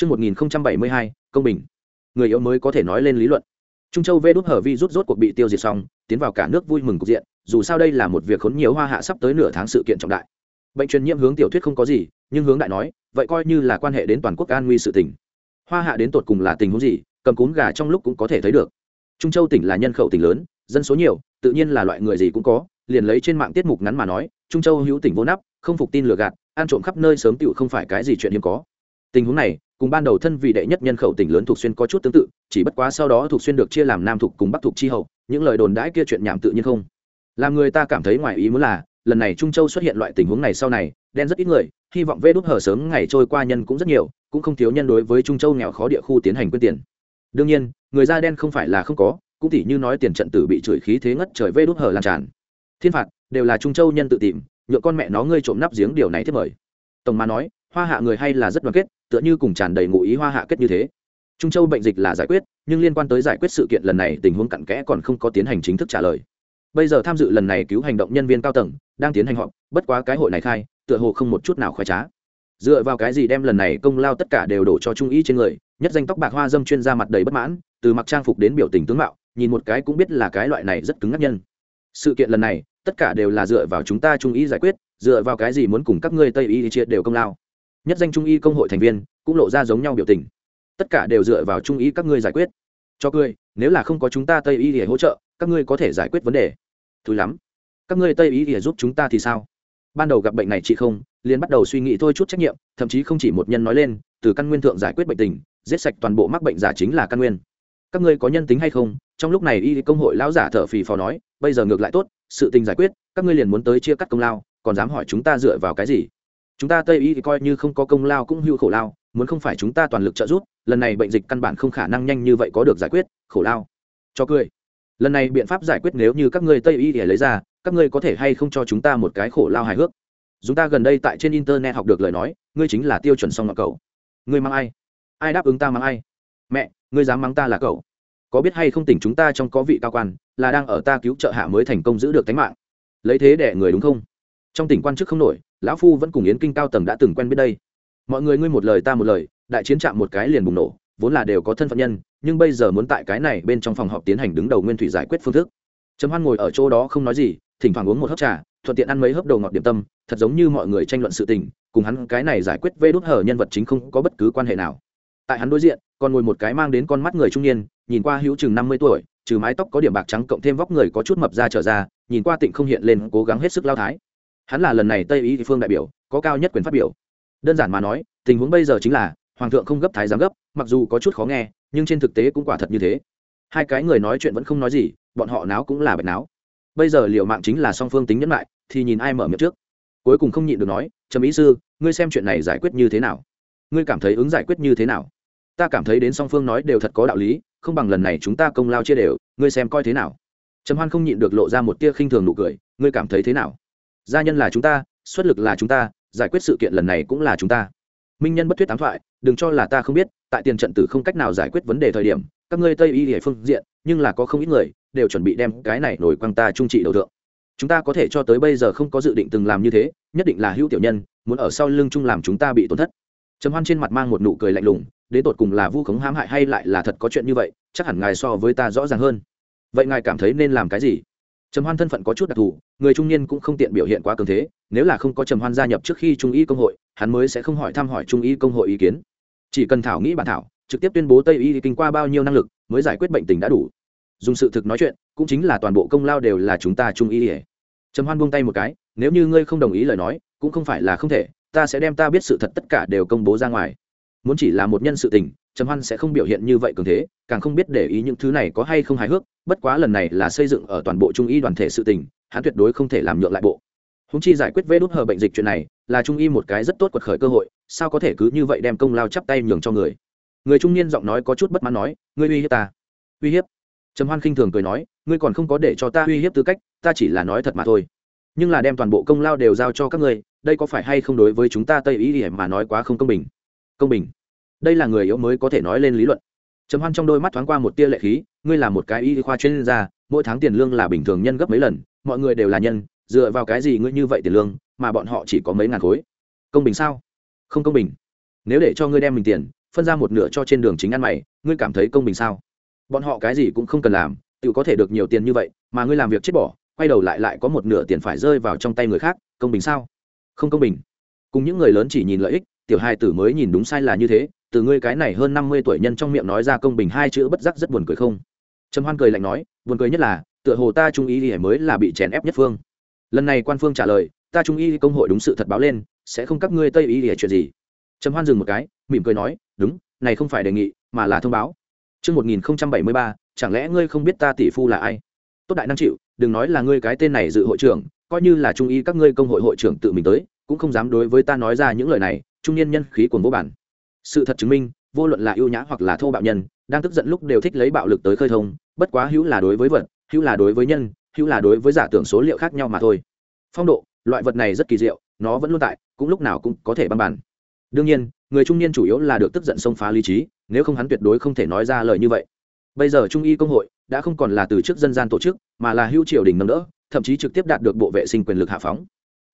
Trước 1072, công bình. Người yếu mới có thể nói lên lý luận. Trung Châu Vê đút hở vi rút rốt cuộc bị tiêu diệt xong, tiến vào cả nước vui mừng cục diện, dù sao đây là một việc khốn nhiều hoa hạ sắp tới nửa tháng sự kiện trọng đại. Bệnh truyền nhiễm hướng tiểu thuyết không có gì, nhưng hướng đại nói, vậy coi như là quan hệ đến toàn quốc an nguy sự tình. Hoa hạ đến tột cùng là tình huống gì, cầm cúm gà trong lúc cũng có thể thấy được. Trung Châu tỉnh là nhân khẩu tỉnh lớn, dân số nhiều, tự nhiên là loại người gì cũng có, liền lấy trên mạng tiết mục ngắn mà nói, Trung Châu hữu tỉnh vô nắp, không phục tin lừa gạt, ăn trộm khắp nơi sớm tựu không phải cái gì chuyện hiếm có tình huống này cùng ban đầu thân vị đệ nhất nhân khẩu tỉnh lớn thuộc xuyên có chút tương tự, chỉ bất quá sau đó thuộc xuyên được chia làm nam thuộc cùng bắc thuộc chi hậu, những lời đồn đãi kia chuyện nhảm tự nhiên không. Làm người ta cảm thấy ngoài ý muốn là, lần này trung châu xuất hiện loại tình huống này sau này, đen rất ít người, hy vọng vê đốt hở sớm ngày trôi qua nhân cũng rất nhiều, cũng không thiếu nhân đối với trung châu nghèo khó địa khu tiến hành quyên tiền. Đương nhiên, người da đen không phải là không có, cũng tỉ như nói tiền trận tử bị chửi khí thế ngất trời vê đốt hở làm tràn. Thiên phạt, đều là trung châu nhân tự tìm nhựa con mẹ nó ngươi trộm nắp giếng điều này thiết mời. Tổng mà nói, hoa hạ người hay là rất đoàn kết tựa như cùng tràn đầy ngụ ý hoa hạ kết như thế. Trung châu bệnh dịch là giải quyết, nhưng liên quan tới giải quyết sự kiện lần này, tình huống cặn kẽ còn không có tiến hành chính thức trả lời. Bây giờ tham dự lần này cứu hành động nhân viên cao tầng, đang tiến hành họp, bất quá cái hội này khai, tựa hồ không một chút nào khoái trá. Dựa vào cái gì đem lần này công lao tất cả đều đổ cho trung ý trên người, nhất danh tóc bạc hoa dâm chuyên gia mặt đầy bất mãn, từ mặc trang phục đến biểu tình tướng mạo, nhìn một cái cũng biết là cái loại này rất cứng ngắc nhân. Sự kiện lần này, tất cả đều là dựa vào chúng ta trung ý giải quyết, dựa vào cái gì muốn cùng các ngươi tây y chia đều công lao nhất danh trung y công hội thành viên cũng lộ ra giống nhau biểu tình. Tất cả đều dựa vào trung y các ngươi giải quyết. Cho cười, nếu là không có chúng ta tây y để hỗ trợ, các ngươi có thể giải quyết vấn đề. Thúi lắm. Các ngươi tây y để giúp chúng ta thì sao? Ban đầu gặp bệnh này chị không, liền bắt đầu suy nghĩ thôi chút trách nhiệm, thậm chí không chỉ một nhân nói lên, từ căn nguyên thượng giải quyết bệnh tình, giết sạch toàn bộ mắc bệnh giả chính là căn nguyên. Các ngươi có nhân tính hay không? Trong lúc này y công hội lão giả thở phì phò nói, bây giờ ngược lại tốt, sự tình giải quyết, các ngươi liền muốn tới chia cắt công lao, còn dám hỏi chúng ta dựa vào cái gì? Chúng ta tây y thì coi như không có công lao cũng hưu khổ lao, muốn không phải chúng ta toàn lực trợ giúp, lần này bệnh dịch căn bản không khả năng nhanh như vậy có được giải quyết, khổ lao. Cho cười. Lần này biện pháp giải quyết nếu như các ngươi tây y thì lấy ra, các ngươi có thể hay không cho chúng ta một cái khổ lao hài hước? Chúng ta gần đây tại trên internet học được lời nói, ngươi chính là tiêu chuẩn song ngọc cầu ngươi mang ai? Ai đáp ứng ta mang ai? Mẹ, ngươi dám mắng ta là cậu. Có biết hay không tỉnh chúng ta trong có vị cao quan, là đang ở ta cứu trợ hạ mới thành công giữ được tính mạng? Lấy thế để người đúng không? Trong tỉnh quan chức không nổi lão phu vẫn cùng yến kinh cao tầng đã từng quen biết đây. Mọi người ngươi một lời ta một lời, đại chiến chạm một cái liền bùng nổ, vốn là đều có thân phận nhân, nhưng bây giờ muốn tại cái này bên trong phòng họp tiến hành đứng đầu nguyên thủy giải quyết phương thức. Trầm hoan ngồi ở chỗ đó không nói gì, thỉnh thoảng uống một hớp trà, thuận tiện ăn mấy hớp đầu ngọt điểm tâm, thật giống như mọi người tranh luận sự tình, cùng hắn cái này giải quyết vê đốt hở nhân vật chính không có bất cứ quan hệ nào. Tại hắn đối diện, còn ngồi một cái mang đến con mắt người trung niên, nhìn qua hữu chừng năm mươi tuổi, trừ mái tóc có điểm bạc trắng cộng thêm vóc người có chút mập ra trở ra, nhìn qua tịnh không hiện lên, cố gắng hết sức lao thái hắn là lần này tây ý phương đại biểu, có cao nhất quyền phát biểu. Đơn giản mà nói, tình huống bây giờ chính là, hoàng thượng không gấp thái giám gấp, mặc dù có chút khó nghe, nhưng trên thực tế cũng quả thật như thế. Hai cái người nói chuyện vẫn không nói gì, bọn họ náo cũng là bạch náo. Bây giờ liệu mạng chính là song phương tính nhẫn lại, thì nhìn ai mở miệng trước. Cuối cùng không nhịn được nói, trầm ý sư, ngươi xem chuyện này giải quyết như thế nào? Ngươi cảm thấy ứng giải quyết như thế nào? Ta cảm thấy đến song phương nói đều thật có đạo lý, không bằng lần này chúng ta công lao chia đều, ngươi xem coi thế nào? Trầm hoan không nhịn được lộ ra một tia khinh thường nụ cười, ngươi cảm thấy thế nào? Gia nhân là chúng ta, xuất lực là chúng ta, giải quyết sự kiện lần này cũng là chúng ta. Minh nhân bất thuyết tám thoại, đừng cho là ta không biết, tại tiền trận tử không cách nào giải quyết vấn đề thời điểm, các ngươi tây y địa phương diện, nhưng là có không ít người, đều chuẩn bị đem cái này nổi quăng ta trung trị đầu tượng. chúng ta có thể cho tới bây giờ không có dự định từng làm như thế, nhất định là hữu tiểu nhân, muốn ở sau lưng chung làm chúng ta bị tổn thất. Trầm hoan trên mặt mang một nụ cười lạnh lùng, đến tột cùng là vu khống hãm hại hay lại là thật có chuyện như vậy, chắc hẳn ngài so với ta rõ ràng hơn. Vậy ngài cảm thấy nên làm cái gì? Trầm hoan thân phận có chút đặc thù, người trung niên cũng không tiện biểu hiện quá cường thế, nếu là không có trầm hoan gia nhập trước khi trung y công hội, hắn mới sẽ không hỏi thăm hỏi trung y công hội ý kiến. Chỉ cần thảo nghĩ bản thảo, trực tiếp tuyên bố tây y kinh qua bao nhiêu năng lực, mới giải quyết bệnh tình đã đủ. Dùng sự thực nói chuyện, cũng chính là toàn bộ công lao đều là chúng ta trung y trầm hoan buông tay một cái, nếu như ngươi không đồng ý lời nói, cũng không phải là không thể, ta sẽ đem ta biết sự thật tất cả đều công bố ra ngoài. Muốn chỉ là một nhân sự tình trầm hoan sẽ không biểu hiện như vậy cường thế, càng không biết để ý những thứ này có hay không hài hước, bất quá lần này là xây dựng ở toàn bộ trung y đoàn thể sự tình, hắn tuyệt đối không thể làm nhượng lại bộ. Húng chi giải quyết vê đốt hờ bệnh dịch chuyện này, là trung y một cái rất tốt quật khởi cơ hội, sao có thể cứ như vậy đem công lao chắp tay nhường cho người? Người trung niên giọng nói có chút bất mãn nói, ngươi uy hiếp ta. Uy hiếp? Trầm hoan khinh thường cười nói, ngươi còn không có để cho ta uy hiếp tư cách, ta chỉ là nói thật mà thôi. Nhưng là đem toàn bộ công lao đều giao cho các ngươi, đây có phải hay không đối với chúng ta tây ý mà nói quá không công bình? Công bình đây là người yếu mới có thể nói lên lý luận. Trầm hoan trong đôi mắt thoáng qua một tia lệ khí, ngươi là một cái y khoa chuyên gia, mỗi tháng tiền lương là bình thường nhân gấp mấy lần, mọi người đều là nhân, dựa vào cái gì ngươi như vậy tiền lương, mà bọn họ chỉ có mấy ngàn khối. Công bình sao? Không công bình. Nếu để cho ngươi đem mình tiền, phân ra một nửa cho trên đường chính ăn mày, ngươi cảm thấy công bình sao? Bọn họ cái gì cũng không cần làm, tự có thể được nhiều tiền như vậy, mà ngươi làm việc chết bỏ, quay đầu lại lại có một nửa tiền phải rơi vào trong tay người khác, công bình sao? Không công bình. Cùng những người lớn chỉ nhìn lợi ích tiểu hai tử mới nhìn đúng sai là như thế từ ngươi cái này hơn năm mươi tuổi nhân trong miệng nói ra công bình hai chữ bất giác rất buồn cười không? Trầm hoan cười lạnh nói buồn cười nhất là tựa hồ ta trung y thì mới là bị chèn ép nhất phương. Lần này quan phương trả lời ta trung y công hội đúng sự thật báo lên sẽ không các ngươi tây y thì chuyện gì? Trầm hoan dừng một cái mỉm cười nói đúng này không phải đề nghị mà là thông báo. Trước 1073, chẳng lẽ ngươi không biết ta tỷ phu là ai? Tốt đại năng chịu, đừng nói là ngươi cái tên này dự hội trưởng, coi như là trung y các ngươi công hội hội trưởng tự mình tới, cũng không dám đối với ta nói ra những lời này, trung niên nhân khí cuồng vô bản. Sự thật chứng minh, vô luận là yêu nhã hoặc là thô bạo nhân, đang tức giận lúc đều thích lấy bạo lực tới khơi thông, bất quá hữu là đối với vật, hữu là đối với nhân, hữu là đối với giả tưởng số liệu khác nhau mà thôi. Phong độ, loại vật này rất kỳ diệu, nó vẫn luôn tại, cũng lúc nào cũng có thể băng bản. Đương nhiên, người trung niên chủ yếu là được tức giận xông phá lý trí, nếu không hắn tuyệt đối không thể nói ra lời như vậy bây giờ trung y công hội đã không còn là từ trước dân gian tổ chức mà là hữu triều đình nâng đỡ thậm chí trực tiếp đạt được bộ vệ sinh quyền lực hạ phóng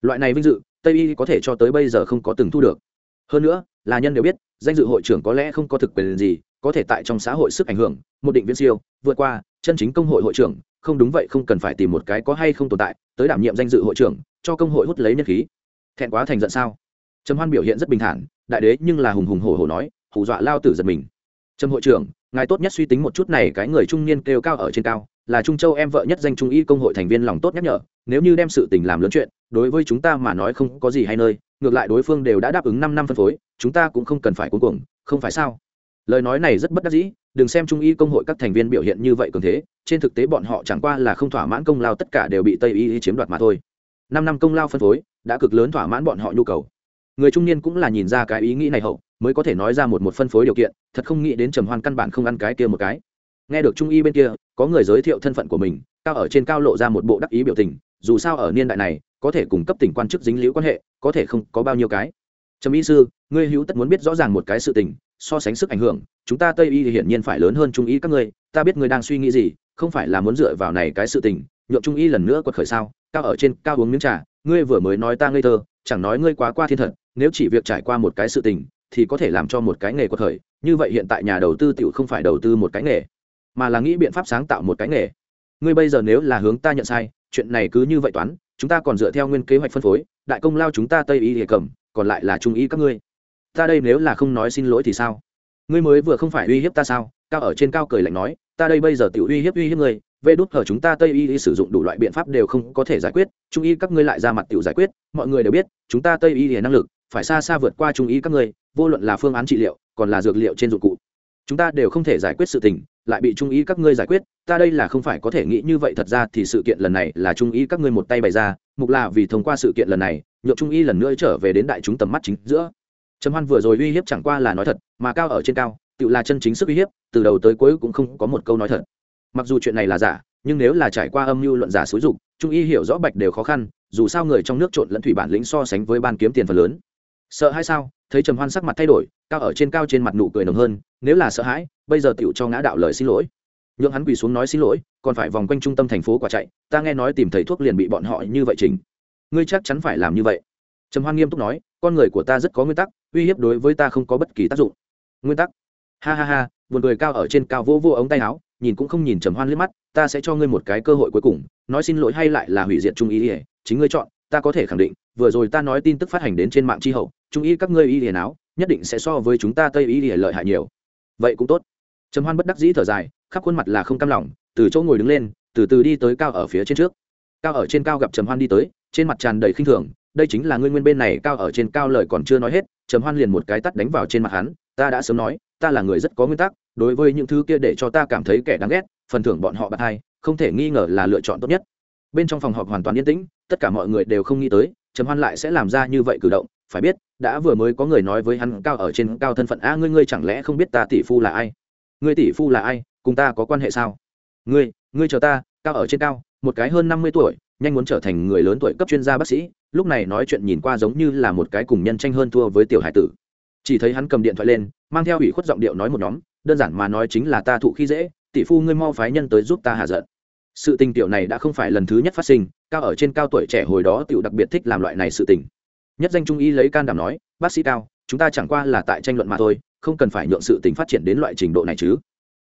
loại này vinh dự tây y có thể cho tới bây giờ không có từng thu được hơn nữa, là nhân đều biết, danh dự hội trưởng có lẽ không có thực quyền gì, có thể tại trong xã hội sức ảnh hưởng, một định viên siêu, vượt qua chân chính công hội hội trưởng, không đúng vậy không cần phải tìm một cái có hay không tồn tại, tới đảm nhiệm danh dự hội trưởng, cho công hội hút lấy nhân khí. Thẹn quá thành giận sao? Trầm hoan biểu hiện rất bình thản, đại đế nhưng là hùng hùng hổ hổ nói, hù dọa lao tử giật mình. Trầm hội trưởng, ngài tốt nhất suy tính một chút này, cái người trung niên kêu cao ở trên cao, là trung châu em vợ nhất danh trung y công hội thành viên lòng tốt nhắc nhở nếu như đem sự tình làm lớn chuyện, đối với chúng ta mà nói không có gì hay nơi, ngược lại đối phương đều đã đáp ứng năm năm phân phối, chúng ta cũng không cần phải cuối cùng không phải sao? Lời nói này rất bất đắc dĩ, đừng xem trung y công hội các thành viên biểu hiện như vậy cường thế, trên thực tế bọn họ chẳng qua là không thỏa mãn công lao tất cả đều bị tây y chiếm đoạt mà thôi. Năm năm công lao phân phối, đã cực lớn thỏa mãn bọn họ nhu cầu. Người trung niên cũng là nhìn ra cái ý nghĩ này hậu, mới có thể nói ra một một phân phối điều kiện, thật không nghĩ đến trầm hoan căn bản không ăn cái kia một cái. Nghe được trung y bên kia, có người giới thiệu thân phận của mình, cao ở trên cao lộ ra một bộ đắc ý biểu tình dù sao ở niên đại này, có thể cung cấp tỉnh quan chức dính liễu quan hệ, có thể không có bao nhiêu cái. Trầm y sư, ngươi hữu tất muốn biết rõ ràng một cái sự tình, so sánh sức ảnh hưởng, chúng ta tây y thì hiển nhiên phải lớn hơn trung y các ngươi, ta biết ngươi đang suy nghĩ gì, không phải là muốn dựa vào này cái sự tình, nhượng trung y lần nữa quật khởi sao, cao ở trên, cao uống miếng trà, ngươi vừa mới nói ta ngây thơ, chẳng nói ngươi quá qua thiên thật, nếu chỉ việc trải qua một cái sự tình, thì có thể làm cho một cái nghề quật khởi, như vậy hiện tại nhà đầu tư tiểu không phải đầu tư một cái nghề, mà là nghĩ biện pháp sáng tạo một cái nghề. Ngươi bây giờ nếu là hướng ta nhận sai chuyện này cứ như vậy toán, chúng ta còn dựa theo nguyên kế hoạch phân phối, đại công lao chúng ta tây y hệ cầm, còn lại là trung y các ngươi. Ta đây nếu là không nói xin lỗi thì sao? Ngươi mới vừa không phải uy hiếp ta sao? Cao ở trên cao cười lạnh nói, ta đây bây giờ tiểu uy hiếp uy hiếp ngươi vê đút ở chúng ta tây y sử dụng đủ loại biện pháp đều không có thể giải quyết, trung y các ngươi lại ra mặt tiểu giải quyết, mọi người đều biết, chúng ta tây y năng lực, phải xa xa vượt qua trung y các ngươi, vô luận là phương án trị liệu, còn là dược liệu trên dụng cụ, chúng ta đều không thể giải quyết sự tình lại bị trung ý các ngươi giải quyết, ta đây là không phải có thể nghĩ như vậy. Thật ra thì sự kiện lần này là trung ý các ngươi một tay bày ra, mục là vì thông qua sự kiện lần này, nhượng trung ý lần nữa trở về đến đại chúng tầm mắt chính giữa. Trầm hoan vừa rồi uy hiếp chẳng qua là nói thật, mà cao ở trên cao tự là chân chính sức uy hiếp, từ đầu tới cuối cũng không có một câu nói thật. Mặc dù chuyện này là giả, nhưng nếu là trải qua âm mưu luận giả xúi dục, trung y hiểu rõ bạch đều khó khăn, dù sao người trong nước trộn lẫn thủy bản lĩnh so sánh với ban kiếm tiền phần lớn. Sợ hay sao? Thấy trầm hoan sắc mặt thay đổi cao ở trên cao trên mặt nụ cười nồng hơn, nếu là sợ hãi, bây giờ tựu cho ngã đạo lời xin lỗi. Nhượng hắn quỳ xuống nói xin lỗi, còn phải vòng quanh trung tâm thành phố quả chạy, ta nghe nói tìm thầy thuốc liền bị bọn họ như vậy trình ngươi chắc chắn phải làm như vậy. Trầm hoan nghiêm túc nói, con người của ta rất có nguyên tắc, uy hiếp đối với ta không có bất kỳ tác dụng. Nguyên tắc? Ha ha ha, buồn cười cao ở trên cao vô vô ống tay áo, nhìn cũng không nhìn trầm hoan liếc mắt, ta sẽ cho ngươi một cái cơ hội cuối cùng, nói xin lỗi hay lại là hủy diệt trung ý ỉa chính ngươi chọn, ta có thể khẳng định, vừa rồi ta nói tin tức phát hành đến trên mạng tri hậu, trung y các ngươi y ỉa áo nhất định sẽ so với chúng ta tây y liền lợi hại nhiều. Vậy cũng tốt. Trầm hoan bất đắc dĩ thở dài, khắp khuôn mặt là không cam lòng, từ chỗ ngồi đứng lên, từ từ đi tới cao ở phía trên trước. Cao ở trên cao gặp trầm hoan đi tới, trên mặt tràn đầy khinh thường, đây chính là nguyên nguyên bên này, cao ở trên cao lời còn chưa nói hết, trầm hoan liền một cái tắt đánh vào trên mặt hắn, ta đã sớm nói, ta là người rất có nguyên tắc, đối với những thứ kia để cho ta cảm thấy kẻ đáng ghét, phần thưởng bọn họ bạc hai, không thể nghi ngờ là lựa chọn tốt nhất. Bên trong phòng họp hoàn toàn yên tĩnh, tất cả mọi người đều không nghĩ tới trầm hoan lại sẽ làm ra như vậy cử động, phải biết, đã vừa mới có người nói với hắn cao ở trên cao thân phận, a, ngươi ngươi chẳng lẽ không biết ta tỷ phu là ai? Ngươi tỷ phu là ai? Cùng ta có quan hệ sao? Ngươi ngươi chờ ta, cao ở trên cao, một cái hơn năm mươi tuổi, nhanh muốn trở thành người lớn tuổi cấp chuyên gia bác sĩ. Lúc này nói chuyện nhìn qua giống như là một cái cùng nhân tranh hơn thua với tiểu hải tử. Chỉ thấy hắn cầm điện thoại lên, mang theo ủy khuất giọng điệu nói một nhóm, đơn giản mà nói chính là ta thụ khi dễ, tỷ phu ngươi mau phái nhân tới giúp ta hạ giận sự tình tiểu này đã không phải lần thứ nhất phát sinh, cao ở trên cao tuổi trẻ hồi đó tiểu đặc biệt thích làm loại này sự tình. Nhất danh trung y lấy can đảm nói, bác sĩ cao, chúng ta chẳng qua là tại tranh luận mà thôi, không cần phải nhượng sự tình phát triển đến loại trình độ này chứ.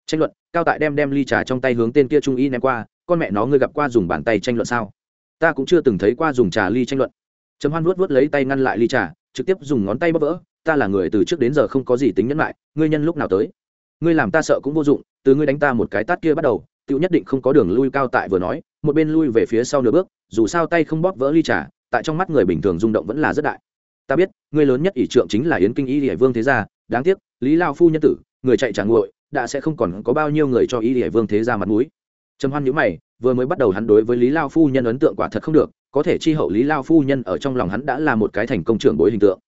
Tranh luận, cao tại đem đem ly trà trong tay hướng tên kia trung y ném qua, con mẹ nó, ngươi gặp qua dùng bàn tay tranh luận sao? Ta cũng chưa từng thấy qua dùng trà ly tranh luận. Chấm hoan vuốt vuốt lấy tay ngăn lại ly trà, trực tiếp dùng ngón tay bóp vỡ, ta là người từ trước đến giờ không có gì tính nhẫn lại, ngươi nhân lúc nào tới? Ngươi làm ta sợ cũng vô dụng, từ ngươi đánh ta một cái tát kia bắt đầu tự nhất định không có đường lui cao tại vừa nói, một bên lui về phía sau nửa bước, dù sao tay không bóp vỡ ly trà, tại trong mắt người bình thường rung động vẫn là rất đại. Ta biết, người lớn nhất ỷ trượng chính là yến kinh y hải vương thế gia, đáng tiếc, lý lao phu nhân tử, người chạy trả nguội, đã sẽ không còn có bao nhiêu người cho y hải vương thế gia mặt mũi. Trầm hoan nhữ mày, vừa mới bắt đầu hắn đối với lý lao phu nhân ấn tượng quả thật không được, có thể chi hậu lý lao phu nhân ở trong lòng hắn đã là một cái thành công trưởng bối hình tượng.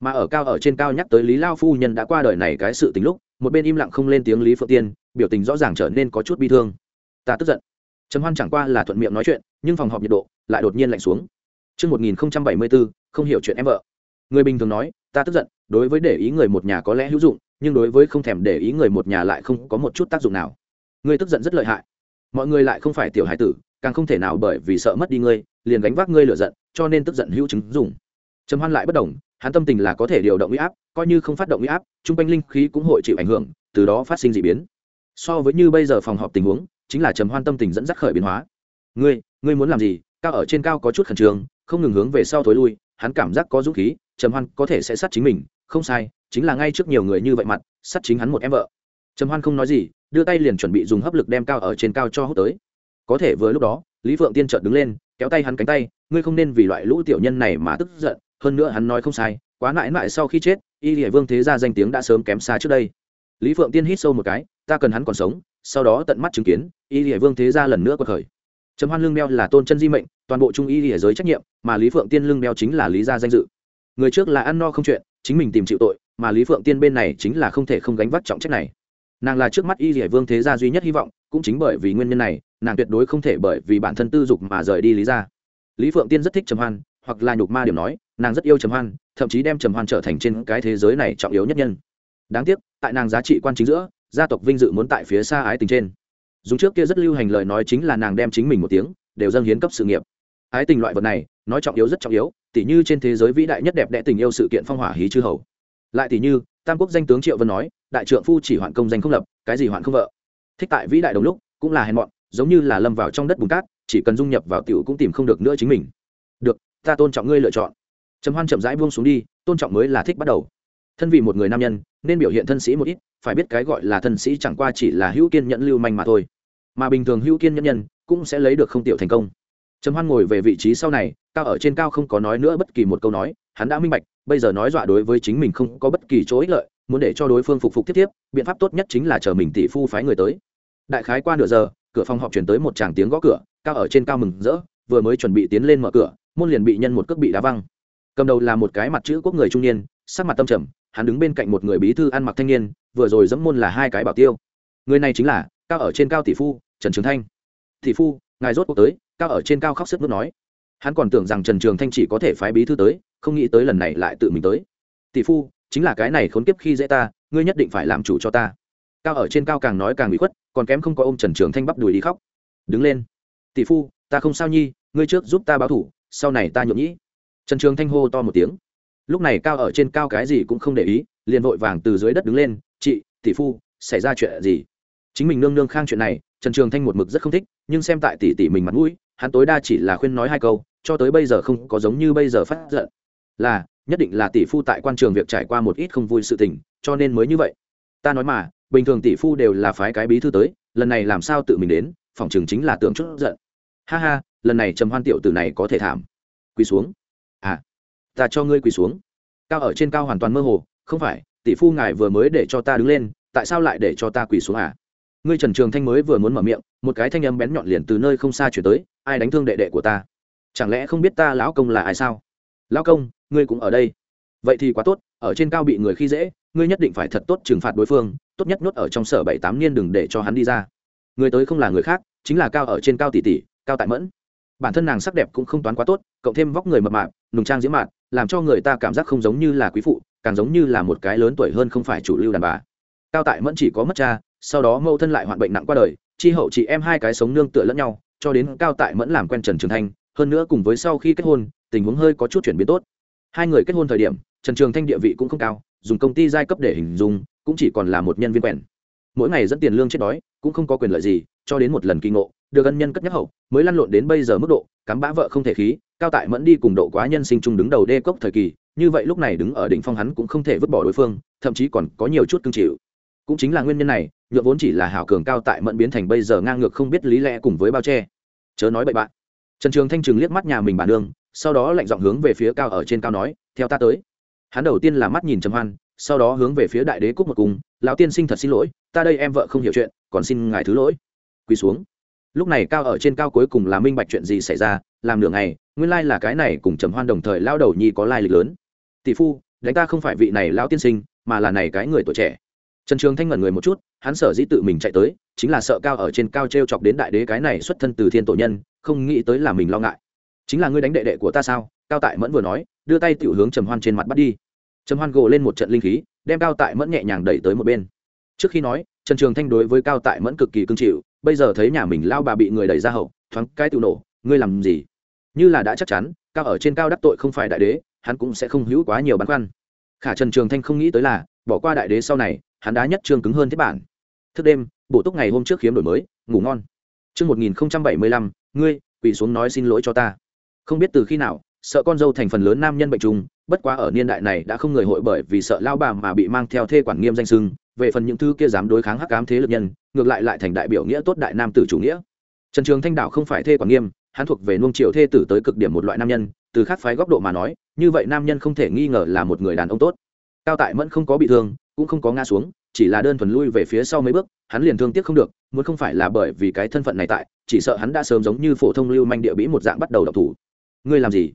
Mà ở cao ở trên cao nhắc tới lý lao phu nhân đã qua đời này cái sự tính lúc, một bên im lặng không lên tiếng lý phượng tiên, biểu tình rõ ràng trở nên có chút bi thương ta tức giận trầm hoan chẳng qua là thuận miệng nói chuyện nhưng phòng họp nhiệt độ lại đột nhiên lạnh xuống Trước 1074, không hiểu chuyện em vợ. Người bình thường nói, ta tức giận, đối với để ý người một nhà có lẽ hữu dụng, nhưng đối với không thèm để ý người một nhà lại không có một chút tác dụng nào. Người tức giận rất lợi hại. Mọi người lại không phải tiểu hải tử, càng không thể nào bởi vì sợ mất đi ngươi, liền gánh vác ngươi lửa giận, cho nên tức giận hữu chứng dùng. Trầm Hoan lại bất đồng, hắn tâm tình là có thể điều động uy áp, coi như không phát động uy áp, trung quanh linh khí cũng hội chịu ảnh hưởng, từ đó phát sinh dị biến. So với như bây giờ phòng họp tình huống, chính là Trầm Hoan tâm tình dẫn dắt khởi biến hóa. Ngươi, ngươi muốn làm gì? Cao ở trên cao có chút khẩn trương, không ngừng hướng về sau thối lui, hắn cảm giác có dũng khí, Trầm Hoan có thể sẽ sát chính mình, không sai, chính là ngay trước nhiều người như vậy mặt, sát chính hắn một em vợ. Trầm Hoan không nói gì, đưa tay liền chuẩn bị dùng hấp lực đem cao ở trên cao cho hút tới. Có thể vừa lúc đó, Lý Phượng Tiên chợt đứng lên, kéo tay hắn cánh tay, ngươi không nên vì loại lũ tiểu nhân này mà tức giận, hơn nữa hắn nói không sai, quá mãi mãi sau khi chết, Y Liễu Vương thế gia danh tiếng đã sớm kém xa trước đây. Lý Phượng Tiên hít sâu một cái, ta cần hắn còn sống, sau đó tận mắt chứng kiến, Y lìa Vương thế gia lần nữa quật khởi. Trầm hoan lương đeo là tôn chân di mệnh toàn bộ trung y lìa giới trách nhiệm mà lý phượng tiên lương đeo chính là lý gia danh dự. Người trước là ăn no không chuyện chính mình tìm chịu tội mà lý phượng tiên bên này chính là không thể không gánh vác trọng trách này. Nàng là trước mắt y lìa vương thế gia duy nhất hy vọng cũng chính bởi vì nguyên nhân này nàng tuyệt đối không thể bởi vì bản thân tư dục mà rời đi lý gia. Lý phượng tiên rất thích trầm hoan hoặc là nhục ma điểm nói nàng rất yêu trầm hoan thậm chí đem trầm hoan trở thành trên cái thế giới này trọng yếu nhất nhân. Đáng tiếc tại nàng giá trị quan chính giữa gia tộc vinh dự muốn tại phía xa ái tình trên. Dùng trước kia rất lưu hành lời nói chính là nàng đem chính mình một tiếng, đều dâng hiến cấp sự nghiệp. Ái tình loại vật này, nói trọng yếu rất trọng yếu, tỉ như trên thế giới vĩ đại nhất đẹp đẽ tình yêu sự kiện phong hỏa hí chư hầu. Lại tỉ như, tam quốc danh tướng triệu vân nói, đại trượng phu chỉ hoạn công danh không lập, cái gì hoạn không vợ. Thích tại vĩ đại đồng lúc, cũng là hèn mọn, giống như là lâm vào trong đất bùn cát, chỉ cần dung nhập vào tiểu cũng tìm không được nữa chính mình. Được, ta tôn trọng ngươi lựa chọn. Trầm hoan chậm rãi buông xuống đi, tôn trọng mới là thích bắt đầu thân vì một người nam nhân, nên biểu hiện thân sĩ một ít, phải biết cái gọi là thân sĩ chẳng qua chỉ là hữu kiên nhẫn lưu manh mà thôi. Mà bình thường hữu kiên nhẫn nhân cũng sẽ lấy được không tiểu thành công. Trầm hoan ngồi về vị trí sau này, cao ở trên cao không có nói nữa bất kỳ một câu nói, hắn đã minh bạch, bây giờ nói dọa đối với chính mình không có bất kỳ chỗ ích lợi, muốn để cho đối phương phục phục tiếp tiếp, biện pháp tốt nhất chính là chờ mình tỷ phu phái người tới. Đại khái qua nửa giờ, cửa phòng họp chuyển tới một tràng tiếng gõ cửa, cao ở trên cao mừng rỡ, vừa mới chuẩn bị tiến lên mở cửa, môn liền bị nhân một cước bị đá văng. Cầm đầu là một cái mặt chữ quốc người trung niên, sắc mặt tâm trầm hắn đứng bên cạnh một người bí thư ăn mặc thanh niên, vừa rồi dẫm môn là hai cái bảo tiêu. Người này chính là cao ở trên cao tỷ phu, trần trường thanh. Tỷ phu, ngài rốt cuộc tới, cao ở trên cao khóc sức nước nói. Hắn còn tưởng rằng trần trường thanh chỉ có thể phái bí thư tới, không nghĩ tới lần này lại tự mình tới. Tỷ phu, chính là cái này khốn kiếp khi dễ ta, ngươi nhất định phải làm chủ cho ta. Cao ở trên cao càng nói càng bị khuất, còn kém không có ôm trần trường thanh bắp đùi đi khóc. Đứng lên. Tỷ phu, ta không sao nhi, ngươi trước giúp ta báo thủ, sau này ta nhộn nhĩ. Trần trường thanh hô to một tiếng lúc này cao ở trên cao cái gì cũng không để ý, liền vội vàng từ dưới đất đứng lên, chị, tỷ phu, xảy ra chuyện gì? Chính mình nương nương khang chuyện này, trần trường thanh một mực rất không thích, nhưng xem tại tỷ tỷ mình mặt mũi, hắn tối đa chỉ là khuyên nói hai câu, cho tới bây giờ không có giống như bây giờ phát giận. Là, nhất định là tỷ phu tại quan trường việc trải qua một ít không vui sự tình, cho nên mới như vậy. Ta nói mà, bình thường tỷ phu đều là phái cái bí thư tới, lần này làm sao tự mình đến, phòng trường chính là tưởng chút giận. Ha ha, lần này trầm hoan tiểu tử này có thể thảm. Quỳ xuống ta cho ngươi quỳ xuống. Cao ở trên cao hoàn toàn mơ hồ, không phải, tỷ phu ngài vừa mới để cho ta đứng lên, tại sao lại để cho ta quỳ xuống à? Ngươi trần trường thanh mới vừa muốn mở miệng, một cái thanh âm bén nhọn liền từ nơi không xa chuyển tới, ai đánh thương đệ đệ của ta? Chẳng lẽ không biết ta lão công là ai sao? Lão công, ngươi cũng ở đây. Vậy thì quá tốt, ở trên cao bị người khi dễ, ngươi nhất định phải thật tốt trừng phạt đối phương, tốt nhất nhốt ở trong sở bảy tám niên đừng để cho hắn đi ra. Người tới không là người khác, chính là cao ở trên cao tỷ tỷ, cao tại mẫn. Bản thân nàng sắc đẹp cũng không toán quá tốt, cộng thêm vóc người mập mạp, nùng trang diễm mạn làm cho người ta cảm giác không giống như là quý phụ, càng giống như là một cái lớn tuổi hơn không phải chủ lưu đàn bà. Cao tại mẫn chỉ có mất cha, sau đó mẫu thân lại hoạn bệnh nặng qua đời, chi hậu chị em hai cái sống nương tựa lẫn nhau, cho đến cao tại mẫn làm quen trần trường thanh, hơn nữa cùng với sau khi kết hôn, tình huống hơi có chút chuyển biến tốt. Hai người kết hôn thời điểm, trần trường thanh địa vị cũng không cao, dùng công ty giai cấp để hình dung, cũng chỉ còn là một nhân viên quèn mỗi ngày dẫn tiền lương chết đói, cũng không có quyền lợi gì, cho đến một lần kỳ ngộ, được ân nhân cất nhắc hậu, mới lăn lộn đến bây giờ mức độ cắm bã vợ không thể khí, cao tại mẫn đi cùng độ quá nhân sinh chung đứng đầu đê cốc thời kỳ, như vậy lúc này đứng ở đỉnh phong hắn cũng không thể vứt bỏ đối phương, thậm chí còn có nhiều chút cương chịu. Cũng chính là nguyên nhân này nhựa vốn chỉ là hảo cường cao tại mẫn biến thành bây giờ ngang ngược không biết lý lẽ cùng với bao che. Chớ nói bậy bạn. Trần trường thanh trừng liếc mắt nhà mình bản đương sau đó lạnh giọng hướng về phía cao ở trên cao nói, theo ta tới. Hắn đầu tiên là mắt nhìn trầm hoan, sau đó hướng về phía đại đế cúc một cung lão tiên sinh thật xin lỗi, ta đây em vợ không hiểu chuyện, còn xin ngài thứ lỗi. Quỳ xuống. Lúc này cao ở trên cao cuối cùng là minh bạch chuyện gì xảy ra, làm nửa ngày, nguyên lai là cái này cùng trầm hoan đồng thời lao đầu nhi có lai lịch lớn. Tỷ phu, đánh ta không phải vị này lão tiên sinh, mà là này cái người tuổi trẻ. Trần trường thanh ngẩn người một chút, hắn sở dĩ tự mình chạy tới, chính là sợ cao ở trên cao t r e o chọc đến đại đế cái này xuất thân từ thiên tổ nhân, không nghĩ tới là mình lo ngại. Chính là ngươi đánh đệ đệ của ta sao? Cao tại mẫn vừa nói, đưa tay tiểu hướng trầm hoan trên mặt bắt đi. Trầm hoan gộ lên một trận linh khí đem cao tại mẫn nhẹ nhàng đẩy tới một bên. Trước khi nói trần trường thanh đối với cao tại mẫn cực kỳ cưng chịu bây giờ thấy nhà mình lao bà bị người đẩy ra hậu thoáng cái tự nổ ngươi làm gì? Như là đã chắc chắn cao ở trên cao đắc tội không phải đại đế hắn cũng sẽ không hữu quá nhiều băn khoăn. Khả trần trường thanh không nghĩ tới là bỏ qua đại đế sau này hắn đã nhất trương cứng hơn thế bản. Thức đêm bổ túc ngày hôm trước khiếm đổi mới ngủ ngon. Trước 1075, ngươi, quỳ xuống nói xin lỗi cho ta. Không biết từ khi nào, sợ con dâu thành phần lớn nam nhân bệnh trùng, bất quá ở niên đại này đã không người hội bởi vì sợ lao bà mà bị mang theo thê quản nghiêm danh sưng, về phần những thứ kia dám đối kháng hắc ám thế lực nhân, ngược lại lại thành đại biểu nghĩa tốt đại nam tử chủ nghĩa. Trần Trường Thanh đạo không phải thê quản nghiêm, hắn thuộc về nuông chiều thê tử tới cực điểm một loại nam nhân, từ khác phái góc độ mà nói, như vậy nam nhân không thể nghi ngờ là một người đàn ông tốt. Cao Tại Mẫn không có bị thương, cũng không có ngã xuống, chỉ là đơn thuần lui về phía sau mấy bước, hắn liền thương tiếc không được, muốn không phải là bởi vì cái thân phận này tại, chỉ sợ hắn đã sớm giống như phổ thông lưu manh địa bĩ một dạng bắt đầu động thủ. Ngươi làm gì?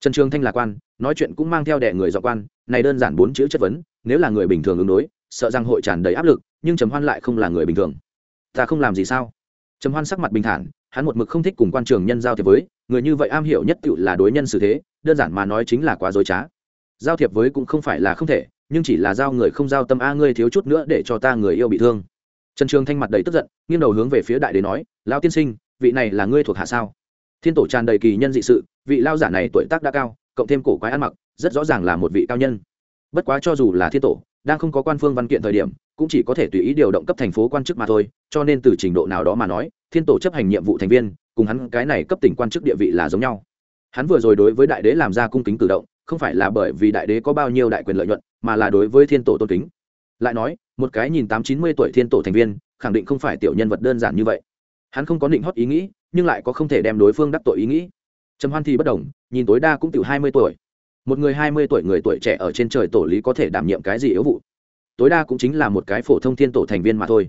Trần Trường Thanh là quan, nói chuyện cũng mang theo đẻ người dọ quan, này đơn giản bốn chữ chất vấn, nếu là người bình thường ứng đối, sợ rằng hội tràn đầy áp lực, nhưng Trầm Hoan lại không là người bình thường. Ta không làm gì sao? Trầm Hoan sắc mặt bình thản, hắn một mực không thích cùng quan trường nhân giao thiệp với, người như vậy am hiểu nhất tựu là đối nhân xử thế, đơn giản mà nói chính là quá dối trá. Giao thiệp với cũng không phải là không thể, nhưng chỉ là giao người không giao tâm a ngươi thiếu chút nữa để cho ta người yêu bị thương trần trường thanh mặt đầy tức giận nghiêng đầu hướng về phía đại đế nói lão tiên sinh vị này là ngươi thuộc hạ sao thiên tổ tràn đầy kỳ nhân dị sự vị lao giả này tuổi tác đã cao, cộng thêm cổ quái ăn mặc, rất rõ ràng là một vị cao nhân. Bất quá cho dù là thiên tổ, đang không có quan phương văn kiện thời điểm, cũng chỉ có thể tùy ý điều động cấp thành phố quan chức mà thôi, cho nên từ trình độ nào đó mà nói, thiên tổ chấp hành nhiệm vụ thành viên, cùng hắn cái này cấp tỉnh quan chức địa vị là giống nhau. Hắn vừa rồi đối với đại đế làm ra cung kính tự động, không phải là bởi vì đại đế có bao nhiêu đại quyền lợi nhuận, mà là đối với thiên tổ tôn kính. Lại nói, một cái nhìn tám chín mươi tuổi thiên tổ thành viên, khẳng định không phải tiểu nhân vật đơn giản như vậy. Hắn không có định hót ý nghĩ, nhưng lại có không thể đem đối phương đắc tội ý nghĩ trầm hoan thì bất đồng, nhìn tối đa cũng tiểu hai mươi tuổi. Một người hai mươi tuổi, người tuổi trẻ ở trên trời tổ lý có thể đảm nhiệm cái gì yếu vụ? Tối đa cũng chính là một cái phổ thông thiên tổ thành viên mà thôi.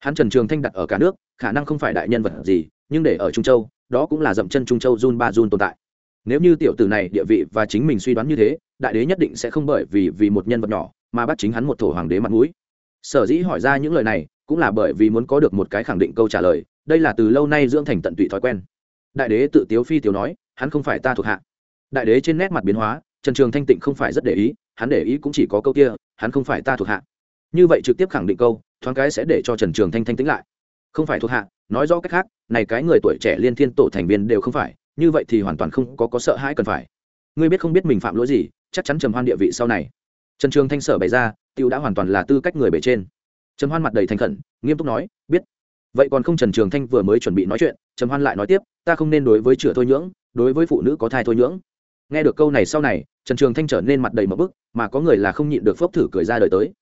Hắn trần trường thanh đặt ở cả nước, khả năng không phải đại nhân vật gì, nhưng để ở trung châu, đó cũng là dậm chân trung châu run ba run tồn tại. Nếu như tiểu tử này địa vị và chính mình suy đoán như thế, đại đế nhất định sẽ không bởi vì vì một nhân vật nhỏ mà bắt chính hắn một thổ hoàng đế mặt mũi. Sở dĩ hỏi ra những lời này cũng là bởi vì muốn có được một cái khẳng định câu trả lời, đây là từ lâu nay dưỡng thành tận tụy thói quen. Đại đế tự tiếu phi tiếu nói hắn không phải ta thuộc hạ. Đại đế trên nét mặt biến hóa, trần trường thanh tịnh không phải rất để ý, hắn để ý cũng chỉ có câu kia, hắn không phải ta thuộc hạ. Như vậy trực tiếp khẳng định câu, thoáng cái sẽ để cho trần trường thanh thanh tính lại. Không phải thuộc hạ, nói rõ cách khác, này cái người tuổi trẻ liên thiên tổ thành viên đều không phải, như vậy thì hoàn toàn không có có sợ hãi cần phải. Ngươi biết không biết mình phạm lỗi gì, chắc chắn trầm hoan địa vị sau này. Trần trường thanh sở bày ra, tiêu đã hoàn toàn là tư cách người bề trên. Trầm hoan mặt đầy thành khẩn, nghiêm túc nói, biết vậy còn không trần trường thanh vừa mới chuẩn bị nói chuyện, trầm hoan lại nói tiếp, ta không nên đối với chửa thôi nhưỡng, đối với phụ nữ có thai thôi nhưỡng. Nghe được câu này sau này, trần trường thanh trở nên mặt đầy mập bức, mà có người là không nhịn được phốc thử cười ra đời tới.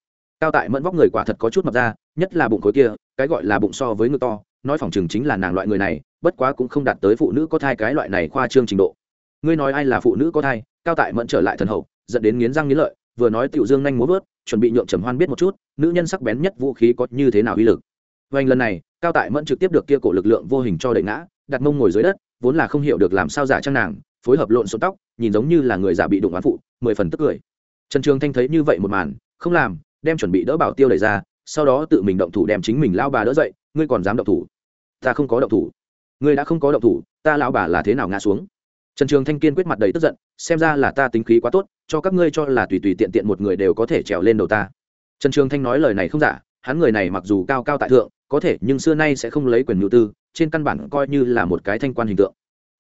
Cao tại mẫn vóc người quả thật có chút mập ra, nhất là bụng khối kia, cái gọi là bụng so với ngực to, nói phỏng chừng chính là nàng loại người này, bất quá cũng không đạt tới phụ nữ có thai cái loại này khoa trương trình độ. Ngươi nói ai là phụ nữ có thai? Cao tại mẫn trở lại thần hậu, dẫn đến nghiến răng nghiến lợi, vừa nói tiểu dương nhanh muốn vớt, chuẩn bị nhượng trầm hoan biết một chút, nữ nhân sắc bén nhất vũ khí có như thế nào uy lực vành lần này, cao tại mẫn trực tiếp được kia cổ lực lượng vô hình cho đẩy ngã, đặt mông ngồi dưới đất, vốn là không hiểu được làm sao giả trang nàng, phối hợp lộn xộn tóc, nhìn giống như là người giả bị đụng án phụ, mười phần tức cười. Trần trường thanh thấy như vậy một màn, không làm, đem chuẩn bị đỡ bảo tiêu đẩy ra, sau đó tự mình động thủ đem chính mình lao bà đỡ dậy, ngươi còn dám động thủ? Ta không có động thủ. Ngươi đã không có động thủ, ta lão bà là thế nào ngã xuống? Trần trường thanh kiên quyết mặt đầy tức giận, xem ra là ta tính khí quá tốt, cho các ngươi cho là tùy tùy tiện tiện một người đều có thể trèo lên đầu ta. Trần trường thanh nói lời này không giả, hắn người này mặc dù cao cao tại thượng có thể nhưng xưa nay sẽ không lấy quyền nhu tư, trên căn bản coi như là một cái thanh quan hình tượng.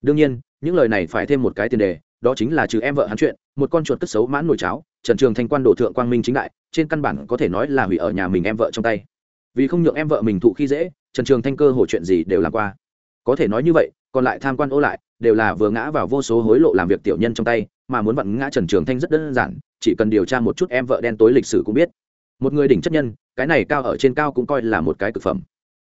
Đương nhiên, những lời này phải thêm một cái tiền đề, đó chính là trừ em vợ hắn chuyện, một con chuột cất xấu mãn nồi cháo, trần trường thanh quan đổ thượng quang minh chính đại, trên căn bản có thể nói là hủy ở nhà mình em vợ trong tay. Vì không nhượng em vợ mình thụ khi dễ, trần trường thanh cơ hồ chuyện gì đều làm qua. Có thể nói như vậy, còn lại tham quan ô lại, đều là vừa ngã vào vô số hối lộ làm việc tiểu nhân trong tay, mà muốn vặn ngã trần trường thanh rất đơn giản, chỉ cần điều tra một chút em vợ đen tối lịch sử cũng biết. Một người đỉnh chất nhân cái này cao ở trên cao cũng coi là một cái cực phẩm.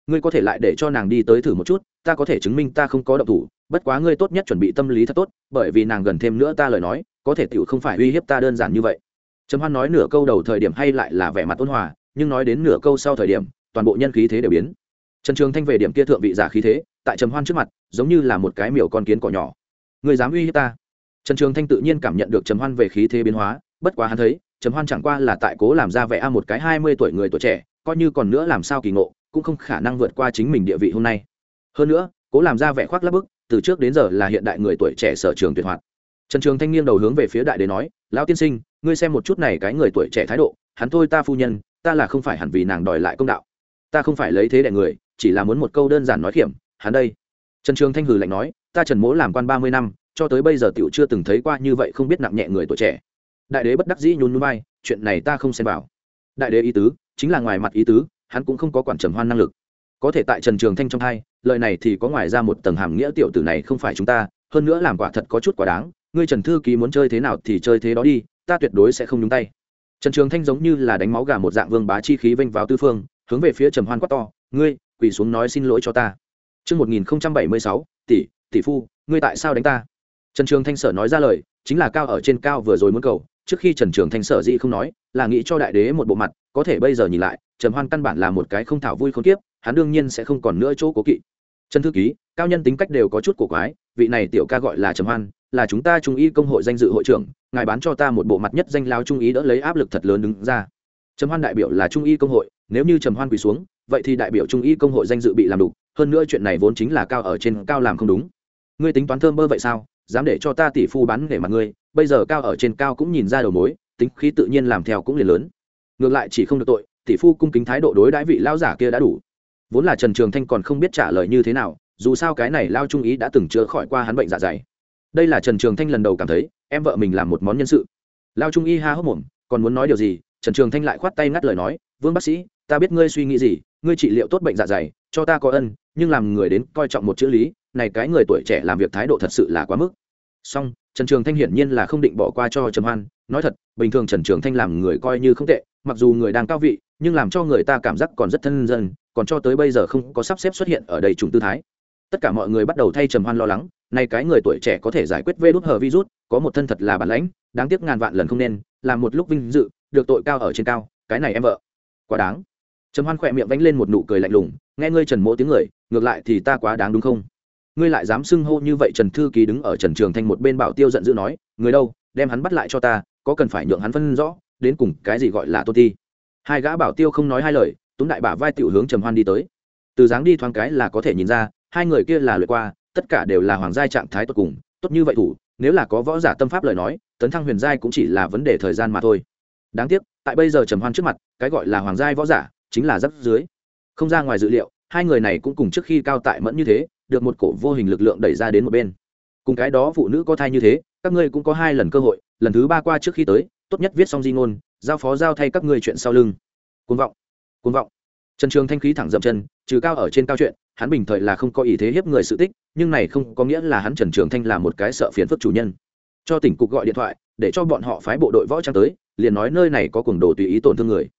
Ngươi có thể lại để cho nàng đi tới thử một chút, ta có thể chứng minh ta không có động thủ, bất quá ngươi tốt nhất chuẩn bị tâm lý thật tốt, bởi vì nàng gần thêm nữa ta lời nói, có thể tựu không phải uy hiếp ta đơn giản như vậy. Trầm hoan nói nửa câu đầu thời điểm hay lại là vẻ mặt ôn hòa, nhưng nói đến nửa câu sau thời điểm, toàn bộ nhân khí thế đều biến. Trần trường thanh về điểm kia thượng vị giả khí thế, tại trầm hoan trước mặt, giống như là một cái miểu con kiến cỏ nhỏ. Người dám uy hiếp ta? Trần trường thanh tự nhiên cảm nhận được trầm hoan về khí thế biến hóa, bất quá hắn thấy trầm hoan chẳng qua là tại cố làm ra vẻ a một cái hai mươi tuổi người tuổi trẻ, coi như còn nữa làm sao kỳ ngộ, cũng không khả năng vượt qua chính mình địa vị hôm nay. Hơn nữa, cố làm ra vẻ khoác lắp bức, từ trước đến giờ là hiện đại người tuổi trẻ sở trường tuyệt hoạt. Trần trường thanh nghiêng đầu hướng về phía đại đế nói, lão tiên sinh, ngươi xem một chút này cái người tuổi trẻ thái độ, hắn thôi ta phu nhân, ta là không phải hẳn vì nàng đòi lại công đạo. Ta không phải lấy thế đại người, chỉ là muốn một câu đơn giản nói kiểm hắn đây. Trần trường thanh hừ lạnh nói, ta trần mỗ làm quan ba mươi năm, cho tới bây giờ tiểu chưa từng thấy qua như vậy không biết nặng nhẹ người tuổi trẻ đại đế bất đắc dĩ nhún núi bay chuyện này ta không xem vào. Đại đế ý tứ chính là ngoài mặt ý tứ hắn cũng không có quản trầm hoan năng lực. Có thể tại trần trường thanh trong hai lời này thì có ngoài ra một tầng hàm nghĩa tiểu tử này không phải chúng ta hơn nữa làm quả thật có chút quá đáng ngươi trần thư ký muốn chơi thế nào thì chơi thế đó đi ta tuyệt đối sẽ không nhúng tay. Trần trường thanh giống như là đánh máu gà một dạng vương bá chi khí vênh vào tư phương hướng về phía trầm hoan quát to ngươi quỳ xuống nói xin lỗi cho ta. Trước 1076, tỷ, tỷ phu, ngươi tại sao đánh ta? Trần Trường Thanh sở nói ra lời, chính là cao ở trên cao vừa rồi muốn cầu, trước khi Trần Trường Thanh sở dĩ không nói, là nghĩ cho đại đế một bộ mặt, có thể bây giờ nhìn lại, Trầm Hoan căn bản là một cái không thảo vui không tiếp, hắn đương nhiên sẽ không còn nữa chỗ cố kỵ. Trần thư ký, cao nhân tính cách đều có chút cổ quái, vị này tiểu ca gọi là Trầm Hoan, là chúng ta trung y công hội danh dự hội trưởng, ngài bán cho ta một bộ mặt nhất danh lao trung y đỡ lấy áp lực thật lớn đứng ra. Trầm Hoan đại biểu là trung y công hội, nếu như Trầm Hoan quỳ xuống, vậy thì đại biểu trung y công hội danh dự bị làm đủ hơn nữa chuyện này vốn chính là cao ở trên cao làm không đúng ngươi tính toán thơm bơ vậy sao dám để cho ta tỷ phu bán để mặt ngươi, bây giờ cao ở trên cao cũng nhìn ra đầu mối, tính khí tự nhiên làm theo cũng liền lớn. Ngược lại chỉ không được tội, tỷ phu cung kính thái độ đối đãi vị lao giả kia đã đủ. Vốn là trần trường thanh còn không biết trả lời như thế nào, dù sao cái này lao trung ý đã từng chữa khỏi qua hắn bệnh dạ dày. Đây là trần trường thanh lần đầu cảm thấy, em vợ mình làm một món nhân sự. Lao trung y ha hốc mồm, còn muốn nói điều gì? Trần trường thanh lại khoát tay ngắt lời nói, vương bác sĩ, ta biết ngươi suy nghĩ gì, ngươi trị liệu tốt bệnh dạ dày, cho ta có ân, nhưng làm người đến coi trọng một chữ lý này cái người tuổi trẻ làm việc thái độ thật sự là quá mức. Song, trần trường thanh hiển nhiên là không định bỏ qua cho trầm hoan. Nói thật, bình thường trần trường thanh làm người coi như không tệ, mặc dù người đang cao vị, nhưng làm cho người ta cảm giác còn rất thân dân, còn cho tới bây giờ không có sắp xếp xuất hiện ở đây trùng tư thái. Tất cả mọi người bắt đầu thay trầm hoan lo lắng nay cái người tuổi trẻ có thể giải quyết vê đốt hờ virus, có một thân thật là bản lãnh, đáng tiếc ngàn vạn lần không nên, làm một lúc vinh dự, được tội cao ở trên cao, cái này em vợ. Quá đáng. Trầm hoan khỏe miệng vánh lên một nụ cười lạnh lùng, nghe ngươi trần mỗ tiếng người, ngược lại thì ta quá đáng đúng không? Ngươi lại dám xưng hô như vậy trần thư ký đứng ở trần trường thanh một bên bảo tiêu giận dữ nói, người đâu, đem hắn bắt lại cho ta, có cần phải nhượng hắn phân rõ, đến cùng cái gì gọi là tôn thi? hai gã bảo tiêu không nói hai lời, túm đại bả vai tiểu hướng trầm hoan đi tới. Từ dáng đi thoáng cái là có thể nhìn ra, hai người kia là lượt qua, tất cả đều là hoàng giai trạng thái tốt cùng, tốt như vậy thủ, nếu là có võ giả tâm pháp lời nói, tấn thăng huyền giai cũng chỉ là vấn đề thời gian mà thôi. Đáng tiếc, tại bây giờ trầm hoan trước mặt, cái gọi là hoàng giai võ giả, chính là rắc dưới không ra ngoài dự liệu hai người này cũng cùng trước khi cao tại mẫn như thế, được một cổ vô hình lực lượng đẩy ra đến một bên. Cùng cái đó phụ nữ có thai như thế, các ngươi cũng có hai lần cơ hội, lần thứ ba qua trước khi tới, tốt nhất viết xong di ngôn, giao phó giao thay các ngươi chuyện sau lưng. Côn vọng côn vọng. Trần trường thanh khí thẳng dậm chân, trừ cao ở trên cao chuyện, hắn bình thời là không có ý thế hiếp người sự tích, nhưng này không có nghĩa là hắn trần trường thanh là một cái sợ phiền phức chủ nhân. Cho tỉnh cục gọi điện thoại, để cho bọn họ phái bộ đội võ trang tới, liền nói nơi này có cuồng đồ tùy ý tổn thương người.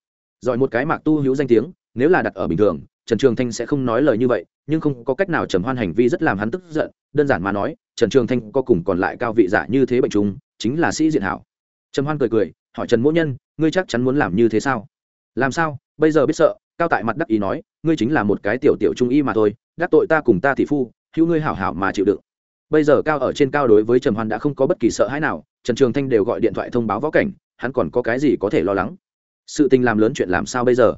Giỏi một cái mạc tu hữu danh tiếng nếu là đặt ở bình thường, trần trường thanh sẽ không nói lời như vậy, nhưng không có cách nào trầm hoan hành vi rất làm hắn tức giận. Đơn giản mà nói, trần trường thanh có cùng còn lại cao vị giả như thế bệnh trùng chính là sĩ diện hảo. Trầm hoan cười cười, hỏi trần mỗ nhân, ngươi chắc chắn muốn làm như thế sao? Làm sao? Bây giờ biết sợ, cao tại mặt đắc ý nói, ngươi chính là một cái tiểu tiểu trung y mà thôi, đắc tội ta cùng ta thị phu, hữu ngươi hảo hảo mà chịu đựng. Bây giờ cao ở trên cao đối với trầm hoan đã không có bất kỳ sợ hãi nào, trần trường thanh đều gọi điện thoại thông báo võ cảnh, hắn còn có cái gì có thể lo lắng? Sự tình làm lớn chuyện làm sao bây giờ?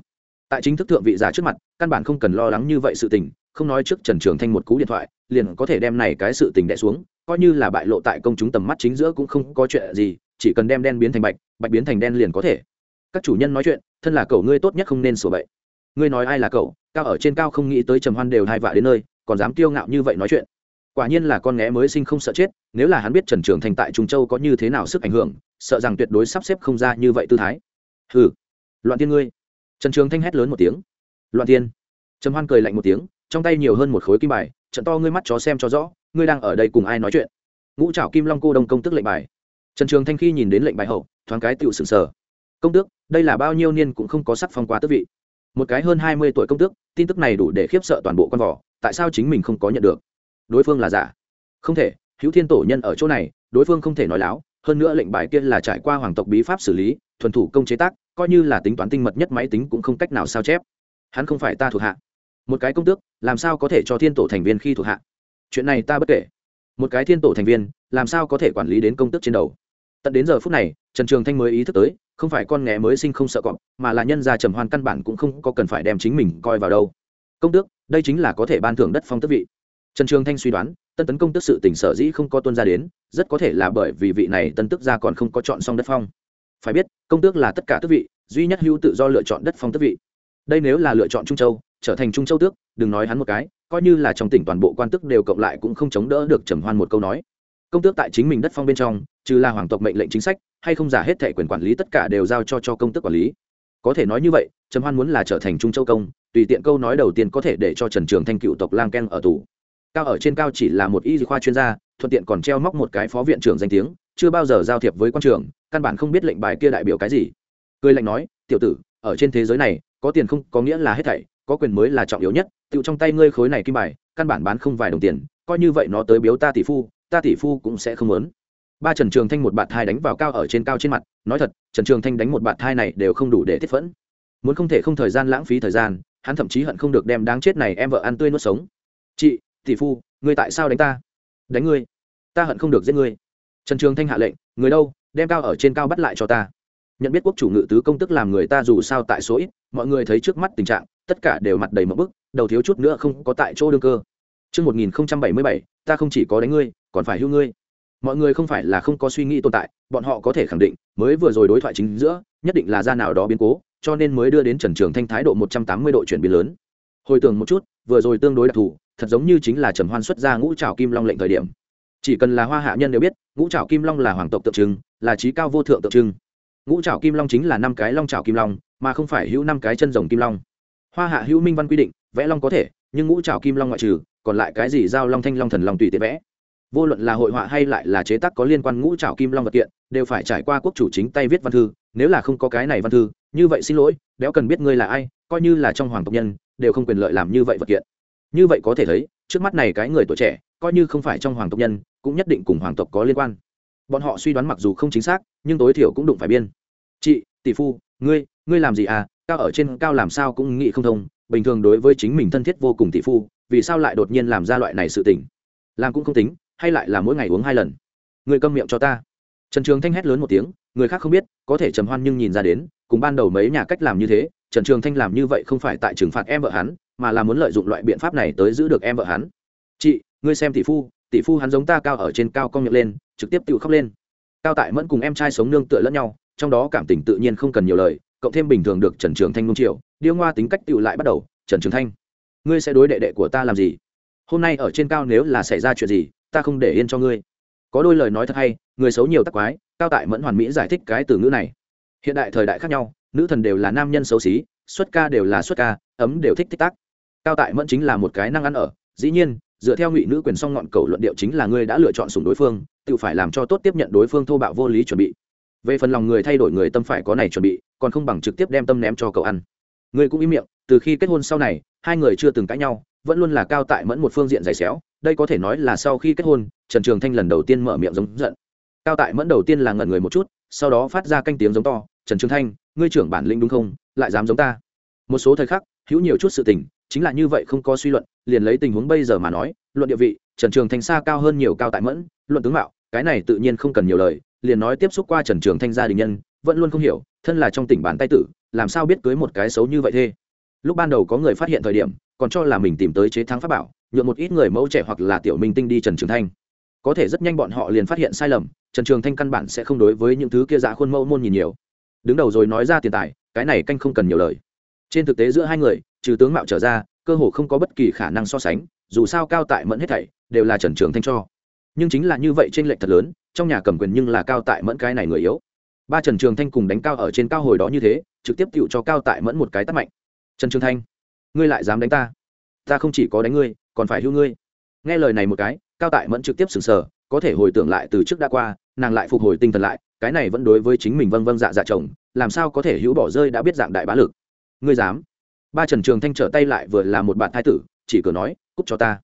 Tại chính thức thượng vị giả trước mặt, căn bản không cần lo lắng như vậy sự tình, không nói trước trần trường thanh một cú điện thoại, liền có thể đem này cái sự tình đẻ xuống, coi như là bại lộ tại công chúng tầm mắt chính giữa cũng không có chuyện gì, chỉ cần đem đen biến thành bạch bạch biến thành đen liền có thể. Các chủ nhân nói chuyện, thân là cậu ngươi tốt nhất không nên sửa bậy. Ngươi nói ai là cậu, cao ở trên cao không nghĩ tới trầm hoan đều hai vạ đến nơi, còn dám kiêu ngạo như vậy nói chuyện. Quả nhiên là con nghé mới sinh không sợ chết, nếu là hắn biết trần trường thanh tại trung châu có như thế nào sức ảnh hưởng, sợ rằng tuyệt đối sắp xếp không ra như vậy tư thái. Hừ, loạn tiên ngươi trần trường thanh hét lớn một tiếng. Loạn tiên trầm hoan cười lạnh một tiếng, trong tay nhiều hơn một khối kim bài, trận to ngươi mắt chó xem cho rõ, ngươi đang ở đây cùng ai nói chuyện. Ngũ trảo kim long cô đông công tức lệnh bài. Trần trường thanh khi nhìn đến lệnh bài hậu, thoáng cái tựu sừng sờ. Công tước, đây là bao nhiêu niên cũng không có sắc phong quá tước vị. Một cái hơn hai mươi tuổi công tước, tin tức này đủ để khiếp sợ toàn bộ con vỏ tại sao chính mình không có nhận được? Đối phương là giả. Không thể, hữu thiên tổ nhân ở chỗ này, đối phương không thể nói láo, hơn nữa lệnh bài kia là trải qua hoàng tộc bí pháp xử lý, thuần thủ công chế tác coi như là tính toán tinh mật nhất máy tính cũng không cách nào sao chép. Hắn không phải ta thuộc hạ. Một cái công tước, làm sao có thể cho thiên tổ thành viên khi thuộc hạ? Chuyện này ta bất kể. Một cái thiên tổ thành viên, làm sao có thể quản lý đến công tước trên đầu? Tận đến giờ phút này, trần trường thanh mới ý thức tới, không phải con nghé mới sinh không sợ cọp, mà là nhân gia trầm hoan căn bản cũng không có cần phải đem chính mình coi vào đâu. Công tước, đây chính là có thể ban thưởng đất phong tước vị. Trần trường thanh suy đoán, tân tấn công tức sự tỉnh sở dĩ không có tuân ra đến, rất có thể là bởi vì vị này tân tức gia còn không có chọn xong đất phong phải biết, công tước là tất cả tước vị, duy nhất hữu tự do lựa chọn đất phong tước vị. Đây nếu là lựa chọn trung châu, trở thành trung châu tước, đừng nói hắn một cái, coi như là trong tỉnh toàn bộ quan tước đều cộng lại cũng không chống đỡ được trầm hoan một câu nói. Công tước tại chính mình đất phong bên trong, trừ là hoàng tộc mệnh lệnh chính sách, hay không giả hết thẻ quyền quản lý tất cả đều giao cho cho công tước quản lý. Có thể nói như vậy, trầm hoan muốn là trở thành trung châu công, tùy tiện câu nói đầu tiên có thể để cho trần trường thanh cựu tộc lang ken ở tù. Cao ở trên cao chỉ là một y khoa chuyên gia, thuận tiện còn treo móc một cái phó viện trưởng danh tiếng, chưa bao giờ giao thiệp với quan trường căn bản không biết lệnh bài kia đại biểu cái gì. Cười lạnh nói, tiểu tử, ở trên thế giới này, có tiền không có nghĩa là hết thảy, có quyền mới là trọng yếu nhất tựu trong tay ngươi khối này kim bài, căn bản bán không vài đồng tiền, coi như vậy nó tới biếu ta tỷ phu, ta tỷ phu cũng sẽ không muốn. Ba trần trường thanh một bạt thai đánh vào cao ở trên cao trên mặt, nói thật, trần trường thanh đánh một bạt thai này đều không đủ để thiết phẫn. Muốn không thể không thời gian lãng phí thời gian, hắn thậm chí hận không được đem đáng chết này em vợ ăn tươi nuốt sống. Chị, tỷ phu, ngươi tại sao đánh ta? Đánh ngươi, ta hận không được giết ngươi. Trần trường thanh hạ lệnh, người đâu đem cao ở trên cao bắt lại cho ta nhận biết quốc chủ ngự tứ công tức làm người ta dù sao tại số ít mọi người thấy trước mắt tình trạng tất cả đều mặt đầy mẫu bức đầu thiếu chút nữa không có tại chỗ đương cơ Trước 1077, ta không chỉ có đánh ngươi, còn phải hưu ngươi. Mọi người không phải là không có suy nghĩ tồn tại, bọn họ có thể khẳng định, mới vừa rồi đối thoại chính giữa, nhất định là ra nào đó biến cố, cho nên mới đưa đến Trần Trường Thanh thái độ 180 độ chuyển biến lớn. Hồi tưởng một chút, vừa rồi tương đối đặc thù, thật giống như chính là Trầm Hoan xuất ra ngũ trảo kim long lệnh thời điểm. Chỉ cần là hoa hạ nhân đều biết, ngũ trảo kim long là hoàng tộc tượng trưng, là trí cao vô thượng tượng trưng. Ngũ trảo kim long chính là năm cái long trảo kim long, mà không phải hữu năm cái chân rồng kim long. Hoa hạ hữu minh văn quy định, vẽ long có thể, nhưng ngũ trảo kim long ngoại trừ, còn lại cái gì giao long thanh long thần long tùy tiện vẽ vô luận là hội họa hay lại là chế tác có liên quan ngũ trảo kim long vật kiện đều phải trải qua quốc chủ chính tay viết văn thư nếu là không có cái này văn thư như vậy xin lỗi đéo cần biết ngươi là ai coi như là trong hoàng tộc nhân đều không quyền lợi làm như vậy vật kiện như vậy có thể thấy trước mắt này cái người tuổi trẻ coi như không phải trong hoàng tộc nhân cũng nhất định cùng hoàng tộc có liên quan bọn họ suy đoán mặc dù không chính xác, nhưng tối thiểu cũng đụng phải biên. Chị, tỷ phu, ngươi ngươi làm gì à? Cao ở trên cao làm sao cũng nghĩ không thông. Bình thường đối với chính mình thân thiết vô cùng tỷ phu, vì sao lại đột nhiên làm ra loại này sự tình? Làm cũng không tính, hay lại là mỗi ngày uống hai lần. Người câm miệng cho ta. Trần trường thanh hét lớn một tiếng, người khác không biết, có thể trầm hoan nhưng nhìn ra đến, cùng ban đầu mấy nhà cách làm như thế, trần trường thanh làm như vậy không phải tại trừng phạt em vợ hắn, mà là muốn lợi dụng loại biện pháp này tới giữ được em vợ hắn. Chị, ngươi xem tỷ phu tỷ phu hắn giống ta cao ở trên cao cong miệng lên, trực tiếp tự khóc lên. Cao tại mẫn cùng em trai sống nương tựa lẫn nhau, trong đó cảm tình tự nhiên không cần nhiều lời, cộng thêm bình thường được trần trường thanh nung chiều, điêu ngoa tính cách tự lại bắt đầu, trần trường thanh, ngươi sẽ đối đệ đệ của ta làm gì? Hôm nay ở trên cao nếu là xảy ra chuyện gì, ta không để yên cho ngươi. Có đôi lời nói thật hay, người xấu nhiều tắc quái, cao tại mẫn hoàn mỹ giải thích cái từ ngữ này. Hiện đại thời đại khác nhau, nữ thần đều là nam nhân xấu xí, xuất ca đều là xuất ca, ấm đều thích thích tác cao tại mẫn chính là một cái năng ăn ở, dĩ nhiên dựa theo ngụy nữ quyền song ngọn cầu luận điệu chính là ngươi đã lựa chọn sùng đối phương, tự phải làm cho tốt tiếp nhận đối phương thô bạo vô lý chuẩn bị. Về phần lòng người thay đổi người tâm phải có này chuẩn bị, còn không bằng trực tiếp đem tâm ném cho cậu ăn. Ngươi cũng im miệng, từ khi kết hôn sau này, hai người chưa từng cãi nhau, vẫn luôn là cao tại mẫn một phương diện dày xéo, đây có thể nói là sau khi kết hôn, trần trường thanh lần đầu tiên mở miệng giống giận. Cao tại mẫn đầu tiên là ngẩn người một chút, sau đó phát ra canh tiếng giống to, trần trường thanh, ngươi trưởng bản lĩnh đúng không? Lại dám giống ta? Một số thời khắc, hữu nhiều chút sự tình, chính là như vậy không có suy luận liền lấy tình huống bây giờ mà nói, luận địa vị, trần trường thanh xa cao hơn nhiều cao tại mẫn, luận tướng mạo, cái này tự nhiên không cần nhiều lời, liền nói tiếp xúc qua trần trường thanh gia đình nhân, vẫn luôn không hiểu, thân là trong tỉnh bản tay tử, làm sao biết cưới một cái xấu như vậy thế? Lúc ban đầu có người phát hiện thời điểm, còn cho là mình tìm tới chế thắng pháp bảo nhuộm một ít người mẫu trẻ hoặc là tiểu minh tinh đi trần trường thanh. Có thể rất nhanh bọn họ liền phát hiện sai lầm, trần trường thanh căn bản sẽ không đối với những thứ kia dạ khuôn mẫu môn nhìn nhiều. Đứng đầu rồi nói ra tiền tài, cái này canh không cần nhiều lời. Trên thực tế giữa hai người, trừ tướng mạo trở ra cơ hồ không có bất kỳ khả năng so sánh, dù sao cao tại mẫn hết thảy, đều là trần trường thanh cho. Nhưng chính là như vậy trên lệnh thật lớn, trong nhà cầm quyền nhưng là cao tại mẫn cái này người yếu. Ba trần trường thanh cùng đánh cao ở trên cao hồi đó như thế, trực tiếp tựu cho cao tại mẫn một cái tắt mạnh. Trần trường thanh, ngươi lại dám đánh ta? Ta không chỉ có đánh ngươi, còn phải hưu ngươi. Nghe lời này một cái, cao tại mẫn trực tiếp sừng sờ, có thể hồi tưởng lại từ trước đã qua, nàng lại phục hồi tinh thần lại, cái này vẫn đối với chính mình vâng vâng dạ dạ chồng, làm sao có thể hữu bỏ rơi đã biết dạng đại bá lực. Ngươi dám? Ba trần trường thanh trở tay lại vừa là một bạn thái tử, chỉ cửa nói cúc cho ta.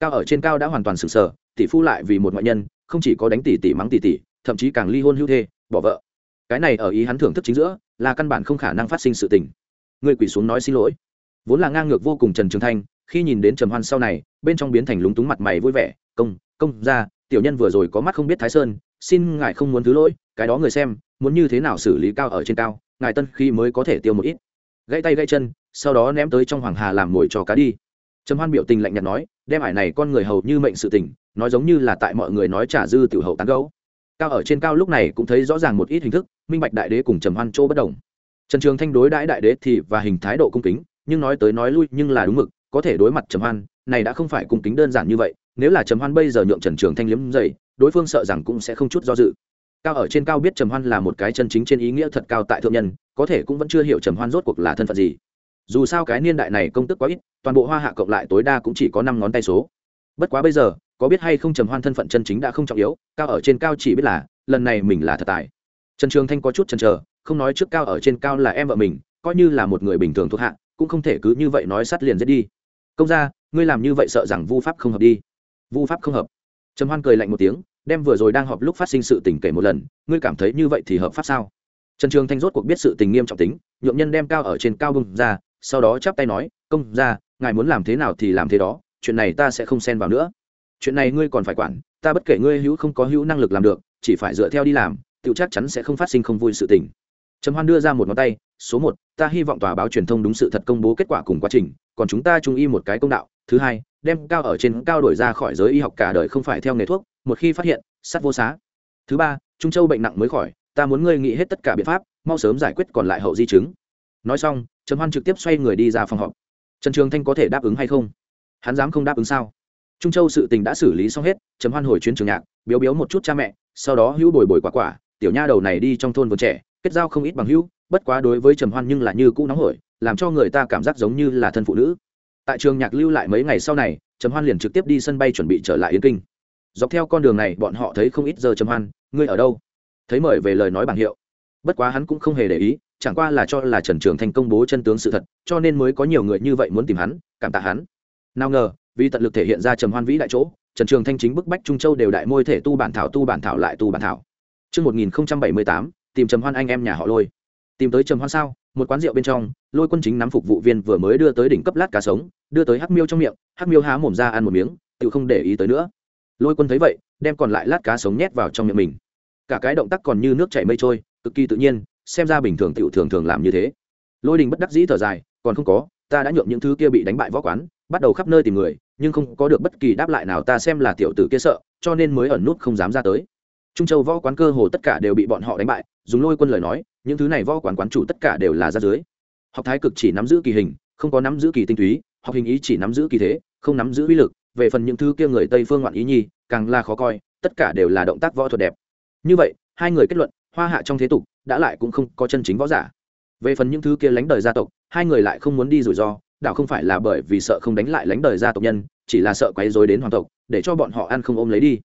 Cao ở trên cao đã hoàn toàn sừng sờ, tỷ phu lại vì một ngoại nhân, không chỉ có đánh tỷ tỷ mắng tỷ tỷ, thậm chí càng ly hôn hưu thê, bỏ vợ. Cái này ở ý hắn thưởng thức chính giữa, là căn bản không khả năng phát sinh sự tình. Ngươi quỳ xuống nói xin lỗi. Vốn là ngang ngược vô cùng trần trường thanh, khi nhìn đến trầm hoan sau này, bên trong biến thành lúng túng mặt mày vui vẻ, công công ra tiểu nhân vừa rồi có mắt không biết thái sơn, xin ngài không muốn thứ lỗi, cái đó người xem, muốn như thế nào xử lý cao ở trên cao, ngài tân khi mới có thể tiêu một ít. Gãy tay gãy chân sau đó ném tới trong hoàng hà làm mồi cho cá đi. Trầm hoan biểu tình lạnh nhạt nói, đem ải này con người hầu như mệnh sự tình, nói giống như là tại mọi người nói trả dư tiểu hậu tán gấu cao ở trên cao lúc này cũng thấy rõ ràng một ít hình thức, minh bạch đại đế cùng trầm hoan chỗ bất đồng. Trần trường thanh đối đãi đại đế thì và hình thái độ cung kính, nhưng nói tới nói lui nhưng là đúng mực, có thể đối mặt trầm hoan, này đã không phải cung kính đơn giản như vậy, nếu là trầm hoan bây giờ nhượng trần trường thanh liếm dày đối phương sợ rằng cũng sẽ không chút do dự. Cao ở trên cao biết trầm hoan là một cái chân chính trên ý nghĩa thật cao tại thượng nhân, có thể cũng vẫn chưa hiểu trầm hoan rốt cuộc là thân phận gì dù sao cái niên đại này công tức quá ít, toàn bộ hoa hạ cộng lại tối đa cũng chỉ có năm ngón tay số. Bất quá bây giờ, có biết hay không trầm hoan thân phận chân chính đã không trọng yếu, cao ở trên cao chỉ biết là, lần này mình là thật tài. Trần trường thanh có chút chần chờ, không nói trước cao ở trên cao là em vợ mình, coi như là một người bình thường thuộc hạ, cũng không thể cứ như vậy nói sát liền giết đi. Công ra ngươi làm như vậy sợ rằng vu pháp không hợp đi. Vu pháp không hợp. Trầm hoan cười lạnh một tiếng, đem vừa rồi đang họp lúc phát sinh sự tình kể một lần, ngươi cảm thấy như vậy thì hợp pháp sao? Trần trường thanh rốt cuộc biết sự tình nghiêm trọng tính nhuộm nhân đem cao ở trên cao bưng ra sau đó chắp tay nói, công ra ngài muốn làm thế nào thì làm thế đó, chuyện này ta sẽ không xen vào nữa. Chuyện này ngươi còn phải quản, ta bất kể ngươi hữu không có hữu năng lực làm được, chỉ phải dựa theo đi làm, tự chắc chắn sẽ không phát sinh không vui sự tình. Trầm hoan đưa ra một ngón tay, số một, ta hy vọng tòa báo truyền thông đúng sự thật công bố kết quả cùng quá trình, còn chúng ta trung y một cái công đạo. Thứ hai, đem cao ở trên cao đổi ra khỏi giới y học cả đời không phải theo nghề thuốc, một khi phát hiện sát vô xá. Thứ ba, trung châu bệnh nặng mới khỏi, ta muốn ngươi nghĩ hết tất cả biện pháp, mau sớm giải quyết còn lại hậu di chứng nói xong, trầm hoan trực tiếp xoay người đi ra phòng họp. Trần trường thanh có thể đáp ứng hay không? Hắn dám không đáp ứng sao? Trung châu sự tình đã xử lý xong hết, trầm hoan hồi chuyến trường nhạc, biếu biếu một chút cha mẹ, sau đó hữu bồi bồi quả quả, tiểu nha đầu này đi trong thôn vườn trẻ, kết giao không ít bằng hữu, bất quá đối với trầm hoan nhưng là như cũ nóng hổi, làm cho người ta cảm giác giống như là thân phụ nữ. Tại trường nhạc lưu lại mấy ngày sau này, trầm hoan liền trực tiếp đi sân bay chuẩn bị trở lại yên kinh. Dọc theo con đường này, bọn họ thấy không ít giờ trầm hoan, ngươi ở đâu? Thấy mời về lời nói bảng hiệu. Bất quá hắn cũng không hề để ý chẳng qua là cho là trần trường thanh công bố chân tướng sự thật cho nên mới có nhiều người như vậy muốn tìm hắn cảm tạ hắn. Nào ngờ vì tận lực thể hiện ra trầm hoan vĩ đại chỗ trần trường thanh chính bức bách trung châu đều đại môi thể tu bản thảo tu bản thảo lại tu bản thảo. Trước 1078, tìm trầm hoan anh em nhà họ lôi. Tìm tới trầm hoan sao? Một quán rượu bên trong lôi quân chính nắm phục vụ viên vừa mới đưa tới đỉnh cấp lát cá sống đưa tới hắc miêu trong miệng hắc miêu há mồm ra ăn một miếng tự không để ý tới nữa. Lôi quân thấy vậy đem còn lại lát cá sống nhét vào trong miệng mình. Cả cái động tác còn như nước chảy mây trôi cực kỳ tự nhiên xem ra bình thường tiểu thường thường làm như thế. Lôi đình bất đắc dĩ thở dài, còn không có, ta đã nhượng những thứ kia bị đánh bại võ quán, bắt đầu khắp nơi tìm người, nhưng không có được bất kỳ đáp lại nào ta xem là tiểu tử kia sợ, cho nên mới ẩn nút không dám ra tới. Trung châu võ quán cơ hồ tất cả đều bị bọn họ đánh bại, dùng lôi quân lời nói, những thứ này võ quán quán chủ tất cả đều là ra dưới. Học thái cực chỉ nắm giữ kỳ hình, không có nắm giữ kỳ tinh túy, học hình ý chỉ nắm giữ kỳ thế, không nắm giữ uy lực, về phần những thứ kia người tây phương ngoạn ý nhi, càng là khó coi, tất cả đều là động tác võ thuật đẹp. Như vậy, hai người kết luận, hoa hạ trong thế tục đã lại cũng không có chân chính võ giả. Về phần những thứ kia lánh đời gia tộc, hai người lại không muốn đi rủi ro đạo không phải là bởi vì sợ không đánh lại lánh đời gia tộc nhân, chỉ là sợ quấy rối đến hoàng tộc, để cho bọn họ ăn không ôm lấy đi.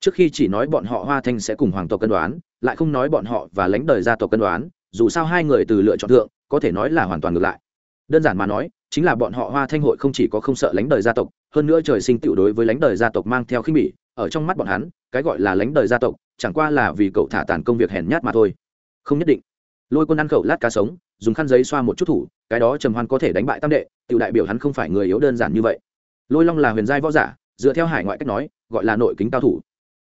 Trước khi chỉ nói bọn họ hoa thanh sẽ cùng hoàng tộc cân đoán, lại không nói bọn họ và lãnh đời gia tộc cân đoán, dù sao hai người từ lựa chọn thượng, có thể nói là hoàn toàn ngược lại. Đơn giản mà nói, chính là bọn họ hoa thanh hội không chỉ có không sợ lãnh đời gia tộc, hơn nữa trời sinh tựu đối với lãnh đời gia tộc mang theo khinh bỉ, ở trong mắt bọn hắn, cái gọi là lãnh đời gia tộc, chẳng qua là vì cậu thả tàn công việc hèn nhát mà thôi không nhất định. Lôi quân ăn khẩu lát cá sống, dùng khăn giấy xoa một chút thủ, cái đó trầm hoan có thể đánh bại tam đệ tự đại biểu hắn không phải người yếu đơn giản như vậy. Lôi long là huyền giai võ giả, dựa theo hải ngoại cách nói, gọi là nội kính cao thủ.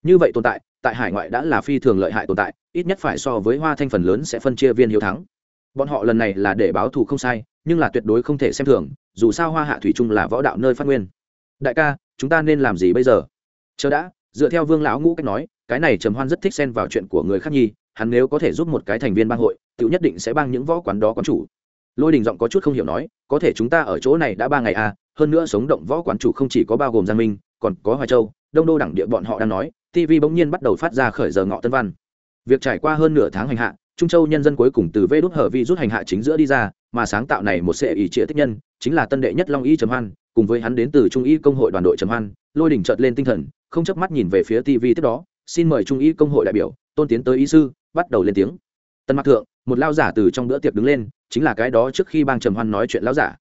Như vậy tồn tại tại hải ngoại đã là phi thường lợi hại tồn tại, ít nhất phải so với hoa thanh phần lớn sẽ phân chia viên hiếu thắng. Bọn họ lần này là để báo thù không sai, nhưng là tuyệt đối không thể xem thường, dù sao hoa hạ thủy trung là võ đạo nơi phát nguyên. Đại ca, chúng ta nên làm gì bây giờ? Chờ đã, dựa theo vương lão ngũ cách nói, cái này trầm hoan rất thích xen vào chuyện của người khác nhi hắn nếu có thể giúp một cái thành viên bang hội tự nhất định sẽ bang những võ quán đó quán chủ. Lôi đình giọng có chút không hiểu nói, có thể chúng ta ở chỗ này đã ba ngày à hơn nữa sống động võ quán chủ không chỉ có bao gồm giang minh, còn có hoài châu, đông đô đẳng địa bọn họ đang nói tv bỗng nhiên bắt đầu phát ra khởi giờ ngọ tân văn. Việc trải qua hơn nửa tháng hành hạ, trung châu nhân dân cuối cùng từ vê đốt hở vi rút hành hạ chính giữa đi ra, mà sáng tạo này một sệ ý trịa tích nhân, chính là tân đệ nhất long y trầm hoan, cùng với hắn đến từ trung y công hội đoàn đội trầm hoan, lôi đỉnh trợt lên tinh thần, không chớp mắt nhìn về phía tv tiếp đó, xin mời trung y công hội đại biểu, tôn tiến tới y sư bắt đầu lên tiếng. Tân mặc thượng, một lao giả từ trong bữa tiệc đứng lên, chính là cái đó trước khi bang trầm hoan nói chuyện lao giả.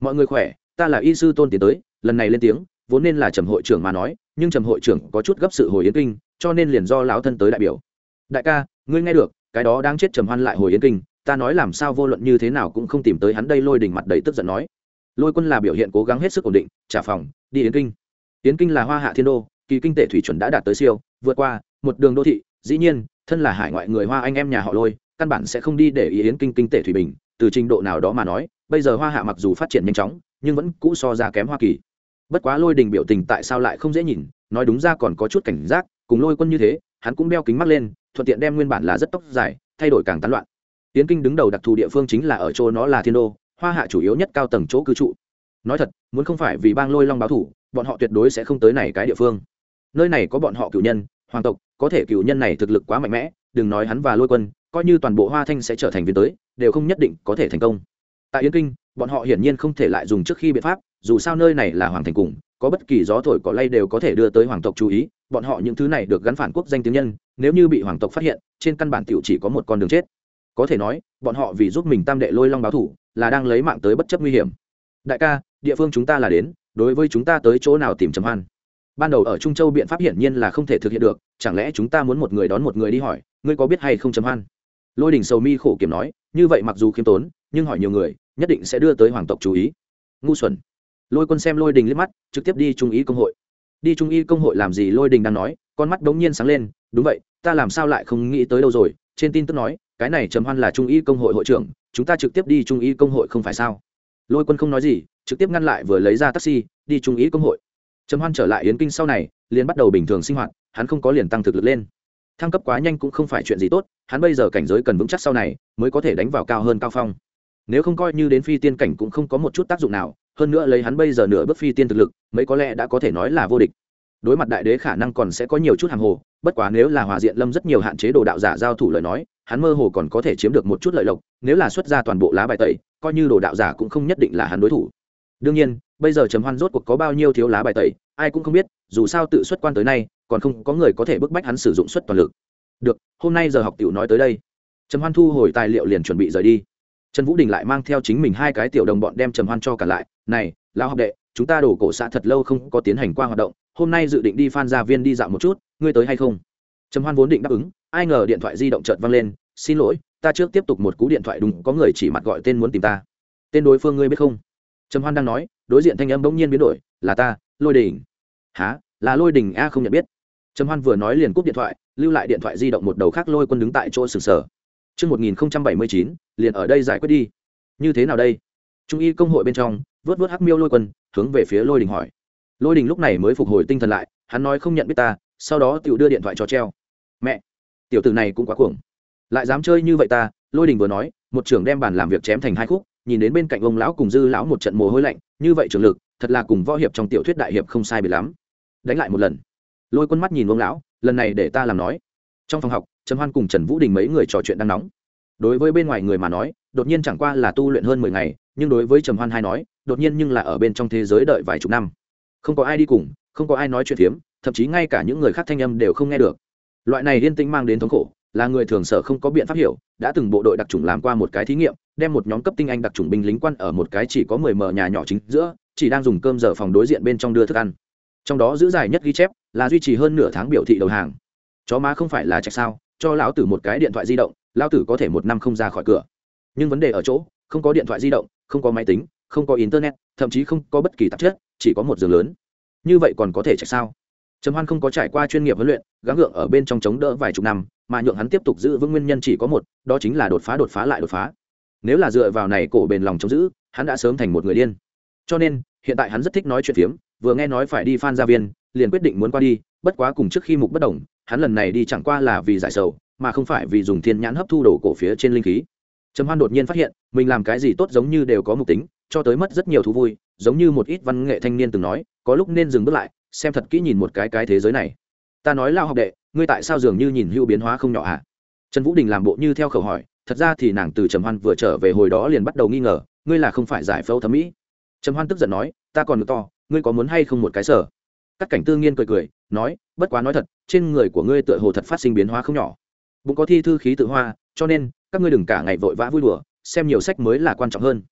Mọi người khỏe, ta là y sư tôn tiến tới, lần này lên tiếng, vốn nên là trầm hội trưởng mà nói, nhưng trầm hội trưởng có chút gấp sự hồi yến kinh, cho nên liền do lão thân tới đại biểu. Đại ca, ngươi nghe được, cái đó đang chết trầm hoan lại hồi yến kinh, ta nói làm sao vô luận như thế nào cũng không tìm tới hắn đây lôi đỉnh mặt đầy tức giận nói. Lôi quân là biểu hiện cố gắng hết sức ổn định, trả phòng, đi yến kinh. Yến kinh là hoa hạ thiên đô, kỳ kinh tệ thủy chuẩn đã đạt tới siêu, vượt qua một đường đô thị, dĩ nhiên thân là hải ngoại người hoa anh em nhà họ lôi căn bản sẽ không đi để ý yến kinh kinh tế thủy bình từ trình độ nào đó mà nói bây giờ hoa hạ mặc dù phát triển nhanh chóng nhưng vẫn cũ so ra kém hoa kỳ bất quá lôi đình biểu tình tại sao lại không dễ nhìn nói đúng ra còn có chút cảnh giác cùng lôi quân như thế hắn cũng đeo kính mắt lên thuận tiện đem nguyên bản là rất tóc dài thay đổi càng tán loạn tiến kinh đứng đầu đặc thù địa phương chính là ở chỗ nó là thiên đô hoa hạ chủ yếu nhất cao tầng chỗ cư trụ nói thật muốn không phải vì bang lôi long báo thủ bọn họ tuyệt đối sẽ không tới này cái địa phương nơi này có bọn họ cử nhân hoàng tộc, có thể cựu nhân này thực lực quá mạnh mẽ, đừng nói hắn và lôi quân, coi như toàn bộ hoa thanh sẽ trở thành viên tới, đều không nhất định có thể thành công. Tại yên kinh, bọn họ hiển nhiên không thể lại dùng trước khi biện pháp, dù sao nơi này là hoàng thành cùng, có bất kỳ gió thổi cỏ lay đều có thể đưa tới hoàng tộc chú ý, bọn họ những thứ này được gắn phản quốc danh tiếng nhân, nếu như bị hoàng tộc phát hiện, trên căn bản tiểu chỉ có một con đường chết. Có thể nói, bọn họ vì giúp mình tam đệ lôi long báo thủ, là đang lấy mạng tới bất chấp nguy hiểm. Đại ca, địa phương chúng ta là đến, đối với chúng ta tới chỗ nào tìm trầm hoan? Ban đầu ở trung châu biện pháp hiển nhiên là không thể thực hiện được, chẳng lẽ chúng ta muốn một người đón một người đi hỏi, ngươi có biết hay không chấm hoan? Lôi đình sầu mi khổ kiểm nói, như vậy mặc dù khiêm tốn, nhưng hỏi nhiều người, nhất định sẽ đưa tới hoàng tộc chú ý. Ngu xuẩn. Lôi quân xem lôi đình liếc mắt, trực tiếp đi trung ý công hội. Đi trung y công hội làm gì lôi đình đang nói, con mắt đ ố n g nhiên sáng lên, đúng vậy, ta làm sao lại không nghĩ tới đâu rồi, trên tin tức nói, cái này trầm hoan là trung y công hội hội trưởng, chúng ta trực tiếp đi trung y công hội không phải sao? Lôi quân không nói gì, trực tiếp ngăn lại vừa lấy ra taxi, đi trung y công hội trầm hoan trở lại yến kinh sau này, liền bắt đầu bình thường sinh hoạt, hắn không có liền tăng thực lực lên. Thăng cấp quá nhanh cũng không phải chuyện gì tốt, hắn bây giờ cảnh giới cần vững chắc sau này, mới có thể đánh vào cao hơn cao phong. Nếu không coi như đến phi tiên cảnh cũng không có một chút tác dụng nào, hơn nữa lấy hắn bây giờ nửa bước phi tiên thực lực, mấy có lẽ đã có thể nói là vô địch. Đối mặt đại đế khả năng còn sẽ có nhiều chút hàng hồ, bất quá nếu là hòa diện lâm rất nhiều hạn chế đồ đạo giả giao thủ lời nói, hắn mơ hồ còn có thể chiếm được một chút lợi lộc, nếu là xuất ra toàn bộ lá bài tẩy, coi như đồ đạo giả cũng không nhất định là hắn đối thủ. Đương nhiên bây giờ trầm hoan rốt cuộc có bao nhiêu thiếu lá bài tẩy, ai cũng không biết, dù sao tự xuất quan tới nay, còn không có người có thể bức bách hắn sử dụng suất toàn lực. Được, hôm nay giờ học tiểu nói tới đây. Trầm hoan thu hồi tài liệu liền chuẩn bị rời đi. Trần vũ đình lại mang theo chính mình hai cái tiểu đồng bọn đem trầm hoan cho cả lại. Này lao học đệ, chúng ta đổ cổ xã thật lâu không có tiến hành qua hoạt động, hôm nay dự định đi phan gia viên đi dạo một chút, ngươi tới hay không? Trầm hoan vốn định đáp ứng, ai ngờ điện thoại di động chợt văng lên, xin lỗi, ta trước tiếp tục một cú điện thoại đúng, có người chỉ mặt gọi tên muốn tìm ta. Tên đối phương ngươi biết không? Trầm hoan đang nói đối diện thanh âm bỗng nhiên biến đổi là ta lôi đình há là lôi đình a không nhận biết trầm hoan vừa nói liền cúp điện thoại lưu lại điện thoại di động một đầu khác lôi quân đứng tại chỗ sừng sờ Trước 1079, liền ở đây giải quyết đi. Như thế nào đây? Trung y công hội bên trong, vớt vớt hắc miêu lôi quân, hướng về phía lôi đình hỏi. Lôi đình lúc này mới phục hồi tinh thần lại, hắn nói không nhận biết ta, sau đó tiểu đưa điện thoại cho treo. Mẹ, tiểu tử này cũng quá cuồng. Lại dám chơi như vậy ta, lôi đình vừa nói, một trưởng đem bàn làm việc chém thành hai khúc, nhìn đến bên cạnh ông lão cùng dư lão một trận mồ hôi lạnh, như vậy trường lực, thật là cùng võ hiệp trong tiểu thuyết đại hiệp không sai biệt lắm. Đánh lại một lần. Lôi quân mắt nhìn ông lão, lần này để ta làm nói. Trong phòng học, trầm hoan cùng trần vũ đình mấy người trò chuyện đang nóng đối với bên ngoài người mà nói đột nhiên chẳng qua là tu luyện hơn mười ngày nhưng đối với trầm hoan hai nói đột nhiên nhưng là ở bên trong thế giới đợi vài chục năm không có ai đi cùng không có ai nói chuyện phiếm thậm chí ngay cả những người khác thanh âm đều không nghe được loại này yên tĩnh mang đến thống khổ là người thường sở không có biện pháp hiểu, đã từng bộ đội đặc trùng làm qua một cái thí nghiệm, đem một nhóm cấp tinh anh đặc trùng binh lính quan ở một cái chỉ có mười mờ nhà nhỏ chính giữa, chỉ đang dùng cơm giờ phòng đối diện bên trong đưa thức ăn. Trong đó giữ dài nhất ghi chép là duy trì hơn nửa tháng biểu thị đầu hàng. Chó má không phải là trạch sao, cho lão tử một cái điện thoại di động, lão tử có thể một năm không ra khỏi cửa. Nhưng vấn đề ở chỗ, không có điện thoại di động, không có máy tính, không có internet, thậm chí không có bất kỳ tạp chất, chỉ có một giường lớn. Như vậy còn có thể chạy sao? Trầm hoan không có trải qua chuyên nghiệp huấn luyện, gắng gượng ở bên trong chống đỡ vài chục năm, mà nhượng hắn tiếp tục giữ vững nguyên nhân chỉ có một, đó chính là đột phá đột phá lại đột phá. Nếu là dựa vào này cổ bền lòng chống giữ, hắn đã sớm thành một người điên. Cho nên, hiện tại hắn rất thích nói chuyện phiếm, vừa nghe nói phải đi phan gia viên, liền quyết định muốn qua đi, bất quá cùng trước khi mục bất đồng, hắn lần này đi chẳng qua là vì giải sầu, mà không phải vì dùng thiên nhãn hấp thu đồ cổ phía trên linh khí. Trầm hoan đột nhiên phát hiện, mình làm cái gì tốt giống như đều có mục tính, cho tới mất rất nhiều thú vui, giống như một ít văn nghệ thanh niên từng nói, có lúc nên dừng bước lại xem thật kỹ nhìn một cái cái thế giới này. Ta nói lao học đệ, ngươi tại sao dường như nhìn hữu biến hóa không nhỏ ạ à? trần vũ đình làm bộ như theo khẩu hỏi, thật ra thì nàng từ trầm hoan vừa trở về hồi đó liền bắt đầu nghi ngờ, ngươi là không phải giải phẫu thẩm mỹ. Trầm hoan tức giận nói, ta còn ngực to, ngươi có muốn hay không một cái sở? Các cảnh tư nghiên cười cười, nói, bất quá nói thật, trên người của ngươi tựa hồ thật phát sinh biến hóa không nhỏ. Bụng có thi thư khí tự hoa, cho nên, các ngươi đừng cả ngày vội vã vui đùa, xem nhiều sách mới là quan trọng hơn.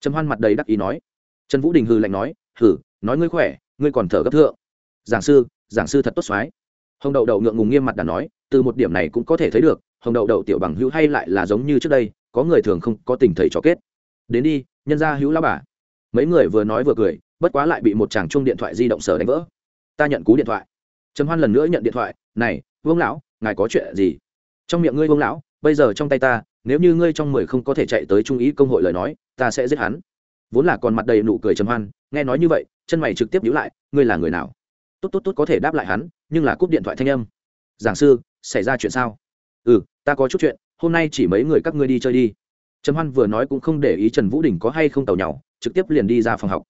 Trầm hoan mặt đầy đắc ý nói. Trần vũ đình hư lạnh nói hử nói ngươi khỏe, ngươi còn thở gấp thượng giảng sư giảng sư thật tốt xoái hồng đậu đậu ngượng ngùng nghiêm mặt đàn nói, từ một điểm này cũng có thể thấy được, hồng đậu đậu tiểu bằng hữu hay lại là giống như trước đây, có người thường không có tình thầy trò kết. Đến đi, nhân ra hữu lao bà. Mấy người vừa nói vừa cười, bất quá lại bị một chàng chung điện thoại di động sở đánh vỡ. Ta nhận cú điện thoại. Trầm hoan lần nữa nhận điện thoại, này, vương lão, ngài có chuyện gì? Trong miệng ngươi, vương lão, bây giờ trong tay ta, nếu như ngươi trong mười không có thể chạy tới trung ý công hội lời nói, ta sẽ giết hắn. Vốn là còn mặt đầy nụ cười trầm hoan, nghe nói như vậy, chân mày trực tiếp nhíu lại, ngươi là người nào? Tốt tốt tốt có thể đáp lại hắn, nhưng là cúp điện thoại thanh âm. Giảng sư, xảy ra chuyện sao? Ừ ta có chút chuyện, hôm nay chỉ mấy người các ngươi đi chơi đi. Trầm hoan vừa nói cũng không để ý trần vũ đình có hay không tàu nhau trực tiếp liền đi ra phòng học.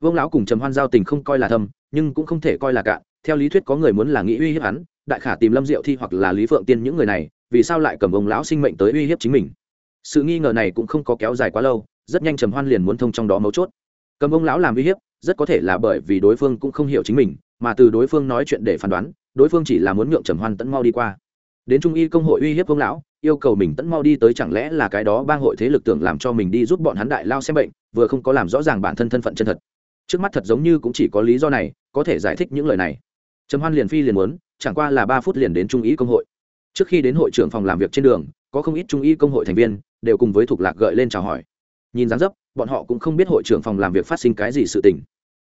Vương lão cùng trầm hoan giao tình không coi là thâm, nhưng cũng không thể coi là cạn. Theo lý thuyết có người muốn là nghĩ uy hiếp hắn, đại khả tìm lâm diệu thi hoặc là lý phượng tiên những người này, vì sao lại cầm ông lão sinh mệnh tới uy hiếp chính mình? Sự nghi ngờ này cũng không có kéo dài quá lâu, rất nhanh trầm hoan liền muốn thông trong đó mấu chốt. Cầm ông lão làm uy hiếp, rất có thể là bởi vì đối phương cũng không hiểu chính mình mà từ đối phương nói chuyện để phán đoán, đối phương chỉ là muốn nhượng trầm hoan tẫn mau đi qua. Đến trung y công hội uy hiếp ông lão, yêu cầu mình tẫn mau đi tới chẳng lẽ là cái đó bang hội thế lực tưởng làm cho mình đi giúp bọn hắn đại lao xem bệnh, vừa không có làm rõ ràng bản thân thân phận chân thật. Trước mắt thật giống như cũng chỉ có lý do này, có thể giải thích những lời này. Trầm hoan liền phi liền muốn, chẳng qua là ba phút liền đến trung y công hội. Trước khi đến hội trưởng phòng làm việc trên đường, có không ít trung y công hội thành viên, đều cùng với thuộc lạc gợi lên chào hỏi. Nhìn dáng dấp, bọn họ cũng không biết hội trưởng phòng làm việc phát sinh cái gì sự tình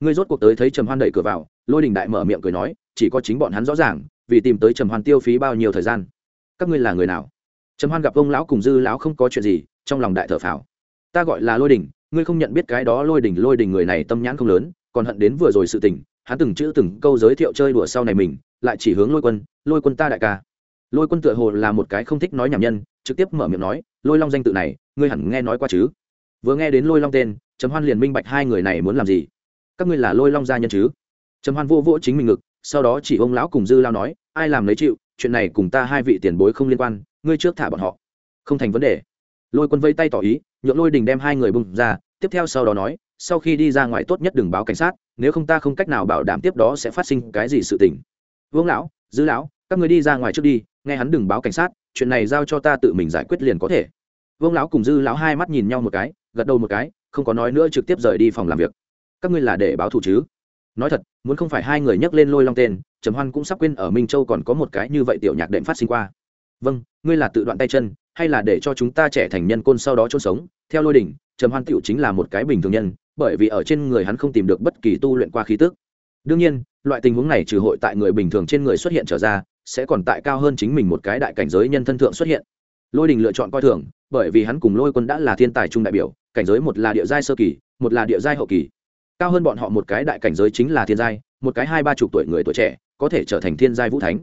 ngươi rốt cuộc tới thấy trầm hoan đẩy cửa vào, lôi đình đại mở miệng cười nói, chỉ có chính bọn hắn rõ ràng, vì tìm tới trầm hoan tiêu phí bao nhiêu thời gian. Các ngươi là người nào? Trầm hoan gặp ông lão cùng dư lão không có chuyện gì, trong lòng đại thở phào. Ta gọi là lôi đình, ngươi không nhận biết cái đó lôi đình lôi đình người này tâm nhãn không lớn, còn hận đến vừa rồi sự tình, hắn từng chữ từng câu giới thiệu chơi đùa sau này mình, lại chỉ hướng lôi quân lôi quân ta đại ca. Lôi quân tựa hồ là một cái không thích nói nhảm nhân, trực tiếp mở miệng nói, lôi long danh tự này, ngươi hẳn nghe nói qua chứ? Vừa nghe đến lôi long tên, trầm hoan liền minh bạch hai người này muốn làm gì các ngươi là lôi long gia nhân chứ? Trầm hoan vô vỗ chính mình ngực, sau đó chỉ ông lão cùng dư lao nói, ai làm lấy chịu, chuyện này cùng ta hai vị tiền bối không liên quan, ngươi trước thả bọn họ. Không thành vấn đề. Lôi quân vây tay tỏ ý, nhượng lôi đình đem hai người bung ra, tiếp theo sau đó nói, sau khi đi ra ngoài tốt nhất đừng báo cảnh sát, nếu không ta không cách nào bảo đảm tiếp đó sẽ phát sinh cái gì sự tình. Vương lão, dư lão, các người đi ra ngoài trước đi, nghe hắn đừng báo cảnh sát, chuyện này giao cho ta tự mình giải quyết liền có thể. Vương lão cùng dư lão hai mắt nhìn nhau một cái, gật đầu một cái, không có nói nữa trực tiếp rời đi phòng làm việc các ngươi là để báo thù chứ? Nói thật, muốn không phải hai người nhắc lên lôi long tên, trầm hoan cũng sắp quên ở minh châu còn có một cái như vậy tiểu nhạc đệm phát sinh qua. Vâng ngươi là tự đoạn tay chân, hay là để cho chúng ta trẻ thành nhân côn sau đó chôn sống? Theo lôi đỉnh, trầm hoan tựu chính là một cái bình thường nhân, bởi vì ở trên người hắn không tìm được bất kỳ tu luyện qua khí tức. Đương nhiên, loại tình huống này trừ hội tại người bình thường trên người xuất hiện trở ra, sẽ còn tại cao hơn chính mình một cái đại cảnh giới nhân thân thượng xuất hiện. Lôi đình lựa chọn coi thường, bởi vì hắn cùng lôi quân đã là thiên tài trung đại biểu, cảnh giới một là địa giai sơ kỳ, một là địa giai hậu kỳ cao hơn bọn họ một cái đại cảnh giới chính là thiên giai, một cái hai ba chục tuổi người tuổi trẻ, có thể trở thành thiên giai vũ thánh.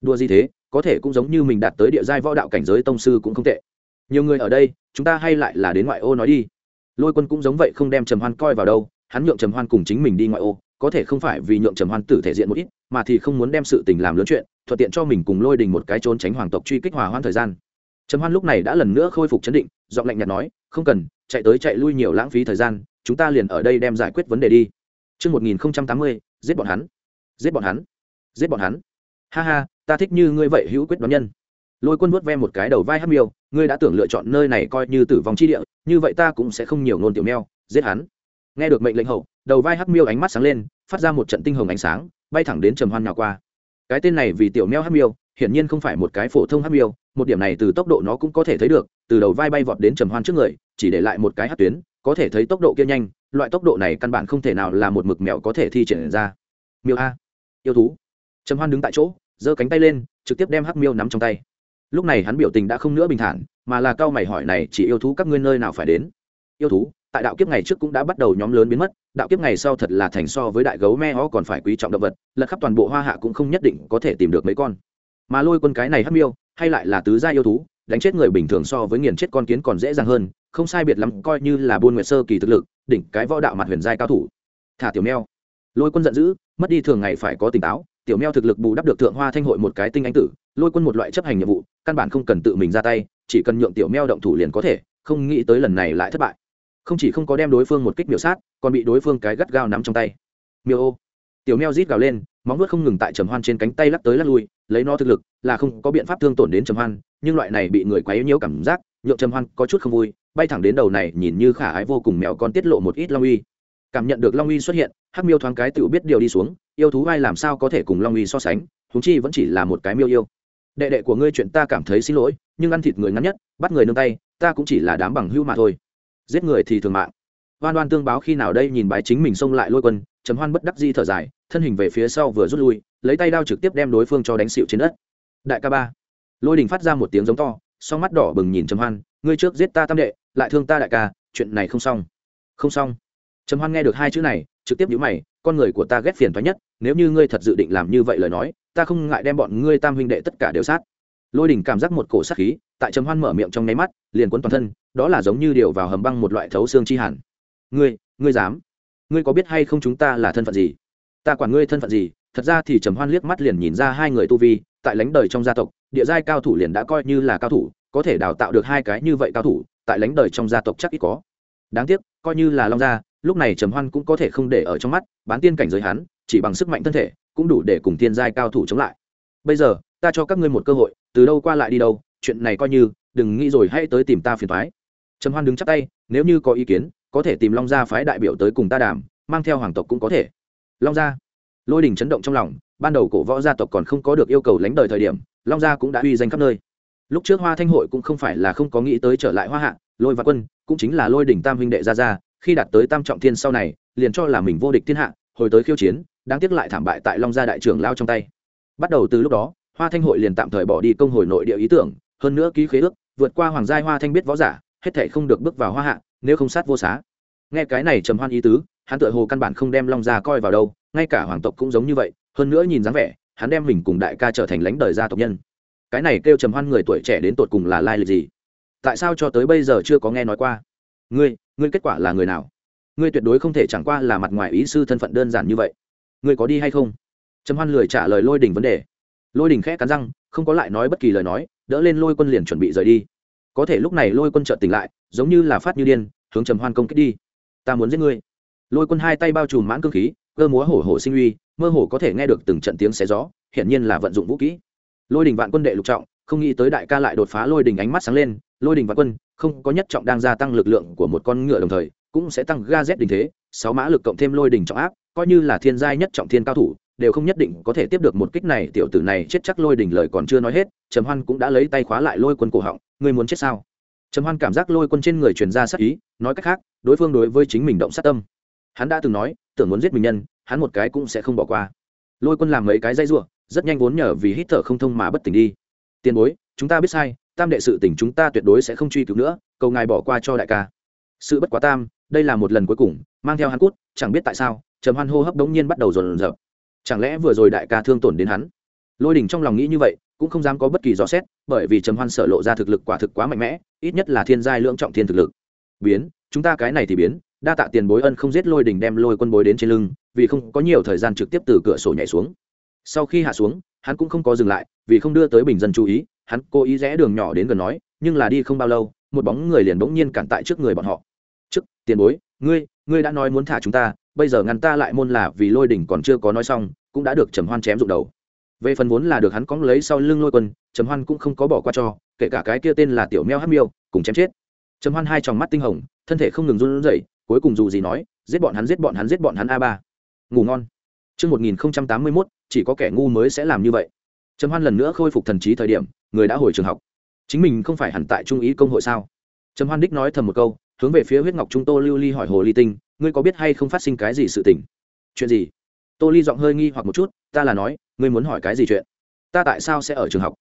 Đua gì thế, có thể cũng giống như mình đạt tới địa giai võ đạo cảnh giới tông sư cũng không tệ. Nhiều người ở đây, chúng ta hay lại là đến ngoại ô nói đi. Lôi quân cũng giống vậy không đem trầm hoan coi vào đâu, hắn nhượng trầm hoan cùng chính mình đi ngoại ô, có thể không phải vì nhượng trầm hoan tử thể diện một ít, mà thì không muốn đem sự tình làm lớn chuyện, thuận tiện cho mình cùng lôi đình một cái trốn tránh hoàng tộc truy kích hòa hoan thời gian. Trầm hoan lúc này đã lần nữa khôi phục chấn định, giọng lạnh nhạt nói, không cần, chạy tới chạy lui nhiều lãng phí thời gian chúng ta liền ở đây đem giải quyết vấn đề đi Trước 1080, giết bọn hắn. Giết bọn hắn. Giết bọn hắn. Ha ha, ta thích như ngươi vậy hữu quyết đoán nhân. Lôi quân vuốt ve một cái đầu vai hắc miêu, ngươi đã tưởng lựa chọn nơi này coi như tử vong chi địa, như vậy ta cũng sẽ không nhiều ngôn tiểu meo, giết hắn. Nghe được mệnh lệnh hậu, đầu vai hắc miêu ánh mắt sáng lên, phát ra một trận tinh hồng ánh sáng, bay thẳng đến Trầm Hoan nhào qua. Cái tên này vì tiểu meo hắc miêu, hiển nhiên không phải một cái phổ thông hắc miêu, một điểm này từ tốc độ nó cũng có thể thấy được, từ đầu vai bay vọt đến Trầm Hoan trước người, chỉ để lại một cái hắc tuyến, có thể thấy tốc độ kia nhanh, loại tốc độ này căn bản không thể nào là một mực mèo có thể thi triển ra. Miêu a. Yêu thú. Trầm hoan đứng tại chỗ giơ cánh tay lên trực tiếp đem hắc miêu nắm trong tay. Lúc này hắn biểu tình đã không nữa bình thản mà là cao mày hỏi này chỉ yêu thú các ngươi nơi nào phải đến? Yêu thú tại đạo kiếp ngày trước cũng đã bắt đầu nhóm lớn biến mất đạo kiếp ngày sau thật là thành so với đại gấu me ho còn phải quý trọng động vật lật khắp toàn bộ hoa hạ cũng không nhất định có thể tìm được mấy con. Mà lôi quân cái này hắc miêu hay lại là tứ gia yêu thú đánh chết người bình thường so với nghiền chết con kiến còn dễ dàng hơn không sai biệt lắm, coi như là buôn nguyệt sơ kỳ thực lực, đỉnh cái võ đạo mặt huyền giai cao thủ. Thả tiểu meo. Lôi quân giận dữ, mất đi thường ngày phải có tỉnh táo, tiểu meo thực lực bù đắp được thượng hoa thanh hội một cái tinh anh tử, lôi quân một loại chấp hành nhiệm vụ, căn bản không cần tự mình ra tay, chỉ cần nhượng tiểu meo động thủ liền có thể, không nghĩ tới lần này lại thất bại. Không chỉ không có đem đối phương một kích miểu sát, còn bị đối phương cái gắt gao nắm trong tay. Miêu ô. Tiểu meo rít gào lên, móng vuốt không ngừng tại trầm hoan trên cánh tay lắc tới lắc lui, lấy nó thực lực là không có biện pháp thương tổn đến trầm hoan, nhưng loại này bị người quấy nhiễu cảm giác, nhượng trầm hoan có chút không vui bay thẳng đến đầu này nhìn như khả ái vô cùng mèo con tiết lộ một ít long uy. Cảm nhận được long uy xuất hiện, hắc miêu thoáng cái tự biết điều đi xuống, yêu thú ai làm sao có thể cùng long uy so sánh húng chi vẫn chỉ là một cái miêu yêu. Đệ đệ của ngươi chuyện ta cảm thấy xin lỗi, nhưng ăn thịt người ngắn nhất, bắt người nương tay, ta cũng chỉ là đám bằng hưu mà thôi. Giết người thì thường mạng. Hoan hoan tương báo khi nào đây nhìn bài chính mình xông lại lôi quân chấm hoan bất đắc di thở dài, thân hình về phía sau vừa rút lui, lấy tay đao trực tiếp đem đối phương cho đánh xịu trên đất. Đại ca ba. Lôi đình phát ra một tiếng giống to song mắt đỏ bừng nhìn trầm hoan, ngươi trước giết ta tam đệ, lại thương ta đại ca, chuyện này không xong. Không xong. Trầm hoan nghe được hai chữ này, trực tiếp nhíu mày, con người của ta ghét phiền thoái nhất, nếu như ngươi thật dự định làm như vậy lời nói, ta không ngại đem bọn ngươi tam huynh đệ tất cả đều sát. Lôi đình cảm giác một cổ sát khí, tại trầm hoan mở miệng trong nháy mắt, liền cuốn toàn thân, đó là giống như điều vào hầm băng một loại thấu xương chi hẳn. Ngươi ngươi dám? Ngươi có biết hay không chúng ta là thân phận gì? Ta quản ngươi thân phận gì? Thật ra thì trầm hoan liếc mắt liền nhìn ra hai người tu vi tại lãnh đời trong gia tộc, địa giai cao thủ liền đã coi như là cao thủ, có thể đào tạo được hai cái như vậy cao thủ, tại lãnh đời trong gia tộc chắc ít có. Đáng tiếc, coi như là long gia, lúc này trầm hoan cũng có thể không để ở trong mắt, bán tiên cảnh giới hắn, chỉ bằng sức mạnh thân thể, cũng đủ để cùng tiên giai cao thủ chống lại. Bây giờ, ta cho các ngươi một cơ hội, từ đâu qua lại đi đâu, chuyện này coi như, đừng nghĩ rồi hãy tới tìm ta phiền thoái trầm hoan đứng chắc tay, nếu như có ý kiến, có thể tìm long gia phái đại biểu tới cùng ta đàm, mang theo hoàng tộc cũng có thể. Long gia lôi đình chấn động trong lòng, ban đầu cổ võ gia tộc còn không có được yêu cầu lánh đời thời điểm, long gia cũng đã uy danh khắp nơi. Lúc trước hoa thanh hội cũng không phải là không có nghĩ tới trở lại hoa hạ, lôi và quân cũng chính là lôi đỉnh tam huynh đệ gia gia, khi đạt tới tam trọng thiên sau này, liền cho là mình vô địch thiên hạ, hồi tới khiêu chiến, đáng tiếc lại thảm bại tại long gia đại trưởng lao trong tay. Bắt đầu từ lúc đó, hoa thanh hội liền tạm thời bỏ đi công hồi nội địa ý tưởng, hơn nữa ký khế ước, vượt qua hoàng gia hoa thanh biết võ giả, hết thể không được bước vào hoa hạ, nếu không sát vô xá. Nghe cái này trầm hoan ý tứ, hắn tự hồ căn bản không đem long gia coi vào đâu ngay cả hoàng tộc cũng giống như vậy, hơn nữa nhìn dáng vẻ, hắn đem mình cùng đại ca trở thành lãnh đời gia tộc nhân. Cái này kêu trầm hoan người tuổi trẻ đến tột cùng là lai lịch gì? Tại sao cho tới bây giờ chưa có nghe nói qua? Ngươi ngươi kết quả là người nào? Ngươi tuyệt đối không thể chẳng qua là mặt ngoài ý sư thân phận đơn giản như vậy. Ngươi có đi hay không? Trầm hoan lười trả lời lôi đình vấn đề. Lôi đình khẽ cắn răng, không có lại nói bất kỳ lời nói, đỡ lên lôi quân liền chuẩn bị rời đi. Có thể lúc này lôi quân chợt tỉnh lại, giống như là phát như điên, hướng trầm hoan công kích đi. Ta muốn giết ngươi. Lôi quân hai tay bao trùm mãn cương khí cơ múa hổ hổ sinh uy, mơ hồ có thể nghe được từng trận tiếng xé gió, hiển nhiên là vận dụng vũ kỹ. Lôi đình vạn quân đệ lục trọng, không nghĩ tới đại ca lại đột phá lôi đình ánh mắt sáng lên, lôi đình vạn quân, không có nhất trọng đang gia tăng lực lượng của một con ngựa đồng thời, cũng sẽ tăng ga z đình thế, sáu mã lực cộng thêm lôi đình trọng áp, coi như là thiên giai nhất trọng thiên cao thủ, đều không nhất định có thể tiếp được một kích này, tiểu tử này chết chắc lôi đình lời còn chưa nói hết, trầm hoan cũng đã lấy tay khóa lại lôi quân cổ họng, ngươi muốn chết sao? Trầm hoan cảm giác lôi quân trên người truyền ra sát ý, nói cách khác, đối phương đối với chính mình động sát tâm. Hắn đã từng nói tưởng muốn giết mình nhân, hắn một cái cũng sẽ không bỏ qua. Lôi quân làm mấy cái dây r rất nhanh vốn nhờ vì hít thở không thông mà bất tỉnh đi. Tiền bối, chúng ta biết sai, tam đệ sự tỉnh chúng ta tuyệt đối sẽ không truy cứu nữa, cầu ngài bỏ qua cho đại ca. Sự bất quá tam, đây là một lần cuối cùng, mang theo hắn cút, chẳng biết tại sao, trầm hoan hô hấp đống nhiên bắt đầu rồn rập. Chẳng lẽ vừa rồi đại ca thương tổn đến hắn? Lôi đình trong lòng nghĩ như vậy, cũng không dám có bất kỳ dò xét, bởi vì trầm hoan sở lộ ra thực lực quả thực quá mạnh mẽ, ít nhất là thiên giai lưỡng trọng thiên thực lực. Biến, chúng ta cái này thì biến đa tạ tiền bối ân không giết lôi đình đem lôi quân bối đến trên lưng, vì không có nhiều thời gian trực tiếp từ cửa sổ nhảy xuống. Sau khi hạ xuống, hắn cũng không có dừng lại, vì không đưa tới bình dân chú ý, hắn cố ý rẽ đường nhỏ đến gần nói, nhưng là đi không bao lâu, một bóng người liền bỗng nhiên cản tại trước người bọn họ. Trước, tiền bối, ngươi ngươi đã nói muốn thả chúng ta, bây giờ ngăn ta lại môn là vì lôi đỉnh còn chưa có nói xong, cũng đã được trầm hoan chém rụng đầu. Về phần vốn là được hắn cóng lấy sau lưng lôi quân, trầm hoan cũng không có bỏ qua cho, kể cả cái kia tên là tiểu meo hát miêu, cùng chém chết. Trầm hoan hai tròng mắt tinh hồng, thân thể không ngừng run rẩy cuối cùng dù gì nói giết bọn hắn giết bọn hắn giết bọn hắn a ba ngủ ngon Trước 1081, chỉ có kẻ ngu mới sẽ làm như vậy. Trầm Hoan lần nữa khôi phục thần trí thời điểm, người đã hồi trường học. Chính mình không phải hẳn tại trung ý công hội sao? Trầm Hoan đích nói thầm một câu, hướng về phía huyết ngọc trung tô lưu ly hỏi hồ ly tinh, ngươi có biết hay không phát sinh cái gì sự tình? Chuyện gì? Tô ly giọng hơi nghi hoặc một chút, ta là nói, ngươi muốn hỏi cái gì chuyện? Ta tại sao sẽ ở trường học?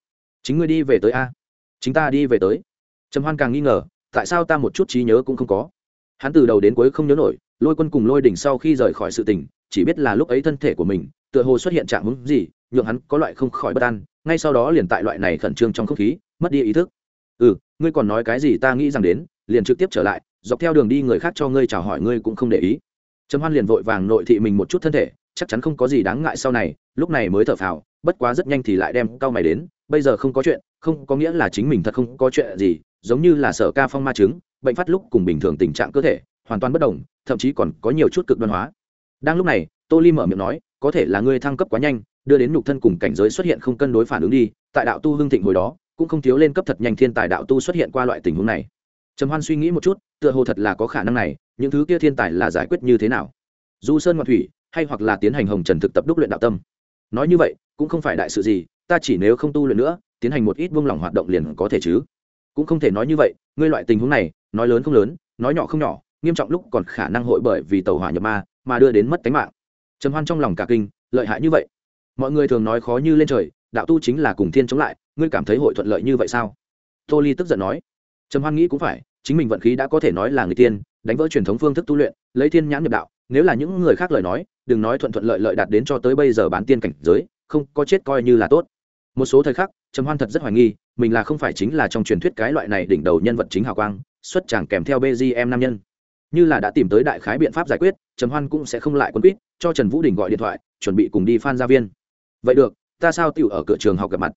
Chính ngươi đi về tới a? Chính ta đi về tới. Trầm Hoan càng nghi ngờ, tại sao ta một chút trí nhớ cũng không có? Hắn từ đầu đến cuối không nhớ nổi, lôi quân cùng lôi đỉnh sau khi rời khỏi sự tình, chỉ biết là lúc ấy thân thể của mình tựa hồ xuất hiện trạng hứng gì nhượng hắn có loại không khỏi bất an ngay sau đó liền tại loại này khẩn trương trong không khí mất đi ý thức. Ừ ngươi còn nói cái gì ta nghĩ rằng đến liền trực tiếp trở lại dọc theo đường đi người khác cho ngươi chào hỏi ngươi cũng không để ý. Trầm hoan liền vội vàng nội thị mình một chút thân thể chắc chắn không có gì đáng ngại sau này lúc này mới thở phào bất quá rất nhanh thì lại đem cao mày đến bây giờ không có chuyện không có nghĩa là chính mình thật không có chuyện gì giống như là sở ca phong ma chứng bệnh phát lúc cùng bình thường tình trạng cơ thể hoàn toàn bất đồng, thậm chí còn có nhiều chút cực đoan hóa. Đang lúc này, tô ly mở miệng nói, có thể là ngươi thăng cấp quá nhanh, đưa đến nhục thân cùng cảnh giới xuất hiện không cân đối phản ứng đi, tại đạo tu hương thịnh hồi đó, cũng không thiếu lên cấp thật nhanh thiên tài đạo tu xuất hiện qua loại tình huống này. Trầm hoan suy nghĩ một chút, tựa hồ thật là có khả năng này, những thứ kia thiên tài là giải quyết như thế nào? Du sơn ngoạn thủy, hay hoặc là tiến hành hồng trần thực tập đúc luyện đạo tâm? Nói như vậy, cũng không phải đại sự gì, ta chỉ nếu không tu luyện nữa, tiến hành một ít buông lỏng hoạt động liền có thể chứ? Cũng không thể nói như vậy, ngươi loại tình huống này nói lớn không lớn, nói nhỏ không nhỏ, nghiêm trọng lúc còn khả năng hội bởi vì tàu hỏa nhập ma mà đưa đến mất tính mạng. Trầm hoan trong lòng cả kinh, lợi hại như vậy. Mọi người thường nói khó như lên trời, đạo tu chính là cùng thiên chống lại, ngươi cảm thấy hội thuận lợi như vậy sao? Tô ly tức giận nói. Trầm hoan nghĩ cũng phải, chính mình vận khí đã có thể nói là người tiên, đánh vỡ truyền thống phương thức tu luyện, lấy thiên nhãn nhập đạo, nếu là những người khác lời nói, đừng nói thuận thuận lợi lợi đạt đến cho tới bây giờ bán tiên cảnh giới, không có chết coi như là tốt. Một số thời khắc, trầm hoan thật rất hoài nghi, mình là không phải chính là trong truyền thuyết cái loại này đỉnh đầu nhân vật chính hào quang xuất chẳng kèm theo bgm nam nhân. Như là đã tìm tới đại khái biện pháp giải quyết, trầm hoan cũng sẽ không lại quân quýt, cho trần vũ đình gọi điện thoại, chuẩn bị cùng đi phan gia viên. Vậy được, ta sao tiểu ở cửa trường học gặp mặt?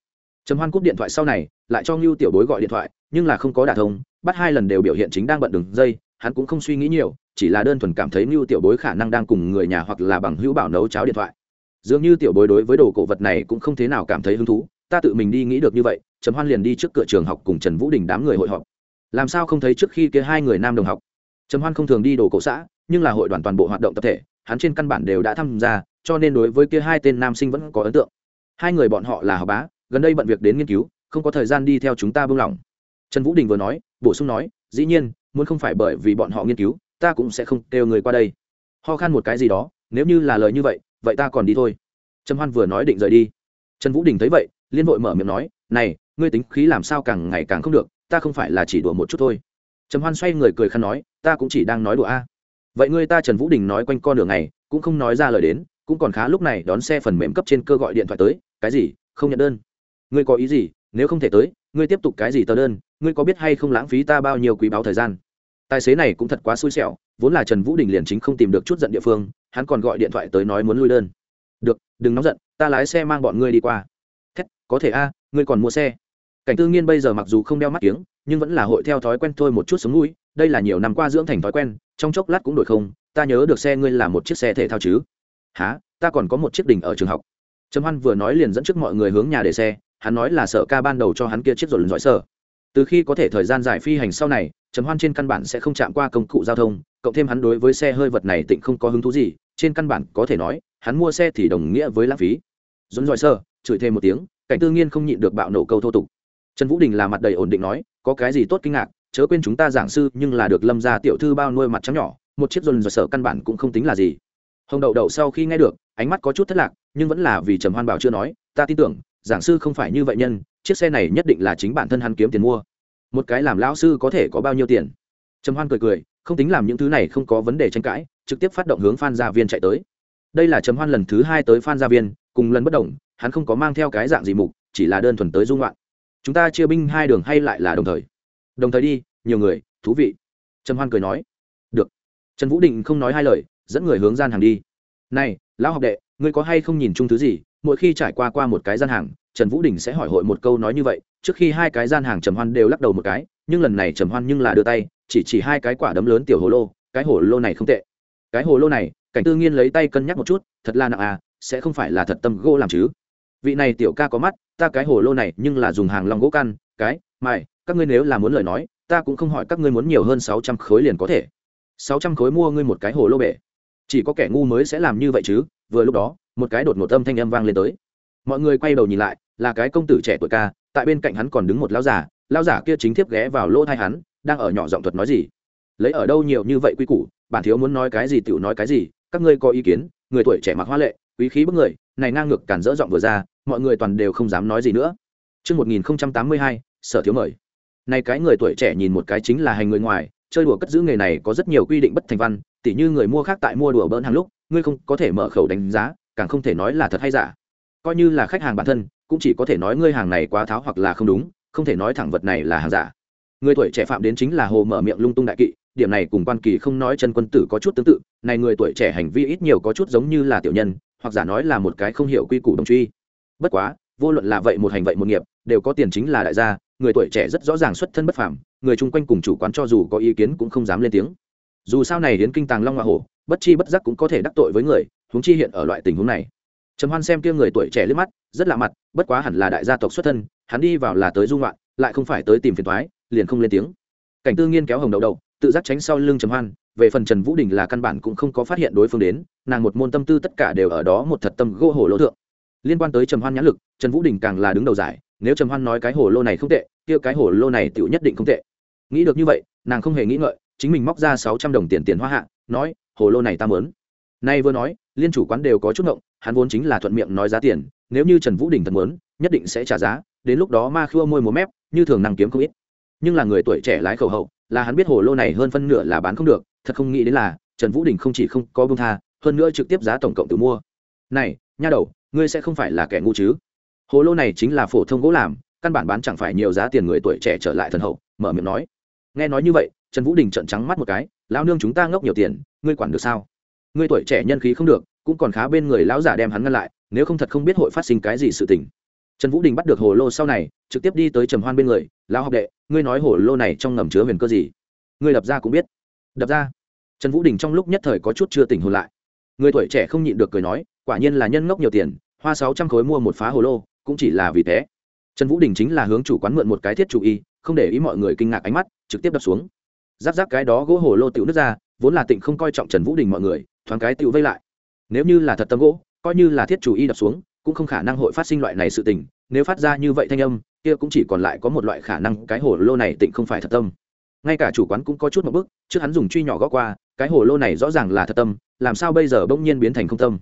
Trầm hoan cúp điện thoại sau này, lại cho ngưu tiểu bối gọi điện thoại, nhưng là không có đả thông, bắt hai lần đều biểu hiện chính đang bận đường dây, hắn cũng không suy nghĩ nhiều, chỉ là đơn thuần cảm thấy ngưu tiểu bối khả năng đang cùng người nhà hoặc là bằng hữu bảo nấu cháo điện thoại. Dường như tiểu bối đối với đồ cổ vật này cũng không thế nào cảm thấy hứng thú, ta tự mình đi nghĩ được như vậy, trầm hoan liền đi trước cửa trường học cùng trần vũ đình đám người hội họp làm sao không thấy trước khi kia hai người nam đồng học? Trầm hoan không thường đi đồ cổ xã, nhưng là hội đoàn toàn bộ hoạt động tập thể, hắn trên căn bản đều đã tham gia, cho nên đối với kia hai tên nam sinh vẫn có ấn tượng. Hai người bọn họ là học bá, gần đây bận việc đến nghiên cứu, không có thời gian đi theo chúng ta buông lỏng. Trần vũ đình vừa nói, bổ sung nói, dĩ nhiên, muốn không phải bởi vì bọn họ nghiên cứu, ta cũng sẽ không kêu người qua đây. Ho khan một cái gì đó, nếu như là lời như vậy vậy ta còn đi thôi. Trầm hoan vừa nói định rời đi. Trần vũ đình thấy vậy, liên vội mở miệng nói, này, ngươi tính khí làm sao càng ngày càng không được ta không phải là chỉ đùa một chút thôi. Trầm hoan xoay người cười khăn nói, ta cũng chỉ đang nói đùa a. Vậy ngươi ta trần vũ đình nói quanh con đường này cũng không nói ra lời đến, cũng còn khá lúc này đón xe phần mềm cấp trên cơ gọi điện thoại tới, cái gì, không nhận đơn. Ngươi có ý gì, nếu không thể tới, ngươi tiếp tục cái gì tờ đơn, ngươi có biết hay không lãng phí ta bao nhiêu quý báo thời gian? Tài xế này cũng thật quá xui xẻo, vốn là trần vũ đình liền chính không tìm được chút giận địa phương, hắn còn gọi điện thoại tới nói muốn lui đơn. Được, đừng nóng giận, ta lái xe mang bọn ngươi đi qua. Thét, có thể a, ngươi còn mua xe cảnh tư nghiên bây giờ mặc dù không đeo mắt kiếng, nhưng vẫn là hội theo thói quen thôi một chút sống mũi, đây là nhiều năm qua dưỡng thành thói quen, trong chốc lát cũng đổi không, ta nhớ được xe ngươi là một chiếc xe thể thao chứ? Há ta còn có một chiếc đỉnh ở trường học. Trầm hoan vừa nói liền dẫn trước mọi người hướng nhà để xe, hắn nói là sợ ca ban đầu cho hắn kia chiếc rồi giỏi sở từ khi có thể thời gian dài phi hành sau này, trầm hoan trên căn bản sẽ không chạm qua công cụ giao thông, cộng thêm hắn đối với xe hơi vật này tịnh không có hứng thú gì, trên căn bản có thể nói, hắn mua xe thì đồng nghĩa với lãng phí. Dồn dòi sơ chửi thêm một tiếng, cảnh tư nghiên không nhịn được bạo nổ câu thô tục trần vũ đình là mặt đầy ổn định nói, có cái gì tốt kinh ngạc, chớ quên chúng ta giảng sư, nhưng là được lâm gia tiểu thư bao nuôi mặt trắng nhỏ, một chiếc dồn dồn sở căn bản cũng không tính là gì. Hồng đậu đậu sau khi nghe được, ánh mắt có chút thất lạc, nhưng vẫn là vì trầm hoan bảo chưa nói, ta tin tưởng, giảng sư không phải như vậy nhân, chiếc xe này nhất định là chính bản thân hắn kiếm tiền mua. Một cái làm lão sư có thể có bao nhiêu tiền? Trầm hoan cười cười, không tính làm những thứ này không có vấn đề tranh cãi, trực tiếp phát động hướng phan gia viên chạy tới. Đây là trầm hoan lần thứ hai tới phan gia viên, cùng lần bất đồng, hắn không có mang theo cái dạng gì mục, chỉ là đơn thuần tới dung loạn chúng ta chia binh hai đường hay lại là đồng thời? Đồng thời đi, nhiều người, thú vị. Trần hoan cười nói. Được. Trần vũ định không nói hai lời, dẫn người hướng gian hàng đi. Này, lão học đệ, ngươi có hay không nhìn chung thứ gì? Mỗi khi trải qua qua một cái gian hàng, trần vũ đình sẽ hỏi hội một câu nói như vậy. Trước khi hai cái gian hàng trầm hoan đều lắc đầu một cái, nhưng lần này trầm hoan nhưng là đưa tay, chỉ chỉ hai cái quả đấm lớn tiểu hồ lô, cái hồ lô này không tệ. Cái hồ lô này, cảnh tư nghiên lấy tay cân nhắc một chút, thật là nặng à sẽ không phải là thật tâm gỗ làm chứ vị này tiểu ca có mắt, ta cái hồ lô này nhưng là dùng hàng long gỗ căn, cái, mài, các ngươi nếu là muốn lời nói, ta cũng không hỏi các ngươi muốn nhiều hơn sáu trăm khối liền có thể. Sáu trăm khối mua ngươi một cái hồ lô bể. Chỉ có kẻ ngu mới sẽ làm như vậy chứ, vừa lúc đó, một cái đột ngột âm thanh âm vang lên tới. Mọi người quay đầu nhìn lại, là cái công tử trẻ tuổi ca, tại bên cạnh hắn còn đứng một lão giả lão giả kia chính thiếp ghé vào lỗ thai hắn, đang ở nhỏ giọng thuật nói gì. Lấy ở đâu nhiều như vậy quy củ, bản thiếu muốn nói cái gì tựu nói cái gì, các ngươi có ý kiến, người tuổi trẻ mặc hoa lệ, quý khí bức người này ngang ngược cản dỡ giọng vừa ra mọi người toàn đều không dám nói gì nữa Trước 1082, sở thiếu mời. Này cái người tuổi trẻ nhìn một cái chính là hành người ngoài, chơi đùa cất giữ nghề này có rất nhiều quy định bất thành văn, tỉ như người mua khác tại mua đùa bỡn hàng lúc, ngươi không có thể mở khẩu đánh giá, càng không thể nói là thật hay giả. Coi như là khách hàng bản thân, cũng chỉ có thể nói ngươi hàng này quá tháo hoặc là không đúng, không thể nói thẳng vật này là hàng giả. Người tuổi trẻ phạm đến chính là hồ mở miệng lung tung đại kỵ, điểm này cùng quan kỳ không nói chân quân tử có chút tương tự này người tuổi trẻ hành vi ít nhiều có chút giống như là tiểu nhân hoặc giả nói là một cái không hiểu quy củ đồng truy. Bất quá, vô luận là vậy một hành vậy một nghiệp, đều có tiền chính là đại gia, người tuổi trẻ rất rõ ràng xuất thân bất phàm, người chung quanh cùng chủ quán cho dù có ý kiến cũng không dám lên tiếng. Dù sao này đến kinh tàng long hoa hổ, bất chi bất giác cũng có thể đắc tội với người, huống chi hiện ở loại tình huống này. Trầm hoan xem kia người tuổi trẻ liếc mắt, rất lạ mặt, bất quá hẳn là đại gia tộc xuất thân, hắn đi vào là tới dung loạn lại không phải tới tìm phiền toái, liền không lên tiếng. Cảnh tư nghiên kéo hồng đầu đầu tự giác tránh sau lưng trầm hoan về phần trần vũ đình là căn bản cũng không có phát hiện đối phương đến, nàng một môn tâm tư tất cả đều ở đó một thật tâm gỗ hồ lỗ thượng. Liên quan tới trầm hoan nhãn lực, trần vũ đình càng là đứng đầu giải, nếu trầm hoan nói cái hồ lô này không tệ, kia cái hồ lô này tựu nhất định không tệ. Nghĩ được như vậy, nàng không hề nghĩ ngợi, chính mình móc ra sáu trăm đồng tiền tiền hoa hạ, nói, hồ lô này ta mớn nay vừa nói, liên chủ quán đều có chút ngộng, hắn vốn chính là thuận miệng nói giá tiền, nếu như trần vũ đình thật mớn nhất định sẽ trả giá, đến lúc đó ma khua môi múa mép, như thường năng kiếm không ít. Nhưng là người tuổi trẻ lái khẩu hậu, là hắn biết hồ lô này hơn phân nửa là bán không được thật không nghĩ đến là, trần vũ đình không chỉ không có bông tha, hơn nữa trực tiếp giá tổng cộng tự mua. Này, nha đầu, ngươi sẽ không phải là kẻ ngu chứ? Hồ lô này chính là phổ thông gỗ làm, căn bản bán chẳng phải nhiều giá tiền người tuổi trẻ trở lại thần hậu, mở miệng nói. Nghe nói như vậy, trần vũ đình trợn trắng mắt một cái, lão nương chúng ta ngốc nhiều tiền, ngươi quản được sao? Ngươi tuổi trẻ nhân khí không được, cũng còn khá bên người lão giả đem hắn ngăn lại, nếu không thật không biết hội phát sinh cái gì sự tình. Trần vũ đình bắt được hồ lô sau này, trực tiếp đi tới trầm hoan bên người, lão học đệ, ngươi nói hồ lô này trong ngầm chứa huyền cơ gì? Ngươi lập ra cũng biết đập ra. Trần vũ đình trong lúc nhất thời có chút chưa tỉnh hồn lại. Người tuổi trẻ không nhịn được cười nói, quả nhiên là nhân ngốc nhiều tiền, hoa sáu trăm khối mua một phá hồ lô, cũng chỉ là vì thế. Trần vũ đình chính là hướng chủ quán mượn một cái thiết chủ y, không để ý mọi người kinh ngạc ánh mắt, trực tiếp đập xuống. Giáp giáp cái đó gỗ hồ lô tựu nước ra, vốn là tịnh không coi trọng trần vũ đình mọi người, thoáng cái tựu vây lại. Nếu như là thật tâm gỗ, coi như là thiết chủ y đập xuống, cũng không khả năng hội phát sinh loại này sự tình, nếu phát ra như vậy thanh âm, kia cũng chỉ còn lại có một loại khả năng cái hồ lô này tịnh không phải thật tâm ngay cả chủ quán cũng có chút một bước trước hắn dùng truy nhỏ gõ qua, cái hồ lô này rõ ràng là thật tâm, làm sao bây giờ bỗng nhiên biến thành không tâm?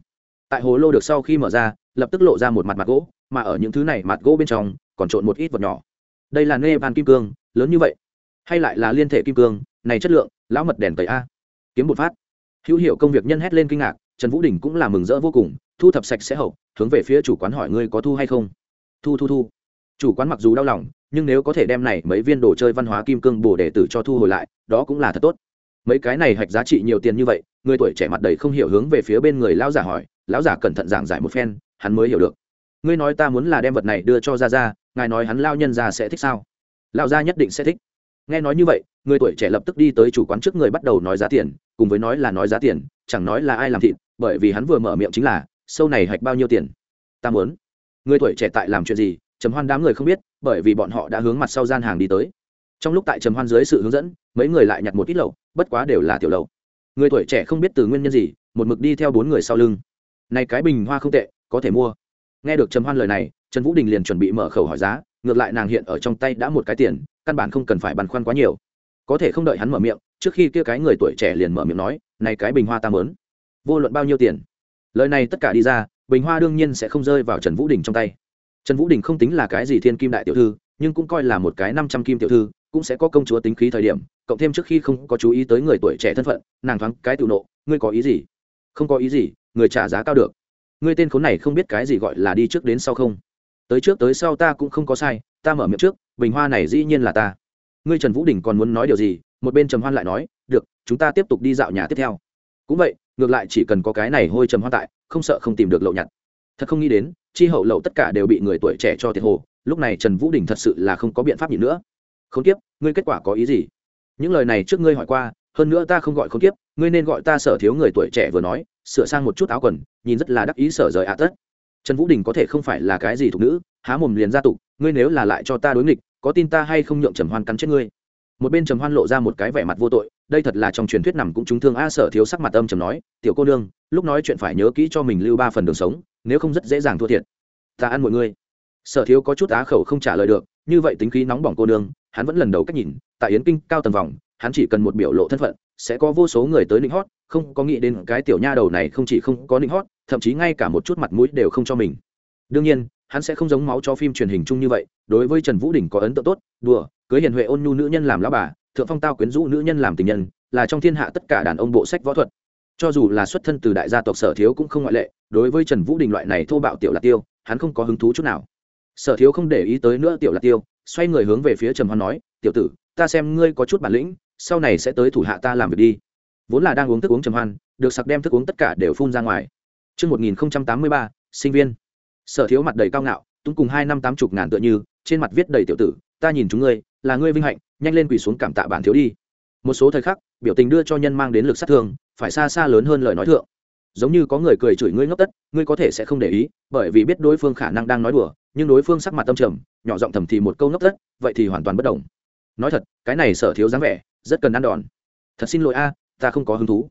Tại hồ lô được sau khi mở ra, lập tức lộ ra một mặt mặt gỗ, mà ở những thứ này mặt gỗ bên trong, còn trộn một ít vật nhỏ. Đây là nê van kim cương, lớn như vậy. Hay lại là liên thể kim cương, này chất lượng, lão mật đèn tẩy a. Kiếm một phát. Hữu hiệu công việc nhân hét lên kinh ngạc, trần vũ đình cũng là mừng rỡ vô cùng, thu thập sạch sẽ hậu, hướng về phía chủ quán hỏi ngươi có thu hay không? Thu thu thu. Chủ quán mặc dù đau lòng nhưng nếu có thể đem này mấy viên đồ chơi văn hóa kim cương bổ đệ tử cho thu hồi lại, đó cũng là thật tốt. Mấy cái này hạch giá trị nhiều tiền như vậy, người tuổi trẻ mặt đầy không hiểu hướng về phía bên người lão giả hỏi, lão giả cẩn thận giảng giải một phen, hắn mới hiểu được. Ngươi nói ta muốn là đem vật này đưa cho ra ra ngài nói hắn lao nhân ra sẽ thích sao? Lao gia nhất định sẽ thích. Nghe nói như vậy, người tuổi trẻ lập tức đi tới chủ quán trước người bắt đầu nói giá tiền, cùng với nói là nói giá tiền, chẳng nói là ai làm thịt, bởi vì hắn vừa mở miệng chính là, sâu này hạch bao nhiêu tiền? Ta muốn. Người tuổi trẻ tại làm chuyện gì? Trầm hoan đám người không biết bởi vì bọn họ đã hướng mặt sau gian hàng đi tới. Trong lúc tại trầm hoan dưới sự hướng dẫn mấy người lại nhặt một ít lẩu, bất quá đều là tiểu lẩu. người tuổi trẻ không biết từ nguyên nhân gì một mực đi theo bốn người sau lưng. Này cái bình hoa không tệ có thể mua. Nghe được trầm hoan lời này trần vũ đình liền chuẩn bị mở khẩu hỏi giá ngược lại nàng hiện ở trong tay đã một cái tiền căn bản không cần phải băn khoăn quá nhiều. Có thể không đợi hắn mở miệng trước khi kia cái người tuổi trẻ liền mở miệng nói này cái bình hoa ta mớn vô luận bao nhiêu tiền? Lời này tất cả đi ra bình hoa đương nhiên sẽ không rơi vào trần vũ đình trong tay trần vũ đình không tính là cái gì thiên kim đại tiểu thư, nhưng cũng coi là một cái năm trăm kim tiểu thư, cũng sẽ có công chúa tính khí thời điểm, cộng thêm trước khi không có chú ý tới người tuổi trẻ thân phận, nàng thoáng cái tự nộ, ngươi có ý gì? Không có ý gì, người trả giá cao được. Ngươi tên khốn này không biết cái gì gọi là đi trước đến sau không? Tới trước tới sau ta cũng không có sai, ta mở miệng trước, bình hoa này dĩ nhiên là ta. Ngươi trần vũ đình còn muốn nói điều gì? Một bên trầm hoan lại nói, được, chúng ta tiếp tục đi dạo nhà tiếp theo. Cũng vậy, ngược lại chỉ cần có cái này hôi trầm hoan tại, không sợ không tìm được lậu nhặt thật không nghĩ đến, chi hậu lậu tất cả đều bị người tuổi trẻ cho tiệt hồ, lúc này trần vũ đình thật sự là không có biện pháp nhịn nữa. Không tiếp ngươi kết quả có ý gì? Những lời này trước ngươi hỏi qua, hơn nữa ta không gọi không tiếp ngươi nên gọi ta sở thiếu người tuổi trẻ vừa nói, sửa sang một chút áo quần, nhìn rất là đắc ý sở rời ạ tất. Trần vũ đình có thể không phải là cái gì thuộc nữ, há mồm liền ra tục, ngươi nếu là lại cho ta đối nghịch, có tin ta hay không nhượng trầm hoan cắn chết ngươi? Một bên trầm hoan lộ ra một cái vẻ mặt vô tội, đây thật là trong truyền thuyết nằm cũng chúng thương a sở thiếu sắc mặt âm trầm nói, tiểu cô nương, lúc nói chuyện phải nhớ kỹ cho mình lưu ba phần đường sống, nếu không rất dễ dàng thua thiệt. Ta ăn mọi ngươi sở thiếu có chút á khẩu không trả lời được, như vậy tính khí nóng bỏng cô nương, hắn vẫn lần đầu cách nhìn, tại yến kinh cao tầng vòng, hắn chỉ cần một biểu lộ thân phận, sẽ có vô số người tới nịnh hót, không có nghĩ đến cái tiểu nha đầu này không chỉ không có nịnh hót, thậm chí ngay cả một chút mặt mũi đều không cho mình. Đương nhiên, hắn sẽ không giống máu cho phim truyền hình chung như vậy, đối với trần vũ đình có ấn tượng tốt, đùa cưới hiền huệ ôn nhu nữ nhân làm lão bà thượng phong tao quyến rũ nữ nhân làm tình nhân là trong thiên hạ tất cả đàn ông bộ sách võ thuật. Cho dù là xuất thân từ đại gia tộc sở thiếu cũng không ngoại lệ đối với trần vũ đình loại này thô bạo tiểu lạc tiêu hắn không có hứng thú chút nào. Sở thiếu không để ý tới nữa tiểu lạc tiêu xoay người hướng về phía trầm hoan nói tiểu tử ta xem ngươi có chút bản lĩnh sau này sẽ tới thủ hạ ta làm việc đi. Vốn là đang uống thức uống trầm hoan được sặc đem thức uống tất cả đều phun ra ngoài. Trước 1083, sinh viên. Sở thiếu mặt đầy cao ngạo, tung cùng hai năm tám chục ngàn tựa như, trên mặt viết đầy tiểu tử, ta nhìn chúng ngươi, là ngươi vinh hạnh, nhanh lên quỳ xuống cảm tạ bản thiếu đi. Một số thời khắc, biểu tình đưa cho nhân mang đến lực sát thương, phải xa xa lớn hơn lời nói thượng. Giống như có người cười chửi ngươi ngốc tất, ngươi có thể sẽ không để ý, bởi vì biết đối phương khả năng đang nói đùa, nhưng đối phương sắc mặt tâm trầm, nhỏ giọng thầm thì một câu ngốc tất, vậy thì hoàn toàn bất động. Nói thật, cái này sở thiếu dáng vẻ, rất cần ăn đòn. Thật xin lỗi a, ta không có hứng thú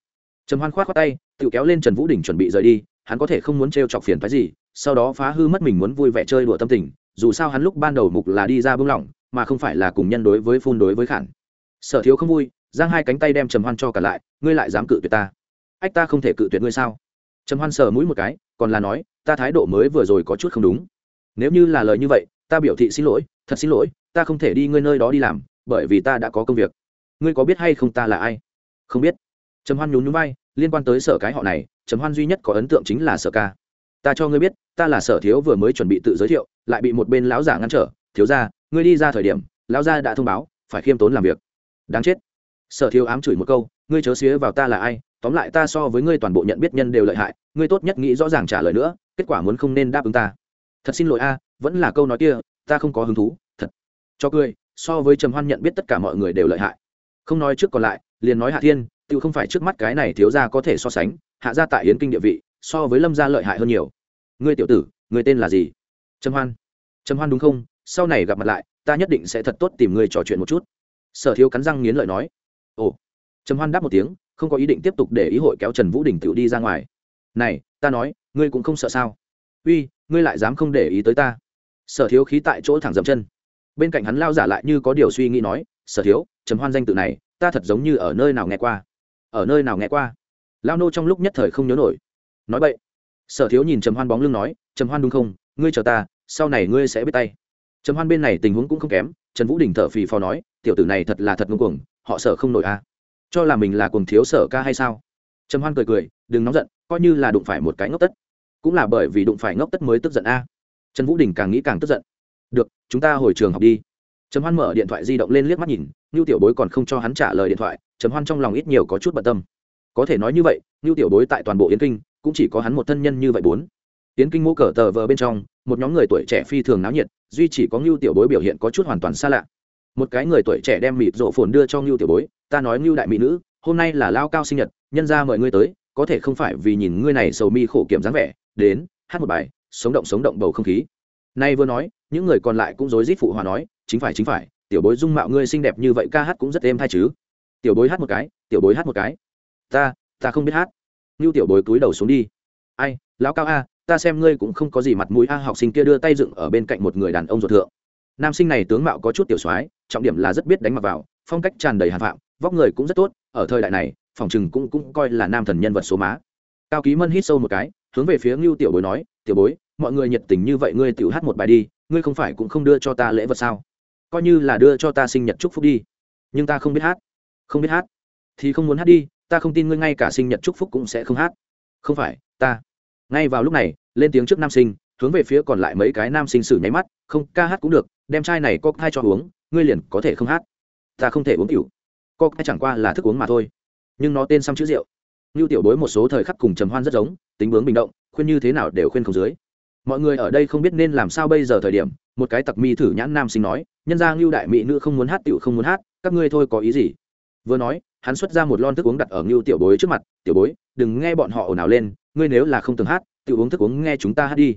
trầm hoan khoát khoát tay tự kéo lên trần vũ đình chuẩn bị rời đi hắn có thể không muốn t chọc phiền phái gì sau đó phá hư mất mình muốn vui vẻ chơi đùa tâm tình dù sao hắn lúc ban đầu mục là đi ra bưng lỏng, mà không phải là cùng nhân đối với phun đối với khản. Sở thiếu không vui, giang hai cánh tay đem trầm hoan cho cả lại, ngươi lại dám cự tuyệt ta. Ách, ta không thể cự tuyệt ngươi sao? Trầm hoan sờ mũi một cái, còn là nói, ta thái độ mới vừa rồi có chút không đúng. Nếu như là lời như vậy, ta biểu thị xin lỗi, thật xin lỗi, ta không thể đi ngươi nơi đó đi làm, bởi vì ta đã có công việc. Ngươi có biết hay không ta là ai? Không biết. Trầm hoan nhún nhún vai, liên quan tới sở cái họ này, trầm hoan duy nhất có ấn tượng chính là sở ca. Ta cho ngươi biết ta là sở thiếu vừa mới chuẩn bị tự giới thiệu, lại bị một bên lão giả ngăn trở. Thiếu ra ngươi đi ra thời điểm, lão gia đã thông báo, phải khiêm tốn làm việc. Đáng chết. Sở thiếu ám chửi một câu, ngươi chớ xía vào ta là ai, tóm lại ta so với ngươi toàn bộ nhận biết nhân đều lợi hại, ngươi tốt nhất nghĩ rõ ràng trả lời nữa, kết quả muốn không nên đáp ứng ta. Thật xin lỗi a, vẫn là câu nói kia, ta không có hứng thú, thật. Cho cười, so với trầm hoan nhận biết tất cả mọi người đều lợi hại. Không nói trước còn lại, liền nói hạ thiên, tự không phải trước mắt cái này thiếu gia có thể so sánh, hạ gia tại yến kinh địa vị, so với lâm gia lợi hại hơn nhiều ngươi tiểu tử người tên là gì? Trầm hoan. Trầm hoan đúng không? Sau này gặp mặt lại, ta nhất định sẽ thật tốt tìm ngươi trò chuyện một chút. Sở thiếu cắn răng nghiến lợi nói. Ồ. Trầm hoan đáp một tiếng, không có ý định tiếp tục để ý hội kéo trần vũ đình tự đi ra ngoài. Này, ta nói, ngươi cũng không sợ sao? Uy, ngươi lại dám không để ý tới ta. Sở thiếu khí tại chỗ thẳng dậm chân. Bên cạnh hắn lao giả lại như có điều suy nghĩ nói, sở thiếu, trầm hoan danh tự này, ta thật giống như ở nơi nào nghe qua. Ở nơi nào nghe qua? Lao nô trong lúc nhất thời không nhớ nổi. Nói vậy sở thiếu nhìn trầm hoan bóng lưng nói, trầm hoan đúng không? Ngươi chờ ta, sau này ngươi sẽ biết tay. Trầm hoan bên này tình huống cũng không kém, trần vũ đình thở phì phò nói, tiểu tử này thật là thật ngưng cuồng, họ sợ không nổi a à. cho là mình là cuồng thiếu sở ca hay sao? Trầm hoan cười cười, đừng nóng giận, coi như là đụng phải một cái ngốc tất, cũng là bởi vì đụng phải ngốc tất mới tức giận a. À. trần vũ đình càng nghĩ càng tức giận. Được, chúng ta hồi trường học đi. Trầm hoan mở điện thoại di động lên liếc mắt nhìn như tiểu bối còn không cho hắn trả lời điện thoại, trầm hoan trong lòng ít nhiều có chút bận tâm. Có thể nói như vậy như tiểu bối tại toàn bộ yến kinh cũng chỉ có hắn một thân nhân như vậy bốn. Tiến kinh mũ cờ tờ vờ bên trong, một nhóm người tuổi trẻ phi thường náo nhiệt, duy chỉ có ngưu tiểu bối biểu hiện có chút hoàn toàn xa lạ. Một cái người tuổi trẻ đem mịt rộ phồn đưa cho ngưu tiểu bối, ta nói ngưu đại mỹ nữ, hôm nay là lao cao sinh nhật, nhân ra mời ngươi tới, có thể không phải vì nhìn ngươi này sầu mi khổ kiểm dáng vẻ, đến, hát một bài, sống động sống động bầu không khí. Nay vừa nói, những người còn lại cũng rối rít phụ hòa nói, chính phải chính phải, tiểu bối dung mạo ngươi xinh đẹp như vậy ca hát cũng rất êm thay chứ. Tiểu bối hát một cái, tiểu bối hát một cái. Ta ta không biết hát như tiểu bối túi đầu xuống đi. Ai, lão cao a, ta xem ngươi cũng không có gì mặt mũi a, học sinh kia đưa tay dựng ở bên cạnh một người đàn ông ruột thượng. Nam sinh này tướng mạo có chút tiểu soái, trọng điểm là rất biết đánh mặc vào, phong cách tràn đầy hàn phạm, vóc người cũng rất tốt, ở thời đại này, phòng chừng cũng cũng coi là nam thần nhân vật số má. Cao ký mân hít sâu một cái, hướng về phía ngưu tiểu bối nói, tiểu bối, mọi người nhiệt tình như vậy ngươi tiểu hát một bài đi, ngươi không phải cũng không đưa cho ta lễ vật sao? Coi như là đưa cho ta sinh nhật chúc phúc đi, nhưng ta không biết hát. Không biết hát? Thì không muốn hát đi ta không tin ngươi ngay cả sinh nhật chúc phúc cũng sẽ không hát. Không phải, ta. Ngay vào lúc này, lên tiếng trước nam sinh, hướng về phía còn lại mấy cái nam sinh sử nháy mắt, không, ca hát cũng được, đem chai này có thai cho uống, ngươi liền có thể không hát. Ta không thể uống cựu có thai chẳng qua là thức uống mà thôi. Nhưng nó tên xăm chữ rượu. Như tiểu bối một số thời khắc cùng trầm hoan rất giống, tính bướng bình động, khuyên như thế nào đều khuyên không dưới. Mọi người ở đây không biết nên làm sao bây giờ thời điểm, một cái tặc mi thử nhãn nam sinh nói, nhân ra ngưu đại mỹ nữ không muốn hát tiểu không muốn hát, các ngươi thôi có ý gì? Vừa nói hắn xuất ra một lon thức uống đặt ở ngưu tiểu bối trước mặt, tiểu bối, đừng nghe bọn họ ồn ào lên, ngươi nếu là không từng hát, tiểu uống thức uống nghe chúng ta hát đi.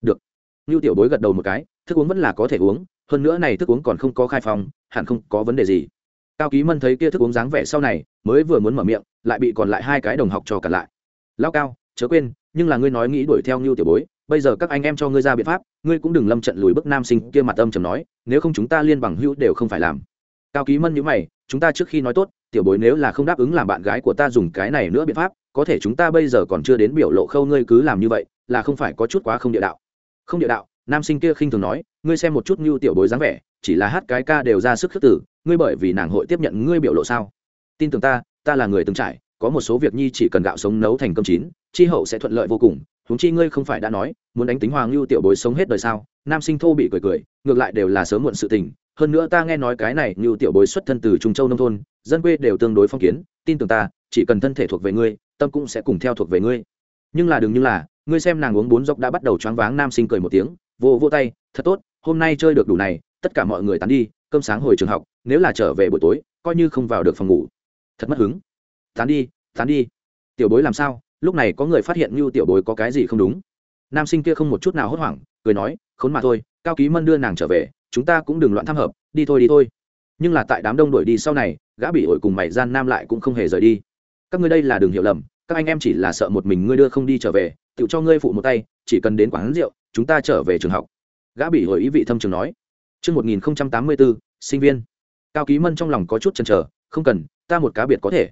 Được. Ngưu tiểu bối gật đầu một cái, thức uống vẫn là có thể uống, hơn nữa này thức uống còn không có khai phòng hẳn không có vấn đề gì. Cao ký mân thấy kia thức uống dáng vẻ sau này, mới vừa muốn mở miệng, lại bị còn lại hai cái đồng học cho cả lại. Lao cao, chớ quên, nhưng là ngươi nói nghĩ đuổi theo ngưu tiểu bối, bây giờ các anh em cho ngươi ra biện pháp, ngươi cũng đừng lâm trận lùi bức nam sinh kia mặt âm chầm nói, nếu không chúng ta liên bằng hữu đều không phải làm. Cao ký mân nhữ mày, chúng ta trước khi nói tốt tiểu bối nếu là không đáp ứng làm bạn gái của ta dùng cái này nữa biện pháp, có thể chúng ta bây giờ còn chưa đến biểu lộ khâu ngươi cứ làm như vậy, là không phải có chút quá không địa đạo. Không địa đạo, nam sinh kia khinh thường nói, ngươi xem một chút như tiểu bối dáng vẻ, chỉ là hát cái ca đều ra sức khước tử ngươi bởi vì nàng hội tiếp nhận ngươi biểu lộ sao? Tin tưởng ta ta là người từng trải, có một số việc nhi chỉ cần gạo sống nấu thành cơm chín, chi hậu sẽ thuận lợi vô cùng, huống chi ngươi không phải đã nói, muốn đánh tính hoàng lưu tiểu bối sống hết đời sao? Nam sinh thô bị cười cười, ngược lại đều là sớm muộn sự tình hơn nữa ta nghe nói cái này như tiểu bối xuất thân từ trung châu nông thôn, dân quê đều tương đối phong kiến, tin tưởng ta, chỉ cần thân thể thuộc về ngươi, tâm cũng sẽ cùng theo thuộc về ngươi. Nhưng là đừng như là, ngươi xem nàng uống bốn dốc đã bắt đầu choáng váng nam sinh cười một tiếng, vô vô tay, thật tốt, hôm nay chơi được đủ này, tất cả mọi người tán đi, cơm sáng hồi trường học, nếu là trở về buổi tối, coi như không vào được phòng ngủ. Thật mất hứng. Tán đi tán đi. Tiểu bối làm sao? Lúc này có người phát hiện như tiểu bối có cái gì không đúng. Nam sinh kia không một chút nào hốt hoảng, cười nói, khốn mà thôi, cao ký mân đưa nàng trở về chúng ta cũng đừng loạn tham hợp đi thôi đi thôi nhưng là tại đám đông đuổi đi sau này gã bị ổi cùng mày gian nam lại cũng không hề rời đi các ngươi đây là đường hiểu lầm các anh em chỉ là sợ một mình ngươi đưa không đi trở về tự cho ngươi phụ một tay chỉ cần đến quán rượu chúng ta trở về trường học gã bị ổi ý vị thâm trường nói Trước 1084, sinh viên. Cao Ký Mân trong lòng có chút chần chờ, không cần, ta một cá biệt có thể.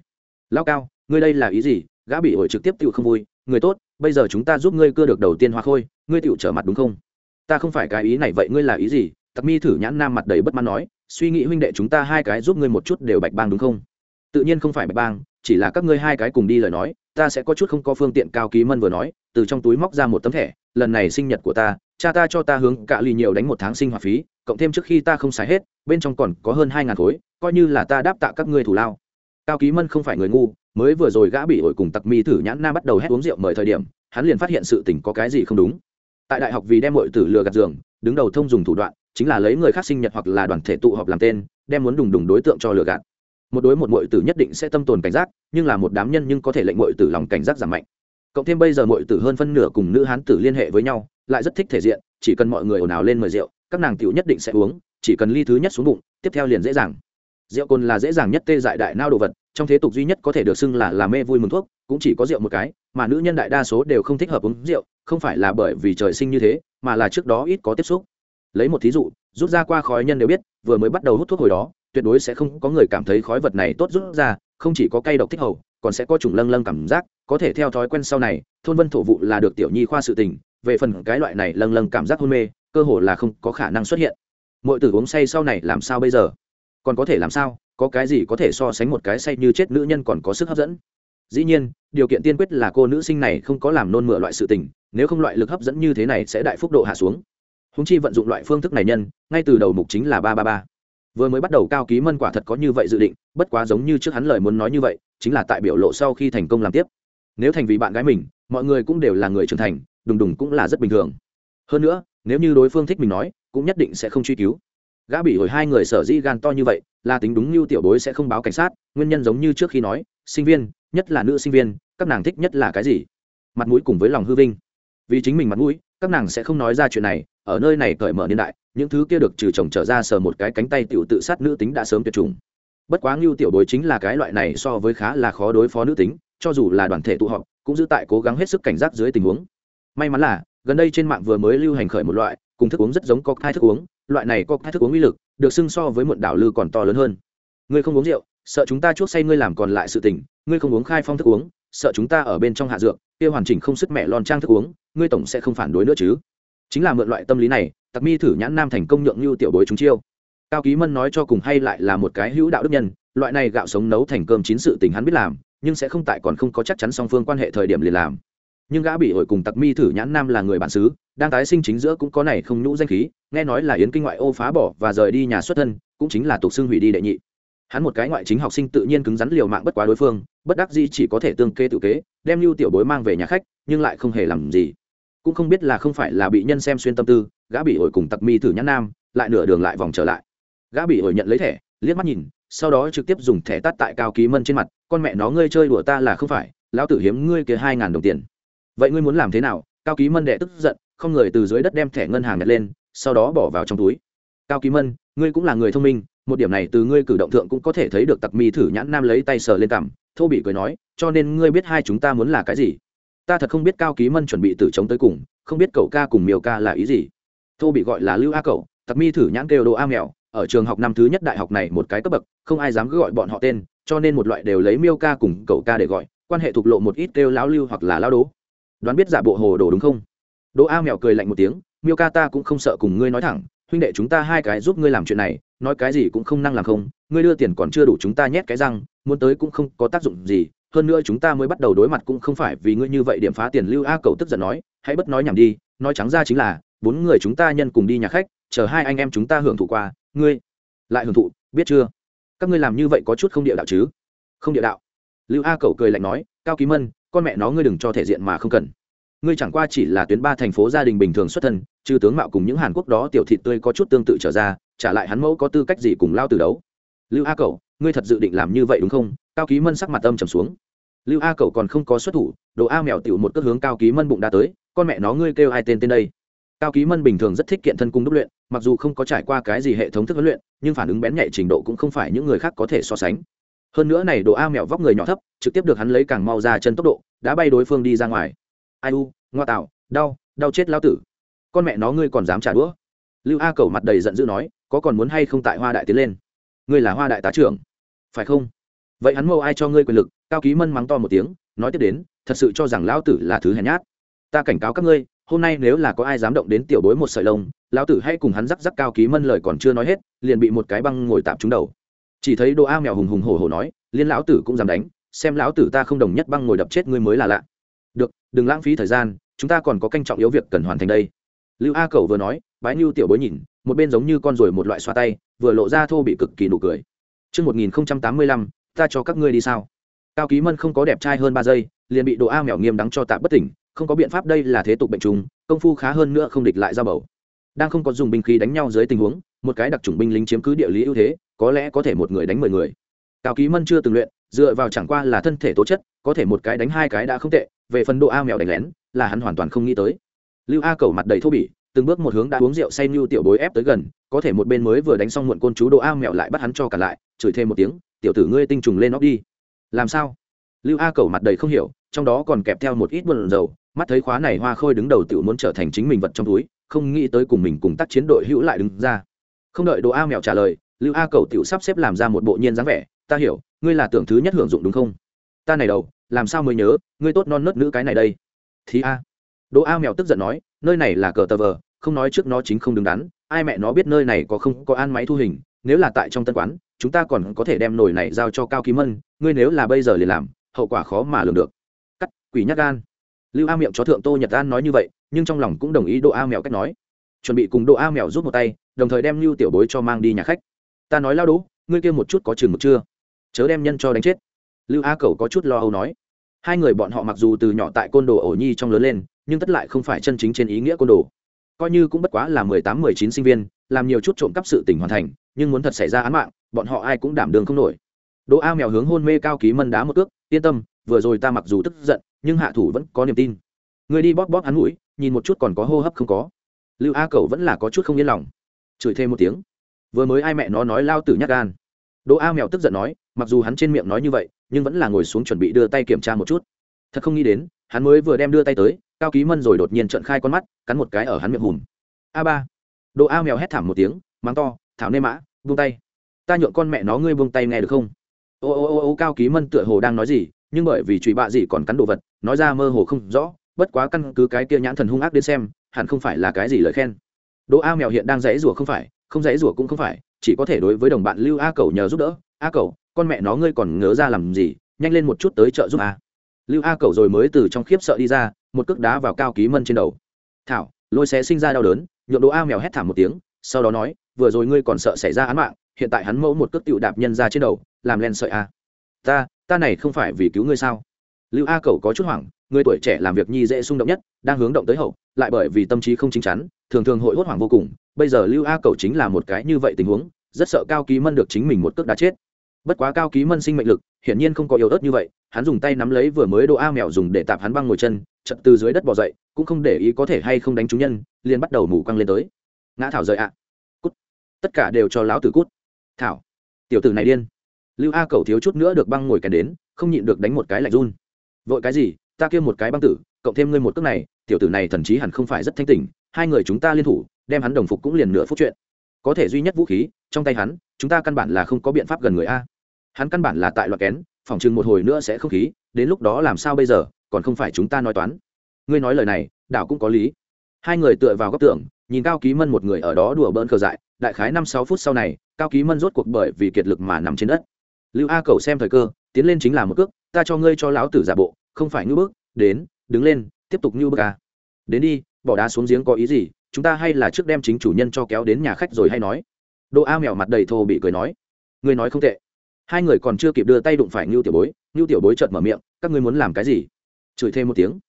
Lão Cao, ngươi đây là ý gì? Gã bị ổi trực tiếp tiểu không vui, người tốt, bây giờ chúng ta giúp ngươi cưa được đầu tiên hoa khôi, ngươi tiểu trở mặt đúng không? Ta không phải cái ý này vậy ngươi là ý gì? Tặc Mi thử nhãn nam mặt đầy bất mãn nói, suy nghĩ huynh đệ chúng ta hai cái giúp ngươi một chút đều bạch bang đúng không? Tự nhiên không phải bạch bang, chỉ là các ngươi hai cái cùng đi lời nói, ta sẽ có chút không có phương tiện. Cao ký mân vừa nói, từ trong túi móc ra một tấm thẻ, lần này sinh nhật của ta, cha ta cho ta hướng cạ lì nhiều đánh một tháng sinh hoạt phí, cộng thêm trước khi ta không xài hết bên trong còn có hơn hai ngàn khối coi như là ta đáp tạ các ngươi thủ lao. Cao ký mân không phải người ngu mới vừa rồi gã bị ổi cùng tặc mi thử nhãn nam bắt đầu hét uống rượu mời thời điểm hắn liền phát hiện sự tình có cái gì không đúng. Tại đại học vì đem mọi tử lừa gạt giường đứng đầu thông dùng thủ đoạn chính là lấy người khác sinh nhật hoặc là đoàn thể tụ họp làm tên, đem muốn đùng đùng đối tượng cho lừa gạt. Một đối một mội tử nhất định sẽ tâm tồn cảnh giác, nhưng là một đám nhân nhưng có thể lệnh mội tử lòng cảnh giác giảm mạnh. Cộng thêm bây giờ mội tử hơn phân nửa cùng nữ hán tử liên hệ với nhau, lại rất thích thể diện, chỉ cần mọi người ồn ào lên mời rượu, các nàng tiểu nhất định sẽ uống, chỉ cần ly thứ nhất xuống bụng, tiếp theo liền dễ dàng. Rượu cồn là dễ dàng nhất tê dại đại nao đồ vật, trong thế tục duy nhất có thể được xưng là làm mê vui mừng thuốc, cũng chỉ có rượu một cái, mà nữ nhân đại đa số đều không thích hợp uống rượu, không phải là bởi vì trời sinh như thế, mà là trước đó ít có tiếp xúc lấy một thí dụ, rút ra qua khói nhân đều biết, vừa mới bắt đầu hút thuốc hồi đó, tuyệt đối sẽ không có người cảm thấy khói vật này tốt rút ra, không chỉ có cay độc thích hầu, còn sẽ có chủng lâng lâng cảm giác, có thể theo thói quen sau này, thôn vân thổ vụ là được tiểu nhi khoa sự tình, về phần cái loại này lâng lâng cảm giác hôn mê, cơ hồ là không có khả năng xuất hiện. Mọi tử uống say sau này làm sao bây giờ? Còn có thể làm sao? Có cái gì có thể so sánh một cái say như chết nữ nhân còn có sức hấp dẫn? Dĩ nhiên, điều kiện tiên quyết là cô nữ sinh này không có làm nôn mửa loại sự tình, nếu không loại lực hấp dẫn như thế này sẽ đại phúc độ hạ xuống húng chi vận dụng loại phương thức này nhân, ngay từ đầu mục chính là ba ba ba. Vừa mới bắt đầu cao ký mân quả thật có như vậy dự định, bất quá giống như trước hắn lời muốn nói như vậy, chính là tại biểu lộ sau khi thành công làm tiếp. Nếu thành vì bạn gái mình, mọi người cũng đều là người trưởng thành, đùng đùng cũng là rất bình thường. Hơn nữa, nếu như đối phương thích mình nói, cũng nhất định sẽ không truy cứu. Gã bị hồi hai người sở dĩ gan to như vậy, là tính đúng như tiểu bối sẽ không báo cảnh sát, nguyên nhân giống như trước khi nói, sinh viên, nhất là nữ sinh viên, các nàng thích nhất là cái gì? Mặt mũi cùng với lòng hư vinh. Vì chính mình mặt mũi các nàng sẽ không nói ra chuyện này, ở nơi này cởi mở niên đại, những thứ kia được trừ chồng trở ra sờ một cái cánh tay tiểu tự sát nữ tính đã sớm tuyệt chủng. Bất quá ngưu tiểu bối chính là cái loại này so với khá là khó đối phó nữ tính, cho dù là đoàn thể tụ họp, cũng giữ tại cố gắng hết sức cảnh giác dưới tình huống. May mắn là, gần đây trên mạng vừa mới lưu hành khởi một loại, cùng thức uống rất giống có hai thức uống, loại này có hai thức uống uy lực, được xưng so với muộn đảo lư còn to lớn hơn. Ngươi không uống rượu, sợ chúng ta chuốc say ngươi làm còn lại sự tình, ngươi không uống khai phong thức uống, sợ chúng ta ở bên trong hạ dược kia hoàn chỉnh không sức mẹ lon trang thức uống, ngươi tổng sẽ không phản đối nữa chứ. Chính là mượn loại tâm lý này, tặc mi thử nhãn nam thành công nhượng như tiểu bối chúng chiêu. Cao ký mân nói cho cùng hay lại là một cái hữu đạo đức nhân, loại này gạo sống nấu thành cơm chín sự tình hắn biết làm, nhưng sẽ không tại còn không có chắc chắn song phương quan hệ thời điểm liền làm. Nhưng gã bị hội cùng tặc mi thử nhãn nam là người bản xứ, đang tái sinh chính giữa cũng có này không nhũ danh khí, nghe nói là yến kinh ngoại ô phá bỏ và rời đi nhà xuất thân, cũng chính là tục xưng hủy đi đệ nhị hắn một cái ngoại chính học sinh tự nhiên cứng rắn liều mạng bất quá đối phương, bất đắc di chỉ có thể tương kê tự kế, đem lưu tiểu bối mang về nhà khách, nhưng lại không hề làm gì. Cũng không biết là không phải là bị nhân xem xuyên tâm tư, gã bị ổi cùng tặc mi thử nhãn nam, lại nửa đường lại vòng trở lại. Gã bị ổi nhận lấy thẻ, liếc mắt nhìn, sau đó trực tiếp dùng thẻ tắt tại cao ký mân trên mặt, con mẹ nó, ngươi chơi đùa ta là không phải, lão tử hiếm ngươi kia hai ngàn đồng tiền. Vậy ngươi muốn làm thế nào? Cao ký mân đệ tức giận, không người từ dưới đất đem thẻ ngân hàng nhặt lên, sau đó bỏ vào trong túi. Cao ký mân, ngươi cũng là người thông minh một điểm này từ ngươi cử động thượng cũng có thể thấy được tặc mi thử nhãn nam lấy tay sờ lên cằm, thô bị cười nói, cho nên ngươi biết hai chúng ta muốn là cái gì? Ta thật không biết cao ký mân chuẩn bị từ chống tới cùng, không biết cậu ca cùng miêu ca là ý gì. Thô bị gọi là lưu a cậu tặc mi thử nhãn kêu đồ a mèo, ở trường học năm thứ nhất đại học này một cái cấp bậc, không ai dám cứ gọi bọn họ tên, cho nên một loại đều lấy miêu ca cùng cậu ca để gọi, quan hệ thuộc lộ một ít kêu lão lưu hoặc là lão đố đoán biết giả bộ hồ đồ đúng không? Đỗ a mèo cười lạnh một tiếng, miêu ca ta cũng không sợ cùng ngươi nói thẳng, huynh đệ chúng ta hai cái giúp ngươi làm chuyện này nói cái gì cũng không năng làm không, ngươi đưa tiền còn chưa đủ chúng ta nhét cái răng, muốn tới cũng không có tác dụng gì, hơn nữa chúng ta mới bắt đầu đối mặt cũng không phải vì ngươi như vậy điểm phá tiền lưu a cầu tức giận nói, hãy bất nói nhảm đi, nói trắng ra chính là, bốn người chúng ta nhân cùng đi nhà khách, chờ hai anh em chúng ta hưởng thụ qua, ngươi lại hưởng thụ, biết chưa? Các ngươi làm như vậy có chút không địa đạo chứ? Không địa đạo. Lưu a cầu cười lạnh nói, cao ký mân, con mẹ nó ngươi đừng cho thể diện mà không cần. Ngươi chẳng qua chỉ là tuyến ba thành phố gia đình bình thường xuất thân, trừ tướng mạo cùng những hàn quốc đó tiểu thị tươi có chút tương tự trở ra trả lại hắn mẫu có tư cách gì cùng lao từ đấu? Lưu a cậu ngươi thật dự định làm như vậy đúng không? Cao ký mân sắc mặt âm trầm xuống. Lưu a cậu còn không có xuất thủ, đồ a mèo tiểu một cước hướng cao ký mân bụng đã tới, con mẹ nó ngươi kêu hai tên tên đây? Cao ký mân bình thường rất thích kiện thân cung đúc luyện, mặc dù không có trải qua cái gì hệ thống thức huấn luyện, nhưng phản ứng bén nhạy trình độ cũng không phải những người khác có thể so sánh. Hơn nữa này đồ a mèo vóc người nhỏ thấp, trực tiếp được hắn lấy càng mau ra chân tốc độ, đã bay đối phương đi ra ngoài. Ai u, ngoa tạo, đau đau chết lao tử. Con mẹ nó ngươi còn dám trả đũa? Lưu a cầu mặt đầy giận dữ nói có còn muốn hay không tại hoa đại tiến lên? Ngươi là hoa đại tá trưởng. Phải không? Vậy hắn mâu ai cho ngươi quyền lực? Cao ký mân mắng to một tiếng, nói tiếp đến, thật sự cho rằng lão tử là thứ hèn nhát. Ta cảnh cáo các ngươi, hôm nay nếu là có ai dám động đến tiểu bối một sợi lông, lão tử hãy cùng hắn rắc rắc cao ký mân lời còn chưa nói hết, liền bị một cái băng ngồi tạm trúng đầu. Chỉ thấy đồ a mèo hùng hùng hổ hổ nói, liên lão tử cũng dám đánh, xem lão tử ta không đồng nhất băng ngồi đập chết ngươi mới là lạ. Được, đừng lãng phí thời gian, chúng ta còn có canh trọng yếu việc cần hoàn thành đây. Lưu a cầu vừa nói bái nhu tiểu bối nhìn một bên giống như con ruồi một loại xoa tay vừa lộ ra thô bị cực kỳ nụ cười Trước 1085, ta cho các ngươi đi sao? Cao Ký Mân không có đẹp trai hơn ba giây, liền bị Đồ A mèo nghiêm đắng cho tạm bất tỉnh, không có biện pháp đây là thế tục bệnh trùng, công phu khá hơn nữa không địch lại ra bầu. Đang không có dùng binh khí đánh nhau dưới tình huống, một cái đặc chủng binh lính chiếm cứ địa lý ưu thế, có lẽ có thể một người đánh mười người. Cao Ký Mân chưa từng luyện, dựa vào chẳng qua là thân thể tố chất, có thể một cái đánh hai cái đã không tệ, về phần Đồ A mèo đánh lén, là hắn hoàn toàn không nghĩ tới. Lưu A cầu mặt đầy thô bỉ, từng bước một hướng đã uống rượu say như tiểu bối ép tới gần, có thể một bên mới vừa đánh xong muộn côn chú đồ a mẹo lại bắt hắn cho cả lại, chửi thêm một tiếng, tiểu tử ngươi tinh trùng lên nóc đi. Làm sao? Lưu a cầu mặt đầy không hiểu, trong đó còn kẹp theo một ít buồn dầu mắt thấy khóa này hoa khôi đứng đầu tiểu muốn trở thành chính mình vật trong túi, không nghĩ tới cùng mình cùng tác chiến đội hữu lại đứng ra. Không đợi đồ a mẹo trả lời, lưu a cầu tiểu sắp xếp làm ra một bộ nhiên dáng vẻ, ta hiểu, ngươi là tưởng thứ nhất hưởng dụng đúng không? Ta này đầu, làm sao mới nhớ, ngươi tốt non nớt nữ cái này đây? Thì a. Đỗ a mèo tức giận nói nơi này là cờ tờ vờ, không nói trước nó chính không đứng đắn, ai mẹ nó biết nơi này có không có an máy thu hình, nếu là tại trong tân quán, chúng ta còn có thể đem nồi này giao cho cao ký mân, ngươi nếu là bây giờ liền làm, hậu quả khó mà lường được. Cắt, quỷ nhắc gan. Lưu a miệng chó thượng tô nhật an nói như vậy, nhưng trong lòng cũng đồng ý độ a mèo cách nói. Chuẩn bị cùng độ a mèo rút một tay, đồng thời đem lưu tiểu bối cho mang đi nhà khách. Ta nói lao đỗ, ngươi kia một chút có chừng một chưa? Chớ đem nhân cho đánh chết. Lưu a cầu có chút lo âu nói. Hai người bọn họ mặc dù từ nhỏ tại côn đồ ổ nhi trong lớn lên nhưng tất lại không phải chân chính trên ý nghĩa côn đồ. Coi như cũng bất quá là mười tám, mười chín sinh viên, làm nhiều chút trộm cắp sự tình hoàn thành, nhưng muốn thật xảy ra án mạng, bọn họ ai cũng đảm đường không nổi. Đỗ a mèo hướng hôn mê cao ký mân đá một cước, yên tâm, vừa rồi ta mặc dù tức giận, nhưng hạ thủ vẫn có niềm tin. Người đi bóp bóp hắn mũi, nhìn một chút còn có hô hấp không có. Lưu a cầu vẫn là có chút không yên lòng. Chửi thêm một tiếng. Vừa mới ai mẹ nó nói lao tử nhắc gan. Đỗ a mèo tức giận nói, mặc dù hắn trên miệng nói như vậy, nhưng vẫn là ngồi xuống chuẩn bị đưa tay kiểm tra một chút. Thật không nghĩ đến, hắn mới vừa đem đưa tay tới cao ký mân rồi đột nhiên trợn khai con mắt, cắn một cái ở hắn miệng hùm. A ba. Đồ a mèo hét thảm một tiếng, mắng to, thảo nê mã, buông tay. Ta nhượng con mẹ nó ngươi buông tay nghe được không? Ô ô ô ô, cao ký mân tựa hồ đang nói gì, nhưng bởi vì chùy bạ gì còn cắn đồ vật, nói ra mơ hồ không rõ, bất quá căn cứ cái kia nhãn thần hung ác đến xem, hẳn không phải là cái gì lời khen. Đỗ a mèo hiện đang dãy rủa không phải, không dãy rủa cũng không phải, chỉ có thể đối với đồng bạn lưu a cầu nhờ giúp đỡ. A cầu con mẹ nó ngươi còn ngớ ra làm gì, nhanh lên một chút tới chợ giúp a. Lưu a cầu rồi mới từ trong khiếp sợ đi ra một cước đá vào cao ký mân trên đầu. Thảo, lôi xé sinh ra đau đớn nhuộm đồ a mèo hét thảm một tiếng, sau đó nói, vừa rồi ngươi còn sợ xảy ra án mạng, hiện tại hắn mẫu một cước tựu đạp nhân ra trên đầu, làm len sợi a. Ta ta này không phải vì cứu ngươi sao? Lưu a cầu có chút hoảng, người tuổi trẻ làm việc nhi dễ xung động nhất, đang hướng động tới hậu, lại bởi vì tâm trí không chính chắn, thường thường hội hốt hoảng vô cùng. Bây giờ lưu a cầu chính là một cái như vậy tình huống, rất sợ cao ký mân được chính mình một cước đá chết bất quá cao ký mân sinh mệnh lực, hiển nhiên không có yếu ớt như vậy, hắn dùng tay nắm lấy vừa mới đồ a mèo dùng để tạp hắn băng ngồi chân, chật từ dưới đất bỏ dậy, cũng không để ý có thể hay không đánh trúng nhân, liền bắt đầu mù quăng lên tới. Ngã thảo rời ạ. Cút. Tất cả đều cho lão tử cút. Thảo. Tiểu tử này điên. Lưu a cầu thiếu chút nữa được băng ngồi kèn đến, không nhịn được đánh một cái lạnh run. Vội cái gì, ta kêu một cái băng tử, cộng thêm ngươi một cước này, tiểu tử này thần chí hẳn không phải rất thanh tỉnh, hai người chúng ta liên thủ, đem hắn đồng phục cũng liền nửa phút chuyện. Có thể duy nhất vũ khí, trong tay hắn, chúng ta căn bản là không có biện pháp gần người a hắn căn bản là tại loại kén, phòng chừng một hồi nữa sẽ không khí, đến lúc đó làm sao bây giờ, còn không phải chúng ta nói toán. Ngươi nói lời này, đảo cũng có lý. Hai người tựa vào góc tường, nhìn cao ký mân một người ở đó đùa bỡn cờ dại, đại khái năm sáu phút sau này, cao ký mân rốt cuộc bởi vì kiệt lực mà nằm trên đất. Lưu a cầu xem thời cơ, tiến lên chính là một cước, ta cho ngươi cho láo tử giả bộ, không phải ngư bước đến, đứng lên, tiếp tục ngư bước à. đến đi, bỏ đá xuống giếng có ý gì, chúng ta hay là trước đem chính chủ nhân cho kéo đến nhà khách rồi hay nói. Đỗ a mèo mặt đầy thô bị cười nói. Ngươi nói không tệ hai người còn chưa kịp đưa tay đụng phải ngưu tiểu bối, ngưu tiểu bối chợt mở miệng, các ngươi muốn làm cái gì? Chửi thêm một tiếng.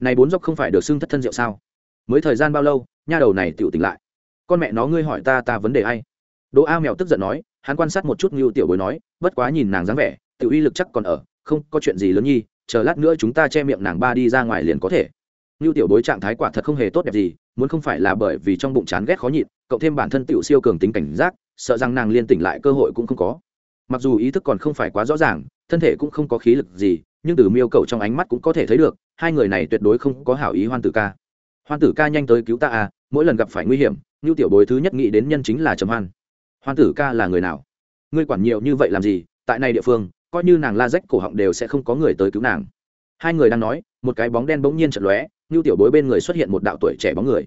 Này bốn dốc không phải được xưng thất thân rượu sao? Mới thời gian bao lâu, nha đầu này tựu tỉnh lại? Con mẹ nó ngươi hỏi ta ta vấn đề ai? Đỗ a mèo tức giận nói, hắn quan sát một chút ngưu tiểu bối nói, bất quá nhìn nàng dáng vẻ, Tiểu uy lực chắc còn ở, không có chuyện gì lớn nhi, chờ lát nữa chúng ta che miệng nàng ba đi ra ngoài liền có thể. Ngưu tiểu bối trạng thái quả thật không hề tốt đẹp gì, muốn không phải là bởi vì trong bụng chán ghét khó nhịn cậu thêm bản thân tiểu siêu cường tính cảnh giác, sợ rằng nàng liên tỉnh lại cơ hội cũng không có mặc dù ý thức còn không phải quá rõ ràng, thân thể cũng không có khí lực gì, nhưng từ miêu cầu trong ánh mắt cũng có thể thấy được, hai người này tuyệt đối không có hảo ý hoan tử ca. Hoan tử ca nhanh tới cứu ta à mỗi lần gặp phải nguy hiểm như tiểu bối thứ nhất nghĩ đến nhân chính là trầm hoan. Hoan tử ca là người nào? Ngươi quản nhiều như vậy làm gì, tại này địa phương, coi như nàng la rách cổ họng đều sẽ không có người tới cứu nàng. Hai người đang nói, một cái bóng đen bỗng nhiên chật lóe như tiểu bối bên người xuất hiện một đạo tuổi trẻ bóng người.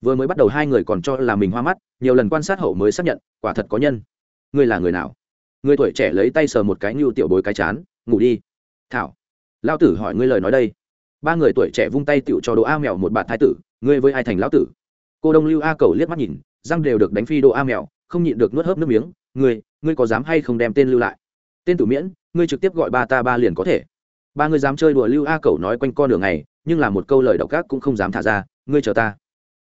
Vừa mới bắt đầu hai người còn cho là mình hoa mắt, nhiều lần quan sát hậu mới xác nhận, quả thật có nhân. Ngươi là người nào? Người tuổi trẻ lấy tay sờ một cái như tiểu bối cái chán, ngủ đi. Thảo lao tử hỏi ngươi lời nói đây. Ba người tuổi trẻ vung tay tựu cho đỗ a mèo một bạn thái tử, ngươi với ai thành lão tử? Cô đông lưu a cầu liếc mắt nhìn, răng đều được đánh phi đỗ a mèo, không nhịn được nuốt hớp nước miếng, ngươi ngươi có dám hay không đem tên lưu lại? Tên tử miễn, ngươi trực tiếp gọi ba ta ba liền có thể. Ba người dám chơi đùa lưu a cầu nói quanh con đường này nhưng là một câu lời độc ác cũng không dám thả ra, ngươi chờ ta.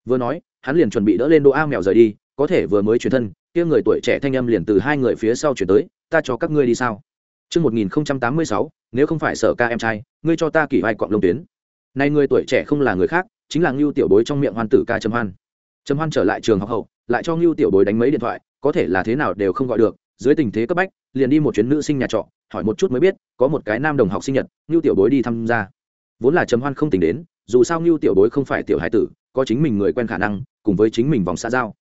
Vừa nói, hắn liền chuẩn bị đỡ lên đỗ a mèo rời đi có thể vừa mới chuyển thân kia người tuổi trẻ thanh âm liền từ hai người phía sau chuyển tới ta cho các ngươi đi sao Trước 1086, nếu không phải sở ca em trai, ngươi cho ta kỳ vai quạng lông tuyến. Nay người tuổi trẻ không là người khác, chính là Ngưu Tiểu Bối trong miệng hoan tử ca Trầm Hoan. Trầm Hoan trở lại trường học hậu, lại cho Ngưu Tiểu Bối đánh mấy điện thoại, có thể là thế nào đều không gọi được, dưới tình thế cấp bách, liền đi một chuyến nữ sinh nhà trọ, hỏi một chút mới biết, có một cái nam đồng học sinh nhật, Ngưu Tiểu Bối đi tham gia. Vốn là Trầm Hoan không tính đến, dù sao Ngưu Tiểu Bối không phải tiểu hải tử, có chính mình người quen khả năng, cùng với chính mình vòng xã giao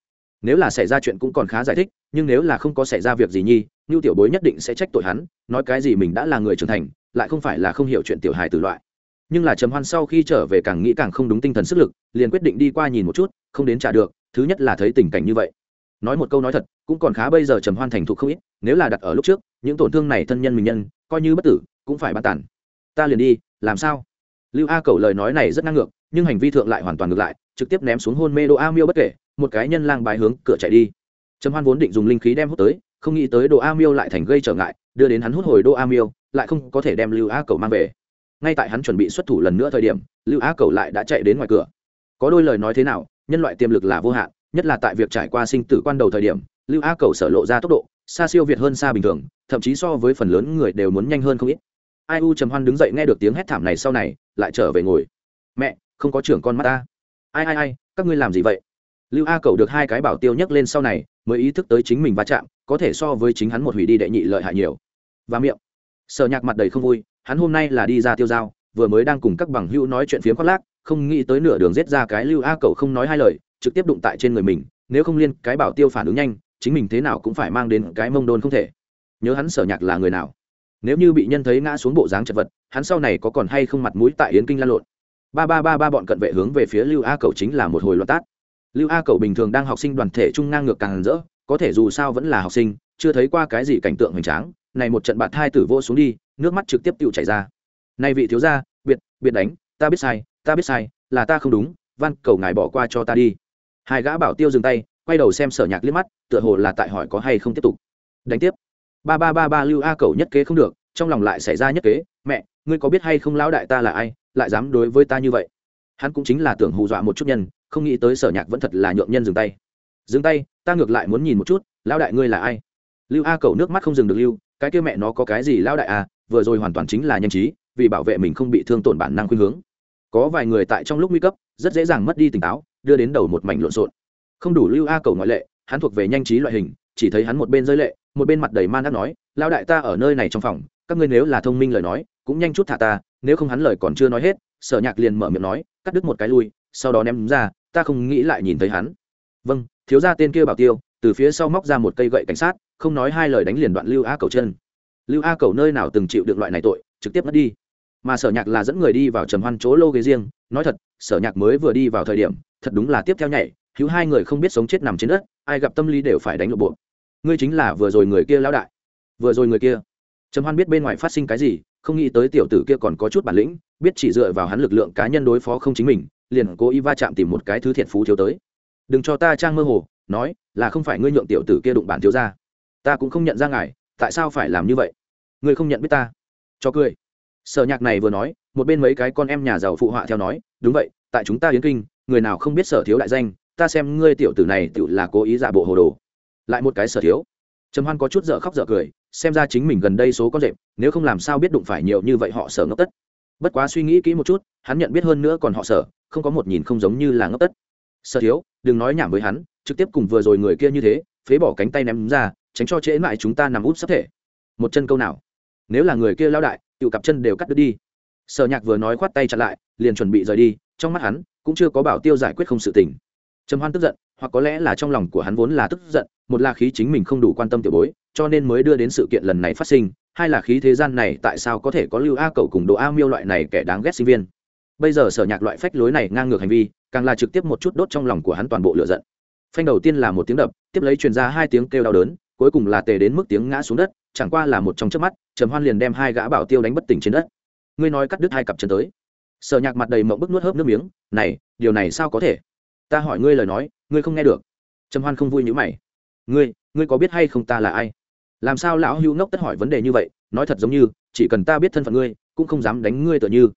nếu là xảy ra chuyện cũng còn khá giải thích, nhưng nếu là không có xảy ra việc gì nhi như tiểu bối nhất định sẽ trách tội hắn, nói cái gì mình đã là người trưởng thành, lại không phải là không hiểu chuyện tiểu hài từ loại. Nhưng là trầm hoan sau khi trở về càng nghĩ càng không đúng tinh thần sức lực, liền quyết định đi qua nhìn một chút, không đến trả được, thứ nhất là thấy tình cảnh như vậy. Nói một câu nói thật, cũng còn khá bây giờ trầm hoan thành thục không ít, nếu là đặt ở lúc trước, những tổn thương này thân nhân mình nhân, coi như bất tử, cũng phải bắt tản. Ta liền đi, làm sao? Lưu a cầu lời nói này rất ngang ngược, nhưng hành vi thượng lại hoàn toàn ngược lại, trực tiếp ném xuống hôn mê đô a miêu bất kể một cái nhân lang bài hướng cửa chạy đi. Trầm hoan vốn định dùng linh khí đem hút tới, không nghĩ tới đồ a miêu lại thành gây trở ngại, đưa đến hắn hút hồi đô a miêu, lại không có thể đem lưu a cầu mang về. Ngay tại hắn chuẩn bị xuất thủ lần nữa thời điểm, lưu a cầu lại đã chạy đến ngoài cửa. Có đôi lời nói thế nào, nhân loại tiềm lực là vô hạn, nhất là tại việc trải qua sinh tử quan đầu thời điểm, lưu a cầu sở lộ ra tốc độ, xa siêu việt hơn xa bình thường, thậm chí so với phần lớn người đều muốn nhanh hơn không ít. Ai u trầm hoan đứng dậy nghe được tiếng hét thảm này sau này, lại trở về ngồi. Mẹ, không có trưởng con mắt ta. Ai ai ai, các ngươi làm gì vậy? Lưu a cầu được hai cái bảo tiêu nhấc lên sau này, mới ý thức tới chính mình va chạm, có thể so với chính hắn một hủy đi đệ nhị lợi hại nhiều. Và miệng. Sợ nhạc mặt đầy không vui, hắn hôm nay là đi ra tiêu dao vừa mới đang cùng các bằng hữu nói chuyện phiếm khoác lác, không nghĩ tới nửa đường giết ra cái lưu a cầu không nói hai lời, trực tiếp đụng tại trên người mình, nếu không liên cái bảo tiêu phản ứng nhanh, chính mình thế nào cũng phải mang đến cái mông đôn không thể. Nhớ hắn sở nhạc là người nào? Nếu như bị nhân thấy ngã xuống bộ dáng chật vật, hắn sau này có còn hay không mặt mũi tại yến kinh lan lộn? Ba ba ba ba bọn cận vệ hướng về phía lưu a cầu chính là một hồi loạt tát lưu a cầu bình thường đang học sinh đoàn thể trung ngang ngược càng rỡ, có thể dù sao vẫn là học sinh, chưa thấy qua cái gì cảnh tượng hoành tráng, này một trận bạt hai tử vô xuống đi, nước mắt trực tiếp tự chảy ra. Nay vị thiếu gia, biệt biệt đánh, ta biết sai, ta biết sai, là ta không đúng van cầu ngài bỏ qua cho ta đi. Hai gã bảo tiêu dừng tay, quay đầu xem sở nhạc liếc mắt, tựa hồ là tại hỏi có hay không tiếp tục. Đánh tiếp. Ba ba ba ba lưu a cầu nhất kế không được, trong lòng lại xảy ra nhất kế, mẹ, ngươi có biết hay không lão đại ta là ai, lại dám đối với ta như vậy? Hắn cũng chính là tưởng hù dọa một chút nhân không nghĩ tới sở nhạc vẫn thật là nhượng nhân dừng tay. Dừng tay, ta ngược lại muốn nhìn một chút, lão đại ngươi là ai? Lưu a cầu nước mắt không dừng được lưu, cái kia mẹ nó có cái gì lão đại à vừa rồi hoàn toàn chính là nhanh trí, vì bảo vệ mình không bị thương tổn bản năng khuyên hướng. Có vài người tại trong lúc nguy cấp, rất dễ dàng mất đi tỉnh táo, đưa đến đầu một mảnh lộn xộn. Không đủ lưu a cầu ngoại lệ, hắn thuộc về nhanh trí loại hình, chỉ thấy hắn một bên rơi lệ, một bên mặt đầy man đắc nói, lão đại ta ở nơi này trong phòng, các ngươi nếu là thông minh lời nói, cũng nhanh chút thả ta, nếu không hắn lời còn chưa nói hết, sở nhạc liền mở miệng nói, cắt đứt một cái lui, sau đó ném ra ta không nghĩ lại nhìn thấy hắn. Vâng thiếu ra tên kia bảo tiêu, từ phía sau móc ra một cây gậy cảnh sát, không nói hai lời đánh liền đoạn lưu a cầu chân. Lưu a cầu nơi nào từng chịu được loại này tội, trực tiếp mất đi. Mà sở nhạc là dẫn người đi vào trầm hoan chỗ lô ghế riêng, nói thật, sở nhạc mới vừa đi vào thời điểm, thật đúng là tiếp theo nhảy, hữu hai người không biết sống chết nằm trên đất, ai gặp tâm lý đều phải đánh lộ bộ. Ngươi chính là vừa rồi người kia lão đại. Vừa rồi người kia. Trầm hoan biết bên ngoài phát sinh cái gì, không nghĩ tới tiểu tử kia còn có chút bản lĩnh, biết chỉ dựa vào hắn lực lượng cá nhân đối phó không chính mình liền cố ý va chạm tìm một cái thứ thiện phú thiếu tới. Đừng cho ta trang mơ hồ, nói là không phải ngươi nhượng tiểu tử kia đụng bản thiếu ra ta cũng không nhận ra ngài, tại sao phải làm như vậy? Ngươi không nhận biết ta. Cho cười. Sở nhạc này vừa nói, một bên mấy cái con em nhà giàu phụ họa theo nói, đúng vậy, tại chúng ta yến kinh, người nào không biết sở thiếu đại danh, ta xem ngươi tiểu tử này tự là cố ý giả bộ hồ đồ. Lại một cái sở thiếu. Trầm hoan có chút dở khóc dở cười, xem ra chính mình gần đây số con rệp, nếu không làm sao biết đụng phải nhiều như vậy họ sở ngốc tất bất quá suy nghĩ kỹ một chút, hắn nhận biết hơn nữa còn họ sở, không có một nhìn không giống như là ngốc tất. Sở thiếu, đừng nói nhảm với hắn, trực tiếp cùng vừa rồi người kia như thế, phế bỏ cánh tay ném ra, tránh cho trễ lại chúng ta nằm út sắp thể. Một chân câu nào? Nếu là người kia lao đại tự cặp chân đều cắt đứt đi. Sở nhạc vừa nói khoát tay chặn lại, liền chuẩn bị rời đi, trong mắt hắn, cũng chưa có bảo tiêu giải quyết không sự tình. Trầm hoan tức giận, hoặc có lẽ là trong lòng của hắn vốn là tức giận, một là khí chính mình không đủ quan tâm tiểu bối, cho nên mới đưa đến sự kiện lần này phát sinh hai là khí thế gian này tại sao có thể có lưu a cậu cùng đồ a miêu loại này kẻ đáng ghét sinh viên? Bây giờ sở nhạc loại phách lối này ngang ngược hành vi, càng là trực tiếp một chút đốt trong lòng của hắn toàn bộ lửa giận. Phanh đầu tiên là một tiếng đập, tiếp lấy truyền ra hai tiếng kêu đau đớn, cuối cùng là tề đến mức tiếng ngã xuống đất, chẳng qua là một trong trước mắt, trầm hoan liền đem hai gã bảo tiêu đánh bất tỉnh trên đất. Ngươi nói cắt đứt hai cặp chân tới. Sở nhạc mặt đầy mộng bức nuốt hớp nước miếng, này, điều này sao có thể? Ta hỏi ngươi lời nói, ngươi không nghe được. Trầm hoan không vui như mày. Ngươi ngươi có biết hay không ta là ai? Làm sao lão hữu ngốc tất hỏi vấn đề như vậy, nói thật giống như, chỉ cần ta biết thân phận ngươi, cũng không dám đánh ngươi tựa như.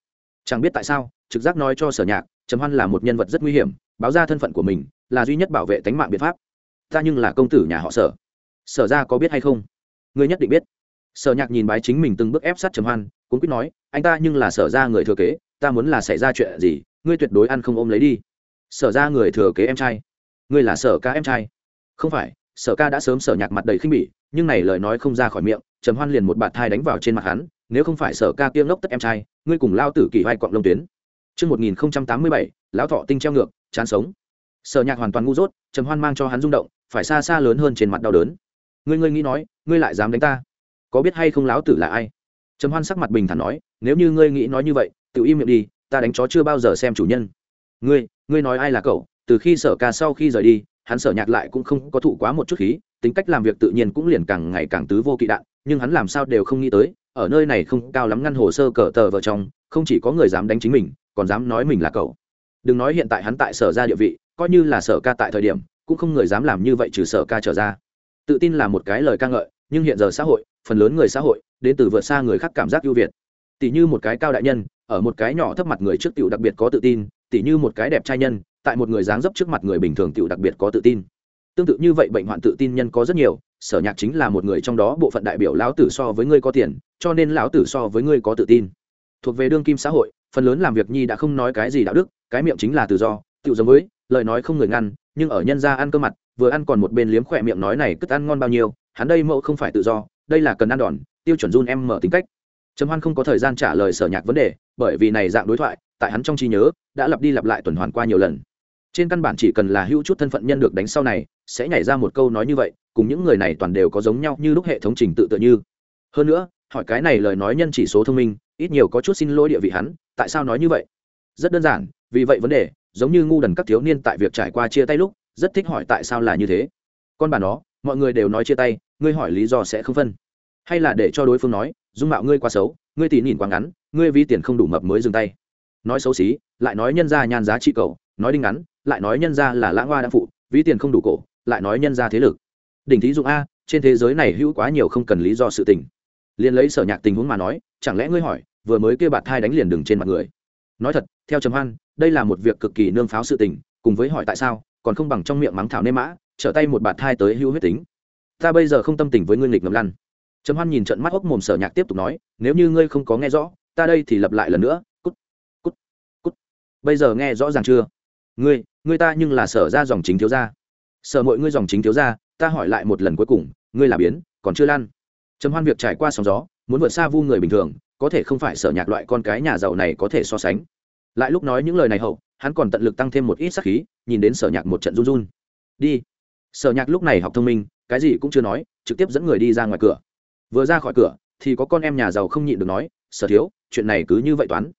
Chẳng biết tại sao, trực giác nói cho sở nhạc, trầm hoan là một nhân vật rất nguy hiểm, báo ra thân phận của mình, là duy nhất bảo vệ tánh mạng biện pháp. Ta nhưng là công tử nhà họ sở. Sở ra có biết hay không? Ngươi nhất định biết. Sở nhạc nhìn bái chính mình từng bước ép sát trầm hoan cũng quyết nói, anh ta nhưng là sở ra người thừa kế, ta muốn là xảy ra chuyện gì, ngươi tuyệt đối ăn không ôm lấy đi. Sở ra người thừa kế em trai. Ngươi là sở ca em trai. Không phải sở ca đã sớm sở nhạc mặt đầy khinh bỉ nhưng này lời nói không ra khỏi miệng trầm hoan liền một bạt thai đánh vào trên mặt hắn nếu không phải sở ca kiêng lốc tất em trai ngươi cùng lao tử kỳ vai quặng lông tuyến Trước 1087, lão thọ tinh treo ngược, chán sống. Sở nhạc hoàn toàn ngu dốt, trầm hoan mang cho hắn rung động, phải xa xa lớn hơn trên mặt đau đớn. Ngươi ngươi nghĩ nói, ngươi lại dám đánh ta? Có biết hay không lão tử là ai? Trầm hoan sắc mặt bình thản nói, nếu như ngươi nghĩ nói như vậy, tự im miệng đi, ta đánh chó chưa bao giờ xem chủ nhân. Ngươi, ngươi nói ai là cậu? Từ khi sở ca sau khi rời đi, hắn sở nhạc lại cũng không có thụ quá một chút khí, tính cách làm việc tự nhiên cũng liền càng ngày càng tứ vô kỵ đạn nhưng hắn làm sao đều không nghĩ tới ở nơi này không cao lắm ngăn hồ sơ cờ tờ vợ chồng không chỉ có người dám đánh chính mình còn dám nói mình là cậu. Đừng nói hiện tại hắn tại sở ra địa vị coi như là sở ca tại thời điểm cũng không người dám làm như vậy trừ sở ca trở ra. Tự tin là một cái lời ca ngợi nhưng hiện giờ xã hội phần lớn người xã hội đến từ vượt xa người khác cảm giác ưu việt. Tỷ như một cái cao đại nhân ở một cái nhỏ thấp mặt người trước tiểu đặc biệt có tự tin tỷ như một cái đẹp trai nhân tại một người dáng dấp trước mặt người bình thường tiểu đặc biệt có tự tin. Tương tự như vậy bệnh hoạn tự tin nhân có rất nhiều, sở nhạc chính là một người trong đó bộ phận đại biểu lão tử so với ngươi có tiền, cho nên lão tử so với ngươi có tự tin. Thuộc về đương kim xã hội, phần lớn làm việc nhi đã không nói cái gì đạo đức, cái miệng chính là tự do, tự giống với, lời nói không người ngăn, nhưng ở nhân gia ăn cơ mặt, vừa ăn còn một bên liếm khỏe miệng nói này cất ăn ngon bao nhiêu, hắn đây mẫu không phải tự do, đây là cần ăn đòn, tiêu chuẩn run em mở tính cách. Trầm hoan không có thời gian trả lời sở nhạc vấn đề, bởi vì này dạng đối thoại, tại hắn trong trí nhớ, đã lặp đi lặp lại tuần hoàn qua nhiều lần trên căn bản chỉ cần là hữu chút thân phận nhân được đánh sau này, sẽ nhảy ra một câu nói như vậy, cùng những người này toàn đều có giống nhau như lúc hệ thống trình tự tự như. Hơn nữa, hỏi cái này lời nói nhân chỉ số thông minh, ít nhiều có chút xin lỗi địa vị hắn, tại sao nói như vậy? Rất đơn giản, vì vậy vấn đề, giống như ngu đần các thiếu niên tại việc trải qua chia tay lúc, rất thích hỏi tại sao là như thế. Con bà nó, mọi người đều nói chia tay, ngươi hỏi lý do sẽ không phân. Hay là để cho đối phương nói, dung mạo ngươi quá xấu, ngươi tỉ nhìn quá ngắn, ngươi vì tiền không đủ mập mới dừng tay. Nói xấu xí, lại nói nhân ra nhan giá trị cầu nói đinh ngắn lại nói nhân ra là lãng hoa đã phụ, ví tiền không đủ cổ, lại nói nhân ra thế lực. Đỉnh thí dụng a, trên thế giới này hữu quá nhiều không cần lý do sự tình. Liền lấy sở nhạc tình huống mà nói, chẳng lẽ ngươi hỏi, vừa mới kêu bạt thai đánh liền đừng trên mặt người. Nói thật, theo trầm hoan, đây là một việc cực kỳ nương pháo sự tình, cùng với hỏi tại sao, còn không bằng trong miệng mắng thảo nê mã, trở tay một bạt thai tới hữu huyết tính. Ta bây giờ không tâm tình với ngươi nghịch ngầm lăn. Trầm hoan nhìn trận mắt hốc mồm sở nhạc tiếp tục nói, nếu như ngươi không có nghe rõ, ta đây thì lập lại lần nữa, cút cút cút. Bây giờ nghe rõ ràng chưa? Ngươi ngươi ta nhưng là sở ra dòng chính thiếu gia. Sở mọi ngươi dòng chính thiếu gia, ta hỏi lại một lần cuối cùng, ngươi là biến, còn chưa lan. Trầm hoan việc trải qua sóng gió, muốn vượt xa vu người bình thường, có thể không phải sở nhạc loại con cái nhà giàu này có thể so sánh. Lại lúc nói những lời này hậu, hắn còn tận lực tăng thêm một ít sắc khí, nhìn đến sở nhạc một trận run run. Đi. Sở nhạc lúc này học thông minh, cái gì cũng chưa nói, trực tiếp dẫn người đi ra ngoài cửa. Vừa ra khỏi cửa, thì có con em nhà giàu không nhịn được nói, sở thiếu, chuyện này cứ như vậy toán.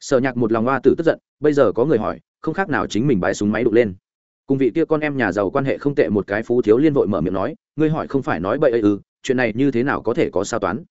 Sở nhạc một lòng hoa tử tức giận, bây giờ có người hỏi không khác nào chính mình bãi súng máy đục lên. Cùng vị kia con em nhà giàu quan hệ không tệ một cái phú thiếu liên vội mở miệng nói, ngươi hỏi không phải nói bậy ấy ư, chuyện này như thế nào có thể có sao toán?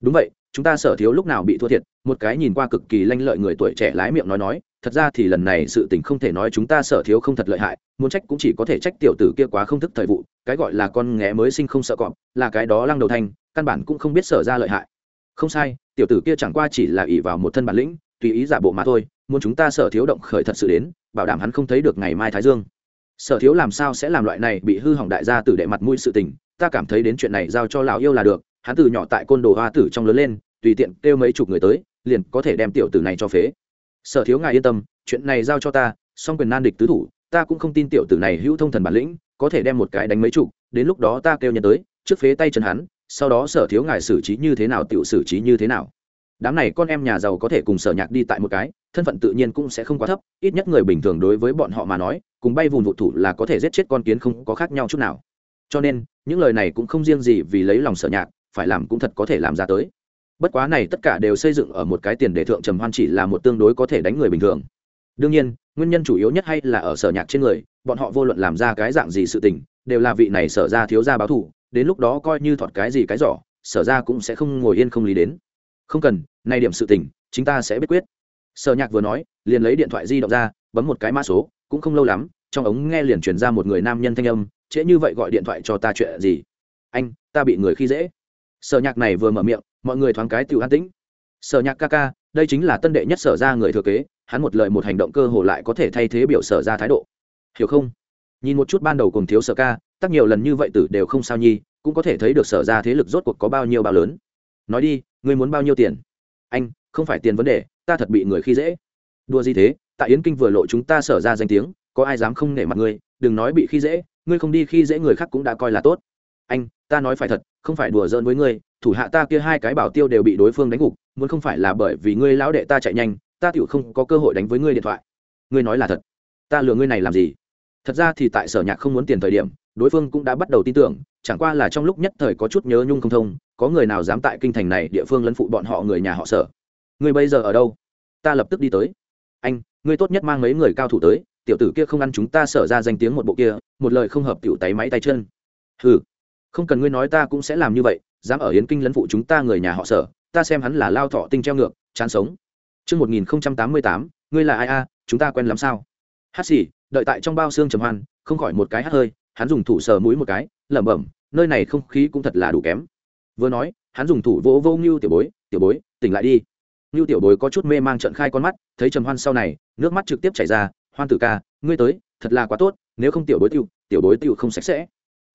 Đúng vậy, chúng ta sở thiếu lúc nào bị thua thiệt. Một cái nhìn qua cực kỳ lanh lợi người tuổi trẻ lái miệng nói nói, thật ra thì lần này sự tình không thể nói chúng ta sở thiếu không thật lợi hại, muốn trách cũng chỉ có thể trách tiểu tử kia quá không thức thời vụ, cái gọi là con nghé mới sinh không sợ cọp, là cái đó lăng đầu thanh, căn bản cũng không biết sở ra lợi hại. Không sai, tiểu tử kia chẳng qua chỉ là ỷ vào một thân bản lĩnh tùy ý giả bộ mà thôi, muốn chúng ta sở thiếu động khởi thật sự đến, bảo đảm hắn không thấy được ngày mai thái dương. Sở thiếu làm sao sẽ làm loại này bị hư hỏng đại gia tử đệ mặt mũi sự tình, ta cảm thấy đến chuyện này giao cho lão yêu là được, hắn từ nhỏ tại côn đồ hoa tử trong lớn lên, tùy tiện kêu mấy chục người tới, liền có thể đem tiểu tử này cho phế. Sở thiếu ngài yên tâm, chuyện này giao cho ta, song quyền nan địch tứ thủ, ta cũng không tin tiểu tử này hữu thông thần bản lĩnh, có thể đem một cái đánh mấy chục, đến lúc đó ta kêu nhân tới, trước phế tay chân hắn, sau đó sở thiếu ngài xử trí như thế nào, tiểu xử trí như thế nào đám này con em nhà giàu có thể cùng sở nhạc đi tại một cái, thân phận tự nhiên cũng sẽ không quá thấp, ít nhất người bình thường đối với bọn họ mà nói, cùng bay vùng vụ thủ là có thể giết chết con kiến không có khác nhau chút nào. Cho nên, những lời này cũng không riêng gì vì lấy lòng sở nhạc, phải làm cũng thật có thể làm ra tới. Bất quá này tất cả đều xây dựng ở một cái tiền đề thượng trầm hoan chỉ là một tương đối có thể đánh người bình thường. Đương nhiên, nguyên nhân chủ yếu nhất hay là ở sở nhạc trên người, bọn họ vô luận làm ra cái dạng gì sự tình, đều là vị này sở ra thiếu ra báo thù, đến lúc đó coi như thọt cái gì cái giỏ, sở ra cũng sẽ không ngồi yên không lý đến không cần, nay điểm sự tình chúng ta sẽ biết quyết. Sở nhạc vừa nói, liền lấy điện thoại di động ra, bấm một cái mã số, cũng không lâu lắm, trong ống nghe liền truyền ra một người nam nhân thanh âm, trễ như vậy gọi điện thoại cho ta chuyện gì? Anh, ta bị người khi dễ. Sở nhạc này vừa mở miệng, mọi người thoáng cái tự an tĩnh. Sở nhạc ca ca, đây chính là tân đệ nhất sở ra người thừa kế, hắn một lời một hành động cơ hồ lại có thể thay thế biểu sở ra thái độ. Hiểu không? Nhìn một chút ban đầu cùng thiếu sở ca, tắc nhiều lần như vậy tử đều không sao nhi, cũng có thể thấy được sở ra thế lực rốt cuộc có bao nhiêu bao lớn nói đi, ngươi muốn bao nhiêu tiền? Anh, không phải tiền vấn đề, ta thật bị người khi dễ. Đua gì thế? Tại yến kinh vừa lộ chúng ta sở ra danh tiếng, có ai dám không nể mặt ngươi? Đừng nói bị khi dễ, ngươi không đi khi dễ người khác cũng đã coi là tốt. Anh, ta nói phải thật, không phải đùa giỡn với ngươi, thủ hạ ta kia hai cái bảo tiêu đều bị đối phương đánh gục, muốn không phải là bởi vì ngươi lão đệ ta chạy nhanh, ta tựu không có cơ hội đánh với ngươi điện thoại. Ngươi nói là thật. Ta lừa ngươi này làm gì? Thật ra thì tại sở nhạc không muốn tiền thời điểm đối phương cũng đã bắt đầu tin tưởng chẳng qua là trong lúc nhất thời có chút nhớ nhung không thông có người nào dám tại kinh thành này địa phương lấn phụ bọn họ người nhà họ sở. Ngươi bây giờ ở đâu? Ta lập tức đi tới. Anh ngươi tốt nhất mang mấy người cao thủ tới tiểu tử kia không ăn chúng ta sở ra danh tiếng một bộ kia một lời không hợp tiểu tay máy tay chân. Hừ không cần ngươi nói ta cũng sẽ làm như vậy dám ở yến kinh lấn phụ chúng ta người nhà họ sở ta xem hắn là lao thọ tinh treo ngược chán sống. Trước 1088, ngươi là ai a chúng ta quen lắm sao? Hát xì đợi tại trong bao xương trầm hoan không khỏi một cái hát hơi hắn dùng thủ sờ mũi một cái, lẩm bẩm, nơi này không khí cũng thật là đủ kém. Vừa nói, hắn dùng thủ vỗ vô ngưu tiểu bối tiểu bối, tỉnh lại đi. Ngưu tiểu bối có chút mê mang trận khai con mắt, thấy trầm hoan sau này, nước mắt trực tiếp chảy ra, hoan tử ca, ngươi tới, thật là quá tốt, nếu không tiểu bối tiểu tiểu bối tiểu không sạch sẽ.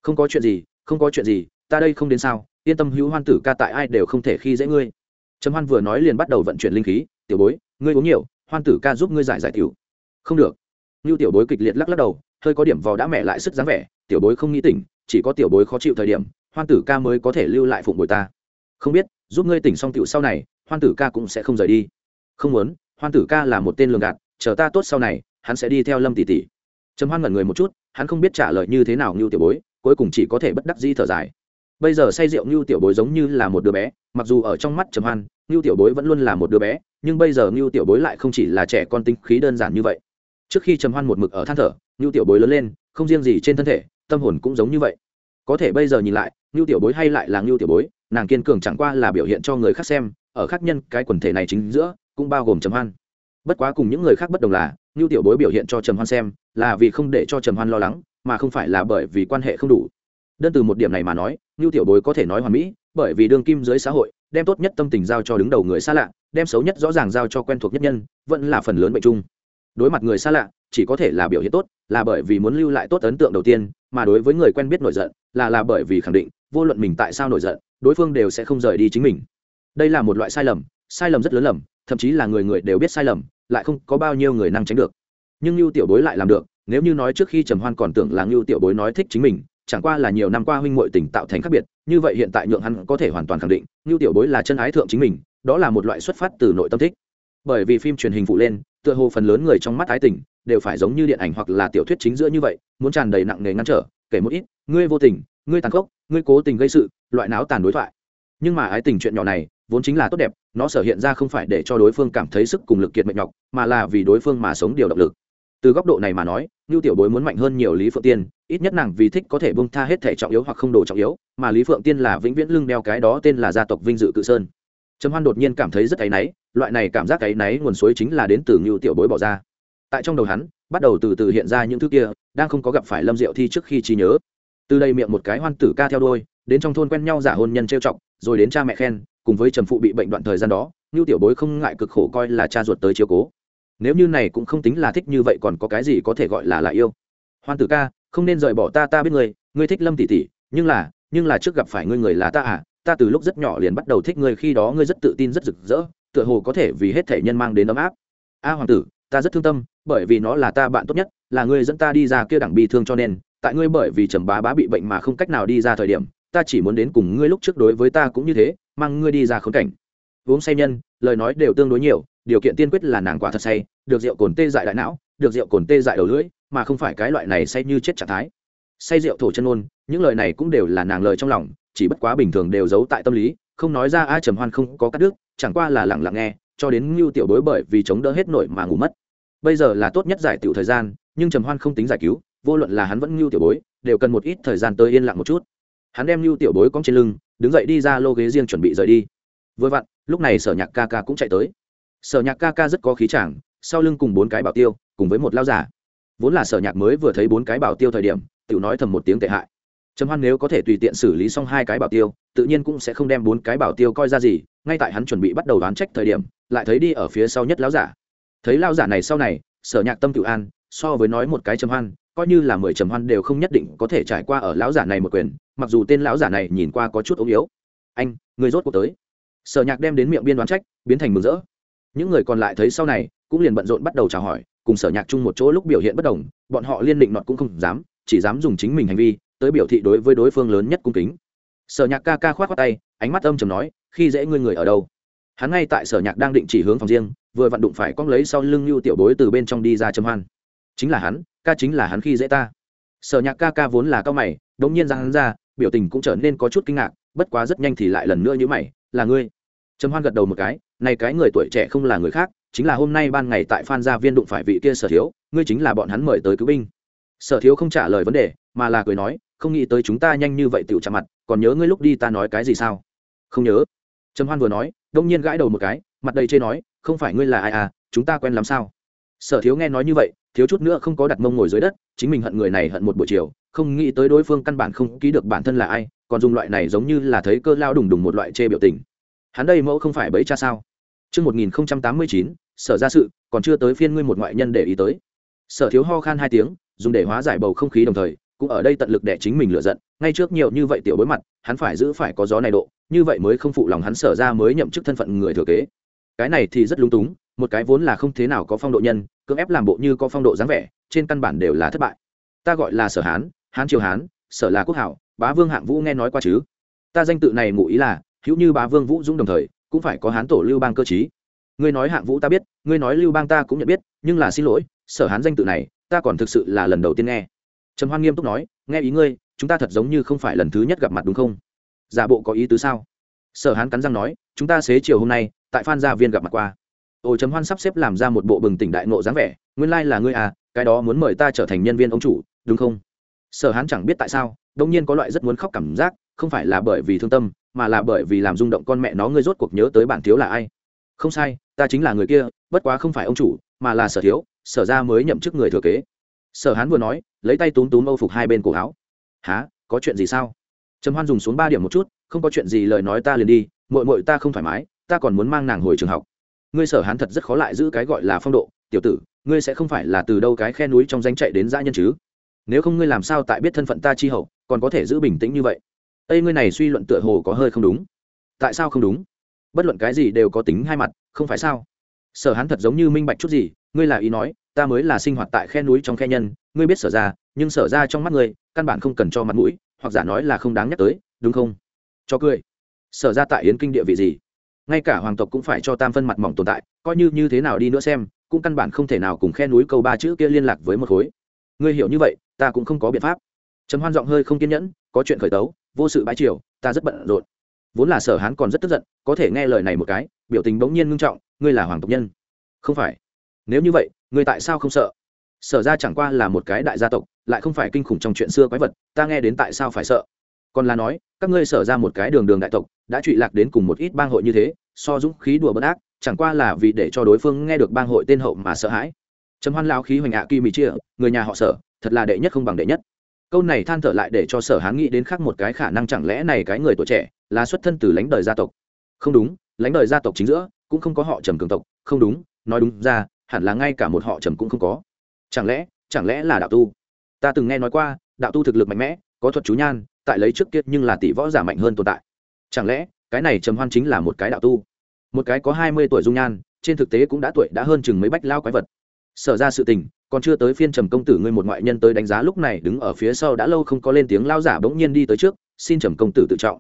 Không có chuyện gì, không có chuyện gì, ta đây không đến sao, yên tâm hữu hoan tử ca tại ai đều không thể khi dễ ngươi. Trầm hoan vừa nói liền bắt đầu vận chuyển linh khí, tiểu bối, ngươi uống nhiều, hoan tử ca giúp ngươi giải giải tiểu. Không được. Ngưu tiểu bối kịch liệt lắc lắc đầu hơi có điểm vò đã mẹ lại sức dáng vẻ, tiểu bối không nghĩ tỉnh, chỉ có tiểu bối khó chịu thời điểm, hoan tử ca mới có thể lưu lại phụng bồi ta. Không biết, giúp ngươi tỉnh xong tiểu sau này, hoan tử ca cũng sẽ không rời đi. Không muốn, hoan tử ca là một tên lường gạt, chờ ta tốt sau này, hắn sẽ đi theo lâm tỷ tỷ. Trầm hoan ngẩn người một chút, hắn không biết trả lời như thế nào như tiểu bối, cuối cùng chỉ có thể bất đắc dĩ thở dài. Bây giờ say rượu như tiểu bối giống như là một đứa bé, mặc dù ở trong mắt trầm hoan như tiểu bối vẫn luôn là một đứa bé, nhưng bây giờ như tiểu bối lại không chỉ là trẻ con tinh khí đơn giản như vậy trước khi trầm hoan một mực ở than thở như tiểu bối lớn lên, không riêng gì trên thân thể, tâm hồn cũng giống như vậy. Có thể bây giờ nhìn lại như tiểu bối hay lại là như tiểu bối, nàng kiên cường chẳng qua là biểu hiện cho người khác xem, ở khác nhân, cái quần thể này chính giữa, cũng bao gồm trầm hoan. Bất quá cùng những người khác bất đồng là như tiểu bối biểu hiện cho trầm hoan xem, là vì không để cho trầm hoan lo lắng, mà không phải là bởi vì quan hệ không đủ. Đơn từ một điểm này mà nói như tiểu bối có thể nói hoàn mỹ, bởi vì đương kim dưới xã hội, đem tốt nhất tâm tình giao cho đứng đầu người xa lạ, đem xấu nhất rõ ràng giao cho quen thuộc nhất nhân, vẫn là phần lớn bệnh chung đối mặt người xa lạ, chỉ có thể là biểu hiện tốt, là bởi vì muốn lưu lại tốt ấn tượng đầu tiên, mà đối với người quen biết nổi giận, là là bởi vì khẳng định, vô luận mình tại sao nổi giận, đối phương đều sẽ không rời đi chính mình. Đây là một loại sai lầm sai lầm rất lớn lầm, thậm chí là người người đều biết sai lầm, lại không có bao nhiêu người năng tránh được. Nhưng lưu tiểu bối lại làm được, nếu như nói trước khi trầm hoan còn tưởng là lưu tiểu bối nói thích chính mình, chẳng qua là nhiều năm qua huynh muội tình tạo thành khác biệt, như vậy hiện tại nhượng hắn có thể hoàn toàn khẳng định lưu tiểu bối là chân ái thượng chính mình, đó là một loại xuất phát từ nội tâm thích. Bởi vì phim truyền hình phụ lên tựa hồ phần lớn người trong mắt ái tình đều phải giống như điện ảnh hoặc là tiểu thuyết chính giữa như vậy, muốn tràn đầy nặng nề ngăn trở, kể một ít, ngươi vô tình, ngươi tàn khốc, ngươi cố tình gây sự, loại náo tàn đối thoại. Nhưng mà ái tình chuyện nhỏ này, vốn chính là tốt đẹp, nó sở hiện ra không phải để cho đối phương cảm thấy sức cùng lực kiệt mệt nhọc, mà là vì đối phương mà sống điều động lực. Từ góc độ này mà nói như tiểu bối muốn mạnh hơn nhiều lý phượng tiên, ít nhất nàng vì thích có thể bông tha hết thể trọng yếu hoặc không đồ trọng yếu, mà lý phượng tiên là vĩnh viễn lưng đeo cái đó tên là gia tộc vinh dự cự sơn. Trầm hoan đột nhiên cảm thấy rất áy náy loại này cảm giác cái náy nguồn suối chính là đến từ như tiểu bối bỏ ra. Tại trong đầu hắn, bắt đầu từ từ hiện ra những thứ kia, đang không có gặp phải lâm diệu thi trước khi trí nhớ. Từ đây miệng một cái hoan tử ca theo đôi đến trong thôn quen nhau giả hôn nhân trêu chọc, rồi đến cha mẹ khen, cùng với trầm phụ bị bệnh đoạn thời gian đó, ngưu tiểu bối không ngại cực khổ coi là cha ruột tới chiếu cố. Nếu như này cũng không tính là thích như vậy còn có cái gì có thể gọi là là yêu? Hoan tử ca, không nên rời bỏ ta ta biết ngươi ngươi thích lâm tỷ tỷ, nhưng là nhưng là trước gặp phải ngươi người là ta à ta từ lúc rất nhỏ liền bắt đầu thích ngươi, khi đó ngươi rất tự tin, rất rực rỡ tựa hồ có thể vì hết thể nhân mang đến ấm áp. A hoàng tử, ta rất thương tâm, bởi vì nó là ta bạn tốt nhất, là ngươi dẫn ta đi ra kia đẳng bi thương cho nên, tại ngươi bởi vì trầm bá bá bị bệnh mà không cách nào đi ra thời điểm, ta chỉ muốn đến cùng ngươi lúc trước đối với ta cũng như thế, mang ngươi đi ra khốn cảnh. Uống say nhân, lời nói đều tương đối nhiều, điều kiện tiên quyết là nàng quả thật say, được rượu cồn tê dại đại não, được rượu cồn tê dại đầu lưỡi, mà không phải cái loại này say như chết trạng thái. Say rượu thổ chân ôn, những lời này cũng đều là nàng lời trong lòng, chỉ bất quá bình thường đều giấu tại tâm lý không nói ra ai trầm hoan không có cắt đứt, chẳng qua là lặng lặng nghe, cho đến ngưu tiểu bối bởi vì chống đỡ hết nổi mà ngủ mất. Bây giờ là tốt nhất giải tiểu thời gian, nhưng trầm hoan không tính giải cứu, vô luận là hắn vẫn ngưu tiểu bối, đều cần một ít thời gian tới yên lặng một chút. Hắn đem ngưu tiểu bối cong trên lưng, đứng dậy đi ra lô ghế riêng chuẩn bị rời đi. Vừa vặn, lúc này sở nhạc ca ca cũng chạy tới. Sở nhạc ca ca rất có khí chàng, sau lưng cùng bốn cái bảo tiêu, cùng với một lao giả. Vốn là sở nhạc mới vừa thấy bốn cái bảo tiêu thời điểm, tiểu nói thầm một tiếng tệ hại trầm hoan nếu có thể tùy tiện xử lý xong hai cái bảo tiêu, tự nhiên cũng sẽ không đem bốn cái bảo tiêu coi ra gì, ngay tại hắn chuẩn bị bắt đầu đoán trách thời điểm, lại thấy đi ở phía sau nhất lão giả. Thấy lao giả này sau này, sở nhạc tâm tự an, so với nói một cái trầm hoan, coi như là mười trầm hoan đều không nhất định có thể trải qua ở lão giả này một quyền, mặc dù tên lão giả này nhìn qua có chút ốm yếu. Anh, người rốt cuộc tới. Sở nhạc đem đến miệng biên đoán trách, biến thành mừng rỡ. Những người còn lại thấy sau này, cũng liền bận rộn bắt đầu chào hỏi, cùng sở nhạc chung một chỗ lúc biểu hiện bất đồng, bọn họ liên định nọt cũng không dám, chỉ dám dùng chính mình hành vi tới biểu thị đối với đối phương lớn nhất cung kính. Sở nhạc ca ca khoát khoát tay, ánh mắt âm chầm nói, khi dễ ngươi người ở đâu? Hắn ngay tại sở nhạc đang định chỉ hướng phòng riêng, vừa vặn đụng phải cong lấy sau lưng lưu tiểu bối từ bên trong đi ra châm hoan. Chính là hắn, ca chính là hắn khi dễ ta. Sở nhạc ca ca vốn là cao mày đống nhiên ra hắn ra, biểu tình cũng trở nên có chút kinh ngạc, bất quá rất nhanh thì lại lần nữa như mày, là ngươi? Trầm hoan gật đầu một cái, này cái người tuổi trẻ không là người khác, chính là hôm nay ban ngày tại phan gia viên đụng phải vị kia sở thiếu, ngươi chính là bọn hắn mời tới cứu binh. Sở thiếu không trả lời vấn đề, mà là cười nói không nghĩ tới chúng ta nhanh như vậy tựu chạm mặt còn nhớ ngươi lúc đi ta nói cái gì sao? Không nhớ. Trầm hoan vừa nói đông nhiên gãi đầu một cái mặt đầy chê nói không phải ngươi là ai à chúng ta quen làm sao? Sở thiếu nghe nói như vậy thiếu chút nữa không có đặt mông ngồi dưới đất chính mình hận người này hận một buổi chiều không nghĩ tới đối phương căn bản không ký được bản thân là ai còn dùng loại này giống như là thấy cơ lao đùng đùng một loại chê biểu tình. Hắn đây mẫu không phải bấy cha sao? Trước 1089, sở ra sự, còn chưa tới phiên ngươi một ngoại nhân để ý tới. Sở thiếu ho khan hai tiếng, dùng để hóa giải bầu không khí đồng thời, cũng ở đây tận lực để chính mình lựa giận, ngay trước nhiều như vậy tiểu bối mặt, hắn phải giữ phải có gió này độ, như vậy mới không phụ lòng hắn sở ra mới nhậm chức thân phận người thừa kế. Cái này thì rất lung túng, một cái vốn là không thế nào có phong độ nhân, cưỡng ép làm bộ như có phong độ dáng vẻ, trên căn bản đều là thất bại. Ta gọi là Sở Hán, Hán Triều Hán, Sở là quốc hảo, Bá Vương Hạng Vũ nghe nói qua chứ? Ta danh tự này ngụ ý là, hữu như Bá Vương Vũ Dũng đồng thời, cũng phải có hán tổ lưu bang cơ chí ngươi nói hạng vũ ta biết ngươi nói lưu bang ta cũng nhận biết nhưng là xin lỗi sở hán danh tự này ta còn thực sự là lần đầu tiên nghe trầm hoan nghiêm túc nói, nghe ý ngươi, chúng ta thật giống như không phải lần thứ nhất gặp mặt đúng không? Giả bộ có ý tứ sao? Sở hán cắn răng nói, chúng ta xế chiều hôm nay, tại phan gia viên gặp mặt qua. Ô trầm hoan sắp xếp làm ra một bộ bừng tỉnh đại nộ dáng vẻ, nguyên lai là ngươi à cái đó muốn mời ta trở thành nhân viên ông chủ, đúng không? Sở hán chẳng biết tại sao đông nhiên có loại rất muốn khóc cảm giác, không phải là bởi vì thương tâm, mà là bởi vì làm rung động con mẹ nó ngươi rốt cuộc nhớ tới bản thiếu là ai. Không sai, ta chính là người kia, bất quá không phải ông chủ, mà là sở thiếu, sở ra mới nhậm chức người thừa kế. Sở hán vừa nói lấy tay túm túm âu phục hai bên cổ áo. Há có chuyện gì sao? Trầm hoan dùng xuống ba điểm một chút, không có chuyện gì, lời nói ta liền đi mội mội ta không thoải mái, ta còn muốn mang nàng hồi trường học. Ngươi sở hán thật rất khó lại giữ cái gọi là phong độ, tiểu tử, ngươi sẽ không phải là từ đâu cái khe núi trong danh chạy đến dã nhân chứ? Nếu không ngươi làm sao tại biết thân phận ta chi hậu, còn có thể giữ bình tĩnh như vậy? Ây ngươi này suy luận tựa hồ có hơi không đúng. Tại sao không đúng? Bất luận cái gì đều có tính hai mặt, không phải sao? Sở Hán thật giống như minh bạch chút gì, ngươi là ý nói ta mới là sinh hoạt tại khe núi trong khe nhân, ngươi biết sở ra, nhưng sở ra trong mắt ngươi, căn bản không cần cho mặt mũi, hoặc giả nói là không đáng nhắc tới, đúng không? Cho cười. Sở ra tại yến kinh địa vị gì? Ngay cả hoàng tộc cũng phải cho tam phân mặt mỏng tồn tại, coi như như thế nào đi nữa xem, cũng căn bản không thể nào cùng khe núi câu ba chữ kia liên lạc với một khối. Ngươi hiểu như vậy, ta cũng không có biện pháp. Trầm hoan giọng hơi không kiên nhẫn, có chuyện khởi tấu, vô sự bãi triều, ta rất bận rộn. Vốn là sở hán còn rất tức giận, có thể nghe lời này một cái, biểu tình bỗng nhiên ngưng trọng, ngươi là hoàng tộc nhân. Không phải. Nếu như vậy ngươi tại sao không sợ? Sở ra chẳng qua là một cái đại gia tộc, lại không phải kinh khủng trong chuyện xưa quái vật, ta nghe đến tại sao phải sợ? Còn là nói, các ngươi sở ra một cái đường đường đại tộc, đã trụy lạc đến cùng một ít bang hội như thế, so dũng khí đùa bất ác, chẳng qua là vì để cho đối phương nghe được bang hội tên hậu mà sợ hãi. Trầm hoan lao khí hoành ạ kỳ mỹ chia, người nhà họ sở, thật là đệ nhất không bằng đệ nhất. Câu này than thở lại để cho sở hán nghĩ đến khác một cái khả năng chẳng lẽ này cái người tuổi trẻ là xuất thân từ lãnh đời gia tộc? Không đúng, lãnh đời gia tộc chính giữa, cũng không có họ trầm cường tộc, không đúng, nói đúng ra hẳn là ngay cả một họ trầm cũng không có. Chẳng lẽ chẳng lẽ là đạo tu? Ta từng nghe nói qua, đạo tu thực lực mạnh mẽ, có thuật chú nhan, tại lấy trước kia nhưng là tỷ võ giả mạnh hơn tồn tại. Chẳng lẽ, cái này trầm hoan chính là một cái đạo tu? Một cái có hai mươi tuổi dung nhan, trên thực tế cũng đã tuổi đã hơn chừng mấy bách lao quái vật. Sở ra sự tình, còn chưa tới phiên trầm công tử ngươi một ngoại nhân tới đánh giá lúc này đứng ở phía sau đã lâu không có lên tiếng lao giả bỗng nhiên đi tới trước, xin trầm công tử tự trọng.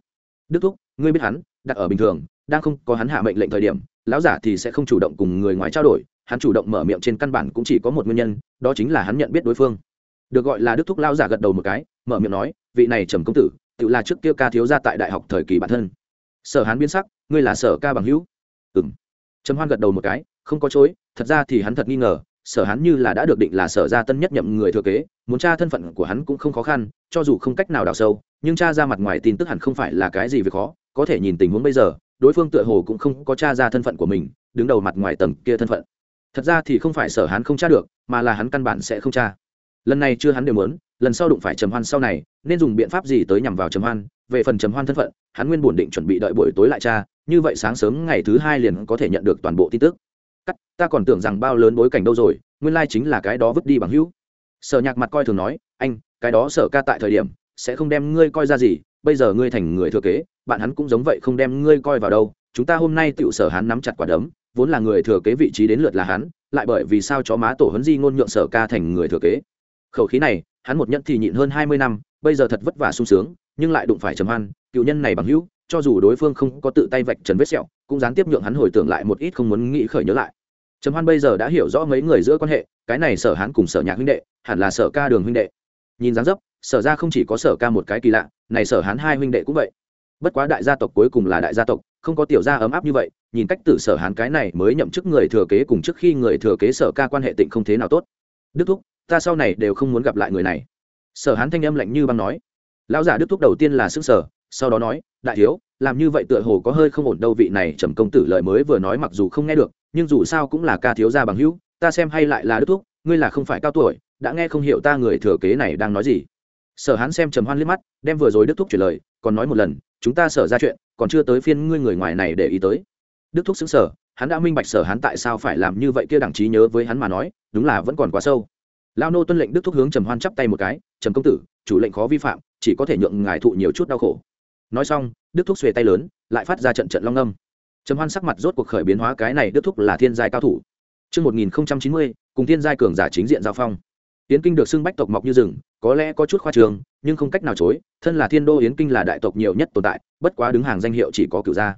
Đức thúc, ngươi biết hắn, đặt ở bình thường, đang không có hắn hạ mệnh lệnh thời điểm, lão giả thì sẽ không chủ động cùng người ngoài trao đổi hắn chủ động mở miệng trên căn bản cũng chỉ có một nguyên nhân, đó chính là hắn nhận biết đối phương. Được gọi là đức thúc lao giả gật đầu một cái, mở miệng nói, vị này trầm công tử, tự là trước kia ca thiếu ra tại đại học thời kỳ bản thân. Sở hán biến sắc, ngươi là sở ca bằng hữu. Ừng trầm hoan gật đầu một cái, không có chối, thật ra thì hắn thật nghi ngờ, sở hắn như là đã được định là sở gia tân nhất nhậm người thừa kế, muốn tra thân phận của hắn cũng không khó khăn, cho dù không cách nào đào sâu, nhưng tra ra mặt ngoài tin tức hẳn không phải là cái gì việc khó, có thể nhìn tình huống bây giờ, đối phương tựa hồ cũng không có tra ra thân phận của mình, đứng đầu mặt ngoài tầng kia thân phận thật ra thì không phải sở hắn không tra được, mà là hắn căn bản sẽ không tra. Lần này chưa hắn đều muốn, lần sau đụng phải trầm hoan sau này, nên dùng biện pháp gì tới nhằm vào trầm hoan? Về phần trầm hoan thân phận, hắn nguyên bổn định chuẩn bị đợi buổi tối lại tra, như vậy sáng sớm ngày thứ hai liền có thể nhận được toàn bộ tin tức. Cắt, ta còn tưởng rằng bao lớn bối cảnh đâu rồi, nguyên lai chính là cái đó vứt đi bằng hữu. Sở nhạc mặt coi thường nói, anh, cái đó sở ca tại thời điểm, sẽ không đem ngươi coi ra gì, bây giờ ngươi thành người thừa kế, bạn hắn cũng giống vậy không đem ngươi coi vào đâu, chúng ta hôm nay tựu sở hắn nắm chặt quả đấm vốn là người thừa kế vị trí đến lượt là hắn, lại bởi vì sao chó má tổ hấn di ngôn nhượng sở ca thành người thừa kế. Khẩu khí này, hắn một nhận thì nhịn hơn hai mươi năm, bây giờ thật vất vả sung sướng, nhưng lại đụng phải trầm hoan, cựu nhân này bằng hữu, cho dù đối phương không có tự tay vạch trần vết sẹo, cũng gián tiếp nhượng hắn hồi tưởng lại một ít không muốn nghĩ khởi nhớ lại. Trầm hoan bây giờ đã hiểu rõ mấy người giữa quan hệ, cái này sở hắn cùng sở nhạc huynh đệ, hẳn là sở ca đường huynh đệ. Nhìn dáng dấp, sở ra không chỉ có sở ca một cái kỳ lạ, này sở hắn hai huynh đệ cũng vậy. Bất quá đại gia tộc cuối cùng là đại gia tộc không có tiểu gia ấm áp như vậy, nhìn cách tử sở hán cái này mới nhậm chức người thừa kế cùng trước khi người thừa kế sở ca quan hệ tịnh không thế nào tốt. Đức thúc, ta sau này đều không muốn gặp lại người này. Sở hán thanh âm lạnh như băng nói. Lão giả đức thúc đầu tiên là xưng sở sau đó nói, đại thiếu, làm như vậy tựa hồ có hơi không ổn đâu vị này trầm công tử lời mới vừa nói mặc dù không nghe được, nhưng dù sao cũng là ca thiếu gia bằng hữu, ta xem hay lại là đức thúc, ngươi là không phải cao tuổi, đã nghe không hiểu ta người thừa kế này đang nói gì. Sở hán xem trầm hoan liếc mắt, đem vừa rồi đức thúc chuyển lời còn nói một lần chúng ta sở ra chuyện còn chưa tới phiên ngươi người ngoài này để ý tới. Đức thúc xứng sở hắn đã minh bạch sở hắn tại sao phải làm như vậy kia đẳng trí nhớ với hắn mà nói đúng là vẫn còn quá sâu. Lao nô tuân lệnh đức thúc hướng trầm hoan chắp tay một cái trầm công tử chủ lệnh khó vi phạm chỉ có thể nhượng ngài thụ nhiều chút đau khổ. Nói xong đức thúc xuề tay lớn lại phát ra trận trận long âm. Trầm hoan sắc mặt rốt cuộc khởi biến hóa cái này đức thúc là thiên giai cao thủ. Trước 1090, cùng thiên giai cường giả chính diện giao phong. tiến Kinh được xưng bách tộc mọc như rừng, có lẽ có chút khoa trường, nhưng không cách nào chối, thân là thiên đô Yến Kinh là đại tộc nhiều nhất tồn tại, bất quá đứng hàng danh hiệu chỉ có cửu gia.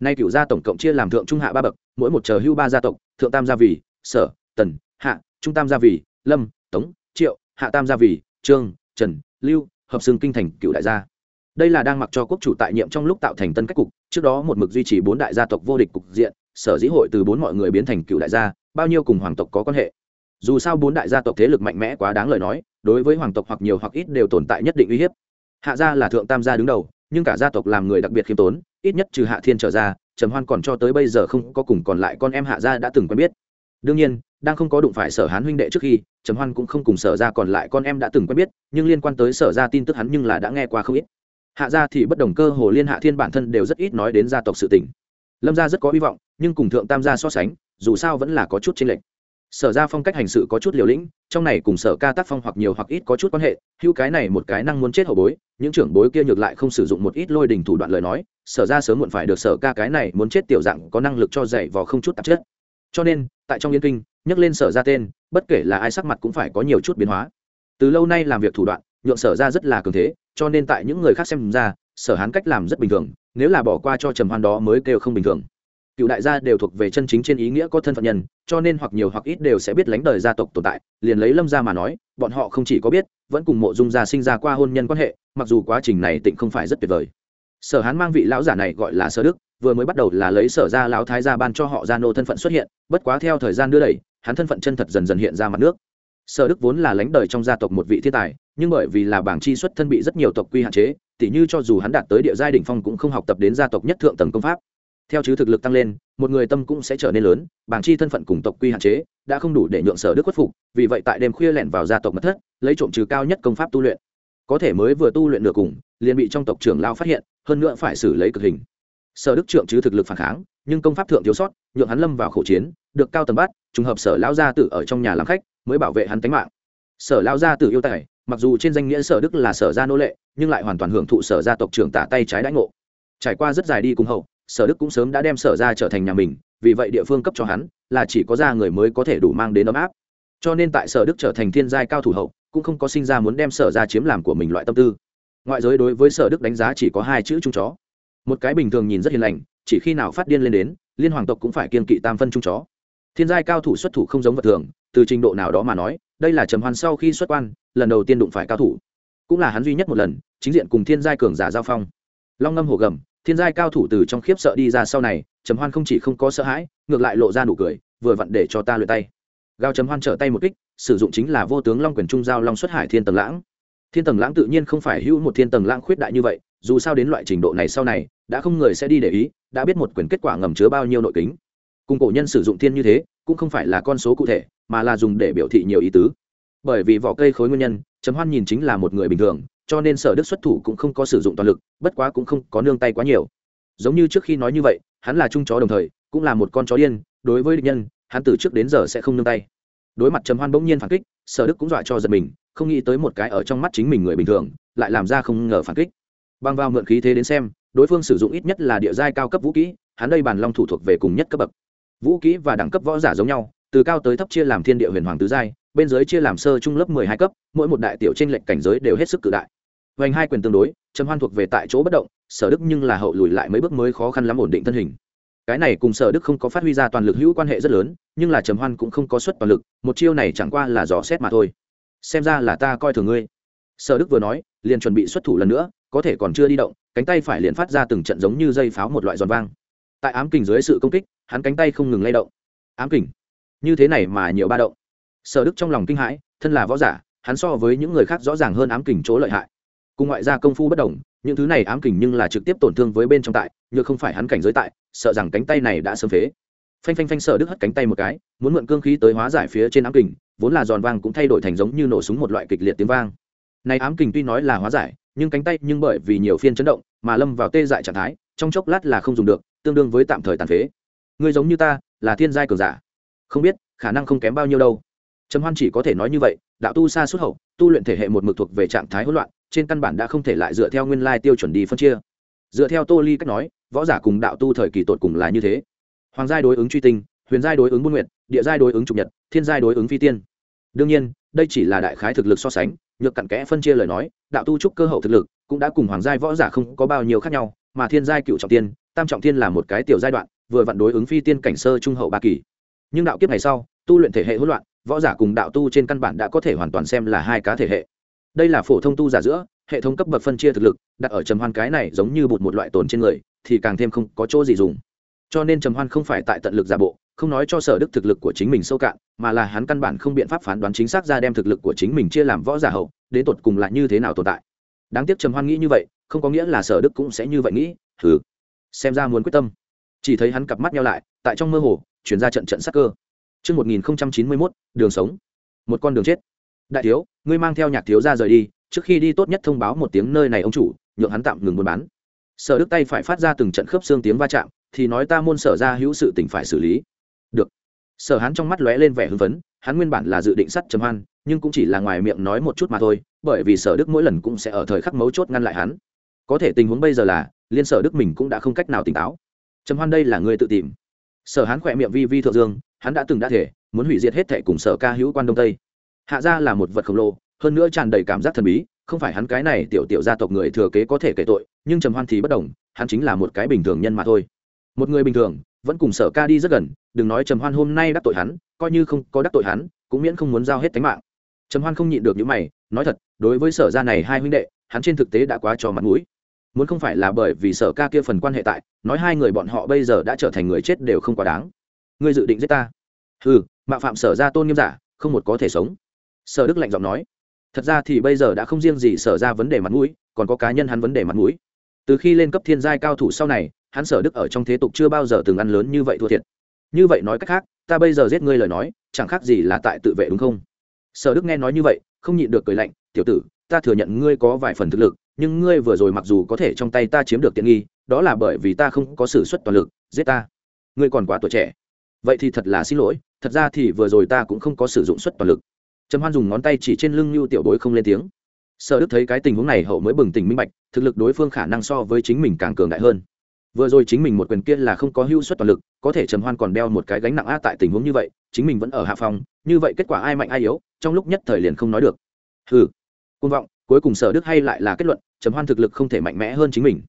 Nay cửu gia tổng cộng chia làm thượng trung hạ ba bậc, mỗi một chờ hưu ba gia tộc, thượng tam gia vị, sở, tần, hạ, trung tam gia vị, lâm, tống, triệu, hạ tam gia vị, trương, trần, lưu, hợp xương kinh thành cửu đại gia đây là đang mặc cho quốc chủ tại nhiệm trong lúc tạo thành tân cách cục trước đó một mực duy trì bốn đại gia tộc vô địch cục diện sở dĩ hội từ bốn mọi người biến thành cựu đại gia bao nhiêu cùng hoàng tộc có quan hệ dù sao bốn đại gia tộc thế lực mạnh mẽ quá đáng lời nói đối với hoàng tộc hoặc nhiều hoặc ít đều tồn tại nhất định uy hiếp. Hạ gia là thượng tam gia đứng đầu, nhưng cả gia tộc làm người đặc biệt khiêm tốn, ít nhất trừ hạ thiên trở ra, trầm hoan còn cho tới bây giờ không có cùng còn lại con em hạ gia đã từng quen biết. Đương nhiên, đang không có đụng phải sở hán huynh đệ trước khi, trầm hoan cũng không cùng sở ra còn lại con em đã từng quen biết, nhưng liên quan tới sở ra tin tức hắn nhưng là đã nghe qua không ít. Hạ gia thì bất đồng cơ hồ liên hạ thiên bản thân đều rất ít nói đến gia tộc sự tình. Lâm gia rất có hy vọng, nhưng cùng thượng tam gia so sánh, dù sao vẫn là có chút chênh lệch sở ra phong cách hành sự có chút liều lĩnh, trong này cùng sở ca tác phong hoặc nhiều hoặc ít có chút quan hệ, hữu cái này một cái năng muốn chết hậu bối, những trưởng bối kia ngược lại không sử dụng một ít lôi đình thủ đoạn lời nói, sở ra sớm muộn phải được sở ca cái này muốn chết tiểu dạng có năng lực cho dạy vào không chút tạp chất. Cho nên, tại trong yên kinh, nhắc lên sở ra tên, bất kể là ai sắc mặt cũng phải có nhiều chút biến hóa. Từ lâu nay làm việc thủ đoạn, nhượng sở ra rất là cường thế, cho nên tại những người khác xem ra, sở hán cách làm rất bình thường, nếu là bỏ qua cho trầm hoan đó mới kêu không bình thường cựu đại gia đều thuộc về chân chính trên ý nghĩa có thân phận nhân, cho nên hoặc nhiều hoặc ít đều sẽ biết lánh đời gia tộc tồn tại. Liền lấy lâm gia mà nói, bọn họ không chỉ có biết, vẫn cùng mộ dung gia sinh ra qua hôn nhân quan hệ, mặc dù quá trình này tịnh không phải rất tuyệt vời. Sở hán mang vị lão giả này gọi là sơ đức, vừa mới bắt đầu là lấy sở gia lão thái gia ban cho họ gia nô thân phận xuất hiện, bất quá theo thời gian đưa đẩy, hắn thân phận chân thật dần dần hiện ra mặt nước. Sở đức vốn là lãnh đời trong gia tộc một vị thiên tài, nhưng bởi vì là bảng chi xuất thân bị rất nhiều tộc quy hạn chế, tỉ như cho dù hắn đạt tới địa giai đ ỉ n h phong cũng không học tập đến gia tộc nhất thượng tầng công pháp theo chứ thực lực tăng lên, một người tâm cũng sẽ trở nên lớn, bảng chi thân phận cùng tộc quy hạn chế, đã không đủ để nhượng sở đức khuất phục, vì vậy tại đêm khuya lẻn vào gia tộc mất thất, lấy trộm trừ cao nhất công pháp tu luyện. Có thể mới vừa tu luyện nửa cùng, liền bị trong tộc trưởng lao phát hiện, hơn nữa phải xử lấy cực hình. Sở đức trượng chứ thực lực phản kháng, nhưng công pháp thượng thiếu sót, nhượng hắn lâm vào khổ chiến, được cao tầm bắt, trùng hợp sở lão gia tử ở trong nhà làm khách, mới bảo vệ hắn tính mạng. Sở lão gia tử yêu tài, mặc dù trên danh nghĩa sở đức là sở gia nô lệ, nhưng lại hoàn toàn hưởng thụ sở gia tộc trưởng tả tay trái đãi ngộ. Trải qua rất dài đi cùng hậu sở đức cũng sớm đã đem sở gia trở thành nhà mình, vì vậy địa phương cấp cho hắn là chỉ có gia người mới có thể đủ mang đến ấm áp. Cho nên tại sở đức trở thành thiên giai cao thủ hậu, cũng không có sinh ra muốn đem sở gia chiếm làm của mình loại tâm tư. Ngoại giới đối với sở đức đánh giá chỉ có hai chữ trung chó. Một cái bình thường nhìn rất hiền lành, chỉ khi nào phát điên lên đến, liên hoàng tộc cũng phải kiên kỵ tam phân trung chó. Thiên giai cao thủ xuất thủ không giống vật thường, từ trình độ nào đó mà nói, đây là trầm hoan sau khi xuất quan, lần đầu tiên đụng phải cao thủ. Cũng là hắn duy nhất một lần, chính diện cùng thiên giai cường giả giao phong. Long ngâm hồ gầm thiên giai cao thủ từ trong khiếp sợ đi ra sau này, trầm hoan không chỉ không có sợ hãi, ngược lại lộ ra nụ cười, vừa vặn để cho ta luyện tay. Gao trầm hoan trở tay một kích, sử dụng chính là vô tướng long quyền trung giao long xuất hải thiên tầng lãng. Thiên tầng lãng tự nhiên không phải hữu một thiên tầng lãng khuyết đại như vậy, dù sao đến loại trình độ này sau này, đã không người sẽ đi để ý, đã biết một quyền kết quả ngầm chứa bao nhiêu nội kính. Cùng cổ nhân sử dụng thiên như thế, cũng không phải là con số cụ thể, mà là dùng để biểu thị nhiều ý tứ. Bởi vì vỏ cây khối nguyên nhân chấm hoan nhìn chính là một người bình thường cho nên sở đức xuất thủ cũng không có sử dụng toàn lực, bất quá cũng không có nương tay quá nhiều. Giống như trước khi nói như vậy, hắn là trung chó đồng thời, cũng là một con chó điên, đối với địch nhân, hắn từ trước đến giờ sẽ không nương tay. Đối mặt trầm hoan bỗng nhiên phản kích, sở đức cũng dọa cho giật mình, không nghĩ tới một cái ở trong mắt chính mình người bình thường, lại làm ra không ngờ phản kích. Băng vào mượn khí thế đến xem, đối phương sử dụng ít nhất là địa giai cao cấp vũ kỹ, hắn đây bàn long thủ thuộc về cùng nhất cấp bậc. Vũ kỹ và đẳng cấp võ giả giống nhau, từ cao tới thấp chia làm thiên địa huyền hoàng tứ giai, bên dưới chia làm sơ trung lớp mười hai cấp, mỗi một đại tiểu trên lệnh cảnh giới đều hết sức cự đại hoành hai quyền tương đối, trầm hoan thuộc về tại chỗ bất động, sở đức nhưng là hậu lùi lại mấy bước mới khó khăn lắm ổn định thân hình. Cái này cùng sở đức không có phát huy ra toàn lực hữu quan hệ rất lớn, nhưng là trầm hoan cũng không có suất toàn lực, một chiêu này chẳng qua là dò xét mà thôi. Xem ra là ta coi thường ngươi. Sở đức vừa nói, liền chuẩn bị xuất thủ lần nữa, có thể còn chưa đi động, cánh tay phải liền phát ra từng trận giống như dây pháo một loại giòn vang. Tại ám kình dưới sự công kích, hắn cánh tay không ngừng lay động. Ám kình? Như thế này mà nhiều ba động. Sở đức trong lòng kinh hãi, thân là võ giả, hắn so với những người khác rõ ràng hơn ám kình chỗ lợi hại cùng ngoại gia công phu bất đồng, những thứ này ám kình nhưng là trực tiếp tổn thương với bên trong tại như không phải hắn cảnh giới tại, sợ rằng cánh tay này đã sớm phế. Phanh phanh phanh sở đức hất cánh tay một cái, muốn mượn cương khí tới hóa giải phía trên ám kình, vốn là giòn vang cũng thay đổi thành giống như nổ súng một loại kịch liệt tiếng vang. Này ám kình tuy nói là hóa giải, nhưng cánh tay nhưng bởi vì nhiều phiên chấn động, mà lâm vào tê dại trạng thái, trong chốc lát là không dùng được, tương đương với tạm thời tàn phế. Người giống như ta, là thiên giai cường giả. Không biết, khả năng không kém bao nhiêu đâu. Trầm hoan chỉ có thể nói như vậy, đạo tu xa suốt hậu, tu luyện thể hệ một mực thuộc về trạng thái hỗn loạn trên căn bản đã không thể lại dựa theo nguyên lai tiêu chuẩn đi phân chia. Dựa theo tô ly cách nói, võ giả cùng đạo tu thời kỳ tột cùng là như thế. Hoàng giai đối ứng truy tinh, huyền giai đối ứng buôn nguyện địa giai đối ứng trục nhật, thiên giai đối ứng phi tiên. Đương nhiên, đây chỉ là đại khái thực lực so sánh, nhược cặn kẽ phân chia lời nói, đạo tu trúc cơ hậu thực lực cũng đã cùng hoàng giai võ giả không có bao nhiêu khác nhau, mà thiên giai cựu trọng tiên, tam trọng tiên là một cái tiểu giai đoạn, vừa vặn đối ứng phi tiên cảnh sơ trung hậu ba kỳ. Nhưng đạo kiếp này sau, tu luyện thể hệ hỗn loạn, võ giả cùng đạo tu trên căn bản đã có thể hoàn toàn xem là hai cá thể hệ đây là phổ thông tu giả giữa hệ thống cấp bậc phân chia thực lực đặt ở trầm hoan cái này giống như bụt một loại tồn trên người thì càng thêm không có chỗ gì dùng. Cho nên trầm hoan không phải tại tận lực giả bộ không nói cho sở đức thực lực của chính mình sâu cạn mà là hắn căn bản không biện pháp phán đoán chính xác ra đem thực lực của chính mình chia làm võ giả hậu đến tột cùng là như thế nào tồn tại. Đáng tiếc trầm hoan nghĩ như vậy không có nghĩa là sở đức cũng sẽ như vậy nghĩ thử xem ra muốn quyết tâm. Chỉ thấy hắn cặp mắt nhau lại tại trong mơ hồ chuyển ra trận trận sắc cơ. Trước 1091, đường sống. Một con đường chết. Đại thiếu, ngươi mang theo nhạc thiếu ra rời đi, trước khi đi tốt nhất thông báo một tiếng nơi này ông chủ, nhượng hắn tạm ngừng buôn bán. Sở Đức tay phải phát ra từng trận khớp xương tiếng va chạm, thì nói ta môn sở ra hữu sự tình phải xử lý. Được. Sở Hán trong mắt lóe lên vẻ hưng phấn, hắn nguyên bản là dự định sắt chấm hoan, nhưng cũng chỉ là ngoài miệng nói một chút mà thôi, bởi vì Sở Đức mỗi lần cũng sẽ ở thời khắc mấu chốt ngăn lại hắn. Có thể tình huống bây giờ là, liên Sở Đức mình cũng đã không cách nào tỉnh táo. Chấm Hoan đây là người tự tìm. Sở Hán khỏe miệng vi vi thượng dương, hắn đã từng đã thể muốn hủy diệt hết thệ cùng sở ca hữu quan đông tây hạ gia là một vật khổng lồ, hơn nữa tràn đầy cảm giác thần bí, không phải hắn cái này tiểu tiểu gia tộc người thừa kế có thể kể tội, nhưng trầm hoan thì bất đồng, hắn chính là một cái bình thường nhân mà thôi. Một người bình thường, vẫn cùng sở ca đi rất gần, đừng nói trầm hoan hôm nay đắc tội hắn, coi như không có đắc tội hắn, cũng miễn không muốn giao hết tính mạng. Trầm hoan không nhịn được những mày, nói thật, đối với sở gia này hai huynh đệ, hắn trên thực tế đã quá cho mặt mũi. Muốn không phải là bởi vì sở ca kia phần quan hệ tại, nói hai người bọn họ bây giờ đã trở thành người chết đều không quá đáng. Ngươi dự định giết ta? Ừ mạo phạm sở ra tôn nghiêm giả, không một có thể sống sở đức lạnh giọng nói, thật ra thì bây giờ đã không riêng gì sở ra vấn đề mặt mũi, còn có cá nhân hắn vấn đề mặt mũi. Từ khi lên cấp thiên giai cao thủ sau này, hắn sở đức ở trong thế tục chưa bao giờ từng ăn lớn như vậy thua thiệt. Như vậy nói cách khác, ta bây giờ giết ngươi lời nói, chẳng khác gì là tại tự vệ đúng không? Sở đức nghe nói như vậy, không nhịn được cười lạnh, tiểu tử, ta thừa nhận ngươi có vài phần thực lực, nhưng ngươi vừa rồi mặc dù có thể trong tay ta chiếm được tiện nghi, đó là bởi vì ta không có s ử suất toàn lực, giết ta. Ngươi còn quá tuổi trẻ. Vậy thì thật là xin lỗi, thật ra thì vừa rồi ta cũng không có sử dụng suất toàn lực trầm hoan dùng ngón tay chỉ trên lưng lưu tiểu bối không lên tiếng. Sở đức thấy cái tình huống này hậu mới bừng tỉnh minh bạch, thực lực đối phương khả năng so với chính mình càng cường đại hơn. Vừa rồi chính mình một quyền kia là không có hữu suất toàn lực, có thể trầm hoan còn đeo một cái gánh nặng a tại tình huống như vậy, chính mình vẫn ở hạ phòng, như vậy kết quả ai mạnh ai yếu, trong lúc nhất thời liền không nói được. Hừ. Côn vọng, cuối cùng sở đức hay lại là kết luận, trầm hoan thực lực không thể mạnh mẽ hơn chính mình.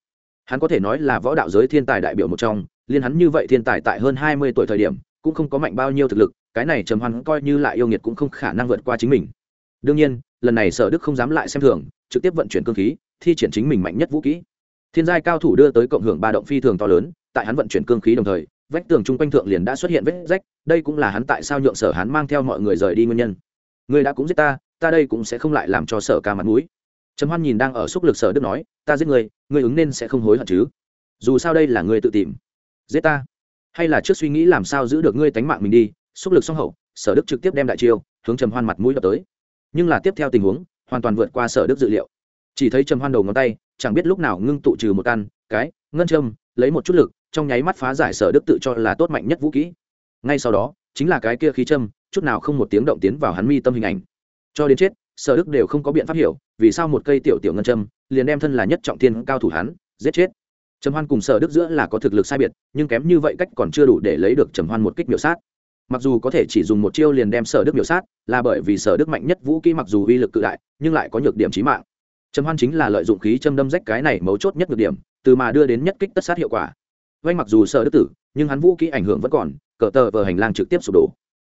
Hắn có thể nói là võ đạo giới thiên tài đại biểu một trong, liên hắn như vậy thiên tài tại hơn hai mươi tuổi thời điểm, cũng không có mạnh bao nhiêu thực lực cái này trầm hoan coi như lại yêu nghiệt cũng không khả năng vượt qua chính mình. Đương nhiên, lần này sở đức không dám lại xem thường, trực tiếp vận chuyển cơ khí, thi triển chính mình mạnh nhất vũ kỹ. Thiên giai cao thủ đưa tới cộng hưởng ba động phi thường to lớn, tại hắn vận chuyển cương khí đồng thời, vách tường chung quanh thượng liền đã xuất hiện vết rách, đây cũng là hắn tại sao nhượng sở hắn mang theo mọi người rời đi nguyên nhân. Người đã cũng giết ta ta đây cũng sẽ không lại làm cho sở ca mặt mũi. Trầm hoan nhìn đang ở xúc lực sở đức nói, ta giết người người ứng nên sẽ không hối hận chứ. Dù sao đây là người tự tìm. Giết ta. Hay là trước suy nghĩ làm sao giữ được ngươi tánh mạng mình đi xúc lực song hậu, sở đức trực tiếp đem đại chiêu hướng trầm hoan mặt mũi đập tới. Nhưng là tiếp theo tình huống, hoàn toàn vượt qua sở đức dự liệu. Chỉ thấy trầm hoan đầu ngón tay, chẳng biết lúc nào ngưng tụ trừ một căn, cái, ngân châm, lấy một chút lực, trong nháy mắt phá giải sở đức tự cho là tốt mạnh nhất vũ kỹ ngay sau đó, chính là cái kia khí châm, chút nào không một tiếng động tiến vào hắn mi tâm hình ảnh. Cho đến chết, sở đức đều không có biện pháp hiểu, vì sao một cây tiểu tiểu ngân châm liền đem thân là nhất trọng thiên cao thủ hắn, giết chết. Trầm hoan cùng sở đức giữa là có thực lực sai biệt, nhưng kém như vậy cách còn chưa đủ để lấy được trầm hoan một kích miểu sát mặc dù có thể chỉ dùng một chiêu liền đem sở đức biểu sát, là bởi vì sở đức mạnh nhất vũ kỹ mặc dù uy lực cự đại, nhưng lại có nhược điểm trí mạng. Trầm hoan chính là lợi dụng khí châm đâm rách cái này mấu chốt nhất nhược điểm, từ mà đưa đến nhất kích tất sát hiệu quả. Vanh mặc dù sở đức tử, nhưng hắn vũ kỹ ảnh hưởng vẫn còn, cờ tờ vờ hành lang trực tiếp sụp đổ.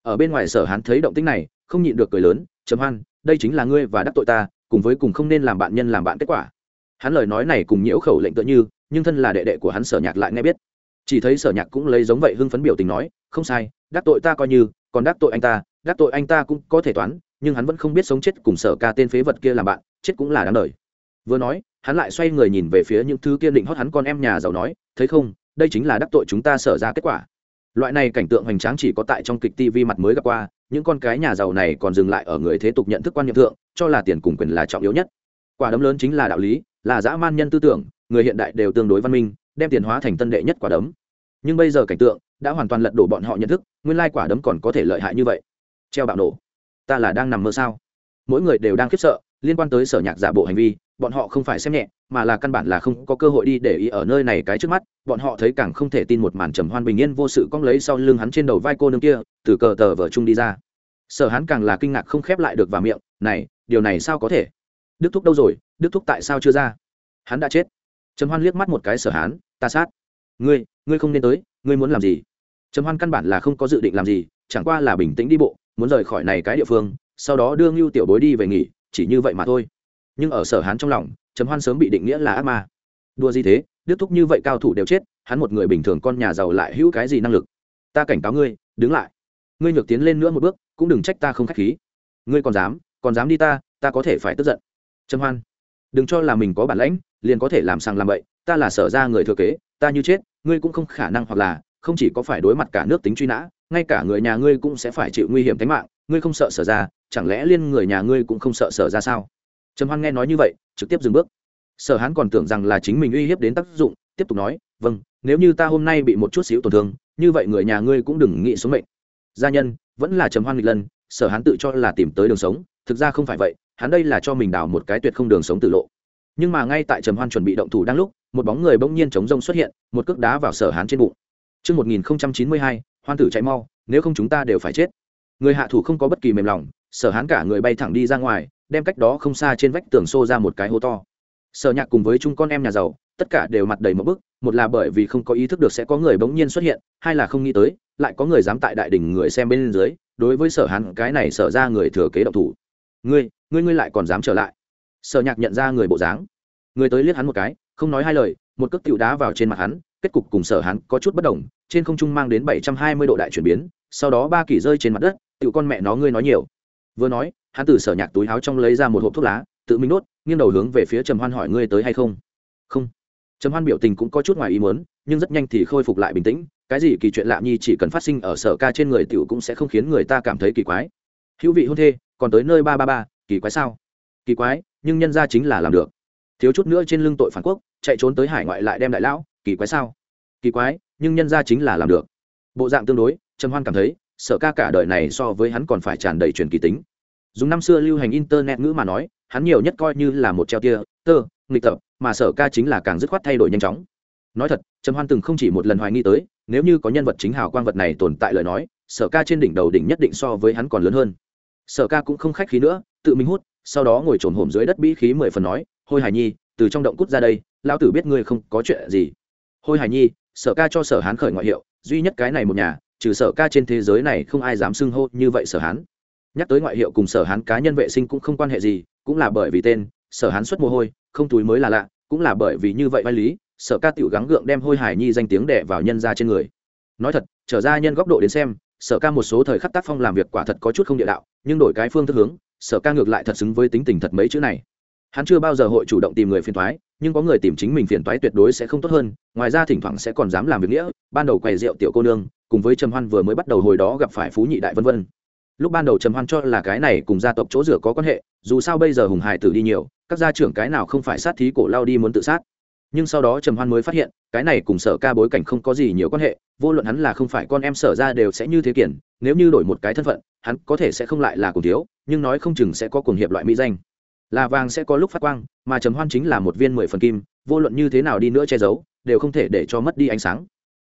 Ở bên ngoài sở hắn thấy động tĩnh này, không nhịn được cười lớn, trầm hoan, đây chính là ngươi và đắc tội ta, cùng với cùng không nên làm bạn nhân làm bạn kết quả. Hắn lời nói này cùng nhiễu khẩu lệnh tựa như, nhưng thân là đệ đệ của hắn sở nhạc lại nghe biết. Chỉ thấy sở nhạc cũng lấy giống vậy hưng phấn biểu tình nói, không sai đắc tội ta coi như, còn đắc tội anh ta, đắc tội anh ta cũng có thể toán, nhưng hắn vẫn không biết sống chết cùng sở ca tên phế vật kia làm bạn, chết cũng là đáng đời. Vừa nói, hắn lại xoay người nhìn về phía những thứ kia định hót hắn con em nhà giàu nói, thấy không, đây chính là đắc tội chúng ta sở ra kết quả. Loại này cảnh tượng hoành tráng chỉ có tại trong kịch tv mặt mới gặp qua, những con cái nhà giàu này còn dừng lại ở người thế tục nhận thức quan niệm thượng, cho là tiền cùng quyền là trọng yếu nhất. Quả đấm lớn chính là đạo lý, là dã man nhân tư tưởng, người hiện đại đều tương đối văn minh, đem tiền hóa thành tân đệ nhất quả đấm nhưng bây giờ cảnh tượng đã hoàn toàn lật đổ bọn họ nhận thức, nguyên lai quả đấm còn có thể lợi hại như vậy. Treo bạo nổ. Ta là đang nằm mơ sao? Mỗi người đều đang khiếp sợ, liên quan tới sở nhạc giả bộ hành vi, bọn họ không phải xem nhẹ, mà là căn bản là không có cơ hội đi để ý ở nơi này cái trước mắt. Bọn họ thấy càng không thể tin một màn trầm hoan bình yên vô sự cong lấy sau lưng hắn trên đầu vai cô nương kia, từ cờ tờ vở chung đi ra. Sở hắn càng là kinh ngạc không khép lại được vào miệng, này, điều này sao có thể? Đức thúc đâu rồi? Đức thúc tại sao chưa ra? Hắn đã chết. Trầm hoan liếc mắt một cái sở hán ta sát. Ngươi ngươi không nên tới, ngươi muốn làm gì? Trầm hoan căn bản là không có dự định làm gì, chẳng qua là bình tĩnh đi bộ, muốn rời khỏi này cái địa phương, sau đó đưa ngưu tiểu bối đi về nghỉ, chỉ như vậy mà thôi. Nhưng ở sở hán trong lòng, trầm hoan sớm bị định nghĩa là ác ma. Đua gì thế? Đức thúc như vậy cao thủ đều chết, hắn một người bình thường con nhà giàu lại hữu cái gì năng lực? Ta cảnh cáo ngươi, đứng lại. Ngươi nhược tiến lên nữa một bước, cũng đừng trách ta không k h á c h khí. Ngươi còn dám còn dám đi ta ta có thể phải tức giận. Trầm hoan, đừng cho là mình có bản lãnh, liền có thể làm sang làm bậy, ta là sở ra người thừa kế, ta như chết ngươi cũng không khả năng hoặc là, không chỉ có phải đối mặt cả nước tính truy nã, ngay cả người nhà ngươi cũng sẽ phải chịu nguy hiểm tính mạng, ngươi không sợ sở ra, chẳng lẽ liên người nhà ngươi cũng không sợ sở ra sao? Trầm hoan nghe nói như vậy, trực tiếp dừng bước. Sở hán còn tưởng rằng là chính mình uy hiếp đến tác dụng, tiếp tục nói vâng nếu như ta hôm nay bị một chút xíu tổn thương, như vậy người nhà ngươi cũng đừng nghĩ xuống mệnh. Gia nhân, vẫn là trầm hoan nghịch lân, sở hán tự cho là tìm tới đường sống, thực ra không phải vậy, hắn đây là cho mình đào một cái tuyệt không đường sống tự lộ nhưng mà ngay tại trầm hoan chuẩn bị động thủ đang lúc một bóng người bỗng nhiên chống rông xuất hiện một cước đá vào sở hán trên bụng Trước 1092, hoan tử chạy mau, nếu không chúng ta đều phải chết. Người hạ thủ không có bất kỳ mềm lòng, sở hán cả người bay thẳng đi ra ngoài, đem cách đó không xa trên vách tường xô ra một cái hố to. Sở nhạc cùng với chung con em nhà giàu, tất cả đều mặt đầy một bức, một là bởi vì không có ý thức được sẽ có người bỗng nhiên xuất hiện, hai là không nghĩ tới, lại có người dám tại đại đỉnh người xem bên dưới, đối với sở hán cái này sở ra người thừa kế động thủ. Ngươi, ngươi ngươi lại còn dám trở lại sở nhạc nhận ra người bộ dáng. Người tới liếc hắn một cái, không nói hai lời, một cước tựu đá vào trên mặt hắn, kết cục cùng sở hắn có chút bất đồng, trên không trung mang đến bảy trăm hai mươi độ đại chuyển biến, sau đó ba kỷ rơi trên mặt đất tựu con mẹ nó ngươi nói nhiều. Vừa nói, hắn từ sở nhạc túi áo trong lấy ra một hộp thuốc lá, tự mình đốt nghiêng đầu hướng về phía trầm hoan hỏi ngươi tới hay không? Không. Trầm hoan biểu tình cũng có chút ngoài ý muốn, nhưng rất nhanh thì khôi phục lại bình tĩnh, cái gì kỳ chuyện lạ nhi chỉ cần phát sinh ở sở ca trên người tiểu cũng sẽ không khiến người ta cảm thấy kỳ quái. Hữu vị hôn thê, còn tới nơi ba ba ba, kỳ quái sao? Kỳ quái nhưng nhân ra chính là làm được. Thiếu chút nữa trên lưng tội phản quốc, chạy trốn tới hải ngoại lại đem đại lão, kỳ quái sao? Kỳ quái, nhưng nhân ra chính là làm được. Bộ dạng tương đối, trầm hoan cảm thấy, sở ca cả đời này so với hắn còn phải tràn đầy truyền kỳ tính. Dùng năm xưa lưu hành internet ngữ mà nói, hắn nhiều nhất coi như là một treo tia, tơ, nghịch tập, mà sở ca chính là càng dứt khoát thay đổi nhanh chóng. Nói thật, trầm hoan từng không chỉ một lần hoài nghi tới, nếu như có nhân vật chính hào quang vật này tồn tại lời nói, sở ca trên đỉnh đầu đỉnh nhất định so với hắn còn lớn hơn. Sở ca cũng không khách khí nữa, tự mình hút sau đó ngồi trồn hổm dưới đất bĩ khí mười phần nói, hôi hải nhi, từ trong động cút ra đây, lão tử biết ngươi không có chuyện gì. Hôi hải nhi, sở ca cho sở hán khởi ngoại hiệu, duy nhất cái này một nhà, trừ sở ca trên thế giới này không ai dám xưng hô như vậy sở hán. Nhắc tới ngoại hiệu cùng sở hán cá nhân vệ sinh cũng không quan hệ gì, cũng là bởi vì tên, sở hán xuất mồ hôi, không túi mới là lạ, cũng là bởi vì như vậy vai lý, sở ca tiểu gắng gượng đem hôi hải nhi danh tiếng đẻ vào nhân ra trên người. Nói thật, trở ra nhân góc độ đến xem, sở ca một số thời khắc tác phong làm việc quả thật có chút không địa đạo, nhưng đổi cái phương thức hướng sở ca ngược lại thật xứng với tính tình thật mấy chữ này. Hắn chưa bao giờ hội chủ động tìm người phiền thoái nhưng có người tìm chính mình phiền toái tuyệt đối sẽ không tốt hơn, ngoài ra thỉnh thoảng sẽ còn dám làm việc nghĩa, ban đầu quầy rượu tiểu cô nương, cùng với trầm hoan vừa mới bắt đầu hồi đó gặp phải phú nhị đại vân vân. Lúc ban đầu trầm hoan cho là cái này cùng gia tộc chỗ rửa có quan hệ, dù sao bây giờ hùng hải tử đi nhiều, các gia trưởng cái nào không phải sát thí cổ lao đi muốn tự sát nhưng sau đó trầm hoan mới phát hiện, cái này cùng sở ca bối cảnh không có gì nhiều quan hệ, vô luận hắn là không phải con em sở ra đều sẽ như thế kiển nếu như đổi một cái thân phận, hắn có thể sẽ không lại là cùng thiếu, nhưng nói không chừng sẽ có cùng hiệp loại mỹ danh. Là vàng sẽ có lúc phát quang, mà trầm hoan chính là một viên mười phần kim, vô luận như thế nào đi nữa che giấu, đều không thể để cho mất đi ánh sáng.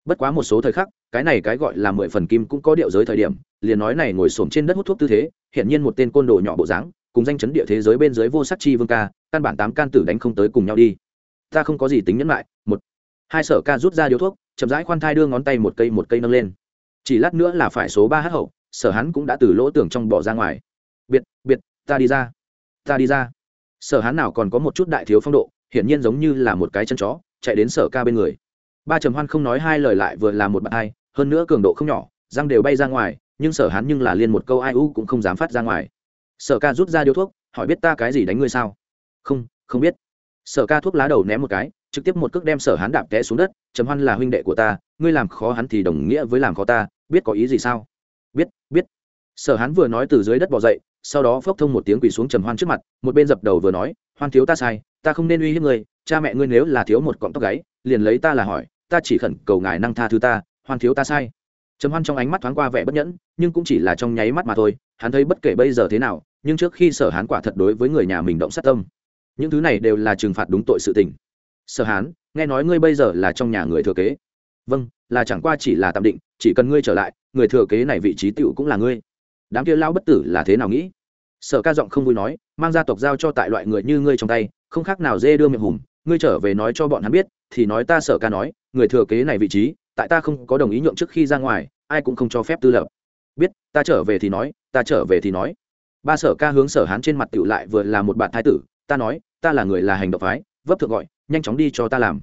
Bất quá một số thời khắc, cái này cái gọi là mười phần kim cũng có điệu giới thời điểm, liền nói này ngồi xổm trên đất hút thuốc tư thế hiện nhiên một tên côn đồ nhỏ bộ dáng, cùng danh chấn địa thế giới bên dưới vô sắc chi vương ca, căn bản tám can tử đánh không tới cùng nhau đi ta không có gì tính nhẫn lại một. Hai sở ca rút ra điếu thuốc chậm rãi khoan thai đưa ngón tay một cây một cây nâng lên. Chỉ lát nữa là phải số ba hát hậu sở hắn cũng đã từ lỗ tưởng trong bỏ ra ngoài. Biệt biệt ta đi ra. Ta đi ra. Sở hắn nào còn có một chút đại thiếu phong độ hiển nhiên giống như là một cái chân chó chạy đến sở ca bên người. Ba trầm hoan không nói hai lời lại vừa là một bạn ai, hơn nữa cường độ không nhỏ răng đều bay ra ngoài nhưng sở hắn nhưng là liên một câu ai u cũng không dám phát ra ngoài. Sở ca rút ra điếu thuốc hỏi biết ta cái gì đánh ngươi sao? Không không biết sở ca thuốc lá đầu ném một cái, trực tiếp một cước đem sở hắn đạp té xuống đất, trầm hoan là huynh đệ của ta, ngươi làm khó hắn thì đồng nghĩa với làm khó ta, biết có ý gì sao? Biết biết. Sở hắn vừa nói từ dưới đất bỏ dậy, sau đó phốc thông một tiếng quỳ xuống trầm hoan trước mặt, một bên dập đầu vừa nói, hoan thiếu ta sai, ta không nên uy hiếp ngươi, cha mẹ ngươi nếu là thiếu một cọng tóc gáy, liền lấy ta là hỏi, ta chỉ khẩn cầu ngài năng tha thứ ta, hoan thiếu ta sai. Trầm hoan trong ánh mắt thoáng qua vẻ bất nhẫn, nhưng cũng chỉ là trong nháy mắt mà thôi, hắn thấy bất kể bây giờ thế nào, nhưng trước khi sở hán quả thật đối với người nhà mình động sát tâm những thứ này đều là trừng phạt đúng tội sự tình. Sở hán, nghe nói ngươi bây giờ là trong nhà người thừa kế. Vâng là chẳng qua chỉ là tạm định, chỉ cần ngươi trở lại, người thừa kế này vị trí tựu cũng là ngươi. Đám kia lao bất tử là thế nào nghĩ? Sở ca giọng không vui nói, mang gia tộc giao cho tại loại người như ngươi trong tay, không khác nào dê đưa miệng hùm, ngươi trở về nói cho bọn hắn biết, thì nói ta sở ca nói, người thừa kế này vị trí, tại ta không có đồng ý nhượng trước khi ra ngoài, ai cũng không cho phép tư lập. Biết, ta trở về thì nói, ta trở về thì nói. Ba sở ca hướng sở hán trên mặt tựu lại vừa là một bạn thái tử ta nói, ta là người là hành động phái, vấp thượng gọi, nhanh chóng đi cho ta làm.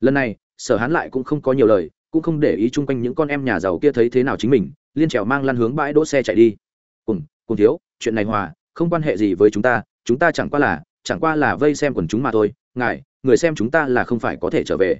Lần này, sở hán lại cũng không có nhiều lời, cũng không để ý chung quanh những con em nhà giàu kia thấy thế nào chính mình, liên trèo mang lăn hướng bãi đỗ xe chạy đi. Cùng cùng thiếu, chuyện này hòa, không quan hệ gì với chúng ta chúng ta chẳng qua là, chẳng qua là vây xem quần chúng mà thôi, ngài, người xem chúng ta là không phải có thể trở về.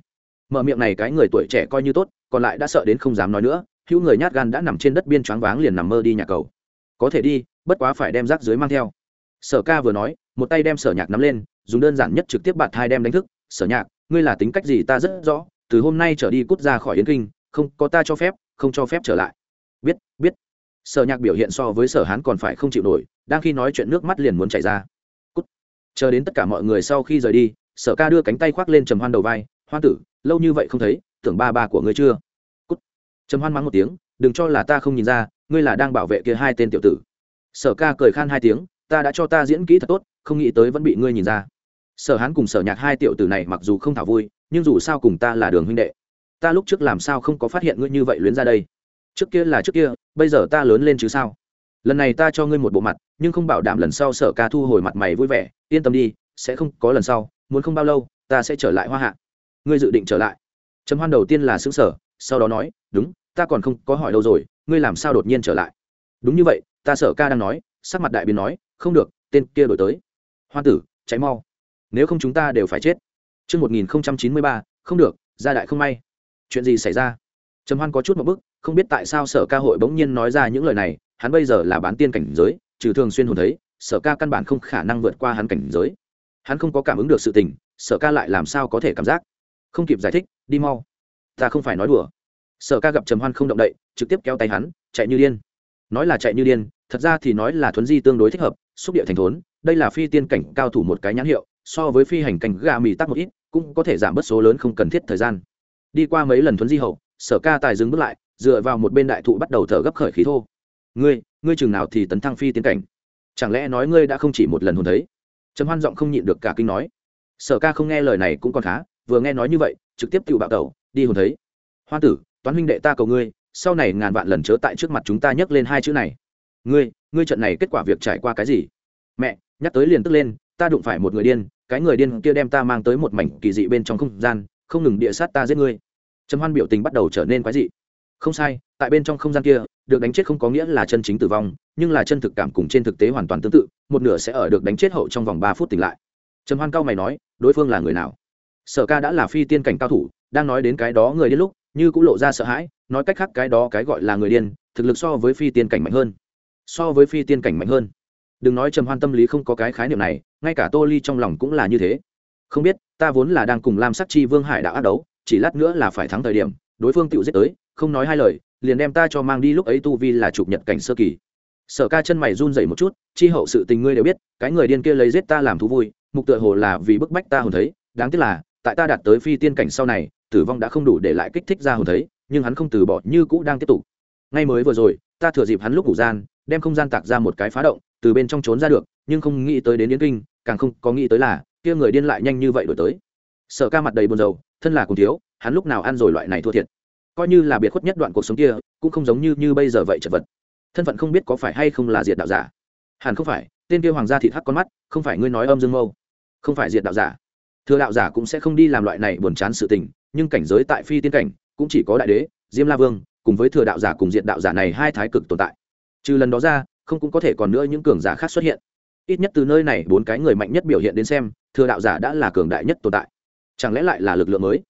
Mở miệng này cái người tuổi trẻ coi như tốt, còn lại đã sợ đến không dám nói nữa, hữu người nhát gan đã nằm trên đất biên choáng váng liền nằm mơ đi nhà cầu. Có thể đi, bất quá phải đem rác dưới mang theo. Sở ca vừa nói một tay đem sở nhạc nắm lên, dùng đơn giản nhất trực tiếp bạt thai đem đánh thức, sở nhạc, ngươi là tính cách gì ta rất rõ, từ hôm nay trở đi cút ra khỏi yến kinh, không có ta cho phép, không cho phép trở lại. Biết biết. Sở nhạc biểu hiện so với sở hán còn phải không chịu nổi, đang khi nói chuyện nước mắt liền muốn chảy ra. Cút. Chờ đến tất cả mọi người sau khi rời đi, sở ca đưa cánh tay khoác lên trầm hoan đầu vai, hoan tử, lâu như vậy không thấy, tưởng ba ba của ngươi chưa? Cút. Trầm hoan mắng một tiếng, đừng cho là ta không nhìn ra, ngươi là đang bảo vệ kia hai tên tiểu tử. Sở ca cười khan hai tiếng, ta đã cho ta diễn kỹ thật tốt không nghĩ tới vẫn bị ngươi nhìn ra. Sở hán cùng sở nhạc hai tiểu tử này mặc dù không thảo vui, nhưng dù sao cùng ta là đường huynh đệ, ta lúc trước làm sao không có phát hiện ngươi như vậy luyến ra đây? Trước kia là trước kia, bây giờ ta lớn lên chứ sao? Lần này ta cho ngươi một bộ mặt, nhưng không bảo đảm lần sau sở ca thu hồi mặt mày vui vẻ, yên tâm đi, sẽ không có lần sau, muốn không bao lâu, ta sẽ trở lại hoa hạ. Ngươi dự định trở lại. Trầm hoan đầu tiên là xứ sở sau đó nói, đúng, ta còn không có hỏi đâu rồi, ngươi làm sao đột nhiên trở lại? Đúng như vậy, ta sở ca đang nói, sắc mặt đại biến nói, không được, tên kia đổi tới hoa tử cháy mau nếu không chúng ta đều phải chết Trước 1093, không được, gia đại không may. Chuyện gì xảy ra? Trầm Hoan có chút một bức, không biết tại sao sở ca hội bỗng nhiên nói ra những lời này, hắn bây giờ là bán tiên cảnh giới, trừ thường xuyên hồn thấy, sở ca căn bản không khả năng vượt qua hắn cảnh giới. Hắn không có cảm ứng được sự tình, sở ca lại làm sao có thể cảm giác? Không kịp giải thích, đi mau ta không phải nói đùa sở ca gặp trầm hoan không động đậy trực tiếp kéo tay hắn chạy như điên nói là chạy như điên thật ra thì nói là thuấn di tương đối thích hợp xúc địa thành thốn, đây là phi tiên cảnh cao thủ một cái nhãn hiệu, so với phi hành cảnh gà mì tắc một ít, cũng có thể giảm bớt số lớn không cần thiết thời gian. Đi qua mấy lần thuấn di hậu, sở ca tài dừng bước lại, dựa vào một bên đại thụ bắt đầu thở gấp khởi khí thô. Ngươi ngươi chừng nào thì tấn thăng phi tiến cảnh? Chẳng lẽ nói ngươi đã không chỉ một lần hồn thấy? Trầm hoan giọng không nhịn được cả kinh nói. Sở ca không nghe lời này cũng còn khá, vừa nghe nói như vậy, trực tiếp tự bạo tẩu, đi hồn thấy. Hoa tử, toán huynh đệ ta cầu ngươi, sau này ngàn vạn lần chớ tại trước mặt chúng ta nhắc lên hai chữ này ngươi ngươi trận này kết quả việc trải qua cái gì? Mẹ, nhắc tới liền tức lên, ta đụng phải một người điên, cái người điên kia đem ta mang tới một mảnh kỳ dị bên trong không gian, không ngừng địa sát ta giết ngươi. Trầm hoan biểu tình bắt đầu trở nên quái dị. Không sai, tại bên trong không gian kia, được đánh chết không có nghĩa là chân chính tử vong, nhưng là chân thực cảm cùng trên thực tế hoàn toàn tương tự, một nửa sẽ ở được đánh chết hậu trong vòng ba phút tỉnh lại. Trầm hoan cao mày nói, đối phương là người nào? Sở ca đã là phi tiên cảnh cao thủ, đang nói đến cái đó người điên lúc, như cũng lộ ra sợ hãi, nói cách khác cái đó cái gọi là người điên, thực lực so với phi tiên cảnh mạnh hơn so với phi tiên cảnh mạnh hơn. Đừng nói trầm hoan tâm lý không có cái khái niệm này, ngay cả tô ly trong lòng cũng là như thế. Không biết, ta vốn là đang cùng lam sắc chi vương hải đạo ác đấu, chỉ lát nữa là phải thắng thời điểm, đối phương tự giết tới, không nói hai lời, liền đem ta cho mang đi lúc ấy tu vi là chụp nhật cảnh sơ kỳ. Sở ca chân mày run dậy một chút, chi hậu sự tình ngươi đều biết, cái người điên kia lấy giết ta làm thú vui, mục tựa hồ là vì bức bách ta hồn thấy, đáng tiếc là, tại ta đạt tới phi tiên cảnh sau này, tử vong đã không đủ để lại kích thích ra hồn thấy, nhưng hắn không từ bỏ, như cũ đang tiếp tục. Ngay mới vừa rồi, ta thừa dịp hắn lúc ngủ gian đem không gian tạc ra một cái phá động, từ bên trong trốn ra được, nhưng không nghĩ tới đến yến kinh, càng không có nghĩ tới là, kia người điên lại nhanh như vậy đổi tới. Sở ca mặt đầy buồn rầu, thân là cùng thiếu, hắn lúc nào ăn rồi loại này thua thiệt. Coi như là biệt khuất nhất đoạn cuộc sống kia, cũng không giống như như bây giờ vậy chật vật. Thân phận không biết có phải hay không là diệt đạo giả. Hẳn không phải, tên kia hoàng gia thịt hắc con mắt, không phải ngươi nói âm dương mâu. Không phải diệt đạo giả. Thừa đạo giả cũng sẽ không đi làm loại này buồn chán sự tình, nhưng cảnh giới tại phi tiên cảnh, cũng chỉ có đại đế, diêm la vương, cùng với thừa đạo giả cùng diệt đạo giả này hai thái cực tồn tại trừ lần đó ra, không cũng có thể còn nữa những cường giả khác xuất hiện. Ít nhất từ nơi này, bốn cái người mạnh nhất biểu hiện đến xem, thừa đạo giả đã là cường đại nhất tồn tại. Chẳng lẽ lại là lực lượng mới?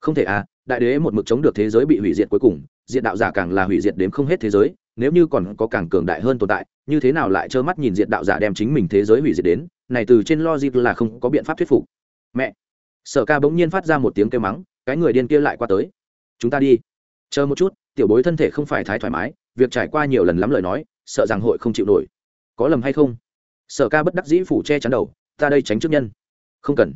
Không thể à đại đế một mực chống được thế giới bị hủy diệt cuối cùng, diện đạo giả càng là hủy diệt đến không hết thế giới, nếu như còn có càng cường đại hơn tồn tại, như thế nào lại trơ mắt nhìn diện đạo giả đem chính mình thế giới hủy diệt đến? Này từ trên logic là không có biện pháp thuyết phục. Mẹ! Sở ca bỗng nhiên phát ra một tiếng kêu mắng, cái người điên kia lại qua tới. Chúng ta đi. Chờ một chút, tiểu bối thân thể không phải thái thoải mái việc trải qua nhiều lần lắm lời nói, sợ rằng hội không chịu nổi. Có lầm hay không? Sở ca bất đắc dĩ phủ che chắn đầu, ta đây tránh trước nhân. Không cần.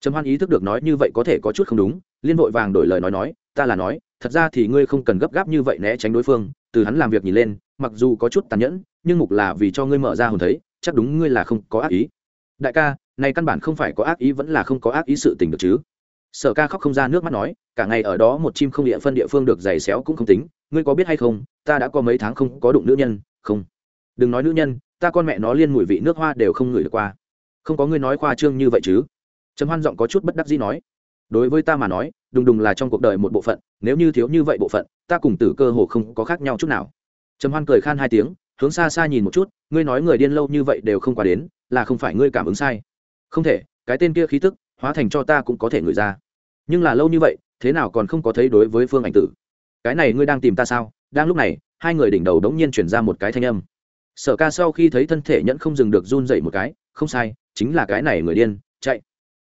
Trầm hoan ý thức được nói như vậy có thể có chút không đúng, liên vội vàng đổi lời nói nói, ta là nói, thật ra thì ngươi không cần gấp gáp như vậy né tránh đối phương, từ hắn làm việc nhìn lên, mặc dù có chút tàn nhẫn, nhưng mục là vì cho ngươi mở ra hồn thấy, chắc đúng ngươi là không có ác ý. Đại ca, này căn bản không phải có ác ý vẫn là không có ác ý sự tình được chứ? Sở ca khóc không ra nước mắt nói, cả ngày ở đó một chim không địa phân địa phương được giày xéo cũng không tính ngươi có biết hay không, ta đã có mấy tháng không có đụng nữ nhân, không. Đừng nói nữ nhân, ta con mẹ nó liên mùi vị nước hoa đều không ngửi được qua. Không có ngươi nói khoa trương như vậy chứ? Trầm hoan giọng có chút bất đắc dĩ nói. Đối với ta mà nói, đùng đùng là trong cuộc đời một bộ phận, nếu như thiếu như vậy bộ phận, ta cùng tử cơ hồ không có khác nhau chút nào. Trầm hoan cười khan hai tiếng, hướng xa xa nhìn một chút, ngươi nói người điên lâu như vậy đều không qua đến, là không phải ngươi cảm ứng sai. Không thể, cái tên kia khí tức, hóa thành cho ta cũng có thể ngửi ra. Nhưng là lâu như vậy, thế nào còn không có thấy đối với phương ảnh tử cái này ngươi đang tìm ta sao? Đang lúc này, hai người đỉnh đầu đống nhiên chuyển ra một cái thanh âm. Sở ca sau khi thấy thân thể nhẫn không dừng được run dậy một cái, không sai, chính là cái này người điên, chạy.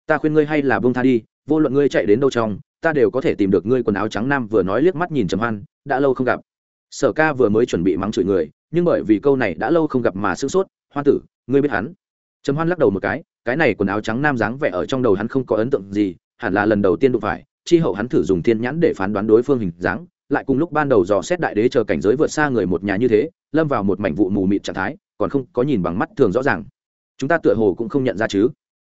Ta khuyên ngươi hay là bông tha đi, vô luận ngươi chạy đến đâu trong, ta đều có thể tìm được ngươi quần áo trắng nam vừa nói liếc mắt nhìn trầm hoan, đã lâu không gặp. Sở ca vừa mới chuẩn bị mắng chửi người, nhưng bởi vì câu này đã lâu không gặp mà sưng sốt hoa tử, ngươi biết hắn? Trầm hoan lắc đầu một cái cái này quần áo trắng nam dáng vẻ ở trong đầu hắn không có ấn tượng gì, hẳn là lần đầu tiên đụng phải, chi hậu hắn thử dùng thiên nhãn để phán đoán đối phương hình dáng lại cùng lúc ban đầu dò xét đại đế chờ cảnh giới vượt xa người một nhà như thế, lâm vào một mảnh vụ mù mịt trạng thái, còn không có nhìn bằng mắt thường rõ ràng. Chúng ta tựa hồ cũng không nhận ra chứ.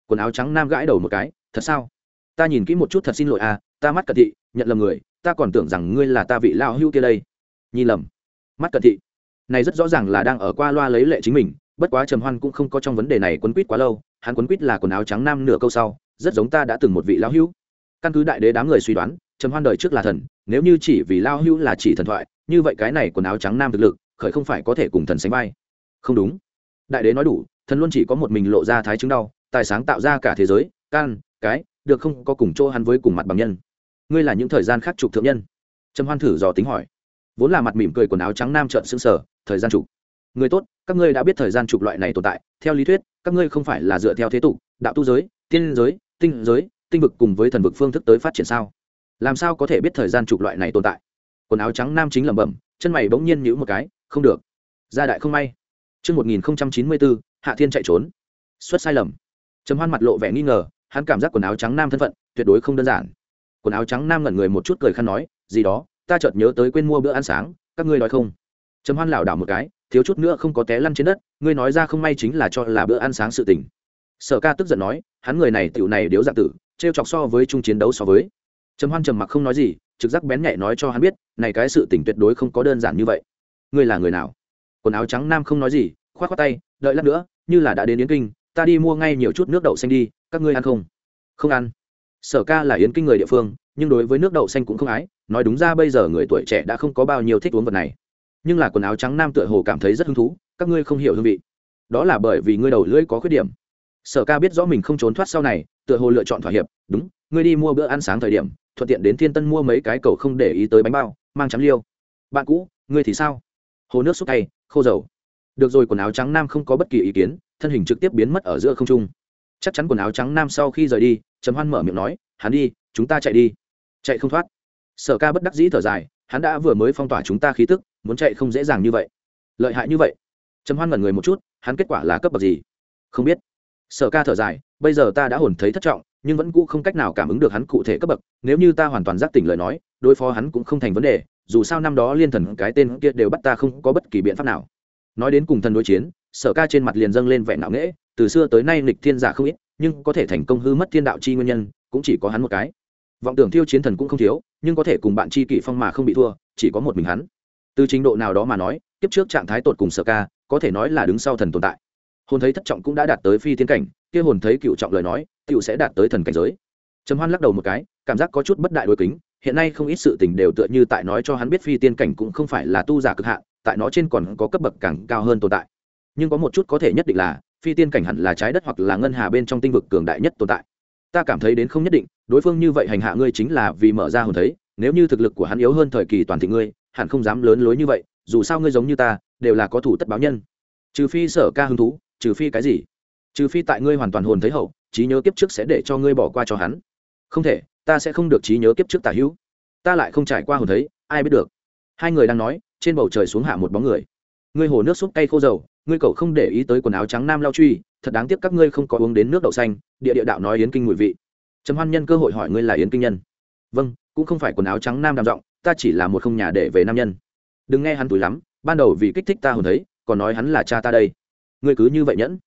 Quần áo trắng nam gãi đầu một cái, thật sao? Ta nhìn kỹ một chút thật xin lỗi à ta mắt cận thị, nhận lầm người, ta còn tưởng rằng ngươi là ta vị lao hưu kia đây. Nhìn lầm. Mắt cận thị. Này rất rõ ràng là đang ở qua loa lấy lệ chính mình, bất quá trầm hoan cũng không có trong vấn đề này quấn quýt quá lâu, hắn quấn quýt là quần áo trắng nam nửa câu sau, rất giống ta đã từng một vị lão hưu. Căn cứ đại đế đám người suy đoán trầm hoan đời trước là thần, nếu như chỉ vì lao hưu là chỉ thần thoại, như vậy cái này quần áo trắng nam thực lực, khởi không phải có thể cùng thần sánh vai. Không đúng. Đại đế nói đủ, thần luôn chỉ có một mình lộ ra thái chứng đau, tài sáng tạo ra cả thế giới, can, cái, được không có cùng chỗ hắn với cùng mặt bằng nhân. Ngươi là những thời gian khác trục thượng nhân. Trầm hoan thử dò tính hỏi. Vốn là mặt mỉm cười quần áo trắng nam trợn xương sở thời gian trục. Người tốt, các ngươi đã biết thời gian trục loại này tồn tại, theo lý thuyết, các ngươi không phải là dựa theo thế tục, đạo tu giới, tiên giới, tinh giới, tinh vực cùng với thần vực phương thức tới phát triển sao? Làm sao có thể biết thời gian chụp loại này tồn tại quần áo trắng nam chính lẩm bẩm chân mày bỗng nhiên nhữ một cái không được gia đại không may Trước 1094, Hạ Thiên chạy trốn. Xuất sai lầm. Trầm Hoan mặt lộ vẻ nghi ngờ, hắn cảm giác quần áo trắng nam thân phận tuyệt đối không đơn giản. Quần áo trắng nam ngẩn người một chút cười khăn nói, gì đó, ta chợt nhớ tới quên mua bữa ăn sáng, các ngươi nói không? Trầm Hoan lảo đảo một cái, thiếu chút nữa không có té lăn trên đất, ngươi nói ra không may chính là cho là bữa ăn sáng sự tình. Sở Ca tức giận nói, hắn người này tiểu này điếu dạng tử, trêu chọc so với trung chiến đấu so với. Trầm Hoan trầm mặc không nói gì, trực giác bén nhạy nói cho hắn biết, này cái sự tình tuyệt đối không có đơn giản như vậy. Ngươi là người nào? Quần áo trắng nam không nói gì, khoát khoát tay đợi lát nữa như là đã đến yến kinh ta đi mua ngay nhiều chút nước đậu xanh đi các ngươi ăn không? Không ăn. Sở ca là yến kinh người địa phương nhưng đối với nước đậu xanh cũng không ái nói đúng ra bây giờ người tuổi trẻ đã không có bao nhiêu thích uống vật này. Nhưng là quần áo trắng nam tựa hồ cảm thấy rất hứng thú các ngươi không hiểu hương vị. Đó là bởi vì ngươi đầu lưỡi có khuyết điểm. Sở ca biết rõ mình không trốn thoát sau này tựa hồ lựa chọn thỏa hiệp đúng ngươi đi mua bữa ăn sáng thời điểm, thuận tiện đến thiên tân mua mấy cái cầu không để ý tới bánh bao, mang chấm liêu. Bạn cũ, ngươi thì sao? Hồ nước xúc tay khô dầu. Được rồi, quần áo trắng nam không có bất kỳ ý kiến, thân hình trực tiếp biến mất ở giữa không trung. Chắc chắn quần áo trắng nam sau khi rời đi, trầm hoan mở miệng nói, hắn đi, chúng ta chạy đi. Chạy không thoát. Sở ca bất đắc dĩ thở dài, hắn đã vừa mới phong tỏa chúng ta khí tức, muốn chạy không dễ dàng như vậy. Lợi hại như vậy? Trầm hoan ngẩn người một chút, hắn kết quả là cấp bậc gì? Không biết. Sở ca thở dài, bây giờ ta đã hồn thấy thất trọng nhưng vẫn cũ không cách nào cảm ứng được hắn cụ thể cấp bậc, nếu như ta hoàn toàn giác tỉnh lời nói, đối phó hắn cũng không thành vấn đề, dù sao năm đó liên thần cái tên kia đều bắt ta không có bất kỳ biện pháp nào. Nói đến cùng thần đối chiến, sở ca trên mặt liền dâng lên vẻ ngạo nghễ, từ xưa tới nay lịch thiên giả không ít, nhưng có thể thành công hư mất thiên đạo chi nguyên nhân, cũng chỉ có hắn một cái. Vọng tưởng thiêu chiến thần cũng không thiếu, nhưng có thể cùng bạn chi kỷ phong mà không bị thua, chỉ có một mình hắn. Từ trình độ nào đó mà nói tiếp trước trạng thái tột cùng sở ca, có thể nói là đứng sau thần tồn tại. Hồn thấy thất trọng cũng đã đạt tới phi tiến cảnh, kia hồn thấy cựu trọng lời nói Tiểu sẽ đạt tới thần cảnh giới. Trầm hoan lắc đầu một cái, cảm giác có chút bất đại đối kính, hiện nay không ít sự tình đều tựa như tại nói cho hắn biết phi tiên cảnh cũng không phải là tu giả cực hạn, tại nó trên còn có cấp bậc càng cao hơn tồn tại. Nhưng có một chút có thể nhất định là, phi tiên cảnh hẳn là trái đất hoặc là ngân hà bên trong tinh vực cường đại nhất tồn tại. Ta cảm thấy đến không nhất định, đối phương như vậy hành hạ ngươi chính là vì mở ra hồn thấy, nếu như thực lực của hắn yếu hơn thời kỳ toàn thị ngươi, hẳn không dám lớn lối như vậy, dù sao ngươi giống như ta, đều là có thủ tất báo nhân. Trừ phi sở ca hứng thú, trừ phi cái gì? Trừ phi tại ngươi hoàn toàn hồn thấy hậu trí nhớ kiếp trước sẽ để cho ngươi bỏ qua cho hắn. Không thể, ta sẽ không được trí nhớ kiếp trước tả hữu. Ta lại không trải qua hồn thấy, ai biết được. Hai người đang nói, trên bầu trời xuống hạ một bóng người. Ngươi hồ nước xúc tay khô dầu, ngươi cậu không để ý tới quần áo trắng nam lao truy, thật đáng tiếc các ngươi không có uống đến nước đậu xanh, địa địa đạo nói yến kinh mùi vị. Trầm hoan nhân cơ hội hỏi ngươi là yến kinh nhân. Vâng cũng không phải quần áo trắng nam đàm giọng, ta chỉ là một không nhà để về nam nhân. Đừng nghe hắn túi lắm, ban đầu vì kích thích ta hồn thấy, còn nói hắn là cha ta đây. Ngươi cứ như vậy nhẫn.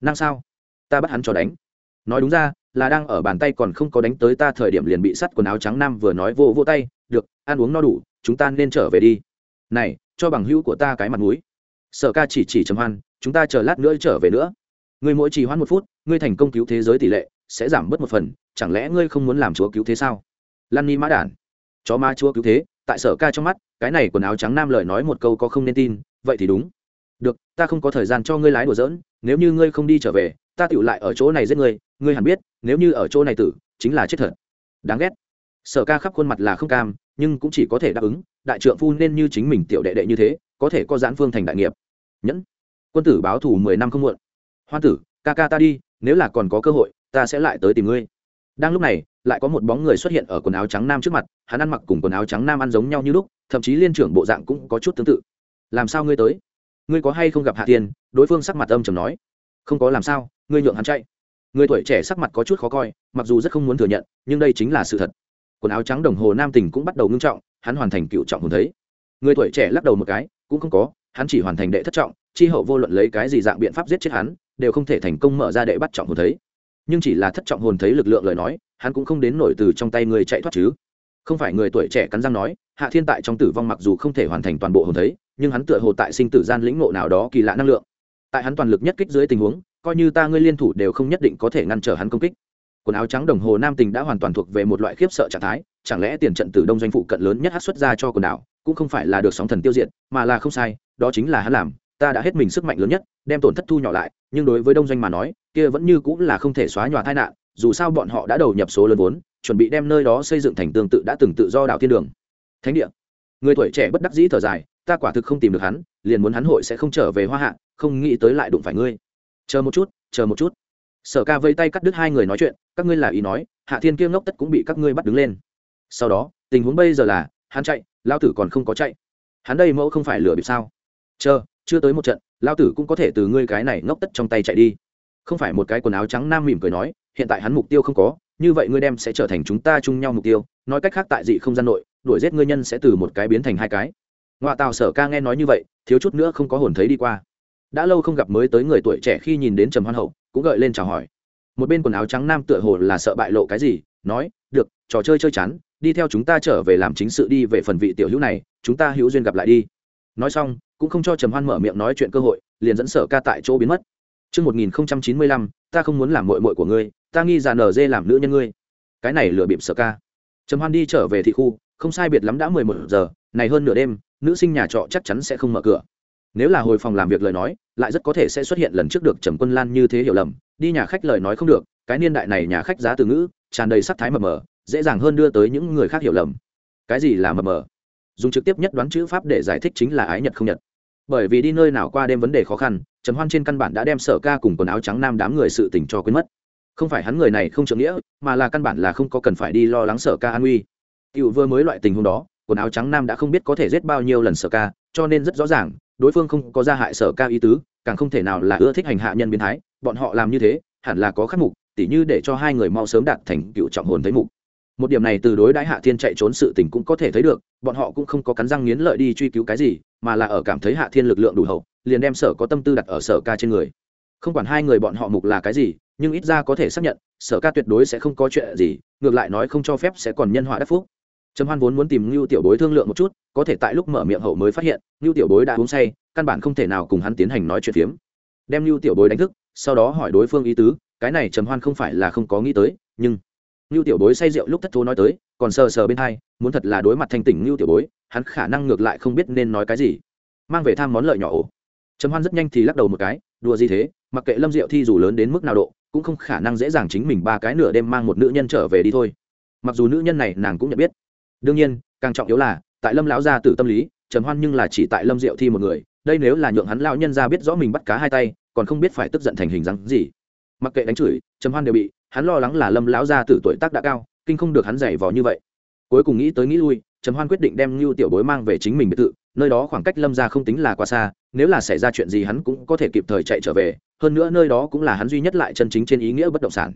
Năng sao? Ta bắt hắn cho đánh nói đúng ra, là đang ở bàn tay còn không có đánh tới ta thời điểm liền bị sắt quần áo trắng nam vừa nói vô vô tay, được, ăn uống no đủ, chúng ta nên trở về đi. Này, cho bằng hữu của ta cái mặt mũi. Sở ca chỉ chỉ trầm hoan, chúng ta chờ lát nữa trở về nữa. Ngươi mỗi trì hoãn một phút, ngươi thành công cứu thế giới tỷ lệ sẽ giảm bớt một phần, chẳng lẽ ngươi không muốn làm chúa cứu thế sao? Lan ni mã đản. Chó ma chúa cứu thế, tại sở ca trong mắt, cái này quần áo trắng nam lời nói một câu có không nên tin, vậy thì đúng. Được, ta không có thời gian cho ngươi lái đùa giỡn, nếu như ngươi không đi trở về ta tựu lại ở chỗ này giết ngươi ngươi hẳn biết, nếu như ở chỗ này tử, chính là chết thật. Đáng ghét. Sở ca khắp khuôn mặt là không cam, nhưng cũng chỉ có thể đáp ứng, đại trượng phu nên như chính mình tiểu đệ đệ như thế, có thể có giãn phương thành đại nghiệp. Nhẫn. Quân tử báo thù mười năm không muộn. Hoa tử, ca ca ta đi, nếu là còn có cơ hội, ta sẽ lại tới tìm ngươi. Đang lúc này, lại có một bóng người xuất hiện ở quần áo trắng nam trước mặt, hắn ăn mặc cùng quần áo trắng nam ăn giống nhau như lúc, thậm chí liên trưởng bộ dạng cũng có chút tương tự. Làm sao ngươi tới? Ngươi có hay không gặp hạ tiên đối phương sắc mặt âm chầm nói. Không có làm sao ngươi nhượng hắn chạy. Người tuổi trẻ sắc mặt có chút khó coi, mặc dù rất không muốn thừa nhận, nhưng đây chính là sự thật. Quần áo trắng đồng hồ nam tình cũng bắt đầu ngưng trọng, hắn hoàn thành cựu trọng hồn thấy. Người tuổi trẻ lắc đầu một cái, cũng không có, hắn chỉ hoàn thành đệ thất trọng, chi hậu vô luận lấy cái gì dạng biện pháp giết chết hắn, đều không thể thành công mở ra đệ bắt trọng hồn thấy. Nhưng chỉ là thất trọng hồn thấy lực lượng lời nói, hắn cũng không đến nổi từ trong tay người chạy thoát chứ. Không phải người tuổi trẻ cắn răng nói, hạ thiên tại trong tử vong mặc dù không thể hoàn thành toàn bộ hồn thấy, nhưng hắn tựa hồ tại sinh tử gian lĩnh ngộ nào đó kỳ lạ năng lượng. Tại hắn toàn lực nhất kích dưới tình huống coi như ta ngươi liên thủ đều không nhất định có thể ngăn trở hắn công kích. Quần áo trắng đồng hồ nam tình đã hoàn toàn thuộc về một loại khiếp sợ trạng thái, chẳng lẽ tiền trận từ đông doanh phụ cận lớn nhất hát xuất ra cho quần đảo cũng không phải là được sóng thần tiêu diệt, mà là không sai, đó chính là hắn làm, ta đã hết mình sức mạnh lớn nhất, đem tổn thất thu nhỏ lại, nhưng đối với đông doanh mà nói, kia vẫn như cũng là không thể xóa nhòa tai nạn, dù sao bọn họ đã đầu nhập số lớn vốn, chuẩn bị đem nơi đó xây dựng thành tương tự đã từng tự do đảo thiên đường. Thánh địa. Người tuổi trẻ bất đắc dĩ thở dài, ta quả thực không tìm được hắn, liền muốn hắn hội sẽ không trở về hoa hạ, không nghĩ tới lại đụng phải ngươi chờ một chút, chờ một chút. Sở ca vây tay cắt đứt hai người nói chuyện, các ngươi là ý nói, hạ thiên kia ngốc tất cũng bị các ngươi bắt đứng lên. Sau đó, tình huống bây giờ là, hắn chạy lao tử còn không có chạy. Hắn đây mẫu không phải lừa bịp sao? Chờ, chưa tới một trận lao tử cũng có thể từ ngươi cái này ngốc tất trong tay chạy đi. Không phải một cái quần áo trắng nam mỉm cười nói, hiện tại hắn mục tiêu không có, như vậy ngươi đem sẽ trở thành chúng ta chung nhau mục tiêu, nói cách khác tại dị không gian nội, đuổi giết ngươi nhân sẽ từ một cái biến thành hai cái. Ngoại tào sở ca nghe nói như vậy, thiếu chút nữa không có hồn thấy đi qua đã lâu không gặp mới tới người tuổi trẻ khi nhìn đến trầm hoan hậu cũng gợi lên chào hỏi một bên quần áo trắng nam tựa hồ là sợ bại lộ cái gì nói được trò chơi chơi chán đi theo chúng ta trở về làm chính sự đi về phần vị tiểu hữu này chúng ta hữu duyên gặp lại đi nói xong cũng không cho trầm hoan mở miệng nói chuyện cơ hội liền dẫn sở ca tại chỗ biến mất Trước 1095, ta không muốn làm muội muội của ngươi, ta nghi già nở dê làm nữ nhân ngươi. Cái này lừa bịp sở ca. Trầm hoan đi trở về thị khu, không sai biệt lắm đã mười một giờ, này hơn nửa đêm, nữ sinh nhà trọ chắc chắn sẽ không mở cửa. Nếu là hồi phòng làm việc lời nói, lại rất có thể sẽ xuất hiện lần trước được Trầm Quân Lan như thế hiểu lầm, đi nhà khách lời nói không được, cái niên đại này nhà khách giá từ ngữ, tràn đầy sắc thái mờ mờ, dễ dàng hơn đưa tới những người khác hiểu lầm. Cái gì là mờ mờ? Dùng trực tiếp nhất đoán chữ pháp để giải thích chính là ái nhật không nhật bởi vì đi nơi nào qua đêm vấn đề khó khăn trầm hoan trên căn bản đã đem sở ca cùng quần áo trắng nam đám người sự tình cho quên mất không phải hắn người này không trưởng nghĩa mà là căn bản là không có cần phải đi lo lắng sở ca an nguy cựu vừa mới loại tình huống đó quần áo trắng nam đã không biết có thể giết bao nhiêu lần sở ca cho nên rất rõ ràng đối phương không có gia hại sở ca ý tứ, càng không thể nào là ưa thích hành hạ nhân biến thái, bọn họ làm như thế, hẳn là có khắc mục, tỉ như để cho hai người mau sớm đạt thành cựu trọng hồn thấy mục. Một điểm này từ đối đãi hạ thiên chạy trốn sự tình cũng có thể thấy được, bọn họ cũng không có cắn răng nghiến lợi đi truy cứu cái gì, mà là ở cảm thấy hạ thiên lực lượng đủ hậu, liền đem sở có tâm tư đặt ở sở ca trên người. Không quản hai người bọn họ mục là cái gì, nhưng ít ra có thể xác nhận, sở ca tuyệt đối sẽ không có chuyện gì, ngược lại nói không cho phép sẽ còn nhân họa đắc phúc trầm hoan vốn muốn tìm ngưu tiểu bối thương lượng một chút, có thể tại lúc mở miệng hậu mới phát hiện, ngưu tiểu bối đã uống say, căn bản không thể nào cùng hắn tiến hành nói chuyện phiếm. Đem ngưu tiểu bối đánh thức, sau đó hỏi đối phương ý tứ, cái này trầm hoan không phải là không có nghĩ tới, nhưng ngưu tiểu bối say rượu lúc thất thố nói tới, còn sờ sờ bên hai, muốn thật là đối mặt thanh tỉnh ngưu tiểu bối, hắn khả năng ngược lại không biết nên nói cái gì. Mang về tham món lợi nhỏ ổ. Trầm hoan rất nhanh thì lắc đầu một cái, đùa gì thế, mặc kệ lâm diệu thi dù lớn đến mức nào độ, cũng không khả năng dễ dàng chính mình ba cái nửa đêm mang một nữ nhân trở về đi thôi. Mặc dù nữ nhân này nàng cũng nhận biết đương nhiên, càng trọng yếu là, tại lâm lão gia tử tâm lý, trầm hoan nhưng là chỉ tại lâm diệu thi một người, đây nếu là nhượng hắn lão nhân ra biết rõ mình bắt cá hai tay, còn không biết phải tức giận thành hình dáng gì. Mặc kệ đánh chửi, trầm hoan đều bị, hắn lo lắng là lâm lão gia tử tuổi tác đã cao, kinh không được hắn giày vò như vậy. Cuối cùng nghĩ tới nghĩ lui, trầm hoan quyết định đem lưu tiểu bối mang về chính mình biệt thự, nơi đó khoảng cách lâm ra không tính là quá xa, nếu là xảy ra chuyện gì hắn cũng có thể kịp thời chạy trở về, hơn nữa nơi đó cũng là hắn duy nhất lại chân chính trên ý nghĩa bất động sản.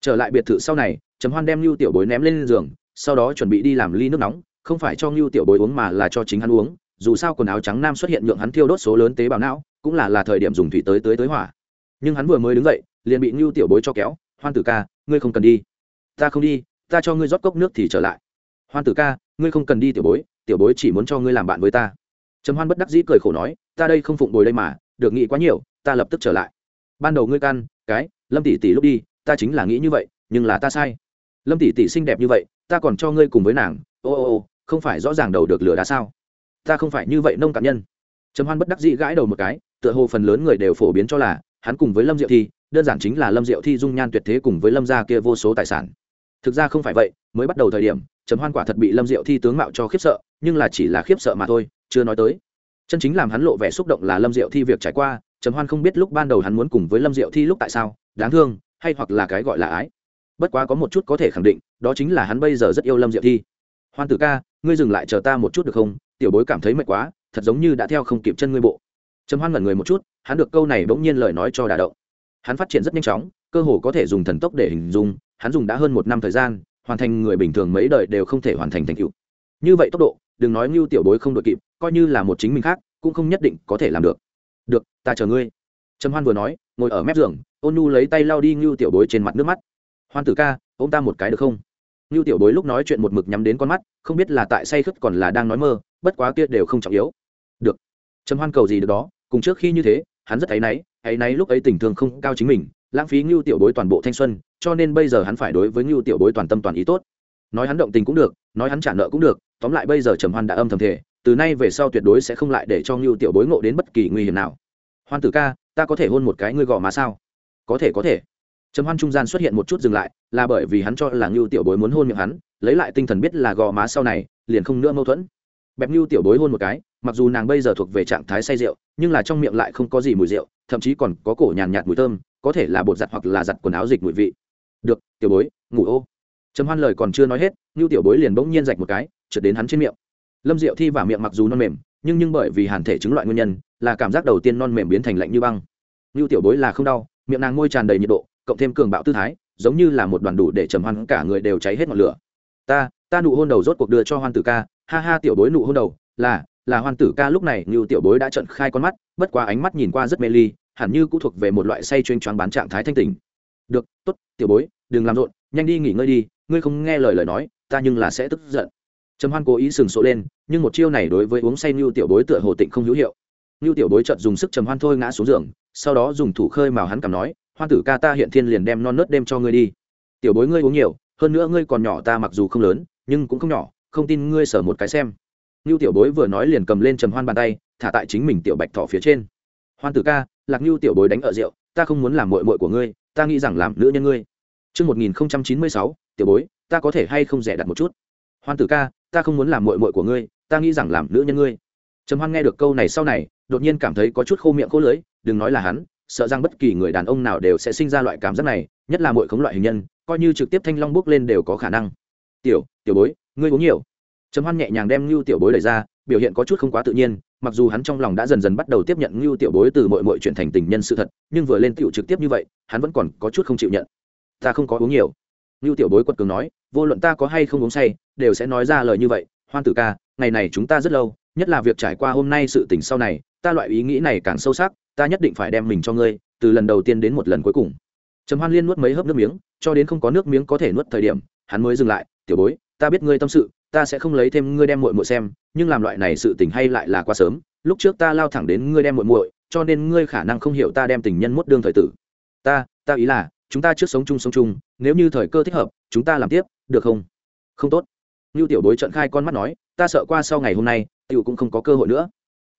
Trở lại biệt thự sau này, trầm hoan đem lưu tiểu bối ném lên giường sau đó chuẩn bị đi làm ly nước nóng, không phải cho ngưu tiểu bối uống mà là cho chính hắn uống, dù sao quần áo trắng nam xuất hiện nhượng hắn thiêu đốt số lớn tế bào não, cũng là là thời điểm dùng thủy tới tới tới hỏa. Nhưng hắn vừa mới đứng dậy, liền bị ngưu tiểu bối cho kéo, hoan tử ca, ngươi không cần đi. Ta không đi, ta cho ngươi rót cốc nước thì trở lại. Hoan tử ca, ngươi không cần đi tiểu bối tiểu bối chỉ muốn cho ngươi làm bạn với ta. Trầm hoan bất đắc dĩ cười khổ nói, ta đây không phụng bồi đây mà, được nghĩ quá nhiều, ta lập tức trở lại. Ban đầu ngươi can, cái, lâm tỷ tỷ lúc đi, ta chính là nghĩ như vậy, nhưng là ta sai. Lâm tỷ tỷ xinh đẹp như vậy ta còn cho ngươi cùng với nàng, ô ô ô, không phải rõ ràng đầu được lửa đá sao? Ta không phải như vậy nông cạn nhân. Trầm hoan bất đắc dĩ gãi đầu một cái, tựa hồ phần lớn người đều phổ biến cho là, hắn cùng với lâm diệu thi, đơn giản chính là lâm diệu thi dung nhan tuyệt thế cùng với lâm gia kia vô số tài sản. Thực ra không phải vậy, mới bắt đầu thời điểm, trầm hoan quả thật bị lâm diệu thi tướng mạo cho khiếp sợ, nhưng là chỉ là khiếp sợ mà thôi, chưa nói tới. Chân chính làm hắn lộ vẻ xúc động là lâm diệu thi việc trải qua, trầm hoan không biết lúc ban đầu hắn muốn cùng với lâm diệu thi lúc tại sao, đáng thương, hay hoặc là cái gọi là ái bất quá có một chút có thể khẳng định, đó chính là hắn bây giờ rất yêu lâm diệu thi. Hoan tử ca, ngươi dừng lại chờ ta một chút được không? Tiểu bối cảm thấy mệt quá, thật giống như đã theo không kịp chân ngươi bộ. Trầm hoan ngẩn người một chút, hắn được câu này bỗng nhiên lời nói cho đà động. Hắn phát triển rất nhanh chóng, cơ hồ có thể dùng thần tốc để hình dung, hắn dùng đã hơn một năm thời gian, hoàn thành người bình thường mấy đời đều không thể hoàn thành thành tựu. Như vậy tốc độ, đừng nói ngưu tiểu bối không đội kịp, coi như là một chính mình khác, cũng không nhất định có thể làm được. Được, ta chờ ngươi. Trầm hoan vừa nói, ngồi ở mép giường, ôn nhu lấy tay lau đi ngưu tiểu bối trên mặt nước mắt hoan tử ca ô m ta một cái được không? Ngưu tiểu bối lúc nói chuyện một mực nhắm đến con mắt, không biết là tại say khất còn là đang nói mơ, bất quá kia đều không trọng yếu. Được. Trầm hoan cầu gì được đó, cùng trước khi như thế, hắn rất áy náy áy náy lúc ấy tình thương không cao chính mình, lãng phí ngưu tiểu bối toàn bộ thanh xuân, cho nên bây giờ hắn phải đối với ngưu tiểu bối toàn tâm toàn ý tốt. Nói hắn động tình cũng được, nói hắn trả nợ cũng được, tóm lại bây giờ trầm hoan đã âm thầm thể từ nay về sau tuyệt đối sẽ không lại để cho ngưu tiểu bối ngộ đến bất kỳ nguy hiểm nào. Hoan tử ca, ta có thể hôn một cái ngươi gò má sao? Có thể có thể trầm hoan trung gian xuất hiện một chút dừng lại, là bởi vì hắn cho là ngưu tiểu bối muốn hôn miệng hắn, lấy lại tinh thần biết là gò má sau này, liền không nữa mâu thuẫn. Bẹp ngưu tiểu bối hôn một cái, mặc dù nàng bây giờ thuộc về trạng thái say rượu, nhưng là trong miệng lại không có gì mùi rượu, thậm chí còn có cổ nhàn nhạt mùi thơm, có thể là bột giặt hoặc là giặt quần áo dịch mùi vị. Được, tiểu bối, ngủ ô. Trầm hoan lời còn chưa nói hết, ngưu tiểu bối liền bỗng nhiên rạch một cái, trượt đến hắn trên miệng. Lâm diệu thi và miệng mặc dù non mềm, nhưng nhưng bởi vì hàn thể chứng loại nguyên nhân, là cảm giác đầu tiên non mềm biến thành lạnh như băng. Ngưu tiểu bối là không đau, miệng nàng môi tràn đầy nhiệt độ cộng thêm cường bạo tư thái, giống như là một đoàn đủ để trầm hoan cả người đều cháy hết ngọn lửa. Ta ta nụ hôn đầu rốt cuộc đưa cho hoan tử ca. Ha ha, tiểu bối nụ hôn đầu. Là là hoan tử ca lúc này, như tiểu bối đã trận khai con mắt, bất quá ánh mắt nhìn qua rất mê ly, hẳn như cũng thuộc về một loại say chuyên choáng bán trạng thái thanh tình được, tốt, tiểu bối, đừng làm rộn, nhanh đi nghỉ ngơi đi, ngươi không nghe lời lời nói, ta nhưng là sẽ tức giận. Trầm hoan cố ý sừng sộ lên, nhưng một chiêu này đối với uống say như tiểu bối tựa hồ tịnh không hữu hiệu. Như tiểu bối chợt dùng sức trầm hoan thôi ngã xuống giường, sau đó dùng thủ khơi màu hắn cảm nói hoan tử ca ta hiện thiên liền đem non nớt đêm cho ngươi đi tiểu bối ngươi uống nhiều hơn nữa ngươi còn nhỏ ta mặc dù không lớn nhưng cũng không nhỏ không tin ngươi sở một cái xem Nưu tiểu bối vừa nói liền cầm lên trầm hoan bàn tay, thả tại chính mình tiểu bạch thỏ phía trên. Hoan tử ca, Lạc Nưu tiểu bối đánh ở rượu, ta không muốn làm muội muội của ngươi, ta nghĩ rằng làm nữ nhân ngươi. Chương 1096, tiểu bối, ta có thể hay không rẻ đặt một chút. Hoan tử ca, ta không muốn làm muội muội của ngươi, ta nghĩ rằng làm nữ nhân ngươi. Trầm Hoan nghe được câu này sau này, đột nhiên cảm thấy có chút khô miệng khô lưỡi, đừng nói là hắn, sợ rằng bất kỳ người đàn ông nào đều sẽ sinh ra loại cảm giác này, nhất là mọi khống loại hình nhân, coi như trực tiếp thanh long bước lên đều có khả năng. Tiểu, tiểu bối, ngươi uống nhiều. Trầm hoan nhẹ nhàng đem ngưu tiểu bối đẩy ra biểu hiện có chút không quá tự nhiên mặc dù hắn trong lòng đã dần dần bắt đầu tiếp nhận ngưu tiểu bối từ mọi mọi chuyện thành tình nhân sự thật nhưng vừa lên tiểu trực tiếp như vậy hắn vẫn còn có chút không chịu nhận. Ta không có uống nhiều. Ngưu tiểu bối quật cường nói vô luận ta có hay không uống say đều sẽ nói ra lời như vậy hoan tử ca ngày này chúng ta rất lâu nhất là việc trải qua hôm nay sự tình sau này ta loại ý nghĩ này càng sâu sắc ta nhất định phải đem mình cho ngươi, từ lần đầu tiên đến một lần cuối cùng. Trầm hoan liên nuốt mấy hớp nước miếng, cho đến không có nước miếng có thể nuốt thời điểm, hắn mới dừng lại, tiểu bối, ta biết ngươi tâm sự, ta sẽ không lấy thêm ngươi đem muội muội xem, nhưng làm loại này sự tình hay lại là quá sớm, lúc trước ta lao thẳng đến ngươi đem muội muội, cho nên ngươi khả năng không hiểu ta đem tình nhân mốt đương thời tử. Ta ta ý là, chúng ta trước sống chung sống chung, nếu như thời cơ thích hợp, chúng ta làm tiếp, được không? Không tốt. Như tiểu bối trận khai con mắt nói, ta sợ qua sau ngày hôm nay, tiểu cũng không có cơ hội nữa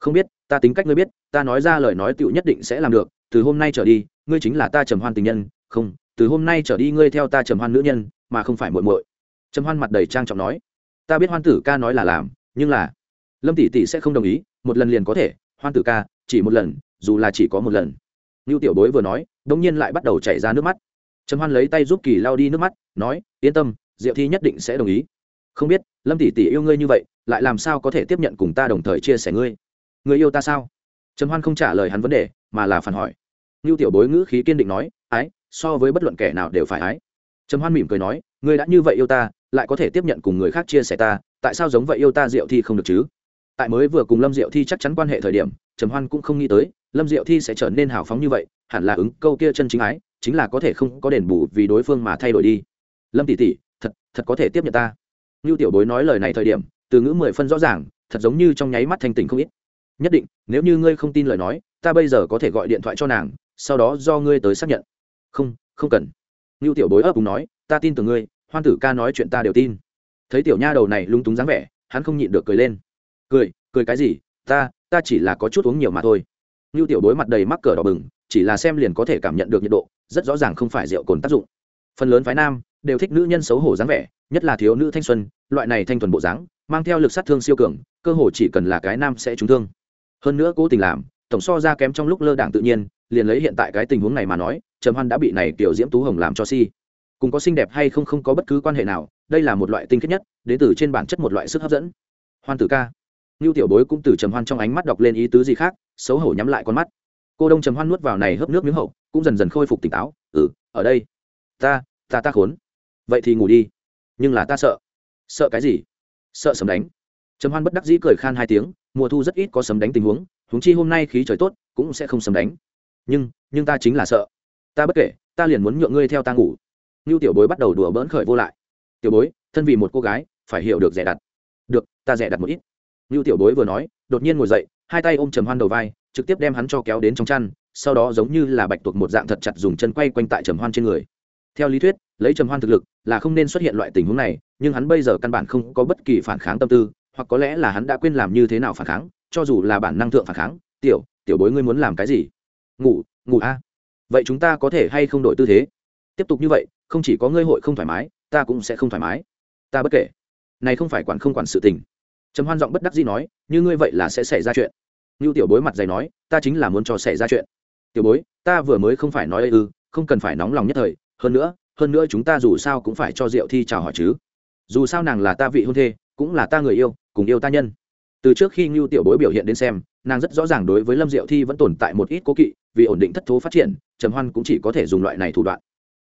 không biết, ta tính cách ngươi biết, ta nói ra lời nói tựu nhất định sẽ làm được, từ hôm nay trở đi, ngươi chính là ta trầm hoan tình nhân, không, từ hôm nay trở đi ngươi theo ta trầm hoan nữ nhân, mà không phải muội muội. Trầm hoan mặt đầy trang trọng nói. Ta biết hoan tử ca nói là làm, nhưng là lâm tỷ tỷ sẽ không đồng ý, một lần liền có thể, hoan tử ca, chỉ một lần, dù là chỉ có một lần. Ngưu tiểu bối vừa nói đông nhiên lại bắt đầu chảy ra nước mắt. Trầm hoan lấy tay giúp kỳ lao đi nước mắt, nói, yên tâm, diệu thi nhất định sẽ đồng ý. Không biết, lâm tỷ tỷ yêu ngươi như vậy, lại làm sao có thể tiếp nhận cùng ta đồng thời chia sẻ ngươi? Người yêu ta sao? Trầm hoan không trả lời hắn vấn đề, mà là phản hỏi. Ngưu tiểu bối ngữ khí kiên định nói, ái, so với bất luận kẻ nào đều phải ái. Trầm hoan mỉm cười nói, ngươi đã như vậy yêu ta, lại có thể tiếp nhận cùng người khác chia sẻ ta, tại sao giống vậy yêu ta diệu thi không được chứ? Tại mới vừa cùng lâm diệu thi chắc chắn quan hệ thời điểm, trầm hoan cũng không nghĩ tới, lâm diệu thi sẽ trở nên hào phóng như vậy, hẳn là ứng câu kia chân chính ái, chính là có thể không có đền bù vì đối phương mà thay đổi đi. Lâm tỷ tỷ, thật thật có thể tiếp nhận ta. Như tiểu bối nói lời này thời điểm, từ ngữ mười phân rõ ràng, thật giống như trong nháy mắt thanh tình không ít nhất định, nếu như ngươi không tin lời nói, ta bây giờ có thể gọi điện thoại cho nàng, sau đó do ngươi tới xác nhận. Không không cần. Như tiểu bối ấp cùng nói, ta tin tưởng ngươi, hoan tử ca nói chuyện ta đều tin. Thấy tiểu nha đầu này lung túng dáng vẻ, hắn không nhịn được cười lên. Cười cười cái gì, ta ta chỉ là có chút uống nhiều mà thôi. Như tiểu Bối mặt đầy mắc cờ đỏ bừng, chỉ là xem liền có thể cảm nhận được nhiệt độ, rất rõ ràng không phải rượu cồn tác dụng. Phần lớn phái nam đều thích nữ nhân xấu hổ dáng vẻ, nhất là thiếu nữ thanh xuân, loại này thanh thuần bộ dáng, mang theo lực sát thương siêu cường, cơ hồ chỉ cần là cái nam sẽ trúng thương hơn nữa cố tình làm, tổng so ra kém trong lúc lơ đảng tự nhiên, liền lấy hiện tại cái tình huống này mà nói, trầm hoan đã bị này tiểu diễm tú hồng làm cho si. Cùng có xinh đẹp hay không không có bất cứ quan hệ nào, đây là một loại tinh khiết nhất, đến từ trên bản chất một loại sức hấp dẫn. Hoan tử ca. Ngưu tiểu bối cũng từ trầm hoan trong ánh mắt đọc lên ý tứ gì khác, xấu hổ nhắm lại con mắt. Cô đông trầm hoan nuốt vào này hớp nước miếng hậu, cũng dần dần khôi phục tỉnh táo. Ừ ở đây. Ta ta ta khốn. Vậy thì ngủ đi. Nhưng là ta sợ. Sợ cái gì? Sợ sấm đánh trầm hoan bất đắc dĩ cười khan hai tiếng, mùa thu rất ít có sấm đánh tình huống huống chi hôm nay khí trời tốt, cũng sẽ không sấm đánh. Nhưng nhưng ta chính là sợ. Ta bất kể, ta liền muốn nhượng ngươi theo ta ngủ. Ngưu tiểu bối bắt đầu đùa bỡn khởi vô lại. Tiểu bối, thân vì một cô gái, phải hiểu được rẻ đặt. Được, ta rẻ đặt một ít. Ngưu tiểu bối vừa nói, đột nhiên ngồi dậy, hai tay ôm trầm hoan đầu vai, trực tiếp đem hắn cho kéo đến trong chăn, sau đó giống như là bạch tuộc một dạng thật chặt dùng chân quay quanh tại trầm hoan trên người. Theo lý thuyết, lấy trầm hoan thực lực là không nên xuất hiện loại tình huống này, nhưng hắn bây giờ căn bản không có bất kỳ phản kháng tâm tư hoặc có lẽ là hắn đã quên làm như thế nào phản kháng, cho dù là bản năng thượng phản kháng, tiểu tiểu bối ngươi muốn làm cái gì? Ngủ ngủ a. Vậy chúng ta có thể hay không đổi tư thế? Tiếp tục như vậy, không chỉ có ngươi hội không thoải mái, ta cũng sẽ không thoải mái. Ta bất kể. Này không phải quản không quản sự tình. Trầm hoan giọng bất đắc dĩ nói, như ngươi vậy là sẽ xảy ra chuyện. Như tiểu bối mặt dày nói, ta chính là muốn cho xảy ra chuyện. Tiểu bối, ta vừa mới không phải nói ư, không cần phải nóng lòng nhất thời, hơn nữa hơn nữa chúng ta dù sao cũng phải cho diệu thi chào hỏi chứ. Dù sao nàng là ta vị hôn thê, cũng là ta người yêu cùng yêu ta nhân. Từ trước khi ngưu tiểu bối biểu hiện đến xem, nàng rất rõ ràng đối với lâm diệu thi vẫn tồn tại một ít cố kỵ, vì ổn định thất thố phát triển, trầm hoan cũng chỉ có thể dùng loại này thủ đoạn.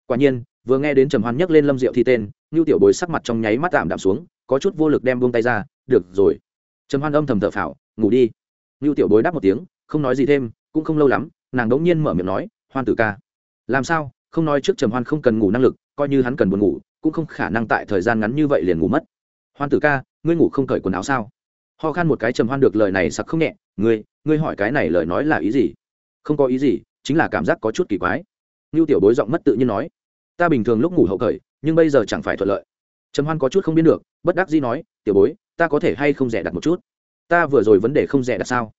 Quả nhiên, vừa nghe đến trầm hoan nhắc lên lâm diệu thi tên, ngưu tiểu bối sắc mặt trong nháy mắt tạm đạm xuống, có chút vô lực đem buông tay ra, được rồi. Trầm hoan âm thầm thở phào, ngủ đi. Ngưu tiểu bối đáp một tiếng, không nói gì thêm, cũng không lâu lắm, nàng đống nhiên mở miệng nói, hoan tử ca. Làm sao? Không nói trước trầm hoan không cần ngủ năng lực, coi như hắn cần buồn ngủ, cũng không khả năng tại thời gian ngắn như vậy liền ngủ mất. Hoan tử ca ngươi ngủ không cởi quần áo sao? Ho khan một cái trầm hoan được lời này sặc không nhẹ, ngươi ngươi hỏi cái này lời nói là ý gì? Không có ý gì, chính là cảm giác có chút kỳ quái. Ngưu tiểu bối giọng mất tự nhiên nói, ta bình thường lúc ngủ hậu cởi nhưng bây giờ chẳng phải thuận lợi. Trầm hoan có chút không biết được, bất đắc dĩ nói, tiểu bối, ta có thể hay không rẻ đặt một chút? Ta vừa rồi vấn đề không rẻ đặt sao?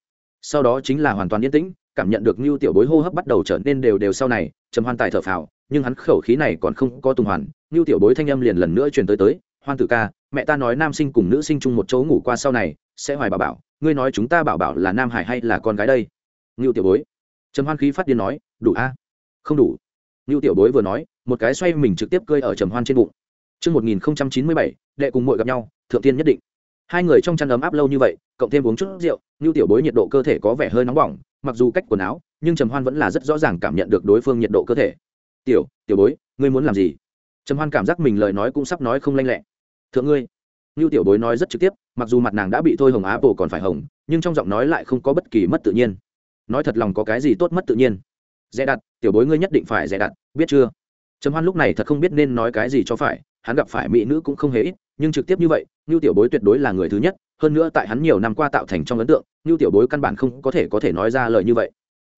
Sau đó chính là hoàn toàn yên tĩnh, cảm nhận được ngưu tiểu bối hô hấp bắt đầu trở nên đều đều sau này, trầm hoan tài thở phào, nhưng hắn khẩu khí này còn không có tùng hoàn. Ngưu tiểu bối thanh âm liền lần nữa truyền tới tới hoan tử ca mẹ ta nói nam sinh cùng nữ sinh chung một chỗ ngủ qua sau này sẽ hoài bảo bảo ngươi nói chúng ta bảo bảo là nam hải hay là con gái đây ngưu tiểu bối trầm hoan khí phát điên nói đủ a không đủ ngưu tiểu bối vừa nói một cái xoay mình trực tiếp cơi ở trầm hoan trên bụng Trước 1097, đệ cùng muội gặp nhau, thượng tiên nhất định. Hai người trong chăn ấm áp lâu như vậy, cộng thêm uống chút rượu, Nưu Tiểu Bối nhiệt độ cơ thể có vẻ hơi nóng bỏng, mặc dù cách quần áo, nhưng Trầm Hoan vẫn là rất rõ ràng cảm nhận được đối phương nhiệt độ cơ thể. "Tiểu, Tiểu Bối, ngươi muốn làm gì?" Trầm Hoan cảm giác mình lời nói cũng sắp nói không lanh lẹ. "Thượng ngươi." Nưu Tiểu Bối nói rất trực tiếp, mặc dù mặt nàng đã bị thôi hồng á bổ còn phải hồng, nhưng trong giọng nói lại không có bất kỳ mất tự nhiên. Nói thật lòng có cái gì tốt mất tự nhiên. "Dè đặt, Tiểu Bối ngươi nhất định phải dè đặt, biết chưa?" Trầm Hoan lúc này thật không biết nên nói cái gì cho phải, hắn gặp phải mỹ nữ cũng không hề ít nhưng trực tiếp như vậy ngưu tiểu bối tuyệt đối là người thứ nhất hơn nữa tại hắn nhiều năm qua tạo thành trong ấn tượng ngưu tiểu bối căn bản không có thể có thể nói ra lời như vậy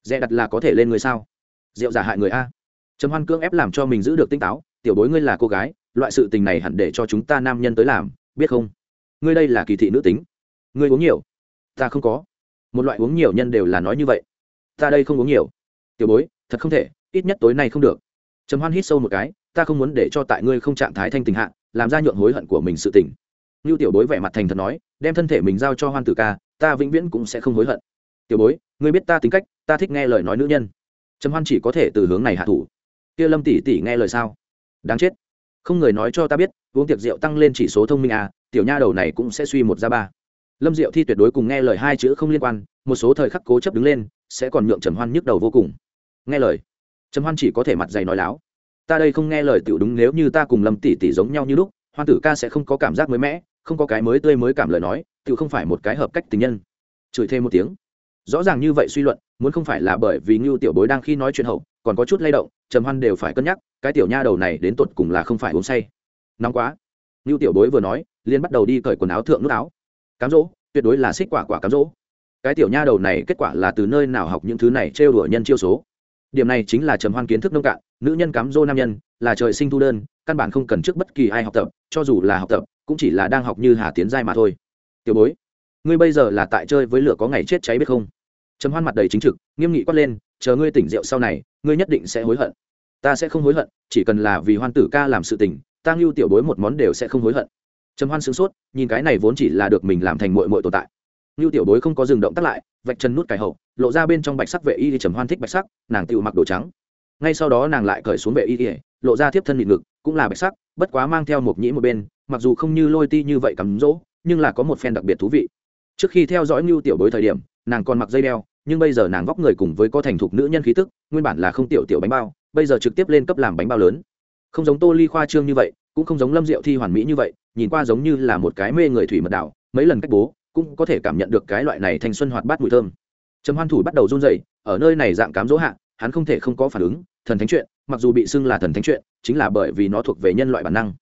dè đặt là có thể lên người sao rượu giả hại người a trầm hoan cương ép làm cho mình giữ được tinh táo tiểu bối ngươi là cô gái loại sự tình này hẳn để cho chúng ta nam nhân tới làm, biết không? Ngươi đây là kỳ thị nữ tính. Ngươi uống nhiều. Ta không có. Một loại uống nhiều nhân đều là nói như vậy. Ta đây không uống nhiều. Tiểu bối, thật không thể, ít nhất tối nay không được. Trầm hoan hít sâu một cái, ta không muốn để cho tại ngươi không trạng thái thanh tình hạ, làm ra nhượng hối hận của mình sự tình. Như tiểu bối vẻ mặt thành thật nói, đem thân thể mình giao cho hoan tử ca, ta vĩnh viễn cũng sẽ không hối hận. Tiểu bối, ngươi biết ta tính cách, ta thích nghe lời nói nữ nhân. Trầm hoan chỉ có thể từ hướng này hạ thủ. Kia lâm tỷ tỷ nghe lời sao? Đáng chết không người nói cho ta biết, uống tiệc rượu tăng lên chỉ số thông minh à tiểu nha đầu này cũng sẽ suy một ra ba. Lâm diệu thi tuyệt đối cùng nghe lời hai chữ không liên quan, một số thời khắc cố chấp đứng lên, sẽ còn nhượng trầm hoan nhức đầu vô cùng. Nghe lời. Trầm hoan chỉ có thể mặt dày nói láo. Ta đây không nghe lời tiểu đúng nếu như ta cùng lâm tỷ tỷ giống nhau như lúc, hoan tử ca sẽ không có cảm giác mới mẻ, không có cái mới tươi mới cảm lời nói, tiểu không phải một cái hợp cách tình nhân. Chửi thêm một tiếng. Rõ ràng như vậy suy luận, muốn không phải là bởi vì ngưu tiểu bối đang khi nói chuyện hậu còn có chút lay động, trầm hoan đều phải cân nhắc, cái tiểu nha đầu này đến tột cùng là không phải uống say. Nóng quá. Như tiểu bối vừa nói liên bắt đầu đi cởi quần áo thượng nước áo. Cám dỗ, tuyệt đối là xích quả quả cám dỗ. Cái tiểu nha đầu này kết quả là từ nơi nào học những thứ này trêu đùa nhân chiêu số. Điểm này chính là trầm hoan kiến thức nông cạn, nữ nhân cám dỗ nam nhân, là trời sinh thu đơn, căn bản không cần trước bất kỳ ai học tập, cho dù là học tập, cũng chỉ là đang học như hà tiến giai mà thôi. Tiểu bối, ngươi bây giờ là tại chơi với lửa có ngày chết cháy biết không? Trầm hoan mặt đầy chính trực, nghiêm nghị quát lên chờ ngươi tỉnh rượu sau này, ngươi nhất định sẽ hối hận. Ta sẽ không hối hận, chỉ cần là vì hoan tử ca làm sự tình, ta ngưu tiểu bối một món đều sẽ không hối hận. Trầm hoan sửng sốt, nhìn cái này vốn chỉ là được mình làm thành mội mội tồn tại. Ngưu tiểu bối không có dừng động tắt lại, vạch chân nút cài hậu, lộ ra bên trong bạch sắc vệ y thì trầm hoan thích bạch sắc, nàng tự mặc đồ trắng. Ngay sau đó nàng lại cởi xuống vệ y ỉa lộ ra thiếp thân mịn ngực, cũng là bạch sắc, bất quá mang theo một nhĩ một bên, mặc dù không như lôi ti như vậy cắm rỗ, nhưng là có một phen đặc biệt thú vị. Trước khi theo dõi ngưu tiểu bối thời điểm, nàng còn mặc dây đeo nhưng bây giờ nàng vóc người cùng với có thành thục nữ nhân khí tức nguyên bản là không tiểu tiểu bánh bao bây giờ trực tiếp lên cấp làm bánh bao lớn. Không giống tô ly khoa trương như vậy cũng không giống lâm diệu thi hoàn mỹ như vậy nhìn qua giống như là một cái mê người thủy mật đảo mấy lần cách bố cũng có thể cảm nhận được cái loại này thanh xuân hoạt bát mùi thơm. Trầm hoan thủ bắt đầu run rẩy, ở nơi này dạng cám dỗ hạ hắn không thể không có phản ứng thần thánh chuyện mặc dù bị xưng là thần thánh chuyện chính là bởi vì nó thuộc về nhân loại bản năng.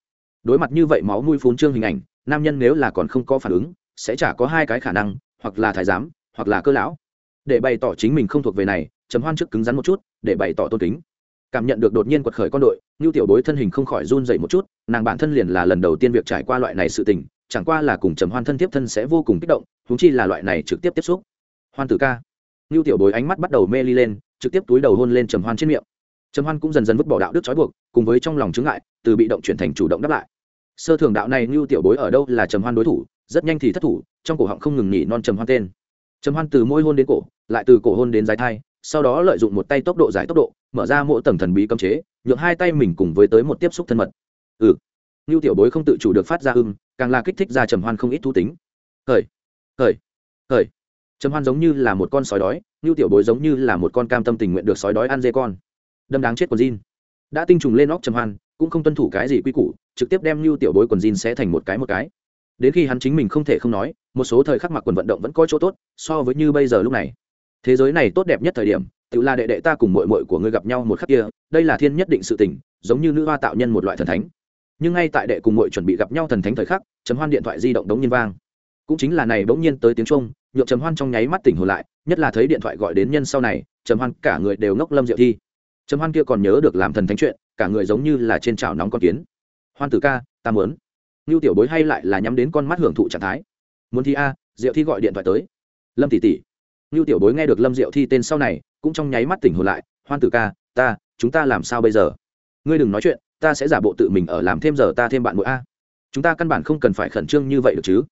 Đối mặt như vậy máu nuôi phun trương hình ảnh nam nhân nếu là còn không có phản ứng sẽ chả có hai cái khả năng hoặc là thái giám hoặc là cơ lão để bày tỏ chính mình không thuộc về này, trầm hoan trước cứng rắn một chút, để bày tỏ tôn kính. Cảm nhận được đột nhiên quật khởi con đội như tiểu bối thân hình không khỏi run dậy một chút, nàng bản thân liền là lần đầu tiên việc trải qua loại này sự tình, chẳng qua là cùng trầm hoan thân tiếp thân sẽ vô cùng kích động húng chi là loại này trực tiếp tiếp xúc. Hoan tử ca. Như tiểu bối ánh mắt bắt đầu mê ly lên, trực tiếp túi đầu hôn lên trầm hoan trên miệng. Trầm hoan cũng dần dần vứt bỏ đạo đức trói buộc, cùng với trong lòng chứng ngại, từ bị động chuyển thành chủ động đáp lại. Sơ thường đạo này như tiểu bối ở đâu là trầm hoan đối thủ, rất nhanh thì thất thủ, trong cổ họng không ngừng nghỉ non trầm hoan tên. Trầm hoan từ môi hôn đến cổ lại từ cổ hôn đến dài thai, sau đó lợi dụng một tay tốc độ giải tốc độ, mở ra mỗi tầng thần bí cấm chế, nhượng hai tay mình cùng với tới một tiếp xúc thân mật. Ừ. Ngưu tiểu bối không tự chủ được phát ra ưng, càng là kích thích ra trầm hoan không ít thú tính. Khởi khởi khởi. Trầm hoan giống như là một con sói đói ngưu tiểu bối giống như là một con cam tâm tình nguyện được sói đói ăn dê con. Đâm đáng chết quần jean. Đã tinh trùng lên óc trầm hoan, cũng không tuân thủ cái gì quy củ, trực tiếp đem ngưu tiểu bối quần jean sẽ thành một cái một cái. Đến khi hắn chính mình không thể không nói, một số thời khắc mặc quần vận động vẫn có chỗ tốt, so với như bây giờ lúc này thế giới này tốt đẹp nhất thời điểm, tự là đệ đệ ta cùng mội mội của ngươi gặp nhau một khắc kia, đây là thiên nhất định sự tình, giống như nữ hoa tạo nhân một loại thần thánh. Nhưng ngay tại đệ cùng mội chuẩn bị gặp nhau thần thánh thời khắc chấm hoan điện thoại di động đống nhiên vang. Cũng chính là này bỗng nhiên tới tiếng trung nhượng chấm hoan trong nháy mắt tỉnh hồn lại, nhất là thấy điện thoại gọi đến nhân sau này chấm hoan cả người đều ngốc lâm diệu thi. Chấm hoan kia còn nhớ được làm thần thánh chuyện, cả người giống như là trên chảo nóng con kiến. Hoan tử ca, ta muốn. Ngưu tiểu bối hay lại là nhắm đến con mắt hưởng thụ trạng thái. Muốn thi a, diệu thi gọi điện thoại tới. Lâm tỷ tỷ ngưu tiểu bối nghe được lâm diệu thi tên sau này, cũng trong nháy mắt tỉnh hồn lại, hoan tử ca, ta, chúng ta làm sao bây giờ? Ngươi đừng nói chuyện, ta sẽ giả bộ tự mình ở làm thêm giờ ta thêm bạn mỗi a. Chúng ta căn bản không cần phải khẩn trương như vậy được chứ?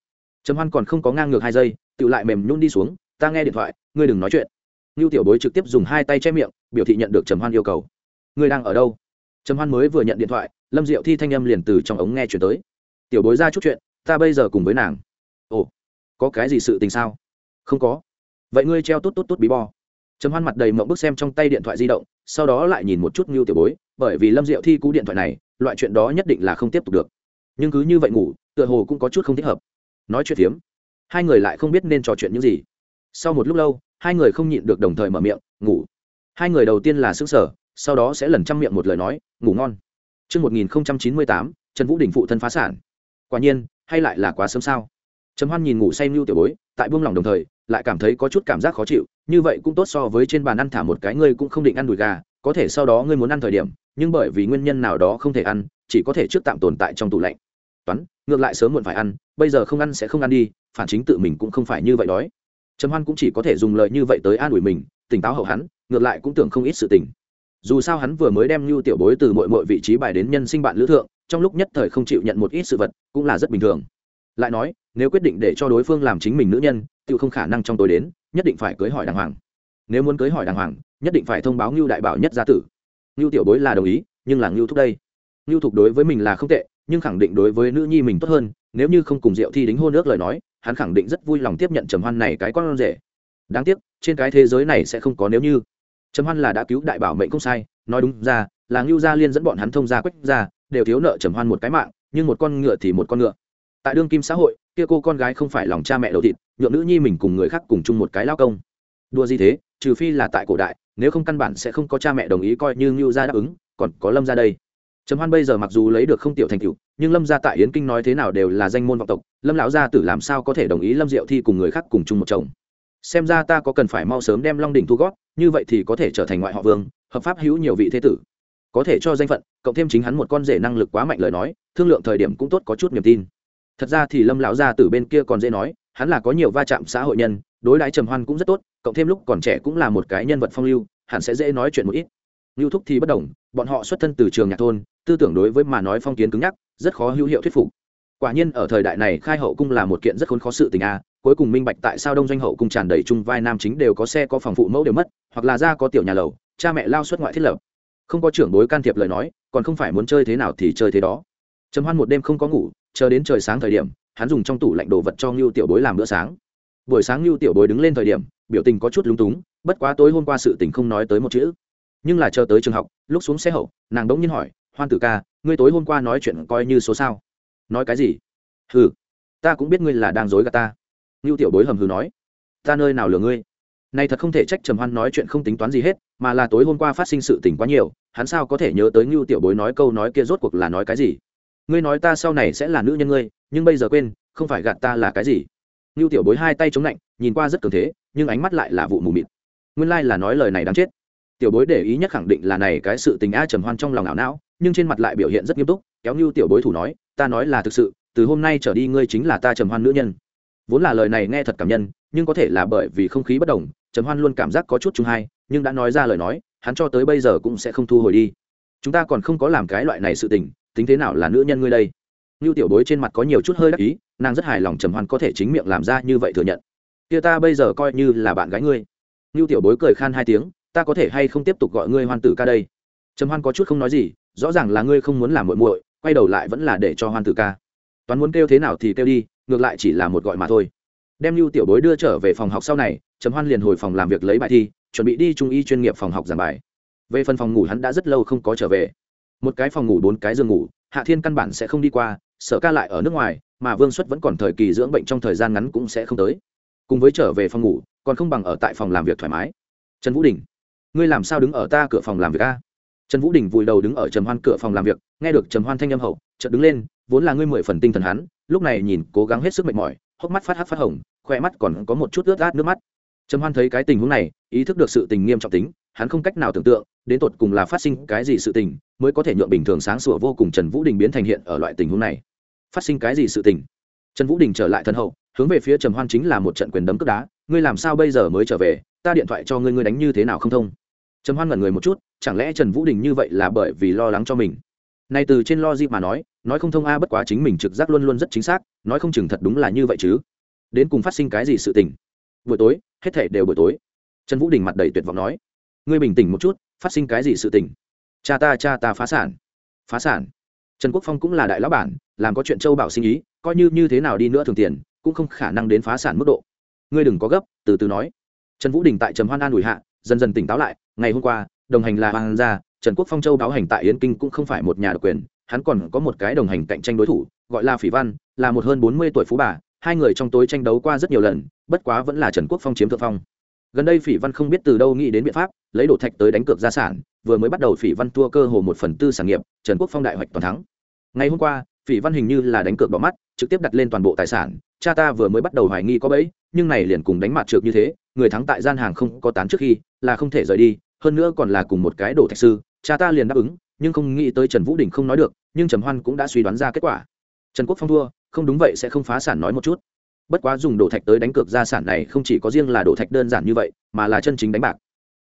Trầm hoan còn không có ngang ngược hai giây tự lại mềm nhún đi xuống, ta nghe điện thoại, ngươi đừng nói chuyện. Ngưu tiểu bối trực tiếp dùng hai tay che miệng, biểu thị nhận được trầm hoan yêu cầu. Ngươi đang ở đâu? Trầm hoan mới vừa nhận điện thoại, lâm diệu thi thanh âm liền từ trong ống nghe chuyển tới. Tiểu bối ra chút chuyện, ta bây giờ cùng với nàng. Ồ, có cái gì sự tình sao? Không có vậy ngươi treo tốt tốt tốt bí bo. Trầm hoan mặt đầy mộng bức xem trong tay điện thoại di động sau đó lại nhìn một chút ngưu tiểu bối bởi vì lâm diệu thi cú điện thoại này loại chuyện đó nhất định là không tiếp tục được. Nhưng cứ như vậy ngủ tựa hồ cũng có chút không thích hợp. Nói chuyện phiếm hai người lại không biết nên trò chuyện những gì. Sau một lúc lâu hai người không nhịn được đồng thời mở miệng ngủ. Hai người đầu tiên là xứ sở sau đó sẽ lần trăm miệng một lời nói ngủ ngon. Trước 1098, Trần Vũ Đình phụ thân phá sản. Quả nhiên, hay lại là quá sớm sao? Trầm Hoan nhìn ngủ say Nưu tiểu bối, tại buông lòng đồng thời, lại cảm thấy có chút cảm giác khó chịu, như vậy cũng tốt so với trên bàn ăn thả một cái ngươi cũng không định ăn đùi gà, có thể sau đó ngươi muốn ăn thời điểm, nhưng bởi vì nguyên nhân nào đó không thể ăn, chỉ có thể trước tạm tồn tại trong tủ lạnh. Toán, ngược lại sớm muộn phải ăn, bây giờ không ăn sẽ không ăn đi, phản chính tự mình cũng không phải như vậy đói. Trầm Hoan cũng chỉ có thể dùng lời như vậy tới an ủi mình, tỉnh táo hậu hắn, ngược lại cũng tưởng không ít sự tình dù sao hắn vừa mới đem lưu tiểu bối từ mọi mọi vị trí bài đến nhân sinh bạn lữ thượng trong lúc nhất thời không chịu nhận một ít sự vật cũng là rất bình thường lại nói nếu quyết định để cho đối phương làm chính mình nữ nhân tự không khả năng trong tối đến, nhất định phải cưới hỏi đàng hoàng. Nếu muốn cưới hỏi đàng hoàng, nhất định phải thông báo ngưu đại bảo nhất gia tử. Ngưu tiểu bối là đồng ý, nhưng là ngưu thúc đây. Ngưu thục đối với mình là không tệ, nhưng khẳng định đối với nữ nhi mình tốt hơn, nếu như không cùng diệu thi đính hôn ước lời nói, hắn khẳng định rất vui lòng tiếp nhận trầm hoan này cái con rể. Đáng tiếc, trên cái thế giới này sẽ không có nếu như. Trầm hoan là đã cứu đại bảo mệnh không sai, nói đúng ra, là ngưu gia liên dẫn bọn hắn thông gia quách ra đều thiếu nợ trầm hoan một cái mạng, nhưng một con ngựa thì một con ngựa tại đương kim xã hội, kia cô con gái không phải lòng cha mẹ đầu thịt, nhượng nữ nhi mình cùng người khác cùng chung một cái lao công. Đua gì thế, trừ phi là tại cổ đại, nếu không căn bản sẽ không có cha mẹ đồng ý coi như ngưu gia đáp ứng, còn có lâm gia đây. Trầm hoan bây giờ mặc dù lấy được không tiểu thành tựu, nhưng lâm gia tại yến kinh nói thế nào đều là danh môn vọng tộc, lâm lão gia tử làm sao có thể đồng ý lâm diệu thi cùng người khác cùng chung một chồng? Xem ra ta có cần phải mau sớm đem long đỉnh thu gót như vậy thì có thể trở thành ngoại họ vương, hợp pháp hữu nhiều vị thế tử. Có thể cho danh phận, cộng thêm chính hắn một con rể năng lực quá mạnh lời nói, thương lượng thời điểm cũng tốt có chút niềm tin thật ra thì lâm lão gia từ bên kia còn dễ nói, hắn là có nhiều va chạm xã hội nhân, đối đãi trầm hoan cũng rất tốt, cộng thêm lúc còn trẻ cũng là một cái nhân vật phong lưu, hẳn sẽ dễ nói chuyện một ít. Lưu thúc thì bất đồng, bọn họ xuất thân từ trường nhạc thôn, tư tưởng đối với mà nói phong kiến cứng nhắc, rất khó hữu hiệu thuyết phục. Quả nhiên ở thời đại này khai hậu cung là một kiện rất khốn khó sự tình a, cuối cùng minh bạch tại sao đông doanh hậu cung tràn đầy chung vai nam chính đều có xe, có phòng phụ mẫu đều mất, hoặc là ra có tiểu nhà lầu, cha mẹ lao xuất ngoại thiết lập. Không có trưởng bối can thiệp lời nói, còn không phải muốn chơi thế nào thì chơi thế đó trầm hoan một đêm không có ngủ, chờ đến trời sáng thời điểm, hắn dùng trong tủ lạnh đồ vật cho ngưu tiểu bối làm bữa sáng. Buổi sáng ngưu tiểu bối đứng lên thời điểm, biểu tình có chút lúng túng, bất quá tối hôm qua sự tình không nói tới một chữ. Nhưng là chờ tới trường học, lúc xuống xe hậu, nàng đống nhiên hỏi, hoan tử ca, ngươi tối hôm qua nói chuyện coi như số sao? Nói cái gì? Hừ, ta cũng biết ngươi là đang dối gạt ta. Ngưu tiểu bối hầm hừ nói, ta nơi nào lừa ngươi? Này thật không thể trách trầm hoan nói chuyện không tính toán gì hết, mà là tối hôm qua phát sinh sự tình quá nhiều, hắn sao có thể nhớ tới ngưu tiểu bối nói câu nói kia rốt cuộc là nói cái gì? Ngươi nói ta sau này sẽ là nữ nhân ngươi, nhưng bây giờ quên, không phải gạt ta là cái gì? Ngưu tiểu bối hai tay chống lạnh, nhìn qua rất cường thế, nhưng ánh mắt lại là vụ mù mịt. Nguyên lai là nói lời này đáng chết. Tiểu bối để ý nhất khẳng định là này cái sự tình a trầm hoan trong lòng ảo não, nhưng trên mặt lại biểu hiện rất nghiêm túc, kéo ngưu tiểu bối thủ nói, ta nói là thực sự, từ hôm nay trở đi ngươi chính là ta trầm hoan nữ nhân. Vốn là lời này nghe thật cảm nhân, nhưng có thể là bởi vì không khí bất đồng, trầm hoan luôn cảm giác có chút chung hai, nhưng đã nói ra lời nói, hắn cho tới bây giờ cũng sẽ không thu hồi đi. Chúng ta còn không có làm cái loại này sự tình tính thế nào là nữ nhân ngươi đây? Như tiểu bối trên mặt có nhiều chút hơi đắc ý, nàng rất hài lòng trầm hoan có thể chính miệng làm ra như vậy thừa nhận. Kia ta bây giờ coi như là bạn gái ngươi. Như tiểu bối cười khan hai tiếng, ta có thể hay không tiếp tục gọi ngươi hoan tử ca đây? Trầm hoan có chút không nói gì, rõ ràng là ngươi không muốn làm muội muội, quay đầu lại vẫn là để cho hoan tử ca. Toán muốn kêu thế nào thì kêu đi, ngược lại chỉ là một gọi mà thôi. Đem lưu tiểu bối đưa trở về phòng học sau này, trầm hoan liền hồi phòng làm việc lấy bài thi, chuẩn bị đi trung y chuyên nghiệp phòng học giảng bài. Về phần phòng ngủ hắn đã rất lâu không có trở về một cái phòng ngủ, bốn cái giường ngủ, hạ thiên căn bản sẽ không đi qua, sở ca lại ở nước ngoài, mà vương xuất vẫn còn thời kỳ dưỡng bệnh trong thời gian ngắn cũng sẽ không tới. Cùng với trở về phòng ngủ, còn không bằng ở tại phòng làm việc thoải mái. Trần vũ đình, ngươi làm sao đứng ở ta cửa phòng làm việc a? Trần vũ đình vùi đầu đứng ở trầm hoan cửa phòng làm việc, nghe được trầm hoan thanh âm hậu, chợt đứng lên, vốn là ngươi mười phần tinh thần hắn, lúc này nhìn cố gắng hết sức mệt mỏi, hốc mắt phát hát phát hồng khoe mắt còn có một chút ướt át nước mắt. Trầm hoan thấy cái tình huống này, ý thức được sự tình nghiêm trọng tính hắn không cách nào tưởng tượng, đến tột cùng là phát sinh cái gì sự tình, mới có thể nhượng bình thường sáng sủa vô cùng trần vũ đình biến thành hiện ở loại tình huống này. Phát sinh cái gì sự tình? Trần vũ đình trở lại thân hậu, hướng về phía trầm hoan chính là một trận quyền đấm cướp đá, ngươi làm sao bây giờ mới trở về, ta điện thoại cho ngươi ngươi đánh như thế nào không thông? Trầm hoan ngẩn người một chút, chẳng lẽ trần vũ đình như vậy là bởi vì lo lắng cho mình? Nay từ trên lo gì mà nói nói không thông a, bất quá chính mình trực giác luôn luôn rất chính xác, nói không chừng thật đúng là như vậy chứ. Đến cùng phát sinh cái gì sự tình? Buổi tối, hết thể đều buổi tối. Trần vũ đình mặt đầy tuyệt vọng nói ngươi bình tĩnh một chút, phát sinh cái gì sự tình? Cha ta cha ta phá sản. Phá sản? Trần quốc phong cũng là đại lão bản, làm có chuyện châu bảo sinh ý, coi như như thế nào đi nữa thường tiền, cũng không khả năng đến phá sản mức độ. Ngươi đừng có gấp, từ từ nói. Trần vũ đình tại trầm hoan an ủi hạ, dần dần tỉnh táo lại, ngày hôm qua, đồng hành là hoàng gia, trần quốc phong châu đáo hành tại yến kinh cũng không phải một nhà độc quyền, hắn còn có một cái đồng hành cạnh tranh đối thủ, gọi là phỉ văn, là một hơn bốn mươi tuổi phú bà, hai người trong tối tranh đấu qua rất nhiều lần, bất quá vẫn là trần quốc phong chiếm thượng phong gần đây phỉ văn không biết từ đâu nghĩ đến biện pháp, lấy đổ thạch tới đánh cược gia sản, vừa mới bắt đầu phỉ văn thua cơ hồ một phần tư sản nghiệp, trần quốc phong đại hoạch toàn thắng. Ngày hôm qua, phỉ văn hình như là đánh cược bỏ mắt, trực tiếp đặt lên toàn bộ tài sản. Cha ta vừa mới bắt đầu hoài nghi có bẫy, nhưng này liền cùng đánh mặt trượt như thế, người thắng tại gian hàng không có tán trước khi, là không thể rời đi, hơn nữa còn là cùng một cái đổ thạch sư. Cha ta liền đáp ứng, nhưng không nghĩ tới trần vũ đình không nói được, nhưng trầm hoan cũng đã suy đoán ra kết quả. Trần quốc phong thua, không đúng vậy sẽ không phá sản nói một chút bất quá dùng đổ thạch tới đánh cược gia sản này không chỉ có riêng là đổ thạch đơn giản như vậy, mà là chân chính đánh bạc.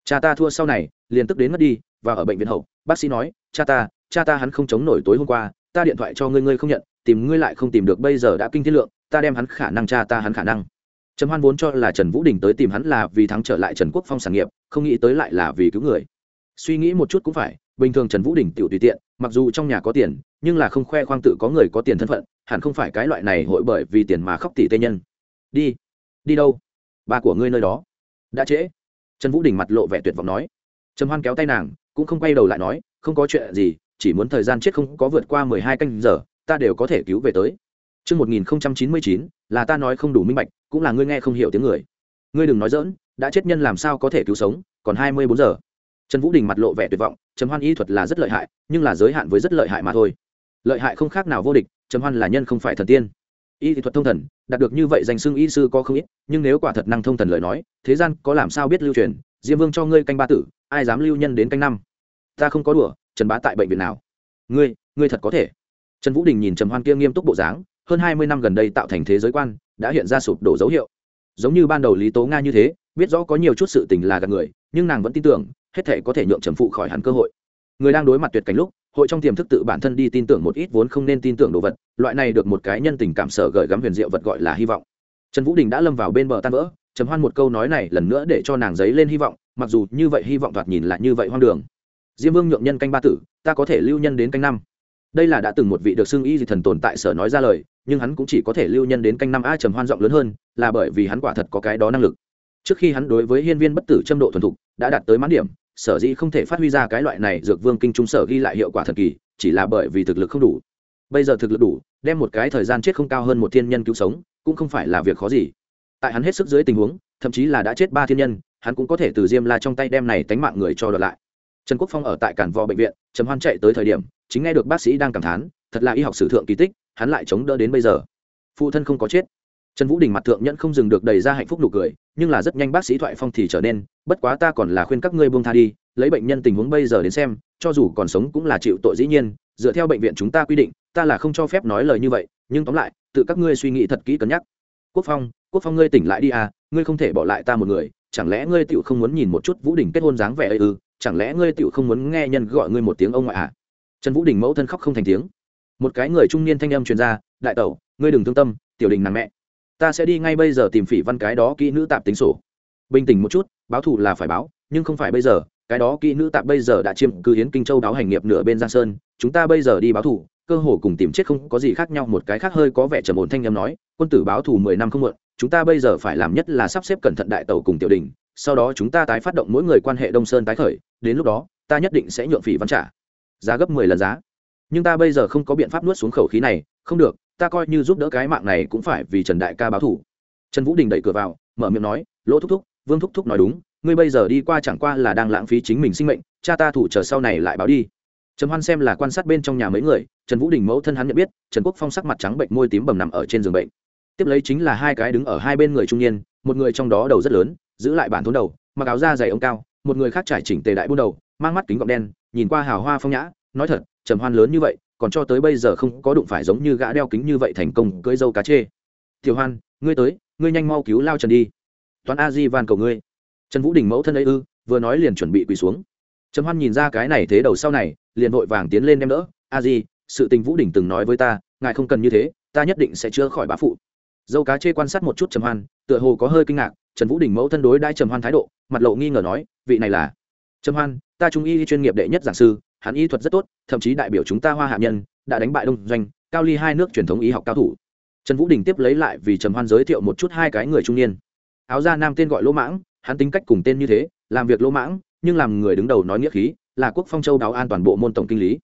Cha ta thua sau này, liền tức đến mất đi, và ở bệnh viện hậu, bác sĩ nói, cha ta cha ta hắn không chống nổi tối hôm qua, ta điện thoại cho ngươi ngươi không nhận, tìm ngươi lại không tìm được, bây giờ đã kinh thiên lượng, ta đem hắn khả năng, cha ta hắn khả năng. Trầm hoan vốn cho là trần vũ đình tới tìm hắn là vì thắng trở lại trần quốc phong sản nghiệp, không nghĩ tới lại là vì cứu người. Suy nghĩ một chút cũng phải, bình thường trần vũ đình tự tùy tiện, mặc dù trong nhà có tiền, nhưng là không khoe khoang tự có người có tiền thân phận hẳn không phải cái loại này hội bởi vì tiền mà khóc tỷ tê nhân đi đi đâu ba của ngươi nơi đó đã trễ trần vũ đình mặt lộ vẻ tuyệt vọng nói trầm hoan kéo tay nàng cũng không quay đầu lại nói không có chuyện gì chỉ muốn thời gian chết không có vượt qua mười hai canh giờ ta đều có thể cứu về tới Trước 1099, là ta nói không đủ minh bạch, cũng là ngươi nghe không hiểu tiếng người. Ngươi đừng nói dỡn, đã chết nhân làm sao có thể cứu sống, còn hai mươi bốn giờ. Trần Vũ Đình mặt lộ vẻ tuyệt vọng, Trầm Hoan y thuật là rất lợi hại, nhưng là giới hạn với rất lợi hại mà thôi. Lợi hại không khác nào vô địch, Trầm Hoan là nhân không phải thần tiên. Y thuật thông thần, đạt được như vậy danh xưng y sư có không ít, nhưng nếu quả thật năng thông thần lời nói, thế gian có làm sao biết lưu truyền, Diêm Vương cho ngươi canh ba tử, ai dám lưu nhân đến canh năm. Ta không có đùa, Trần Bá tại bệnh viện nào? Ngươi, ngươi thật có thể. Trần Vũ Đình nhìn Trầm Hoan kia nghiêm túc bộ dáng, hơn hai mươi năm gần đây tạo thành thế giới quan, đã hiện ra sụp đổ dấu hiệu. Giống như ban đầu Lý Tố Nga như thế, biết rõ có nhiều chút sự tình là gạt người, nhưng nàng vẫn tin tưởng, hết thể có thể nhượng trầm phụ khỏi hẳn cơ hội người đang đối mặt tuyệt cảnh lúc hội trong tiềm thức tự bản thân đi tin tưởng một ít vốn không nên tin tưởng đồ vật, loại này được một cái nhân tình cảm sở gợi gắm huyền diệu vật gọi là hy vọng. Trần vũ đình đã lâm vào bên bờ tan vỡ, trầm hoan một câu nói này lần nữa để cho nàng giấy lên hy vọng, mặc dù như vậy hy vọng thoạt nhìn là như vậy hoang đường. Diêm vương nhượng nhân canh ba tử, ta có thể lưu nhân đến canh năm. Đây là đã từng một vị được xưng y dị thần tồn tại sở nói ra lời, nhưng hắn cũng chỉ có thể lưu nhân đến canh năm a trầm hoan giọng lớn hơn, là bởi vì hắn quả thật có cái đó năng lực. Trước khi hắn đối với hiên viên bất tử châm độ thuần thục, đã đạt tới mãn điểm sở dĩ không thể phát huy ra cái loại này dược vương kinh trung sở ghi lại hiệu quả thần kỳ, chỉ là bởi vì thực lực không đủ. Bây giờ thực lực đủ, đem một cái thời gian chết không cao hơn một thiên nhân cứu sống, cũng không phải là việc khó gì. Tại hắn hết sức dưới tình huống, thậm chí là đã chết ba thiên nhân, hắn cũng có thể từ diêm la trong tay đem này tánh mạng người cho đợt lại. Trần quốc phong ở tại cản vò bệnh viện, trầm hoan chạy tới thời điểm, chính nghe được bác sĩ đang cảm thán, thật là y học sử thượng kỳ tích, hắn lại chống đỡ đến bây giờ. Phụ thân không có chết. Trần vũ đình mặt thượng nhẫn không dừng được đầy ra hạnh phúc nụ cười nhưng là rất nhanh bác sĩ thoại phong thì trở nên bất quá ta còn là khuyên các ngươi buông tha đi lấy bệnh nhân tình huống bây giờ đến xem cho dù còn sống cũng là chịu tội dĩ nhiên dựa theo bệnh viện chúng ta quy định ta là không cho phép nói lời như vậy nhưng tóm lại tự các ngươi suy nghĩ thật kỹ cân nhắc. Quốc phong quốc phong ngươi tỉnh lại đi à ngươi không thể bỏ lại ta một người chẳng lẽ ngươi tựu không muốn nhìn một chút vũ đình kết hôn dáng vẻ ư ừ, chẳng lẽ ngươi tựu không muốn nghe nhân gọi ngươi một tiếng ông ngoại à? Trần vũ đình mẫu thân khóc không thành tiếng. Một cái người trung niên thanh âm truyền ra đại tẩu ngươi đừng thương tâm tiểu đình nàng mẹ ta sẽ đi ngay bây giờ tìm phỉ văn cái đó kỹ nữ tạp tính sổ. Bình tĩnh một chút báo thù là phải báo nhưng không phải bây giờ cái đó kỹ nữ tạm bây giờ đã chiếm cứ hiến kinh châu đáo hành nghiệp nửa bên giang sơn chúng ta bây giờ đi báo thù, cơ hồ cùng tìm chết không có gì khác nhau một cái khác hơi có vẻ trầm ổn thanh â nói quân tử báo thù mười năm không muộn chúng ta bây giờ phải làm nhất là sắp xếp cẩn thận đại tàu cùng tiểu đình sau đó chúng ta tái phát động mỗi người quan hệ đông sơn tái khởi đến lúc đó ta nhất định sẽ nhượng phỉ văn trả giá gấp mười lần giá. Nhưng ta bây giờ không có biện pháp nuốt xuống khẩu khí này không được ta coi như giúp đỡ cái mạng này cũng phải vì trần đại ca báo thủ. Trần vũ đình đẩy cửa vào, mở miệng nói, lỗ thúc thúc, vương thúc thúc nói đúng, ngươi bây giờ đi qua chẳng qua là đang lãng phí chính mình sinh mệnh, cha ta thủ chờ sau này lại báo đi. Trần hoan xem là quan sát bên trong nhà mấy người, trần vũ đình mẫu thân hắn nhận biết, trần quốc phong sắc mặt trắng bệnh, môi tím bầm nằm ở trên giường bệnh. Tiếp lấy chính là hai cái đứng ở hai bên người trung niên, một người trong đó đầu rất lớn, giữ lại bản thốn đầu, mặc áo da dày ống cao, một người khác trải chỉnh tề đại buôn đầu, mang mắt kính gọng đen, nhìn qua hào hoa phong nhã, nói thật, trầm hoan lớn như vậy còn cho tới bây giờ không có đụng phải giống như gã đeo kính như vậy thành công cưỡi dâu cá chê. Tiểu hoan, ngươi tới, ngươi nhanh mau cứu lao trần đi. Toán a di van cầu ngươi. Trần vũ đình mẫu thân ấy ư, vừa nói liền chuẩn bị quỳ xuống. Trầm hoan nhìn ra cái này thế đầu sau này, liền vội vàng tiến lên đem đỡ. A di, sự tình vũ đình từng nói với ta, ngài không cần như thế, ta nhất định sẽ chữa khỏi bá phụ. Dâu cá chê quan sát một chút trầm hoan, tựa hồ có hơi kinh ngạc, trần vũ đình mẫu thân đối đãi trầm hoan thái độ, mặt lộ nghi ngờ nói, vị này là? Trầm hoan, ta trung y chuyên nghiệp đệ nhất giảng sư hắn y thuật rất tốt, thậm chí đại biểu chúng ta hoa hạ nhân, đã đánh bại đông doanh, cao ly hai nước truyền thống y học cao thủ. Trần vũ đình tiếp lấy lại vì trầm hoan giới thiệu một chút hai cái người trung niên. Áo da nam tên gọi lỗ mãng, hắn tính cách cùng tên như thế, làm việc lỗ mãng, nhưng làm người đứng đầu nói nghĩa khí, là quốc phong châu đáo an toàn bộ môn tổng kinh lý.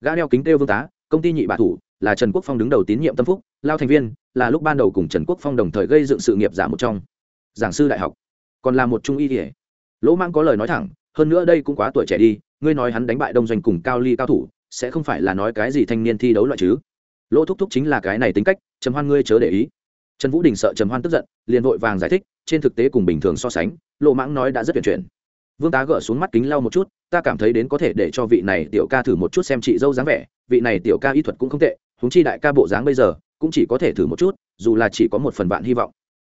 Gã đeo kính têu vương tá, công ty nhị bà thủ, là trần quốc phong đứng đầu tín nhiệm tâm phúc, lao thành viên, là lúc ban đầu cùng trần quốc phong đồng thời gây dựng sự nghiệp giả một trong. Giảng sư đại học, còn là một trung y kể lỗ mãng có lời nói thẳng, hơn nữa đây cũng quá tuổi trẻ đi ngươi nói hắn đánh bại đông doanh cùng cao ly cao thủ, sẽ không phải là nói cái gì thanh niên thi đấu loại chứ? Lỗ thúc thúc chính là cái này tính cách, trầm hoan ngươi chớ để ý. Trần vũ đình sợ trầm hoan tức giận, liền vội vàng giải thích, trên thực tế cùng bình thường so sánh lộ mãng nói đã rất tuyển chuyển. Vương tá gỡ xuống mắt kính lau một chút, ta cảm thấy đến có thể để cho vị này tiểu ca thử một chút xem chị dâu dáng vẻ, vị này tiểu ca y thuật cũng không tệ húng chi đại ca bộ dáng bây giờ, cũng chỉ có thể thử một chút, dù là chỉ có một phần vạn hy vọng.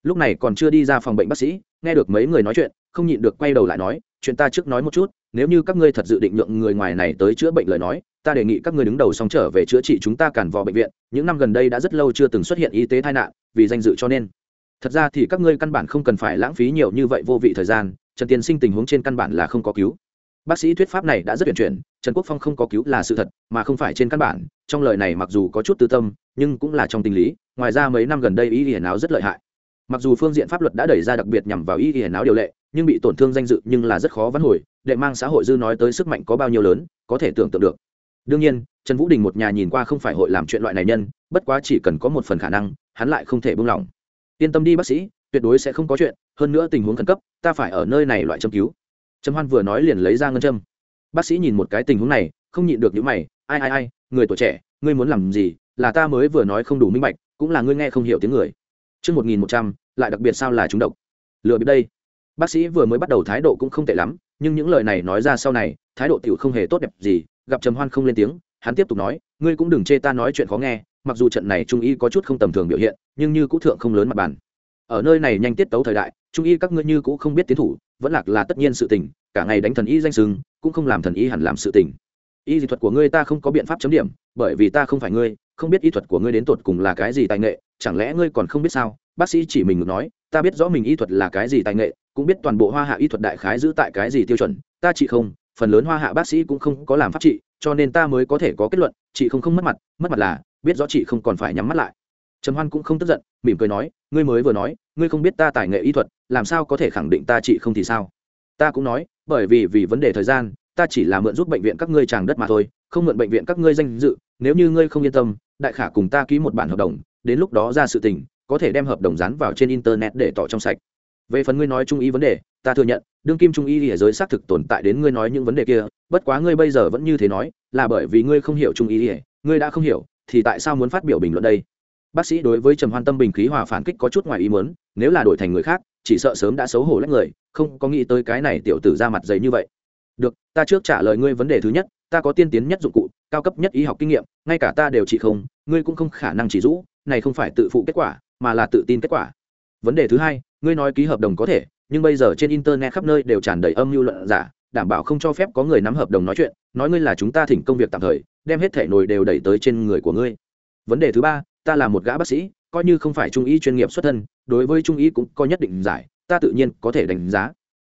Lúc này còn chưa đi ra phòng bệnh bác sĩ, nghe được mấy người nói chuyện, không nhịn được quay đầu lại nói, chuyện ta trước nói một chút nếu như các ngươi thật dự định nhượng người ngoài này tới chữa bệnh lời nói, ta đề nghị các ngươi đứng đầu xong trở về chữa trị chúng ta cản vò bệnh viện. Những năm gần đây đã rất lâu chưa từng xuất hiện y tế tai nạn, vì danh dự cho nên. Thật ra thì các ngươi căn bản không cần phải lãng phí nhiều như vậy vô vị thời gian, trần tiên sinh tình huống trên căn bản là không có cứu. Bác sĩ thuyết pháp này đã rất tuyển chuyển, trần quốc phong không có cứu là sự thật, mà không phải trên căn bản, trong lời này mặc dù có chút tư tâm, nhưng cũng là trong tình lý, ngoài ra mấy năm gần đây y hiển áo rất lợi hại. Mặc dù phương diện pháp luật đã đẩy ra đặc biệt nhằm vào y hiển áo điều lệ nhưng bị tổn thương danh dự nhưng là rất khó vãn hồi đệ mang xã hội dư nói tới sức mạnh có bao nhiêu lớn có thể tưởng tượng được. Đương nhiên trần vũ đình một nhà nhìn qua không phải hội làm chuyện loại này nhân bất quá chỉ cần có một phần khả năng hắn lại không thể buông lỏng. Yên tâm đi bác sĩ tuyệt đối sẽ không có chuyện hơn nữa tình huống khẩn cấp ta phải ở nơi này loại châm cứu. Trầm hoan vừa nói liền lấy ra ngân châm. Bác sĩ nhìn một cái tình huống này không nhịn được những mày ai ai ai người tuổi trẻ ngươi muốn làm gì? Là ta mới vừa nói không đủ minh bạch cũng là ngươi nghe không hiểu tiếng người. Trước 1100, lại đặc biệt sao là chúng độc. Lừa biết đây. Bác sĩ vừa mới bắt đầu thái độ cũng không tệ lắm, nhưng những lời này nói ra sau này, thái độ tiểu không hề tốt đẹp gì, gặp Trầm Hoan không lên tiếng, hắn tiếp tục nói, ngươi cũng đừng chê ta nói chuyện khó nghe, mặc dù trận này trung y có chút không tầm thường biểu hiện, nhưng như cũ thượng không lớn mặt bàn. Ở nơi này nhanh tiết tấu thời đại, trung y các ngươi như cũ không biết tiến thủ, vẫn lạc là tất nhiên sự tình, cả ngày đánh thần y danh sừng, cũng không làm thần y hẳn làm sự tình. Y dị thuật của ngươi ta không có biện pháp chấm điểm, bởi vì ta không phải ngươi, không biết y thuật của ngươi đến tột cùng là cái gì tài nghệ, chẳng lẽ ngươi còn không biết sao? Bác sĩ chỉ mình ngược nói, ta biết rõ mình y thuật là cái gì tài nghệ, cũng biết toàn bộ Hoa Hạ y thuật đại khái giữ tại cái gì tiêu chuẩn, ta chỉ không, phần lớn Hoa Hạ bác sĩ cũng không có làm pháp trị, cho nên ta mới có thể có kết luận, chị không không mất mặt, mất mặt là biết rõ chị không còn phải nhắm mắt lại. Trầm Hoan cũng không tức giận, mỉm cười nói, ngươi mới vừa nói, ngươi không biết ta tài nghệ y thuật, làm sao có thể khẳng định ta chị không thì sao? Ta cũng nói, bởi vì vì vấn đề thời gian, ta chỉ là mượn giúp bệnh viện các ngươi tràng đất mà thôi, không mượn bệnh viện các ngươi danh dự, nếu như ngươi không yên tâm, đại khả cùng ta ký một bản hợp đồng, đến lúc đó ra sự tình, có thể đem hợp đồng dán vào trên internet để tỏ trong sạch. Về phần ngươi nói trung ý vấn đề, ta thừa nhận, đương kim trung y ở giới xác thực tồn tại đến ngươi nói những vấn đề kia, bất quá ngươi bây giờ vẫn như thế nói, là bởi vì ngươi không hiểu trung y ngươi đã không hiểu, thì tại sao muốn phát biểu bình luận đây? Bác sĩ đối với trầm hoan tâm bình khí hòa phản kích có chút ngoài ý muốn, nếu là đổi thành người khác, chỉ sợ sớm đã xấu hổ lách người, không có nghĩ tới cái này tiểu tử ra mặt dày như vậy. Được, ta trước trả lời ngươi vấn đề thứ nhất, ta có tiên tiến nhất dụng cụ, cao cấp nhất y học kinh nghiệm, ngay cả ta đều chỉ không, ngươi cũng không khả năng chỉ rũ này không phải tự phụ kết quả mà là tự tin kết quả. Vấn đề thứ hai, ngươi nói ký hợp đồng có thể, nhưng bây giờ trên internet khắp nơi đều tràn đầy âm mưu luận giả, đảm bảo không cho phép có người nắm hợp đồng nói chuyện, nói ngươi là chúng ta thỉnh công việc tạm thời, đem hết thể nồi đều đẩy tới trên người của ngươi. Vấn đề thứ ba, ta là một gã bác sĩ, coi như không phải trung y chuyên nghiệp xuất thân, đối với trung y cũng có nhất định giải, ta tự nhiên có thể đánh giá.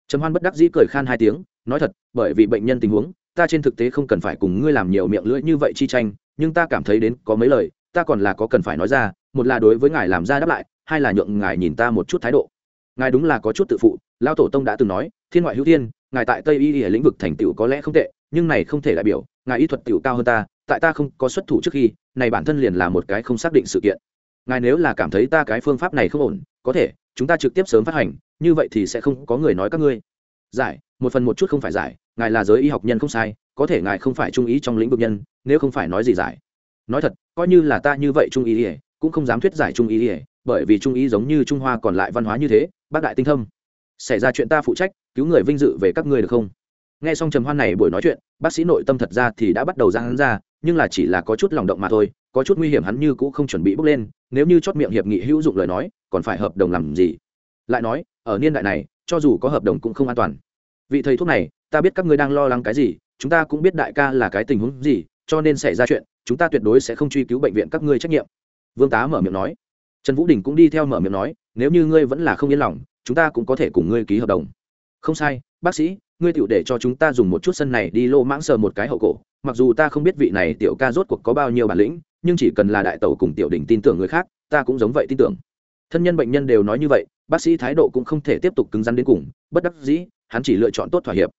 Trầm hoan bất đắc dĩ cười khan hai tiếng, nói thật, bởi vì bệnh nhân tình huống, ta trên thực tế không cần phải cùng ngươi làm nhiều miệng lưỡi như vậy chi tranh, nhưng ta cảm thấy đến có mấy lời, ta còn là có cần phải nói ra một là đối với ngài làm ra đáp lại, hai là nhượng ngài nhìn ta một chút thái độ. Ngài đúng là có chút tự phụ lao tổ tông đã từng nói, thiên ngoại hữu thiên, ngài tại tây y lĩnh vực thành tựu có lẽ không tệ, nhưng này không thể đại biểu, ngài y thuật tựu cao hơn ta, tại ta không có xuất thủ trước khi, này bản thân liền là một cái không xác định sự kiện. Ngài nếu là cảm thấy ta cái phương pháp này không ổn, có thể, chúng ta trực tiếp sớm phát hành, như vậy thì sẽ không có người nói các ngươi. Giải, một phần một chút không phải giải, ngài là giới y học nhân không sai, có thể ngài không phải trung ý trong lĩnh vực nhân, nếu không phải nói gì giải. Nói thật, coi như là ta như vậy trung ý ỉa cũng không dám thuyết giải trung ý ỉa, bởi vì trung ý giống như trung hoa còn lại văn hóa như thế, bác đại tinh thâm. Xảy ra chuyện ta phụ trách, cứu người vinh dự về các ngươi được không? Nghe xong trầm hoan này buổi nói chuyện, bác sĩ nội tâm thật ra thì đã bắt đầu ra hắn ra, nhưng là chỉ là có chút lòng động mà thôi, có chút nguy hiểm hắn như cũ không chuẩn bị bước lên, nếu như chót miệng hiệp nghị hữu dụng lời nói, còn phải hợp đồng làm gì? Lại nói, ở niên đại này, cho dù có hợp đồng cũng không an toàn. Vị thầy thuốc này, ta biết các ngươi đang lo lắng cái gì, chúng ta cũng biết đại ca là cái tình huống gì, cho nên xảy ra chuyện, chúng ta tuyệt đối sẽ không truy cứu bệnh viện các ngươi trách nhiệm vương tá mở miệng nói. Trần vũ đình cũng đi theo mở miệng nói, nếu như ngươi vẫn là không yên lòng, chúng ta cũng có thể cùng ngươi ký hợp đồng. Không sai, bác sĩ, ngươi tựu để cho chúng ta dùng một chút sân này đi lô mãng sờ một cái hậu cổ. Mặc dù ta không biết vị này tiểu ca rốt cuộc có bao nhiêu bản lĩnh, nhưng chỉ cần là đại tẩu cùng tiểu đình tin tưởng người khác, ta cũng giống vậy tin tưởng. Thân nhân bệnh nhân đều nói như vậy, bác sĩ thái độ cũng không thể tiếp tục cứng rắn đến cùng, bất đắc dĩ, hắn chỉ lựa chọn tốt thỏa hiệp.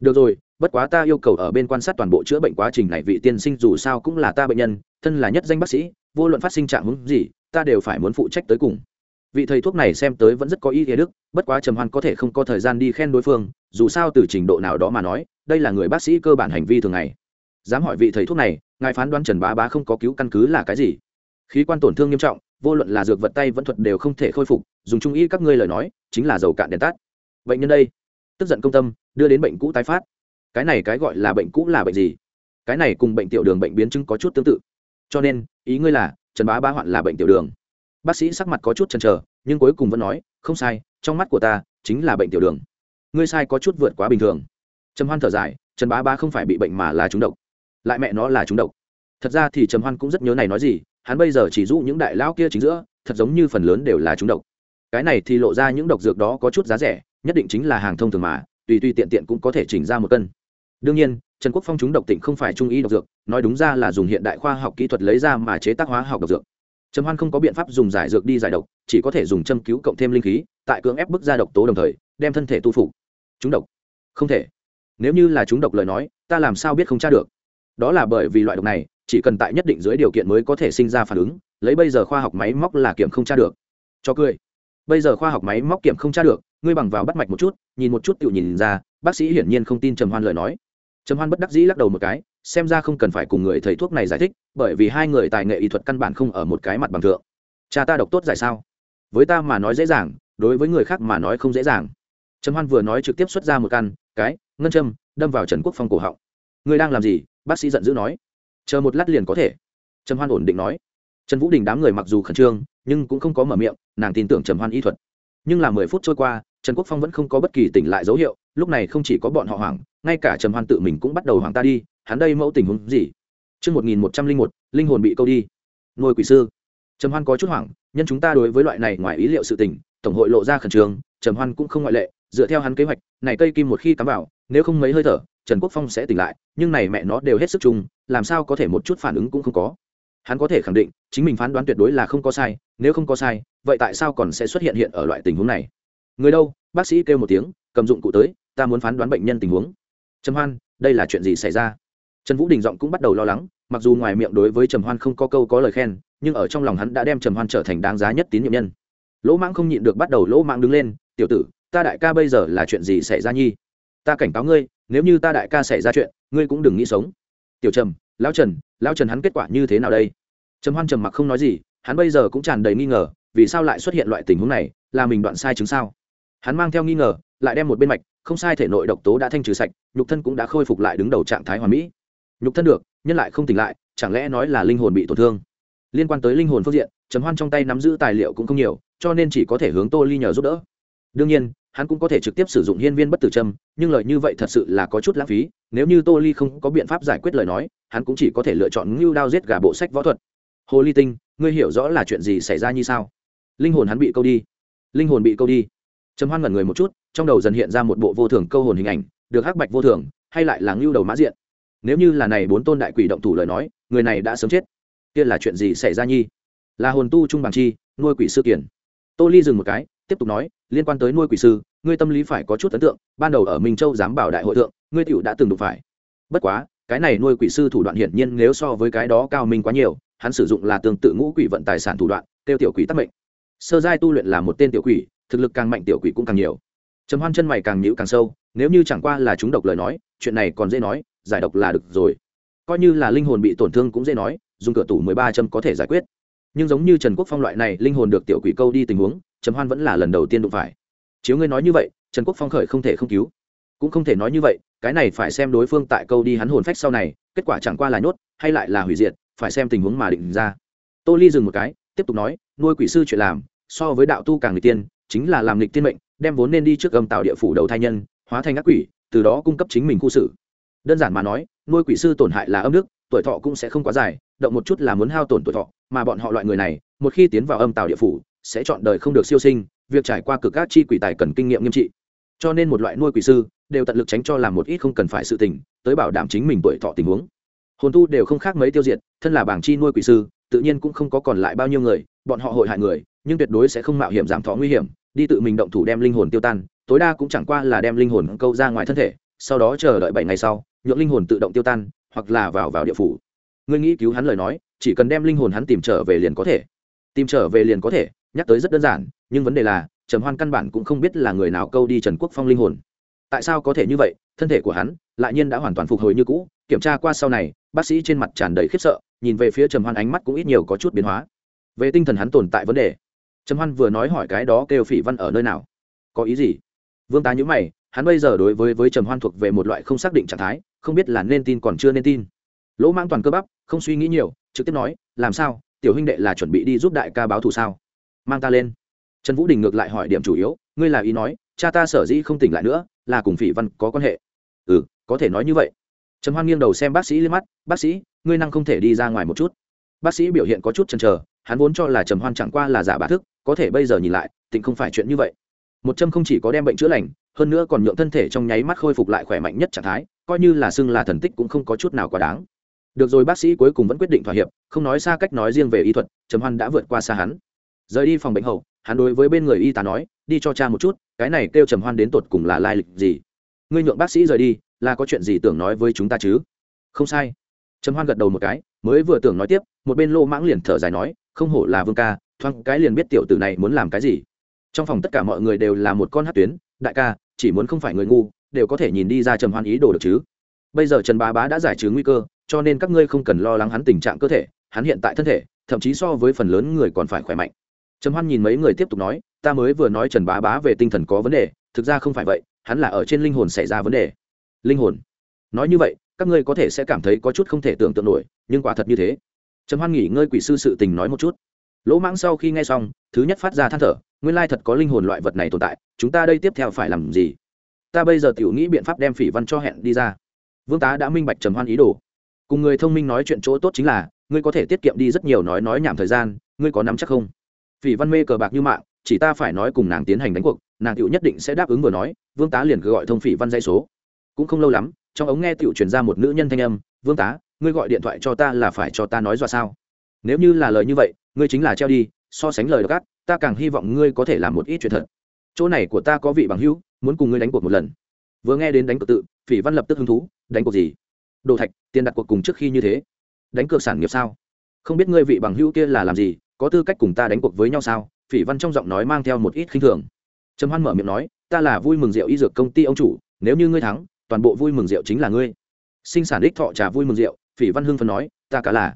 Được rồi, bất quá ta yêu cầu ở bên quan sát toàn bộ chữa bệnh quá trình này vị tiên sinh dù sao cũng là ta bệnh nhân, thân là nhất danh bác sĩ vô luận phát sinh trạng hướng gì, ta đều phải muốn phụ trách tới cùng. Vị thầy thuốc này xem tới vẫn rất có ý nghĩa đức, bất quá trầm hoan có thể không có thời gian đi khen đối phương, dù sao từ trình độ nào đó mà nói, đây là người bác sĩ cơ bản hành vi thường ngày. Dám hỏi vị thầy thuốc này, ngài phán đoán trần bá bá không có cứu căn cứ là cái gì? Khí quan tổn thương nghiêm trọng, vô luận là dược vật tay vẫn thuật đều không thể khôi phục, dùng trung ý các ngươi lời nói, chính là dầu cạn đèn tắt. Bệnh nhân đây, tức giận công tâm, đưa đến bệnh cũ tái phát. Cái này cái gọi là bệnh cũ là bệnh gì? Cái này cùng bệnh tiểu đường bệnh biến chứng có chút tương tự. Cho nên ý ngươi là, trần bá bá hoạn là bệnh tiểu đường. Bác sĩ sắc mặt có chút chần chờ, nhưng cuối cùng vẫn nói, không sai, trong mắt của ta chính là bệnh tiểu đường. Ngươi sai có chút vượt quá bình thường. Trầm hoan thở dài, trần bá bá không phải bị bệnh mà là trúng độc. Lại mẹ nó là trúng độc. Thật ra thì trầm hoan cũng rất nhớ này nói gì, hắn bây giờ chỉ dụ những đại lão kia chính giữa, thật giống như phần lớn đều là trúng độc. Cái này thì lộ ra những độc dược đó có chút giá rẻ, nhất định chính là hàng thông thường mà, tùy tùy tiện tiện cũng có thể chỉnh ra một cân. Đương nhiên trần quốc phong chúng độc tịnh không phải trung y độc dược, nói đúng ra là dùng hiện đại khoa học kỹ thuật lấy ra mà chế tác hóa học độc dược. Trầm hoan không có biện pháp dùng giải dược đi giải độc, chỉ có thể dùng châm cứu cộng thêm linh khí, tại cưỡng ép bức ra độc tố đồng thời, đem thân thể tu phục. Chúng độc? Không thể. Nếu như là chúng độc lời nói, ta làm sao biết không tra được? Đó là bởi vì loại độc này, chỉ cần tại nhất định dưới điều kiện mới có thể sinh ra phản ứng, lấy bây giờ khoa học máy móc là kiểm không tra được. Cho cười. Bây giờ khoa học máy móc kiểm không tra được, ngươi bằng vào bắt mạch một chút, nhìn một chút tự nhìn ra, bác sĩ hiển nhiên không tin trầm hoan lời nói trầm hoan bất đắc dĩ lắc đầu một cái, xem ra không cần phải cùng người thầy thuốc này giải thích, bởi vì hai người tài nghệ y thuật căn bản không ở một cái mặt bằng thượng. Cha ta độc tốt giải sao? Với ta mà nói dễ dàng, đối với người khác mà nói không dễ dàng. Trầm hoan vừa nói trực tiếp xuất ra một căn, cái, ngân châm, đâm vào trần quốc phong cổ họng. Ngươi đang làm gì? Bác sĩ giận dữ nói. Chờ một lát liền có thể. Trầm hoan ổn định nói. Trần vũ đình đám người mặc dù khẩn trương, nhưng cũng không có mở miệng, nàng tin tưởng trầm hoan y thuật nhưng là mười phút trôi qua trần quốc phong vẫn không có bất kỳ tỉnh lại dấu hiệu lúc này không chỉ có bọn họ hoảng ngay cả trầm hoan tự mình cũng bắt đầu hoảng ta đi hắn đây mẫu tình huống gì Trước 1101, linh hồn bị câu đi. Nuôi quỷ sư. Trầm Hoan có chút hoảng, nhân chúng ta đối với loại này ngoài ý liệu sự tình, tổng hội lộ ra khẩn trương, Trầm Hoan cũng không ngoại lệ, dựa theo hắn kế hoạch, này cây kim một khi cắm vào, nếu không mấy hơi thở, Trần Quốc Phong sẽ tỉnh lại, nhưng này mẹ nó đều hết sức chung, làm sao có thể một chút phản ứng cũng không có. Hắn có thể khẳng định, chính mình phán đoán tuyệt đối là không có sai, nếu không có sai, vậy tại sao còn sẽ xuất hiện hiện ở loại tình huống này? Người đâu? Bác sĩ kêu một tiếng, cầm dụng cụ tới, ta muốn phán đoán bệnh nhân tình huống. Trầm Hoan, đây là chuyện gì xảy ra? trần vũ đình giọng cũng bắt đầu lo lắng mặc dù ngoài miệng đối với trầm hoan không có câu có lời khen nhưng ở trong lòng hắn đã đem trầm hoan trở thành đáng giá nhất tín nhiệm nhân lỗ mãng không nhịn được bắt đầu lỗ mãng đứng lên tiểu tử ta đại ca bây giờ là chuyện gì xảy ra nhi ta cảnh cáo ngươi nếu như ta đại ca xảy ra chuyện ngươi cũng đừng nghĩ sống tiểu trầm lão trần lão trần hắn kết quả như thế nào đây? Trầm hoan trầm mặc không nói gì, hắn bây giờ cũng tràn đầy nghi ngờ, vì sao lại xuất hiện loại tình huống này, là mình đoạn sai chứng sao? Hắn mang theo nghi ngờ, lại đem một bên mạch, không sai thể nội độc tố đã thanh trừ sạch, nhục thân cũng đã khôi phục lại đứng đầu trạng thái hoàn mỹ. Nhục thân được, nhân lại không tỉnh lại, chẳng lẽ nói là linh hồn bị tổn thương? Liên quan tới linh hồn phương diện, trầm hoan trong tay nắm giữ tài liệu cũng không nhiều, cho nên chỉ có thể hướng tô ly nhờ giúp đỡ. Đương nhiên hắn cũng có thể trực tiếp sử dụng hiên viên bất tử trâm nhưng lời như vậy thật sự là có chút lãng phí, nếu như tô ly không có biện pháp giải quyết lời nói, hắn cũng chỉ có thể lựa chọn ngưu đao giết gà bộ sách võ thuật. Hồ ly tinh, ngươi hiểu rõ là chuyện gì xảy ra như sao? Linh hồn hắn bị câu đi. Linh hồn bị câu đi. Trầm hoan ngẩn người một chút, trong đầu dần hiện ra một bộ vô thường câu hồn hình ảnh, được hắc bạch vô thường, hay lại là ngưu đầu mã diện. Nếu như là này bốn tôn đại quỷ động thủ lời nói, người này đã sớm chết. Kia là chuyện gì xảy ra nhi? Là hồn tu trung bằng chi, nuôi quỷ sư kiển tô ly dừng một cái, tiếp tục nói liên quan tới nuôi quỷ sư, ngươi tâm lý phải có chút ấn tượng, ban đầu ở minh châu giám bảo đại hội thượng, ngươi tiểu đã từng đụng phải. Bất quá, cái này nuôi quỷ sư thủ đoạn hiển nhiên nếu so với cái đó cao minh quá nhiều, hắn sử dụng là tương tự ngũ quỷ vận tài sản thủ đoạn, tiêu tiểu quỷ tắc mệnh. Sơ giai tu luyện là một tên tiểu quỷ, thực lực càng mạnh tiểu quỷ cũng càng nhiều. Trầm hoan chân mày càng nhữ càng sâu, nếu như chẳng qua là chúng độc lời nói, chuyện này còn dễ nói, giải độc là được rồi. Coi như là linh hồn bị tổn thương cũng dễ nói, dùng cửa tủ mười ba châm có thể giải quyết. Nhưng giống như trần quốc phong loại này, linh hồn được tiểu quỷ câu đi tình huống trầm hoan vẫn là lần đầu tiên đụng phải. Chiếu ngươi nói như vậy, trần quốc phong khởi không thể không cứu. Cũng không thể nói như vậy, cái này phải xem đối phương tại câu đi hắn hồn phách sau này, kết quả chẳng qua là nhốt, hay lại là hủy diệt, phải xem tình huống mà định ra. Tô ly dừng một cái, tiếp tục nói, nuôi quỷ sư chuyện làm, so với đạo tu càng người tiên, chính là làm nghịch tiên mệnh, đem vốn nên đi trước gầm tạo địa phủ đầu thai nhân, hóa thành ác quỷ, từ đó cung cấp chính mình khu xử. Đơn giản mà nói, nuôi quỷ sư tổn hại là âm đức, tuổi thọ cũng sẽ không quá dài, động một chút là muốn hao tổn tuổi thọ, mà bọn họ loại người này, một khi tiến vào âm tạo địa phủ sẽ chọn đời không được siêu sinh, việc trải qua cực các chi quỷ tài cần kinh nghiệm nghiêm trị. Cho nên một loại nuôi quỷ sư đều tận lực tránh cho làm một ít không cần phải sự tình, tới bảo đảm chính mình tuổi thọ tình huống. Hồn tu đều không khác mấy tiêu diệt, thân là bảng chi nuôi quỷ sư, tự nhiên cũng không có còn lại bao nhiêu người, bọn họ hội hại người, nhưng tuyệt đối sẽ không mạo hiểm giảm thọ nguy hiểm, đi tự mình động thủ đem linh hồn tiêu tan, tối đa cũng chẳng qua là đem linh hồn câu ra ngoài thân thể, sau đó chờ đợi bảy ngày sau, nhượng linh hồn tự động tiêu tan, hoặc là vào vào địa phủ. Ngươi nghĩ cứu hắn lời nói, chỉ cần đem linh hồn hắn tìm trở về liền có thể. Tìm trở về liền có thể nhắc tới rất đơn giản, nhưng vấn đề là, trầm hoan căn bản cũng không biết là người nào câu đi trần quốc phong linh hồn. Tại sao có thể như vậy? Thân thể của hắn lại nhiên đã hoàn toàn phục hồi như cũ. Kiểm tra qua sau này, bác sĩ trên mặt tràn đầy khiếp sợ, nhìn về phía trầm hoan ánh mắt cũng ít nhiều có chút biến hóa. Về tinh thần hắn tồn tại vấn đề. Trầm hoan vừa nói hỏi cái đó kêu phỉ văn ở nơi nào? Có ý gì? Vương tá nhữ mày, hắn bây giờ đối với với trầm hoan thuộc về một loại không xác định trạng thái, không biết là nên tin còn chưa nên tin. Lỗ mang toàn cơ bắp, không suy nghĩ nhiều, trực tiếp nói, làm sao? Tiểu huynh đệ là chuẩn bị đi giúp đại ca báo thù sao? Mang ta lên. Trần vũ đình ngược lại hỏi điểm chủ yếu, ngươi là ý nói, cha ta sở dĩ không tỉnh lại nữa, là cùng phỉ văn có quan hệ. Ừ có thể nói như vậy. Trầm hoan nghiêng đầu xem bác sĩ lên mắt, bác sĩ, ngươi năng không thể đi ra ngoài một chút? Bác sĩ biểu hiện có chút chần chờ, hắn vốn cho là trầm hoan chẳng qua là giả bá thức, có thể bây giờ nhìn lại tịnh không phải chuyện như vậy. Một châm không chỉ có đem bệnh chữa lành, hơn nữa còn nhượng thân thể trong nháy mắt khôi phục lại khỏe mạnh nhất trạng thái, coi như là xưng là thần tích cũng không có chút nào quá đáng. Được rồi, bác sĩ cuối cùng vẫn quyết định thỏa hiệp, không nói xa cách nói riêng về y thuật trầm hoan đã vượt qua xa hắn rời đi phòng bệnh hậu, hắn đối với bên người y tá nói, đi cho cha một chút, cái này kêu trầm hoan đến tột cùng là lai lịch gì? Ngươi nhượng bác sĩ rời đi, là có chuyện gì tưởng nói với chúng ta chứ? Không sai. Trầm hoan gật đầu một cái, mới vừa tưởng nói tiếp, một bên lô mãng liền thở dài nói, không hổ là vương ca, thoáng cái liền biết tiểu tử này muốn làm cái gì. Trong phòng tất cả mọi người đều là một con hát tuyến, đại ca, chỉ muốn không phải người ngu, đều có thể nhìn đi ra trầm hoan ý đồ được chứ. Bây giờ trần bá bá đã giải trừ nguy cơ, cho nên các ngươi không cần lo lắng hắn tình trạng cơ thể, hắn hiện tại thân thể, thậm chí so với phần lớn người còn phải khỏe mạnh trầm hoan nhìn mấy người tiếp tục nói, ta mới vừa nói trần bá bá về tinh thần có vấn đề, thực ra không phải vậy, hắn là ở trên linh hồn xảy ra vấn đề. Linh hồn? Nói như vậy, các ngươi có thể sẽ cảm thấy có chút không thể tưởng tượng nổi, nhưng quả thật như thế. Trầm hoan nghỉ ngơi quỷ sư sự tình nói một chút. Lỗ mãng sau khi nghe xong, thứ nhất phát ra than thở, nguyên lai thật có linh hồn loại vật này tồn tại, chúng ta đây tiếp theo phải làm gì? Ta bây giờ tiểu nghĩ biện pháp đem phỉ văn cho hẹn đi ra. Vương tá đã minh bạch trầm hoan ý đồ. Cùng người thông minh nói chuyện chỗ tốt chính là, ngươi có thể tiết kiệm đi rất nhiều nói nói nhảm thời gian, ngươi có nắm chắc không? Phỉ văn mê cờ bạc như mạng, chỉ ta phải nói cùng nàng tiến hành đánh cuộc, nàng tiểu nhất định sẽ đáp ứng vừa nói, vương tá liền cứ gọi thông phỉ văn dây số. Cũng không lâu lắm, trong ống nghe tiểu truyền ra một nữ nhân thanh âm, vương tá, ngươi gọi điện thoại cho ta là phải cho ta nói dọa sao? Nếu như là lời như vậy, ngươi chính là treo đi, so sánh lời gắt, ta càng hy vọng ngươi có thể làm một ít chuyện thật. Chỗ này của ta có vị bằng hữu, muốn cùng ngươi đánh cuộc một lần. Vừa nghe đến đánh cuộc tự, phỉ văn lập tức hứng thú, đánh cuộc gì? Đồ thạch, tiền đặt cuộc cùng trước khi như thế. Đánh cược sản nghiệp sao? Không biết ngươi vị bằng hữu kia là làm gì có tư cách cùng ta đánh cuộc với nhau sao? Phỉ văn trong giọng nói mang theo một ít khinh thường. Trầm hoan mở miệng nói ta là vui mừng rượu y dược công ty ông chủ nếu như ngươi thắng toàn bộ vui mừng rượu chính là ngươi. Sinh sản đích thọ trà vui mừng rượu phỉ văn hưng phân nói ta cả là.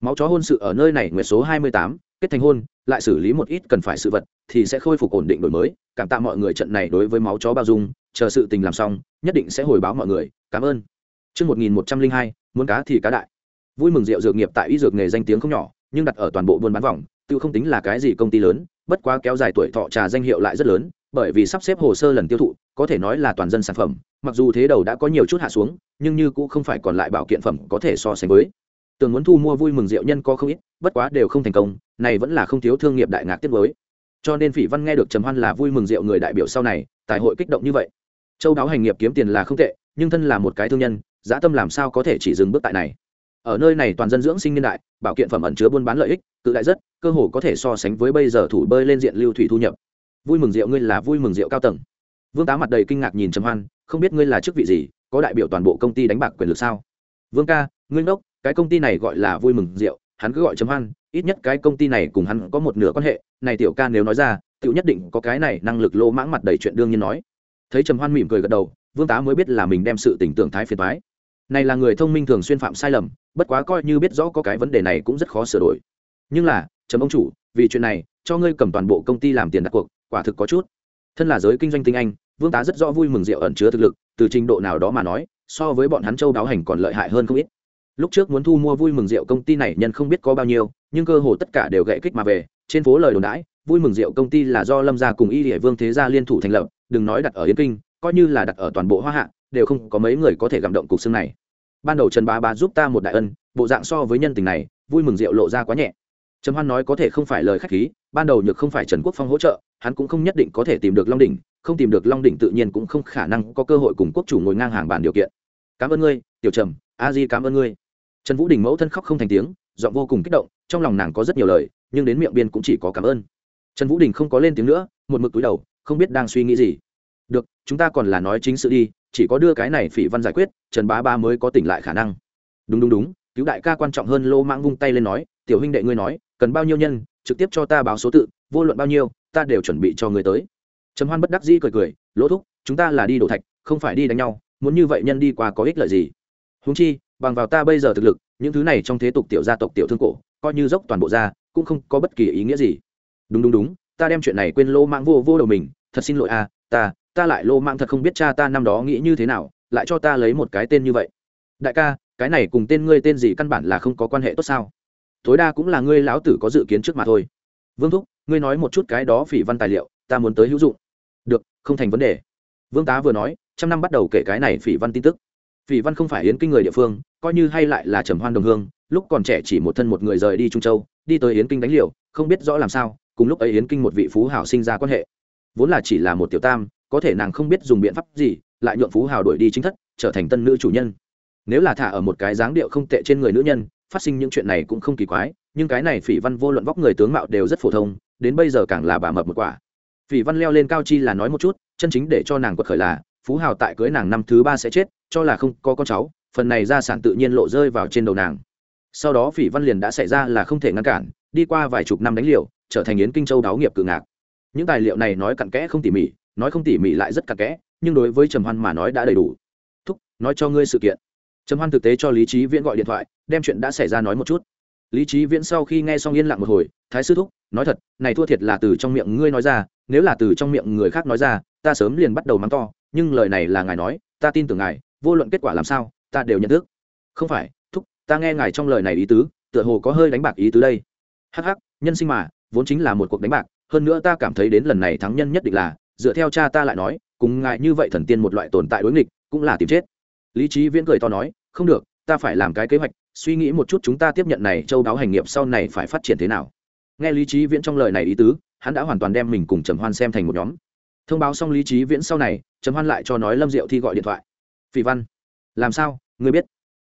Máu chó hôn sự ở nơi này nguyệt số hai mươi tám kết thành hôn lại xử lý một ít cần phải sự vật thì sẽ khôi phục ổn định đổi mới. Cảm tạ mọi người trận này đối với máu chó bao dung chờ sự tình làm xong nhất định sẽ hồi báo mọi người. Cảm ơn. Trước 1102, muốn cá thì cá đại. Vui mừng rượu dược nghiệp tại y dược nghề danh tiếng không nhỏ, nhưng đặt ở toàn bộ buôn bán vòng, tiêu không tính là cái gì công ty lớn, bất quá kéo dài tuổi thọ trà danh hiệu lại rất lớn, bởi vì sắp xếp hồ sơ lần tiêu thụ, có thể nói là toàn dân sản phẩm, mặc dù thế đầu đã có nhiều chút hạ xuống, nhưng như cũng không phải còn lại bảo kiện phẩm có thể so sánh với. Tưởng muốn thu mua vui mừng rượu nhân có không ít, bất quá đều không thành công, này vẫn là không thiếu thương nghiệp đại ngạc tiếp với. cho nên phỉ văn nghe được trầm hoan là vui mừng rượu người đại biểu sau này tại hội kích động như vậy châu đáo hành nghiệp kiếm tiền là không tệ nhưng thân là một cái thương nhân dã tâm làm sao có thể chỉ dừng bước tại này ở nơi này toàn dân dưỡng sinh niên đại, bảo kiện phẩm ẩn chứa buôn bán lợi ích, cự đại rất, cơ hồ có thể so sánh với bây giờ thủ bơi lên diện lưu thủy thu nhập. Vui mừng rượu ngươi là vui mừng rượu cao tầng. Vương tá mặt đầy kinh ngạc nhìn trầm hoan, không biết ngươi là chức vị gì, có đại biểu toàn bộ công ty đánh bạc quyền lực sao? Vương ca, ngươi ngốc, cái công ty này gọi là vui mừng rượu, hắn cứ gọi trầm hoan, ít nhất cái công ty này cùng hắn có một nửa quan hệ, này tiểu ca nếu nói ra, tiểu nhất định có cái này năng lực lô mãng mặt đầy chuyện đương nhiên nói. Thấy trầm hoan mỉm cười gật đầu, vương tá mới biết là mình đem sự tình tưởng thái phiền thoái này là người thông minh thường xuyên phạm sai lầm bất quá coi như biết rõ có cái vấn đề này cũng rất khó sửa đổi. Nhưng là, trầm ông chủ, vì chuyện này, cho ngươi cầm toàn bộ công ty làm tiền đặt cuộc, quả thực có chút. Thân là giới kinh doanh tinh anh, vương tá rất rõ vui mừng rượu ẩn chứa thực lực, từ trình độ nào đó mà nói, so với bọn hắn châu đáo hành còn lợi hại hơn không ít. Lúc trước muốn thu mua vui mừng rượu công ty này nhân không biết có bao nhiêu, nhưng cơ hồ tất cả đều gậy kích mà về, trên phố lời đồn đãi, vui mừng rượu công ty là do lâm gia cùng y địa vương thế gia liên thủ thành lập, đừng nói đặt ở yên kinh, coi như là đặt ở toàn bộ hoa hạ, đều không có mấy người có thể gặm động cục xương này ban đầu trần ba ba giúp ta một đại ân, bộ dạng so với nhân tình này, vui mừng rượu lộ ra quá nhẹ. Trầm hoan nói có thể không phải lời khách khí, ban đầu nhược không phải trần quốc phong hỗ trợ, hắn cũng không nhất định có thể tìm được long đỉnh, không tìm được long đỉnh tự nhiên cũng không khả năng có cơ hội cùng quốc chủ ngồi ngang hàng bàn điều kiện. Cảm ơn ngươi, tiểu trầm, a di cảm ơn ngươi. Trần vũ đình mẫu thân khóc không thành tiếng, giọng vô cùng kích động, trong lòng nàng có rất nhiều lời, nhưng đến miệng biên cũng chỉ có cảm ơn. Trần vũ đình không có lên tiếng nữa, một mực túi đầu, không biết đang suy nghĩ gì. Được, chúng ta còn là nói chính sự đi chỉ có đưa cái này phỉ văn giải quyết, trần bá ba mới có tỉnh lại khả năng. Đúng đúng đúng, cứu đại ca quan trọng hơn lô mãng vung tay lên nói, tiểu huynh đệ ngươi nói, cần bao nhiêu nhân, trực tiếp cho ta báo số tự, vô luận bao nhiêu, ta đều chuẩn bị cho người tới. Trầm hoan bất đắc dĩ cười cười, lỗ thúc, chúng ta là đi đổ thạch, không phải đi đánh nhau, muốn như vậy nhân đi qua có ích lợi gì? Húng chi, bằng vào ta bây giờ thực lực, những thứ này trong thế tục tiểu gia tộc tiểu thương cổ, coi như dốc toàn bộ ra, cũng không có bất kỳ ý nghĩa gì. Đúng đúng đúng, ta đem chuyện này quên lô mạng vô vô đầu mình, thật xin lỗi a, ta ta lại lô mạng thật không biết cha ta năm đó nghĩ như thế nào, lại cho ta lấy một cái tên như vậy. Đại ca, cái này cùng tên ngươi tên gì căn bản là không có quan hệ tốt sao? Tối đa cũng là ngươi lão tử có dự kiến trước mà thôi. Vương thúc, ngươi nói một chút cái đó phỉ văn tài liệu, ta muốn tới hữu dụng. Được, không thành vấn đề. Vương tá vừa nói, trăm năm bắt đầu kể cái này phỉ văn tin tức. Phỉ văn không phải yến kinh người địa phương, coi như hay lại là trầm hoan đồng hương, lúc còn trẻ chỉ một thân một người rời đi trung châu, đi tới yến kinh đánh liều, không biết rõ làm sao, cùng lúc ấy yến kinh một vị phú hảo sinh ra quan hệ. Vốn là chỉ là một tiểu tam có thể nàng không biết dùng biện pháp gì, lại nhuộm phú hào đuổi đi chính thất, trở thành tân nữ chủ nhân. Nếu là thả ở một cái dáng điệu không tệ trên người nữ nhân, phát sinh những chuyện này cũng không kỳ quái, nhưng cái này phỉ văn vô luận vóc người tướng mạo đều rất phổ thông, đến bây giờ càng là bà mập một quả. Phỉ văn leo lên cao chi là nói một chút, chân chính để cho nàng quật khởi là, phú hào tại cưới nàng năm thứ ba sẽ chết, cho là không có con cháu, phần này gia sản tự nhiên lộ rơi vào trên đầu nàng. Sau đó phỉ văn liền đã xảy ra là không thể ngăn cản, đi qua vài chục năm đánh liều, trở thành yến kinh châu đáo nghiệp cự ngạc. Những tài liệu này nói cặn kẽ không tỉ mỉ nói không tỉ mỉ lại rất cặn kẽ, nhưng đối với trầm hoan mà nói đã đầy đủ. Thúc, nói cho ngươi sự kiện. Trầm hoan thực tế cho lý trí viễn gọi điện thoại, đem chuyện đã xảy ra nói một chút. Lý trí viễn sau khi nghe xong yên lặng một hồi, thái sư thúc, nói thật, này thua thiệt là từ trong miệng ngươi nói ra, nếu là từ trong miệng người khác nói ra, ta sớm liền bắt đầu mắng to, nhưng lời này là ngài nói, ta tin tưởng ngài, vô luận kết quả làm sao, ta đều nhận thức. Không phải, thúc, ta nghe ngài trong lời này ý tứ, tựa hồ có hơi đánh bạc ý tứ đây. Hắc hắc, nhân sinh mà, vốn chính là một cuộc đánh bạc, hơn nữa ta cảm thấy đến lần này thắng nhân nhất định là dựa theo cha ta lại nói, cùng ngài như vậy thần tiên một loại tồn tại đối nghịch, cũng là tìm chết. Lý trí viễn cười to nói, không được, ta phải làm cái kế hoạch, suy nghĩ một chút chúng ta tiếp nhận này châu đáo hành nghiệp sau này phải phát triển thế nào. Nghe lý trí viễn trong lời này ý tứ, hắn đã hoàn toàn đem mình cùng trầm hoan xem thành một nhóm. Thông báo xong lý trí viễn sau này, trầm hoan lại cho nói lâm diệu thi gọi điện thoại. Phỉ văn, làm sao ngươi biết?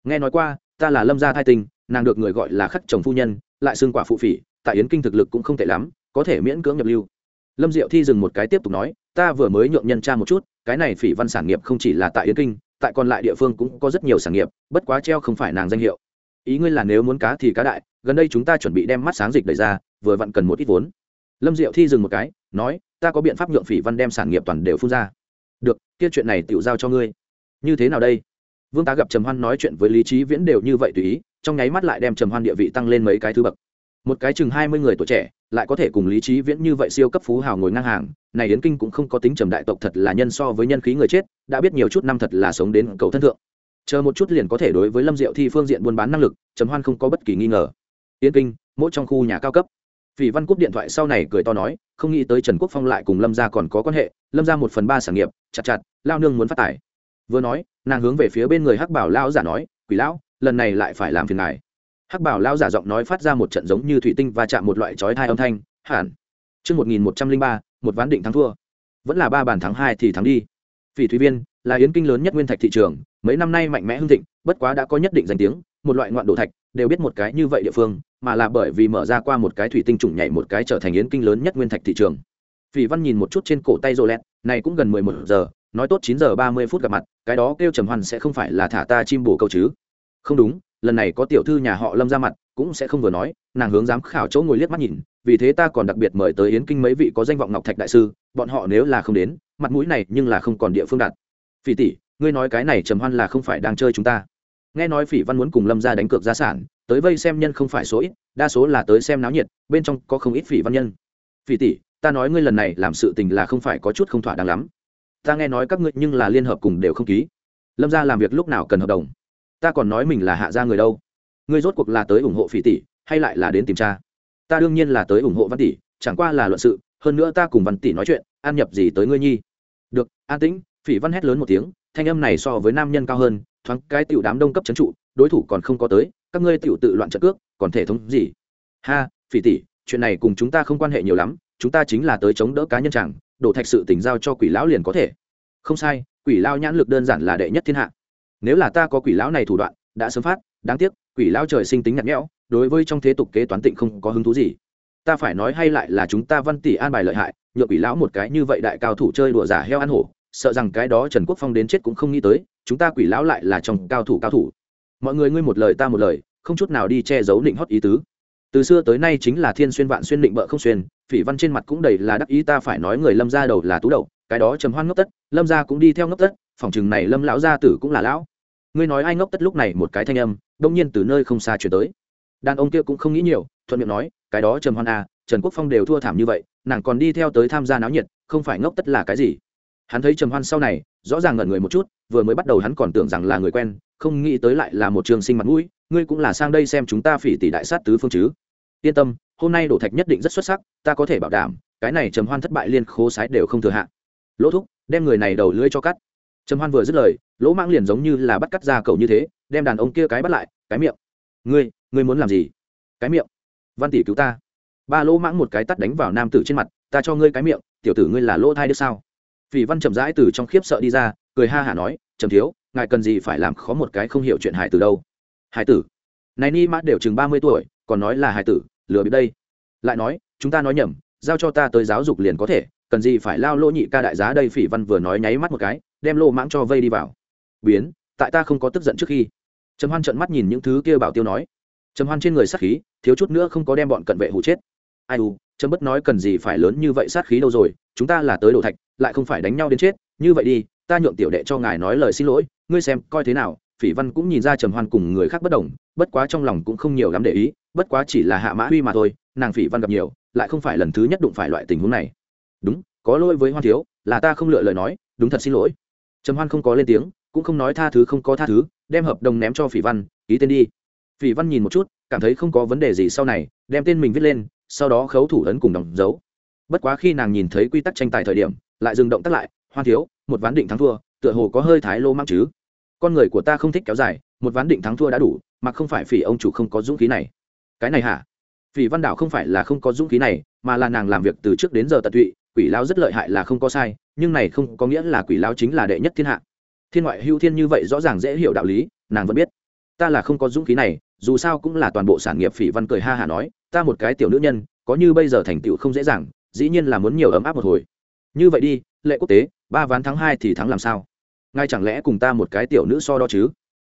Nghe nói qua, ta là lâm gia thai tình, nàng được người gọi là khắc chồng phu nhân, lại xương quả phụ phỉ, tại yến kinh thực lực cũng không tệ lắm, có thể miễn cưỡng nhập lưu lâm diệu thi dừng một cái tiếp tục nói, ta vừa mới nhượng nhân tra một chút, cái này phỉ văn sản nghiệp không chỉ là tại yến kinh, tại còn lại địa phương cũng có rất nhiều sản nghiệp, bất quá treo không phải nàng danh hiệu. Ý ngươi là nếu muốn cá thì cá đại, gần đây chúng ta chuẩn bị đem mắt sáng dịch đẩy ra, vừa vặn cần một ít vốn. Lâm diệu thi dừng một cái, nói, ta có biện pháp nhượng phỉ văn đem sản nghiệp toàn đều phun ra. Được, kia chuyện này tự giao cho ngươi. Như thế nào đây? Vương tá gặp trầm hoan nói chuyện với lý trí viễn đều như vậy tùy ý, trong nháy mắt lại đem trầm hoan địa vị tăng lên mấy cái thứ bậc một cái chừng hai mươi người tuổi trẻ lại có thể cùng lý trí viễn như vậy siêu cấp phú hào ngồi ngang hàng này yến kinh cũng không có tính trầm đại tộc thật là nhân so với nhân khí người chết đã biết nhiều chút năm thật là sống đến cầu thân thượng chờ một chút liền có thể đối với lâm diệu thi phương diện buôn bán năng lực trầm hoan không có bất kỳ nghi ngờ yến kinh mỗi trong khu nhà cao cấp Phỉ Văn cúp điện thoại sau này cười to nói, không nghĩ tới Trần Quốc Phong lại cùng Lâm gia còn có quan hệ, Lâm gia một phần ba sản nghiệp, chặt chặt, Lão nương muốn phát tài. Vừa nói, nàng hướng về phía bên người Hắc Bảo lão giả nói, "Quỷ lão, lần này lại phải làm phiền ngài." Hắc Bảo lão giả giọng nói phát ra một trận giống như thủy tinh và chạm một loại chói thai âm thanh, "Hẳn." Trưa một nghìn một trăm linh ba, một ván định thắng thua. Vẫn là ba bàn thắng hai thì thắng đi. Phỉ Thúy Viên là yến kinh lớn nhất nguyên thạch thị trường, mấy năm nay mạnh mẽ hưng thịnh, bất quá đã có nhất định danh tiếng, một loại ngoạn đồ thạch, đều biết một cái như vậy địa phương, mà là bởi vì mở ra qua một cái thủy tinh trùng nhảy một cái trở thành yến kinh lớn nhất nguyên thạch thị trường. Phỉ Văn nhìn một chút trên cổ tay rô lẹt, này cũng gần mười một giờ, nói tốt chín giờ ba mươi phút gặp mặt, cái đó kêu Trầm Hoan sẽ không phải là thả ta chim bổ câu chứ? Không đúng, lần này có tiểu thư nhà họ Lâm ra mặt, cũng sẽ không vừa nói, nàng hướng giám khảo chỗ ngồi liếc mắt nhìn, vì thế ta còn đặc biệt mời tới yến kinh mấy vị có danh vọng ngọc thạch đại sư bọn họ nếu là không đến mặt mũi này nhưng là không còn địa phương đặt. Phỉ tỷ ngươi nói cái này trầm hoan là không phải đang chơi chúng ta. Nghe nói phỉ văn muốn cùng lâm ra đánh cược gia sản tới vây xem nhân không phải số ít đa số là tới xem náo nhiệt bên trong có không ít phỉ văn nhân. Phỉ tỷ ta nói ngươi lần này làm sự tình là không phải có chút không thỏa đáng lắm. Ta nghe nói các ngươi nhưng là liên hợp cùng đều không ký. Lâm ra làm việc lúc nào cần hợp đồng? Ta còn nói mình là hạ gia người đâu. Ngươi rốt cuộc là tới ủng hộ phỉ tỷ, hay lại là đến tìm cha? Ta đương nhiên là tới ủng hộ văn tỷ, chẳng qua là luận sự, hơn nữa ta cùng văn tỷ nói chuyện, an nhập gì tới ngươi nhi? Được, an tĩnh, phỉ văn hét lớn một tiếng, thanh âm này so với nam nhân cao hơn, thoáng cái tiểu đám đông cấp trấn trụ, đối thủ còn không có tới, các ngươi tiểu tự loạn trận cước, còn thể thống gì? Ha, phỉ tỷ, chuyện này cùng chúng ta không quan hệ nhiều lắm, chúng ta chính là tới chống đỡ cá nhân chẳng, đổ thạch sự tỉnh giao cho quỷ lão liền có thể. Không sai, quỷ lao nhãn lực đơn giản là đệ nhất thiên hạ nếu là ta có quỷ lão này thủ đoạn, đã sớm phát, đáng tiếc, quỷ lão trời sinh tính nhạt nhẽo, đối với trong thế tục kế toán tịnh không có hứng thú gì. Ta phải nói hay lại là chúng ta văn tỷ an bài lợi hại nhựa quỷ lão một cái như vậy đại cao thủ chơi đùa giả heo ăn hổ, sợ rằng cái đó trần quốc phong đến chết cũng không nghĩ tới, chúng ta quỷ lão lại là trong cao thủ cao thủ. Mọi người ngươi một lời ta một lời, không chút nào đi che giấu định hót ý tứ. Từ xưa tới nay chính là thiên xuyên vạn xuyên định bợ không xuyên, phỉ văn trên mặt cũng đầy là đắc ý ta phải nói người lâm ra đầu là tú đầu, cái đó trầm hoan ngốc tất, lâm ra cũng đi theo ngốc tất, phòng chừng này lâm lão gia tử cũng là lão ngươi nói ai ngốc tất lúc này một cái thanh âm đông nhiên từ nơi không xa chuyển tới. Đàn ông kia cũng không nghĩ nhiều, thuận miệng nói, cái đó trầm hoan à trần quốc phong đều thua thảm như vậy, nàng còn đi theo tới tham gia náo nhiệt, không phải ngốc tất là cái gì. Hắn thấy trầm hoan sau này, rõ ràng ngẩn người một chút, vừa mới bắt đầu hắn còn tưởng rằng là người quen, không nghĩ tới lại là một trường sinh mặt mũi, ngươi cũng là sang đây xem chúng ta phỉ tỷ đại sát tứ phương chứ. Yên tâm, hôm nay đổ thạch nhất định rất xuất sắc, ta có thể bảo đảm, cái này trầm hoan thất bại liên khố sái đều không thừa hạ. Lỗ thúc, đem người này đầu lưỡi cho cắt trầm hoan vừa dứt lời, lỗ mãng liền giống như là bắt cắt ra cầu như thế, đem đàn ông kia cái bắt lại, cái miệng. Ngươi ngươi muốn làm gì? Cái miệng. Văn tỷ cứu ta. Ba lỗ mãng một cái tắt đánh vào nam tử trên mặt, ta cho ngươi cái miệng, tiểu tử ngươi là lỗ thai được sao? Vì văn chậm rãi từ trong khiếp sợ đi ra, cười ha hả nói, trầm thiếu, ngài cần gì phải làm khó một cái không hiểu chuyện hải tử đâu. Hải tử? Này ni mã đều chừng ba mươi tuổi, còn nói là hải tử, lừa bị đây. Lại nói, chúng ta nói nhầm, giao cho ta tới giáo dục liền có thể, cần gì phải lao lỗ nhị ca đại giá đây? Phỉ văn vừa nói nháy mắt một cái đem lô mãng cho vây đi vào. Biến, tại ta không có tức giận trước khi. Trầm hoan trợn mắt nhìn những thứ kia bảo tiêu nói. Trầm hoan trên người sát khí, thiếu chút nữa không có đem bọn cận vệ hụ chết. Ai u, trầm bất nói cần gì phải lớn như vậy sát khí đâu rồi, chúng ta là tới đổ thạch, lại không phải đánh nhau đến chết, như vậy đi, ta nhượng tiểu đệ cho ngài nói lời xin lỗi, ngươi xem, coi thế nào, phỉ văn cũng nhìn ra trầm hoan cùng người khác bất đồng, bất quá trong lòng cũng không nhiều lắm để ý, bất quá chỉ là hạ mã huy mà thôi, nàng phỉ văn gặp nhiều, lại không phải lần thứ nhất đụng phải loại tình huống này. Đúng, có lỗi với hoan thiếu, là ta không lựa lời nói, đúng thật xin lỗi trầm hoan không có lên tiếng, cũng không nói tha thứ không có tha thứ, đem hợp đồng ném cho phỉ văn, ký tên đi. Phỉ văn nhìn một chút, cảm thấy không có vấn đề gì sau này, đem tên mình viết lên, sau đó khấu thủ ấn cùng đóng dấu. Bất quá khi nàng nhìn thấy quy tắc tranh tài thời điểm, lại dừng động tắt lại, hoan thiếu, một ván định thắng thua, tựa hồ có hơi thái lô mang chứ. Con người của ta không thích kéo dài, một ván định thắng thua đã đủ, mà không phải phỉ ông chủ không có dũng khí này. Cái này hả? Phỉ văn đảo không phải là không có dũng khí này, mà là nàng làm việc từ trước đến giờ tận tụy quỷ lao rất lợi hại là không có sai, nhưng này không có nghĩa là quỷ lao chính là đệ nhất thiên hạ. Thiên ngoại hữu thiên như vậy rõ ràng dễ hiểu đạo lý, nàng vẫn biết. Ta là không có dũng khí này, dù sao cũng là toàn bộ sản nghiệp phỉ văn cười ha hả nói, ta một cái tiểu nữ nhân, có như bây giờ thành tựu không dễ dàng, dĩ nhiên là muốn nhiều ấm áp một hồi. Như vậy đi, lệ quốc tế, ba ván thắng hai thì thắng làm sao? Ngay chẳng lẽ cùng ta một cái tiểu nữ so đo chứ?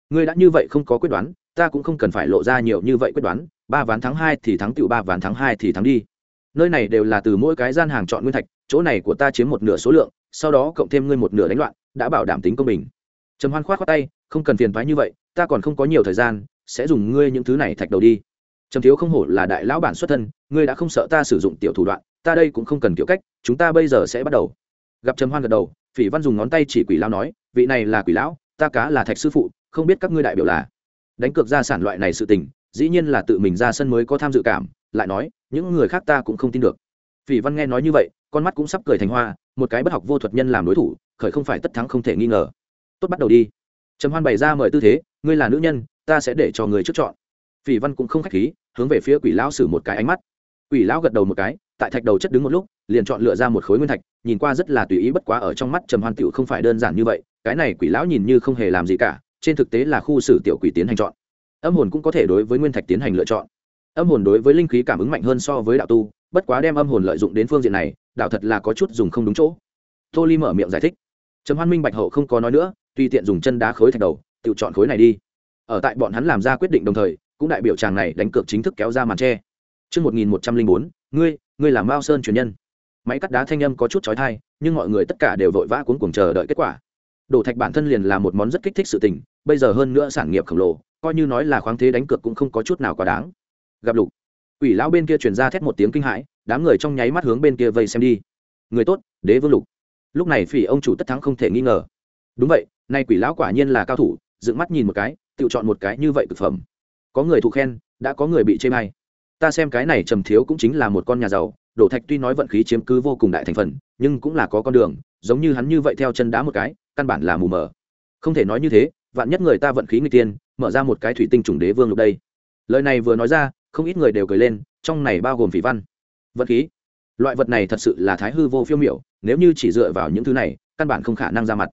Ngươi đã như vậy không có quyết đoán, ta cũng không cần phải lộ ra nhiều như vậy quyết đoán, ba ván thắng hai thì thắng tựu ba ván thắng hai thì thắng đi. Nơi này đều là từ mỗi cái gian hàng chọn nguyên thạch chỗ này của ta chiếm một nửa số lượng, sau đó cộng thêm ngươi một nửa đánh loạn, đã bảo đảm tính công bình. Trầm hoan khoát khoát tay, không cần phiền thoái như vậy, ta còn không có nhiều thời gian, sẽ dùng ngươi những thứ này thạch đầu đi. Trầm thiếu không hổ là đại lão bản xuất thân, ngươi đã không sợ ta sử dụng tiểu thủ đoạn, ta đây cũng không cần kiểu cách, chúng ta bây giờ sẽ bắt đầu. Gặp trầm hoan gật đầu, phỉ văn dùng ngón tay chỉ quỷ lão nói, vị này là quỷ lão, ta cá là thạch sư phụ, không biết các ngươi đại biểu là. Đánh cược ra sản loại này sự tình, dĩ nhiên là tự mình ra sân mới có tham dự cảm, lại nói, những người khác ta cũng không tin được. Phỉ văn nghe nói như vậy con mắt cũng sắp cười thành hoa, một cái bất học vô thuật nhân làm đối thủ, khởi không phải tất thắng không thể nghi ngờ. Tốt, bắt đầu đi. Trầm hoan bày ra mời tư thế, ngươi là nữ nhân, ta sẽ để cho người trước chọn. Phỉ văn cũng không khách khí, hướng về phía quỷ lão sử một cái ánh mắt. Quỷ lão gật đầu một cái, tại thạch đầu chất đứng một lúc, liền chọn lựa ra một khối nguyên thạch, nhìn qua rất là tùy ý bất quá ở trong mắt trầm hoan tựu không phải đơn giản như vậy, cái này quỷ lão nhìn như không hề làm gì cả, trên thực tế là khu xử tiểu quỷ tiến hành chọn. Âm hồn cũng có thể đối với nguyên thạch tiến hành lựa chọn. Âm hồn đối với linh khí cảm ứng mạnh hơn so với đạo tu bất quá đem âm hồn lợi dụng đến phương diện này đạo thật là có chút dùng không đúng chỗ tô ly mở miệng giải thích trầm hoan minh bạch hậu không có nói nữa tùy tiện dùng chân đá khối thạch đầu tự chọn khối này đi ở tại bọn hắn làm ra quyết định đồng thời cũng đại biểu chàng này đánh cược chính thức kéo ra màn tre Trước 1104, ngươi, ngươi là Mao Sơn truyền nhân. Máy cắt đá thanh âm có chút chói tai, nhưng mọi người tất cả đều vội vã cuống cuồng chờ đợi kết quả. Đổ thạch bản thân liền là một món rất kích thích sự tình, bây giờ hơn nữa sản nghiệp khổng lồ, coi như nói là khoáng thế đánh cược cũng không có chút nào quá đáng. Gặp lục, quỷ lão bên kia truyền ra thét một tiếng kinh hãi, đám người trong nháy mắt hướng bên kia vây xem đi. Người tốt, Đế Vương Lục. Lúc này phỉ ông chủ tất thắng không thể nghi ngờ. Đúng vậy, nay quỷ lão quả nhiên là cao thủ, dựng mắt nhìn một cái, tự chọn một cái như vậy cực phẩm có người thụ khen đã có người bị chê may ta xem cái này trầm thiếu cũng chính là một con nhà giàu đổ thạch tuy nói vận khí chiếm cứ vô cùng đại thành phần nhưng cũng là có con đường giống như hắn như vậy theo chân đá một cái căn bản là mù mờ không thể nói như thế vạn nhất người ta vận khí người tiên mở ra một cái thủy tinh trùng đế vương lục đây lời này vừa nói ra không ít người đều cười lên, trong này bao gồm phỉ văn, vật khí. Loại vật này thật sự là thái hư vô phiêu miểu, nếu như chỉ dựa vào những thứ này, căn bản không khả năng ra mặt.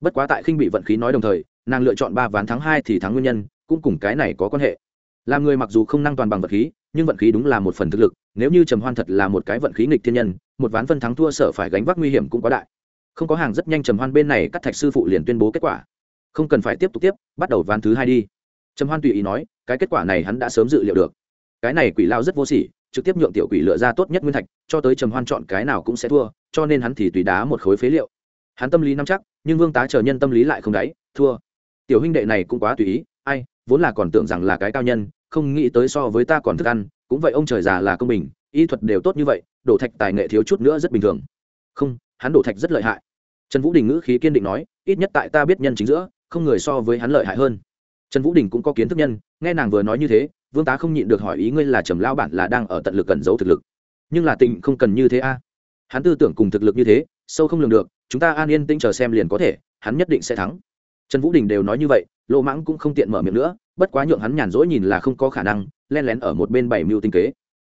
Bất quá tại khinh bị vận khí nói đồng thời, nàng lựa chọn ba ván tháng hai thì thắng nguyên nhân, cũng cùng cái này có quan hệ. Làm người mặc dù không năng toàn bằng vật khí, nhưng vận khí đúng là một phần thực lực, nếu như trầm hoan thật là một cái vận khí nghịch thiên nhân, một ván phân thắng thua sợ phải gánh vác nguy hiểm cũng quá đại. Không có hàng rất nhanh trầm hoan bên này cắt thạch sư phụ liền tuyên bố kết quả. Không cần phải tiếp tục tiếp, bắt đầu ván thứ hai đi. Trầm hoan tùy ý nói, cái kết quả này hắn đã sớm dự liệu được cái này quỷ lao rất vô sỉ, trực tiếp nhượng tiểu quỷ lựa ra tốt nhất nguyên thạch, cho tới trầm hoan chọn cái nào cũng sẽ thua, cho nên hắn thì tùy đá một khối phế liệu. Hắn tâm lý nắm chắc, nhưng vương tá chờ nhân tâm lý lại không đáy, thua. Tiểu huynh đệ này cũng quá tùy ý, ai, vốn là còn tưởng rằng là cái cao nhân, không nghĩ tới so với ta còn thức ăn, cũng vậy ông trời già là công bình, y thuật đều tốt như vậy, đổ thạch tài nghệ thiếu chút nữa rất bình thường. Không, hắn đổ thạch rất lợi hại. Trần vũ đình ngữ khí kiên định nói, ít nhất tại ta biết nhân chính giữa, không người so với hắn lợi hại hơn. Trần vũ đình cũng có kiến thức nhân, nghe nàng vừa nói như thế vương tá không nhịn được hỏi ý ngươi là trầm lao bản là đang ở tận lực cẩn giấu thực lực. Nhưng là tình không cần như thế a. Hắn tư tưởng cùng thực lực như thế, sâu không lường được, chúng ta an yên tĩnh chờ xem liền có thể, hắn nhất định sẽ thắng. Trần vũ đình đều nói như vậy lộ mãng cũng không tiện mở miệng nữa, bất quá nhượng hắn nhàn rỗi nhìn là không có khả năng len lén ở một bên bảy mưu tinh kế.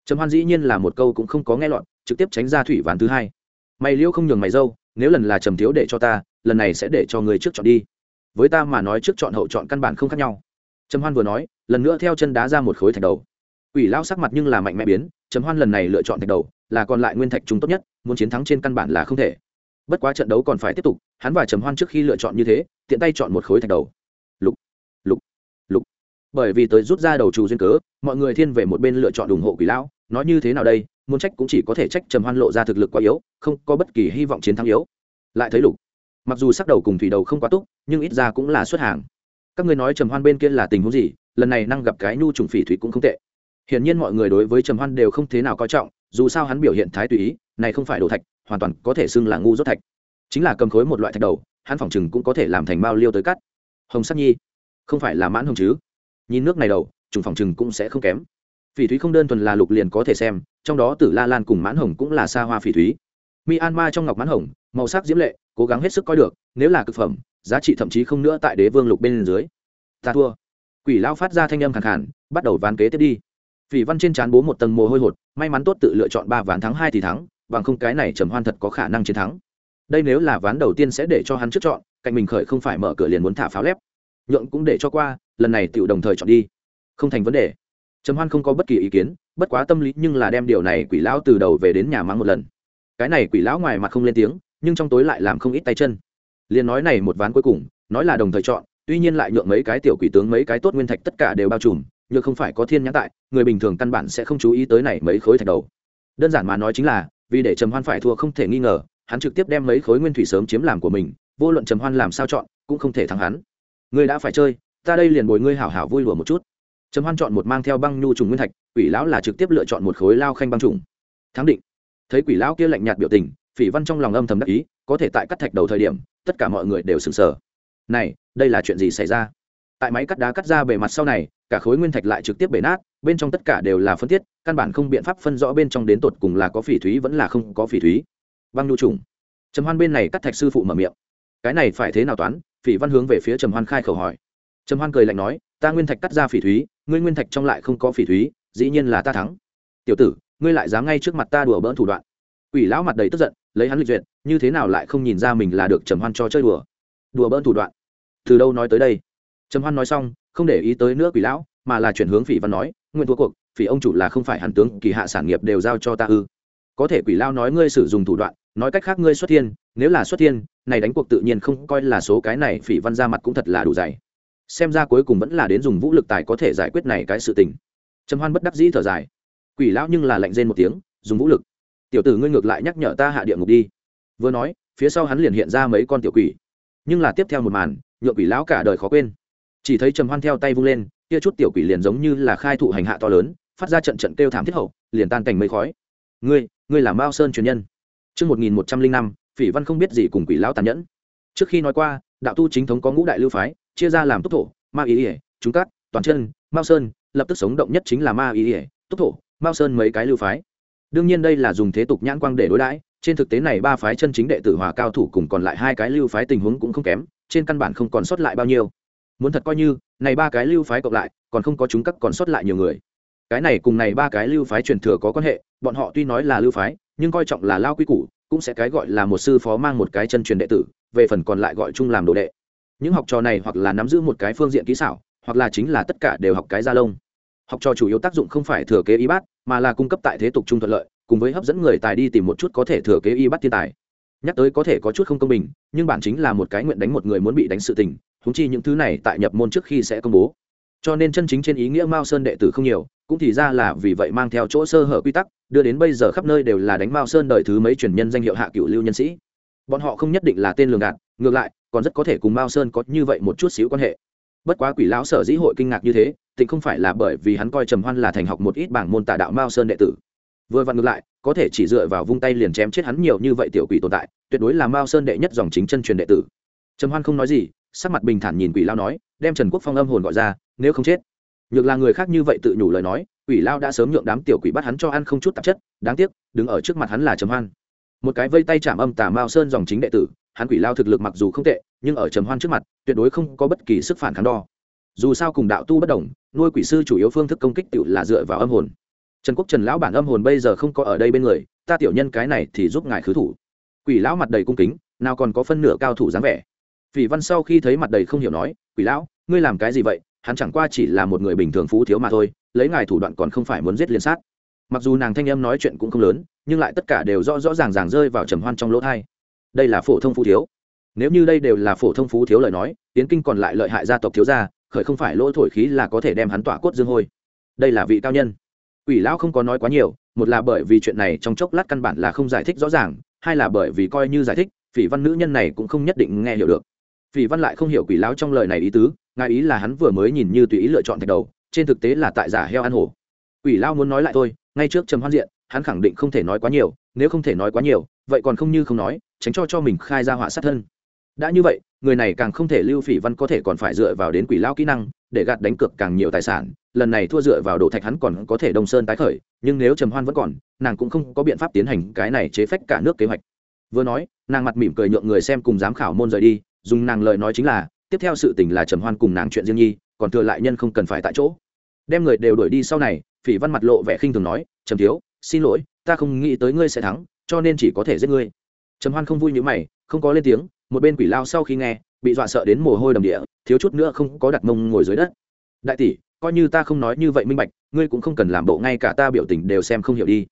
Trầm hoan dĩ nhiên là một câu cũng không có nghe lọt, trực tiếp tránh ra thủy ván thứ hai. Mày liêu không nhường mày dâu, nếu lần là trầm thiếu để cho ta, lần này sẽ để cho người trước chọn đi. Với ta mà nói trước chọn hậu chọn căn bản không khác nhau trầm hoan vừa nói, lần nữa theo chân đá ra một khối thạch đầu. Quỷ lao sắc mặt nhưng là mạnh mẽ biến, trầm hoan lần này lựa chọn thạch đầu, là còn lại nguyên thạch chúng tốt nhất, muốn chiến thắng trên căn bản là không thể. Bất quá trận đấu còn phải tiếp tục, hắn và trầm hoan trước khi lựa chọn như thế, tiện tay chọn một khối thạch đầu. Lục lục lục. Bởi vì tới rút ra đầu trù duyên cớ, mọi người thiên về một bên lựa chọn ủng hộ quỷ lão, nói như thế nào đây, muốn trách cũng chỉ có thể trách trầm hoan lộ ra thực lực quá yếu, không có bất kỳ hy vọng chiến thắng yếu. Lại thấy lục. Mặc dù sắc đầu cùng thủy đầu không quá túc nhưng ít ra cũng là xuất hàng các ngươi nói trầm hoan bên kia là tình huống gì? Lần này năng gặp cái nhu trùng phỉ thủy cũng không tệ. Hiển nhiên mọi người đối với trầm hoan đều không thế nào coi trọng, dù sao hắn biểu hiện thái tùy ý, này không phải đồ thạch, hoàn toàn có thể xưng là ngu rốt thạch. Chính là cầm khối một loại thạch đầu, hắn phỏng chừng cũng có thể làm thành bao liêu tới cắt. Hồng sắc nhi, không phải là mãn hồng chứ? Nhìn nước này đầu, trùng phỏng chừng cũng sẽ không kém. Phỉ thúy không đơn thuần là lục liền có thể xem, trong đó tử la lan cùng mãn hồng cũng là xa hoa phỉ thúy. Myanmar trong ngọc mãn hồng, màu sắc diễm lệ, cố gắng hết sức coi được, nếu là cực phẩm giá trị thậm chí không nữa tại đế vương lục bên dưới. Ta thua. Quỷ lao phát ra thanh âm khẳng khản bắt đầu ván kế tiếp đi. Phỉ văn trên trán bố một tầng mồ hôi hột, may mắn tốt tự lựa chọn ba ván thắng hai thì thắng, bằng không cái này trầm hoan thật có khả năng chiến thắng. Đây nếu là ván đầu tiên sẽ để cho hắn trước chọn, cạnh mình khởi không phải mở cửa liền muốn thả pháo lép. Nhượng cũng để cho qua, lần này tựu đồng thời chọn đi. Không thành vấn đề. Trầm hoan không có bất kỳ ý kiến, bất quá tâm lý nhưng là đem điều này quỷ lão từ đầu về đến nhà mắng một lần. Cái này quỷ lão ngoài mặt không lên tiếng, nhưng trong tối lại làm không ít tay chân liền nói này một ván cuối cùng, nói là đồng thời chọn, tuy nhiên lại nhượng mấy cái tiểu quỷ tướng mấy cái tốt nguyên thạch tất cả đều bao trùm nhưng không phải có thiên nhãn tại, người bình thường căn bản sẽ không chú ý tới này mấy khối thạch đầu. Đơn giản mà nói chính là, vì để trầm hoan phải thua không thể nghi ngờ, hắn trực tiếp đem mấy khối nguyên thủy sớm chiếm làm của mình, vô luận trầm hoan làm sao chọn, cũng không thể thắng hắn. Ngươi đã phải chơi, ta đây liền bồi ngươi hảo hảo vui lùa một chút. Trầm hoan chọn một mang theo băng nhu trùng nguyên thạch, quỷ lão là trực tiếp lựa chọn một khối lao khanh băng trùng. Thắng định. Thấy quỷ lão kia lạnh nhạt biểu tình, phỉ văn trong lòng âm thầm đắc ý, có thể tại cắt thạch đầu thời điểm tất cả mọi người đều sửng sờ. Này, đây là chuyện gì xảy ra? Tại máy cắt đá cắt ra bề mặt sau này, cả khối nguyên thạch lại trực tiếp bể nát, bên trong tất cả đều là phân tiết căn bản không biện pháp phân rõ bên trong đến tột cùng là có phỉ thúy vẫn là không có phỉ thúy. Băng nhu trùng. Trầm hoan bên này cắt thạch sư phụ mở miệng. Cái này phải thế nào toán? Phỉ văn hướng về phía trầm hoan khai khẩu hỏi. Trầm hoan cười lạnh nói, ta nguyên thạch cắt ra phỉ thúy, ngươi nguyên thạch trong lại không có phỉ thúy, dĩ nhiên là ta thắng. Tiểu tử, ngươi lại dám ngay trước mặt ta đùa bỡn thủ đoạn. Quỷ lão mặt đầy tức giận lấy hắn lịch duyệt, như thế nào lại không nhìn ra mình là được trầm hoan cho chơi đùa? Đùa bỡn thủ đoạn. Từ đâu nói tới đây? Trầm hoan nói xong, không để ý tới nữa quỷ lão, mà là chuyển hướng phỉ văn nói, nguyên thua cuộc, phỉ ông chủ là không phải hàn tướng, kỳ hạ sản nghiệp đều giao cho ta ư? Có thể quỷ lao nói ngươi sử dụng thủ đoạn, nói cách khác ngươi xuất thiên, nếu là xuất thiên, này đánh cuộc tự nhiên không coi là số cái này phỉ văn ra mặt cũng thật là đủ dày. Xem ra cuối cùng vẫn là đến dùng vũ lực tài có thể giải quyết này cái sự tình. Trầm hoan bất đắc dĩ thở dài. Quỷ lão nhưng là lạnh rên một tiếng, dùng vũ lực tiểu tử ngươi ngược lại nhắc nhở ta hạ địa ngục đi. Vừa nói phía sau hắn liền hiện ra mấy con tiểu quỷ. Nhưng là tiếp theo một màn nhựa quỷ lão cả đời khó quên. Chỉ thấy trầm hoan theo tay vung lên kia chút tiểu quỷ liền giống như là khai thụ hành hạ to lớn phát ra trận trận kêu thảm thiết hậu liền tan cảnh mây khói. Ngươi ngươi là mao sơn truyền nhân. Trước 1105, phỉ văn không biết gì cùng quỷ lão tàn nhẫn. Trước khi nói qua, đạo tu chính thống có ngũ đại lưu phái, chia ra làm túc thổ, ma ý ỉa, chúng cát, toàn chân, mao sơn, lập tức sống động nhất chính là ma ý ỉa, túc thổ, mao sơn mấy cái lưu phái. Đương nhiên đây là dùng thế tục nhãn quang để đối đãi, trên thực tế này ba phái chân chính đệ tử hòa cao thủ cùng còn lại hai cái lưu phái tình huống cũng không kém, trên căn bản không còn sót lại bao nhiêu. Muốn thật coi như, này ba cái lưu phái cộng lại, còn không có chúng các còn sót lại nhiều người. Cái này cùng này ba cái lưu phái truyền thừa có quan hệ, bọn họ tuy nói là lưu phái, nhưng coi trọng là lao quy củ cũng sẽ cái gọi là một sư phó mang một cái chân truyền đệ tử về phần còn lại gọi chung làm đồ đệ những học trò này hoặc là nắm giữ một cái phương diện kỹ xảo hoặc là chính là tất cả đều học cái gia lông học trò chủ yếu tác dụng không phải thừa kế y bát, mà là cung cấp tại thế tục trung thuận lợi, cùng với hấp dẫn người tài đi tìm một chút có thể thừa kế y bát thiên tài. Nhắc tới có thể có chút không công bình, nhưng bản chính là một cái nguyện đánh một người muốn bị đánh sự tình húng chi những thứ này tại nhập môn trước khi sẽ công bố. Cho nên chân chính trên ý nghĩa mao sơn đệ tử không nhiều, cũng thì ra là vì vậy mang theo chỗ sơ hở quy tắc, đưa đến bây giờ khắp nơi đều là đánh mao sơn đời thứ mấy truyền nhân danh hiệu hạ cựu lưu nhân sĩ. Bọn họ không nhất định là tên lường gạt, ngược lại, còn rất có thể cùng mao sơn có như vậy một chút xíu quan hệ bất quá quỷ lão sở dĩ hội kinh ngạc như thế tịnh không phải là bởi vì hắn coi trầm hoan là thành học một ít bảng môn tà đạo mao sơn đệ tử. Vừa vặn ngược lại, có thể chỉ dựa vào vung tay liền chém chết hắn nhiều như vậy tiểu quỷ tồn tại, tuyệt đối là mao sơn đệ nhất dòng chính chân truyền đệ tử. Trầm hoan không nói gì, sắc mặt bình thản nhìn quỷ lão nói, đem trần quốc phong âm hồn gọi ra, nếu không chết. Nhược là người khác như vậy tự nhủ lời nói, quỷ lao đã sớm nhượng đám tiểu quỷ bắt hắn cho ăn không chút tạp chất, đáng tiếc, đứng ở trước mặt hắn là trầm hoan. Một cái vây tay chạm âm tà mao sơn dòng chính đệ tử hắn quỷ lao thực lực mặc dù không tệ, nhưng ở trầm hoan trước mặt, tuyệt đối không có bất kỳ sức phản kháng đo. Dù sao cùng đạo tu bất đồng, nuôi quỷ sư chủ yếu phương thức công kích tự là dựa vào âm hồn. Trần quốc trần lão bản âm hồn bây giờ không có ở đây bên người, ta tiểu nhân cái này thì giúp ngài khứ thủ. Quỷ lão mặt đầy cung kính, nào còn có phân nửa cao thủ dáng vẻ. Phỉ văn sau khi thấy mặt đầy không hiểu nói, quỷ lão, ngươi làm cái gì vậy? Hắn chẳng qua chỉ là một người bình thường phú thiếu mà thôi, lấy ngài thủ đoạn còn không phải muốn giết liên sát. Mặc dù nàng thanh âm nói chuyện cũng không lớn, nhưng lại tất cả đều rõ rõ ràng ràng rơi vào trầm hoan trong lỗ thai đây là phổ thông phú thiếu. Nếu như đây đều là phổ thông phú thiếu lời nói tiến kinh còn lại lợi hại gia tộc thiếu gia, khởi không phải lỗ thổi khí là có thể đem hắn tỏa cốt dương hôi. Đây là vị cao nhân. Ủy lão không có nói quá nhiều, một là bởi vì chuyện này trong chốc lát căn bản là không giải thích rõ ràng, hai là bởi vì coi như giải thích, phỉ văn nữ nhân này cũng không nhất định nghe hiểu được. Phỉ văn lại không hiểu quỷ lão trong lời này ý tứ, ngài ý là hắn vừa mới nhìn như tùy ý lựa chọn thạch đầu, trên thực tế là tại giả heo ăn hổ. Quỷ lão muốn nói lại thôi, ngay trước trầm hoan diện, hắn khẳng định không thể nói quá nhiều, nếu không thể nói quá nhiều, vậy còn không như không nói tránh cho cho mình khai ra họa sát thân. Đã như vậy, người này càng không thể lưu phỉ văn có thể còn phải dựa vào đến quỷ lao kỹ năng, để gạt đánh cược càng nhiều tài sản, lần này thua dựa vào đồ thạch hắn còn có thể đông sơn tái khởi, nhưng nếu trầm hoan vẫn còn, nàng cũng không có biện pháp tiến hành cái này chế phách cả nước kế hoạch. Vừa nói, nàng mặt mỉm cười nhượng người xem cùng giám khảo môn rời đi, dùng nàng lời nói chính là, tiếp theo sự tình là trầm hoan cùng nàng chuyện riêng nhi, còn thừa lại nhân không cần phải tại chỗ. Đem người đều đuổi đi sau này, phỉ văn mặt lộ vẻ khinh thường nói, trầm thiếu, xin lỗi, ta không nghĩ tới ngươi sẽ thắng, cho nên chỉ có thể giết ngươi trầm hoan không vui như mày, không có lên tiếng, một bên quỷ lao sau khi nghe, bị dọa sợ đến mồ hôi đầm địa, thiếu chút nữa không có đặt mông ngồi dưới đất. Đại tỷ, coi như ta không nói như vậy minh bạch, ngươi cũng không cần làm bộ ngay cả ta biểu tình đều xem không hiểu đi.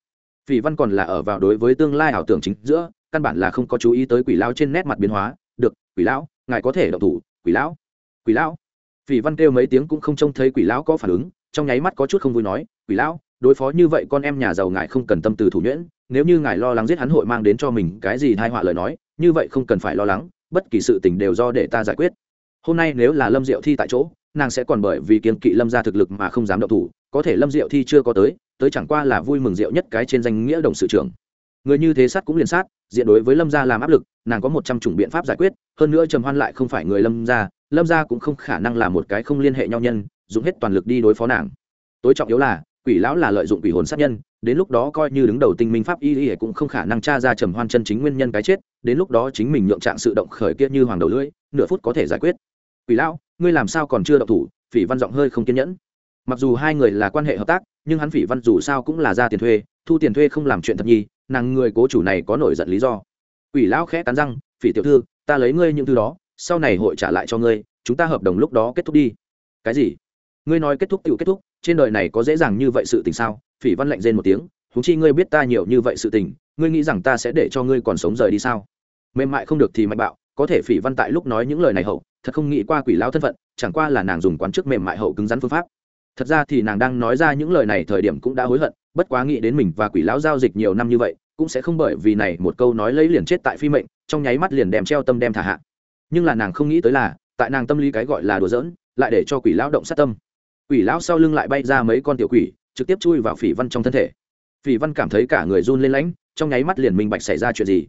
Phỉ văn còn là ở vào đối với tương lai ảo tưởng chính giữa, căn bản là không có chú ý tới quỷ lao trên nét mặt biến hóa, được, quỷ lão, ngài có thể động thủ, quỷ lão quỷ lão. Phỉ văn kêu mấy tiếng cũng không trông thấy quỷ lão có phản ứng, trong nháy mắt có chút không vui nói, quỷ lão đối phó như vậy con em nhà giàu ngài không cần tâm từ thủ nhuyễn, nếu như ngài lo lắng giết hắn hội mang đến cho mình cái gì thai họa lời nói, như vậy không cần phải lo lắng, bất kỳ sự tình đều do để ta giải quyết. Hôm nay nếu là lâm diệu thi tại chỗ, nàng sẽ còn bởi vì kiên kỵ lâm ra thực lực mà không dám động thủ, có thể lâm diệu thi chưa có tới tới chẳng qua là vui mừng diệu nhất cái trên danh nghĩa đồng sự trưởng. Người như thế sát cũng liền sát, diện đối với lâm gia làm áp lực, nàng có một trăm chủng biện pháp giải quyết, hơn nữa trầm hoan lại không phải người lâm gia lâm gia cũng không khả năng là một cái không liên hệ nhau nhân, dùng hết toàn lực đi đối phó nàng. Tối trọng yếu là quỷ lão là lợi dụng quỷ hồn sát nhân, đến lúc đó coi như đứng đầu tinh minh pháp y y cũng không khả năng tra ra trầm hoan chân chính nguyên nhân cái chết, đến lúc đó chính mình nhượng trạng sự động khởi kia như hoàng đầu lưỡi, nửa phút có thể giải quyết. Quỷ lão, ngươi làm sao còn chưa động thủ? Phỉ văn giọng hơi không kiên nhẫn. Mặc dù hai người là quan hệ hợp tác, nhưng hắn phỉ văn dù sao cũng là ra tiền thuê, thu tiền thuê không làm chuyện thật nhi, nàng người cố chủ này có nổi giận lý do. Quỷ lão khẽ cắn răng, phỉ tiểu thư, ta lấy ngươi những thứ đó, sau này hội trả lại cho ngươi, chúng ta hợp đồng lúc đó kết thúc đi. Cái gì? Ngươi nói kết thúc tự kết thúc trên đời này có dễ dàng như vậy sự tình sao? Phỉ văn lạnh rên một tiếng húng chi ngươi biết ta nhiều như vậy sự tình, ngươi nghĩ rằng ta sẽ để cho ngươi còn sống rời đi sao? Mềm mại không được thì mạnh bạo, có thể phỉ văn tại lúc nói những lời này hậu, thật không nghĩ qua quỷ lão thân phận, chẳng qua là nàng dùng quán trước mềm mại hậu cứng rắn phương pháp. Thật ra thì nàng đang nói ra những lời này thời điểm cũng đã hối hận, bất quá nghĩ đến mình và quỷ lão giao dịch nhiều năm như vậy, cũng sẽ không bởi vì này một câu nói lấy liền chết tại phi mệnh, trong nháy mắt liền đem treo tâm đem thả hạ. Nhưng là nàng không nghĩ tới là, tại nàng tâm lý cái gọi là đùa giỡn, lại để cho quỷ lão động sát tâm quỷ lão sau lưng lại bay ra mấy con tiểu quỷ, trực tiếp chui vào phỉ văn trong thân thể. Phỉ văn cảm thấy cả người run lên lãnh, trong nháy mắt liền minh bạch xảy ra chuyện gì.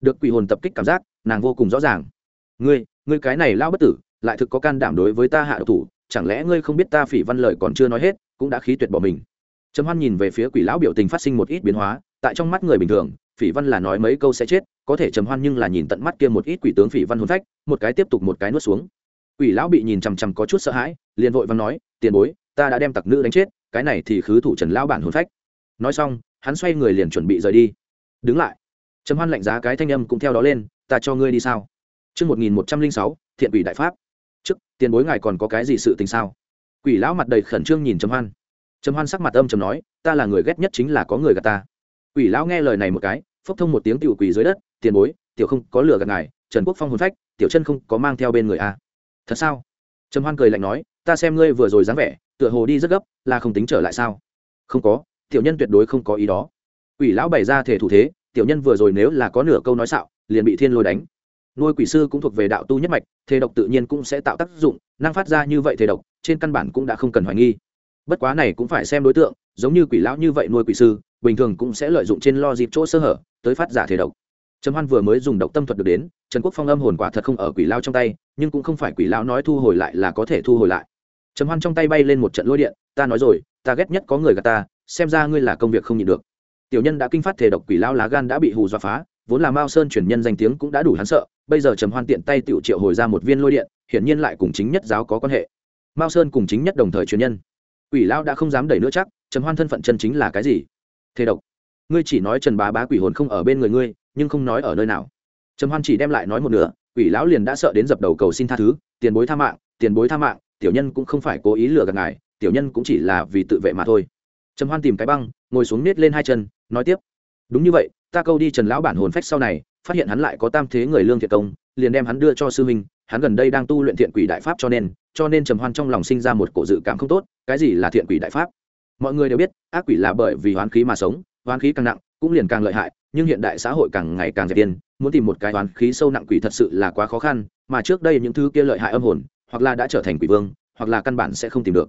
Được quỷ hồn tập kích cảm giác, nàng vô cùng rõ ràng. Ngươi ngươi cái này lao bất tử, lại thực có can đảm đối với ta hạ độc thủ, chẳng lẽ ngươi không biết ta phỉ văn lời còn chưa nói hết, cũng đã khí tuyệt bỏ mình? Trầm hoan nhìn về phía quỷ lão biểu tình phát sinh một ít biến hóa, tại trong mắt người bình thường, phỉ văn là nói mấy câu sẽ chết, có thể trầm hoan nhưng là nhìn tận mắt kia một ít quỷ tướng phỉ văn hồn phách, một cái tiếp tục một cái nuốt xuống. Quỷ lão bị nhìn chằm chằm có chút sợ hãi, liền vội văn nói tiền bối ta đã đem tặc nữ đánh chết cái này thì khứ thủ trần lão bản hồn phách nói xong hắn xoay người liền chuẩn bị rời đi đứng lại trầm hoan lạnh giá cái thanh âm cũng theo đó lên ta cho ngươi đi sao Trước 1106, thiện quỷ đại pháp. Trước, tiền bối ngài còn có cái gì sự tình sao? Quỷ lão mặt đầy khẩn trương nhìn Trầm Hoan. Trầm Hoan sắc mặt âm trầm nói, ta là người ghét nhất chính là có người gạt ta. Quỷ lão nghe lời này một cái, phốc thông một tiếng tiểu quỷ dưới đất, tiền bối, tiểu không có lửa gạt ngài, Trần Quốc Phong hồn phách, tiểu chân không có mang theo bên người a. À? Thật sao? Trầm Hoan cười lạnh nói, ta xem ngươi vừa rồi dáng vẻ, tựa hồ đi rất gấp, là không tính trở lại sao? Không có, tiểu nhân tuyệt đối không có ý đó. Quỷ lão bày ra thể thủ thế, tiểu nhân vừa rồi nếu là có nửa câu nói xạo, liền bị thiên lôi đánh nuôi quỷ sư cũng thuộc về đạo tu nhất mạch thế độc tự nhiên cũng sẽ tạo tác dụng năng phát ra như vậy thế độc trên căn bản cũng đã không cần hoài nghi bất quá này cũng phải xem đối tượng giống như quỷ lão như vậy nuôi quỷ sư bình thường cũng sẽ lợi dụng trên lo dịp chỗ sơ hở tới phát giả thế độc trầm hoan vừa mới dùng độc tâm thuật được đến trần quốc phong âm hồn quả thật không ở quỷ lao trong tay nhưng cũng không phải quỷ lão nói thu hồi lại là có thể thu hồi lại trầm hoan trong tay bay lên một trận lôi điện, ta nói rồi, ta ghét nhất có người gạt ta, xem ra ngươi là công việc không nhịn được. Tiểu nhân đã kinh phát thể độc quỷ lao lá gan đã bị hù dọa phá, vốn là mao sơn truyền nhân danh tiếng cũng đã đủ hắn sợ, bây giờ trầm hoan tiện tay tiểu triệu hồi ra một viên lôi điện, hiển nhiên lại cùng chính nhất giáo có quan hệ. Mao sơn cùng chính nhất đồng thời truyền nhân. Quỷ lão đã không dám đẩy nữa chắc, trầm hoan thân phận chân chính là cái gì? Thế độc. Ngươi chỉ nói trần bá bá quỷ hồn không ở bên người ngươi, nhưng không nói ở nơi nào. Trầm hoan chỉ đem lại nói một nửa, quỷ lão liền đã sợ đến dập đầu cầu xin tha thứ, tiền bối tha mạng, tiền bối tha mạng tiểu nhân cũng không phải cố ý lừa gạt ngài, tiểu nhân cũng chỉ là vì tự vệ mà thôi. Trầm hoan tìm cái băng, ngồi xuống nết lên hai chân, nói tiếp. Đúng như vậy, ta câu đi trần lão bản hồn phách sau này, phát hiện hắn lại có tam thế người lương thiện công, liền đem hắn đưa cho sư huynh, hắn gần đây đang tu luyện thiện quỷ đại pháp cho nên cho nên trầm hoan trong lòng sinh ra một cổ dự cảm không tốt, cái gì là thiện quỷ đại pháp? Mọi người đều biết, ác quỷ là bởi vì hoán khí mà sống hoán khí càng nặng, cũng liền càng lợi hại, nhưng hiện đại xã hội càng ngày càng dẹp tiền muốn tìm một cái hoán khí sâu nặng quỷ thật sự là quá khó khăn, mà trước đây những thứ kia lợi hại âm hồn hoặc là đã trở thành quỷ vương, hoặc là căn bản sẽ không tìm được.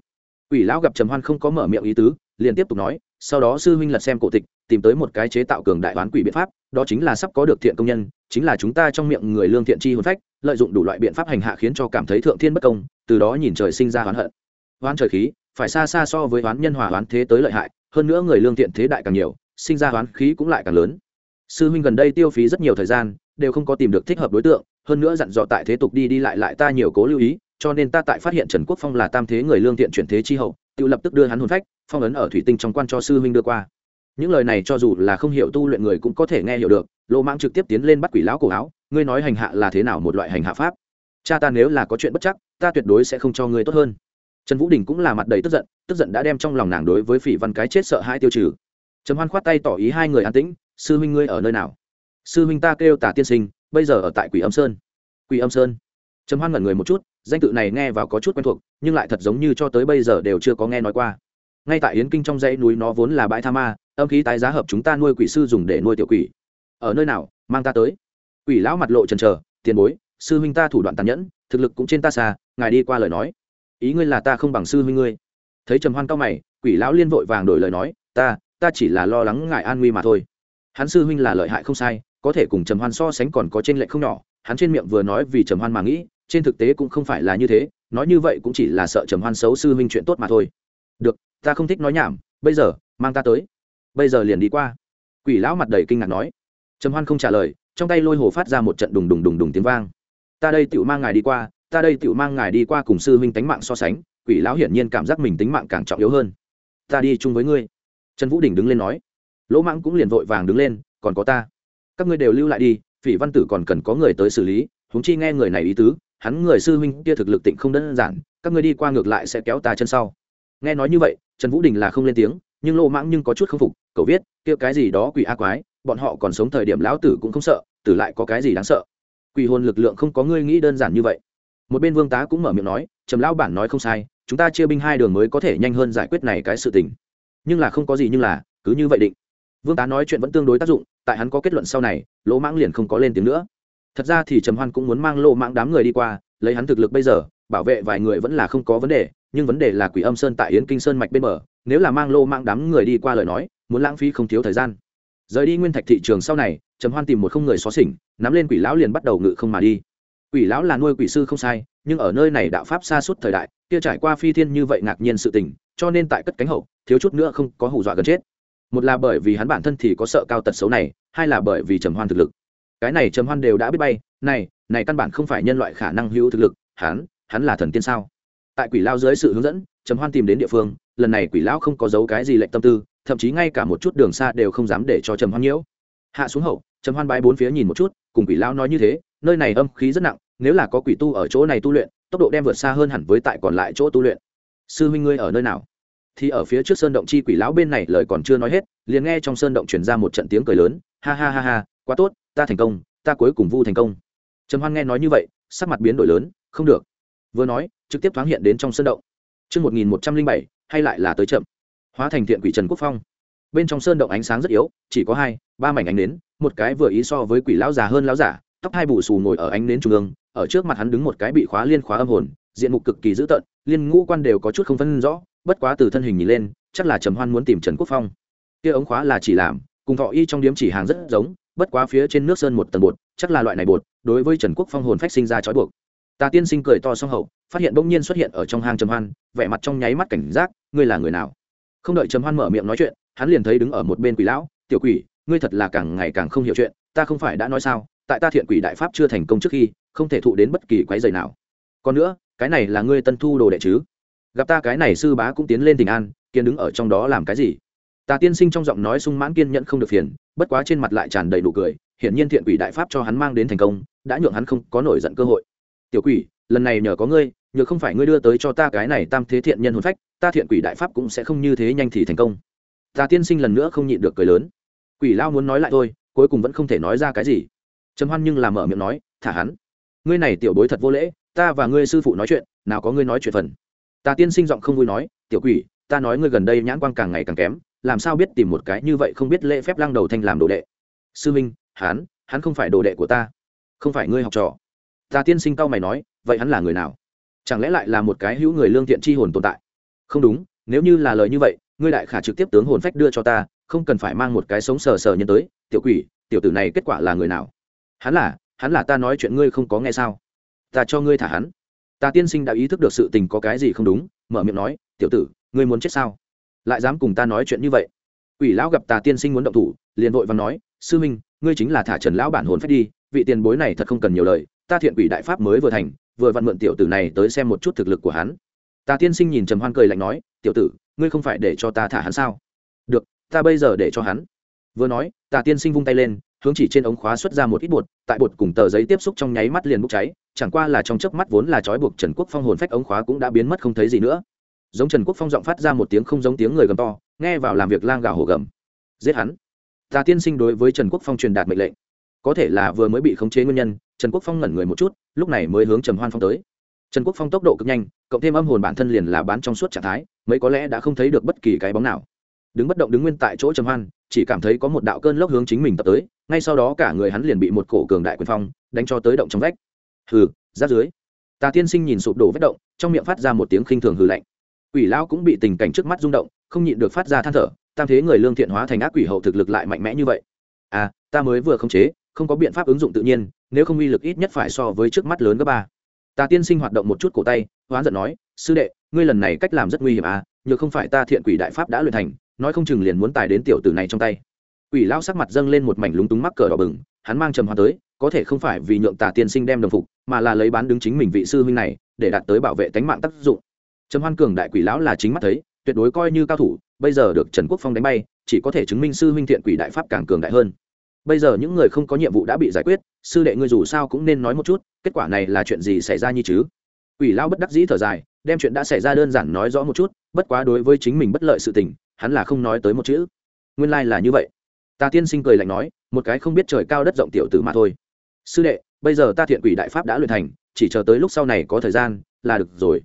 Quỷ lão gặp trầm hoan không có mở miệng ý tứ, liền tiếp tục nói, sau đó sư huynh lật xem cổ tịch, tìm tới một cái chế tạo cường đại toán quỷ biện pháp, đó chính là sắp có được thiện công nhân, chính là chúng ta trong miệng người lương thiện chi hồn phách, lợi dụng đủ loại biện pháp hành hạ khiến cho cảm thấy thượng thiên bất công, từ đó nhìn trời sinh ra oán hận. Oán trời khí, phải xa xa so với oán nhân hòa oán thế tới lợi hại, hơn nữa người lương thiện thế đại càng nhiều, sinh ra oán khí cũng lại càng lớn. Sư huynh gần đây tiêu phí rất nhiều thời gian, đều không có tìm được thích hợp đối tượng, hơn nữa dặn dò tại thế tục đi đi lại lại ta nhiều cố lưu ý cho nên ta tại phát hiện trần quốc phong là tam thế người lương thiện chuyển thế chi hậu, tự lập tức đưa hắn hồn phách, phong ấn ở thủy tinh trong quan cho sư huynh đưa qua. Những lời này cho dù là không hiểu tu luyện người cũng có thể nghe hiểu được, Lô mãng trực tiếp tiến lên bắt quỷ lão cổ áo, ngươi nói hành hạ là thế nào một loại hành hạ pháp? Cha ta nếu là có chuyện bất chắc, ta tuyệt đối sẽ không cho ngươi tốt hơn. Trần vũ đình cũng là mặt đầy tức giận tức giận đã đem trong lòng nàng đối với phỉ văn cái chết sợ hai tiêu trừ. Trầm hoan khoát tay tỏ ý hai người an tĩnh, sư huynh ngươi ở nơi nào? Sư huynh ta kêu tả tiên sinh, bây giờ ở tại quỷ âm sơn. Quỷ âm sơn? Trầm hoan ngẩn người một chút danh tự này nghe vào có chút quen thuộc, nhưng lại thật giống như cho tới bây giờ đều chưa có nghe nói qua. Ngay tại yến kinh trong dãy núi nó vốn là bãi tha ma, âm khí tái giá hợp chúng ta nuôi quỷ sư dùng để nuôi tiểu quỷ. Ở nơi nào, mang ta tới. Quỷ lão mặt lộ trần trờ tiền bối, sư huynh ta thủ đoạn tàn nhẫn, thực lực cũng trên ta xa, ngài đi qua lời nói. Ý ngươi là ta không bằng sư huynh ngươi. Thấy trầm hoan cao mày, quỷ lão liên vội vàng đổi lời nói, ta ta chỉ là lo lắng ngài an nguy mà thôi. Hắn sư huynh là lợi hại không sai, có thể cùng trầm hoan so sánh còn có trên lệnh không nhỏ, hắn trên miệng vừa nói vì trầm hoan mà nghĩ trên thực tế cũng không phải là như thế, nói như vậy cũng chỉ là sợ trầm hoan xấu sư huynh chuyện tốt mà thôi. Được, ta không thích nói nhảm, bây giờ, mang ta tới. Bây giờ liền đi qua. Quỷ lão mặt đầy kinh ngạc nói. Trầm hoan không trả lời, trong tay lôi hồ phát ra một trận đùng đùng đùng đùng tiếng vang. Ta đây tựu mang ngài đi qua, ta đây tựu mang ngài đi qua cùng sư huynh tánh mạng so sánh, quỷ lão hiển nhiên cảm giác mình tính mạng càng trọng yếu hơn. Ta đi chung với ngươi. Trần vũ đình đứng lên nói. Lỗ mãng cũng liền vội vàng đứng lên, còn có ta. Các ngươi đều lưu lại đi, phỉ văn tử còn cần có người tới xử lý, huống chi nghe người này ý tứ hắn người sư huynh kia thực lực tịnh không đơn giản, các ngươi đi qua ngược lại sẽ kéo ta chân sau. Nghe nói như vậy, trần vũ đình là không lên tiếng, nhưng lô mãng nhưng có chút k phục, cậu viết, kia cái gì đó quỷ a quái, bọn họ còn sống thời điểm lão tử cũng không sợ, tử lại có cái gì đáng sợ. Quỷ hồn lực lượng không có ngươi nghĩ đơn giản như vậy. Một bên vương tá cũng mở miệng nói, trầm lão bản nói không sai, chúng ta chia binh hai đường mới có thể nhanh hơn giải quyết này cái sự tình. Nhưng là không có gì nhưng là, cứ như vậy định. Vương tá nói chuyện vẫn tương đối tác dụng, tại hắn có kết luận sau này lỗ mãng liền không có lên tiếng nữa thật ra thì trầm hoan cũng muốn mang lộ mạng đám người đi qua, lấy hắn thực lực bây giờ, bảo vệ vài người vẫn là không có vấn đề, nhưng vấn đề là quỷ âm sơn tại yến kinh sơn mạch bên bờ, nếu là mang lô mang đám người đi qua lời nói, muốn lãng phí không thiếu thời gian. Rời đi nguyên thạch thị trường sau này, trầm hoan tìm một không người xó xỉnh, nắm lên quỷ lão liền bắt đầu ngự không mà đi. Quỷ lão là nuôi quỷ sư không sai, nhưng ở nơi này đạo pháp xa suốt thời đại, kia trải qua phi thiên như vậy ngạc nhiên sự tình, cho nên tại cất cánh hậu, thiếu chút nữa không có hù dọa gần chết. Một là bởi vì hắn bản thân thì có sợ cao tật xấu này, hai là bởi vì trầm hoan thực lực cái này trầm hoan đều đã biết bay, này này căn bản không phải nhân loại khả năng hữu thực lực, hắn hắn là thần tiên sao? Tại quỷ lao dưới sự hướng dẫn, trầm hoan tìm đến địa phương, lần này quỷ lão không có dấu cái gì lệnh tâm tư, thậm chí ngay cả một chút đường xa đều không dám để cho trầm hoan nhiễu. Hạ xuống hậu, trầm hoan bái bốn phía nhìn một chút, cùng quỷ lão nói như thế, nơi này âm khí rất nặng, nếu là có quỷ tu ở chỗ này tu luyện, tốc độ đem vượt xa hơn hẳn với tại còn lại chỗ tu luyện. Sư huynh ngươi ở nơi nào? Thì ở phía trước sơn động chi quỷ lão bên này lời còn chưa nói hết, liền nghe trong sơn động truyền ra một trận tiếng cười lớn, ha ha ha ha, quá tốt ta thành công ta cuối cùng vu thành công trầm hoan nghe nói như vậy sắc mặt biến đổi lớn không được vừa nói trực tiếp thoáng hiện đến trong sơn động Trận một nghìn một trăm linh bảy, hay lại là tới chậm. Hóa thành thiện quỷ Trần Quốc Phong. Bên trong sơn động ánh sáng rất yếu, chỉ có hai, ba mảnh ánh nến, một cái vừa ý so với quỷ lão già hơn lão giả, tóc hai bù xù ngồi ở ánh nến trung ương, ở trước mặt hắn đứng một cái bị khóa liên khóa âm hồn, diện mục cực kỳ dữ tợn, liên ngũ quan đều có chút không phân rõ, bất quá từ thân hình nhìn lên, chắc là Trầm Hoan muốn tìm Trần Quốc Phong. Kia ống khóa là chỉ làm, cùng thọ y trong điếm chỉ hàng rất giống, bất quá phía trên nước sơn một tầng bột, chắc là loại này bột, đối với Trần Quốc Phong hồn phách sinh ra chói buộc. Tà tiên sinh cười to song hậu phát hiện bỗng nhiên xuất hiện ở trong hang trầm hoan vẻ mặt trong nháy mắt cảnh giác ngươi là người nào? Không đợi trầm hoan mở miệng nói chuyện hắn liền thấy đứng ở một bên quỷ lão tiểu quỷ ngươi thật là càng ngày càng không hiểu chuyện ta không phải đã nói sao tại ta thiện quỷ đại pháp chưa thành công trước khi không thể thụ đến bất kỳ quái dày nào. Còn nữa cái này là ngươi tân thu đồ đệ chứ? Gặp ta cái này sư bá cũng tiến lên tình an kiên đứng ở trong đó làm cái gì? Tà tiên sinh trong giọng nói sung mãn kiên nhẫn không được phiền bất quá trên mặt lại tràn đầy đủ cười, hiển nhiên thiện quỷ đại pháp cho hắn mang đến thành công, đã nhượng hắn không có nổi giận cơ hội. Tiểu quỷ, lần này nhờ có ngươi, nhờ không phải ngươi đưa tới cho ta cái này tam thế thiện nhân hồn phách, ta thiện quỷ đại pháp cũng sẽ không như thế nhanh thì thành công. Ta tiên sinh lần nữa không nhịn được cười lớn. Quỷ lao muốn nói lại thôi, cuối cùng vẫn không thể nói ra cái gì. Trầm hoan nhưng làm mở miệng nói, thả hắn. Ngươi này tiểu bối thật vô lễ, ta và ngươi sư phụ nói chuyện, nào có ngươi nói chuyện phần. Ta tiên sinh giọng không vui nói, tiểu quỷ, ta nói ngươi gần đây nhãn quang càng ngày càng kém làm sao biết tìm một cái như vậy không biết lễ phép lăng đầu thanh làm đồ đệ? Sư minh, hắn hắn không phải đồ đệ của ta. Không phải ngươi học trò. Ta tiên sinh cao mày nói, vậy hắn là người nào? Chẳng lẽ lại là một cái hữu người lương thiện chi hồn tồn tại? Không đúng, nếu như là lời như vậy, ngươi đại khả trực tiếp tướng hồn phách đưa cho ta, không cần phải mang một cái sống sờ sờ nhân tới. Tiểu quỷ, tiểu tử này kết quả là người nào? Hắn là hắn là ta nói chuyện ngươi không có nghe sao? Ta cho ngươi thả hắn. Ta tiên sinh đã ý thức được sự tình có cái gì không đúng, mở miệng nói, tiểu tử, ngươi muốn chết sao? Lại dám cùng ta nói chuyện như vậy. Quỷ lão gặp tà tiên sinh muốn động thủ, liền vội và nói, sư minh, ngươi chính là thả trần lão bản hồn phách đi, vị tiền bối này thật không cần nhiều lời, ta thiện quỷ đại pháp mới vừa thành, vừa vặn mượn tiểu tử này tới xem một chút thực lực của hắn. Ta tiên sinh nhìn trầm hoan cười lạnh nói, tiểu tử, ngươi không phải để cho ta thả hắn sao? Được, ta bây giờ để cho hắn. Vừa nói ta tiên sinh vung tay lên, hướng chỉ trên ống khóa xuất ra một ít bột, tại bột cùng tờ giấy tiếp xúc trong nháy mắt liền bốc cháy, chẳng qua là trong chớp mắt vốn là trói buộc trần quốc phong hồn phách ống khóa cũng đã biến mất không thấy gì nữa giống trần quốc phong giọng phát ra một tiếng không giống tiếng người gầm to, nghe vào làm việc lang gào hổ gầm. Giết hắn. Ta tiên sinh đối với trần quốc phong truyền đạt mệnh lệnh. Có thể là vừa mới bị khống chế nguyên nhân, trần quốc phong ngẩn người một chút, lúc này mới hướng trầm hoan phong tới. Trần quốc phong tốc độ cực nhanh, cộng thêm âm hồn bản thân liền là bán trong suốt trạng thái, mấy có lẽ đã không thấy được bất kỳ cái bóng nào. Đứng bất động đứng nguyên tại chỗ trầm hoan, chỉ cảm thấy có một đạo cơn lốc hướng chính mình tập tới, ngay sau đó cả người hắn liền bị một cổ cường đại quyền phong đánh cho tới động trong vách. Hừ ra dưới. Tà tiên sinh nhìn sụp đổ vết động, trong miệng phát ra một tiếng khinh thường hừ lạnh quỷ lão cũng bị tình cảnh trước mắt rung động, không nhịn được phát ra than thở, tam thế người lương thiện hóa thành ác quỷ hậu thực lực lại mạnh mẽ như vậy. À ta mới vừa khống chế, không có biện pháp ứng dụng tự nhiên, nếu không uy lực ít nhất phải so với trước mắt lớn gấp ba. Ta tiên sinh hoạt động một chút cổ tay, hoán giận nói, sư đệ, ngươi lần này cách làm rất nguy hiểm à nhờ không phải ta thiện quỷ đại pháp đã luyện thành, nói không chừng liền muốn tài đến tiểu tử này trong tay. Quỷ Lão sắc mặt dâng lên một mảnh lúng túng mắc cờ đỏ bừng, hắn mang trầm hoa tới, có thể không phải vì nhượng tà tiên sinh đem đồng phục, mà là lấy bán đứng chính mình vị sư huynh này, để đạt tới bảo vệ tánh mạng tác dụng trầm hoan cường đại quỷ lão là chính mắt thấy, tuyệt đối coi như cao thủ, bây giờ được trần quốc phong đánh bay, chỉ có thể chứng minh sư huynh thiện quỷ đại pháp càng cường đại hơn. Bây giờ những người không có nhiệm vụ đã bị giải quyết, sư đệ ngươi dù sao cũng nên nói một chút, kết quả này là chuyện gì xảy ra như chứ? Quỷ lão bất đắc dĩ thở dài, đem chuyện đã xảy ra đơn giản nói rõ một chút, bất quá đối với chính mình bất lợi sự tình, hắn là không nói tới một chữ. Nguyên lai、like、là như vậy. Ta tiên sinh cười lạnh nói, một cái không biết trời cao đất rộng tiểu tử mà thôi. Sư đệ, bây giờ ta thiện quỷ đại pháp đã luyện thành, chỉ chờ tới lúc sau này có thời gian, là được rồi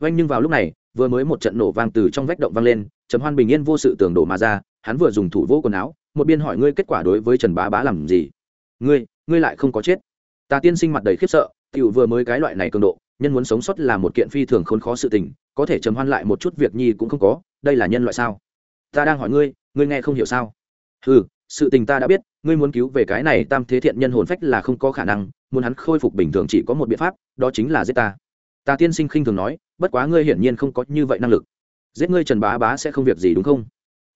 vanh nhưng vào lúc này, vừa mới một trận nổ vang từ trong vách động vang lên, trầm hoan bình yên vô sự tường đổ mà ra, hắn vừa dùng thủ vô quần áo, một biên hỏi ngươi kết quả đối với trần bá bá làm gì? Ngươi ngươi lại không có chết. Tà tiên sinh mặt đầy khiếp sợ, tiểu vừa mới cái loại này cường độ, nhân muốn sống sót là một kiện phi thường khốn khó sự tình, có thể trầm hoan lại một chút việc nhi cũng không có, đây là nhân loại sao? Ta đang hỏi ngươi ngươi nghe không hiểu sao? Ừ sự tình ta đã biết, ngươi muốn cứu về cái này tam thế thiện nhân hồn phách là không có khả năng, muốn hắn khôi phục bình thường chỉ có một biện pháp, đó chính là giết ta ta tiên sinh khinh thường nói, bất quá ngươi hiển nhiên không có như vậy năng lực. Giết ngươi trần bá bá sẽ không việc gì đúng không?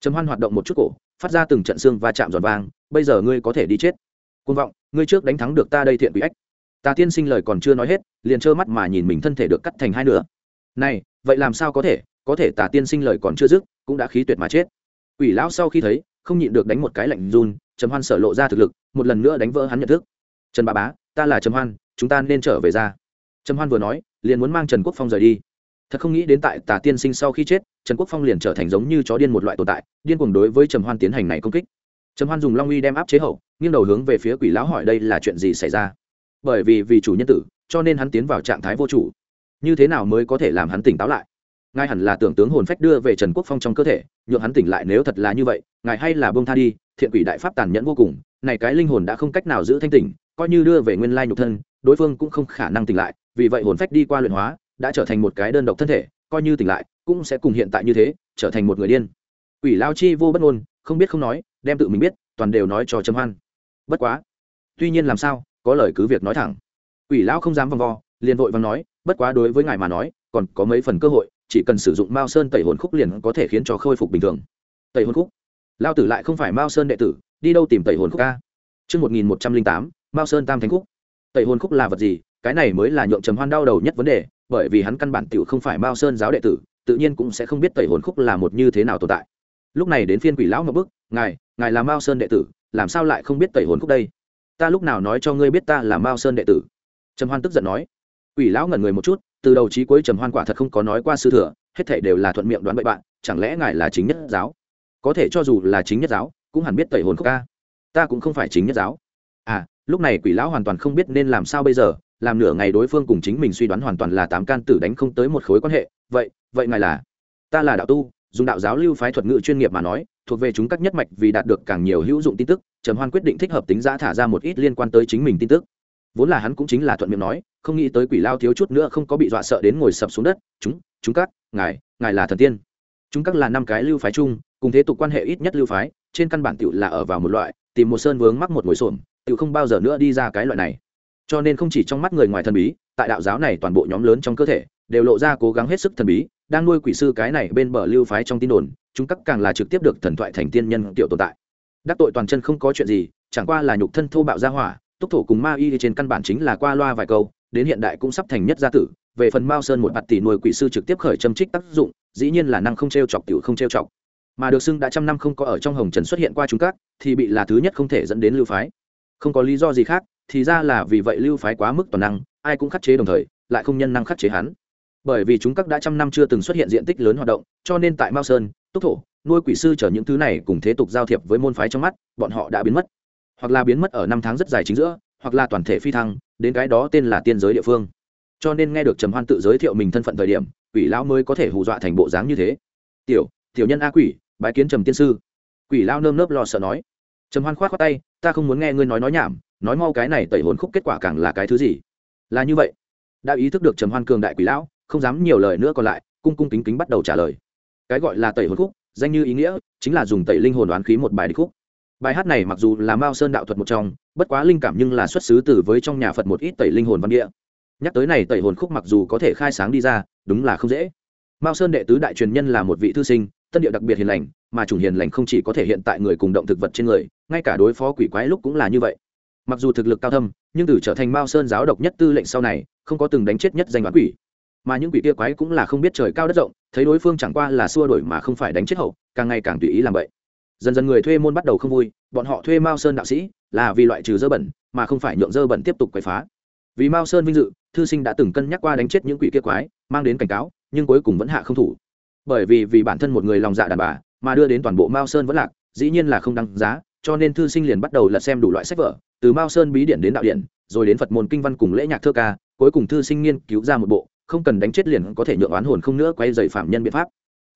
Trầm hoan hoạt động một chút cổ, phát ra từng trận xương và chạm giòn vang, bây giờ ngươi có thể đi chết. Côn vọng, ngươi trước đánh thắng được ta đây thiện bị ách. Ta tiên sinh lời còn chưa nói hết, liền trơ mắt mà nhìn mình thân thể được cắt thành hai nửa. Này, vậy làm sao có thể? Có thể tà tiên sinh lời còn chưa dứt, cũng đã khí tuyệt mà chết. Quỷ lão sau khi thấy, không nhịn được đánh một cái lạnh run, trầm hoan sở lộ ra thực lực, một lần nữa đánh vỡ hắn nhận thức. Trần bà bá, ta là trầm hoan, chúng ta nên trở về ra. Trầm hoan vừa nói liền muốn mang trần quốc phong rời đi. Thật không nghĩ đến tại tà tiên sinh sau khi chết, trần quốc phong liền trở thành giống như chó điên một loại tồn tại, điên cuồng đối với trầm hoan tiến hành này công kích. Trầm hoan dùng long uy đem áp chế hậu, nghiêng đầu hướng về phía quỷ lão hỏi đây là chuyện gì xảy ra? Bởi vì vì chủ nhân tử, cho nên hắn tiến vào trạng thái vô chủ. Như thế nào mới có thể làm hắn tỉnh táo lại? Ngài hẳn là tưởng tướng hồn phách đưa về trần quốc phong trong cơ thể, nhượng hắn tỉnh lại nếu thật là như vậy, ngài hay là bông tha đi, thiện quỷ đại pháp tàn nhẫn vô cùng, này cái linh hồn đã không cách nào giữ thanh tỉnh, coi như đưa về nguyên lai nhục thân đối phương cũng không khả năng tỉnh lại vì vậy hồn phách đi qua luyện hóa đã trở thành một cái đơn độc thân thể coi như tỉnh lại cũng sẽ cùng hiện tại như thế trở thành một người điên. Quỷ lao chi vô bất ngôn không biết không nói đem tự mình biết toàn đều nói cho chấm hoan. Bất quá tuy nhiên làm sao có lời cứ việc nói thẳng. Quỷ lão không dám vòng vo liền vội vàng nói bất quá đối với ngài mà nói còn có mấy phần cơ hội chỉ cần sử dụng mao sơn tẩy hồn khúc liền có thể khiến cho khôi phục bình thường. Tẩy hồn khúc? Lao tử lại không phải mao sơn đệ tử đi đâu tìm tẩy hồn khúc ca Trước 1108, mao sơn tam thánh khúc tẩy hồn khúc là vật gì, cái này mới là nhượng trầm hoan đau đầu nhất vấn đề, bởi vì hắn căn bản tiểu không phải mao sơn giáo đệ tử, tự nhiên cũng sẽ không biết tẩy hồn khúc là một như thế nào tồn tại. Lúc này đến phiên quỷ lão ngập bức, ngài ngài là mao sơn đệ tử, làm sao lại không biết tẩy hồn khúc đây? Ta lúc nào nói cho ngươi biết ta là mao sơn đệ tử? Trầm hoan tức giận nói. Quỷ lão ngẩn người một chút, từ đầu chí cuối trầm hoan quả thật không có nói qua sư thừa, hết thảy đều là thuận miệng đoán bậy bạn, chẳng lẽ ngài là chính nhất giáo? Có thể cho dù là chính nhất giáo, cũng hẳn biết tẩy hồn khúc ca. Ta cũng không phải chính nhất giáo lúc này quỷ lão hoàn toàn không biết nên làm sao bây giờ, làm nửa ngày đối phương cùng chính mình suy đoán hoàn toàn là tám can tử đánh không tới một khối quan hệ. Vậy vậy ngài là? Ta là đạo tu, dùng đạo giáo lưu phái thuật ngữ chuyên nghiệp mà nói, thuộc về chúng các nhất mạch vì đạt được càng nhiều hữu dụng tin tức, trầm hoan quyết định thích hợp tính giá thả ra một ít liên quan tới chính mình tin tức. Vốn là hắn cũng chính là thuận miệng nói, không nghĩ tới quỷ lao thiếu chút nữa không có bị dọa sợ đến ngồi sập xuống đất. Chúng chúng các, ngài ngài là thần tiên. Chúng các là năm cái lưu phái chung, cùng thế tục quan hệ ít nhất lưu phái, trên căn bản tựu là ở vào một loại, tìm một sơn vướng mắc một ngồi xổm tự không bao giờ nữa đi ra cái loại này. Cho nên không chỉ trong mắt người ngoài thần bí, tại đạo giáo này toàn bộ nhóm lớn trong cơ thể, đều lộ ra cố gắng hết sức thần bí, đang nuôi quỷ sư cái này bên bờ lưu phái trong tin đồn, chúng các càng là trực tiếp được thần thoại thành tiên nhân tiểu tồn tại. Đắc tội toàn chân không có chuyện gì, chẳng qua là nhục thân thô bạo gia hỏa, túc thổ cùng ma y trên căn bản chính là qua loa vài câu, đến hiện đại cũng sắp thành nhất gia tử, về phần mao sơn một bạt tỷ nuôi quỷ sư trực tiếp khởi châm trích tác dụng, dĩ nhiên là năng không t r e o chọc tiểu không t r e o chọc. Mà được xưng đã trăm năm không có ở trong hồng trần xuất hiện qua chúng các, thì bị là thứ nhất không thể dẫn đến lưu phái không có lý do gì khác, thì ra là vì vậy lưu phái quá mức toàn năng, ai cũng khắc chế đồng thời, lại không nhân năng khắc chế hắn. Bởi vì chúng các đã trăm năm chưa từng xuất hiện diện tích lớn hoạt động, cho nên tại mao sơn, túc thổ, nuôi quỷ sư chở những thứ này cùng thế tục giao thiệp với môn phái trong mắt, bọn họ đã biến mất. Hoặc là biến mất ở năm tháng rất dài chính giữa, hoặc là toàn thể phi thăng, đến cái đó tên là tiên giới địa phương. Cho nên nghe được trầm hoan tự giới thiệu mình thân phận thời điểm, quỷ lão mới có thể hù dọa thành bộ dáng như thế. Tiểu tiểu nhân a quỷ, bái kiến trầm tiên sư. Quỷ lão nơm nớp lo sợ nói trầm hoan khoát khoát tay, ta không muốn nghe ngươi nói nói nhảm, nói mau cái này tẩy hồn khúc kết quả càng là cái thứ gì? Là như vậy. Đã ý thức được trầm hoan cường đại quỷ lão, không dám nhiều lời nữa còn lại, cung cung kính kính bắt đầu trả lời. Cái gọi là tẩy hồn khúc, danh như ý nghĩa, chính là dùng tẩy linh hồn đoán khí một bài đi khúc. Bài hát này mặc dù là mao sơn đạo thuật một trong, bất quá linh cảm nhưng là xuất xứ từ với trong nhà phật một ít tẩy linh hồn văn địa. Nhắc tới này tẩy hồn khúc mặc dù có thể khai sáng đi ra, đúng là không dễ. Mao sơn đệ tứ đại truyền nhân là một vị thư sinh, tân địa đặc biệt hiền lành, mà chủng hiền lành không chỉ có thể hiện tại người cùng động thực vật trên người ngay cả đối phó quỷ quái lúc cũng là như vậy. Mặc dù thực lực cao thâm, nhưng từ trở thành mao sơn giáo độc nhất tư lệnh sau này, không có từng đánh chết nhất danh đoán quỷ. Mà những quỷ kia quái cũng là không biết trời cao đất rộng, thấy đối phương chẳng qua là xua đổi mà không phải đánh chết hậu, càng ngày càng tùy ý làm vậy. Dần dần người thuê môn bắt đầu không vui, bọn họ thuê mao sơn đạo sĩ là vì loại trừ dơ bẩn, mà không phải nhượng dơ bẩn tiếp tục quậy phá. Vì mao sơn vinh dự, thư sinh đã từng cân nhắc qua đánh chết những quỷ kia quái, mang đến cảnh cáo, nhưng cuối cùng vẫn hạ không thủ. Bởi vì vì bản thân một người lòng dạ đàn bà, mà đưa đến toàn bộ mao sơn vẫn lạc, dĩ nhiên là không đăng giá cho nên thư sinh liền bắt đầu lật xem đủ loại sách vở, từ mao sơn bí điển đến đạo điển, rồi đến phật môn kinh văn cùng lễ nhạc thơ ca, cuối cùng thư sinh nghiên cứu ra một bộ, không cần đánh chết liền có thể nhượng oán hồn không nữa quay dày phạm nhân biện pháp.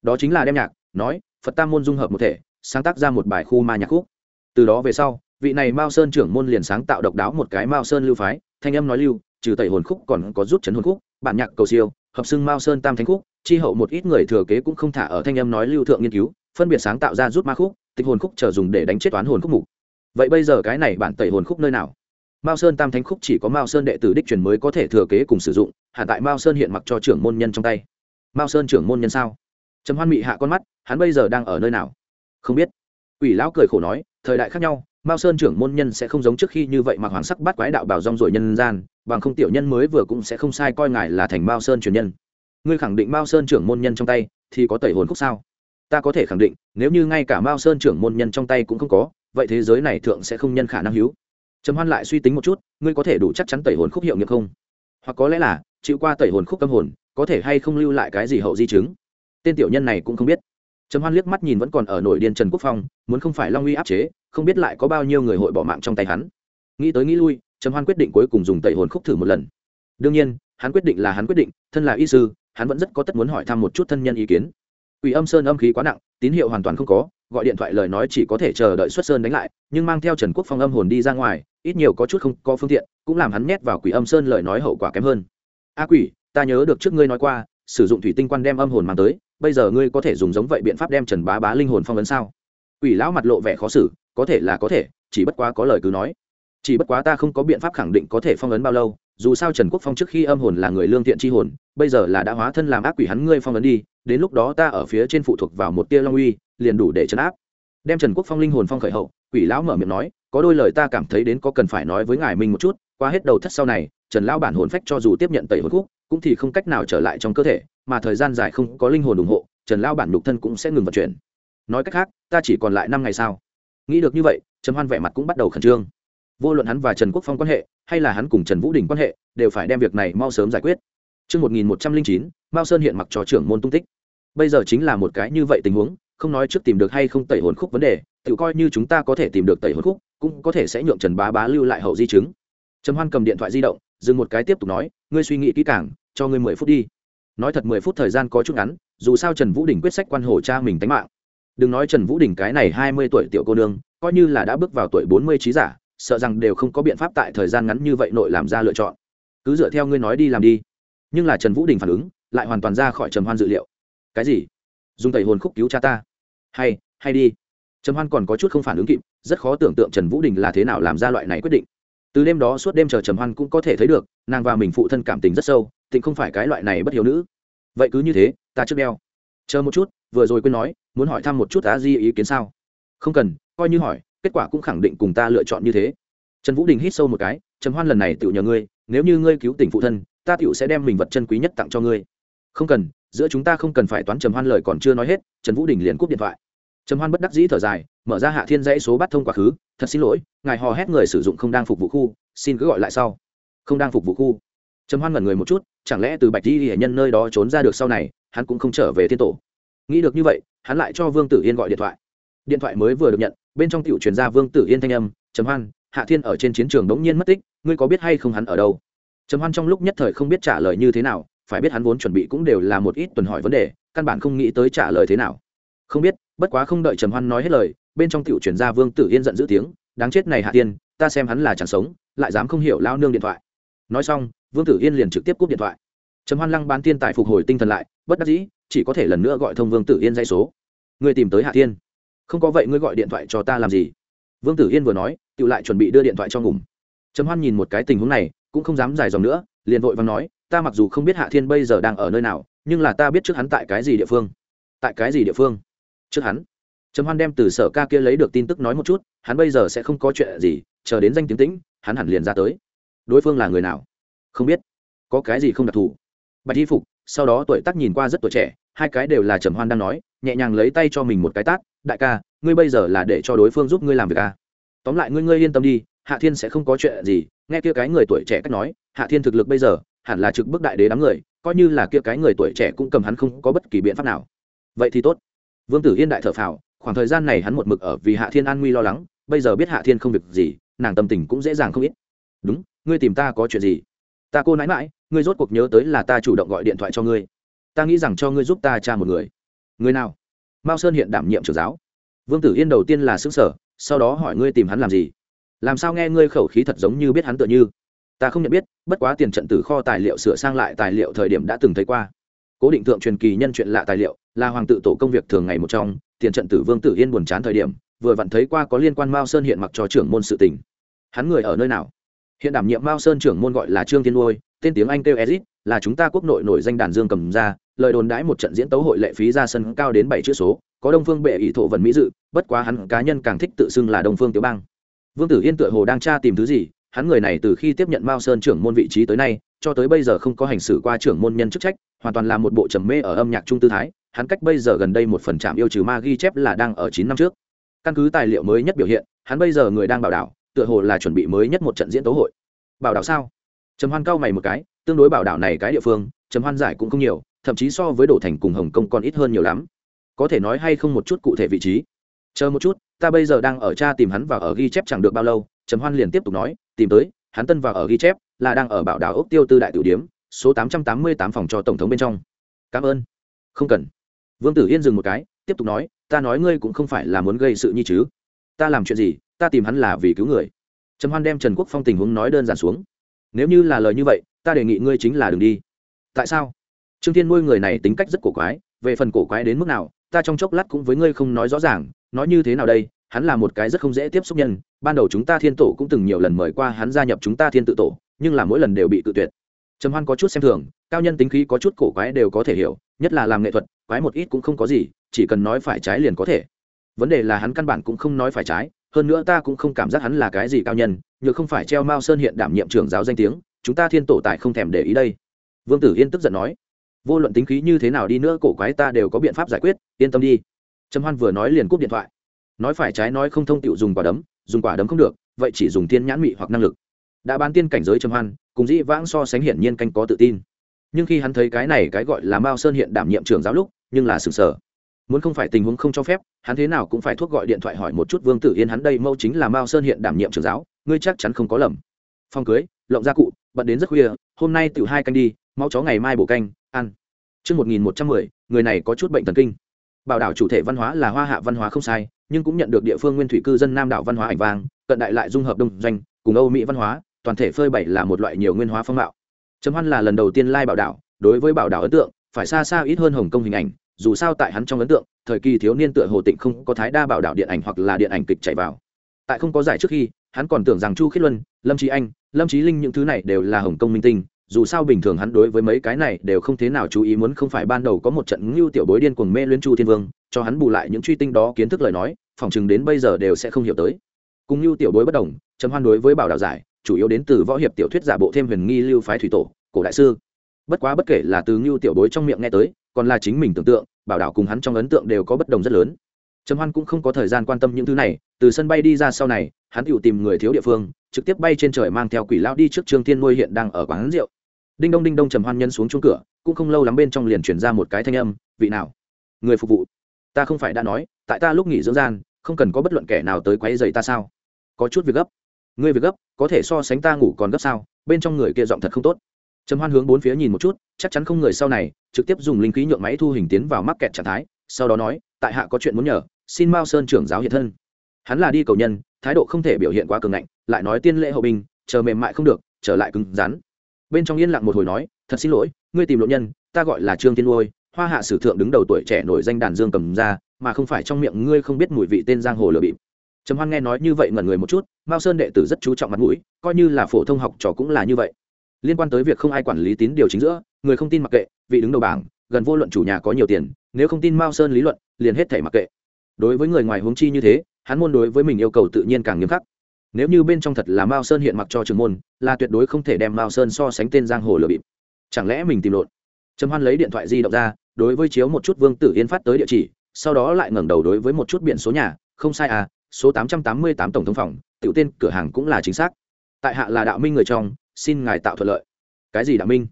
Đó chính là đem nhạc, nói, phật tam môn dung hợp một thể, sáng tác ra một bài khu ma nhạc khúc. Từ đó về sau, vị này mao sơn trưởng môn liền sáng tạo độc đáo một cái mao sơn lưu phái, thanh âm nói lưu, trừ tẩy hồn khúc còn có rút chấn hồn khúc, bản nhạc cầu siêu, hợp xưng mao sơn tam thánh khúc, chi hậu một ít người thừa kế cũng không thả ở thanh âm nói lưu thượng nghiên cứu, phân biệt sáng tạo ra rút ma khúc tịch hồn khúc chờ dùng để đánh chết toán hồn khúc mục. Vậy bây giờ cái này bản tẩy hồn khúc nơi nào? Mao sơn tam thánh khúc chỉ có mao sơn đệ tử đích truyền mới có thể thừa kế cùng sử dụng hạ tại mao sơn hiện mặc cho trưởng môn nhân trong tay. Mao sơn trưởng môn nhân sao? Trầm hoan mị hạ con mắt, hắn bây giờ đang ở nơi nào? Không biết. Ủy lão cười khổ nói, thời đại khác nhau, mao sơn trưởng môn nhân sẽ không giống trước khi như vậy mà hoàng sắc bắt quái đạo bảo rong rồi nhân gian, bằng không tiểu nhân mới vừa cũng sẽ không sai coi ngài là thành mao sơn truyền nhân. Ngươi khẳng định mao sơn trưởng môn nhân trong tay thì có tẩy hồn khúc sao? Ta có thể khẳng định, nếu như ngay cả mao sơn trưởng môn nhân trong tay cũng không có, vậy thế giới này thượng sẽ không nhân khả năng hữu. Trầm hoan lại suy tính một chút, ngươi có thể đủ chắc chắn tẩy hồn khúc hiệu nghiệm không? Hoặc có lẽ là, chịu qua tẩy hồn khúc tâm hồn, có thể hay không lưu lại cái gì hậu di chứng? Tên tiểu nhân này cũng không biết. Trầm hoan liếc mắt nhìn vẫn còn ở nội điên trần quốc phong, muốn không phải long uy áp chế, không biết lại có bao nhiêu người hội bỏ mạng trong tay hắn. Nghĩ tới nghĩ lui, trầm hoan quyết định cuối cùng dùng tẩy hồn khúc thử một lần. Đương nhiên, hắn quyết định là hắn quyết định, thân là y sư, hắn vẫn rất có tất muốn hỏi thăm một chút thân nhân ý kiến. Quỷ âm sơn âm khí quá nặng, tín hiệu hoàn toàn không có, gọi điện thoại lời nói chỉ có thể chờ đợi xuất sơn đánh lại, nhưng mang theo trần quốc phong âm hồn đi ra ngoài, ít nhiều có chút không có phương tiện, cũng làm hắn nhét vào quỷ âm sơn lời nói hậu quả kém hơn. A quỷ, ta nhớ được trước ngươi nói qua, sử dụng thủy tinh quan đem âm hồn mang tới, bây giờ ngươi có thể dùng giống vậy biện pháp đem trần bá bá linh hồn phong ấn sao? Quỷ lão mặt lộ vẻ khó xử, có thể là có thể, chỉ bất quá có lời cứ nói. Chỉ bất quá ta không có biện pháp khẳng định có thể phong ấn bao lâu, dù sao trần quốc phong trước khi âm hồn là người lương thiện c h i hồn, bây giờ là đã hóa thân làm ác quỷ hắn ngươi phong ấn đi đến lúc đó ta ở phía trên phụ thuộc vào một tia long uy, liền đủ để chấn áp. Đem trần quốc phong linh hồn phong khởi hậu, quỷ lão mở miệng nói, có đôi lời ta cảm thấy đến có cần phải nói với ngài minh một chút, qua hết đầu thất sau này, trần lão bản hồn phách cho dù tiếp nhận tẩy hồn khúc, cũng thì không cách nào trở lại trong cơ thể, mà thời gian dài không có linh hồn ủng hộ, trần lão bản nhục thân cũng sẽ ngừng vận chuyển. Nói cách khác, ta chỉ còn lại năm ngày sau nghĩ được như vậy trần hoan vẻ mặt cũng bắt đầu khẩn trương. Vô luận hắn và trần quốc phong quan hệ, hay là hắn cùng trần vũ đình quan hệ, đều phải đem việc này mau sớm giải quyết. Trước 1109, Mao Sơn hiện mặc cho trưởng môn tung tích. Bây giờ chính là một cái như vậy tình huống, không nói trước tìm được hay không tẩy hồn khúc vấn đề, tự coi như chúng ta có thể tìm được tẩy hồn khúc, cũng có thể sẽ nhượng Trần Bá Bá lưu lại hậu di chứng. Trầm Hoan cầm điện thoại di động, dừng một cái tiếp tục nói, ngươi suy nghĩ kỹ càng, cho ngươi mười phút đi. Nói thật mười phút thời gian có chút ngắn, dù sao Trần Vũ Đình quyết sách quan hổ cha mình tính mạng. Đừng nói Trần Vũ Đình cái này hai mươi tuổi tiểu cô nương, coi như là đã bước vào tuổi bốn mươi trí giả, sợ rằng đều không có biện pháp tại thời gian ngắn như vậy nội làm ra lựa chọn cứ dựa theo ngươi nói đi làm đi nhưng là trần vũ đình phản ứng lại hoàn toàn ra khỏi trầm hoan dự liệu. Cái gì? Dùng tẩy hồn khúc cứu cha ta. Hay hay đi. Trầm hoan còn có chút không phản ứng kịp, rất khó tưởng tượng trần vũ đình là thế nào làm ra loại này quyết định. Từ đêm đó suốt đêm chờ trầm hoan cũng có thể thấy được, nàng và mình phụ thân cảm tình rất sâu, tịnh không phải cái loại này bất hiếu nữ. Vậy cứ như thế, ta trước đeo. Chờ một chút, vừa rồi quên nói, muốn hỏi thăm một chút á di ý kiến sao? Không cần, coi như hỏi, kết quả cũng khẳng định cùng ta lựa chọn như thế. Trần vũ đình hít sâu một cái, trầm hoan lần này tự nhờ ngươi, nếu như ngươi cứu tỉnh phụ thân ta tựu sẽ đem mình vật chân quý nhất tặng cho ngươi. Không cần, giữa chúng ta không cần phải toán trầm hoan lời còn chưa nói hết, trần vũ đình liền cúp điện thoại. Trầm hoan bất đắc dĩ thở dài, mở ra hạ thiên dãy số bắt thông quá khứ, thật xin lỗi, ngài hò hét người sử dụng không đang phục vụ khu, xin cứ gọi lại sau. Không đang phục vụ khu? Trầm hoan ngẩn người một chút, chẳng lẽ từ bạch di hệ nhân nơi đó trốn ra được sau này, hắn cũng không trở về thiên tổ. Nghĩ được như vậy, hắn lại cho vương tử yên gọi điện thoại. Điện thoại mới vừa được nhận, bên trong tiểu truyền ra vương tử yên thanh âm, trầm hoan, hạ thiên ở trên chiến trường đống nhiên mất tích, ngươi có biết hay không hắn ở đâu? Trầm hoan trong lúc nhất thời không biết trả lời như thế nào phải biết hắn vốn chuẩn bị cũng đều là một ít tuần hỏi vấn đề căn bản không nghĩ tới trả lời thế nào. Không biết bất quá không đợi trầm hoan nói hết lời bên trong tiểu truyền ra vương tử yên giận dữ tiếng đáng chết này hạ Tiên, ta xem hắn là chẳng sống lại dám không hiểu lao nương điện thoại. Nói xong vương tử yên liền trực tiếp cúp điện thoại. Trầm hoan lăng bán tiên tại phục hồi tinh thần lại bất đắc dĩ chỉ có thể lần nữa gọi thông vương tử yên dây số. Người tìm tới hạ Tiên. không có vậy ngươi gọi điện thoại cho ta làm gì? Vương tử yên vừa nói tự lại chuẩn bị đưa điện thoại cho ngủm trầm hoan nhìn một cái tình huống này cũng không dám dài dòng nữa, liền vội và nói, ta mặc dù không biết hạ thiên bây giờ đang ở nơi nào, nhưng là ta biết trước hắn tại cái gì địa phương. Tại cái gì địa phương? Trước hắn. Trầm hoan đem từ sở ca kia lấy được tin tức nói một chút, hắn bây giờ sẽ không có chuyện gì, chờ đến danh tiếng tĩnh, hắn hẳn liền ra tới. Đối phương là người nào? Không biết. Có cái gì không đặc thù? Bạch y phục, sau đó tuổi tác nhìn qua rất tuổi trẻ, hai cái đều là trầm hoan đang nói, nhẹ nhàng lấy tay cho mình một cái tát, đại ca, ngươi bây giờ là để cho đối phương giúp ngươi làm việc à. tóm lại ngươi ngươi yên tâm đi hạ thiên sẽ không có chuyện gì, nghe kia cái người tuổi trẻ cách nói, hạ thiên thực lực bây giờ, hẳn là trực bức đại đế đám người, coi như là kia cái người tuổi trẻ cũng cầm hắn không có bất kỳ biện pháp nào. Vậy thì tốt. Vương tử yên đại thở phào, khoảng thời gian này hắn một mực ở vì hạ thiên an nguy lo lắng, bây giờ biết hạ thiên không việc gì, nàng tâm tình cũng dễ dàng không ít. Đúng, ngươi tìm ta có chuyện gì? Ta cô nãi mãi, ngươi rốt cuộc nhớ tới là ta chủ động gọi điện thoại cho ngươi. Ta nghĩ rằng cho ngươi giúp ta cha một người. Người nào? Mao sơn hiện đảm nhiệm trưởng giáo. Vương tử yên đầu tiên là xứ sở sau đó hỏi ngươi tìm hắn làm gì? Làm sao nghe ngươi khẩu khí thật giống như biết hắn tựa như? Ta không nhận biết, bất quá tiền trận từ kho tài liệu sửa sang lại tài liệu thời điểm đã từng thấy qua. Cố định thượng truyền kỳ nhân chuyện lạ tài liệu, là hoàng tự tổ công việc thường ngày một trong, tiền trận tử vương tử yên buồn chán thời điểm, vừa vặn thấy qua có liên quan mao sơn hiện mặc cho trưởng môn sự tình. Hắn người ở nơi nào? Hiện đảm nhiệm mao sơn trưởng môn gọi là trương thiên nuôi tên tiếng anh kêu ezit, là chúng ta quốc nội nổi danh đàn dương cầm ra, lời đồn đãi một trận diễn tấu hội lệ phí ra sân cao đến bảy chữ số, có đông phương bệ ỷ thổ vần mỹ dự, bất quá hắn cá nhân càng thích tự xưng là đông phương tiểu bang vương tử yên tựa hồ đang tra tìm thứ gì, hắn người này từ khi tiếp nhận mao sơn trưởng môn vị trí tới nay, cho tới bây giờ không có hành xử qua trưởng môn nhân chức trách, hoàn toàn là một bộ trầm mê ở âm nhạc trung tư thái, hắn cách bây giờ gần đây một phần trạm yêu trừ ma ghi chép là đang ở chín năm trước. Căn cứ tài liệu mới nhất biểu hiện, hắn bây giờ người đang bảo đảo, tựa hồ là chuẩn bị mới nhất một trận diễn tấu hội. Bảo đảo sao? Trầm hoan cao mày một cái, tương đối bảo đảo này cái địa phương, trầm hoan giải cũng không nhiều, thậm chí so với đổ thành cùng hồng kông còn ít hơn nhiều lắm. Có thể nói hay không một chút cụ thể vị trí? Chờ một chút ta bây giờ đang ở cha tìm hắn và ở ghi chép chẳng được bao lâu, trầm hoan liền tiếp tục nói, tìm tới, hắn tân vào ở ghi chép, là đang ở bảo đảo ốc tiêu tư đại tử điếm, số tám trăm tám mươi tám phòng cho tổng thống bên trong. Cảm ơn. Không cần. Vương tử yên dừng một cái, tiếp tục nói, ta nói ngươi cũng không phải là muốn gây sự như chứ. Ta làm chuyện gì, ta tìm hắn là vì cứu người. Trầm hoan đem trần quốc phong tình huống nói đơn giản xuống. Nếu như là lời như vậy, ta đề nghị ngươi chính là đừng đi. Tại sao? Trương thiên nuôi người này tính cách rất cổ quái, về phần cổ quái đến mức nào, ta trong chốc lát cũng với ngươi không nói rõ ràng nói như thế nào đây, hắn là một cái rất không dễ tiếp xúc nhân, ban đầu chúng ta thiên tổ cũng từng nhiều lần mời qua hắn gia nhập chúng ta thiên tự tổ, nhưng là mỗi lần đều bị tự tuyệt. Trầm hoan có chút xem thường, cao nhân tính khí có chút cổ quái đều có thể hiểu, nhất là làm nghệ thuật, quái một ít cũng không có gì, chỉ cần nói phải trái liền có thể. Vấn đề là hắn căn bản cũng không nói phải trái, hơn nữa ta cũng không cảm giác hắn là cái gì cao nhân, nhờ không phải treo mao sơn hiện đảm nhiệm trưởng giáo danh tiếng, chúng ta thiên tổ tại không thèm để ý đây. Vương tử yên tức giận nói, vô luận tính khí như thế nào đi nữa, cổ quái ta đều có biện pháp giải quyết, yên tâm đi trầm hoan vừa nói liền cúp điện thoại. Nói phải trái nói không thông tiệu dùng quả đấm dùng quả đấm không được vậy chỉ dùng tiên nhãn mị hoặc năng lực. Đã bán tiên cảnh giới trầm hoan cùng dĩ vãng so sánh hiển nhiên canh có tự tin. Nhưng khi hắn thấy cái này cái gọi là mao sơn hiện đảm nhiệm trưởng giáo lúc nhưng là sừng sờ muốn không phải tình huống không cho phép hắn thế nào cũng phải thuốc gọi điện thoại hỏi một chút vương tử yên hắn đây mâu chính là mao sơn hiện đảm nhiệm trưởng giáo ngươi chắc chắn không có lầm. Phong cưới lộng gia cụ bận đến rất khuya hôm nay tự hai canh đi mau chó ngày mai bổ canh ăn. Trước 1110, người này có chút bệnh thần kinh. Bảo đảo chủ thể văn hóa là hoa hạ văn hóa không sai, nhưng cũng nhận được địa phương nguyên thủy cư dân nam đảo văn hóa ảnh vang, cận đại lại dung hợp đông doanh, cùng Âu Mỹ văn hóa, toàn thể phơi bày là một loại nhiều nguyên hóa phong mạo. Trầm Hoan là lần đầu tiên lai bảo đảo, đối với bảo đảo ấn tượng, phải xa xa ít hơn Hồng Kông hình ảnh, dù sao tại hắn trong ấn tượng, thời kỳ thiếu niên tựa hồ tịnh không có thái đa bảo đảo điện ảnh hoặc là điện ảnh kịch chạy vào. Tại không có giải trước khi, hắn còn tưởng rằng Chu Khiết Luân, Lâm Chí Anh, Lâm Chí Linh những thứ này đều là Hồng Kông minh tinh, dù sao bình thường hắn đối với mấy cái này đều không thế nào chú ý muốn không phải ban đầu có một trận ngưu tiểu bối điên cuồng mê luyến chu thiên vương, cho hắn bù lại những truy tinh đó kiến thức lời nói, phòng chừng đến bây giờ đều sẽ không hiểu tới. Cùng ngưu tiểu bối bất đồng, trầm hoan đối với bảo đạo giải, chủ yếu đến từ võ hiệp tiểu thuyết giả bộ thêm huyền nghi lưu phái thủy tổ, cổ đại sư. Bất quá bất kể là từ ngưu tiểu bối trong miệng nghe tới, còn là chính mình tưởng tượng, bảo đạo cùng hắn trong ấn tượng đều có bất đồng rất lớn. Trầm hoan cũng không có thời gian quan tâm những thứ này, từ sân bay đi ra sau này, hắn tự tìm người thiếu địa phương, trực tiếp bay trên trời mang theo quỷ lao đi trước trương thiên nuôi hiện đang ở quán rượu đinh đông đinh đông trầm hoan nhân xuống chung cửa, cũng không lâu lắm bên trong liền chuyển ra một cái thanh âm, vị nào? Người phục vụ. Ta không phải đã nói, tại ta lúc nghỉ dưỡng gian, không cần có bất luận kẻ nào tới quấy dày ta sao? Có chút việc gấp. Ngươi việc gấp, có thể so sánh ta ngủ còn gấp sao? Bên trong người kia giọng thật không tốt. Trầm hoan hướng bốn phía nhìn một chút, chắc chắn không người sau này, trực tiếp dùng linh khí nhượng máy thu hình tiến vào mắc kẹt trạng thái, sau đó nói, tại hạ có chuyện muốn nhờ, xin mao sơn trưởng giáo hiện thân. Hắn là đi cầu nhân, thái độ không thể biểu hiện quá cường ngạnh, lại nói tiên lễ hậu binh, chờ mềm mại không được, trở lại cứng rắn bên trong yên lặng một hồi nói, thật xin lỗi, ngươi tìm lộ nhân, ta gọi là trương tiên nuôi hoa hạ sử thượng đứng đầu tuổi trẻ nổi danh đàn dương cầm ra, mà không phải trong miệng ngươi không biết mùi vị tên giang hồ lừa bịp. Trầm hoan nghe nói như vậy ngẩn người một chút, mao sơn đệ tử rất chú trọng mặt mũi, coi như là phổ thông học trò cũng là như vậy. Liên quan tới việc không ai quản lý tín điều chính giữa, người không tin mặc kệ, vị đứng đầu bảng, gần vô luận chủ nhà có nhiều tiền, nếu không tin mao sơn lý luận, liền hết thể mặc kệ. Đối với người ngoài huống chi như thế, hắn môn đối với mình yêu cầu tự nhiên càng nghiêm khắc nếu như bên trong thật là mao sơn hiện mặc cho trường môn, là tuyệt đối không thể đem mao sơn so sánh tên giang hồ lừa bịp. Chẳng lẽ mình tìm lộn? Trầm hoan lấy điện thoại di động ra, đối với chiếu một chút vương tử yên phát tới địa chỉ, sau đó lại ngẩng đầu đối với một chút biển số nhà, không sai à số tám trăm tám mươi tám tổng thống phòng, tiểu tên cửa hàng cũng là chính xác. Tại hạ là đạo minh người trong, xin ngài tạo thuận lợi. Cái gì đạo minh?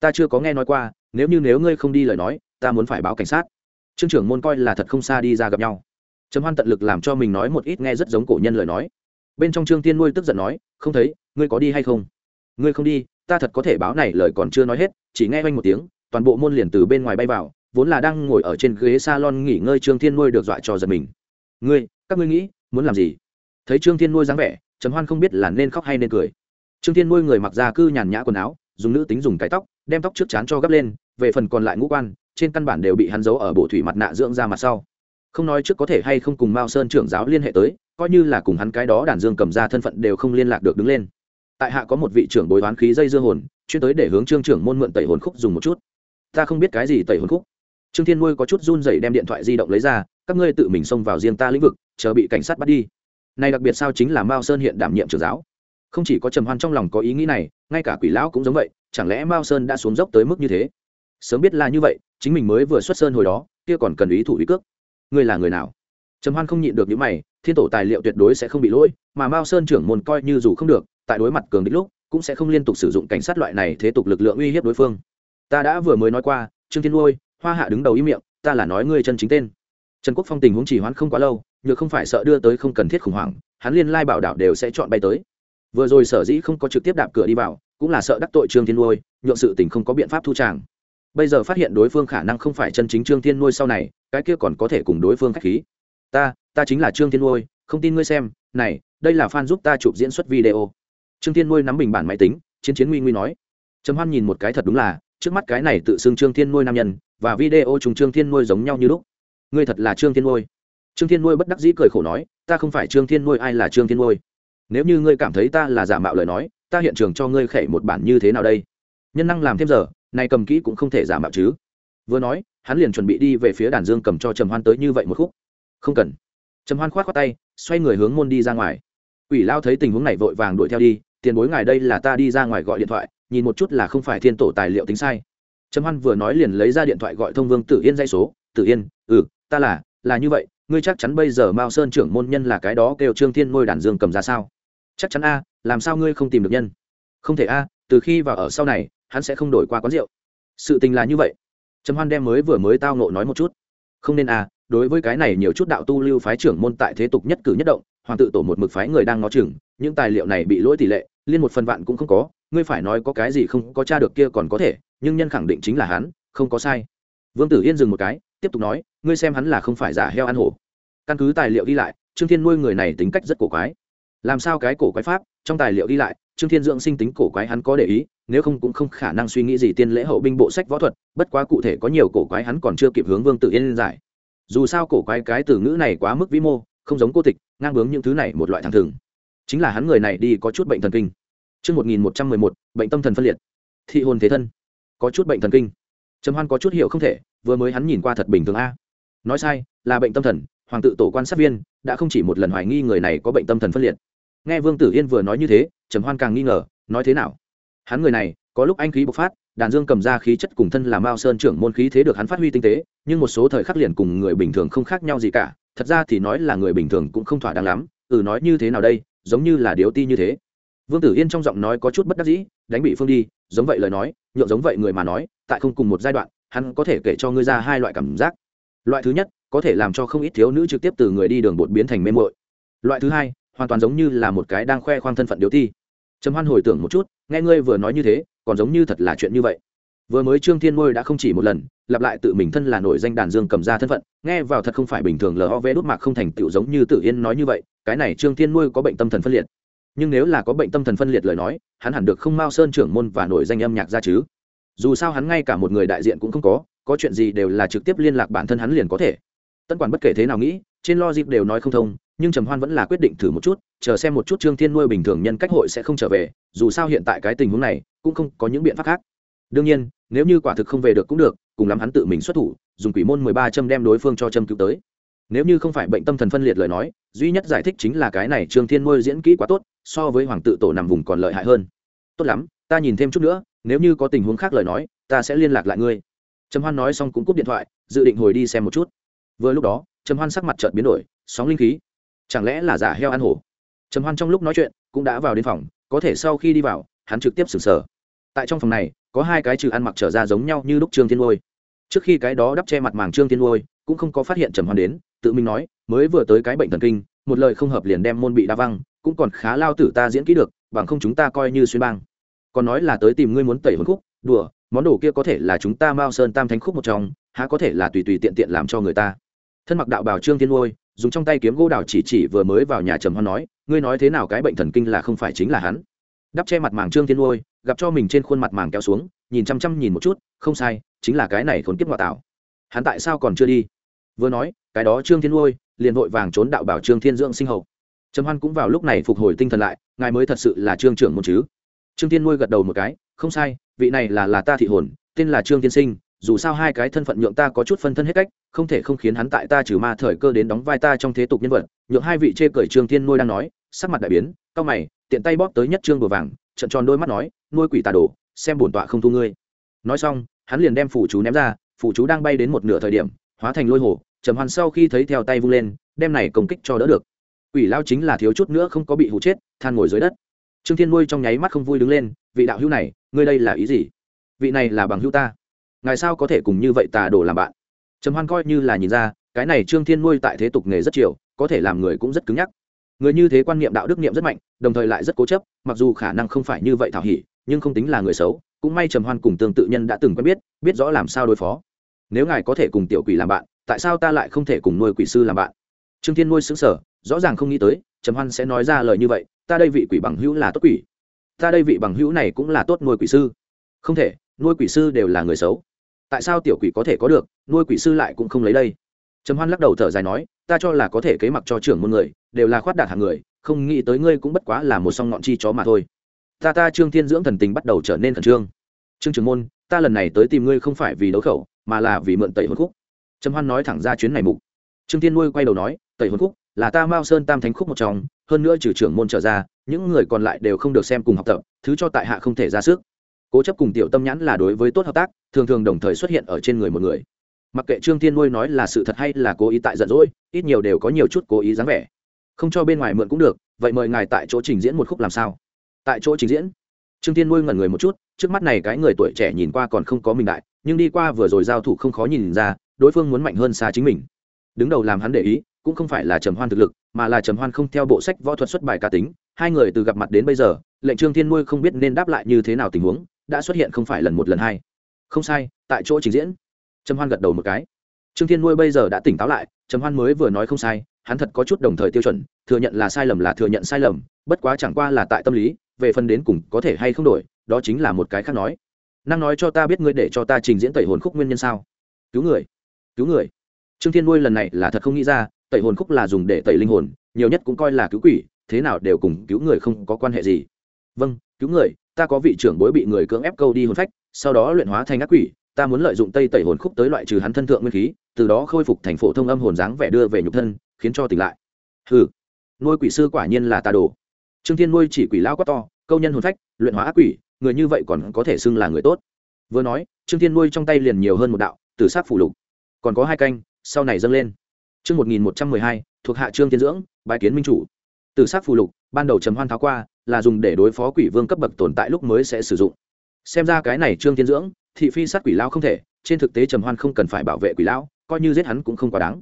Ta chưa có nghe nói qua, nếu như nếu ngươi không đi lời nói, ta muốn phải báo cảnh sát. Trương trưởng môn coi là thật không xa đi ra gặp nhau. Trầm hoan tận lực làm cho mình nói một ít nghe rất giống cổ nhân lời nói bên trong trương tiên nuôi tức giận nói, không thấy, ngươi có đi hay không? Ngươi không đi, ta thật có thể báo này lời còn chưa nói hết, chỉ nghe oanh một tiếng, toàn bộ môn liền từ bên ngoài bay vào, vốn là đang ngồi ở trên ghế salon nghỉ ngơi trương thiên nuôi được dọa cho giật mình. Ngươi, các ngươi nghĩ, muốn làm gì? Thấy trương thiên nuôi dáng vẻ, trầm hoan không biết là nên khóc hay nên cười. Trương thiên nuôi người mặc ra cư nhàn nhã quần áo, dùng nữ tính dùng cái tóc, đem tóc trước chán cho gấp lên, về phần còn lại ngũ quan, trên căn bản đều bị hắn giấu ở bộ thủy mặt nạ dưỡng ra mặt sau. Không nói trước có thể hay không cùng mao sơn trưởng giáo liên hệ tới coi như là cùng hắn cái đó đàn dương cầm ra thân phận đều không liên lạc được đứng lên. Tại hạ có một vị trưởng bối toán khí dây dưa hồn, chuyên tới để hướng trương trưởng môn mượn tẩy hồn khúc dùng một chút. Ta không biết cái gì tẩy hồn khúc. Trương thiên nuôi có chút run dậy đem điện thoại di động lấy ra, các ngươi tự mình xông vào riêng ta lĩnh vực, chờ bị cảnh sát bắt đi. Này đặc biệt sao chính là mao sơn hiện đảm nhiệm trưởng giáo. Không chỉ có trầm hoan trong lòng có ý nghĩ này, ngay cả quỷ lão cũng giống vậy, chẳng lẽ mao sơn đã xuống dốc tới mức như thế? Sớm biết là như vậy, chính mình mới vừa xuất sơn hồi đó, kia còn cần ý thủ ý cước. Ngươi là người nào? Trầm hoan không nhịn được những mày, thiên tổ tài liệu tuyệt đối sẽ không bị lỗi, mà mao sơn trưởng môn coi như dù không được, tại đối mặt cường đích lúc, cũng sẽ không liên tục sử dụng cảnh sát loại này thế tục lực lượng uy hiếp đối phương. Ta đã vừa mới nói qua, trương thiên nuôi hoa hạ đứng đầu ý miệng, ta là nói ngươi chân chính tên. Trần quốc phong tình huống chỉ hoãn không quá lâu nhờ không phải sợ đưa tới không cần thiết khủng hoảng, hắn liên lai bảo đảo đều sẽ chọn bay tới. Vừa rồi sở dĩ không có trực tiếp đạp cửa đi vào, cũng là sợ đắc tội trương thiên nuôi nhượng sự tình không có biện pháp thu tràng. Bây giờ phát hiện đối phương khả năng không phải chân chính trương thiên nuôi sau này, cái kia còn có thể cùng đối phương k h á c h khí ta ta chính là trương thiên nuôi, không tin ngươi xem, này, đây là fan giúp ta chụp diễn xuất video. Trương thiên nuôi nắm bình bản máy tính, chiến chiến nguy nguy nói. Trầm hoan nhìn một cái thật đúng là, trước mắt cái này tự xưng trương thiên nuôi nam nhân, và video trùng trương thiên nuôi giống nhau như lúc. Ngươi thật là trương thiên nuôi. Trương thiên nuôi bất đắc dĩ cười khổ nói, ta không phải trương thiên nuôi, ai là trương thiên nuôi? Nếu như ngươi cảm thấy ta là giả mạo lời nói, ta hiện trường cho ngươi khẩy một bản như thế nào đây? Nhân năng làm thêm giờ, này cầm kỹ cũng không thể giả mạo chứ. Vừa nói, hắn liền chuẩn bị đi về phía đàn dương cầm cho trầm hoan tới như vậy một khúc không cần. Trầm hoan khoát khoát tay, xoay người hướng môn đi ra ngoài. Quỷ lao thấy tình huống này vội vàng đuổi theo đi, tiền bối ngài đây là ta đi ra ngoài gọi điện thoại, nhìn một chút là không phải thiên tổ tài liệu tính sai. Trầm hoan vừa nói liền lấy ra điện thoại gọi thông vương tử yên dây số, tử yên ừ ta là là như vậy, ngươi chắc chắn bây giờ mao sơn trưởng môn nhân là cái đó kêu trương thiên Môi đàn dương cầm ra sao? Chắc chắn a, làm sao ngươi không tìm được nhân? Không thể a, từ khi vào ở sau này, hắn sẽ không đổi qua quán rượu. Sự tình là như vậy. Trầm hoan đem mới vừa mới tao nộ nói một chút. Không nên a đối với cái này nhiều chút đạo tu lưu phái trưởng môn tại thế tục nhất cử nhất động, hoàng tự tổ một mực phái người đang ngó chừng, những tài liệu này bị lỗi tỷ lệ, liên một phần vạn cũng không có, ngươi phải nói có cái gì không có t r a được kia còn có thể, nhưng nhân khẳng định chính là hắn, không có sai. Vương tử yên dừng một cái, tiếp tục nói, ngươi xem hắn là không phải giả heo ăn hổ. Căn cứ tài liệu đi lại, trương thiên nuôi người này tính cách rất cổ quái. Làm sao cái cổ quái pháp, trong tài liệu đi lại, trương thiên dưỡng sinh tính cổ quái hắn có để ý, nếu không cũng không khả năng suy nghĩ gì tiên lễ hậu binh bộ sách võ thuật, bất quá cụ thể có nhiều cổ quái hắn còn chưa kịp hướng vương tử yên giải dù sao cổ quái cái từ ngữ này quá mức vĩ mô không giống cô tịch ngang bướng những thứ này một loại thẳng thường chính là hắn người này đi có chút bệnh thần kinh Trước 1111, bệnh tâm thần phân liệt. Thị hồn thế thân. Có chút bệnh thần kinh. Trầm Hoan có chút hiểu không thể, vừa mới hắn nhìn qua thật bình thường a. Nói sai, là bệnh tâm thần, hoàng tự tổ quan sát viên đã không chỉ một lần hoài nghi người này có bệnh tâm thần phân liệt. Nghe Vương Tử Yên vừa nói như thế, Trầm Hoan càng nghi ngờ, nói thế nào? Hắn người này, có lúc anh khí bộc phát, đàn dương cầm ra khí chất cùng thân là Mao Sơn trưởng môn khí thế được hắn phát huy tinh tế, nhưng một số thời khắc liền cùng người bình thường không khác nhau gì cả, thật ra thì nói là người bình thường cũng không thỏa đáng lắm, ừ nói như thế nào đây, giống như là điếu ti như thế. Vương tử yên trong giọng nói có chút bất đắc dĩ đánh bị phương đi giống vậy lời nói nhượng giống vậy người mà nói tại không cùng một giai đoạn hắn có thể kể cho ngươi ra hai loại cảm giác. Loại thứ nhất có thể làm cho không ít thiếu nữ trực tiếp từ người đi đường bột biến thành mê mội loại thứ hai hoàn toàn giống như là một cái đang khoe khoang thân phận điếu ti. Trầm hoan hồi tưởng một chút nghe ngươi vừa nói như thế còn giống như thật là chuyện như vậy. Vừa mới trương thiên nuôi đã không chỉ một lần, lặp lại tự mình thân là nổi danh đàn dương cầm ra thân phận, nghe vào thật không phải bình thường lò vẽ đốt mạc không thành tựu giống như tự yên nói như vậy, cái này trương thiên nuôi có bệnh tâm thần phân liệt. Nhưng nếu là có bệnh tâm thần phân liệt lời nói, hắn hẳn được không mao sơn trưởng môn và nổi danh âm nhạc ra chứ. Dù sao hắn ngay cả một người đại diện cũng không có có chuyện gì đều là trực tiếp liên lạc bản thân hắn liền có thể. Tất quản bất kể thế nào nghĩ trên lo dịp đều nói không thông, nhưng trầm hoan vẫn là quyết định thử một chút, chờ xem một chút trương thiên nuôi bình thường nhân cách hội sẽ không trở về, dù sao hiện tại cái tình huống này, cũng không có những biện pháp khác. Đương nhiên, nếu như quả thực không về được cũng được, cùng lắm hắn tự mình xuất thủ, dùng quỷ môn mười ba châm đem đối phương cho châm cứu tới. Nếu như không phải bệnh tâm thần phân liệt lời nói, duy nhất giải thích chính là cái này trương thiên nuôi diễn kỹ quá tốt, so với hoàng tự tổ nằm vùng còn lợi hại hơn. Tốt lắm, ta nhìn thêm chút nữa, nếu như có tình huống khác lời nói, ta sẽ liên lạc lại ngươi. Trầm hoan nói xong cũng cúp điện thoại, dự định hồi đi xem một chút. Vừa lúc đó trầm hoan sắc mặt chợt biến đổi, sóng linh khí. Chẳng lẽ là giả heo ăn hổ? Trầm hoan trong lúc nói chuyện cũng đã vào đến phòng, có thể sau khi đi vào, hắn trực tiếp sửng sở tại trong phòng này, có hai cái trừ ăn mặc trở ra giống nhau như lúc trương thiên lôi trước khi cái đó đắp che mặt màng trương thiên lôi cũng không có phát hiện trầm hoan đến, tự mình nói, mới vừa tới cái bệnh thần kinh, một lời không hợp liền đem môn bị đa văng, cũng còn khá lao tử ta diễn kỹ được, bằng không chúng ta coi như xuyên bang. Còn nói là tới tìm ngươi muốn tẩy hồn khúc, đùa, món đồ kia có thể là chúng ta mao sơn tam thánh khúc một trong, há có thể là tùy tùy tiện tiện làm cho người ta thân mặc đạo bảo trương thiên ngôi dùng trong tay kiếm gỗ đào chỉ chỉ vừa mới vào nhà trầm hoan nói, ngươi nói thế nào cái bệnh thần kinh là không phải chính là hắn? Đắp che mặt màng trương thiên ngôi gặp cho mình trên khuôn mặt màng kéo xuống, nhìn chăm chăm nhìn một chút, không sai, chính là cái này khốn kiếp ngoại tạo. Hắn tại sao còn chưa đi? Vừa nói, cái đó trương thiên ngôi liền vội vàng trốn đạo bảo trương thiên dưỡng sinh hậu. Trầm hoan cũng vào lúc này phục hồi tinh thần lại, ngài mới thật sự là trương trưởng một chứ? Trương thiên nuôi gật đầu một cái, không sai, vị này là là ta thị hồn, tên là trương tiên sinh dù sao hai cái thân phận nhượng ta có chút phân thân hết cách, không thể không khiến hắn tại ta trừ ma thời cơ đến đóng vai ta trong thế tục nhân vật. Nhượng hai vị chê cởi trương thiên nuôi đang nói, sắc mặt đại biến, cao mày, tiện tay bóp tới nhất trương bừa vàng trận tròn đôi mắt nói, nuôi quỷ tà đồ, xem bổn tọa không thu ngươi. Nói xong, hắn liền đem phủ chú ném ra, phủ chú đang bay đến một nửa thời điểm, hóa thành lôi hồ, trầm hoàn sau khi thấy theo tay vung lên, đem này công kích cho đỡ được. Quỷ lao chính là thiếu chút nữa không có bị hụ chết, than ngồi dưới đất. Trương thiên nuôi trong nháy mắt không vui đứng lên, vị đạo hữu này, ngươi đây là ý gì? Vị này là bằng hữu ta ngài sao có thể cùng như vậy tà đồ làm bạn? Trầm hoan coi như là nhìn ra, cái này trương thiên nuôi tại thế tục nghề rất chiều, có thể làm người cũng rất cứng nhắc. Người như thế quan niệm đạo đức niệm rất mạnh, đồng thời lại rất cố chấp, mặc dù khả năng không phải như vậy thảo hỉ, nhưng không tính là người xấu. Cũng may trầm hoan cùng tương tự nhân đã từng quen biết biết rõ làm sao đối phó. Nếu ngài có thể cùng tiểu quỷ làm bạn, tại sao ta lại không thể cùng nuôi quỷ sư làm bạn? Trương thiên nuôi xứng sở rõ ràng không nghĩ tới, trầm hoan sẽ nói ra lời như vậy, ta đây vị quỷ bằng hữu là tốt quỷ. Ta đây vị bằng hữu này cũng là tốt nuôi quỷ sư. Không thể, nuôi quỷ sư đều là người xấu tại sao tiểu quỷ có thể có được, nuôi quỷ sư lại cũng không lấy đây? Trầm hoan lắc đầu thở dài nói, ta cho là có thể kế mặc cho trưởng môn người, đều là khoát đạt hàng người, không nghĩ tới ngươi cũng bất quá là một song ngọn chi chó mà thôi. Ta ta trương thiên dưỡng thần tình bắt đầu trở nên khẩn trương. Trương trưởng môn, ta lần này tới tìm ngươi không phải vì đấu khẩu, mà là vì mượn tẩy hồn khúc. Trầm hoan nói thẳng ra chuyến này mục. Trương thiên nuôi quay đầu nói, tẩy hồn khúc, là ta mao sơn tam thánh khúc một trong, hơn nữa trừ trưởng môn trở ra, những người còn lại đều không được xem cùng học tập, thứ cho tại hạ không thể ra sức cố chấp cùng tiểu tâm nhãn là đối với tốt hợp tác, thường thường đồng thời xuất hiện ở trên người một người. Mặc kệ trương thiên nuôi nói là sự thật hay là cố ý tại giận dỗi, ít nhiều đều có nhiều chút cố ý dáng vẻ. Không cho bên ngoài mượn cũng được, vậy mời ngài tại chỗ trình diễn một khúc làm sao? Tại chỗ trình diễn? Trương thiên nuôi ngẩn người một chút, trước mắt này cái người tuổi trẻ nhìn qua còn không có mình đại, nhưng đi qua vừa rồi giao thủ không khó nhìn ra, đối phương muốn mạnh hơn xa chính mình. Đứng đầu làm hắn để ý, cũng không phải là trầm hoan thực lực, mà là trầm hoan không theo bộ sách võ thuật xuất bài cá tính. Hai người từ gặp mặt đến bây giờ, lệnh trương thiên nuôi không biết nên đáp lại như thế nào tình huống đã xuất hiện không phải lần một lần hai. Không sai, tại chỗ trình diễn. Trầm hoan gật đầu một cái. Trương thiên nuôi bây giờ đã tỉnh táo lại, trầm hoan mới vừa nói không sai, hắn thật có chút đồng thời tiêu chuẩn, thừa nhận là sai lầm là thừa nhận sai lầm, bất quá chẳng qua là tại tâm lý, về phần đến cùng có thể hay không đổi, đó chính là một cái khác nói. Năng nói cho ta biết ngươi để cho ta trình diễn tẩy hồn khúc nguyên nhân sao? Cứu người cứu người. Trương thiên nuôi lần này là thật không nghĩ ra, tẩy hồn khúc là dùng để tẩy linh hồn, nhiều nhất cũng coi là cứu quỷ, thế nào đều cùng cứu người không có quan hệ gì. Vâng cứu người ta có vị trưởng bối bị người cưỡng ép câu đi hồn phách sau đó luyện hóa thành ác quỷ ta muốn lợi dụng tây tẩy hồn khúc tới loại trừ hắn thân thượng nguyên khí từ đó khôi phục thành phổ thông âm hồn dáng vẻ đưa về nhục thân khiến cho tỉnh lại. Hừ nuôi quỷ sư quả nhiên là tà đồ. Trương thiên nuôi chỉ quỷ lao quá to câu nhân hồn phách luyện hóa ác quỷ người như vậy còn có thể xưng là người tốt. Vừa nói trương thiên nuôi trong tay liền nhiều hơn một đạo từ sát phủ lục. Còn có hai canh sau này dâng lên. Chương 1112, thuộc hạ Trương Thiên Dưỡng, bái kiến minh chủ. Từ sát phù lục, ban đầu trầm hoan tháo qua, là dùng để đối phó quỷ vương cấp bậc tồn tại lúc mới sẽ sử dụng. Xem ra cái này Trương thiên Dưỡng, thị phi sát quỷ lão không thể, trên thực tế trầm hoan không cần phải bảo vệ quỷ lão, coi như giết hắn cũng không quá đáng.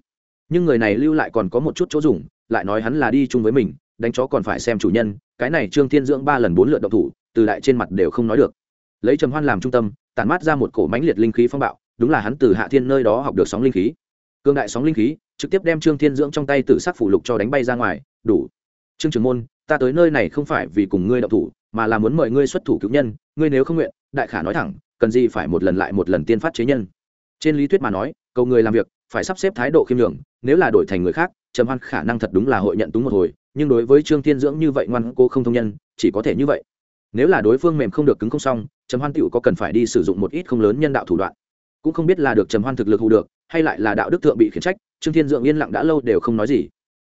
Nhưng người này lưu lại còn có một chút chỗ dùng, lại nói hắn là đi chung với mình, đánh chó còn phải xem chủ nhân, cái này Trương thiên Dưỡng ba lần bốn lượt động thủ, từ đại trên mặt đều không nói được. Lấy trầm hoan làm trung tâm, tản mát ra một cổ mãnh liệt linh khí phong bạo, đúng là hắn từ hạ thiên nơi đó học được sóng linh khí. Cương đại sóng linh khí, trực tiếp đem trương thiên dưỡng trong tay tử sắc phủ lục cho đánh bay ra ngoài đủ trương trường môn ta tới nơi này không phải vì cùng ngươi đậu thủ, mà là muốn mời ngươi xuất thủ cứu nhân, ngươi nếu không nguyện, đại khả nói thẳng, cần gì phải một lần lại một lần tiên phát chế nhân. Trên lý thuyết mà nói, cầu người làm việc, phải sắp xếp thái độ khiêm nhường, nếu là đổi thành người khác, trầm hoan khả năng thật đúng là hội nhận túng một hồi, nhưng đối với trương thiên dưỡng như vậy ngoan cô không thông nhân, chỉ có thể như vậy. Nếu là đối phương mềm không được cứng không xong, trầm hoan tựu có cần phải đi sử dụng một ít không lớn nhân đạo thủ đoạn. Cũng không biết là được trầm hoan thực lực hù được, hay lại là đạo đức thượng bị khiển trách, trương thiên dưỡng yên lặng đã lâu đều không nói gì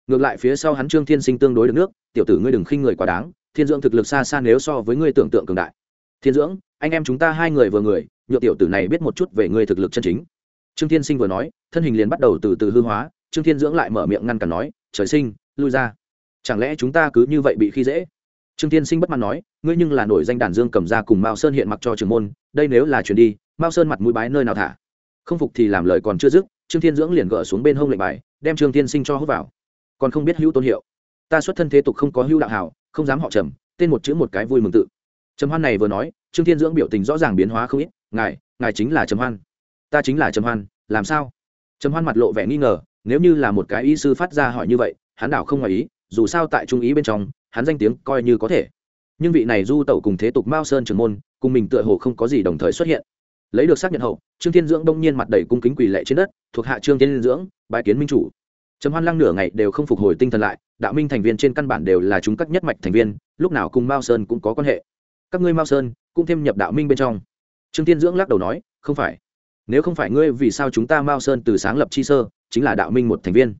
ngược lại phía sau hắn trương thiên sinh tương đối được nước, tiểu tử ngươi đừng khinh người quá đáng, thiên dưỡng thực lực xa xa nếu so với ngươi tưởng tượng cường đại. Thiên dưỡng, anh em chúng ta hai người vừa người nhựa tiểu tử này biết một chút về ngươi thực lực chân chính. Trương thiên sinh vừa nói, thân hình liền bắt đầu từ từ hư hóa, trương thiên dưỡng lại mở miệng ngăn cản nói, trời sinh, lui ra. Chẳng lẽ chúng ta cứ như vậy bị khi dễ? Trương thiên sinh bất mãn nói, ngươi nhưng là nổi danh đàn dương cầm ra cùng mao sơn hiện mặc cho trường môn, đây nếu là chuyển đi, mao sơn mặt mũi bái nơi nào thả? Không phục thì làm lời còn chưa dứt, trương thiên dưỡng liền gỡ xuống bên hông lệnh bài, đem trương thiên sinh cho hút vào còn không biết hữu tôn hiệu. Ta xuất thân thế tục không có hữu đạo hảo, không dám họ trầm, tên một chữ một cái vui mừng tự. Trầm hoan này vừa nói, trương thiên dưỡng biểu tình rõ ràng biến hóa không ít, ngài ngài chính là trầm hoan. Ta chính là trầm hoan, làm sao? Trầm hoan mặt lộ vẻ nghi ngờ, nếu như là một cái y sư phát ra hỏi như vậy, hắn đảo không ngoài ý, dù sao tại trung ý bên trong, hắn danh tiếng coi như có thể. Nhưng vị này du tẩu cùng thế tục mao sơn trường môn, cùng mình tựa hồ không có gì đồng thời xuất hiện. Lấy được xác nhận hậu, trương thiên dưỡng đông nhiên mặt đầy cung kính quỳ lệ trên đất, thuộc hạ trương thiên dưỡng, bái kiến minh chủ trầm hoan lăng nửa ngày đều không phục hồi tinh thần lại, đạo minh thành viên trên căn bản đều là chúng các nhất mạch thành viên, lúc nào cùng mao sơn cũng có quan hệ. Các ngươi mao sơn cũng thêm nhập đạo minh bên trong. Trương thiên dưỡng lắc đầu nói, không phải. Nếu không phải ngươi vì sao chúng ta mao sơn từ sáng lập chi sơ, chính là đạo minh một thành viên.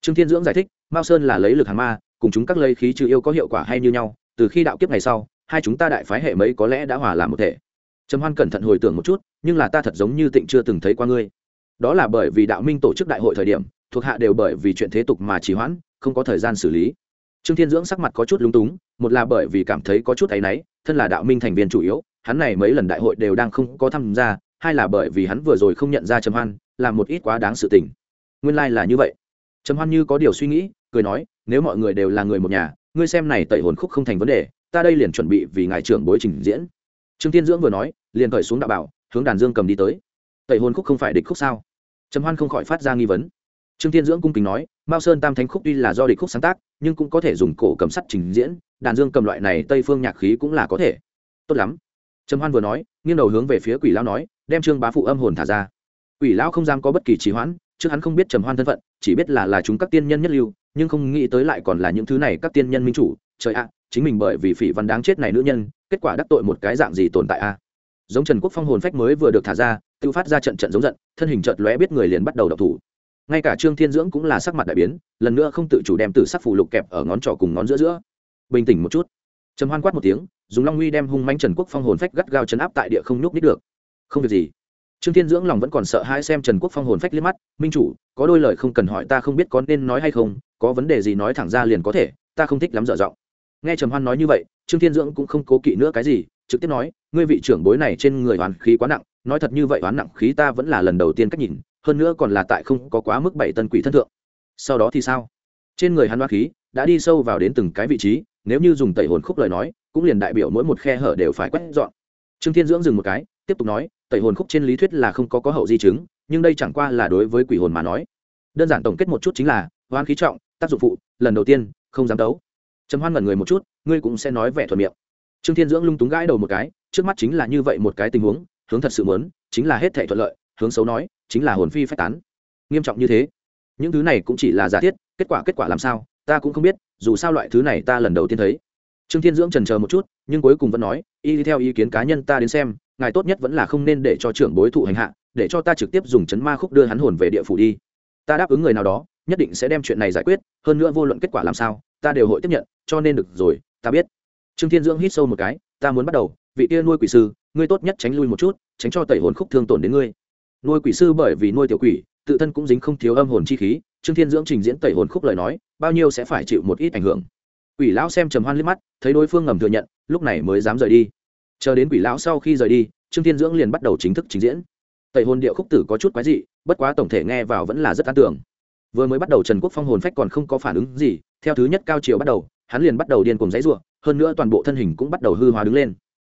Trương thiên dưỡng giải thích, mao sơn là lấy lực hàng ma, cùng chúng các lấy khí trừ yêu có hiệu quả hay như nhau, từ khi đạo kiếp ngày sau, hai chúng ta đại phái hệ mấy có lẽ đã hòa làm một thể. Trầm hoan cẩn thận hồi tưởng một chút, nhưng là ta thật giống như tịnh chưa từng thấy qua ngươi. Đó là bởi vì đạo minh tổ chức đại hội thời điểm thuộc hạ đều bởi vì chuyện thế tục mà trì hoãn, không có thời gian xử lý. Trương thiên dưỡng sắc mặt có chút lúng túng, một là bởi vì cảm thấy có chút áy náy, thân là đạo minh thành viên chủ yếu, hắn này mấy lần đại hội đều đang không có tham gia, hai là bởi vì hắn vừa rồi không nhận ra trầm hoan làm một ít quá đáng sự tình. Nguyên lai、like、là như vậy. Trầm hoan như có điều suy nghĩ, cười nói, nếu mọi người đều là người một nhà, ngươi xem này tẩy hồn khúc không thành vấn đề, ta đây liền chuẩn bị vì ngài trưởng bối trình diễn. Trương tiên dưỡng vừa nói, liền cởi xuống đạo bảo, hướng đàn dương cầm đi tới. Tẩy hồn khúc không phải địch khúc sao? Trầm hoan không khỏi phát ra nghi vấn trương Thiên dưỡng cung kính nói, mao sơn tam thánh khúc tuy là do địch khúc sáng tác, nhưng cũng có thể dùng cổ cầm sắt trình diễn, đàn dương cầm loại này tây phương nhạc khí cũng là có thể. Tốt lắm. Trầm hoan vừa nói, nghiêng đầu hướng về phía quỷ lão nói, đem trương bá phụ âm hồn thả ra. Quỷ lão không dám có bất kỳ trì hoãn, trước hắn không biết trầm hoan thân phận, chỉ biết là là chúng các tiên nhân nhất lưu, nhưng không nghĩ tới lại còn là những thứ này các tiên nhân minh chủ. Trời ạ, chính mình bởi vì phỉ văn đáng chết này nữ nhân, kết quả đắc tội một cái dạng gì tồn tại a? Giống trần quốc phong hồn phách mới vừa được thả ra, tự phát ra trận trận giống giận, thân hình chợt lóe biết người liền bắt đầu đập thủ ngay cả trương thiên dưỡng cũng là sắc mặt đại biến, lần nữa không tự chủ đem từ sắc phủ lục kẹp ở ngón trỏ cùng ngón giữa giữa. Bình tĩnh một chút. Trầm hoan quát một tiếng, dùng long uy đem hung manh trần quốc phong hồn phách gắt gao chấn áp tại địa không nhúc nít được. Không việc gì. Trương thiên dưỡng lòng vẫn còn sợ hai xem trần quốc phong hồn phách liếc mắt, minh chủ, có đôi lời không cần hỏi ta không biết có nên nói hay không, có vấn đề gì nói thẳng ra liền có thể, ta không thích lắm dở giọng. Nghe trầm hoan nói như vậy, trương thiên dưỡng cũng không cố kỵ nữa cái gì, trực tiếp nói, ngươi vị trưởng bối này trên người hoàn khí quá nặng, nói thật như vậy oán nặng khí ta vẫn là lần đầu tiên cách nhìn hơn nữa còn là tại không có quá mức bảy tân quỷ thân thượng. Sau đó thì sao? Trên người hắn hoa khí đã đi sâu vào đến từng cái vị trí, nếu như dùng tẩy hồn khúc lời nói, cũng liền đại biểu mỗi một khe hở đều phải quét dọn. Trương thiên dưỡng dừng một cái, tiếp tục nói, tẩy hồn khúc trên lý thuyết là không có có hậu di chứng, nhưng đây chẳng qua là đối với quỷ hồn mà nói. Đơn giản tổng kết một chút chính là hoan khí trọng, tác dụng phụ, lần đầu tiên, không dám đấu. Trầm hoan ngẩn người một chút, ngươi cũng sẽ nói vẻ thuận miệng. Trương thiên dưỡng lung túng gãi đầu một cái, trước mắt chính là như vậy một cái tình huống, hướng thật sự muốn, chính là hết thể thuận lợi hướng xấu nói, chính là hồn phi phách tán. Nghiêm trọng như thế, những thứ này cũng chỉ là giả thiết, kết quả kết quả làm sao, ta cũng không biết, dù sao loại thứ này ta lần đầu tiên thấy. Trương thiên dưỡng trần chờ một chút, nhưng cuối cùng vẫn nói, y theo ý kiến cá nhân ta đến xem, ngài tốt nhất vẫn là không nên để cho trưởng bối thụ hành hạ, để cho ta trực tiếp dùng chấn ma khúc đưa hắn hồn về địa phủ đi. Ta đáp ứng người nào đó, nhất định sẽ đem chuyện này giải quyết, hơn nữa vô luận kết quả làm sao, ta đều hội tiếp nhận, cho nên được rồi, ta biết. Trương thiên dưỡng hít sâu một cái, ta muốn bắt đầu, vị kia nuôi quỷ sư, ngươi tốt nhất tránh lui một chút, tránh cho tẩy hồn khúc thương tổn đến ngươi nuôi quỷ sư bởi vì nuôi tiểu quỷ, tự thân cũng dính không thiếu âm hồn chi khí, trương thiên dưỡng trình diễn tẩy hồn khúc lời nói, bao nhiêu sẽ phải chịu một ít ảnh hưởng. Quỷ lão xem trầm hoan liếc mắt, thấy đối phương ngầm thừa nhận, lúc này mới dám rời đi. Chờ đến quỷ lão sau khi rời đi, trương thiên dưỡng liền bắt đầu chính thức trình diễn. Tẩy hồn điệu khúc tử có chút quái dị, bất quá tổng thể nghe vào vẫn là rất an tưởng vừa mới bắt đầu trần quốc phong hồn phách còn không có phản ứng gì, theo thứ nhất cao chiều bắt đầu, hắn liền bắt đầu điên cùng dãy ruộng hơn nữa toàn bộ thân hình cũng bắt đầu hư hóa đứng lên.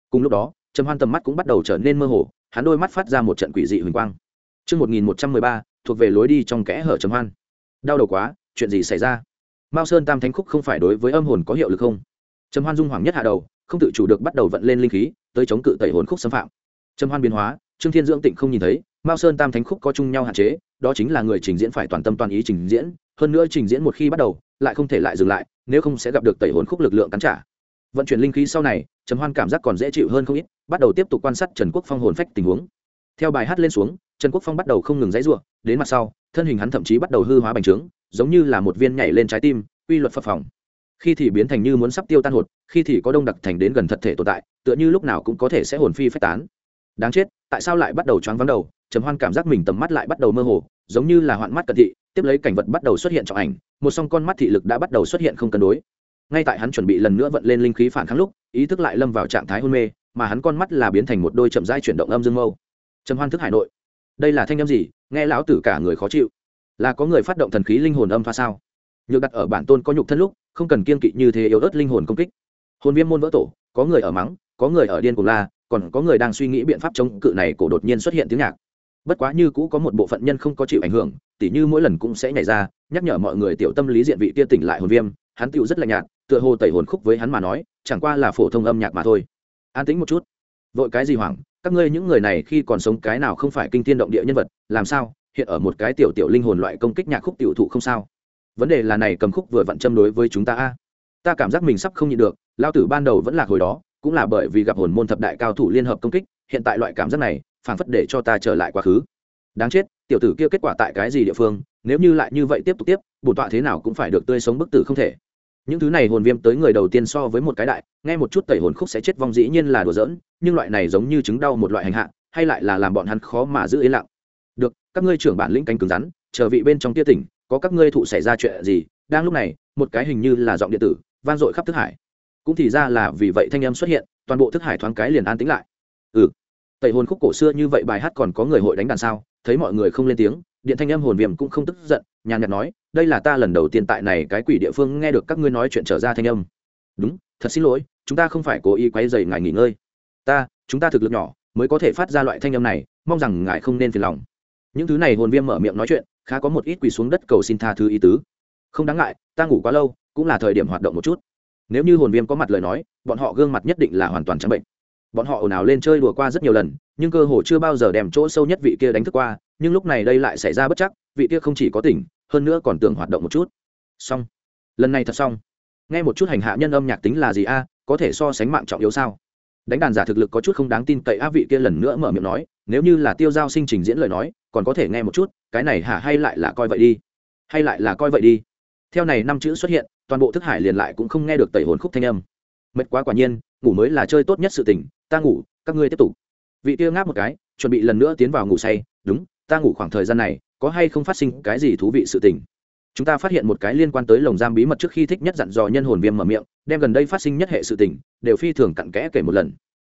Cùng lúc đó, trầm hoan tầm mắt cũng bắt đầu trở nên mơ hồ hắn đôi mắt phát ra một trận quỷ dị huỳnh quang Trước 1113, thuộc về lối đi trong kẽ hở trầm hoan. Đau đầu quá, chuyện gì xảy ra? Mao Sơn Tam Thánh Khúc không phải đối với âm hồn có hiệu lực không? Trầm hoan dung hoàng nhất hạ đầu, không tự chủ được bắt đầu vận lên linh khí, tới chống cự tẩy hồn khúc xâm phạm. Trầm hoan biến hóa, Trương Thiên Dưỡng Tịnh không nhìn thấy, Mao Sơn Tam Thánh Khúc có chung nhau hạn chế, đó chính là người trình diễn phải toàn tâm toàn ý trình diễn, hơn nữa trình diễn một khi bắt đầu, lại không thể lại dừng lại, nếu không sẽ gặp được tẩy hồn khúc lực lượng cắn trả vận chuyển linh khí sau này trầm hoan cảm giác còn dễ chịu hơn không ít, bắt đầu tiếp tục quan sát trần quốc phong hồn phách tình huống. Theo bài hát lên xuống, trần quốc phong bắt đầu không ngừng dãy ruộng đến mặt sau, thân hình hắn thậm chí bắt đầu hư hóa bành trướng, giống như là một viên nhảy lên trái tim, quy luật phật phòng khi thì biến thành như muốn sắp tiêu tan hột, khi thì có đông đặc thành đến gần thật thể tồn tại, tựa như lúc nào cũng có thể sẽ hồn phi phách tán. Đáng chết, tại sao lại bắt đầu choáng vắng đầu? Trầm hoan cảm giác mình tầm mắt lại bắt đầu mơ hồ, giống như là hoạn mắt cận thị, tiếp lấy cảnh vật bắt đầu xuất hiện trong ảnh, một song con mắt thị lực đã bắt đầu xuất hiện không cân đối ngay tại hắn chuẩn bị lần nữa vận lên linh khí phản kháng lúc, ý thức lại lâm vào trạng thái hôn mê, mà hắn con mắt là biến thành một đôi chậm rãi chuyển động âm dương mâu. Trầm hoan thức hải nội. Đây là thanh âm gì? Nghe lão tử cả người khó chịu. Là có người phát động thần khí linh hồn âm pha sao? Nhược đặt ở bản tôn có nhục thân lúc, không cần kiên kỵ như thế yếu ớt linh hồn công kích. Hồn viêm môn vỡ tổ, có người ở mắng, có người ở điên cùng la, còn có người đang suy nghĩ biện pháp chống cự này cổ đột nhiên xuất hiện tiếng nhạc. Bất quá như cũ có một bộ phận nhân không có chịu ảnh hưởng, tỉ như mỗi lần cũng sẽ nhảy ra, nhắc nhở mọi người tiểu tâm lý diện vị kia tỉnh lại hồn viêm, hắn tựu rất lạnh nhạt tựa hồ tẩy hồn khúc với hắn mà nói, chẳng qua là phổ thông âm nhạc mà thôi. An tĩnh một chút. Vội cái gì hoảng? Các ngươi những người này khi còn sống cái nào không phải kinh thiên động địa nhân vật, làm sao? Hiện ở một cái tiểu tiểu linh hồn loại công kích nhạc khúc tiểu thụ không sao? Vấn đề là này cầm khúc vừa vặn châm đối với chúng ta a. Ta cảm giác mình sắp không nhịn được, lao tử ban đầu vẫn là hồi đó, cũng là bởi vì gặp hồn môn thập đại cao thủ liên hợp công kích, hiện tại loại cảm giác này, phảng phất để cho ta trở lại quá khứ. Đáng chết, tiểu tử kia kết quả tại cái gì địa phương, nếu như lại như vậy tiếp tục tiếp, bổn tọa thế nào cũng phải được tươi sống bức tử không thể những thứ này hồn viêm tới người đầu tiên so với một cái đại, nghe một chút tẩy hồn khúc sẽ chết vong dĩ nhiên là đùa giỡn, nhưng loại này giống như chứng đau một loại hành hạ, hay lại là làm bọn hắn khó mà giữ yên lặng. Được, các ngươi trưởng bản lĩnh canh cứng rắn, chờ vị bên trong tia tỉnh, có các ngươi thụ xảy ra chuyện gì, đang lúc này, một cái hình như là giọng điện tử, vang dội khắp thức hải. Cũng thì ra là vì vậy thanh âm xuất hiện, toàn bộ thức hải thoáng cái liền an tĩnh lại. Ừ. Tẩy hồn khúc cổ xưa như vậy bài hát còn có người hội đánh đàn sao? Thấy mọi người không lên tiếng, điện thanh âm hồn viêm cũng không tức giận nhàn nhạt nói, đây là ta lần đầu tiên tại này cái quỷ địa phương nghe được các ngươi nói chuyện trở ra thanh âm. Đúng, thật xin lỗi, chúng ta không phải cố ý quấy dày ngài nghỉ ngơi. Ta, chúng ta thực lực nhỏ, mới có thể phát ra loại thanh âm này, mong rằng ngài không nên phiền lòng. Những thứ này hồn viêm mở miệng nói chuyện, khá có một ít quỳ xuống đất cầu xin tha thứ ý tứ. Không đáng ngại, ta ngủ quá lâu, cũng là thời điểm hoạt động một chút. Nếu như hồn viêm có mặt lời nói, bọn họ gương mặt nhất định là hoàn toàn trắng bệnh. Bọn họ ồn ào lên chơi đùa qua rất nhiều lần, nhưng cơ hồ chưa bao giờ đem chỗ sâu nhất vị kia đánh thức qua, nhưng lúc này đây lại xảy ra bất chắc vị kia không chỉ có tỉnh, hơn nữa còn tưởng hoạt động một chút. Xong. Lần này thật xong. Nghe một chút hành hạ nhân âm nhạc tính là gì a, có thể so sánh mạng trọng yếu sao? Đánh đàn giả thực lực có chút không đáng tin cậy a vị kia lần nữa mở miệng nói, nếu như là tiêu giao sinh trình diễn lời nói, còn có thể nghe một chút, cái này hả hay lại là coi vậy đi. Hay lại là coi vậy đi. Theo này năm chữ xuất hiện, toàn bộ thức hải liền lại cũng không nghe được tẩy hồn khúc thanh âm. Mệt quá quả nhiên, ngủ mới là chơi tốt nhất sự tình, ta ngủ, các ngươi tiếp tục. Vị kia ngáp một cái, chuẩn bị lần nữa tiến vào ngủ say, đúng, ta ngủ khoảng thời gian này có hay không phát sinh cái gì thú vị sự tình. Chúng ta phát hiện một cái liên quan tới lồng giam bí mật trước khi thích nhất dặn dò nhân hồn viêm mở miệng, đem gần đây phát sinh nhất hệ sự tình, đều phi thường cặn kẽ kể một lần.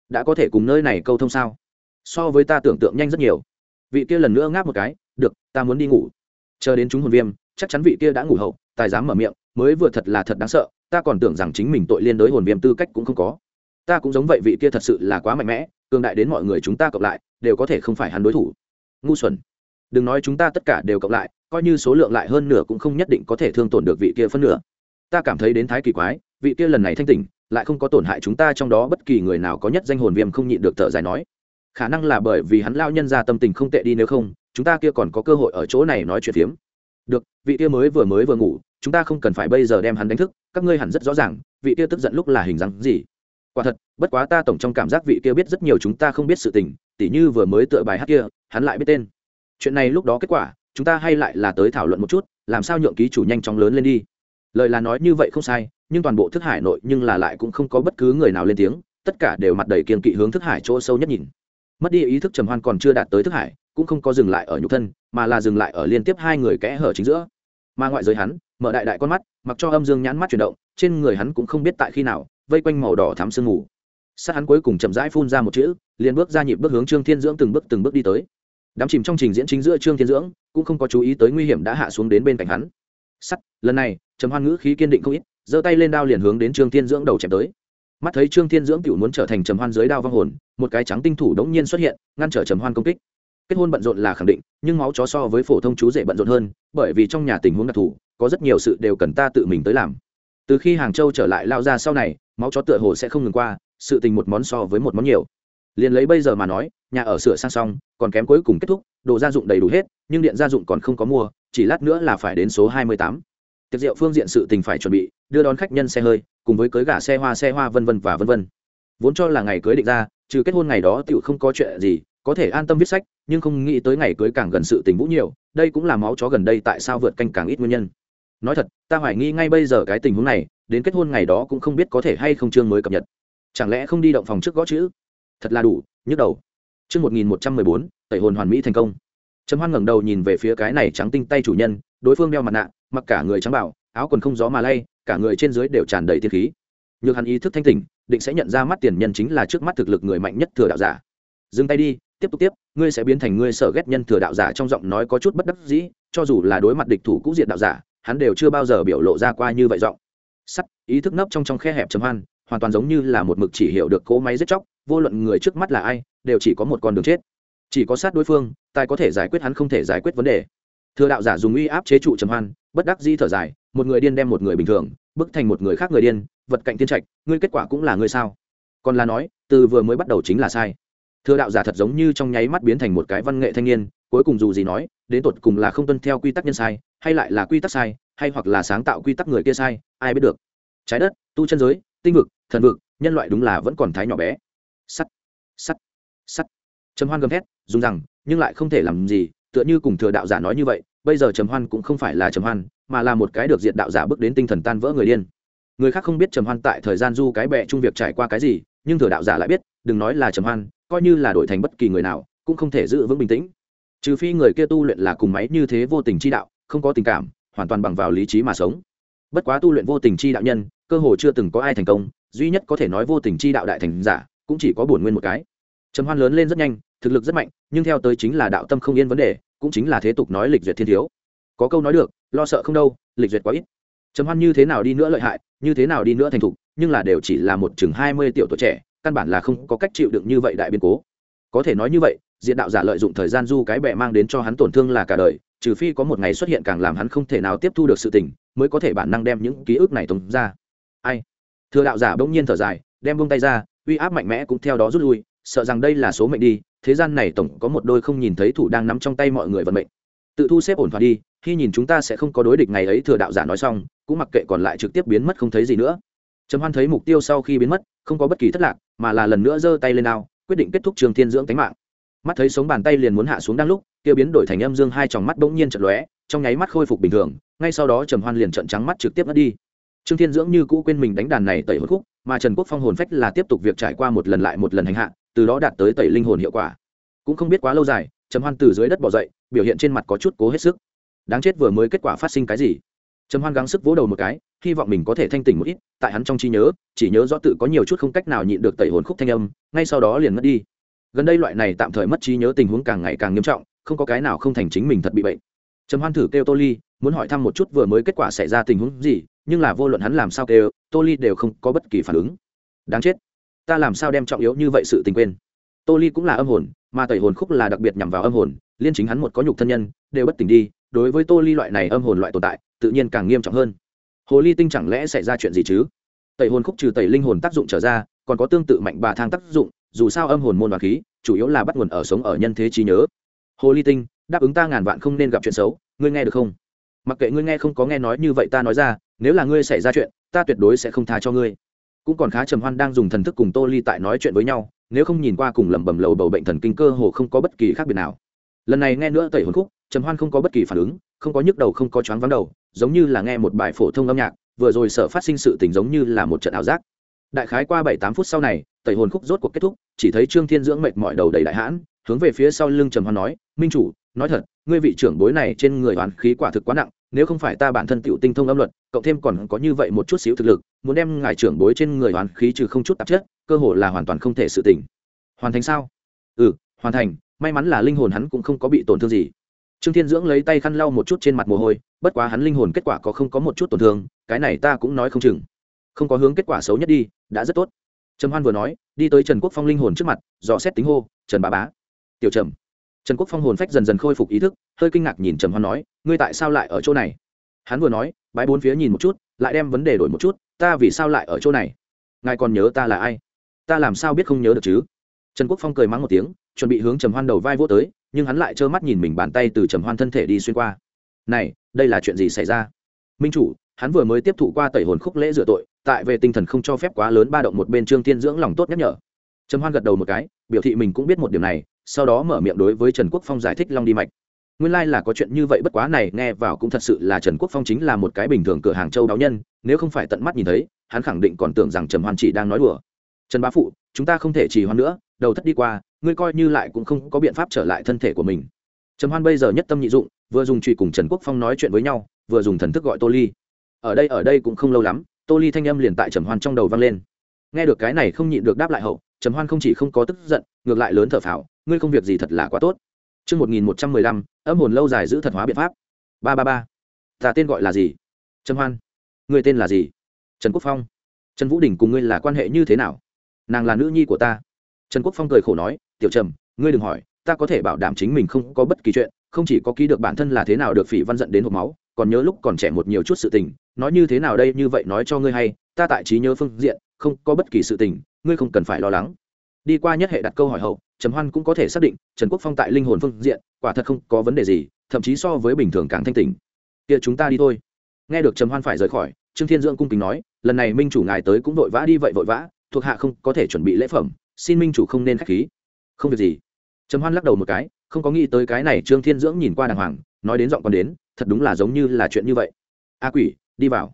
Đã có thể cùng nơi này câu thông sao? So với ta tưởng tượng nhanh rất nhiều. Vị kia lần nữa ngáp một cái, được, ta muốn đi ngủ. Chờ đến chúng hồn viêm, chắc chắn vị kia đã ngủ hậu, tài dám mở miệng, mới vừa thật là thật đáng sợ, ta còn tưởng rằng chính mình tội liên đối hồn viêm tư cách cũng không có. Ta cũng giống vậy vị kia thật sự là quá mạnh mẽ, cường đại đến mọi người chúng ta cộng lại, đều có thể không phải hắn đối thủ. Ngu xuẩn đừng nói chúng ta tất cả đều cộng lại, coi như số lượng lại hơn nửa cũng không nhất định có thể thương tổn được vị kia phân nửa. Ta cảm thấy đến thái kỳ quái, vị kia lần này thanh tỉnh, lại không có tổn hại chúng ta trong đó bất kỳ người nào có nhất danh hồn viêm không nhịn được thở dài nói. Khả năng là bởi vì hắn lao nhân ra tâm tình không tệ đi nếu không, chúng ta kia còn có cơ hội ở chỗ này nói chuyện phiếm. Được, vị kia mới vừa mới vừa ngủ, chúng ta không cần phải bây giờ đem hắn đánh thức, các ngươi hẳn rất rõ ràng, vị kia tức giận lúc là hình dáng gì. Quả thật, bất quá ta tổng trong cảm giác vị kia biết rất nhiều chúng ta không biết sự tình, tỉ như vừa mới tựa bài hát kia, hắn lại biết tên chuyện này lúc đó kết quả, chúng ta hay lại là tới thảo luận một chút, làm sao nhượng ký chủ nhanh chóng lớn lên đi. Lời là nói như vậy không sai, nhưng toàn bộ thức hải nội nhưng là lại cũng không có bất cứ người nào lên tiếng, tất cả đều mặt đầy kiên kỵ hướng thức hải chỗ sâu nhất nhìn. Mất đi ý thức trầm hoan còn chưa đạt tới thức hải, cũng không có dừng lại ở nhục thân, mà là dừng lại ở liên tiếp hai người kẽ hở chính giữa. Mà ngoại giới hắn, mở đại đại con mắt, mặc cho âm dương nhãn mắt chuyển động, trên người hắn cũng không biết tại khi nào, vây quanh màu đỏ thắm sương mù. Sát hắn cuối cùng chậm rãi phun ra một chữ, liền bước ra nhịp bước hướng trương thiên dưỡng từng bước từng bước đi tới đám chìm trong trình diễn chính giữa trương thiên dưỡng cũng không có chú ý tới nguy hiểm đã hạ xuống đến bên cạnh hắn. Sắt, lần này, trầm hoan ngữ khí kiên định không ít, giơ tay lên đao liền hướng đến trương thiên dưỡng đầu chém tới. Mắt thấy trương thiên dưỡng tiểu muốn trở thành trầm hoan dưới đao vong hồn, một cái trắng tinh thủ đống nhiên xuất hiện, ngăn trở trầm hoan công kích. Kết hôn bận rộn là khẳng định, nhưng máu chó so với phổ thông chú dễ bận rộn hơn, bởi vì trong nhà tình huống đặc thù, có rất nhiều sự đều cần ta tự mình tới làm. Từ khi hàng châu trở lại lao ra sau này, máu chó tựa hồ sẽ không ngừng qua, sự tình một món so với một món nhiều. Liền lấy bây giờ mà nói, nhà ở sửa sang xong còn kém cuối cùng kết thúc, đồ gia dụng đầy đủ hết, nhưng điện gia dụng còn không có mua, chỉ lát nữa là phải đến số hai mươi tám. Tiệc rượu phương diện sự tình phải chuẩn bị, đưa đón khách nhân xe hơi, cùng với cưới gà xe hoa xe hoa vân vân và vân vân. Vốn cho là ngày cưới định ra, trừ kết hôn ngày đó tựu không có chuyện gì, có thể an tâm viết sách, nhưng không nghĩ tới ngày cưới càng gần sự tình vũ nhiều, đây cũng là máu chó gần đây tại sao vượt canh càng ít nguyên nhân. Nói thật, ta hoài nghi ngay bây giờ cái tình huống này, đến kết hôn ngày đó cũng không biết có thể hay không chương mới cập nhật. Chẳng lẽ không đi động phòng trước gõ chữ? Thật là đủ, nhức đầu. Trước 1114, tẩy hồn hoàn mỹ thành công. Trầm Hoan ngẩng đầu nhìn về phía cái này trắng tinh tay chủ nhân, đối phương đeo mặt nạ, mặc cả người trắng bảo, áo quần không gió mà lay, cả người trên dưới đều tràn đầy tiên khí. Nhưng hắn ý thức thanh tỉnh, định sẽ nhận ra mắt tiền nhân chính là trước mắt thực lực người mạnh nhất thừa đạo giả. Dừng tay đi, tiếp tục tiếp, ngươi sẽ biến thành ngươi sợ ghét nhân thừa đạo giả trong giọng nói có chút bất đắc dĩ, cho dù là đối mặt địch thủ cũ diện đạo giả, hắn đều chưa bao giờ biểu lộ ra qua như vậy giọng. Sắt, ý thức nấp trong trong khe hẹp Trầm Hoan, hoàn toàn giống như là một mực chỉ hiểu được cỗ máy giết chóc, vô luận người trước mắt là ai, đều chỉ có một con đường chết. Chỉ có sát đối phương, tài có thể giải quyết hắn không thể giải quyết vấn đề. Thừa đạo giả dùng uy áp chế trụ trầm hoan, bất đắc di thở dài, một người điên đem một người bình thường, bức thành một người khác người điên, vật cạnh tiên trạch, ngươi kết quả cũng là ngươi sao? Còn là nói, từ vừa mới bắt đầu chính là sai. Thừa đạo giả thật giống như trong nháy mắt biến thành một cái văn nghệ thanh niên, cuối cùng dù gì nói, đến tột cùng là không tuân theo quy tắc nhân sai, hay lại là quy tắc sai, hay hoặc là sáng tạo quy tắc người kia sai, ai biết được. Trái đất, tu chân giới, tinh vực, thần vực, nhân loại đúng là vẫn còn thái nhỏ bé. Sắt sắt sắt. Trầm hoan gầm thét, dùng rằng, nhưng lại không thể làm gì, tựa như cùng thừa đạo giả nói như vậy, bây giờ trầm hoan cũng không phải là trầm hoan, mà là một cái được diện đạo giả bước đến tinh thần tan vỡ người điên. Người khác không biết trầm hoan tại thời gian du cái bệ chung việc trải qua cái gì, nhưng thừa đạo giả lại biết, đừng nói là trầm hoan, coi như là đổi thành bất kỳ người nào, cũng không thể giữ vững bình tĩnh. Trừ phi người kia tu luyện là cùng máy như thế vô tình chi đạo, không có tình cảm, hoàn toàn bằng vào lý trí mà sống. Bất quá tu luyện vô tình chi đạo nhân, cơ hồ chưa từng có ai thành công, duy nhất có thể nói vô tình chi đạo đại thành giả, cũng chỉ có bổn nguyên một cái trầm hoan lớn lên rất nhanh, thực lực rất mạnh, nhưng theo tới chính là đạo tâm không yên vấn đề, cũng chính là thế tục nói lịch duyệt thiên thiếu. Có câu nói được, lo sợ không đâu, lịch duyệt quá ít. Trầm hoan như thế nào đi nữa lợi hại, như thế nào đi nữa thành thục, nhưng là đều chỉ là một chừng hai mươi tiểu tuổi trẻ, căn bản là không có cách chịu đựng như vậy đại biến cố. Có thể nói như vậy, diện đạo giả lợi dụng thời gian du cái bệ mang đến cho hắn tổn thương là cả đời, trừ phi có một ngày xuất hiện càng làm hắn không thể nào tiếp thu được sự tình, mới có thể bản năng đem những ký ức này tung ra. Ai? Thừa đạo giả bỗng nhiên thở dài, đem buông tay ra, uy áp mạnh mẽ cũng theo đó rút lui sợ rằng đây là số mệnh đi, thế gian này tổng có một đôi không nhìn thấy thủ đang nắm trong tay mọi người vận mệnh. Tự thu xếp ổn thỏa đi, khi nhìn chúng ta sẽ không có đối địch ngày ấy thừa đạo giả nói xong, cũng mặc kệ còn lại trực tiếp biến mất không thấy gì nữa. Trầm hoan thấy mục tiêu sau khi biến mất, không có bất kỳ thất lạc, mà là lần nữa giơ tay lên ao, quyết định kết thúc trường thiên dưỡng tánh mạng. Mắt thấy sống bàn tay liền muốn hạ xuống đang lúc, kia biến đổi thành âm dương hai tròng mắt bỗng nhiên trận lóe, trong nháy mắt khôi phục bình thường, ngay sau đó trầm hoan liền trận trắng mắt trực tiếp mất đi. Trương thiên dưỡng như cũ quên mình đánh đàn này tẩy hốt khúc, mà trần quốc phong hồn phách là tiếp tục việc trải qua một lần lại một lần hành hạ từ đó đạt tới tẩy linh hồn hiệu quả. Cũng không biết quá lâu dài, trầm hoan từ dưới đất bỏ dậy, biểu hiện trên mặt có chút cố hết sức. Đáng chết vừa mới kết quả phát sinh cái gì? Trầm hoan gắng sức vỗ đầu một cái, hy vọng mình có thể thanh tỉnh một ít, tại hắn trong trí nhớ, chỉ nhớ rõ tự có nhiều chút không cách nào nhịn được tẩy hồn khúc thanh âm, ngay sau đó liền mất đi. Gần đây loại này tạm thời mất trí nhớ tình huống càng ngày càng nghiêm trọng, không có cái nào không thành chính mình thật bị bệnh. Trầm hoan thử kêu tô ly, muốn hỏi thăm một chút vừa mới kết quả xảy ra tình huống gì, nhưng là vô luận hắn làm sao kêu, tô ly đều không có bất kỳ phản ứng. Đáng chết ta làm sao đem trọng yếu như vậy sự tình quên? Tô ly cũng là âm hồn, mà tẩy hồn khúc là đặc biệt nhằm vào âm hồn, liên chính hắn một có nhục thân nhân, đều bất tỉnh đi, đối với tô ly loại này âm hồn loại tồn tại, tự nhiên càng nghiêm trọng hơn. Hồ ly tinh chẳng lẽ xảy ra chuyện gì chứ? Tẩy hồn khúc trừ tẩy linh hồn tác dụng trở ra, còn có tương tự mạnh bà thang tác dụng, dù sao âm hồn môn và khí, chủ yếu là bắt nguồn ở sống ở nhân thế trí nhớ. Hồ ly tinh, đáp ứng ta ngàn vạn không nên gặp chuyện xấu, ngươi nghe được không? Mặc kệ ngươi nghe không có nghe nói như vậy ta nói ra, nếu là ngươi xảy ra chuyện, ta tuyệt đối sẽ không tha cho ngươi cũng còn khá trầm hoan đang dùng thần thức cùng tô ly tại nói chuyện với nhau, nếu không nhìn qua cùng lẩm bẩm lầu bầu bệnh thần kinh cơ hồ không có bất kỳ khác biệt nào. Lần này nghe nữa tẩy hồn khúc, trầm hoan không có bất kỳ phản ứng, không có nhức đầu, không có choáng vắng đầu, giống như là nghe một bài phổ thông âm nhạc, vừa rồi sợ phát sinh sự tình giống như là một trận ảo giác. Đại khái qua bảy tám phút sau này, tẩy hồn khúc rốt cuộc kết thúc, chỉ thấy trương thiên dưỡng mệt mỏi đầu đầy đại hãn, hướng về phía sau lưng trầm hoan nói, minh chủ, nói thật, ngươi vị trưởng bối này trên người oán khí quả thực quá nặng nếu không phải ta bản thân tiểu tinh thông âm luật, cộng thêm còn có như vậy một chút xíu thực lực, muốn đem ngài trưởng bối trên người hoàn khí trừ không chút tạp chất, cơ hội là hoàn toàn không thể sự tỉnh hoàn thành sao? Ừ hoàn thành, may mắn là linh hồn hắn cũng không có bị tổn thương gì. Trương thiên dưỡng lấy tay khăn lau một chút trên mặt mồ hôi, bất quá hắn linh hồn kết quả có không có một chút tổn thương, cái này ta cũng nói không chừng. Không có hướng kết quả xấu nhất đi, đã rất tốt. Trầm hoan vừa nói, đi tới trần quốc phong linh hồn trước mặt, dò xét tính hô, trần bá bá. Tiểu trầm trần quốc phong hồn phách dần dần khôi phục ý thức, hơi kinh ngạc nhìn trầm hoan nói, ngươi tại sao lại ở chỗ này? Hắn vừa nói bãi bốn phía nhìn một chút, lại đem vấn đề đổi một chút, ta vì sao lại ở chỗ này? Ngài còn nhớ ta là ai? Ta làm sao biết không nhớ được chứ? Trần quốc phong cười mắng một tiếng, chuẩn bị hướng trầm hoan đầu vai vô tới, nhưng hắn lại trơ mắt nhìn mình bàn tay từ trầm hoan thân thể đi xuyên qua. Này, đây là chuyện gì xảy ra? Minh chủ, hắn vừa mới tiếp thụ qua tẩy hồn khúc lễ rửa tội, tại về tinh thần không cho phép quá lớn ba động một bên trương tiên dưỡng lòng tốt nhắc nhở. Trầm hoan gật đầu một cái, biểu thị mình cũng biết một điểm này sau đó mở miệng đối với trần quốc phong giải thích long đi mạch. Nguyên lai、like、là có chuyện như vậy bất quá này nghe vào cũng thật sự là trần quốc phong chính là một cái bình thường cửa hàng châu đáo nhân, nếu không phải tận mắt nhìn thấy, hắn khẳng định còn tưởng rằng trầm hoan chỉ đang nói đùa. Trần bá phụ, chúng ta không thể trì hoãn nữa, đầu thất đi qua, ngươi coi như lại cũng không có biện pháp trở lại thân thể của mình. Trầm hoan bây giờ nhất tâm nhị dụng, vừa dùng trụy cùng trần quốc phong nói chuyện với nhau, vừa dùng thần thức gọi tô ly. Ở đây ở đây cũng không lâu lắm, tô ly thanh âm liền tại trầm hoan trong đầu vang lên. Nghe được cái này không nhịn được đáp lại hậu trầm hoan không chỉ không có tức giận ngược lại lớn thở phào ngươi không việc gì thật là quá tốt Chương 1115, âm hồn lâu dài giữ thật hóa biện pháp. Ba ba ba. Ta tên gọi là gì? Trầm Hoan. Người tên là gì? Trần Quốc Phong. Trần Vũ Đình cùng ngươi là quan hệ như thế nào? Nàng là nữ nhi của ta. Trần Quốc Phong cười khổ nói, "Tiểu Trầm, ngươi đừng hỏi, ta có thể bảo đảm chính mình không có bất kỳ chuyện, không chỉ có ký được bản thân là thế nào được phỉ văn giận đến hộc máu, còn nhớ lúc còn trẻ một nhiều chút sự tình, nói như thế nào đây như vậy nói cho ngươi hay, ta tại trí nhớ phương diện, không có bất kỳ sự tình, ngươi không cần phải lo lắng." Đi qua nhất hệ đặt câu hỏi hậu, Trầm Hoan cũng có thể xác định, Trần Quốc Phong tại linh hồn phương diện, quả thật không có vấn đề gì, thậm chí so với bình thường càng thanh tỉnh. Kia chúng ta đi thôi. Nghe được Trầm Hoan phải rời khỏi, Trương Thiên Dưỡng cung kính nói, lần này minh chủ ngài tới cũng vội vã đi vậy vội vã, thuộc hạ không có thể chuẩn bị lễ phẩm, xin minh chủ không nên khách khí. Không việc gì. Trầm Hoan lắc đầu một cái, không có nghĩ tới cái này Trương Thiên Dưỡng nhìn qua đàng hoàng, nói đến giọng còn đến, thật đúng là giống như là chuyện như vậy. A quỷ, đi vào.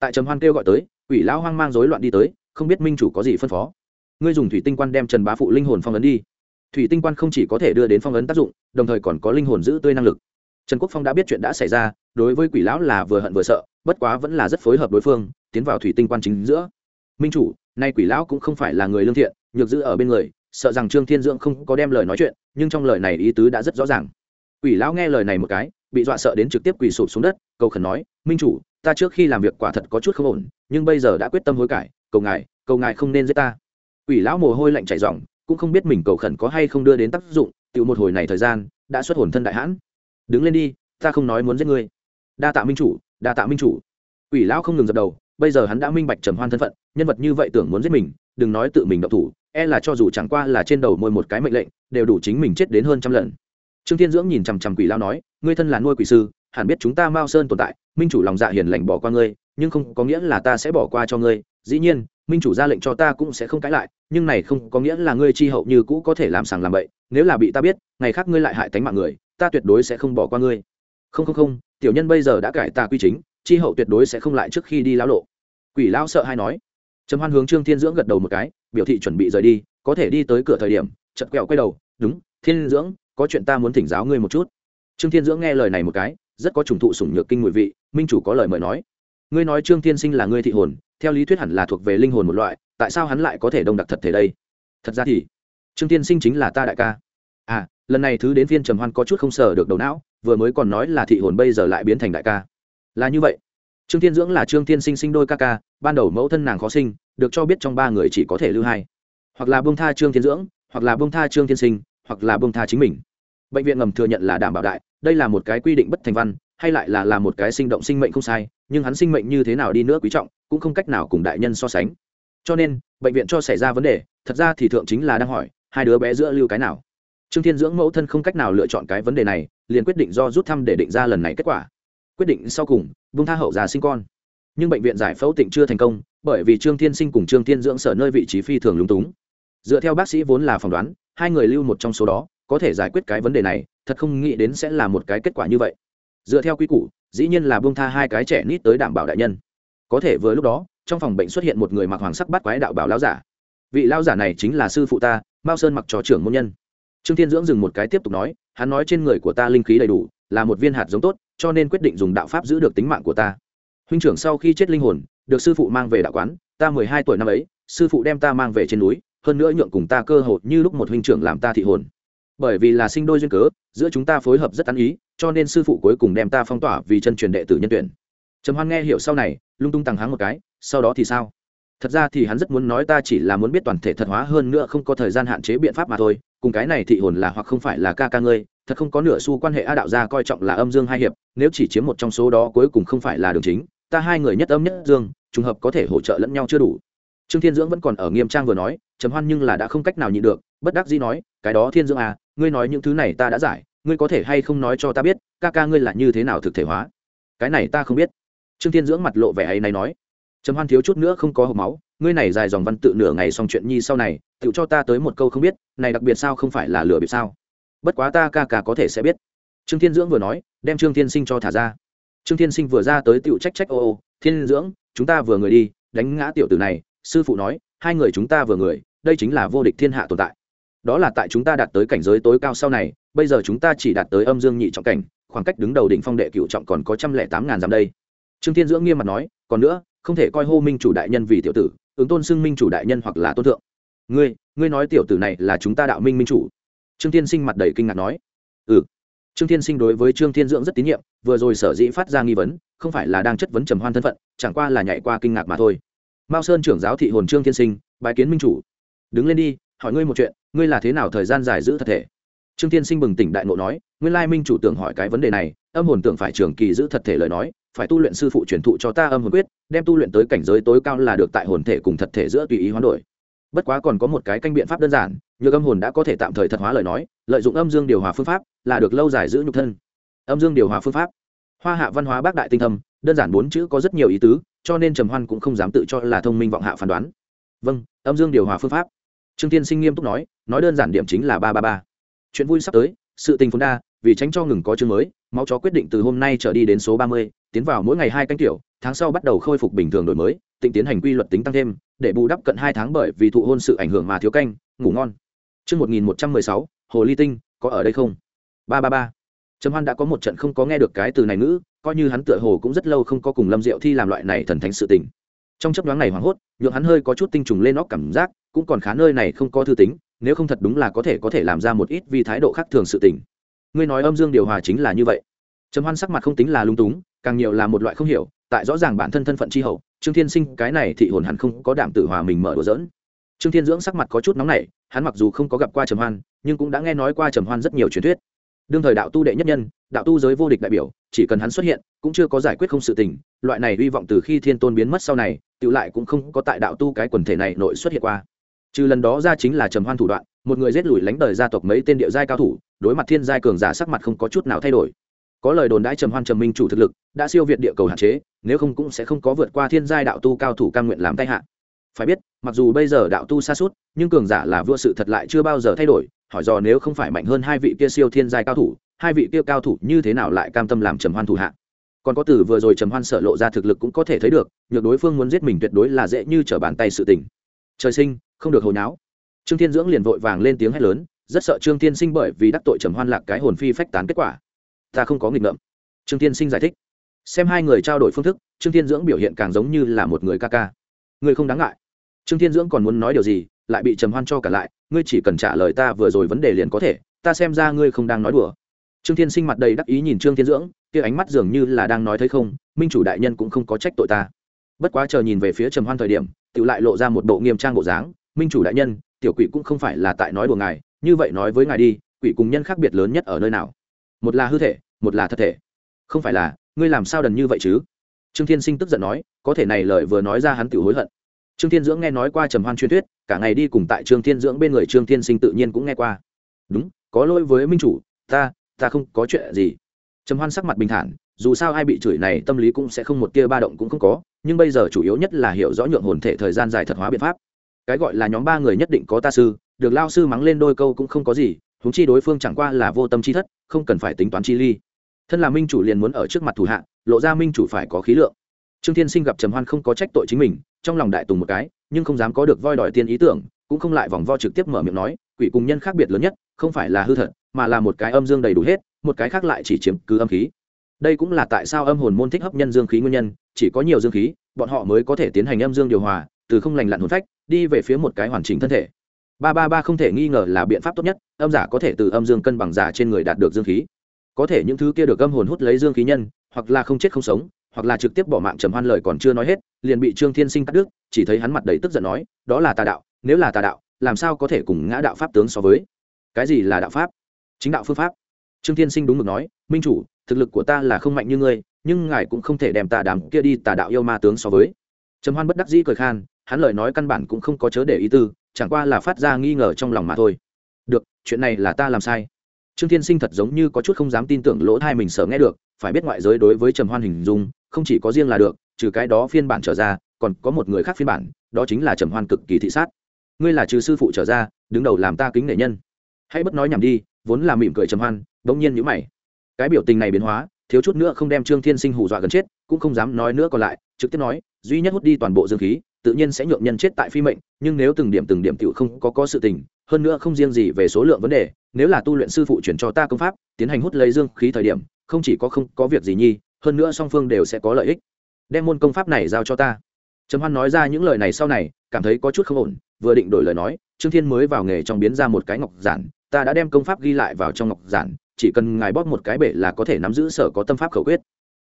Tại Trầm Hoan kêu gọi tới, quỷ lão hoang mang rối loạn đi tới, không biết minh chủ có gì phân phó. Ngươi dùng thủy tinh quan đem Trần Bá phụ linh hồn phong ấn đi. Thủy tinh quan không chỉ có thể đưa đến phong ấn tác dụng, đồng thời còn có linh hồn giữ tươi năng lực. Trần quốc phong đã biết chuyện đã xảy ra, đối với quỷ lão là vừa hận vừa sợ, bất quá vẫn là rất phối hợp đối phương, tiến vào thủy tinh quan chính giữa. Minh chủ, nay quỷ lão cũng không phải là người lương thiện, nhược giữ ở bên người, sợ rằng trương thiên dưỡng không có đem lời nói chuyện, nhưng trong lời này ý tứ đã rất rõ ràng. Quỷ lão nghe lời này một cái bị dọa sợ đến trực tiếp quỳ sụp xuống đất, cầu khẩn nói, minh chủ, ta trước khi làm việc quả thật có chút không ổn, nhưng bây giờ đã quyết tâm hối cải, cầu ngài cầu ngài không nên giết ta. Quỷ lão mồ hôi lạnh chảy ròng, cũng không biết mình cầu khẩn có hay không đưa đến tác dụng tự một hồi này thời gian, đã xuất hồn thân đại hãn. Đứng lên đi, ta không nói muốn giết ngươi. Đa tạ minh chủ, đa tạ minh chủ. Quỷ lão không ngừng dập đầu, bây giờ hắn đã minh bạch trầm hoan thân phận, nhân vật như vậy tưởng muốn giết mình, đừng nói tự mình động thủ e là cho dù chẳng qua là trên đầu môi một cái mệnh lệnh, đều đủ chính mình chết đến hơn trăm lần trương thiên dưỡng nhìn chằm chằm quỷ lao nói, ngươi thân là nuôi quỷ sư, hẳn biết chúng ta mao sơn tồn tại, minh chủ lòng dạ hiền lành bỏ qua ngươi, nhưng không có nghĩa là ta sẽ bỏ qua cho ngươi. Dĩ nhiên, minh chủ ra lệnh cho ta cũng sẽ không cãi lại, nhưng này không có nghĩa là ngươi chi hậu như cũ có thể làm sàng làm bậy. Nếu là bị ta biết, ngày khác ngươi lại hại tánh mạng người, ta tuyệt đối sẽ không bỏ qua ngươi. Không không không, tiểu nhân bây giờ đã cải tà quy chính, chi hậu tuyệt đối sẽ không lại trước khi đi lao lộ. Quỷ lao sợ hay nói. Trầm hoan hướng trương thiên dưỡng gật đầu một cái, biểu thị chuẩn bị rời đi, có thể đi tới cửa thời điểm chật quẹo quay đầu, đúng, thiên dưỡng có chuyện ta muốn thỉnh giáo ngươi một chút. Trương thiên dưỡng nghe lời này một cái, rất có trùng thụ sủng nhược kinh mùi vị, minh chủ có lời mời nói. Ngươi nói trương thiên sinh là ngươi thị hồn, theo lý thuyết hẳn là thuộc về linh hồn một loại, tại sao hắn lại có thể đông đặc thật thể đây? Thật ra thì, trương tiên sinh chính là ta đại ca. À lần này thứ đến phiên trầm hoan có chút không sờ được đầu não, vừa mới còn nói là thị hồn bây giờ lại biến thành đại ca. Là như vậy. Trương tiên dưỡng là trương tiên sinh sinh đôi ca ca, ban đầu mẫu thân nàng khó sinh, được cho biết trong ba người chỉ có thể lưu hai. Hoặc là bông tha trương tiên dưỡng, hoặc là bông tha trương tiên sinh hoặc là bông tha chính mình. Bệnh viện ngầm thừa nhận là đảm bảo đại, đây là một cái quy định bất thành văn, hay lại là là một cái sinh động sinh mệnh không sai, nhưng hắn sinh mệnh như thế nào đi nữa quý trọng, cũng không cách nào cùng đại nhân so sánh. Cho nên, bệnh viện cho xảy ra vấn đề, thật ra thì thượng chính là đang hỏi, hai đứa bé giữa lưu cái nào? Trương thiên dưỡng mẫu thân không cách nào lựa chọn cái vấn đề này, liền quyết định do rút thăm để định ra lần này kết quả. Quyết định sau cùng vương tha hậu già sinh con. Nhưng bệnh viện giải phẫu tịnh chưa thành công, bởi vì trương thiên sinh cùng trương thiên dưỡng sở nơi vị trí phi thường lúng túng. Dựa theo bác sĩ vốn là phỏng đoán hai người lưu một trong số đó, có thể giải quyết cái vấn đề này, thật không nghĩ đến sẽ là một cái kết quả như vậy. Dựa theo quy củ, dĩ nhiên là buông tha hai cái trẻ nít tới đảm bảo đại nhân. Có thể vừa lúc đó, trong phòng bệnh xuất hiện một người mặc hoàng sắc bắt quái đạo bảo lão giả. Vị lão giả này chính là sư phụ ta, mao sơn mặc trò trưởng môn nhân. Trương thiên dưỡng dừng một cái tiếp tục nói, hắn nói trên người của ta linh khí đầy đủ, là một viên hạt giống tốt, cho nên quyết định dùng đạo pháp giữ được tính mạng của ta. Huynh trưởng sau khi chết linh hồn, được sư phụ mang về đạo quán, ta mười hai tuổi năm ấy, sư phụ đem ta mang về trên núi hơn nữa nhượng cùng ta cơ hội như lúc một huynh trưởng làm ta thị hồn. Bởi vì là sinh đôi duyên cớ, giữa chúng ta phối hợp rất ăn ý, cho nên sư phụ cuối cùng đem ta phong tỏa vì chân truyền đệ tử nhân tuyển. Trầm hoan nghe hiểu sau này, lung tung tăng háng một cái, sau đó thì sao? Thật ra thì hắn rất muốn nói ta chỉ là muốn biết toàn thể thật hóa hơn nữa không có thời gian hạn chế biện pháp mà thôi, cùng cái này thị hồn là hoặc không phải là ca ca ngươi, thật không có nửa xu quan hệ a đạo gia coi trọng là âm dương hai hiệp, nếu chỉ chiếm một trong số đó cuối cùng không phải là đường chính, ta hai người nhất âm nhất dương, trùng hợp có thể hỗ trợ lẫn nhau chưa đủ trương thiên dưỡng vẫn còn ở nghiêm trang vừa nói, trầm hoan nhưng là đã không cách nào nhịn được, bất đắc dĩ nói, cái đó thiên dưỡng à ngươi nói những thứ này ta đã giải, ngươi có thể hay không nói cho ta biết, ca ca ngươi là như thế nào thực thể hóa? Cái này ta không biết. Trương thiên dưỡng mặt lộ vẻ ấy này nói. Trầm hoan thiếu chút nữa không có hộp máu, ngươi này dài dòng văn tự nửa ngày xong chuyện nhi sau này tự cho ta tới một câu không biết, này đặc biệt sao không phải là lừa bịp sao? Bất quá ta ca ca có thể sẽ biết. Trương thiên dưỡng vừa nói, đem trương thiên sinh cho thả ra. Trương thiên sinh vừa ra tới tựu trách trách ô ô, thiên dưỡng, chúng ta vừa người đi, đánh ngã tiểu tử này sư phụ nói, hai người chúng ta vừa người, đây chính là vô địch thiên hạ tồn tại. Đó là tại chúng ta đạt tới cảnh giới tối cao sau này, bây giờ chúng ta chỉ đạt tới âm dương nhị trọng cảnh, khoảng cách đứng đầu đỉnh phong đệ cựu trọng còn có trăm lẻ tám ngàn dặm đây. Trương thiên dưỡng nghiêm mặt nói, còn nữa, không thể coi hô minh chủ đại nhân vì tiểu tử, ứng tôn xưng minh chủ đại nhân hoặc là tôn thượng. Ngươi ngươi nói tiểu tử này là chúng ta đạo minh minh chủ. Trương thiên sinh mặt đầy kinh ngạc nói. Ừ. Trương thiên sinh đối với trương thiên dưỡng rất tín nhiệm, vừa rồi sở dĩ phát ra nghi vấn, không phải là đang chất vấn trầm hoan thân phận, chẳng qua là nhảy qua kinh ngạc mà thôi mao sơn trưởng giáo thị hồn trương thiên sinh bài kiến minh chủ. Đứng lên đi, hỏi ngươi một chuyện, ngươi là thế nào thời gian dài giữ thật thể? Trương thiên sinh bừng tỉnh đại ngộ nói, nguyên lai minh chủ tưởng hỏi cái vấn đề này, âm hồn tưởng phải trường kỳ giữ thật thể lời nói, phải tu luyện sư phụ truyền thụ cho ta âm hồn quyết, đem tu luyện tới cảnh giới tối cao là được tại hồn thể cùng thật thể giữa tùy ý hoán đổi. Bất quá còn có một cái canh biện pháp đơn giản, nhược âm hồn đã có thể tạm thời thật hóa lời nói, lợi dụng âm dương điều hòa phương pháp là được lâu dài giữ nhục thân. Âm dương điều hòa phương pháp. Hoa hạ văn hóa bác đại tinh thâm, đơn giản bốn chữ có rất nhiều ý tứ cho nên trầm hoan cũng không dám tự cho là thông minh vọng hạ phán đoán vâng âm dương điều hòa phương pháp trương tiên sinh nghiêm túc nói nói đơn giản điểm chính là ba ba ba chuyện vui sắp tới sự tình phồn đa vì tránh cho ngừng có chương mới máu chó quyết định từ hôm nay trở đi đến số ba mươi tiến vào mỗi ngày hai canh tiểu tháng sau bắt đầu khôi phục bình thường đổi mới tịnh tiến hành quy luật tính tăng thêm để bù đắp cận hai tháng bởi vì thụ hôn sự ảnh hưởng mà thiếu canh ngủ ngon Trước 1116, Hồ Ly Tinh, có ở đây không? Ba ba ba. Trầm Hoan đã có một trận không có nghe được cái từ này ngữ, coi như hắn tựa hồ cũng rất lâu không có cùng Lâm Diệu thi làm loại này thần thánh sự tình. Trong chấp nhoáng này hoảng hốt, nhượng hắn hơi có chút tinh trùng lên óc cảm giác, cũng còn khá nơi này không có thư tính, nếu không thật đúng là có thể có thể làm ra một ít vì thái độ khác thường sự tình. Ngươi nói âm dương điều hòa chính là như vậy. Trầm Hoan sắc mặt không tính là lung túng, càng nhiều là một loại không hiểu, tại rõ ràng bản thân thân phận tri hậu, Trương Thiên Sinh cái này thị hồn hẳn không có đảm tử hòa mình mở đùa dỡn Trương Thiên Dưỡng sắc mặt có chút nóng nảy, hắn mặc dù không có gặp qua Trầm Hoan, nhưng cũng đã nghe nói qua Trầm Hoan rất nhiều truyền thuyết. Đương thời đạo tu đệ nhất nhân, đạo tu giới vô địch đại biểu, chỉ cần hắn xuất hiện, cũng chưa có giải quyết không sự tình, loại này hy vọng từ khi Thiên Tôn biến mất sau này, tự lại cũng không có tại đạo tu cái quần thể này nội xuất hiện qua. Trừ lần đó ra chính là Trầm Hoan thủ đoạn, một người giết lùi lánh đời gia tộc mấy tên địa giai cao thủ, đối mặt thiên giai cường giả sắc mặt không có chút nào thay đổi. Có lời đồn đãi Trầm Hoan Trầm Minh chủ thực lực, đã siêu việt địa cầu hạn chế, nếu không cũng sẽ không có vượt qua thiên giai đạo tu cao thủ cam nguyện làm tay hạ phải biết, mặc dù bây giờ đạo tu xa suốt nhưng cường giả là vua sự thật lại chưa bao giờ thay đổi. Hỏi dò nếu không phải mạnh hơn hai vị kia siêu thiên giai cao thủ, hai vị kia cao thủ như thế nào lại cam tâm làm trầm hoan thủ hạ? Còn có từ vừa rồi trầm hoan sợ lộ ra thực lực cũng có thể thấy được, nhược đối phương muốn giết mình tuyệt đối là dễ như trở bàn tay sự tình. Trời sinh, không được hồi náo. Trương thiên dưỡng liền vội vàng lên tiếng hét lớn, rất sợ trương thiên sinh bởi vì đắc tội trầm hoan lạc cái hồn phi phách tán kết quả. Ta không có nghịch ngợm. Trương thiên sinh giải thích. Xem hai người trao đổi phương thức, trương thiên dưỡng biểu hiện càng giống như là một người ca ca. Người không đáng ngại trương thiên dưỡng còn muốn nói điều gì, lại bị trầm hoan cho cả lại, ngươi chỉ cần trả lời ta vừa rồi vấn đề liền có thể, ta xem ra ngươi không đang nói đùa. Trương thiên sinh mặt đầy đắc ý nhìn trương thiên dưỡng, kia ánh mắt dường như là đang nói thấy không, minh chủ đại nhân cũng không có trách tội ta. Bất quá chờ nhìn về phía trầm hoan thời điểm tự lại lộ ra một bộ nghiêm trang bộ dáng, minh chủ đại nhân, tiểu quỷ cũng không phải là tại nói đùa ngài, như vậy nói với ngài đi, quỷ cùng nhân khác biệt lớn nhất ở nơi nào? Một là hư thể, một là thật thể. Không phải là, ngươi làm sao đần như vậy chứ? Trương thiên sinh tức giận nói, có thể này lời vừa nói ra hắn tự hối hận trương thiên dưỡng nghe nói qua trầm hoan truyền thuyết, cả ngày đi cùng tại trương thiên dưỡng bên người trương thiên sinh tự nhiên cũng nghe qua. Đúng, có lỗi với minh chủ, ta ta không có chuyện gì. Trầm hoan sắc mặt bình thản, dù sao ai bị chửi này tâm lý cũng sẽ không một tia ba động cũng không có, nhưng bây giờ chủ yếu nhất là hiểu rõ nhượng hồn thể thời gian dài thật hóa biện pháp. Cái gọi là nhóm ba người nhất định có ta sư, được lao sư mắng lên đôi câu cũng không có gì, huống chi đối phương chẳng qua là vô tâm chi thất, không cần phải tính toán chi ly. Thân là minh chủ liền muốn ở trước mặt thủ hạ, lộ ra minh chủ phải có khí lượng trương thiên sinh gặp trầm hoan không có trách tội chính mình, trong lòng đại tùng một cái, nhưng không dám có được voi đòi tiên ý tưởng, cũng không lại vòng vo trực tiếp mở miệng nói, quỷ cùng nhân khác biệt lớn nhất, không phải là hư thật, mà là một cái âm dương đầy đủ hết, một cái khác lại chỉ chiếm cứ âm khí. Đây cũng là tại sao âm hồn môn thích hấp nhân dương khí nguyên nhân, chỉ có nhiều dương khí, bọn họ mới có thể tiến hành âm dương điều hòa, từ không lành lặn hồn phách, đi về phía một cái hoàn chỉnh thân thể. Ba ba ba không thể nghi ngờ là biện pháp tốt nhất, âm giả có thể từ âm dương cân bằng giả trên người đạt được dương khí. Có thể những thứ kia được âm hồn hút lấy dương khí nhân, hoặc là không chết không sống hoặc là trực tiếp bỏ mạng trầm hoan lời còn chưa nói hết, liền bị trương thiên sinh cắt đứt, chỉ thấy hắn mặt đầy tức giận nói, đó là tà đạo, nếu là tà đạo, làm sao có thể cùng ngã đạo pháp tướng so với? Cái gì là đạo pháp? Chính đạo phương pháp. Trương thiên sinh đúng mực nói, minh chủ, thực lực của ta là không mạnh như ngươi, nhưng ngài cũng không thể đem tà đàm kia đi tà đạo yêu ma tướng so với. Trầm hoan bất đắc dĩ cười khan, hắn lời nói căn bản cũng không có chớ để ý tư, chẳng qua là phát ra nghi ngờ trong lòng mà thôi. Được, chuyện này là ta làm sai. Trương thiên sinh thật giống như có chút không dám tin tưởng lỗ thai mình sợ nghe được, phải biết ngoại giới đối với trầm hoan hình dung không chỉ có riêng là được, trừ cái đó phiên bản trở ra, còn có một người khác phiên bản, đó chính là trầm hoan cực kỳ thị sát. Ngươi là trừ sư phụ trở ra, đứng đầu làm ta kính nể nhân. Hãy bất nói nhảm đi, vốn là mỉm cười trầm hoan, bỗng nhiên nhữ mày. Cái biểu tình này biến hóa, thiếu chút nữa không đem trương thiên sinh hù dọa gần chết, cũng không dám nói nữa còn lại, trực tiếp nói, duy nhất hút đi toàn bộ dương khí, tự nhiên sẽ nhượng nhân chết tại phi mệnh, nhưng nếu từng điểm từng điểm tựu không có có sự tình, hơn nữa không riêng gì về số lượng vấn đề, nếu là tu luyện sư phụ chuyển cho ta công pháp, tiến hành hút lấy dương khí thời điểm, không chỉ có không có việc gì nhi hơn nữa song phương đều sẽ có lợi ích. Đem môn công pháp này giao cho ta. Trầm hoan nói ra những lời này sau này, cảm thấy có chút không ổn, vừa định đổi lời nói, trương thiên mới vào nghề trong biến ra một cái ngọc giản, ta đã đem công pháp ghi lại vào trong ngọc giản, chỉ cần ngài bóp một cái bể là có thể nắm giữ sở có tâm pháp khẩu quyết.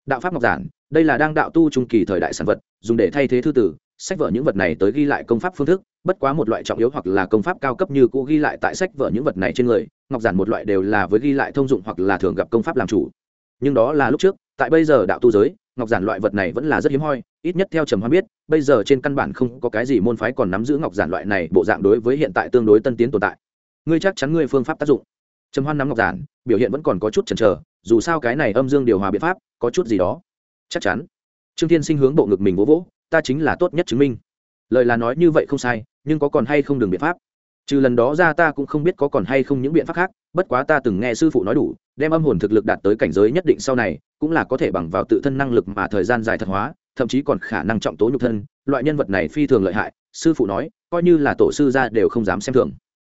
Đạo pháp ngọc giản, đây là đang đạo tu trung kỳ thời đại sản vật, dùng để thay thế thư tử, sách vở những vật này tới ghi lại công pháp phương thức, bất quá một loại trọng yếu hoặc là công pháp cao cấp như cũ ghi lại tại sách vở những vật này trên người, ngọc giản một loại đều là với ghi lại thông dụng hoặc là thường gặp công pháp làm chủ. Nhưng đó là lúc trước tại bây giờ đạo tu giới, ngọc giản loại vật này vẫn là rất hiếm hoi, ít nhất theo trầm hoan biết, bây giờ trên căn bản không có cái gì môn phái còn nắm giữ ngọc giản loại này bộ dạng đối với hiện tại tương đối tân tiến tồn tại. Ngươi chắc chắn ngươi phương pháp tác dụng. Trầm hoan nắm ngọc giản, biểu hiện vẫn còn có chút chần chờ, dù sao cái này âm dương điều hòa biện pháp, có chút gì đó. Chắc chắn. Trương thiên sinh hướng bộ ngực mình vỗ vỗ, ta chính là tốt nhất chứng minh. Lời là nói như vậy không sai, nhưng có còn hay không đường biện pháp? Trừ lần đó ra ta cũng không biết có còn hay không những biện pháp khác, bất quá ta từng nghe sư phụ nói đủ, đem âm hồn thực lực đạt tới cảnh giới nhất định sau này cũng là có thể bằng vào tự thân năng lực mà thời gian dài thật hóa, thậm chí còn khả năng trọng tố nhục thân. Loại nhân vật này phi thường lợi hại, sư phụ nói, coi như là tổ sư ra đều không dám xem thường.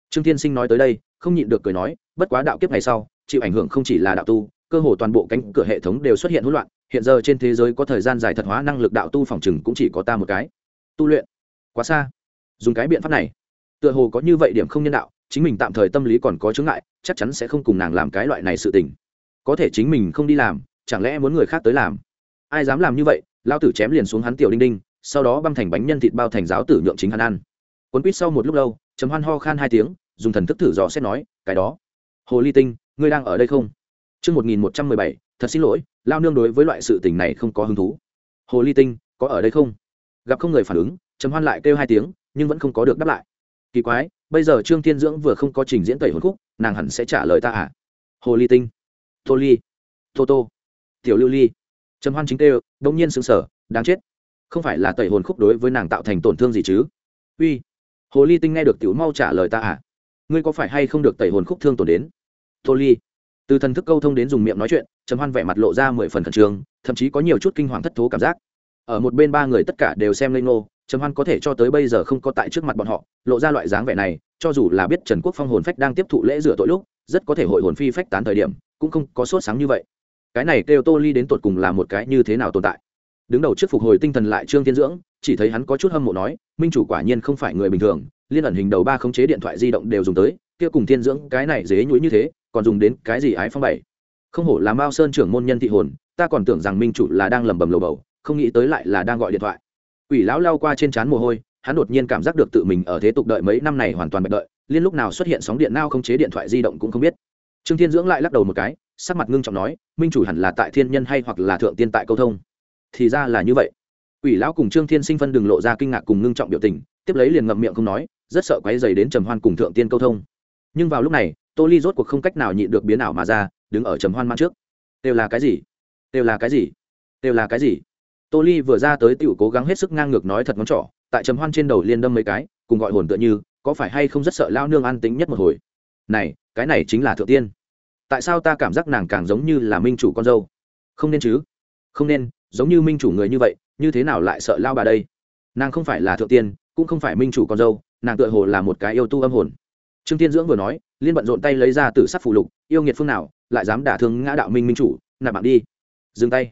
Trương thiên sinh nói tới đây, không nhịn được cười nói, bất quá đạo kiếp ngày sau, chịu ảnh hưởng không chỉ là đạo tu, cơ hồ toàn bộ cánh cửa hệ thống đều xuất hiện hỗn loạn. Hiện giờ trên thế giới có thời gian dài thật hóa năng lực đạo tu phòng chừng cũng chỉ có ta một cái. Tu luyện, quá xa. Dùng cái biện pháp này, tựa hồ có như vậy điểm không nhân đạo, chính mình tạm thời tâm lý còn có chướng ngại, chắc chắn sẽ không cùng nàng làm cái loại này sự tình. Có thể chính mình không đi làm chẳng lẽ muốn người khác tới làm? Ai dám làm như vậy? Lao tử chém liền xuống hắn tiểu đinh đinh, sau đó băng thành bánh nhân thịt bao thành giáo tử nhượng chính hắn ăn. Quấn quýt sau một lúc lâu chấm hoan ho khan hai tiếng, dùng thần thức thử dò xét nói, cái đó, hồ ly tinh, ngươi đang ở đây không? Chương một nghìn một trăm mười bảy, thật xin lỗi lao nương đối với loại sự tình này không có hứng thú. Hồ ly tinh, có ở đây không? Gặp không người phản ứng chấm hoan lại kêu hai tiếng, nhưng vẫn không có được đáp lại. Kỳ quái, bây giờ trương thiên dưỡng vừa không có trình diễn tẩy hồn khúc, nàng hẳn sẽ trả lời ta à? Hồ ly tinh, tô ly, tô tô tiểu lưu ly. Trầm hoan chính tê, đông nhiên sững sờ đáng chết. Không phải là tẩy hồn khúc đối với nàng tạo thành tổn thương gì chứ? Uy hồ ly tinh nghe được tiểu mau trả lời ta à? Ngươi có phải hay không được tẩy hồn khúc thương tổn đến? Tô ly. Từ thần thức câu thông đến dùng miệng nói chuyện trầm hoan vẻ mặt lộ ra mười phần khẩn trương thậm chí có nhiều chút kinh hoàng thất thố cảm giác. Ở một bên ba người tất cả đều xem lên ngô trầm hoan có thể cho tới bây giờ không có tại trước mặt bọn họ lộ ra loại dáng vẻ này cho dù là biết trần quốc phong hồn phách đang tiếp thụ lễ rửa tội lúc rất có thể hội hồn phi phách tán thời điểm cũng không có sốt sáng như vậy cái này kêu tô ly đến tột cùng là một cái như thế nào tồn tại? Đứng đầu trước phục hồi tinh thần lại trương thiên dưỡng chỉ thấy hắn có chút hâm mộ nói minh chủ quả nhiên không phải người bình thường liên ẩn hình đầu ba khống chế điện thoại di động đều dùng tới kia cùng thiên dưỡng cái này dế nhũi như thế còn dùng đến cái gì ái phong bảy? Không hổ là mao sơn trưởng môn nhân thị hồn ta còn tưởng rằng minh chủ là đang lẩm bẩm lầu bầu không nghĩ tới lại là đang gọi điện thoại. Quỷ lão lao qua trên trán mồ hôi, hắn đột nhiên cảm giác được tự mình ở thế tục đợi mấy năm này hoàn toàn bạch đợi, liên lúc nào xuất hiện sóng điện nao không chế điện thoại di động cũng không biết. Trương Thiên Dưỡng lại lắc đầu một cái, sắc mặt ngưng trọng nói, minh chủ hẳn là tại thiên nhân hay hoặc là thượng tiên tại câu thông. Thì ra là như vậy. Quỷ lão cùng Trương Thiên Sinh phân đừng lộ ra kinh ngạc cùng ngưng trọng biểu tình, tiếp lấy liền ngậm miệng không nói, rất sợ quấy rầy đến Trầm Hoan cùng thượng tiên câu thông. Nhưng vào lúc này, Tô Ly rốt cuộc không cách nào nhịn được biến ảo mà ra, đứng ở Trầm Hoan mang trước. Đều là cái gì? Đều là cái gì? Đều là cái gì? tô ly vừa ra tới tựu cố gắng hết sức ngang ngược nói thật ngón trỏ tại trầm hoan trên đầu liên đâm mấy cái cùng gọi hồn tựa như có phải hay không rất sợ lao nương an tính nhất một hồi này cái này chính là thượng tiên tại sao ta cảm giác nàng càng giống như là minh chủ con dâu? Không nên chứ? Không nên, giống như minh chủ người như vậy, như thế nào lại sợ lao bà đây? Nàng không phải là thượng tiên, cũng không phải minh chủ con dâu, nàng tựa hồ là một cái yêu tu âm hồn. Trương tiên dưỡng vừa nói, liên bận rộn tay lấy ra từ sắc phụ lục, yêu nghiệt phương nào, lại dám đả thương ngã đạo minh minh chủ, nạp mạng đi. Dừng tay.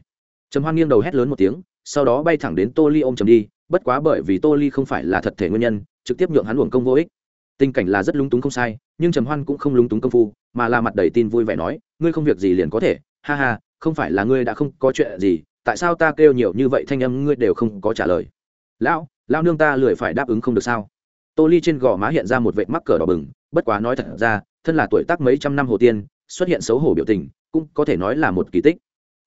Trầm hoan nghiêng đầu hét lớn một tiếng, sau đó bay thẳng đến tô ly ôm trầm đi, bất quá bởi vì tô ly không phải là thật thể nguyên nhân, trực tiếp nhượng hắn luồng công vô ích tình cảnh là rất lúng túng không sai, nhưng trầm hoan cũng không lúng túng công phu, mà là mặt đầy tin vui vẻ nói, ngươi không việc gì liền có thể, ha ha, không phải là ngươi đã không có chuyện gì, tại sao ta kêu nhiều như vậy thanh âm ngươi đều không có trả lời? Lão lao nương ta lười phải đáp ứng không được sao? Tô ly trên gò má hiện ra một vệt mắc cờ đỏ bừng, bất quá nói thật ra, thân là tuổi tác mấy trăm năm hồ tiên, xuất hiện xấu hổ biểu tình, cũng có thể nói là một kỳ tích.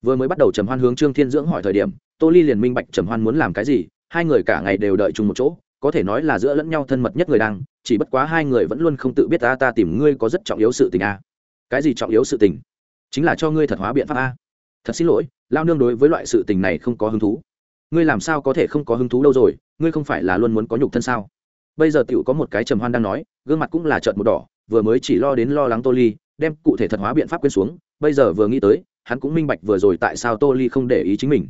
Vừa mới bắt đầu trầm hoan hướng trương thiên dưỡng hỏi thời điểm, tô ly liền minh bạch trầm hoan muốn làm cái gì, hai người cả ngày đều đợi chung một chỗ, có thể nói là giữa lẫn nhau thân mật nhất người đang chỉ bất quá hai người vẫn luôn không tự biết ta ta tìm ngươi có rất trọng yếu sự tình a cái gì trọng yếu sự tình? Chính là cho ngươi thật hóa biện pháp a. Thật xin lỗi, lao nương đối với loại sự tình này không có hứng thú. Ngươi làm sao có thể không có hứng thú đâu rồi, ngươi không phải là luôn muốn có nhục thân sao? Bây giờ tựu có một cái trầm hoan đang nói, gương mặt cũng là trợn một đỏ, vừa mới chỉ lo đến lo lắng tô ly, đem cụ thể thật hóa biện pháp quên xuống, bây giờ vừa nghĩ tới, hắn cũng minh bạch vừa rồi tại sao tô ly không để ý chính mình.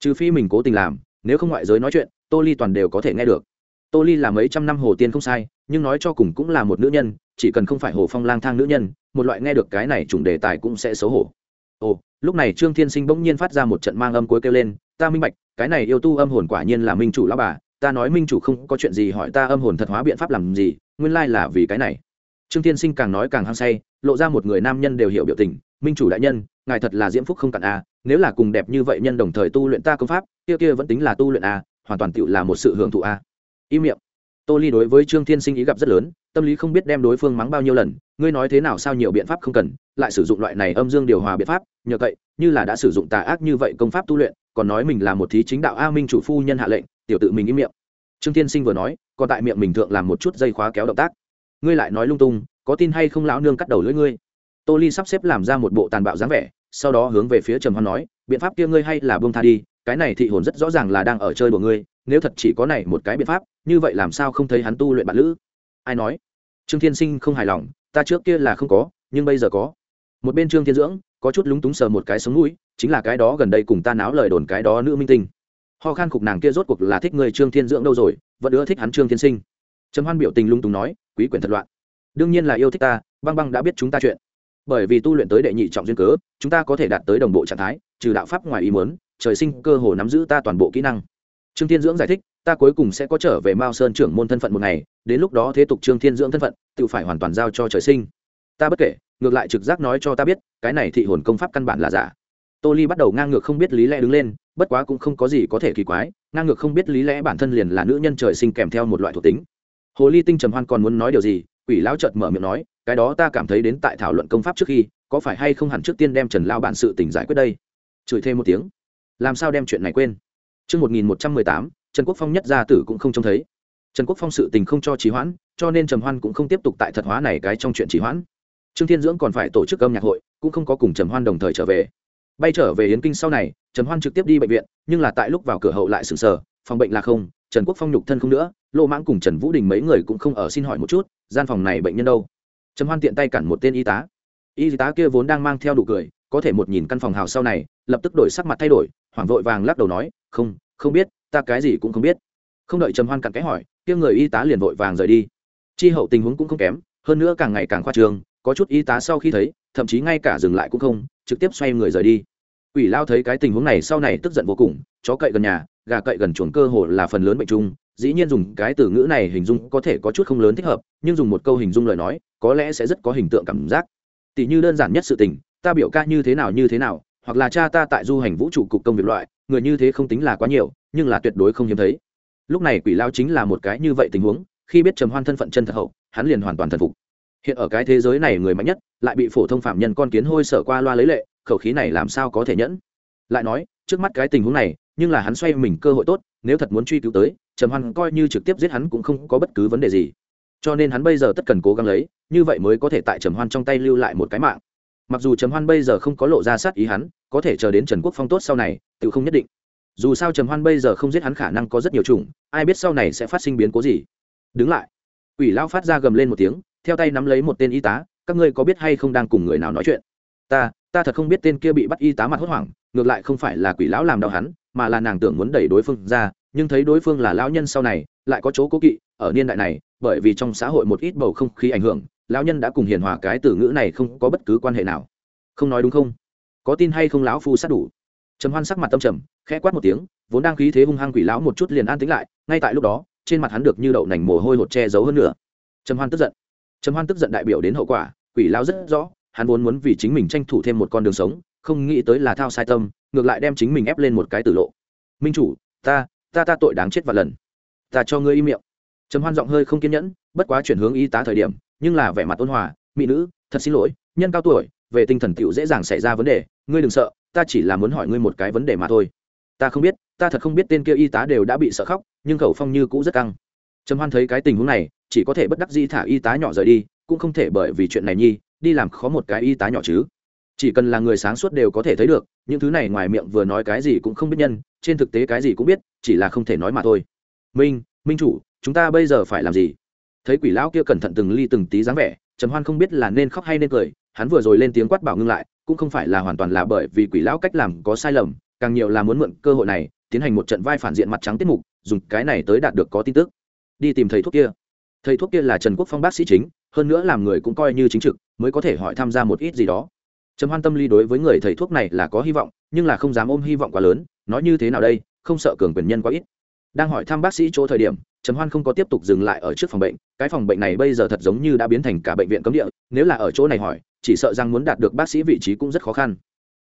Trừ phi mình cố tình làm, nếu không ngoại giới nói chuyện, tô ly toàn đều có thể nghe được tô ly là mấy trăm năm hồ tiên không sai, nhưng nói cho cùng cũng là một nữ nhân, chỉ cần không phải hồ phong lang thang nữ nhân, một loại nghe được cái này chủng đề tài cũng sẽ xấu hổ. Ồ, lúc này trương thiên sinh bỗng nhiên phát ra một trận mang âm cuối kêu lên, ta minh bạch, cái này yêu tu âm hồn quả nhiên là minh chủ lão bà, ta nói minh chủ không có chuyện gì hỏi ta âm hồn thật hóa biện pháp làm gì, nguyên lai là vì cái này. Trương thiên sinh càng nói càng hăng say, lộ ra một người nam nhân đều hiểu biểu tình, minh chủ đại nhân, ngài thật là diễm phúc không cạn a nếu là cùng đẹp như vậy nhân đồng thời tu luyện ta công pháp, kia kia vẫn tính là tu luyện a hoàn toàn tựu là một sự hưởng thụ a im miệng. Tô ly đối với trương thiên sinh ý gặp rất lớn, tâm lý không biết đem đối phương mắng bao nhiêu lần, ngươi nói thế nào sao nhiều biện pháp không cần, lại sử dụng loại này âm dương điều hòa biện pháp, nhờ cậy, như là đã sử dụng tà ác như vậy công pháp tu luyện, còn nói mình là một thí chính đạo a minh chủ phu nhân hạ lệnh, tiểu tự mình im miệng. Trương thiên sinh vừa nói, còn tại miệng mình thượng làm một chút dây khóa kéo động tác. Ngươi lại nói lung tung, có tin hay không lão nương cắt đầu lưỡi ngươi? Tô ly sắp xếp làm ra một bộ tàn bạo dáng vẻ, sau đó hướng về phía trầm hoan nói, biện pháp kia ngươi hay là buông tha đi, cái này thị hồn rất rõ ràng là đang ở chơi của ngươi nếu thật chỉ có này một cái biện pháp, như vậy làm sao không thấy hắn tu luyện bản lữ? Ai nói? Trương thiên sinh không hài lòng, ta trước kia là không có, nhưng bây giờ có. Một bên trương thiên dưỡng, có chút lúng túng sờ một cái sống mũi, chính là cái đó gần đây cùng ta náo lời đồn cái đó nữ minh tinh. Ho khan khục nàng kia rốt cuộc là thích người trương thiên dưỡng đâu rồi, vẫn ưa thích hắn trương thiên sinh. Trầm hoan biểu tình lung túng nói, quý quyền thật loạn. Đương nhiên là yêu thích ta, băng băng đã biết chúng ta chuyện. Bởi vì tu luyện tới đệ nhị trọng duyên cớ, chúng ta có thể đạt tới đồng bộ trạng thái, trừ đạo pháp ngoài ý muốn, trời sinh cơ hồ nắm giữ ta toàn bộ kỹ năng trương thiên dưỡng giải thích, ta cuối cùng sẽ có trở về mao sơn trưởng môn thân phận một ngày, đến lúc đó thế tục trương thiên dưỡng thân phận, tự phải hoàn toàn giao cho trời sinh. Ta bất kể, ngược lại trực giác nói cho ta biết, cái này thị hồn công pháp căn bản là giả. Tô ly bắt đầu ngang ngược không biết lý lẽ đứng lên, bất quá cũng không có gì có thể kỳ quái, ngang ngược không biết lý lẽ bản thân liền là nữ nhân trời sinh kèm theo một loại thuộc tính. Hồ ly tinh trầm hoan còn muốn nói điều gì, quỷ lão chợt mở miệng nói, cái đó ta cảm thấy đến tại thảo luận công pháp trước khi, có phải hay không hẳn trước tiên đem trần lao bản sự tình giải quyết đây. Chửi thêm một tiếng. Làm sao đem chuyện này quên? Trước 1118, Trần Quốc Phong nhất gia tử cũng không trông thấy. Trần Quốc Phong sự tình không cho trì hoãn, cho nên Trầm Hoan cũng không tiếp tục tại thật hóa này cái trong chuyện trì hoãn. Trương Thiên Dưỡng còn phải tổ chức âm nhạc hội, cũng không có cùng Trầm Hoan đồng thời trở về. Bay trở về Yến Kinh sau này, Trầm Hoan trực tiếp đi bệnh viện, nhưng là tại lúc vào cửa hậu lại sửng sờ, phòng bệnh là không, Trần Quốc Phong nhục thân không nữa, Lô Mãng cùng Trần Vũ Đình mấy người cũng không ở xin hỏi một chút, gian phòng này bệnh nhân đâu? Trầm Hoan tiện tay cản một tên y tá. Y tá kia vốn đang mang theo đủ cười, có thể một nhìn căn phòng hào sau này, lập tức đổi sắc mặt thay đổi, hoảng vội vàng lắc đầu nói, "Không, không biết, ta cái gì cũng không biết." Không đợi Trầm Hoan cặn cái hỏi, kia người y tá liền vội vàng rời đi. Chi hậu tình huống cũng không kém, hơn nữa càng ngày càng khoa trường có chút y tá sau khi thấy, thậm chí ngay cả dừng lại cũng không, trực tiếp xoay người rời đi. Quỷ lao thấy cái tình huống này sau này tức giận vô cùng, chó cậy gần nhà, gà cậy gần chuồng cơ hồ là phần lớn bệnh chung, dĩ nhiên dùng cái từ ngữ này hình dung có thể có chút không lớn thích hợp, nhưng dùng một câu hình dung lời nói, có lẽ sẽ rất có hình tượng cảm giác. Tỷ như đơn giản nhất sự tình, ta biểu ca như thế nào như thế nào, hoặc là cha ta tại du hành vũ trụ cục công việc loại, người như thế không tính là quá nhiều, nhưng là tuyệt đối không hiếm thấy. Lúc này quỷ lao chính là một cái như vậy tình huống, khi biết trầm hoan thân phận chân thật hậu, hắn liền hoàn toàn thần phục. Hiện ở cái thế giới này người mạnh nhất, lại bị phổ thông phạm nhân con kiến hôi sợ qua loa lấy lệ, khẩu khí này làm sao có thể nhẫn? Lại nói, trước mắt cái tình huống này, nhưng là hắn xoay mình cơ hội tốt, nếu thật muốn truy cứu tới, trầm hoan coi như trực tiếp giết hắn cũng không có bất cứ vấn đề gì cho nên hắn bây giờ tất cần cố gắng lấy như vậy mới có thể tại trầm hoan trong tay lưu lại một cái mạng mặc dù trầm hoan bây giờ không có lộ ra sát ý hắn, có thể chờ đến trần quốc phong tốt sau này, tự không nhất định. Dù sao trầm hoan bây giờ không giết hắn khả năng có rất nhiều chủng, ai biết sau này sẽ phát sinh biến cố gì. Đứng lại. Ủy lao phát ra gầm lên một tiếng, theo tay nắm lấy một tên y tá, các ngươi có biết hay không đang cùng người nào nói chuyện? Ta ta thật không biết tên kia bị bắt y tá mặt hốt hoảng, ngược lại không phải là quỷ lão làm đau hắn, mà là nàng tưởng muốn đẩy đối phương ra, nhưng thấy đối phương là lão nhân sau này, lại có chỗ cố kỵ, ở niên đại này, bởi vì trong xã hội một ít bầu không khí ảnh hưởng lão nhân đã cùng hiền hòa cái từ ngữ này không có bất cứ quan hệ nào. Không nói đúng không? Có tin hay không lão phu sát đủ? Trầm hoan sắc mặt tâm trầm, khẽ quát một tiếng, vốn đang khí thế hung hăng quỷ lão một chút liền an tính lại, ngay tại lúc đó, trên mặt hắn được như đậu nành mồ hôi hột che giấu hơn nữa. Trầm hoan tức giận. Trầm hoan tức giận đại biểu đến hậu quả, quỷ lão rất rõ, hắn vốn muốn vì chính mình tranh thủ thêm một con đường sống, không nghĩ tới là thao sai tâm, ngược lại đem chính mình ép lên một cái tử lộ. Minh chủ, ta ta ta tội đáng chết và lần. Ta cho ngươi im miệng. Trầm hoan giọng hơi không kiên nhẫn, bất quá chuyển hướng y tá thời điểm nhưng là vẻ mặt ôn hòa, mỹ nữ, thật xin lỗi, nhân cao tuổi, về tinh thần tựu dễ dàng xảy ra vấn đề, ngươi đừng sợ, ta chỉ là muốn hỏi ngươi một cái vấn đề mà thôi. Ta không biết, ta thật không biết tên kia y tá đều đã bị sợ khóc, nhưng khẩu phong như cũ rất căng. Trầm hoan thấy cái tình huống này, chỉ có thể bất đắc dĩ thả y tá nhỏ rời đi, cũng không thể bởi vì chuyện này nhi, đi làm khó một cái y tá nhỏ chứ. Chỉ cần là người sáng suốt đều có thể thấy được, những thứ này ngoài miệng vừa nói cái gì cũng không biết nhân, trên thực tế cái gì cũng biết, chỉ là không thể nói mà thôi. Minh minh chủ, chúng ta bây giờ phải làm gì? Thấy quỷ lão kia cẩn thận từng ly từng tí dáng vẻ, trầm hoan không biết là nên khóc hay nên cười, hắn vừa rồi lên tiếng quát bảo ngưng lại, cũng không phải là hoàn toàn là bởi vì quỷ lão cách làm có sai lầm, càng nhiều là muốn mượn cơ hội này, tiến hành một trận vai phản diện mặt trắng tiết mục, dùng cái này tới đạt được có tin tức. Đi tìm thầy thuốc kia. Thầy thuốc kia là trần quốc phong bác sĩ chính, hơn nữa làm người cũng coi như chính trực, mới có thể hỏi tham gia một ít gì đó. Trầm hoan tâm lý đối với người thầy thuốc này là có hy vọng, nhưng là không dám ôm hy vọng quá lớn, nói như thế nào đây, không sợ cường quyền nhân quá ít. Đang hỏi thăm bác sĩ chỗ thời điểm, trầm hoan không có tiếp tục dừng lại ở trước phòng bệnh cái phòng bệnh này bây giờ thật giống như đã biến thành cả bệnh viện cấm địa, nếu là ở chỗ này hỏi, chỉ sợ rằng muốn đạt được bác sĩ vị trí cũng rất khó khăn.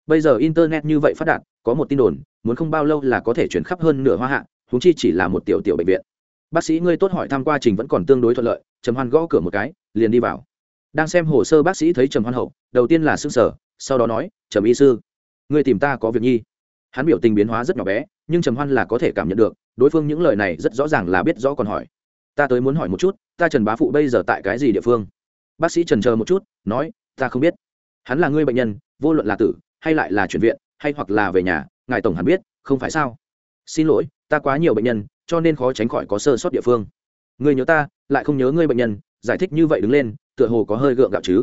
Bây giờ internet như vậy phát đạt, có một tin đồn, muốn không bao lâu là có thể chuyển khắp hơn nửa hoa hạ húng chi chỉ là một tiểu tiểu bệnh viện. Bác sĩ ngươi tốt hỏi thăm qua trình vẫn còn tương đối thuận lợi, trầm hoan gõ cửa một cái, liền đi vào. Đang xem hồ sơ bác sĩ thấy trầm hoan hậu, đầu tiên là s ư n g sở sau đó nói, trầm y sư, ngươi tìm ta có việc nhi. Hắn biểu tình biến hóa rất nhỏ bé, nhưng trầm hoan là có thể cảm nhận được, đối phương những lời này rất rõ ràng là biết rõ còn hỏi ta tới muốn hỏi một chút ta trần bá phụ bây giờ tại cái gì địa phương? Bác sĩ trần chờ một chút nói ta không biết. Hắn là ngươi bệnh nhân vô luận là tử hay lại là chuyển viện hay hoặc là về nhà ngài tổng hẳn biết không phải sao? Xin lỗi ta quá nhiều bệnh nhân cho nên khó tránh khỏi có sơ sót địa phương. Ngươi nhớ ta lại không nhớ ngươi bệnh nhân giải thích như vậy đứng lên tựa hồ có hơi gượng gạo chứ?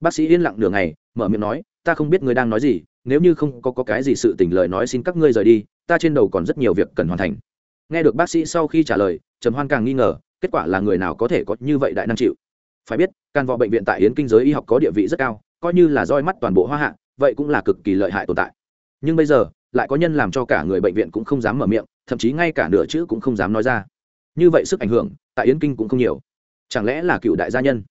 Bác sĩ yên lặng nửa ngày mở miệng nói ta không biết ngươi đang nói gì nếu như không có, có cái gì sự tình lời nói xin các ngươi rời đi ta trên đầu còn rất nhiều việc cần hoàn thành. Nghe được bác sĩ sau khi trả lời trầm hoan càng nghi ngờ kết quả là người nào có thể có như vậy đại năng chịu? Phải biết, can võ bệnh viện tại yến kinh giới y học có địa vị rất cao, coi như là roi mắt toàn bộ hoa hạ, vậy cũng là cực kỳ lợi hại tồn tại. Nhưng bây giờ, lại có nhân làm cho cả người bệnh viện cũng không dám mở miệng, thậm chí ngay cả nửa chữ cũng không dám nói ra. Như vậy sức ảnh hưởng, tại yến kinh cũng không nhiều. Chẳng lẽ là cựu đại gia nhân?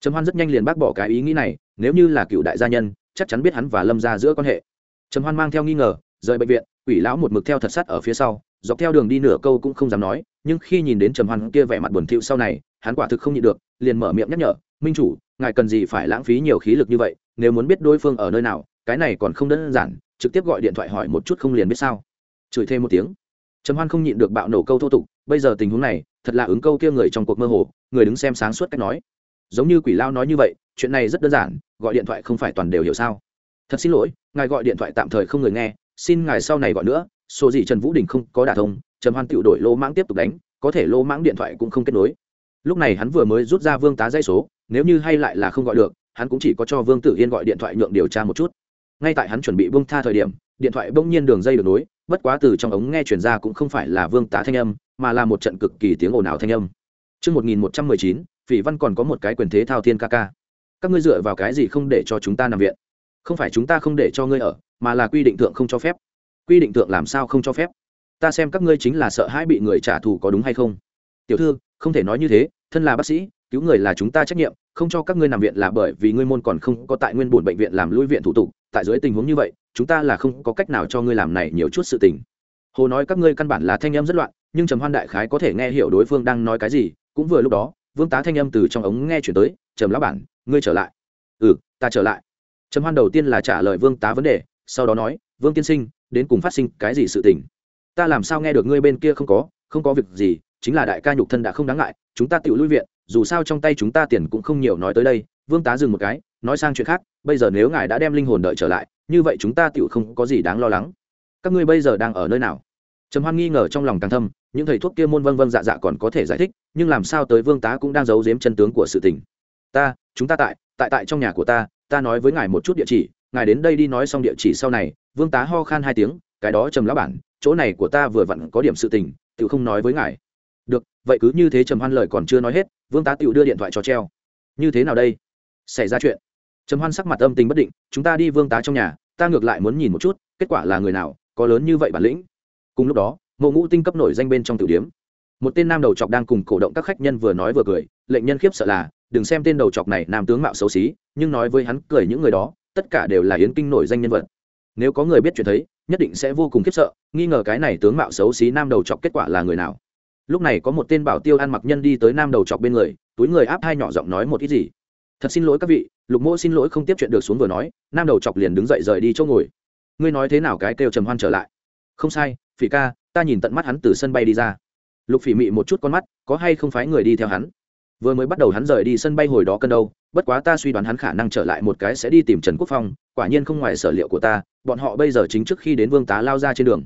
Trầm hoan rất nhanh liền bác bỏ cái ý nghĩ này, nếu như là cựu đại gia nhân, chắc chắn biết hắn và lâm ra giữa quan hệ. Trầm hoan mang theo nghi ngờ, rời bệnh viện, quỷ lão một mực theo thật sắt ở phía sau, dọc theo đường đi nửa câu cũng không dám nói nhưng khi nhìn đến trầm hoan kia vẻ mặt buồn thiu sau này, hắn quả thực không nhịn được, liền mở miệng nhắc nhở, minh chủ, ngài cần gì phải lãng phí nhiều khí lực như vậy, nếu muốn biết đối phương ở nơi nào, cái này còn không đơn giản, trực tiếp gọi điện thoại hỏi một chút không liền biết sao. Chửi thêm một tiếng. Trầm hoan không nhịn được bạo nổ câu thô tục, bây giờ tình huống này, thật là ứng câu kia người trong cuộc mơ hồ, người đứng xem sáng suốt cách nói. Giống như quỷ lao nói như vậy, chuyện này rất đơn giản, gọi điện thoại không phải toàn đều hiểu sao? Thật xin lỗi, ngài gọi điện thoại tạm thời không người nghe, xin ngài sau này gọi nữa, số gì trần vũ đình không có đả thông trần hoan tự đổi lô mãng tiếp tục đánh có thể lô mãng điện thoại cũng không kết nối lúc này hắn vừa mới rút ra vương tá dây số nếu như hay lại là không gọi được hắn cũng chỉ có cho vương tử yên gọi điện thoại nhượng điều tra một chút ngay tại hắn chuẩn bị buông tha thời điểm điện thoại bỗng nhiên đường dây được nối bất quá từ trong ống nghe chuyển ra cũng không phải là vương tá thanh âm mà là một trận cực kỳ tiếng ồn ào thanh âm Trước 1119, Phỉ Văn còn có một cái quyền thế thao thiên ca ca. Các ngươi dựa vào cái gì không để cho chúng ta nằm viện? Không phải chúng ta không để cho ngươi ở, mà là quy định thượng không cho phép. Quy định thượng làm sao không cho phép? Ta xem các ngươi chính là sợ hãi bị người trả thù có đúng hay không? Tiểu thư, không thể nói như thế, thân là bác sĩ, cứu người là chúng ta trách nhiệm, không cho các ngươi nằm viện là bởi vì ngươi môn còn không có tại nguyên buồn bệnh viện làm lui viện thủ tục, tại dưới tình huống như vậy, chúng ta là không có cách nào cho ngươi làm này nhiều chút sự tình. Hồ nói các ngươi căn bản là thanh em rất loạn, nhưng Trầm Hoan đại khái có thể nghe hiểu đối phương đang nói cái gì, cũng vừa lúc đó, vương tá thanh âm từ trong ống nghe chuyển tới trầm lão bản ngươi trở lại ừ ta trở lại trầm hoan đầu tiên là trả lời vương tá vấn đề sau đó nói vương tiên sinh đến cùng phát sinh cái gì sự tình ta làm sao nghe được ngươi bên kia không có không có việc gì, chính là đại ca nhục thân đã không đáng ngại, chúng ta tự lui viện, dù sao trong tay chúng ta tiền cũng không nhiều nói tới đây, vương tá dừng một cái, nói sang chuyện khác, bây giờ nếu ngài đã đem linh hồn đợi trở lại, như vậy chúng ta tự không có gì đáng lo lắng. Các ngươi bây giờ đang ở nơi nào? Trầm hoan nghi ngờ trong lòng càng thâm, những thầy thuốc kia môn vân vân dạ dạ còn có thể giải thích, nhưng làm sao tới vương tá cũng đang giấu giếm chân tướng của sự tình. Ta, chúng ta tại tại tại trong nhà của ta ta nói với ngài một chút địa chỉ, ngài đến đây đi nói xong địa chỉ sau này, vương tá ho khan hai tiếng cái đó trầm lão bản, chỗ này của ta vừa vặn có điểm sự tình tự không nói với ngài. Được, vậy cứ như thế trầm hoan lời còn chưa nói hết, vương tá tự đưa điện thoại cho treo. Như thế nào đây? Xảy ra chuyện. Trầm hoan sắc mặt âm tình bất định, chúng ta đi vương tá trong nhà, ta ngược lại muốn nhìn một chút, kết quả là người nào, có lớn như vậy bản lĩnh. Cùng lúc đó, mộ ngũ tinh cấp nổi danh bên trong tử điếm. Một tên nam đầu chọc đang cùng cổ động các khách nhân vừa nói vừa cười, lệnh nhân khiếp sợ là, đừng xem tên đầu chọc này nam tướng mạo xấu xí, nhưng nói với hắn cười những người đó, tất cả đều là yến kinh nổi danh nhân vật. Nếu có người biết chuyện thấy nhất định sẽ vô cùng khiếp sợ, nghi ngờ cái này tướng mạo xấu xí nam đầu chọc kết quả là người nào. Lúc này có một tên bảo tiêu ăn mặc nhân đi tới nam đầu chọc bên người, túi người áp hai nhỏ giọng nói một ít gì. Thật xin lỗi các vị, lục mỗ xin lỗi không tiếp chuyện được xuống vừa nói, nam đầu chọc liền đứng dậy rời đi chỗ ngồi. Ngươi nói thế nào? cái kêu trầm hoan trở lại. Không sai, phỉ ca, ta nhìn tận mắt hắn từ sân bay đi ra. Lục phỉ mị một chút con mắt, có hay không phái người đi theo hắn? Vừa mới bắt đầu hắn rời đi sân bay hồi đó cân đâu, bất quá ta suy đoán hắn khả năng trở lại một cái sẽ đi tìm trần quốc phong, quả nhiên không ngoài sở liệu của ta, bọn họ bây giờ chính trước khi đến vương tá lao ra trên đường.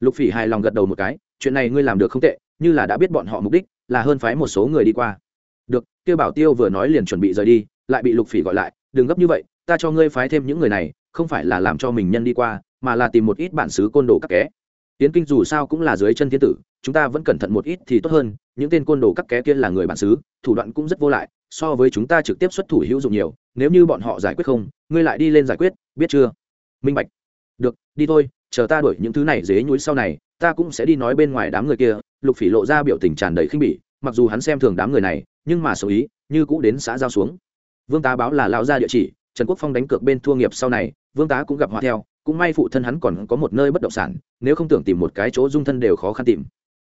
Lục phỉ hài lòng gật đầu một cái, chuyện này ngươi làm được không tệ, như là đã biết bọn họ mục đích, là hơn phái một số người đi qua. Được, kêu bảo tiêu vừa nói liền chuẩn bị rời đi, lại bị lục phỉ gọi lại, đừng gấp như vậy, ta cho ngươi phái thêm những người này, không phải là làm cho mình nhân đi qua, mà là tìm một ít bản xứ côn đồ các ké tiến kinh dù sao cũng là dưới chân thiên tử, chúng ta vẫn cẩn thận một ít thì tốt hơn, những tên côn đồ các ké kia là người bản xứ, thủ đoạn cũng rất vô lại, so với chúng ta trực tiếp xuất thủ hữu dụng nhiều, nếu như bọn họ giải quyết không, ngươi lại đi lên giải quyết, biết chưa? Minh bạch. Được, đi thôi, chờ ta đuổi những thứ này dế nhúi sau này, ta cũng sẽ đi nói bên ngoài đám người kia, lục phỉ lộ ra biểu tình tràn đầy khinh bỉ, mặc dù hắn xem thường đám người này, nhưng mà số ý, như cũ đến xã giao xuống. Vương tá báo là lao ra địa chỉ, trần quốc phong đánh cược bên thua nghiệp sau này, vương tá cũng gặp họa theo cũng may phụ thân hắn còn có một nơi bất động sản, nếu không tưởng tìm một cái chỗ dung thân đều khó khăn tìm.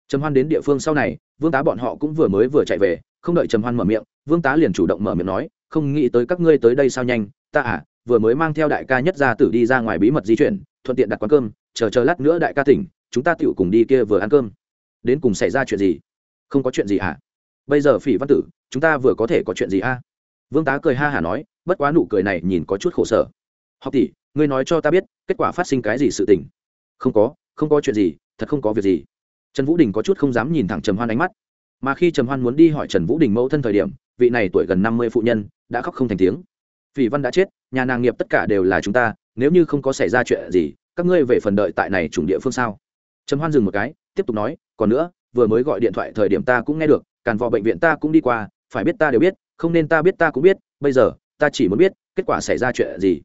Trầm hoan đến địa phương sau này, vương tá bọn họ cũng vừa mới vừa chạy về, không đợi trầm hoan mở miệng, vương tá liền chủ động mở miệng nói, không nghĩ tới các ngươi tới đây sao nhanh, ta à vừa mới mang theo đại ca nhất gia tử đi ra ngoài bí mật di chuyển, thuận tiện đặt quán cơm, chờ chờ lát nữa đại ca tỉnh, chúng ta tựu cùng đi kia vừa ăn cơm. Đến cùng xảy ra chuyện gì? Không có chuyện gì hả bây giờ phỉ văn tử, chúng ta vừa có thể có chuyện gì a vương tá cười ha hả nói, bất quá nụ cười này nhìn có chút khổ sở. Học tỷ ngươi nói cho ta biết, kết quả phát sinh cái gì sự tình? Không có không có chuyện gì, thật không có việc gì. Trần vũ đình có chút không dám nhìn thẳng trầm hoan ánh mắt. Mà khi trầm hoan muốn đi hỏi trần vũ đình mẫu thân thời điểm, vị này tuổi gần năm mươi phụ nhân đã khóc không thành tiếng. Vị văn đã chết, nhà nàng nghiệp tất cả đều là chúng ta, nếu như không có xảy ra chuyện gì, các ngươi về phần đợi tại này chủng địa phương sao? Trầm hoan dừng một cái, tiếp tục nói, còn nữa, vừa mới gọi điện thoại thời điểm ta cũng nghe được, càn vò bệnh viện ta cũng đi qua, phải biết ta đều biết, không nên ta biết ta cũng biết, bây giờ, ta chỉ muốn biết, kết quả xảy ra chuyện gì?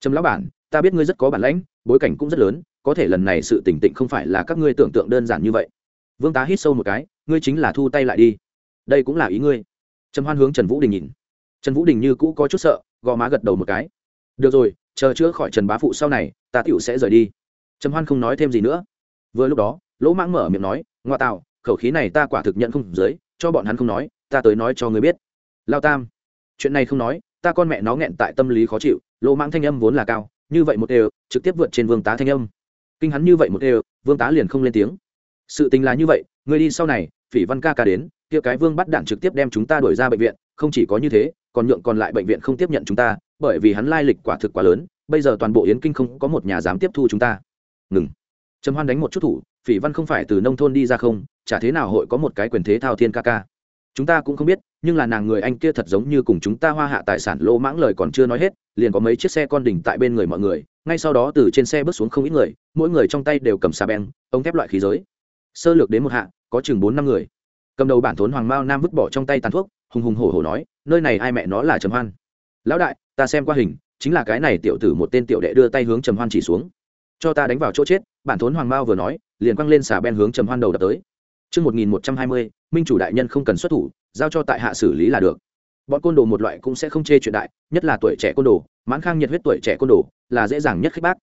Trầm lão bản ta biết ngươi rất có bản lãnh, bối cảnh cũng rất lớn, có thể lần này sự tỉnh tịnh không phải là các ngươi tưởng tượng đơn giản như vậy. Vương tá hít sâu một cái, ngươi chính là thu tay lại đi. Đây cũng là ý ngươi. Trầm hoan hướng trần vũ đình nhìn. Trần vũ đình như cũ có chút sợ, gò má gật đầu một cái. Được rồi, chờ chữa khỏi trần bá phụ sau này, ta tựu sẽ rời đi. Trầm hoan không nói thêm gì nữa. Vừa lúc đó, lỗ mãng mở miệng nói, ngoa tạo, khẩu khí này ta quả thực nhận không dưới, cho bọn hắn không nói, ta tới nói cho ngươi biết. Lao tam. Chuyện này không nói, ta con mẹ nó nghẹn tại tâm lý khó chịu. Lỗ mãng thanh âm vốn là cao như vậy một đều, trực tiếp vượt trên vương tá thanh âm. Kinh hắn như vậy một đều, vương tá liền không lên tiếng. Sự tình là như vậy, ngươi đi sau này, phỉ văn ca ca đến, kia cái vương bắt đạn trực tiếp đem chúng ta đuổi ra bệnh viện, không chỉ có như thế, còn nhượng còn lại bệnh viện không tiếp nhận chúng ta, bởi vì hắn lai lịch quả thực quá lớn, bây giờ toàn bộ yến kinh không có một nhà dám tiếp thu chúng ta. Ngừng. Trầm hoan đánh một chút thủ, phỉ văn không phải từ nông thôn đi ra không, chả thế nào hội có một cái quyền thế thao thiên ca ca chúng ta cũng không biết, nhưng là nàng người anh kia thật giống như cùng chúng ta hoa hạ tài sản lô mãng lời còn chưa nói hết, liền có mấy chiếc xe con đỉnh tại bên người mọi người, ngay sau đó từ trên xe bước xuống không ít người, mỗi người trong tay đều cầm xà beng, ống thép loại khí giới. Sơ lược đến một hạ, có chừng bốn năm người. Cầm đầu bản thốn hoàng mao nam vứt bỏ trong tay tàn thuốc, hùng hùng hổ hổ nói, nơi này ai mẹ nó là trầm hoan? Lão đại, ta xem qua hình, chính là cái này tiểu tử một tên tiểu đệ đưa tay hướng trầm hoan chỉ xuống. Cho ta đánh vào chỗ chết. Bản thốn hoàng mao vừa nói, liền quăng lên xà ben hướng trầm hoan đầu đập tới. Trước 1120, minh chủ đại nhân không cần xuất thủ, giao cho tại hạ xử lý là được. Bọn côn đồ một loại cũng sẽ không chê chuyện đại, nhất là tuổi trẻ côn đồ, mãn khang nhiệt huyết tuổi trẻ côn đồ, là dễ dàng nhất khích bác.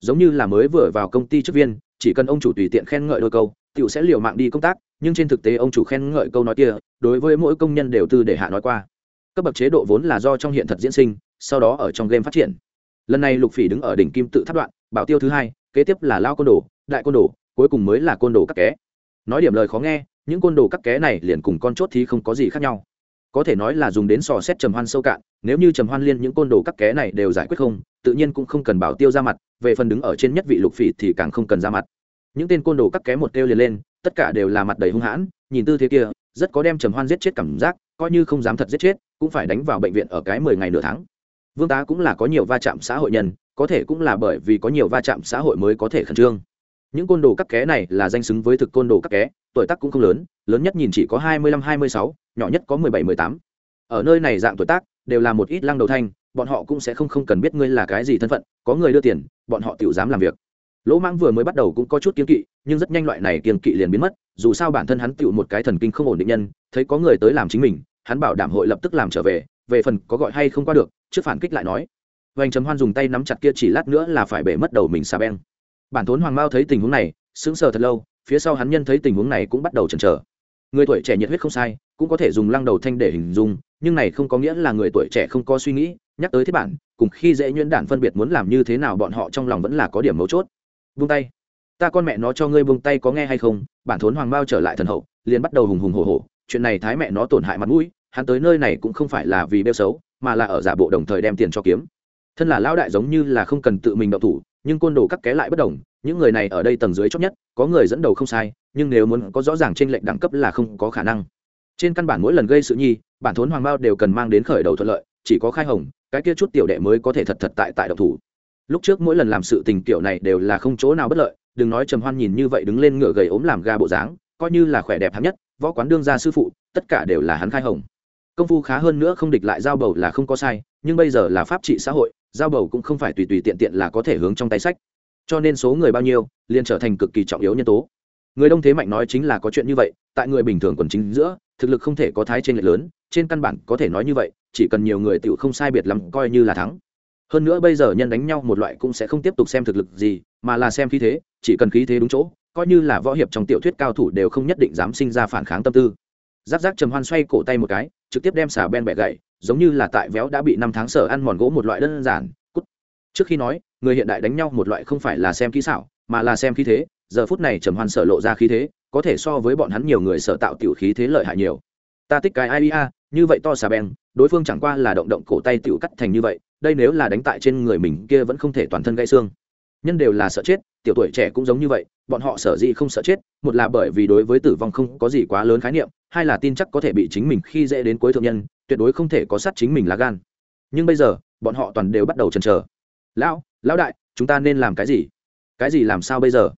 Giống như là mới vừa vào công ty chức viên, chỉ cần ông chủ tùy tiện khen ngợi đôi câu, tiểu sẽ liều mạng đi công tác, nhưng trên thực tế ông chủ khen ngợi câu nói kia, đối với mỗi công nhân đều tư để hạ nói qua. Cấp bậc chế độ vốn là do trong hiện thật diễn sinh, sau đó ở trong game phát triển. Lần này Lục Phỉ đứng ở đỉnh kim tự tháp đoạn, bảo tiêu thứ hai, kế tiếp là lao côn đồ, đại côn đồ, cuối cùng mới là côn đồ các ké nói điểm lời khó nghe, những côn đồ cắt ké này liền cùng con chốt thì không có gì khác nhau. Có thể nói là dùng đến sò xét trầm hoan sâu cạn, nếu như trầm hoan liên những côn đồ cắt ké này đều giải quyết không, tự nhiên cũng không cần bảo tiêu ra mặt, về phần đứng ở trên nhất vị lục phỉ thì càng không cần ra mặt. Những tên côn đồ cắt ké một kêu liền lên, tất cả đều là mặt đầy hung hãn, nhìn tư thế kia, rất có đem trầm hoan giết chết cảm giác, coi như không dám thật giết chết, cũng phải đánh vào bệnh viện ở cái mười ngày nửa tháng. Vương tá cũng là có nhiều va chạm xã hội nhân, có thể cũng là bởi vì có nhiều va chạm xã hội mới có thể khẩn trương những côn đồ các ké này là danh xứng với thực côn đồ các ké, tuổi tác cũng không lớn lớn nhất nhìn chỉ có hai mươi lăm hai mươi sáu, nhỏ nhất có mười bảy mười tám. Ở nơi này dạng tuổi tác, đều là một ít lăng đầu thanh, bọn họ cũng sẽ không không cần biết ngươi là cái gì thân phận, có người đưa tiền, bọn họ tự dám làm việc. Lỗ mãng vừa mới bắt đầu cũng có chút kiên kỵ, nhưng rất nhanh loại này kiên kỵ liền biến mất, dù sao bản thân hắn tự một cái thần kinh không ổn định nhân, thấy có người tới làm chính mình, hắn bảo đảm hội lập tức làm trở về về phần có gọi hay không qua được, trước phản kích lại nói. Vành chấm hoan dùng tay nắm chặt kia chỉ lát nữa là phải bể mất đầu mình xà beng bản thốn hoàng mao thấy tình huống này, sững sờ thật lâu, phía sau hắn nhân thấy tình huống này cũng bắt đầu chần chờ. Người tuổi trẻ nhiệt huyết không sai, cũng có thể dùng lăng đầu thanh để hình dung, nhưng này không có nghĩa là người tuổi trẻ không có suy nghĩ, nhắc tới thế bản, cùng khi dễ nhuyễn đản phân biệt muốn làm như thế nào bọn họ trong lòng vẫn là có điểm mấu chốt. Vung tay. Ta con mẹ nó cho ngươi buông tay có nghe hay không? Bản thốn hoàng mao trở lại thần hậu, liền bắt đầu hùng hùng hổ hổ. Chuyện này thái mẹ nó tổn hại mặt mũi, hắn tới nơi này cũng không phải là vì đeo xấu, mà là ở giả bộ đồng thời đem tiền cho kiếm. Thân là lão đại giống như là không cần tự mình động thủ nhưng côn đồ các ké lại bất đồng, những người này ở đây tầng dưới chót nhất, có người dẫn đầu không sai, nhưng nếu muốn có rõ ràng trên lệnh đẳng cấp là không có khả năng. Trên căn bản mỗi lần gây sự nhi, bản thốn hoàng bao đều cần mang đến khởi đầu thuận lợi, chỉ có khai hồng, cái kia chút tiểu đệ mới có thể thật thật tại tại động thủ. Lúc trước mỗi lần làm sự tình kiểu này đều là không chỗ nào bất lợi, đừng nói trầm hoan nhìn như vậy đứng lên ngựa gầy ốm làm ga bộ dáng, coi như là khỏe đẹp hắn nhất, võ quán đương gia sư phụ, tất cả đều là hắn khai hồng. Công phu khá hơn nữa không địch lại giao bầu là không có sai, nhưng bây giờ là pháp trị xã hội giao bầu cũng không phải tùy tùy tiện tiện là có thể hướng trong tay sách. Cho nên số người bao nhiêu, liền trở thành cực kỳ trọng yếu nhân tố. Người đông thế mạnh nói chính là có chuyện như vậy, tại người bình thường quần chính giữa, thực lực không thể có thái trên lệch lớn, trên căn bản có thể nói như vậy, chỉ cần nhiều người tựu không sai biệt lắm, coi như là thắng. Hơn nữa bây giờ nhân đánh nhau một loại cũng sẽ không tiếp tục xem thực lực gì, mà là xem khí thế, chỉ cần khí thế đúng chỗ, coi như là võ hiệp trong tiểu thuyết cao thủ đều không nhất định dám sinh ra phản kháng tâm tư. Giáp giáp trầm hoan xoay cổ tay một cái trực tiếp đem xà ben bẹ gậy, giống như là tại véo đã bị năm tháng sở ăn mòn gỗ một loại đơn giản, cút. Trước khi nói, người hiện đại đánh nhau một loại không phải là xem kỹ xảo, mà là xem khí thế. Giờ phút này trầm hoan sở lộ ra khí thế, có thể so với bọn hắn nhiều người sở tạo tiểu khí thế lợi hại nhiều. Ta thích cái ia như vậy to xà beng, đối phương chẳng qua là động động cổ tay tiểu cắt thành như vậy, đây nếu là đánh tại trên người mình kia vẫn không thể toàn thân gãy xương. Nhân đều là sợ chết, tiểu tuổi trẻ cũng giống như vậy, bọn họ sợ gì không sợ chết, một là bởi vì đối với tử vong không có gì quá lớn khái niệm hai là tin chắc có thể bị chính mình khi dễ đến cuối thượng nhân, tuyệt đối không thể có sát chính mình là gan. Nhưng bây giờ, bọn họ toàn đều bắt đầu chần chờ. Lão lão đại, chúng ta nên làm cái gì? Cái gì làm sao bây giờ?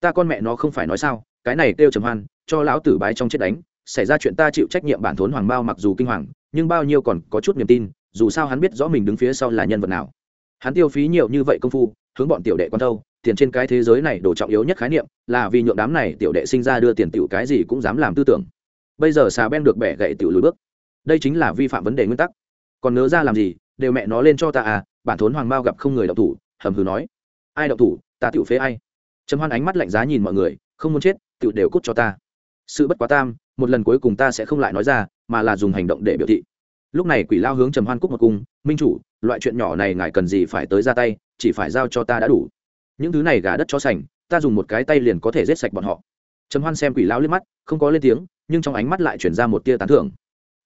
Ta con mẹ nó không phải nói sao, cái này kêu trầm hoan, cho lão tử bái trong chết đánh. Xảy ra chuyện ta chịu trách nhiệm bản thốn hoàng bao mặc dù kinh hoàng, nhưng bao nhiêu còn có chút niềm tin, dù sao hắn biết rõ mình đứng phía sau là nhân vật nào. Hắn tiêu phí nhiều như vậy công phu, hướng bọn tiểu đệ con thâu, tiền trên cái thế giới này đồ trọng yếu nhất khái niệm là vì nhượng đám này tiểu đệ sinh ra đưa tiền tiểu cái gì cũng dám làm tư tưởng bây giờ xà ben được bẻ gậy tiểu lùi bước. Đây chính là vi phạm vấn đề nguyên tắc. Còn nớ ra làm gì, đều mẹ nó lên cho ta à bản thốn hoàng bao gặp không người đậu thủ, hầm hừ nói. Ai đậu thủ, ta tiểu phế ai. Trầm hoan ánh mắt lạnh giá nhìn mọi người, không muốn chết, tiểu đều cút cho ta. Sự bất quá tam, một lần cuối cùng ta sẽ không lại nói ra, mà là dùng hành động để biểu thị. Lúc này quỷ lao hướng trầm hoan cúc một cung, minh chủ, loại chuyện nhỏ này ngài cần gì phải tới ra tay, chỉ phải giao cho ta đã đủ. Những thứ này gà đất cho sành, ta dùng một cái tay liền có thể giết sạch bọn họ. Trầm hoan xem quỷ lao liếc mắt, không có lên tiếng nhưng trong ánh mắt lại chuyển ra một tia tán thưởng.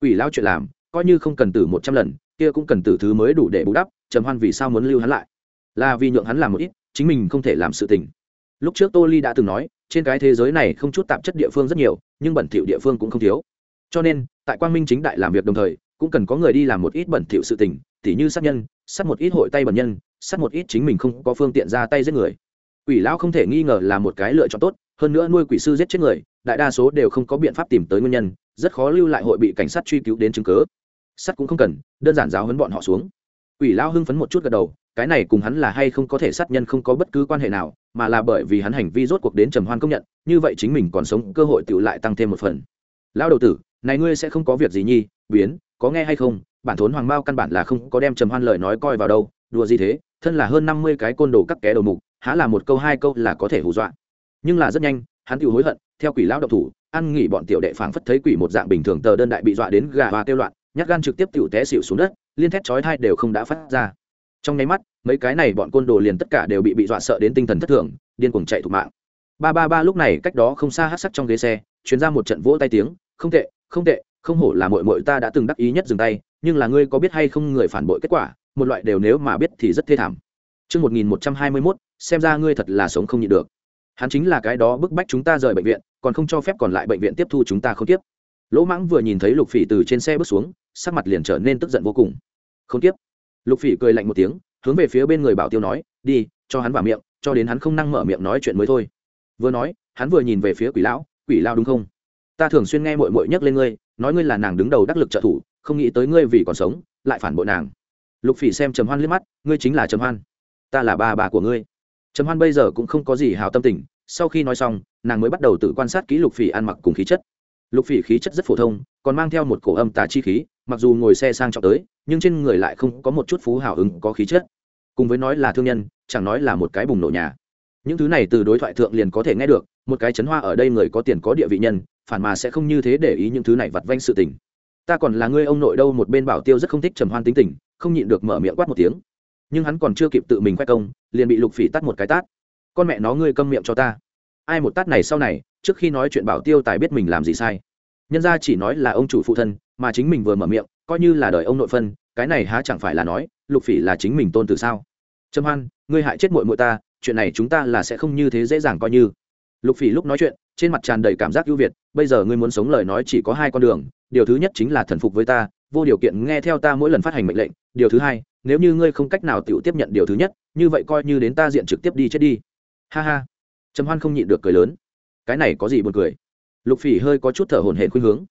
Quỷ lao chuyện làm, coi như không cần tử một trăm lần, kia cũng cần tử thứ mới đủ để bù đắp, trầm hoan vì sao muốn lưu hắn lại? Là vì nhượng hắn làm một ít, chính mình không thể làm sự tình. Lúc trước tô ly đã từng nói, trên cái thế giới này không chút tạp chất địa phương rất nhiều, nhưng bẩn thỉu địa phương cũng không thiếu. Cho nên, tại quang minh chính đại làm việc đồng thời, cũng cần có người đi làm một ít bẩn thỉu sự tình, tỉ như sát nhân, sát một ít hội tay bẩn nhân, sát một ít chính mình không có phương tiện ra tay giết người. Quỷ lão không thể nghi ngờ là một cái lựa chọn tốt, hơn nữa nuôi quỷ sư giết chết người đại đa số đều không có biện pháp tìm tới nguyên nhân, rất khó lưu lại hội bị cảnh sát truy cứu đến chứng cớ sắt cũng không cần, đơn giản giáo hấn bọn họ xuống. Quỷ lão hưng phấn một chút gật đầu, cái này cùng hắn là hay không có thể sát nhân không có bất cứ quan hệ nào, mà là bởi vì hắn hành vi rốt cuộc đến trầm hoan công nhận, như vậy chính mình còn sống, cơ hội tự lại tăng thêm một phần. Lão đầu tử, này ngươi sẽ không có việc gì nhi, biến, có nghe hay không? Bản thốn hoàng mao căn bản là không có đem trầm hoan lời nói coi vào đâu, đùa gì thế? Thân là hơn năm mươi cái côn đồ cắt kẻ đầu mục, há là một câu hai câu là có thể hù dọa. Nhưng là rất nhanh hắn tự hối hận theo quỷ lão độc thủ ăn nghỉ bọn tiểu đệ phảng phất thấy quỷ một dạng bình thường tờ đơn đại bị dọa đến gà hoa kêu loạn nhát gan trực tiếp tiểu té xịu xuống đất liên thét chói thai đều không đã phát ra. Trong nháy mắt mấy cái này bọn côn đồ liền tất cả đều bị bị dọa sợ đến tinh thần thất thường điên cuồng chạy thủ mạng. Ba ba ba lúc này cách đó không xa hát sắc trong ghế xe chuyến ra một trận vỗ tay tiếng không tệ không tệ không hổ là mội mội ta đã từng đắc ý nhất dừng tay nhưng là ngươi có biết hay không người phản bội kết quả một loại đều nếu mà biết thì rất thê thảm. Trước 1121, xem ra ngươi thật là sống không nhịn được. Hắn chính là cái đó bức bách chúng ta rời bệnh viện, còn không cho phép còn lại bệnh viện tiếp thu chúng ta không tiếp. Lỗ Mãng vừa nhìn thấy Lục Phỉ từ trên xe bước xuống, sắc mặt liền trở nên tức giận vô cùng. Không tiếp. Lục Phỉ cười lạnh một tiếng, hướng về phía bên người Bảo Tiêu nói, "Đi, cho hắn vào miệng, cho đến hắn không năng mở miệng nói chuyện mới thôi." Vừa nói, hắn vừa nhìn về phía Quỷ lão, "Quỷ lão đúng không? Ta thường xuyên nghe mội mội nhắc lên ngươi, nói ngươi là nàng đứng đầu đắc lực trợ thủ, không nghĩ tới ngươi vì còn sống, lại phản bội nàng." Lục Phỉ xem Trầm Hoan liếc mắt, "Ngươi chính là Trầm Hoan?" ta là bà bà của ngươi trầm hoan bây giờ cũng không có gì hào tâm tình, sau khi nói xong, nàng mới bắt đầu tự quan sát kỹ lục phỉ ăn mặc cùng khí chất. Lục phỉ khí chất rất phổ thông, còn mang theo một cổ âm tà chi khí, mặc dù ngồi xe sang trọng tới, nhưng trên người lại không có một chút phú hào ứng có khí chất. Cùng với nói là thương nhân, chẳng nói là một cái bùng nổ nhà. Những thứ này từ đối thoại thượng liền có thể nghe được, một cái chấn hoa ở đây người có tiền có địa vị nhân, phản mà sẽ không như thế để ý những thứ này vặt vanh sự tình. Ta còn là ngươi ông nội đâu, một bên bảo tiêu rất không thích trầm hoan tính tình, không nhịn được mở miệng quát một tiếng nhưng hắn còn chưa kịp tự mình khoe công, liền bị lục phỉ tắt một cái tát. Con mẹ nó, ngươi câm miệng cho ta. Ai một tát này sau này, trước khi nói chuyện bảo tiêu tài biết mình làm gì sai. Nhân ra chỉ nói là ông chủ phụ thân, mà chính mình vừa mở miệng, coi như là đời ông nội phân, cái này há chẳng phải là nói, lục phỉ là chính mình tôn từ sao? Trâm hoan, ngươi hại chết mội mội ta, chuyện này chúng ta là sẽ không như thế dễ dàng coi như. Lục phỉ lúc nói chuyện, trên mặt tràn đầy cảm giác ưu việt, bây giờ ngươi muốn sống lời nói chỉ có hai con đường, điều thứ nhất chính là thần phục với ta, vô điều kiện nghe theo ta mỗi lần phát hành mệnh lệnh, điều thứ hai nếu như ngươi không cách nào tự tiếp nhận điều thứ nhất, như vậy coi như đến ta diện trực tiếp đi chết đi. Ha ha. Trầm hoan không nhịn được cười lớn. Cái này có gì buồn cười? Lục phỉ hơi có chút thở hổn hển khuynh hướng.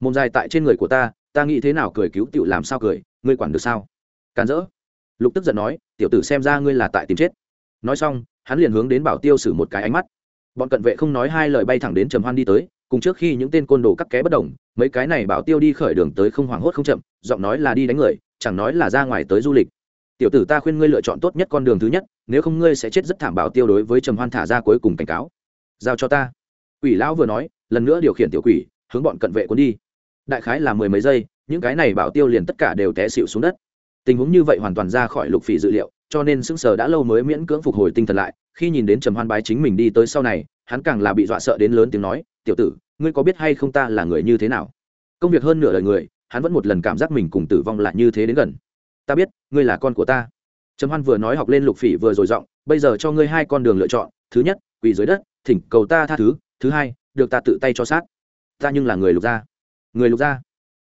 Mồm dài tại trên người của ta ta nghĩ thế nào cười cứu tựu làm sao cười, ngươi quản được sao? Càn rỡ. Lục tức giận nói, tiểu tử xem ra ngươi là tại tìm chết. Nói xong, hắn liền hướng đến bảo tiêu sử một cái ánh mắt. Bọn cận vệ không nói hai lời bay thẳng đến trầm hoan đi tới, cùng trước khi những tên côn đồ cắt ké bất đồng, mấy cái này bảo tiêu đi khởi đường tới không hoảng hốt không chậm, giọng nói là đi đánh người chẳng nói là ra ngoài tới du lịch. Tiểu tử ta khuyên ngươi lựa chọn tốt nhất con đường thứ nhất, nếu không ngươi sẽ chết rất thảm bảo tiêu đối với trầm hoan thả ra cuối cùng cảnh cáo. Giao cho ta. Quỷ lão vừa nói, lần nữa điều khiển tiểu quỷ, hướng bọn cận vệ cuốn đi. Đại khái là mười mấy giây, những cái này bảo tiêu liền tất cả đều té xịu xuống đất. Tình huống như vậy hoàn toàn ra khỏi lục phỉ dự liệu, cho nên sững sờ đã lâu mới miễn cưỡng phục hồi tinh thần lại, khi nhìn đến trầm hoan bái chính mình đi tới sau này, hắn càng là bị dọa sợ đến lớn tiếng nói, tiểu tử, ngươi có biết hay không ta là người như thế nào? Công việc hơn nửa đời người hắn vẫn một lần cảm giác mình cùng tử vong lại như thế đến gần. Ta biết, ngươi là con của ta. Trầm hoan vừa nói học lên lục phỉ vừa rồi giọng, bây giờ cho ngươi hai con đường lựa chọn, thứ nhất, quỳ dưới đất, thỉnh cầu ta tha thứ thứ hai, được ta tự tay cho sát. Ta nhưng là người lục gia. Người lục gia.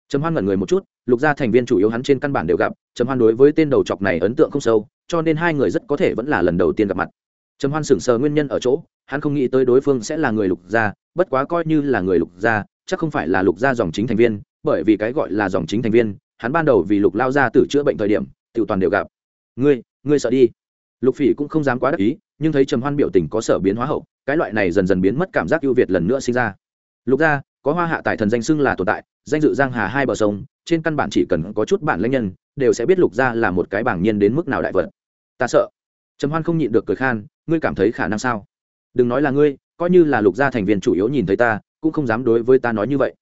Trầm hoan ngẩn người một chút, lục gia thành viên chủ yếu hắn trên căn bản đều gặp, trầm hoan đối với tên đầu chọc này ấn tượng không sâu, cho nên hai người rất có thể vẫn là lần đầu tiên gặp mặt. Trầm hoan sững sờ nguyên nhân ở chỗ, hắn không nghĩ tới đối phương sẽ là người lục gia, bất quá coi như là người lục gia, chắc không phải là lục gia dòng chính thành viên bởi vì cái gọi là dòng chính thành viên, hắn ban đầu vì lục lao gia tử chữa bệnh thời điểm tự toàn đều gặp. Ngươi ngươi sợ đi. Lục phỉ cũng không dám quá đắc ý, nhưng thấy trầm hoan biểu tình có sở biến hóa hậu, cái loại này dần dần biến mất cảm giác ưu việt lần nữa sinh ra. Lục gia, có hoa hạ tài thần danh xưng là tồn tại, danh dự giang hà hai bờ sông, trên căn bản chỉ cần có chút bản lãnh nhân, đều sẽ biết lục gia là một cái bảng nhiên đến mức nào đại vật. Ta sợ. Trầm hoan không nhịn được cười khan, ngươi cảm thấy khả năng sao? Đừng nói là ngươi, coi như là lục gia thành viên chủ yếu nhìn thấy ta, cũng không dám đối với ta nói như vậy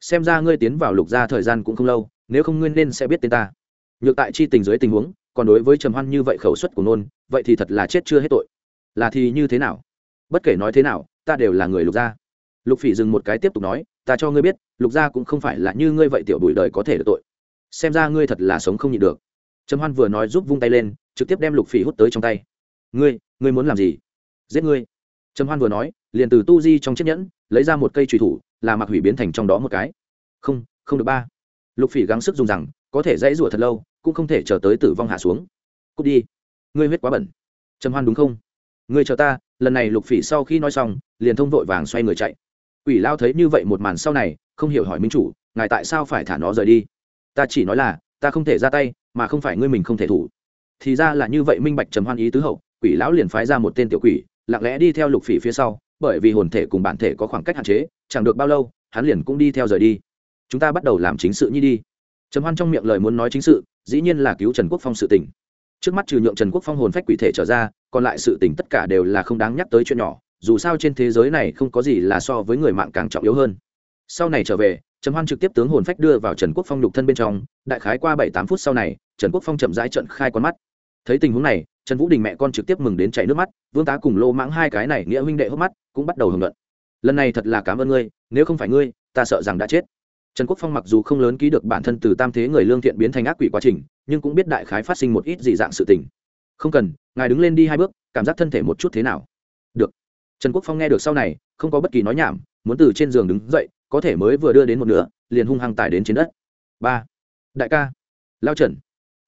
xem ra ngươi tiến vào lục gia thời gian cũng không lâu, nếu không ngươi nên sẽ biết tên ta. Nhược tại chi tình dưới tình huống, còn đối với trầm hoan như vậy khẩu suất của nôn, vậy thì thật là chết chưa hết tội. Là thì như thế nào? Bất kể nói thế nào, ta đều là người lục gia. Lục phỉ dừng một cái tiếp tục nói, ta cho ngươi biết, lục gia cũng không phải là như ngươi vậy tiểu bụi đời có thể được tội. Xem ra ngươi thật là sống không nhịn được. Trầm hoan vừa nói giúp vung tay lên, trực tiếp đem lục phỉ hút tới trong tay. Ngươi ngươi muốn làm gì? Giết ngươi. Trầm hoan vừa nói, liền từ tu di trong chiếc nhẫn, lấy ra một cây trùy thủ là mặc hủy biến thành trong đó một cái. Không không được ba. Lục phỉ gắng sức dùng rằng, có thể dãy rủa thật lâu, cũng không thể chờ tới tử vong hạ xuống. Cút đi. Ngươi huyết quá bẩn. Trầm hoan đúng không? Ngươi chờ ta, lần này lục phỉ sau khi nói xong, liền thông vội vàng xoay người chạy. Quỷ lao thấy như vậy một màn sau này, không hiểu hỏi minh chủ, ngài tại sao phải thả nó rời đi? Ta chỉ nói là, ta không thể ra tay, mà không phải ngươi mình không thể thủ. Thì ra là như vậy minh bạch trầm hoan ý tứ hậu, quỷ lão liền phái ra một tên tiểu quỷ, lặng lẽ đi theo lục phỉ phía sau bởi vì hồn thể cùng bản thể có khoảng cách hạn chế, chẳng được bao lâu, hắn liền cũng đi theo rời đi. Chúng ta bắt đầu làm chính sự nhi đi. Trầm hoan trong miệng lời muốn nói chính sự, dĩ nhiên là cứu trần quốc phong sự tỉnh. trước mắt trừ nhượng trần quốc phong hồn phách quỷ thể trở ra, còn lại sự tỉnh tất cả đều là không đáng nhắc tới chuyện nhỏ, dù sao trên thế giới này không có gì là so với người mạng càng trọng yếu hơn. Sau này trở về, trầm hoan trực tiếp tướng hồn phách đưa vào trần quốc phong lục thân bên trong, đại khái qua bảy tám phút sau này, trần quốc phong chậm rãi trận khai con mắt. Thấy tình huống này trần vũ đình mẹ con trực tiếp mừng đến chảy nước mắt, vương tá cùng lô mãng hai cái này nghĩa huynh đệ hốc mắt cũng bắt đầu hưởng luận. Lần này thật là cảm ơn ngươi, nếu không phải ngươi, ta sợ rằng đã chết. Trần quốc phong mặc dù không lớn ký được bản thân từ tam thế người lương thiện biến thành ác quỷ quá trình, nhưng cũng biết đại khái phát sinh một ít dị dạng sự tình. Không cần, ngài đứng lên đi hai bước, cảm giác thân thể một chút thế nào? Được. Trần quốc phong nghe được sau này, không có bất kỳ nói nhảm, muốn từ trên giường đứng dậy, có thể mới vừa đưa đến một nửa, liền hung hăng tài đến trên đất. Ba. Đại ca. Lao trần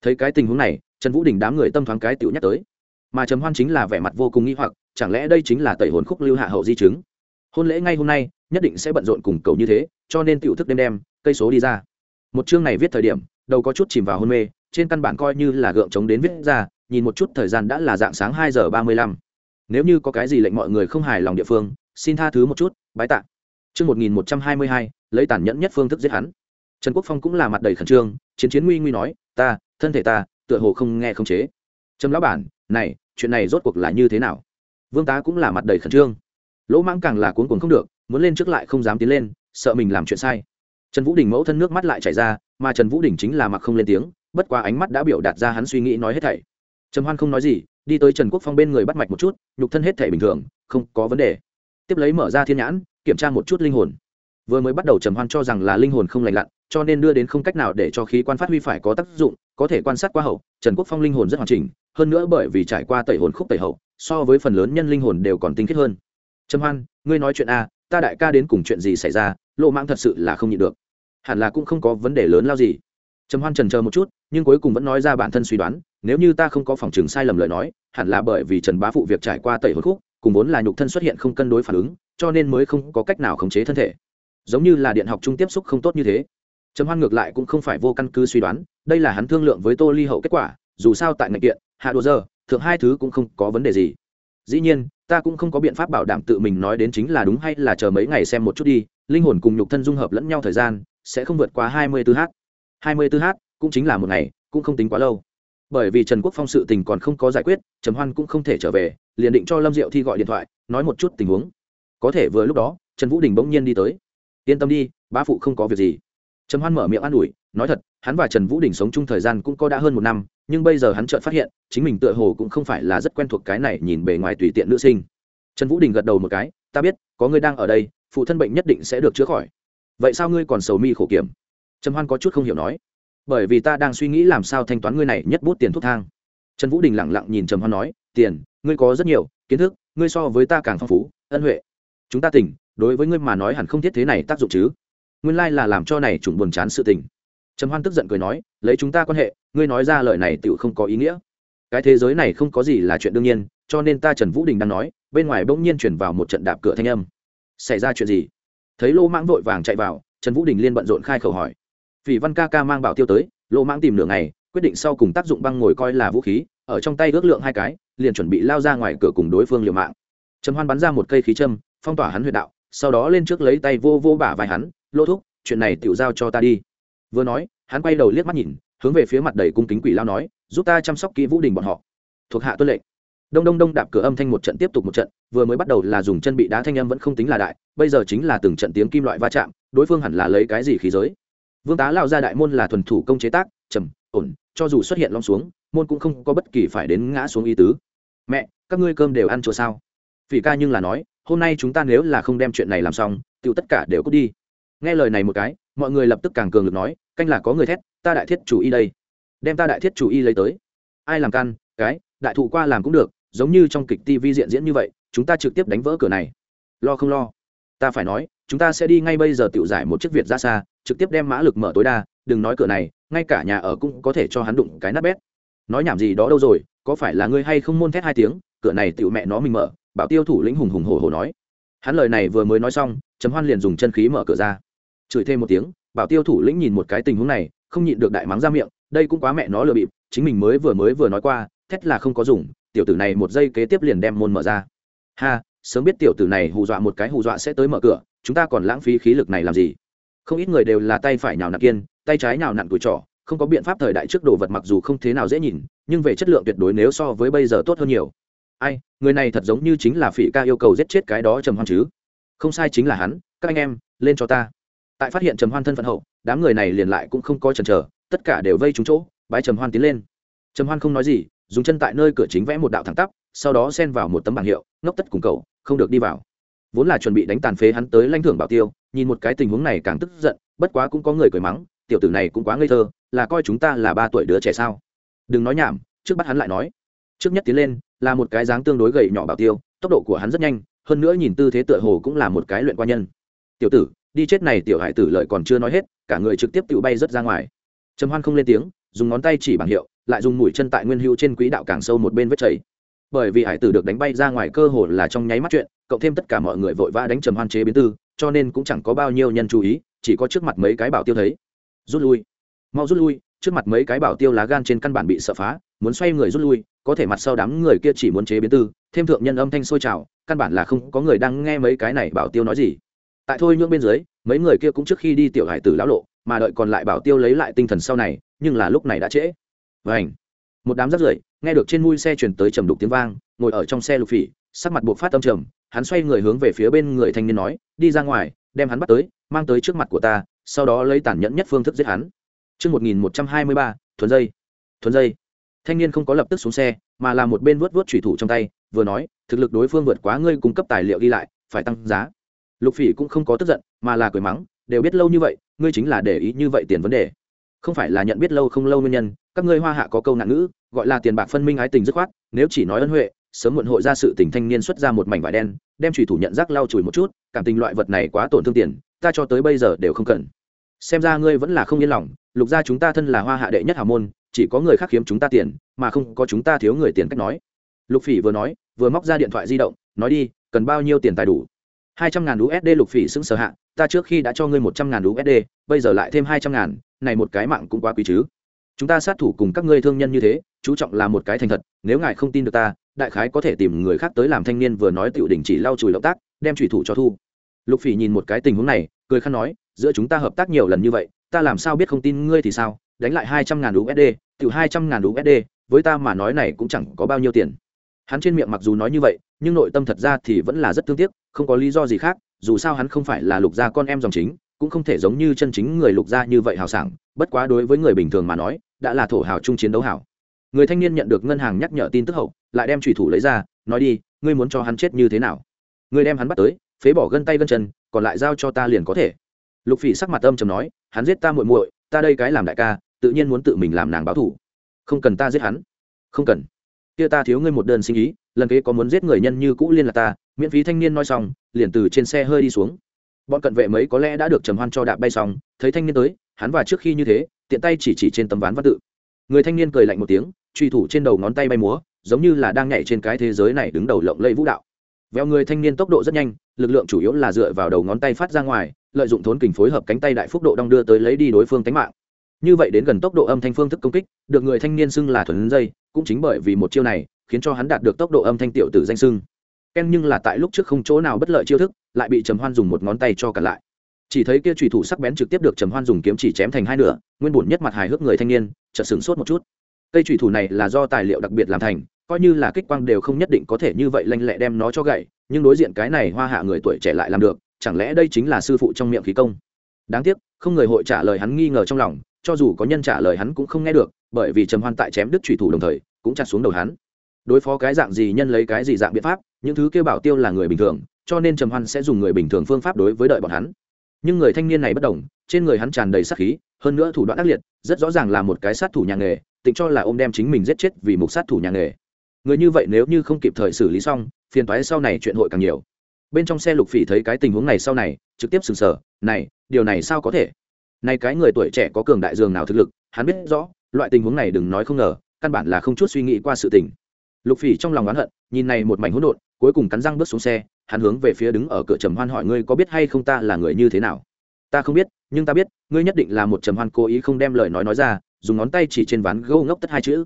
thấy cái tình huống này, trần vũ đình đám người tâm thoáng cái tựu nhắc tới. Mà trầm hoan chính là vẻ mặt vô cùng nghi hoặc, chẳng lẽ đây chính là tẩy hồn khúc lưu hạ hậu di chứng? Hôn lễ ngay hôm nay, nhất định sẽ bận rộn cùng cầu như thế, cho nên tiểu thức đêm đêm cây số đi ra. Một chương này viết thời điểm, đầu có chút chìm vào hôn mê, trên căn bản coi như là gượng chống đến viết ra, nhìn một chút thời gian đã là dạng sáng hai giờ ba mươi lăm. Nếu như có cái gì lệnh mọi người không hài lòng địa phương, xin tha thứ một chút, bái tạ. Chương một nghìn một trăm hai mươi hai, lấy tàn nhẫn nhất phương thức giết hắn. Trần quốc phong cũng là mặt đầy khẩn trương, chiến chiến nguy nguy nói, ta thân thể ta, tựa hồ không nghe không chế. Trâm lão bản, này, chuyện này rốt cuộc là như thế nào? Vương tá cũng là mặt đầy khẩn trương. Lỗ mãng càng là cuốn cuồng không được, muốn lên trước lại không dám tiến lên, sợ mình làm chuyện sai. Trần vũ đình mẫu thân nước mắt lại chảy ra, mà trần vũ đình chính là mặc không lên tiếng, bất quá ánh mắt đã biểu đạt ra hắn suy nghĩ nói hết thảy. Trầm hoan không nói gì, đi tới trần quốc phong bên người bắt mạch một chút, nhục thân hết thảy bình thường, không có vấn đề. Tiếp lấy mở ra thiên nhãn, kiểm tra một chút linh hồn. Vừa mới bắt đầu trầm hoan cho rằng là linh hồn không lành lặn, cho nên đưa đến không cách nào để cho khí quan phát huy phải có tác dụng có thể quan sát qua hậu, trần quốc phong linh hồn rất hoàn chỉnh, hơn nữa bởi vì trải qua tẩy hồn khúc tẩy hậu, so với phần lớn nhân linh hồn đều còn tinh khiết hơn. Trầm hoan, ngươi nói chuyện a, ta đại ca đến cùng chuyện gì xảy ra, lộ mạng thật sự là không nhịn được. Hẳn là cũng không có vấn đề lớn lao gì. Trầm hoan trần chờ một chút, nhưng cuối cùng vẫn nói ra bản thân suy đoán, nếu như ta không có phòng trường sai lầm lời nói, hẳn là bởi vì trần bá phụ việc trải qua tẩy hồn khúc, cùng vốn là nhục thân xuất hiện không cân đối phản ứng, cho nên mới không có cách nào khống chế thân thể. Giống như là điện học trung tiếp xúc không tốt như thế. Trầm hoan ngược lại cũng không phải vô căn cứ suy đoán đây là hắn thương lượng với tô ly hậu kết quả, dù sao tại ngành kiện, hạ đồ giờ, thượng hai thứ cũng không có vấn đề gì. Dĩ nhiên, ta cũng không có biện pháp bảo đảm tự mình nói đến chính là đúng hay là chờ mấy ngày xem một chút đi, linh hồn cùng nhục thân dung hợp lẫn nhau thời gian, sẽ không vượt qua hai mươi 24 h 24 h cũng chính là một ngày, cũng không tính quá lâu. Bởi vì trần quốc phong sự tình còn không có giải quyết, trầm hoan cũng không thể trở về, liền định cho lâm diệu thi gọi điện thoại, nói một chút tình huống. Có thể vừa lúc đó, trần vũ đình bỗng nhiên đi tới. Yên tâm đi, bá phụ không có việc gì. Trầm hoan mở miệng an ủi nói thật, hắn và trần vũ đình sống chung thời gian cũng có đã hơn một năm, nhưng bây giờ hắn chợt phát hiện, chính mình tựa hồ cũng không phải là rất quen thuộc cái này nhìn bề ngoài tùy tiện nữ sinh. Trần vũ đình gật đầu một cái, ta biết, có ngươi đang ở đây, phụ thân bệnh nhất định sẽ được chữa khỏi. Vậy sao ngươi còn sầu mi khổ kiểm? Trầm hoan có chút không hiểu nói. Bởi vì ta đang suy nghĩ làm sao thanh toán ngươi này nhất bút tiền thuốc thang. Trần vũ đình lẳng lặng nhìn trầm hoan nói, tiền, ngươi có rất nhiều, kiến thức, ngươi so với ta càng phong phú, ân huệ. Chúng ta tỉnh, đối với ngươi mà nói hẳn không thiết thế này tác dụng chứ. Nguyên lai là làm cho này chủng buồn chán sự tình trầm hoan tức giận cười nói, lấy chúng ta quan hệ, ngươi nói ra lời này tựu không có ý nghĩa. Cái thế giới này không có gì là chuyện đương nhiên, cho nên ta trần vũ đình đang nói, bên ngoài bỗng nhiên chuyển vào một trận đạp cửa thanh âm. Xảy ra chuyện gì? Thấy lô mãng vội vàng chạy vào, trần vũ đình liên bận rộn khai khẩu hỏi. Vì văn ca ca mang bảo tiêu tới, lô mãng tìm nửa ngày, quyết định sau cùng tác dụng băng ngồi coi là vũ khí, ở trong tay ước lượng hai cái, liền chuẩn bị lao ra ngoài cửa cùng đối phương liều mạng. Trầm hoan bắn ra một cây khí châm, phong tỏa hắn huyệt đạo, sau đó lên trước lấy tay vô vô bả vai hắn, lô thúc, chuyện này tiểu giao cho ta đi vừa nói, hắn quay đầu liếc mắt nhìn, hướng về phía mặt đầy cung kính quỷ lao nói, giúp ta chăm sóc kỹ vũ đình bọn họ. Thuộc hạ tuân lệnh. Đông đông đông đạp cửa âm thanh một trận tiếp tục một trận, vừa mới bắt đầu là dùng chân bị đá thanh âm vẫn không tính là đại, bây giờ chính là từng trận tiếng kim loại va chạm, đối phương hẳn là lấy cái gì khí giới. Vương tá lao ra đại môn là thuần thủ công chế tác, trầm, ổn, cho dù xuất hiện long xuống, môn cũng không có bất kỳ phải đến ngã xuống y tứ. Mẹ, các ngươi cơm đều ăn chỗ sao? Vì ca nhưng là nói, hôm nay chúng ta nếu là không đem chuyện này làm xong tựu tất cả đều cút đi. Nghe lời này một cái mọi người lập tức càng cường lực nói canh là có người thét ta đại thiết chủ y đây. Đem ta đại thiết chủ y lấy tới. Ai làm can, cái đại thụ qua làm cũng được giống như trong kịch tv diện diễn như vậy chúng ta trực tiếp đánh vỡ cửa này. Lo không lo. Ta phải nói chúng ta sẽ đi ngay bây giờ tự giải một chiếc việt ra xa trực tiếp đem mã lực mở tối đa đừng nói cửa này ngay cả nhà ở cũng có thể cho hắn đụng cái nát bét. Nói nhảm gì đó đâu rồi có phải là ngươi hay không môn thét hai tiếng cửa này tựu mẹ nó mình mở bảo tiêu thủ lĩnh hùng hùng hổ hổ nói. Hắn lời này vừa mới nói xong chấm hoan liền dùng chân khí mở cửa ra chửi thêm một tiếng, bảo tiêu thủ lĩnh nhìn một cái tình huống này, không nhịn được đại mắng ra miệng, đây cũng quá mẹ nó lừa bịp, chính mình mới vừa mới vừa nói qua, thét là không có dùng, tiểu tử này một giây kế tiếp liền đem môn mở ra. Ha, sớm biết tiểu tử này hù dọa một cái hù dọa sẽ tới mở cửa, chúng ta còn lãng phí khí lực này làm gì? Không ít người đều là tay phải nhào nặn kiên, tay trái nhào nặn tuổi trỏ không có biện pháp thời đại trước đồ vật mặc dù không thế nào dễ nhìn, nhưng về chất lượng tuyệt đối nếu so với bây giờ tốt hơn nhiều. Ai, người này thật giống như chính là phỉ ca yêu cầu giết chết cái đó trầm hoan chứ. Không sai chính là hắn, các anh em, lên cho ta tại phát hiện trầm hoan thân phận hậu, đám người này liền lại cũng không có chần chờ, tất cả đều vây trúng chỗ, bái trầm hoan tiến lên. Trầm hoan không nói gì, dùng chân tại nơi cửa chính vẽ một đạo thẳng tắp, sau đó xen vào một tấm bảng hiệu, ngốc tất cùng cầu không được đi vào. Vốn là chuẩn bị đánh tàn phế hắn tới lãnh thưởng bảo tiêu, nhìn một cái tình huống này càng tức giận, bất quá cũng có người cười mắng, tiểu tử này cũng quá ngây thơ, là coi chúng ta là ba tuổi đứa trẻ sao? Đừng nói nhảm, trước bắt hắn lại nói. Trước nhất tiến lên, là một cái dáng tương đối gầy nhỏ bảo tiêu, tốc độ của hắn rất nhanh, hơn nữa nhìn tư thế tựa hồ cũng là một cái luyện quan nhân. Tiểu tử đi chết này tiểu hải tử lợi còn chưa nói hết, cả người trực tiếp tự bay rớt ra ngoài. Trầm hoan không lên tiếng, dùng ngón tay chỉ bảng hiệu, lại dùng mũi chân tại nguyên hưu trên quỹ đạo càng sâu một bên vết chảy. Bởi vì hải tử được đánh bay ra ngoài cơ hồ là trong nháy mắt chuyện, cộng thêm tất cả mọi người vội vã đánh trầm hoan chế biến tư, cho nên cũng chẳng có bao nhiêu nhân chú ý, chỉ có trước mặt mấy cái bảo tiêu thấy. Rút lui. Mau rút lui, trước mặt mấy cái bảo tiêu lá gan trên căn bản bị sợ phá, muốn xoay người rút lui, có thể mặt sau đám người kia chỉ muốn chế biến tư, thêm thượng nhân âm thanh sôi trào, căn bản là không có người đang nghe mấy cái này bảo tiêu nói gì tại thôi nhượng bên dưới mấy người kia cũng trước khi đi tiểu hải tử lão lộ mà đợi còn lại bảo tiêu lấy lại tinh thần sau này nhưng là lúc này đã trễ vảnh một đám rắt rưởi nghe được trên mui xe chuyển tới trầm đục tiếng vang ngồi ở trong xe lục phỉ sắc mặt buộc phát tâm trầm hắn xoay người hướng về phía bên người thanh niên nói đi ra ngoài đem hắn bắt tới mang tới trước mặt của ta sau đó lấy tản nhẫn nhất phương thức giết hắn Trước 1123, thuần dây. Thuần dây. Thanh niên không có lập tức xuống xe, mà là một bên vớt vớt chủy thủ trong tay, vừa nói, thực lực đối phương vượt quá ngươi cung cấp tài liệu đi lại, phải tăng giá. Lục Phỉ cũng không có tức giận, mà là cười mắng, đều biết lâu như vậy, ngươi chính là để ý như vậy tiền vấn đề. Không phải là nhận biết lâu không lâu nguyên nhân, các ngươi hoa hạ có câu nạn ngữ, gọi là tiền bạc phân minh ái tình dứt khoát, nếu chỉ nói ân huệ, sớm muộn hội ra sự tình thanh niên xuất ra một mảnh vải đen, đem thủy thủ nhận rác lau chùi một chút, cảm tình loại vật này quá tổn thương tiền, ta cho tới bây giờ đều không cần. Xem ra ngươi vẫn là không yên lòng lục gia chúng ta thân là hoa hạ đệ nhất hào môn chỉ có người khác khiếm chúng ta tiền mà không có chúng ta thiếu người tiền cách nói. Lục phỉ vừa nói vừa móc ra điện thoại di động nói đi cần bao nhiêu tiền tài đủ? Hai trăm ngàn usd lục phỉ xứng sở hạ, ta trước khi đã cho ngươi một trăm ngàn usd bây giờ lại thêm hai trăm ngàn, này một cái mạng cũng quá quý chứ. Chúng ta sát thủ cùng các ngươi thương nhân như thế, chú trọng là một cái thành thật, nếu ngài không tin được ta, đại khái có thể tìm người khác tới làm thanh niên vừa nói tiểu đỉnh chỉ lau chùi động tác, đem thủy thủ cho thu. Lục phỉ nhìn một cái tình huống này, cười khăn nói, giữa chúng ta hợp tác nhiều lần như vậy, ta làm sao biết không tin ngươi thì sao, đánh lại hai trăm ngàn usd tiểu hai trăm ngàn usd với ta mà nói này cũng chẳng có bao nhiêu tiền. Hắn trên miệng mặc dù nói như vậy nhưng nội tâm thật ra thì vẫn là rất thương tiếc, không có lý do gì khác, dù sao hắn không phải là lục gia con em dòng chính, cũng không thể giống như chân chính người lục gia như vậy hào sảng, bất quá đối với người bình thường mà nói, đã là thổ hào chung chiến đấu hảo người thanh niên nhận được ngân hàng nhắc nhở tin tức hậu, lại đem trùy thủ lấy ra, nói đi, ngươi muốn cho hắn chết như thế nào? Ngươi đem hắn bắt tới, phế bỏ gân tay gân chân, còn lại giao cho ta liền có thể. Lục phỉ sắc mặt âm chầm nói, hắn giết ta muội muội, ta đây cái làm đại ca, tự nhiên muốn tự mình làm nàng báo thủ không cần ta giết hắn. Không cần kia ta thiếu ngươi một đơn sinh ý, lần kế có muốn giết người nhân như cũ liên lạc ta, miễn phí thanh niên nói xong, liền từ trên xe hơi đi xuống. Bọn cận vệ mấy có lẽ đã được trầm hoan cho đạp bay xong, thấy thanh niên tới, hắn và trước khi như thế, tiện tay chỉ chỉ trên tấm ván văn tự. Người thanh niên cười lạnh một tiếng, truy thủ trên đầu ngón tay bay múa, giống như là đang nhảy trên cái thế giới này đứng đầu lộng lẫy vũ đạo. Veo người thanh niên tốc độ rất nhanh, lực lượng chủ yếu là dựa vào đầu ngón tay phát ra ngoài, lợi dụng thốn kình phối hợp cánh tay đại phúc độ đong đưa tới lấy đi đối phương tánh mạng như vậy đến gần tốc độ âm thanh phương thức công kích, được người thanh niên xưng là thuần dây, cũng chính bởi vì một chiêu này, khiến cho hắn đạt được tốc độ âm thanh tiểu tử danh xưng. Ken nhưng là tại lúc trước không chỗ nào bất lợi chiêu thức, lại bị trầm hoan dùng một ngón tay cho cả lại. Chỉ thấy kia trùy thủ sắc bén trực tiếp được trầm hoan dùng kiếm chỉ chém thành hai nửa, nguyên bổn nhất mặt hài hước người thanh niên, chợt sửng sốt một chút. Cây trùy thủ này là do tài liệu đặc biệt làm thành, coi như là kích quang đều không nhất định có thể như vậy lanh lẹ đem nó cho gậy, nhưng đối diện cái này hoa hạ người tuổi trẻ lại làm được, chẳng lẽ đây chính là sư phụ trong miệng khí công? Đáng tiếc, không người hội trả lời hắn nghi ngờ trong lòng cho dù có nhân trả lời hắn cũng không nghe được, bởi vì trầm hoan tại chém đứt trùy thủ đồng thời, cũng chặt xuống đầu hắn. Đối phó cái dạng gì nhân lấy cái gì dạng biện pháp, những thứ kêu bảo tiêu là người bình thường, cho nên trầm hoan sẽ dùng người bình thường phương pháp đối với đợi bọn hắn. Nhưng người thanh niên này bất đồng, trên người hắn tràn đầy sát khí, hơn nữa thủ đoạn ác liệt, rất rõ ràng là một cái sát thủ nhà nghề tịnh cho là ô m đem chính mình giết chết vì mục sát thủ nhà nghề. Người như vậy nếu như không kịp thời xử lý xong, phiền toái sau này chuyện hội càng nhiều. Bên trong xe lục phỉ thấy cái tình huống này sau này, trực tiếp sừng sờ này, điều này sao có thể? Nay cái người tuổi trẻ có cường đại dường nào thực lực, hắn biết rõ, loại tình huống này đừng nói không ngờ, căn bản là không chút suy nghĩ qua sự tình. Lục phỉ trong lòng oán hận, nhìn này một mảnh hỗn độn, cuối cùng cắn răng bước xuống xe, hắn hướng về phía đứng ở cửa trầm hoan hỏi, ngươi có biết hay không ta là người như thế nào? Ta không biết, nhưng ta biết, ngươi nhất định là một trầm hoan cố ý không đem lời nói nói ra, dùng ngón tay chỉ trên ván gâu ngốc tất hai chữ.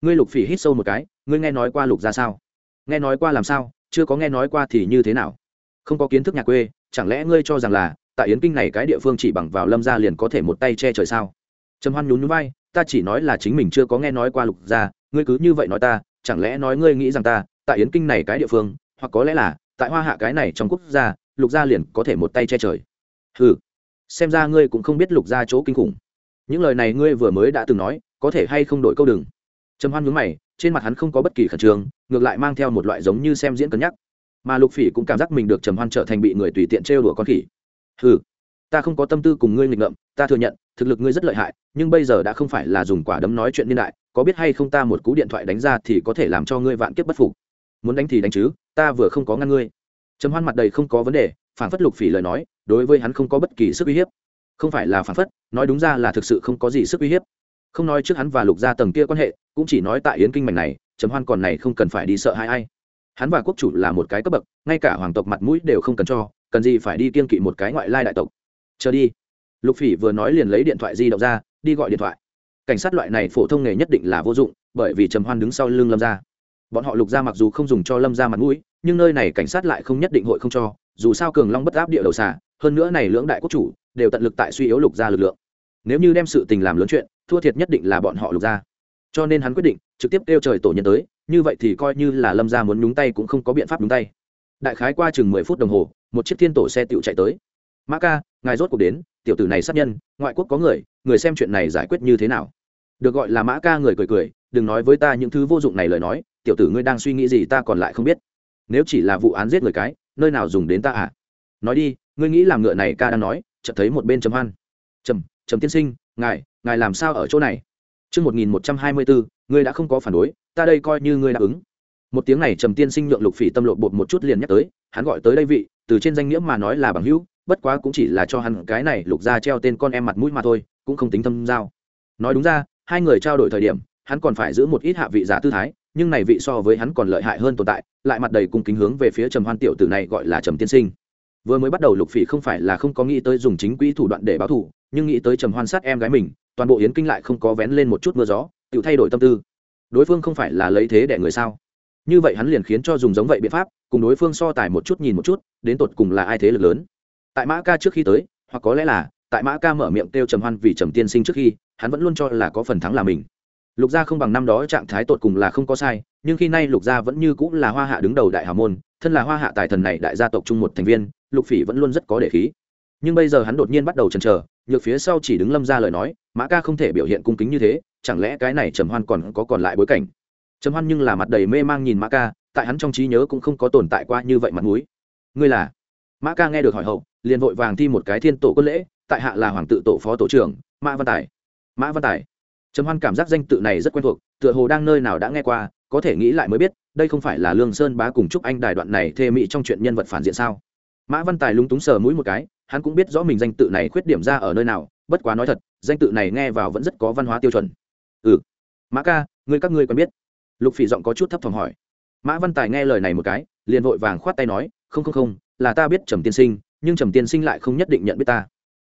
Ngươi lục phỉ hít sâu một cái, ngươi nghe nói qua lục ra sao? Nghe nói qua làm sao, chưa có nghe nói qua thì như thế nào? Không có kiến thức nhà quê, chẳng lẽ ngươi cho rằng là tại yến kinh này cái địa phương chỉ bằng vào lâm gia liền có thể một tay che trời sao? Trầm hoan nhún nhún vai, ta chỉ nói là chính mình chưa có nghe nói qua lục gia, ngươi cứ như vậy nói ta, chẳng lẽ nói ngươi nghĩ rằng ta, tại yến kinh này cái địa phương, hoặc có lẽ là, tại hoa hạ cái này trong quốc gia, lục gia liền có thể một tay che trời. Ừ xem ra ngươi cũng không biết lục gia chỗ kinh khủng. Những lời này ngươi vừa mới đã từng nói, có thể hay không đổi câu đừng? Trầm hoan nhướng mày, trên mặt hắn không có bất kỳ khẩn trương, ngược lại mang theo một loại giống như xem diễn cân nhắc. Mà lục phỉ cũng cảm giác mình được trầm hoan trở thành bị người tùy tiện trêu đùa con khỉ ừ ta không có tâm tư cùng ngươi nghịch ngợm, ta thừa nhận, thực lực ngươi rất lợi hại, nhưng bây giờ đã không phải là dùng quả đấm nói chuyện niên đại, có biết hay không ta một cú điện thoại đánh ra thì có thể làm cho ngươi vạn kiếp bất phục. Muốn đánh thì đánh chứ, ta vừa không có ngăn ngươi. Trầm hoan mặt đầy không có vấn đề, phản phất lục phỉ lời nói, đối với hắn không có bất kỳ sức uy hiếp. Không phải là phản phất, nói đúng ra là thực sự không có gì sức uy hiếp. Không nói trước hắn và lục gia tầng kia quan hệ, cũng chỉ nói tại yến kinh mảnh này, trầm hoan còn này không cần phải đi sợ hai ai. Hắn và quốc chủ là một cái cấp bậc, ngay cả hoàng tộc mặt mũi đều không cần cho cần gì phải đi kiên kỵ một cái ngoại lai đại tộc. Chờ đi. Lục phỉ vừa nói liền lấy điện thoại di động ra, đi gọi điện thoại. Cảnh sát loại này phổ thông nghề nhất định là vô dụng, bởi vì trầm hoan đứng sau lưng lâm gia. Bọn họ lục gia mặc dù không dùng cho lâm gia mặt mũi, nhưng nơi này cảnh sát lại không nhất định hội không cho, dù sao cường long bất áp địa đầu xà, hơn nữa này lưỡng đại quốc chủ, đều tận lực tại suy yếu lục gia lực lượng. Nếu như đem sự tình làm lớn chuyện, thua thiệt nhất định là bọn họ lục gia. Cho nên hắn quyết định, trực tiếp kêu trời tổ nhân tới, như vậy thì coi như là lâm gia muốn nhúng tay cũng không có biện pháp nhúng tay. Đại khái qua chừng mười phút đồng hồ một chiếc thiên tổ xe tựu chạy tới. Mã ca ngài rốt cuộc đến tiểu tử này sát nhân ngoại quốc có người người xem chuyện này giải quyết như thế nào? Được gọi là mã ca người cười cười đừng nói với ta những thứ vô dụng này lời nói tiểu tử ngươi đang suy nghĩ gì ta còn lại không biết. Nếu chỉ là vụ án giết người cái nơi nào dùng đến ta à? Nói đi ngươi nghĩ làm ngựa này ca đang nói chợt thấy một bên trầm hoan. Trầm trầm tiên sinh ngài ngài làm sao ở chỗ này? Trước 1124, ngươi đã không có phản đối, ta đây coi như ngươi đáp ứng. Một tiếng này trầm tiên sinh nhượng lục phỉ tâm lộ bột một chút liền nhắc tới, hắn gọi tới đây vị, từ trên danh nghĩa mà nói là bằng hữu, bất quá cũng chỉ là cho hắn cái này lục ra treo tên con em mặt mũi mà thôi cũng không tính thâm giao. Nói đúng ra hai người trao đổi thời điểm hắn còn phải giữ một ít hạ vị giả tư thái nhưng này vị so với hắn còn lợi hại hơn tồn tại lại mặt đầy cung kính hướng về phía trầm hoan tiểu tử này gọi là trầm tiên sinh. Vừa mới bắt đầu lục phỉ không phải là không có nghĩ tới dùng chính quỹ thủ đoạn để báo thù nhưng nghĩ tới trầm hoan sát em gái mình toàn bộ yến kinh lại không có vén lên một chút mưa gió tự thay đổi tâm tư. Đối phương không phải là lấy thế để người sao? Như vậy hắn liền khiến cho dùng giống vậy biện pháp cùng đối phương so tài một chút nhìn một chút, đến tột cùng là ai thế lực lớn. Tại mã ca trước khi tới, hoặc có lẽ là, tại mã ca mở miệng kêu trầm hoan vì trầm tiên sinh trước khi, hắn vẫn luôn cho là có phần thắng là mình. Lục gia không bằng năm đó trạng thái tột cùng là không có sai, nhưng khi nay lục gia vẫn như cũng là hoa hạ đứng đầu đại hào môn, thân là hoa hạ tài thần này đại gia tộc chung một thành viên, lục phỉ vẫn luôn rất có để khí. Nhưng bây giờ hắn đột nhiên bắt đầu chần chờ, nhược phía sau chỉ đứng lâm ra lời nói, mã ca không thể biểu hiện cung kính như thế, chẳng lẽ cái này trầm hoan còn có còn lại bối cảnh? Trầm hoan nhưng là mặt đầy mê mang nhìn mã ca tại hắn trong trí nhớ cũng không có tồn tại qua như vậy mặt mũi. Ngươi là? Mã ca nghe được hỏi hậu, liền vội vàng thi một cái thiên tổ quân lễ, tại hạ là hoàng tự tổ phó tổ trưởng, mã văn tài. Mã văn tài. Trầm hoan cảm giác danh tự này rất quen thuộc, tựa hồ đang nơi nào đã nghe qua, có thể nghĩ lại mới biết, đây không phải là lương sơn bá cùng chúc anh đài đoạn này thê mỹ trong chuyện nhân vật phản diện sao? Mã văn tài lúng túng sờ mũi một cái, hắn cũng biết rõ mình danh tự này khuyết điểm ra ở nơi nào, bất quá nói thật, danh tự này nghe vào vẫn rất có văn hóa tiêu chuẩn. Ừ. Mã ca, ngươi các ngươi quen biết? Lục phỉ giọng có chút thấp thỏm hỏi mã văn tài nghe lời này một cái, liền vội vàng khoát tay nói, không không không, là ta biết trầm tiên sinh, nhưng trầm tiên sinh lại không nhất định nhận biết ta.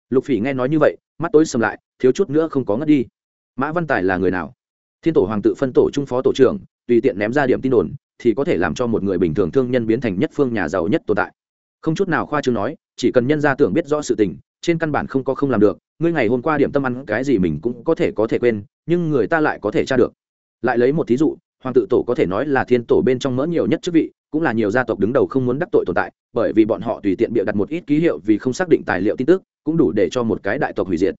Lục phỉ nghe nói như vậy, mắt tối sầm lại, thiếu chút nữa không có ngất đi. Mã văn tài là người nào? Thiên tổ hoàng tự phân tổ trung phó tổ trưởng, tùy tiện ném ra điểm tin đồn, thì có thể làm cho một người bình thường thương nhân biến thành nhất phương nhà giàu nhất tồn tại. Không chút nào khoa chương nói, chỉ cần nhân gia tưởng biết rõ sự tình, trên căn bản không có không làm được, ngươi ngày hôm qua điểm tâm ăn cái gì mình cũng có thể có thể quên, nhưng người ta lại có thể tra được. Lại lấy một thí dụ hoàng tự tổ có thể nói là thiên tổ bên trong mỡ nhiều nhất chức vị, cũng là nhiều gia tộc đứng đầu không muốn đắc tội tồn tại, bởi vì bọn họ tùy tiện bịa đặt một ít ký hiệu vì không xác định tài liệu tin tức, cũng đủ để cho một cái đại tộc hủy diệt.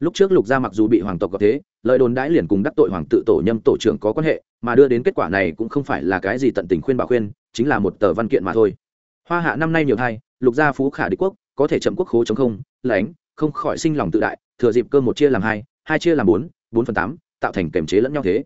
Lúc trước lục gia mặc dù bị hoàng tộc có thế, lời đồn đãi liền cùng đắc tội hoàng tự tổ nhâm tổ trưởng có quan hệ, mà đưa đến kết quả này cũng không phải là cái gì tận tình khuyên bảo khuyên, chính là một tờ văn kiện mà thôi. Hoa hạ năm nay nhiều thay, lục gia phú khả đế quốc, có thể chậm quốc khố chống không lãnh không khỏi sinh lòng tự đại, thừa dịp cơ một chia làm hai hai chia làm bốn bốn phần tám, tạo thành kềm chế lẫn nhau thế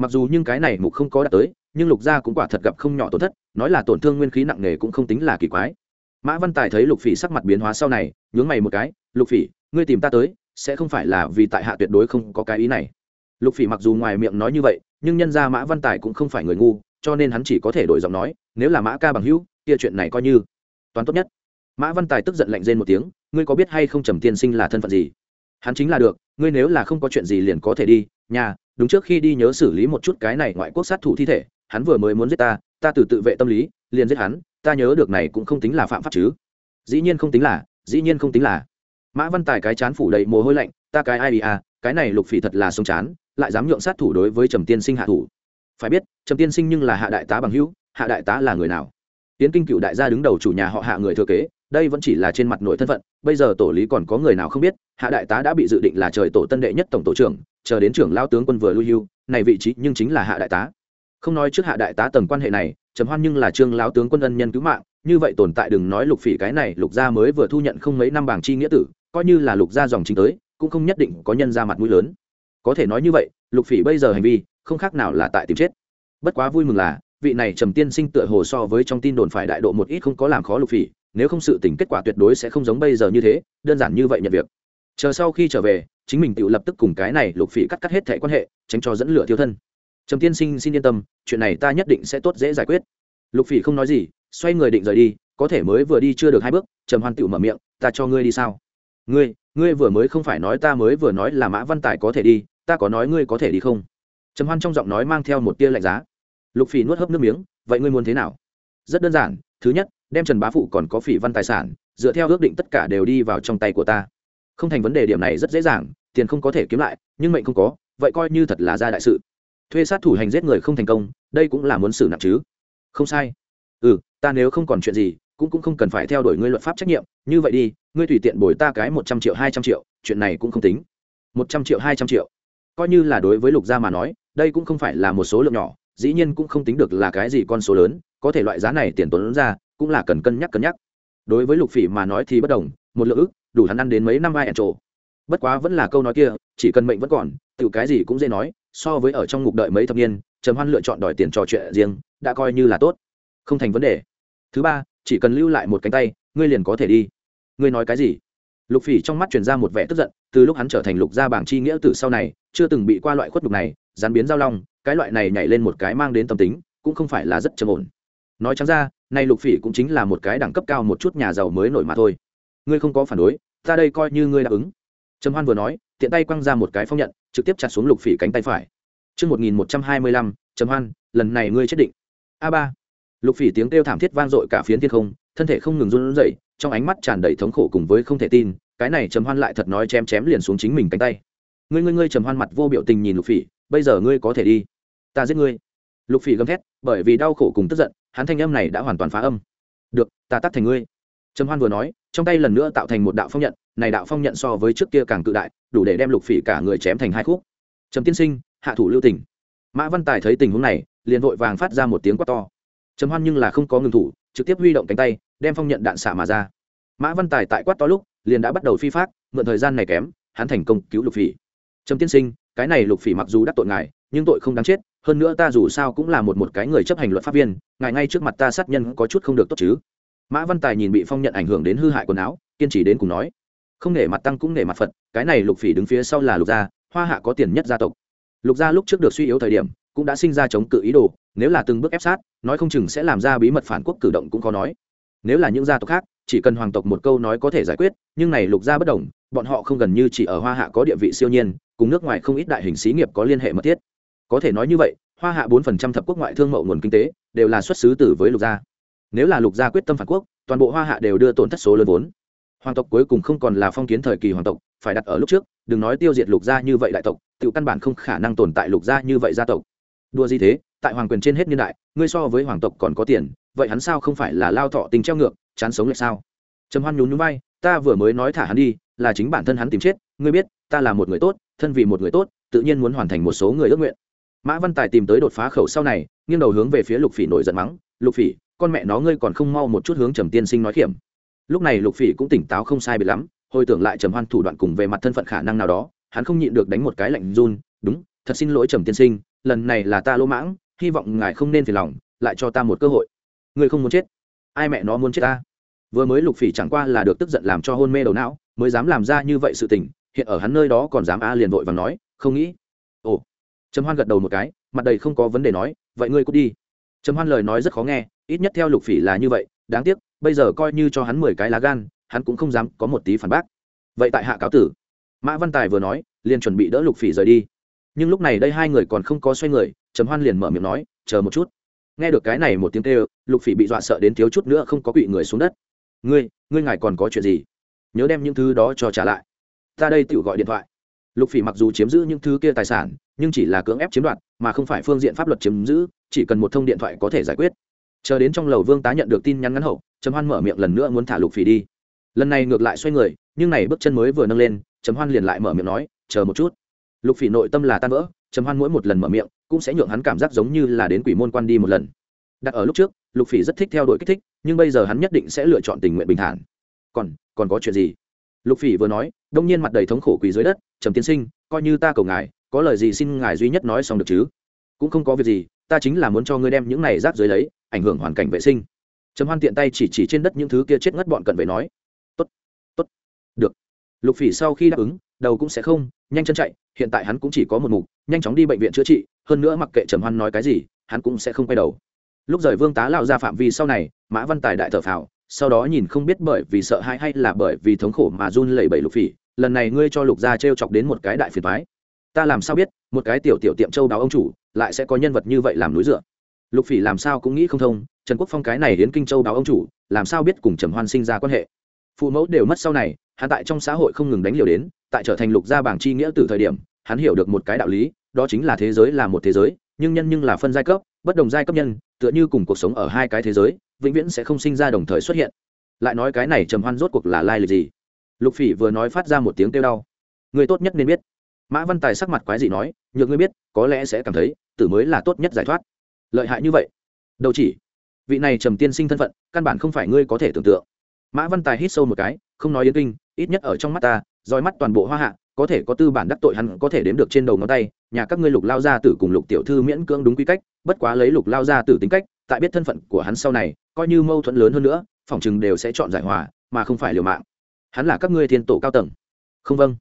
mặc dù nhưng cái này mục không có đạt tới, nhưng lục gia cũng quả thật gặp không nhỏ tổn thất, nói là tổn thương nguyên khí nặng nề cũng không tính là kỳ quái. Mã văn tài thấy lục phỉ sắc mặt biến hóa sau này, nhướng mày một cái, lục phỉ, ngươi tìm ta tới, sẽ không phải là vì tại hạ tuyệt đối không có cái ý này. Lục phỉ mặc dù ngoài miệng nói như vậy, nhưng nhân ra mã văn tài cũng không phải người ngu, cho nên hắn chỉ có thể đổi giọng nói, nếu là mã ca bằng hữu, kia chuyện này coi như toán tốt nhất. Mã văn tài tức giận lạnh rên một tiếng, ngươi có biết hay không trầm tiên sinh là thân phận gì? Hắn chính là được, ngươi nếu là không có chuyện gì liền có thể đi, nhà đúng trước khi đi nhớ xử lý một chút cái này ngoại quốc sát thủ thi thể, hắn vừa mới muốn giết ta ta từ tự vệ tâm lý, liền giết hắn, ta nhớ được này cũng không tính là phạm pháp chứ. Dĩ nhiên không tính là, dĩ nhiên không tính là. Mã văn tài cái chán phủ đầy mồ hôi lạnh, ta cái ai bị à cái này lục phỉ thật là sống chán, lại dám nhượng sát thủ đối với trầm tiên sinh hạ thủ. Phải biết, trầm tiên sinh nhưng là hạ đại tá bằng hữu, hạ đại tá là người nào? Tiến kinh cựu đại gia đứng đầu chủ nhà họ hạ người thừa kế, đây vẫn chỉ là trên mặt nội thân phận, bây giờ tổ lý còn có người nào không biết, hạ đại tá đã bị dự định là trời tổ tân đệ nhất tổng tổ trưởng chờ đến trưởng lao tướng quân vừa lui hưu, này vị trí nhưng chính là hạ đại tá. Không nói trước hạ đại tá tầng quan hệ này, trầm hoan nhưng là trương lao tướng quân ân nhân cứu mạng, như vậy tồn tại đừng nói lục phỉ cái này, lục gia mới vừa thu nhận không mấy năm bảng chi nghĩa tử, coi như là lục gia dòng chính tới, cũng không nhất định có nhân ra mặt mũi lớn. Có thể nói như vậy, lục phỉ bây giờ hành vi, không khác nào là tại tìm chết. Bất quá vui mừng là, vị này trầm tiên sinh tựa hồ so với trong tin đồn phải đại độ một ít không có làm khó lục phỉ, nếu không sự tình kết quả tuyệt đối sẽ không giống bây giờ như thế, đơn giản như vậy nhận việc. Chờ sau khi trở về chính mình tự lập tức cùng cái này lục phỉ cắt cắt hết thẻ quan hệ, tránh cho dẫn lửa thiêu thân. Trầm tiên sinh, xin yên tâm, chuyện này ta nhất định sẽ tốt dễ giải quyết. Lục phỉ không nói gì, xoay người định rời đi, có thể mới vừa đi chưa được hai bước, trầm hoan tự mở miệng, ta cho ngươi đi sao? Ngươi ngươi vừa mới không phải nói ta mới vừa nói là mã văn tài có thể đi, ta có nói ngươi có thể đi không? Trầm hoan trong giọng nói mang theo một tia lạnh giá. Lục phỉ nuốt hớp nước miếng, vậy ngươi muốn thế nào? Rất đơn giản, thứ nhất, đem trần bá phụ còn có phỉ văn tài sản, dựa theo ước định tất cả đều đi vào trong tay của ta không thành vấn đề điểm này rất dễ dàng, tiền không có thể kiếm lại, nhưng mệnh không có, vậy coi như thật là ra đại sự. Thuê sát thủ hành giết người không thành công, đây cũng là muốn xử nặng chứ. Không sai. Ừ ta nếu không còn chuyện gì, cũng cũng không cần phải theo đuổi ngươi luật pháp trách nhiệm, như vậy đi, ngươi tùy tiện bồi ta cái một trăm triệu, hai trăm triệu, chuyện này cũng không tính. Một trăm triệu, hai trăm triệu. Coi như là đối với lục gia mà nói, đây cũng không phải là một số lượng nhỏ, dĩ nhiên cũng không tính được là cái gì con số lớn, có thể loại giá này tiền tốn ra, cũng là cần cân nhắc cân nhắc. Đối với lục phỉ mà nói thì bất đồng, một lượng ức đủ hắn ăn đến mấy năm ai ẻn trộ bất quá vẫn là câu nói kia, chỉ cần mệnh vẫn còn tự cái gì cũng dễ nói, so với ở trong ngục đợi mấy thập niên, trầm hoan lựa chọn đòi tiền trò chuyện riêng, đã coi như là tốt. Không thành vấn đề. Thứ ba, chỉ cần lưu lại một cánh tay, ngươi liền có thể đi. Ngươi nói cái gì? Lục phỉ trong mắt truyền ra một vẻ tức giận, từ lúc hắn trở thành lục gia bảng chi nghĩa từ sau này, chưa từng bị qua loại khuất nhục này gián biến giao long, cái loại này nhảy lên một cái mang đến tâm tính, cũng không phải là rất trầm ổn. Nói chẳng ra, nay lục phỉ cũng chính là một cái đẳng cấp cao một chút nhà giàu mới nổi mà thôi ngươi không có phản đối ta đây coi như ngươi đáp ứng. Trầm hoan vừa nói tiện tay quăng ra một cái phong nhận trực tiếp chặt xuống lục phỉ cánh tay phải. Trước 1125, trầm hoan lần này ngươi chết định. A ba. Lục phỉ tiếng kêu thảm thiết vang dội cả phiến thiên không thân thể không ngừng run rẩy trong ánh mắt tràn đầy thống khổ cùng với không thể tin cái này trầm hoan lại thật nói chém chém liền xuống chính mình cánh tay. Ngươi ngươi ngươi trầm hoan mặt vô biểu tình nhìn lục phỉ bây giờ ngươi có thể đi. Ta giết ngươi. Lục phỉ gầm thét bởi vì đau khổ cùng tức giận hắn thanh âm này đã hoàn toàn phá âm. Được ta tắt thành ngươi. Trầm hoan vừa nói trong tay lần nữa tạo thành một đạo phong nhận, này đạo phong nhận so với trước kia càng cự đại, đủ để đem lục phỉ cả người chém thành hai khúc. Trầm tiên sinh, hạ thủ lưu tình. Mã văn tài thấy tình huống này, liền vội vàng phát ra một tiếng quát to. Trầm hoan nhưng là không có ngừng thủ, trực tiếp huy động cánh tay, đem phong nhận đạn xả mà ra. Mã văn tài tại quát to lúc, liền đã bắt đầu phi phát mượn thời gian này kém, hắn thành công cứu lục phỉ. Trầm tiên sinh, cái này lục phỉ mặc dù đắc tội ngài, nhưng tội không đáng chết, hơn nữa ta dù sao cũng là một một cái người chấp hành luật pháp viên, ngài ngay trước mặt ta sát nhân có chút không được tốt chứ? Mã văn tài nhìn bị phong nhận ảnh hưởng đến hư hại quần áo, kiên trì đến cùng nói. Không nể mặt tăng cũng nể mặt phật, cái này lục phỉ đứng phía sau là lục gia, hoa hạ có tiền nhất gia tộc. Lục gia lúc trước được suy yếu thời điểm, cũng đã sinh ra chống cự ý đồ, nếu là từng bước ép sát, nói không chừng sẽ làm ra bí mật phản quốc cử động cũng khó nói. Nếu là những gia tộc khác, chỉ cần hoàng tộc một câu nói có thể giải quyết, nhưng này lục gia bất đồng, bọn họ không gần như chỉ ở hoa hạ có địa vị siêu nhiên, cùng nước ngoài không ít đại hình xí nghiệp có liên hệ mật thiết. Có thể nói như vậy, hoa hạ bốn phần trăm thập quốc ngoại thương mậu nguồn kinh tế, đều là xuất xứ từ với lục gia nếu là lục gia quyết tâm phản quốc, toàn bộ hoa hạ đều đưa tổn thất số lớn vốn. Hoàng tộc cuối cùng không còn là phong kiến thời kỳ hoàng tộc, phải đặt ở lúc trước, đừng nói tiêu diệt lục gia như vậy đại tộc tự căn bản không khả năng tồn tại lục gia như vậy gia tộc. Đua gì thế? Tại hoàng quyền trên hết niên đại, ngươi so với hoàng tộc còn có tiền, vậy hắn sao không phải là lao thọ tình treo ngược, chán sống lại sao? Trầm hoan nhún nhún vai, ta vừa mới nói thả hắn đi, là chính bản thân hắn tìm chết, ngươi biết, ta là một người tốt, thân vì một người tốt, tự nhiên muốn hoàn thành một số người ước nguyện. Mã văn tài tìm tới đột phá khẩu sau này, nghiêng đầu hướng về phía lục phỉ nổi giận mắng, lục phỉ con mẹ nó ngươi còn không mau một chút hướng trầm tiên sinh nói kiểm lúc này lục phỉ cũng tỉnh táo không sai biệt lắm, hồi tưởng lại trầm hoan thủ đoạn cùng về mặt thân phận khả năng nào đó, hắn không nhịn được đánh một cái lạnh run, đúng, thật xin lỗi trầm tiên sinh, lần này là ta lỗ mãng, hy vọng ngài không nên phiền lòng, lại cho ta một cơ hội. Ngươi không muốn chết? Ai mẹ nó muốn chết ta? Vừa mới lục phỉ chẳng qua là được tức giận làm cho hôn mê đầu não, mới dám làm ra như vậy sự tình, hiện ở hắn nơi đó còn dám a liền vội và nói, không nghĩ. Ồ. Trầm hoan gật đầu một cái, mặt đầy không có vấn đề nói, vậy ngươi cút đi trầm hoan lời nói rất khó nghe, ít nhất theo lục phỉ là như vậy, đáng tiếc, bây giờ coi như cho hắn mười cái lá gan, hắn cũng không dám có một tí phản bác. Vậy tại hạ cáo tử. Mã văn tài vừa nói, liền chuẩn bị đỡ lục phỉ rời đi. Nhưng lúc này đây hai người còn không có xoay người, trầm hoan liền mở miệng nói, chờ một chút. Nghe được cái này một tiếng kêu, lục phỉ bị dọa sợ đến thiếu chút nữa không có quỵ người xuống đất. Ngươi ngươi ngài còn có chuyện gì? Nhớ đem những thứ đó cho trả lại. Ta đây tự gọi điện thoại lục phỉ mặc dù chiếm giữ những thứ kia tài sản, nhưng chỉ là cưỡng ép chiếm đoạt, mà không phải phương diện pháp luật chiếm giữ, chỉ cần một thông điện thoại có thể giải quyết. Chờ đến trong lầu vương tá nhận được tin nhắn ngắn hậu, trầm hoan mở miệng lần nữa muốn thả lục phỉ đi. Lần này ngược lại xoay người, nhưng này bước chân mới vừa nâng lên, trầm hoan liền lại mở miệng nói, chờ một chút. Lục phỉ nội tâm là tan vỡ, trầm hoan mỗi một lần mở miệng, cũng sẽ nhượng hắn cảm giác giống như là đến quỷ môn quan đi một lần. Đặt ở lúc trước, lục phỉ rất thích theo đuổi kích thích, nhưng bây giờ hắn nhất định sẽ lựa chọn tình nguyện bình thản. Còn còn có chuyện gì? Lục phỉ vừa nói, đông nhiên mặt đầy thống khổ quỳ dưới đất, trầm tiên sinh, coi như ta cầu ngài, có lời gì xin ngài duy nhất nói xong được chứ? Cũng không có việc gì, ta chính là muốn cho ngươi đem những này rác dưới lấy, ảnh hưởng hoàn cảnh vệ sinh. Trầm hoan tiện tay chỉ chỉ trên đất những thứ kia chết ngất bọn cận vệ nói, tốt tốt, được. Lục phỉ sau khi đáp ứng, đầu cũng sẽ không, nhanh chân chạy, hiện tại hắn cũng chỉ có một mục, nhanh chóng đi bệnh viện chữa trị, hơn nữa mặc kệ trầm hoan nói cái gì, hắn cũng sẽ không quay đầu. Lúc rời vương tá lao ra phạm vi sau này, mã văn tài đại thở phào sau đó nhìn không biết bởi vì sợ hãi hay là bởi vì thống khổ mà run lẩy bẩy lục phỉ, lần này ngươi cho lục gia t chọc đến một cái đại phiền thoái ta làm sao biết, một cái tiểu tiểu tiệm châu đáo ông chủ lại sẽ có nhân vật như vậy làm núi dựa? Lục phỉ làm sao cũng nghĩ không thông, trần quốc phong cái này đến kinh châu đáo ông chủ, làm sao biết cùng trầm hoan sinh ra quan hệ? Phụ mẫu đều mất sau này, hắn tại trong xã hội không ngừng đánh liều đến, tại trở thành lục gia bảng chi nghĩa từ thời điểm, hắn hiểu được một cái đạo lý, đó chính là thế giới là một thế giới, nhưng nhân nhưng là phân giai cấp, bất đồng giai cấp nhân, tựa như cùng cuộc sống ở hai cái thế giới vĩnh viễn sẽ không sinh ra đồng thời xuất hiện. Lại nói cái này trầm hoan rốt cuộc là lai lịch gì? Lục phỉ vừa nói phát ra một tiếng kêu đau. Người tốt nhất nên biết. Mã văn tài sắc mặt quái dị nói, nhược ngươi biết, có lẽ sẽ cảm thấy, tử mới là tốt nhất giải thoát. Lợi hại như vậy? Đâu chỉ. Vị này trầm tiên sinh thân phận, căn bản không phải ngươi có thể tưởng tượng. Mã văn tài hít sâu một cái, không nói yến kinh, ít nhất ở trong mắt ta, roi mắt toàn bộ hoa hạ, có thể có tư bản đắc tội hắn, có thể đếm được trên đầu ngón tay, nhà các ngươi lục lao gia tử cùng lục tiểu thư miễn cưỡng đúng quy cách, bất quá lấy lục lao gia tử tính cách tại biết thân phận của hắn sau này, coi như mâu thuẫn lớn hơn nữa phỏng chừng đều sẽ chọn giải hòa, mà không phải liều mạng. Hắn là các ngươi thiên tổ cao tầng. Không vâng.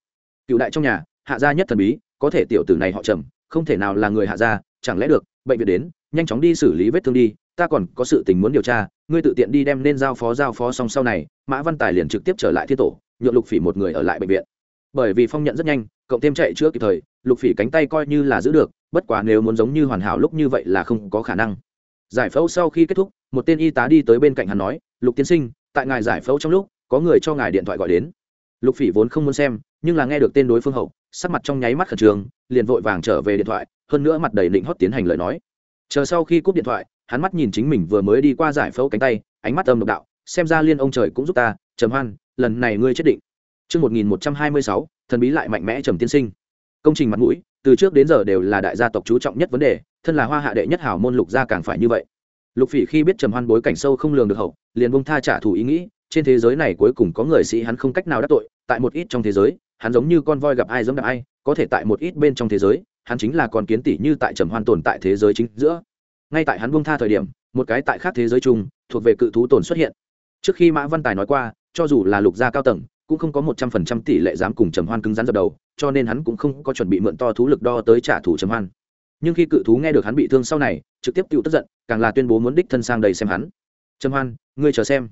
Cựu đại trong nhà, hạ gia nhất thần bí, có thể tiểu tử này họ trầm, không thể nào là người hạ gia, chẳng lẽ được, bệnh viện đến, nhanh chóng đi xử lý vết thương đi, ta còn có sự tình muốn điều tra, ngươi tự tiện đi đem nên giao phó giao phó xong sau này, mã văn tài liền trực tiếp trở lại thiên tổ, nhượng lục phỉ một người ở lại bệnh viện. Bởi vì phong nhận rất nhanh, cộng thêm chạy chữa kịp thời, lục phỉ cánh tay coi như là giữ được, bất quá nếu muốn giống như hoàn hảo lúc như vậy là không có khả năng giải phẫu sau khi kết thúc một tên y tá đi tới bên cạnh hắn nói lục tiên sinh tại ngài giải phẫu trong lúc có người cho ngài điện thoại gọi đến. Lục phỉ vốn không muốn xem nhưng là nghe được tên đối phương hậu sắc mặt trong nháy mắt khẩn trương liền vội vàng trở về điện thoại hơn nữa mặt đầy định hót tiến hành lời nói. Chờ sau khi cúp điện thoại hắn mắt nhìn chính mình vừa mới đi qua giải phẫu cánh tay ánh mắt âm độc đạo xem ra liên ông trời cũng giúp ta trầm hoan lần này ngươi chết định. Trước 1126, thần bí lại mạnh mẽ trầm tiên sinh. Công trình mặt mũi, từ trước đến giờ đều là đại gia tộc chú trọng nhất vấn đề, thân là hoa hạ đệ nhất hảo môn lục gia càng phải như vậy. Lục Phỉ khi biết Trầm Hoan bối cảnh sâu không lường được hậu, liền buông tha trả thù ý nghĩ, trên thế giới này cuối cùng có người sĩ hắn không cách nào đắc tội, tại một ít trong thế giới, hắn giống như con voi gặp ai giống đạp ai, có thể tại một ít bên trong thế giới, hắn chính là con kiến tỷ như tại Trầm Hoan tồn tại thế giới chính giữa. Ngay tại hắn buông tha thời điểm, một cái tại khác thế giới chung, thuộc về cự thú tồn xuất hiện. Trước khi Mã Văn Tài nói qua, cho dù là lục gia cao tầng, cũng không có một trăm phần trăm tỷ lệ dám cùng trầm hoan cứng rắn dập đầu cho nên hắn cũng không có chuẩn bị mượn to thú lực đo tới trả thù trầm hoan nhưng khi cự thú nghe được hắn bị thương sau này, trực tiếp tự tức giận, càng là tuyên bố muốn đích thân sang đầy xem hắn. Trầm hoan, ngươi chờ xem.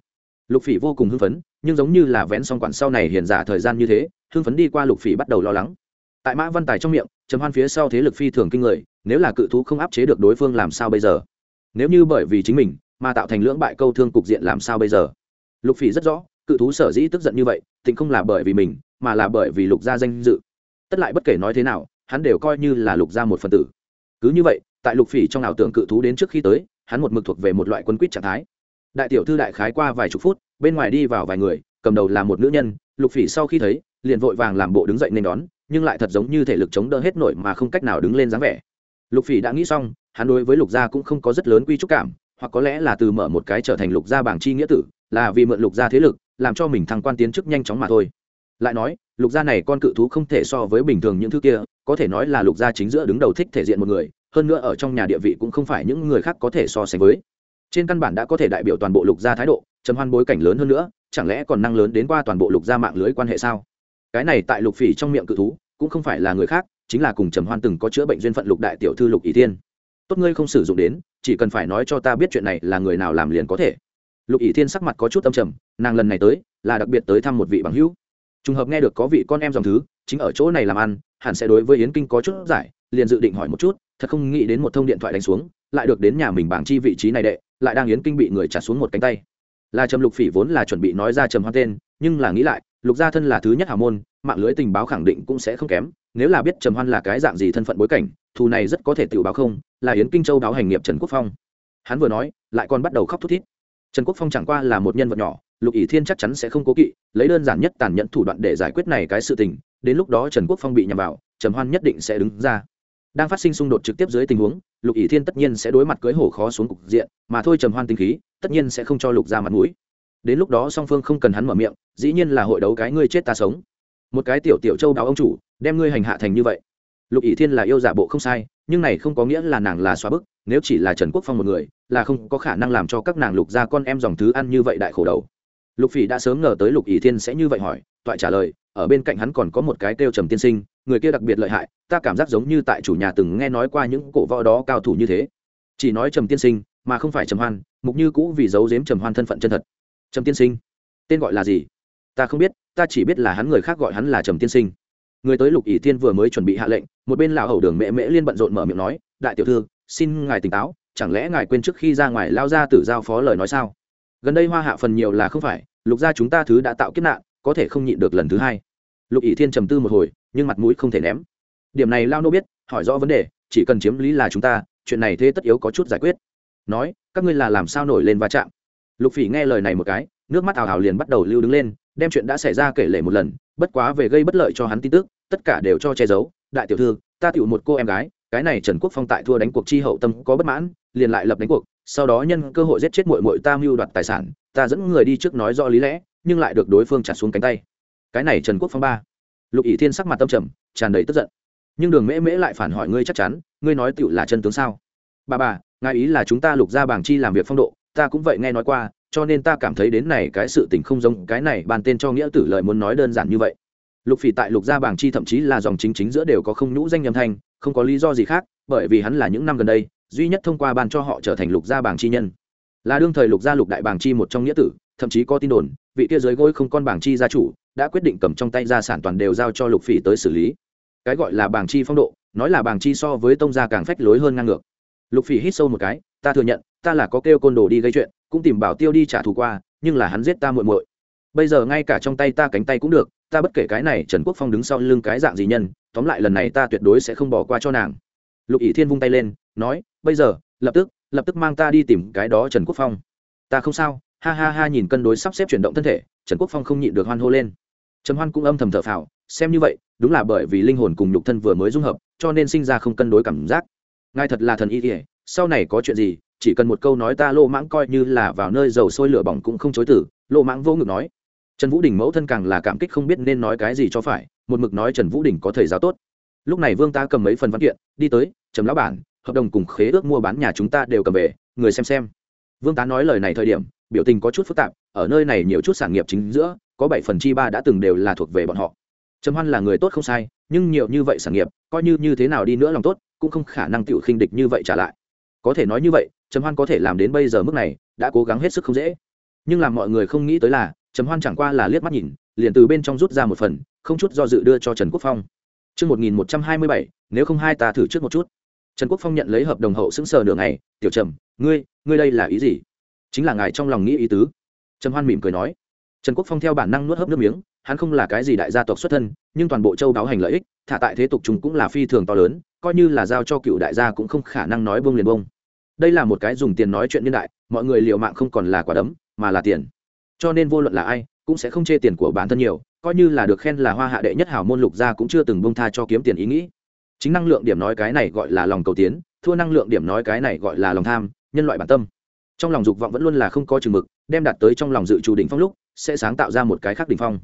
Lục phỉ vô cùng hưng phấn, nhưng giống như là vén xong quản sau này hiện giả thời gian như thế, hưng phấn đi qua lục phỉ bắt đầu lo lắng. Tại mã văn tài trong miệng, trầm hoan phía sau thế lực phi thường kinh người, nếu là cự thú không áp chế được đối phương làm sao bây giờ? Nếu như bởi vì chính mình mà tạo thành lưỡng bại câu thương cục diện làm sao bây giờ? Lục phỉ rất rõ, cự thú sở dĩ tức giận như vậy tịnh không là bởi vì mình, mà là bởi vì lục gia danh dự. Tất lại bất kể nói thế nào, hắn đều coi như là lục gia một phần tử cứ như vậy, tại lục phỉ trong ảo tưởng cự thú đến trước khi tới, hắn một mực thuộc về một loại quân quýt trạng thái. Đại tiểu thư đại khái qua vài chục phút, bên ngoài đi vào vài người, cầm đầu là một nữ nhân, lục phỉ sau khi thấy, liền vội vàng làm bộ đứng dậy nên đón, nhưng lại thật giống như thể lực chống đỡ hết nổi mà không cách nào đứng lên dáng vẻ. Lục phỉ đã nghĩ xong, hắn đối với lục gia cũng không có rất lớn quy trúc cảm, hoặc có lẽ là từ mở một cái trở thành lục gia bảng chi nghĩa tử, là vì mượn lục gia thế lực, làm cho mình thăng quan tiến chức nhanh chóng mà thôi. Lại nói, lục gia này con cự thú không thể so với bình thường những thứ kia có thể nói là lục gia chính giữa đứng đầu thích thể diện một người, hơn nữa ở trong nhà địa vị cũng không phải những người khác có thể so sánh với. Trên căn bản đã có thể đại biểu toàn bộ lục gia thái độ, trầm hoan bối cảnh lớn hơn nữa, chẳng lẽ còn năng lớn đến qua toàn bộ lục gia mạng lưới quan hệ sao? Cái này tại lục phỉ trong miệng cự thú, cũng không phải là người khác, chính là cùng trầm hoan từng có chữa bệnh duyên phận lục đại tiểu thư lục ý thiên. tốt ngươi không sử dụng đến, chỉ cần phải nói cho ta biết chuyện này là người nào làm liền có thể. Lục ý thiên sắc mặt có chút âm trầm, nàng lần này tới, là đặc biệt tới thăm một vị bằng hữu. Trùng hợp nghe được có vị con em dòng thứ chính ở chỗ này làm ăn, hẳn sẽ đối với yến kinh có chút giải, liền dự định hỏi một chút, thật không nghĩ đến một thông điện thoại đánh xuống, lại được đến nhà mình bảng chi vị trí này đệ, lại đang yến kinh bị người trả xuống một cánh tay. Là trầm lục phỉ vốn là chuẩn bị nói ra trầm hoan tên, nhưng là nghĩ lại, lục gia thân là thứ nhất hào môn, mạng lưới tình báo khẳng định cũng sẽ không kém, nếu là biết trầm hoan là cái dạng gì thân phận bối cảnh, thù này rất có thể tự báo không, là yến kinh châu báo hành nghiệp trần quốc phong. Hắn vừa nói, lại còn bắt đầu khóc thút thít. Trần quốc phong chẳng qua là một nhân vật nhỏ, lục ỷ thiên chắc chắn sẽ không cố kỵ, lấy đơn giản nhất tàn nhẫn thủ đoạn để giải quyết này cái sự tình đến lúc đó trần quốc phong bị nhằm vào, trầm hoan nhất định sẽ đứng ra. Đang phát sinh xung đột trực tiếp dưới tình huống, lục ỷ thiên tất nhiên sẽ đối mặt cưới hổ khó xuống cục diện, mà thôi trầm hoan tinh khí, tất nhiên sẽ không cho lục ra mặt mũi. Đến lúc đó song phương không cần hắn mở miệng, dĩ nhiên là hội đấu cái ngươi chết ta sống. Một cái tiểu tiểu châu đáo ông chủ, đem ngươi hành hạ thành như vậy. Lục ỷ thiên là yêu giả bộ không sai, nhưng này không có nghĩa là nàng là xóa bức, nếu chỉ là trần quốc phong một người, là không có khả năng làm cho các nàng lục gia con em dòng thứ ăn như vậy đại khổ đầu. Lục phỉ đã sớm ngờ tới lục ỷ thiên sẽ như vậy hỏi, toại trả lời ở bên cạnh hắn còn có một cái kêu trầm tiên sinh, người kia đặc biệt lợi hại, ta cảm giác giống như tại chủ nhà từng nghe nói qua những cổ võ đó cao thủ như thế. Chỉ nói trầm tiên sinh, mà không phải trầm hoan, mục như cũ vì giấu giếm trầm hoan thân phận chân thật. Trầm tiên sinh, tên gọi là gì? Ta không biết, ta chỉ biết là hắn người khác gọi hắn là trầm tiên sinh. Người tới lục ỷ thiên vừa mới chuẩn bị hạ lệnh, một bên lão hầu đường mẹ mễ liên bận rộn mở miệng nói, đại tiểu thư, xin ngài tỉnh táo, chẳng lẽ ngài quên trước khi ra ngoài lao ra tử giao phó lời nói sao? Gần đây hoa hạ phần nhiều là không phải, lục gia chúng ta thứ đã tạo kiếp nạn, có thể không nhịn được lần thứ hai lục ỷ thiên trầm tư một hồi, nhưng mặt mũi không thể ném. Điểm này lao nô biết, hỏi rõ vấn đề, chỉ cần chiếm lý là chúng ta, chuyện này thế tất yếu có chút giải quyết. Nói, các ngươi là làm sao nổi lên va chạm? Lục phỉ nghe lời này một cái, nước mắt ảo ảo liền bắt đầu lưu đứng lên, đem chuyện đã xảy ra kể lể một lần, bất quá về gây bất lợi cho hắn tin tức, tất cả đều cho che giấu. Đại tiểu thư, ta tiểu một cô em gái, cái này trần quốc phong tại thua đánh cuộc chi hậu tâm có bất mãn, liền lại lập đánh cuộc, sau đó nhân cơ hội giết chết mội mội ta mưu đoạt tài sản, ta dẫn người đi trước nói rõ lý lẽ, nhưng lại được đối phương chặt xuống cánh tay cái này trần quốc phong ba. Lục ỷ thiên sắc mặt tâm trầm, tràn đầy tức giận. Nhưng đường mễ mễ lại phản hỏi ngươi chắc chắn, ngươi nói tựu là chân tướng sao? Bà bà, ngài ý là chúng ta lục ra bảng chi làm việc phong độ, ta cũng vậy nghe nói qua, cho nên ta cảm thấy đến này cái sự tình không giống cái này bàn tên cho nghĩa tử lời muốn nói đơn giản như vậy. Lục phỉ tại lục gia bảng chi thậm chí là dòng chính chính giữa đều có không nhũ danh nhầm thanh, không có lý do gì khác, bởi vì hắn là những năm gần đây, duy nhất thông qua ban cho họ trở thành lục gia bảng chi nhân. Là đương thời lục gia lục đại bảng chi một trong nghĩa tử, thậm chí có tin đồn vị kia dưới gối không con bảng chi gia chủ, đã quyết định cầm trong tay gia sản toàn đều giao cho lục phỉ tới xử lý. Cái gọi là bảng chi phong độ, nói là bảng chi so với tông gia càng phách lối hơn ngang ngược. Lục phỉ hít sâu một cái, ta thừa nhận, ta là có kêu côn đồ đi gây chuyện, cũng tìm bảo tiêu đi trả thù qua, nhưng là hắn giết ta muội muội. Bây giờ ngay cả trong tay ta cánh tay cũng được, ta bất kể cái này trần quốc phong đứng sau lưng cái dạng gì nhân, tóm lại lần này ta tuyệt đối sẽ không bỏ qua cho nàng. Lục ỷ thiên vung tay lên, nói, bây giờ, lập tức lập tức mang ta đi tìm cái đó trần quốc phong. Ta không sao ha ha ha nhìn cân đối sắp xếp chuyển động thân thể, trần quốc phong không nhịn được hoan hô lên. Trần hoan cũng âm thầm thở phào, xem như vậy, đúng là bởi vì linh hồn cùng nhục thân vừa mới dung hợp, cho nên sinh ra không cân đối cảm giác. Ngài thật là thần y kỉa sau này có chuyện gì, chỉ cần một câu nói ta lô mãng coi như là vào nơi dầu sôi lửa bỏng cũng không chối tử lô mãng vô ngực nói. Trần vũ đình mẫu thân càng là cảm kích không biết nên nói cái gì cho phải, một mực nói trần vũ đình có thầy giáo tốt. Lúc này vương ta cầm mấy phần văn kiện, đi tới, trầm lão bản, hợp đồng cùng khế ước mua bán nhà chúng ta đều cầm về, người xem xem. Vương tá nói lời này thời điểm biểu tình có chút phức tạp ở nơi này nhiều chút sản nghiệp chính giữa có bảy phần chi ba đã từng đều là thuộc về bọn họ trầm hoan là người tốt không sai nhưng nhiều như vậy sản nghiệp coi như như thế nào đi nữa lòng tốt cũng không khả năng tự khinh địch như vậy trả lại có thể nói như vậy trầm hoan có thể làm đến bây giờ mức này đã cố gắng hết sức không dễ nhưng làm mọi người không nghĩ tới là trầm hoan chẳng qua là liếc mắt nhìn liền từ bên trong rút ra một phần không chút do dự đưa cho trần quốc phong Trước 1127, nếu không hai ta thử trước một chút. Trần Quốc Phong nhận lấy hợp đồng hậu sững sờ nửa ngày, "Tiểu Trầm, ngươi, ngươi đây là ý gì?" Chính là ngài trong lòng nghĩ ý tứ. Trầm Hoan mỉm cười nói. Trần Quốc Phong theo bản năng nuốt hấp nước miếng, hắn không là cái gì đại gia tộc xuất thân, nhưng toàn bộ châu đáo hành lợi ích, thả tại thế tục chúng cũng là phi thường to lớn, coi như là giao cho cựu đại gia cũng không khả năng nói bông liền bông Đây là một cái dùng tiền nói chuyện nhân đại, mọi người liệu mạng không còn là quả đấm, mà là tiền cho nên vô luận là ai cũng sẽ không chê tiền của bản thân nhiều coi như là được khen là hoa hạ đệ nhất hảo môn lục gia cũng chưa từng bông tha cho kiếm tiền ý nghĩ chính năng lượng điểm nói cái này gọi là lòng cầu tiến thua năng lượng điểm nói cái này gọi là lòng tham nhân loại bản tâm trong lòng dục vọng vẫn luôn là không có chừng mực, đem đạt tới trong lòng dự trù đỉnh phong lúc, sẽ sáng tạo ra một cái khác đỉnh phong.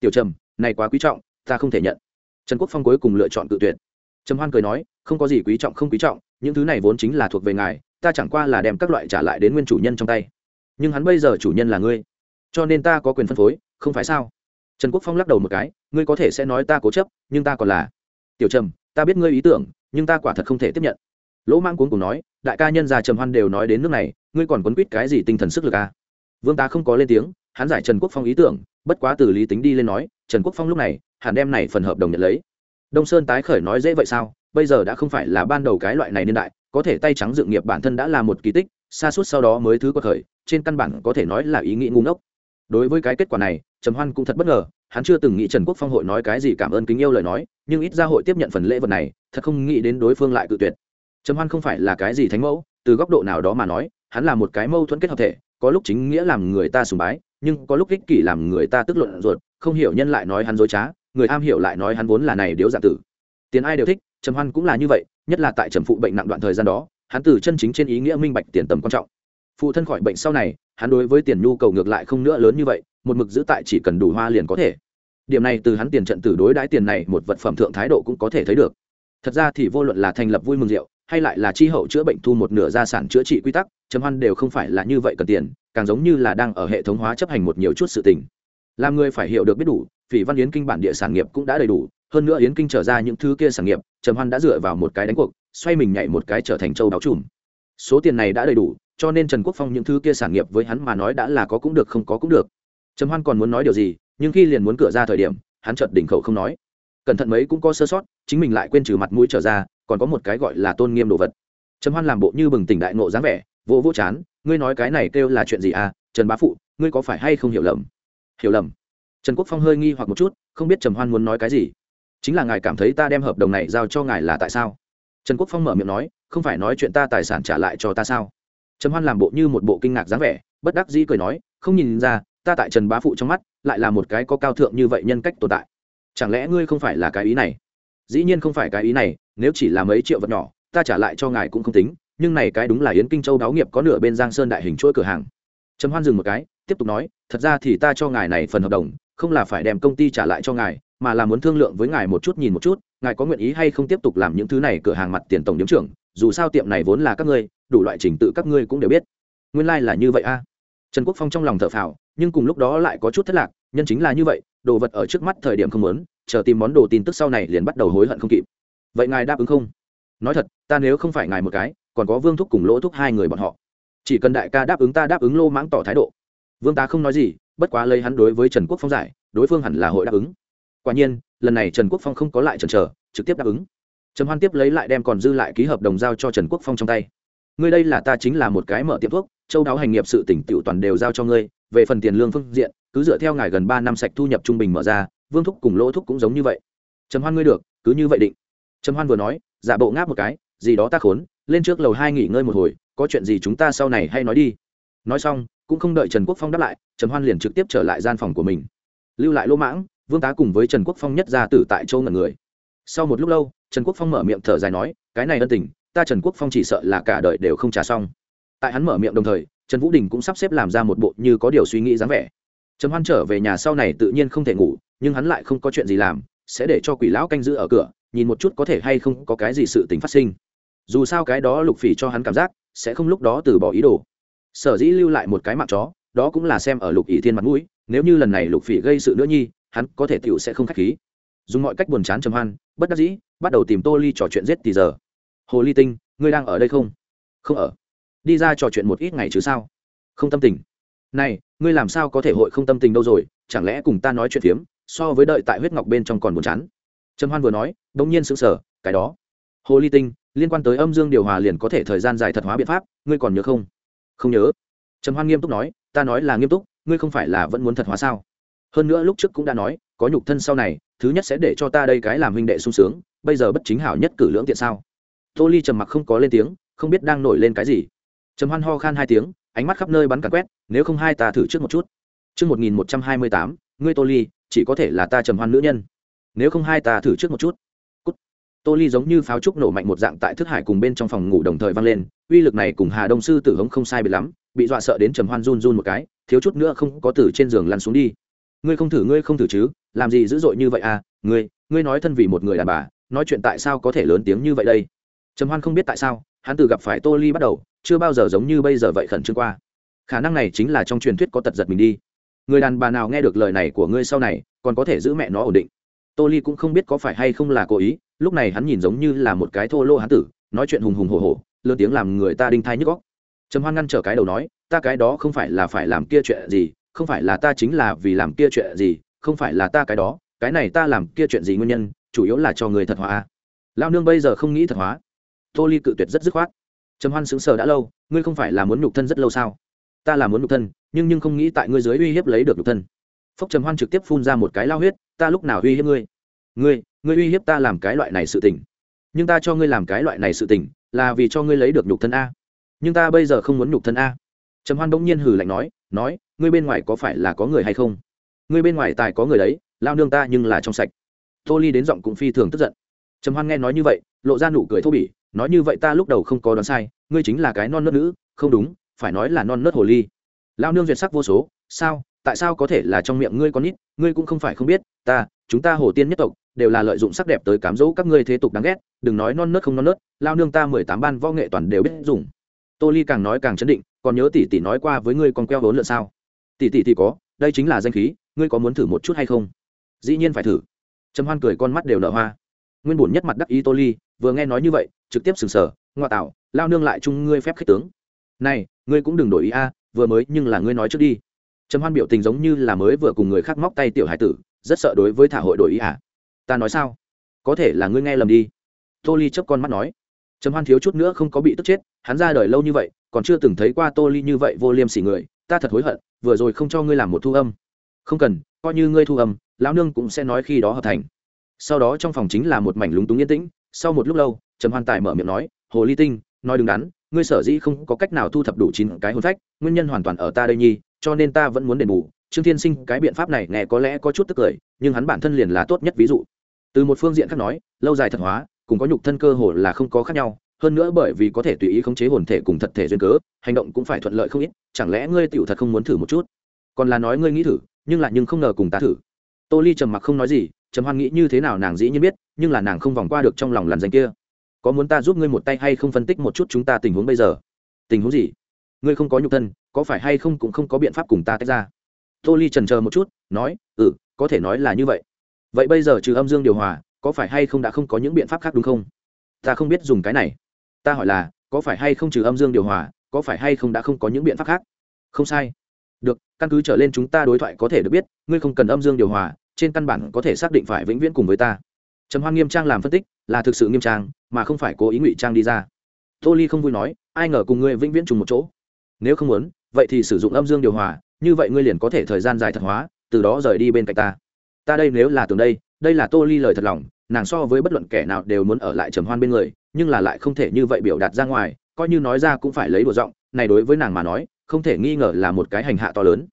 Tiểu trầm, này quá quý trọng, ta không thể nhận. Trần quốc phong cuối cùng lựa chọn tự tuyệt. Trầm hoan cười nói, không có gì quý trọng không quý trọng, những thứ này vốn chính là thuộc về ngài, ta chẳng qua là đem các loại trả lại đến nguyên chủ nhân trong tay. Nhưng hắn bây giờ chủ nhân là ngươi, cho nên ta có quyền phân phối, không phải sao? Trần quốc phong lắc đầu một cái, ngươi có thể sẽ nói ta cố chấp, nhưng ta còn là. Tiểu trầm, ta biết ngươi ý tưởng, nhưng ta quả thật không thể tiếp nhận. Lỗ mang cuốn cùng nói, đại ca nhân già trầm hoan đều nói đến nước này ngươi còn quấn quýt cái gì tinh thần sức lực à? vương ta không có lên tiếng, hắn giải trần quốc phong ý tưởng, bất quá từ lý tính đi lên nói, trần quốc phong lúc này, hẳn đem này phần hợp đồng nhận lấy. Đông sơn tái khởi nói dễ vậy sao? Bây giờ đã không phải là ban đầu cái loại này niên đại, có thể tay trắng dự nghiệp bản thân đã là một kỳ tích, xa suốt sau đó mới thứ có khởi, trên căn bản có thể nói là ý nghĩ ngu ngốc. Đối với cái kết quả này, trầm hoan cũng thật bất ngờ, hắn chưa từng nghĩ trần quốc phong hội nói cái gì cảm ơn kính yêu lời nói, nhưng ít ra hội tiếp nhận phần lễ vật này, thật không nghĩ đến đối phương lại cự tuyệt. Trầm hoan không phải là cái gì thánh mẫu, từ góc độ nào đó mà nói hắn là một cái mâu thuẫn kết hợp thể, có lúc chính nghĩa làm người ta sùng bái, nhưng có lúc ích kỷ làm người ta tức luận ruột, không hiểu nhân lại nói hắn dối trá, người am hiểu lại nói hắn vốn là này điếu giả tử. Tiền ai đều thích, trầm hoan cũng là như vậy, nhất là tại trầm phụ bệnh nặng đoạn thời gian đó, hắn từ chân chính trên ý nghĩa minh bạch tiền tầm quan trọng. Phụ thân khỏi bệnh sau này, hắn đối với tiền nhu cầu ngược lại không nữa lớn như vậy, một mực giữ tại chỉ cần đủ hoa liền có thể. Điểm này từ hắn tiền trận tử đối đãi tiền này một vật phẩm thượng thái độ cũng có thể thấy được. Thật ra thì vô luận là thành lập vui mừng rượu hay lại là chi hậu chữa bệnh thu một nửa gia sản chữa trị quy tắc chấm hoan đều không phải là như vậy cần tiền, càng giống như là đang ở hệ thống hóa chấp hành một nhiều chút sự tình. Làm người phải hiểu được biết đủ, phỉ văn yến kinh bản địa sản nghiệp cũng đã đầy đủ, hơn nữa yến kinh trở ra những thứ kia sản nghiệp, trầm hoan đã dựa vào một cái đánh cuộc, xoay mình nhảy một cái trở thành châu đáo trùm số tiền này đã đầy đủ, cho nên trần quốc phong những thứ kia sản nghiệp với hắn mà nói đã là có cũng được không có cũng được. Trầm hoan còn muốn nói điều gì, nhưng khi liền muốn cửa ra thời điểm, hắn chợt đỉnh khẩu không nói. Cẩn thận mấy cũng có sơ sót, chính mình lại quên trừ mặt mũi trở ra còn có một cái gọi là tôn nghiêm đồ vật. Trầm hoan làm bộ như bừng tỉnh đại ngộ dáng vẻ, vỗ vỗ chán, ngươi nói cái này kêu là chuyện gì à? Trần bá phụ, ngươi có phải hay không hiểu lầm? Hiểu lầm? Trần quốc phong hơi nghi hoặc một chút, không biết trầm hoan muốn nói cái gì. Chính là ngài cảm thấy ta đem hợp đồng này giao cho ngài là tại sao? Trần quốc phong mở miệng nói, không phải nói chuyện ta tài sản trả lại cho ta sao? Trầm hoan làm bộ như một bộ kinh ngạc dáng vẻ, bất đắc dĩ cười nói, không nhìn ra, ta tại trần bá phụ trong mắt lại là một cái có cao thượng như vậy nhân cách tồn tại. Chẳng lẽ ngươi không phải là cái ý này? Dĩ nhiên không phải cái ý này, nếu chỉ là mấy triệu vật nhỏ, ta trả lại cho ngài cũng không tính, nhưng này cái đúng là yến kinh châu đáo nghiệp có nửa bên giang sơn đại hình chuỗi cửa hàng. Trầm hoan dừng một cái, tiếp tục nói, thật ra thì ta cho ngài này phần hợp đồng, không là phải đem công ty trả lại cho ngài, mà là muốn thương lượng với ngài một chút nhìn một chút, ngài có nguyện ý hay không tiếp tục làm những thứ này cửa hàng mặt tiền tổng điếm trưởng, dù sao tiệm này vốn là các ngươi, đủ loại trình tự các ngươi cũng đều biết. Nguyên lai là như vậy a. Trần quốc phong trong lòng thở phào, nhưng cùng lúc đó lại có chút thất lạc, nhân chính là như vậy, đồ vật ở trước mắt thời điểm không muốn chờ tìm món đồ tin tức sau này liền bắt đầu hối hận không kịp. Vậy ngài đáp ứng không? Nói thật, ta nếu không phải ngài một cái, còn có vương thúc cùng lỗ thúc hai người bọn họ. Chỉ cần đại ca đáp ứng ta đáp ứng lô mãng tỏ thái độ. Vương ta không nói gì, bất quá lấy hắn đối với trần quốc phong giải, đối phương hẳn là hội đáp ứng. Quả nhiên, lần này trần quốc phong không có lại trần trở trực tiếp đáp ứng. Trầm hoan tiếp lấy lại đem còn dư lại ký hợp đồng giao cho trần quốc phong trong tay. Ngươi đây là ta chính là một cái mở tiệm thuốc, châu đáo hành nghiệp sự tỉnh tiểu toàn đều giao cho ngươi, về phần tiền lương phương diện, cứ dựa theo ngài gần ba năm sạch thu nhập trung bình mở ra vương thúc cùng lỗ thúc cũng giống như vậy. Trầm hoan ngươi được, cứ như vậy định. Trầm hoan vừa nói, giả bộ ngáp một cái, gì đó ta khốn, lên trước lầu hai nghỉ ngơi một hồi, có chuyện gì chúng ta sau này hay nói đi. Nói xong, cũng không đợi trần quốc phong đáp lại, trầm hoan liền trực tiếp trở lại gian phòng của mình. Lưu lại lỗ mãng, vương tá cùng với trần quốc phong nhất ra tử tại châu ngần người. Sau một lúc lâu, trần quốc phong mở miệng thở dài nói, cái này ân tình, ta trần quốc phong chỉ sợ là cả đời đều không trả xong. Tại hắn mở miệng đồng thời, trần vũ đình cũng sắp xếp làm ra một bộ như có điều suy nghĩ dáng vẻ trầm hoan trở về nhà sau này tự nhiên không thể ngủ, nhưng hắn lại không có chuyện gì làm, sẽ để cho quỷ lão canh giữ ở cửa, nhìn một chút có thể hay không có cái gì sự tình phát sinh. Dù sao cái đó lục phỉ cho hắn cảm giác, sẽ không lúc đó từ bỏ ý đồ. Sở dĩ lưu lại một cái mạng chó, đó cũng là xem ở lục ỷ thiên mặt mũi, nếu như lần này lục phỉ gây sự nữa nhi, hắn có thể tựu sẽ không k h á c h khí. Dùng mọi cách buồn chán trầm hoan, bất đắc dĩ, bắt đầu tìm tô ly trò chuyện giết thì giờ. Hồ ly tinh, ngươi đang ở đây không? Không ở. Đi ra trò chuyện một ít ngày chứ sao? Không tâm tình này, ngươi làm sao có thể hội không tâm tình đâu rồi, chẳng lẽ cùng ta nói chuyện phiếm, so với đợi tại huyết ngọc bên trong còn buồn chán? Trầm hoan vừa nói đ ỗ n g nhiên sững sờ, cái đó. Hồ ly tinh, liên quan tới âm dương điều hòa liền có thể thời gian dài thật hóa biện pháp, ngươi còn nhớ không? Không nhớ. Trầm hoan nghiêm túc nói, ta nói là nghiêm túc, ngươi không phải là vẫn muốn thật hóa sao? Hơn nữa lúc trước cũng đã nói, có nhục thân sau này, thứ nhất sẽ để cho ta đây cái làm huynh đệ sung sướng, bây giờ bất chính hảo nhất cử lưỡng tiện sao? Tô ly trầm mặc không có lên tiếng, không biết đang nổi lên cái gì. Trầm hoan ho khan hai tiếng ánh mắt khắp nơi bắn càn quét, nếu không hai ta thử trước một chút. Trước một nghìn một trăm hai mươi tám, ngươi tô ly, chỉ có thể là ta trầm hoan nữ nhân. Nếu không hai ta thử trước một chút. Cút. tô ly giống như pháo trúc nổ mạnh một dạng tại thức hải cùng bên trong phòng ngủ đồng thời vang lên, uy lực này cùng hà đông sư tử hống không sai biệt lắm, bị dọa sợ đến trầm hoan run run một cái, thiếu chút nữa không có từ trên giường lăn xuống đi. Ngươi không thử, ngươi không thử chứ, làm gì dữ dội như vậy à ngươi ngươi nói thân vì một người đàn bà, nói chuyện tại sao có thể lớn tiếng như vậy đây? Trầm hoan không biết tại sao, hắn từ gặp phải tô ly bắt đầu, chưa bao giờ giống như bây giờ vậy khẩn trương qua. Khả năng này chính là trong truyền thuyết có tật giật mình đi. Người đàn bà nào nghe được lời này của ngươi sau này, còn có thể giữ mẹ nó ổn định. Tô ly cũng không biết có phải hay không là cố ý, lúc này hắn nhìn giống như là một cái thô lô hán tử, nói chuyện hùng hùng hổ hổ, lớn tiếng làm người ta đinh thai nhức góc trầm hoan ngăn trở cái đầu nói, ta cái đó không phải là phải làm kia chuyện gì, không phải là ta chính là vì làm kia chuyện gì, không phải là ta cái đó, cái này ta làm kia chuyện gì nguyên nhân, chủ yếu là cho người thật hóa lao nương bây giờ không nghĩ thật hóa tô ly cự tuyệt rất dứt khoát. Trầm hoan sững sờ đã lâu, ngươi không phải là muốn nhục thân rất lâu sao? Ta là muốn nhục thân, nhưng nhưng không nghĩ tại ngươi dưới uy hiếp lấy được nhục thân. Phốc trầm hoan trực tiếp phun ra một cái lao huyết, ta lúc nào uy hiếp ngươi? Ngươi ngươi uy hiếp ta làm cái loại này sự tình. Nhưng ta cho ngươi làm cái loại này sự tình, là vì cho ngươi lấy được nhục thân a. Nhưng ta bây giờ không muốn nhục thân a. Trầm hoan bỗng nhiên hừ lạnh nói nói, ngươi bên ngoài có phải là có người hay không? Ngươi bên ngoài tài có người đấy, lao nương ta nhưng là trong sạch. Tô ly đến giọng cũng phi thường tức giận. Trầm hoan nghe nói như vậy, lộ ra nụ cười thô bỉ nói như vậy ta lúc đầu không có đoán sai, ngươi chính là cái non nớt nữ, không đúng, phải nói là non nớt hồ ly. Lao nương duyệt sắc vô số, sao, tại sao có thể là trong miệng ngươi con nít, ngươi cũng không phải không biết, ta, chúng ta hồ tiên nhất tộc, đều là lợi dụng sắc đẹp tới cám dỗ các ngươi thế tục đáng ghét, đừng nói non nớt không non nớt lao nương ta mười tám ban võ nghệ toàn đều biết dùng. Tô ly càng nói càng chấn định, còn nhớ tỷ tỷ nói qua với ngươi con queo vốn lượn sao? Tỷ tỷ thì có, đây chính là danh khí, ngươi có muốn thử một chút hay không? Dĩ nhiên phải thử. Trầm hoan cười con mắt đều nở hoa nguyên bổn nhất mặt đắc ý tô ly, vừa nghe nói như vậy, trực tiếp sừng sờ, ngoa tạo, lao nương lại chung ngươi phép khích tướng. Này, ngươi cũng đừng đổi ý a, vừa mới nhưng là ngươi nói trước đi. Trầm hoan biểu tình giống như là mới vừa cùng người khác móc tay tiểu hải tử, rất sợ đối với thả hội đổi ý à? Ta nói sao? Có thể là ngươi nghe lầm đi. Tô ly chấp con mắt nói. Trầm hoan thiếu chút nữa không có bị tức chết, hắn ra đời lâu như vậy, còn chưa từng thấy qua tô ly như vậy vô liêm sỉ người, ta thật hối hận, vừa rồi không cho ngươi làm một thu âm. Không cần, coi như ngươi thu âm, lão nương cũng sẽ nói khi đó hợp thành sau đó trong phòng chính là một mảnh lúng túng yên tĩnh, sau một lúc lâu, trầm hoan tài mở miệng nói, hồ ly tinh, nói đứng đắn, ngươi sở dĩ không có cách nào thu thập đủ chín cái hôn phách, nguyên nhân hoàn toàn ở ta đây nhi, cho nên ta vẫn muốn đền bù. Trương thiên sinh cái biện pháp này nghe có lẽ có chút tức cười, nhưng hắn bản thân liền là tốt nhất ví dụ. Từ một phương diện khác nói, lâu dài thật hóa, cùng có nhục thân cơ hồ là không có khác nhau, hơn nữa bởi vì có thể tùy ý khống chế hồn thể cùng thật thể duyên cớ, hành động cũng phải thuận lợi không ít, chẳng lẽ ngươi tiểu thật không muốn thử một chút? Còn là nói ngươi nghĩ thử, nhưng lại nhưng không ngờ cùng ta thử. Tô ly trầm mặc không nói gì trầm hoan nghĩ như thế nào nàng dĩ nhiên biết, nhưng là nàng không vòng qua được trong lòng làn danh kia. Có muốn ta giúp ngươi một tay hay không phân tích một chút chúng ta tình huống bây giờ? Tình huống gì? Ngươi không có nhục thân, có phải hay không cũng không có biện pháp cùng ta tách ra? Tô ly trần chờ một chút, nói ừ có thể nói là như vậy. Vậy bây giờ trừ âm dương điều hòa, có phải hay không đã không có những biện pháp khác đúng không? Ta không biết dùng cái này. Ta hỏi là, có phải hay không trừ âm dương điều hòa, có phải hay không đã không có những biện pháp khác? Không sai. Được, căn cứ trở lên chúng ta đối thoại có thể được biết, ngươi không cần âm dương điều hòa trên căn bản có thể xác định phải vĩnh viễn cùng với ta. Trầm hoan nghiêm trang làm phân tích, là thực sự nghiêm trang, mà không phải cố ý ngụy trang đi ra. Tô ly không vui nói, ai ngờ cùng ngươi vĩnh viễn trùng một chỗ. Nếu không muốn, vậy thì sử dụng âm dương điều hòa, như vậy ngươi liền có thể thời gian dài thật hóa, từ đó rời đi bên cạnh ta. Ta đây nếu là tường đây đây là tô ly lời thật lòng, nàng so với bất luận kẻ nào đều muốn ở lại trầm hoan bên người, nhưng là lại không thể như vậy biểu đạt ra ngoài, coi như nói ra cũng phải lấy đùa giọng, này đối với nàng mà nói, không thể nghi ngờ là một cái hành hạ to lớn.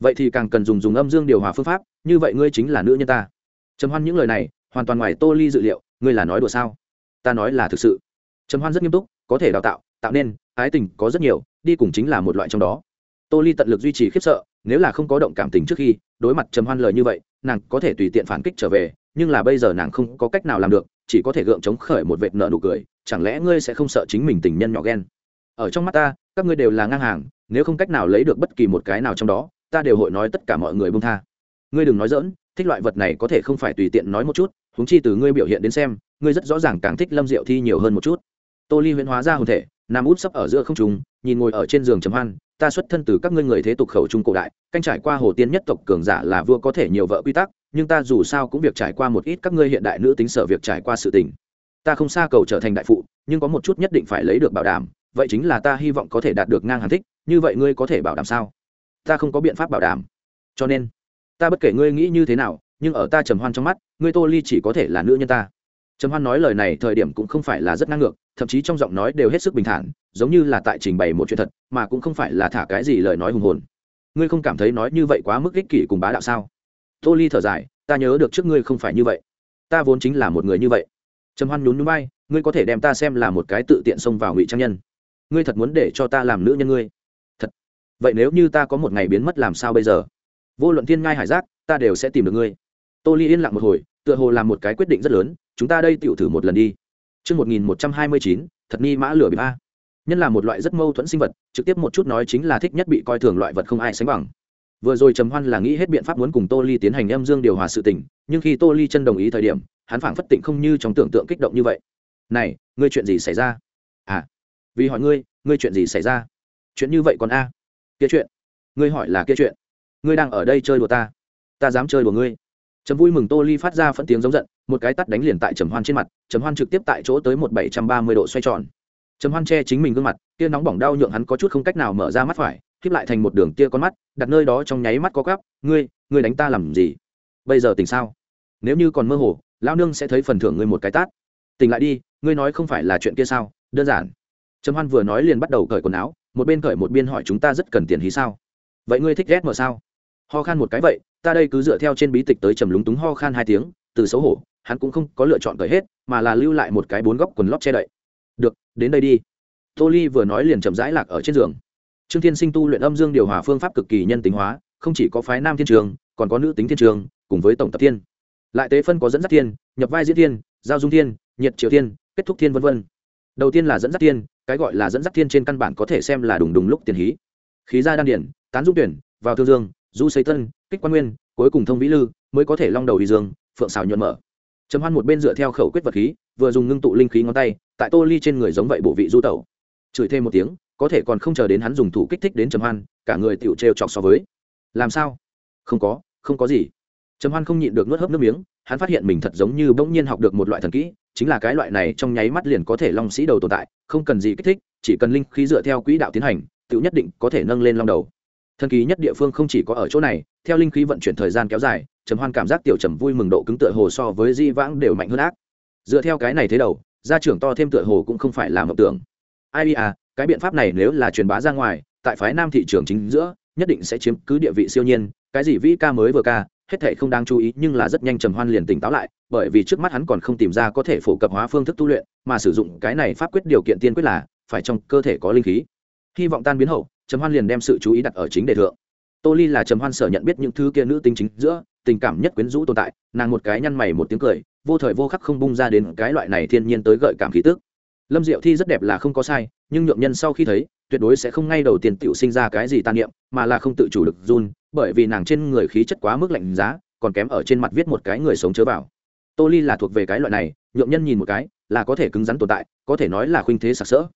Vậy thì càng cần dùng dùng âm dương điều hòa phương pháp như vậy ngươi chính là nữ nhân ta. Trầm hoan những lời này, hoàn toàn ngoài tô ly dự liệu, ngươi là nói đùa sao? Ta nói là thực sự. Trầm hoan rất nghiêm túc, có thể đào tạo tạo nên, ái tình có rất nhiều, đi cùng chính là một loại trong đó. Tô ly tận lực duy trì khiếp sợ, nếu là không có động cảm tình trước khi, đối mặt trầm hoan lời như vậy, nàng có thể tùy tiện phản kích trở về, nhưng là bây giờ nàng không có cách nào làm được, chỉ có thể gượng chống khởi một vệt nợ nụ cười, chẳng lẽ ngươi sẽ không sợ chính mình tình nhân nhỏ ghen? Ở trong mắt ta, các ngươi đều là ngang hàng, nếu không cách nào lấy được bất kỳ một cái nào trong đó, ta đều hội nói tất cả mọi người bông tha ngươi đừng nói dỡn, thích loại vật này có thể không phải tùy tiện nói một chút húng chi từ ngươi biểu hiện đến xem, ngươi rất rõ ràng càng thích lâm diệu thi nhiều hơn một chút. Tô ly huyễn hóa ra hồn thể, nằm út sấp ở giữa không trùng nhìn ngồi ở trên giường chấm hoan, ta xuất thân từ các ngươi người thế tục khẩu trung cổ đại, canh trải qua hồ tiên nhất tộc cường giả là vua có thể nhiều vợ quy tắc, nhưng ta dù sao cũng việc trải qua một ít các ngươi hiện đại nữ tính sở việc trải qua sự tình. Ta không xa cầu trở thành đại phụ, nhưng có một chút nhất định phải lấy được bảo đảm, vậy chính là ta hy vọng có thể đạt được ngang hàn thích, như vậy ngươi có thể bảo đảm sao? Ta không có biện pháp bảo đảm. Cho nên ta bất kể ngươi nghĩ như thế nào, nhưng ở ta trầm hoan trong mắt, ngươi tô ly chỉ có thể là nữ nhân ta. Trầm hoan nói lời này thời điểm cũng không phải là rất ngang ngược, thậm chí trong giọng nói đều hết sức bình thản, giống như là tại trình bày một chuyện thật, mà cũng không phải là thả cái gì lời nói hùng hồn. Ngươi không cảm thấy nói như vậy quá mức ích kỷ cùng bá đạo sao? Tô ly thở dài, ta nhớ được trước ngươi không phải như vậy. Ta vốn chính là một người như vậy. Trầm hoan nhún núi bay ngươi có thể đem ta xem là một cái tự tiện xông vào ngụy trang nhân. Ngươi thật muốn để cho ta làm nữ nhân ngươi? Thật. Vậy nếu như ta có một ngày biến mất làm sao bây giờ? Vô luận thiên ngai hải giác ta đều sẽ tìm được ngươi tô ly yên lặng một hồi tựa hồ làm một cái quyết định rất lớn chúng ta đây tựu thử một lần đi Trước 1129, thật ni mã lửa bị ba. Nhân là một loại rất mâu thuẫn sinh vật, trực tiếp một chút nói chính là thích nhất bị coi thường loại vật không ai sánh bằng. Vừa rồi Trầm Hoan là nghĩ hết biện pháp muốn cùng Tô Ly tiến hành âm dương điều hòa sự tình, nhưng khi Tô Ly chân đồng ý thời điểm, hắn phảng phất tịnh không như trong tưởng tượng kích động như vậy. "Này, ngươi chuyện gì xảy ra?" "À, vì hỏi ngươi, ngươi chuyện gì xảy ra?" "Chuyện như vậy còn a?" "Kia chuyện?" "Ngươi hỏi là kia chuyện?" "Ngươi đang ở đây chơi đùa ta?" "Ta dám chơi đùa ngươi?" Trầm vui mừng Tô Ly phát ra phẫn tiếng giống giận, một cái tát đánh liền tại Trầm Hoan trên mặt, Trầm Hoan trực tiếp tại chỗ tới một bảy trăm ba mươi độ xoay tròn. Trầm Hoan che chính mình gương mặt, kia nóng bỏng đau nhượng hắn có chút không cách nào mở ra mắt phải, khép lại thành một đường tia con mắt, đặt nơi đó trong nháy mắt có gắp, "Ngươi, ngươi đánh ta làm gì? Bây giờ tỉnh sao? Nếu như còn mơ hồ, lão nương sẽ thấy phần thưởng ngươi một cái tát. Tỉnh lại đi, ngươi nói không phải là chuyện kia sao? Đơn giản." Trầm Hoan vừa nói liền bắt đầu cởi quần áo, một bên cởi một bên hỏi chúng ta rất cần tiền hí sao? Vậy ngươi thích ghét mở sao? Ho khan một cái vậy, ta đây cứ dựa theo trên bí tịch tới trầm lúng túng ho khan hai tiếng từ xấu hổ hắn cũng không có lựa chọn cởi hết mà là lưu lại một cái bốn góc quần lót che đậy. Được đến đây đi. Tô ly vừa nói liền chậm rãi lạc ở trên giường. Trương thiên sinh tu luyện âm dương điều hòa phương pháp cực kỳ nhân tính hóa không chỉ có phái nam thiên trường còn có nữ tính thiên trường cùng với tổng tập thiên. Lại tế phân có dẫn dắt thiên nhập vai diễn thiên giao dung thiên nhiệt triều thiên kết thúc thiên v v đầu tiên là dẫn dắt thiên cái gọi là dẫn dắt thiên trên căn bản có thể xem là đùng đùng lúc tiền hí. Khí ra đan điển tán dung tuyển vào thương dương du xây tân, kích quan nguyên, cuối cùng thông vĩ lư, mới có thể long đầu đi dương, phượng xào nhuận mở. Trầm hoan một bên dựa theo khẩu quyết vật khí, vừa dùng ngưng tụ linh khí ngón tay, tại tô ly trên người giống vậy bộ vị du tẩu. Chửi thêm một tiếng, có thể còn không chờ đến hắn dùng thủ kích thích đến trầm hoan, cả người tựu trêu chọc so với. Làm sao? Không có không có gì. Trầm hoan không nhịn được nuốt hớp nước miếng, hắn phát hiện mình thật giống như bỗng nhiên học được một loại thần kỹ, chính là cái loại này trong nháy mắt liền có thể long sĩ đầu tồn tại, không cần gì kích thích, chỉ cần linh khí dựa theo quỹ đạo tiến hành tựu nhất định có thể nâng lên long đầu thần kỳ nhất địa phương không chỉ có ở chỗ này, theo linh khí vận chuyển thời gian kéo dài, trầm hoan cảm giác tiểu trầm vui mừng độ cứng tựa hồ so với di vãng đều mạnh hơn ác. Dựa theo cái này thế đầu, gia trưởng to thêm tựa hồ cũng không phải là mộng tưởng. Ai à cái biện pháp này nếu là truyền bá ra ngoài, tại phái nam thị trường chính giữa, nhất định sẽ chiếm cứ địa vị siêu nhiên, cái gì vĩ ca mới vừa ca, hết thệ không đáng chú ý, nhưng là rất nhanh trầm hoan liền tỉnh táo lại, bởi vì trước mắt hắn còn không tìm ra có thể phổ cập hóa phương thức tu luyện, mà sử dụng cái này pháp quyết điều kiện tiên quyết là phải trong cơ thể có linh khí. Hy vọng tan biến hậu trầm hoan liền đem sự chú ý đặt ở chính đề thượng. Tô ly là trầm hoan sở nhận biết những thứ kia nữ tính chính giữa, tình cảm nhất quyến rũ tồn tại, nàng một cái nhăn mày một tiếng cười, vô thời vô khắc không bung ra đến cái loại này thiên nhiên tới gợi cảm khí tức. Lâm diệu thi rất đẹp là không có sai, nhưng nhượng nhân sau khi thấy, tuyệt đối sẽ không ngay đầu tiên tiểu sinh ra cái gì tàn niệm, mà là không tự chủ được run, bởi vì nàng trên người khí chất quá mức lạnh giá, còn kém ở trên mặt viết một cái người sống chớ vào. Tô ly là thuộc về cái loại này, nhượng nhân nhìn một cái, là có thể cứng rắn tồn tại, có thể nói là khuynh thế sặc sỡ.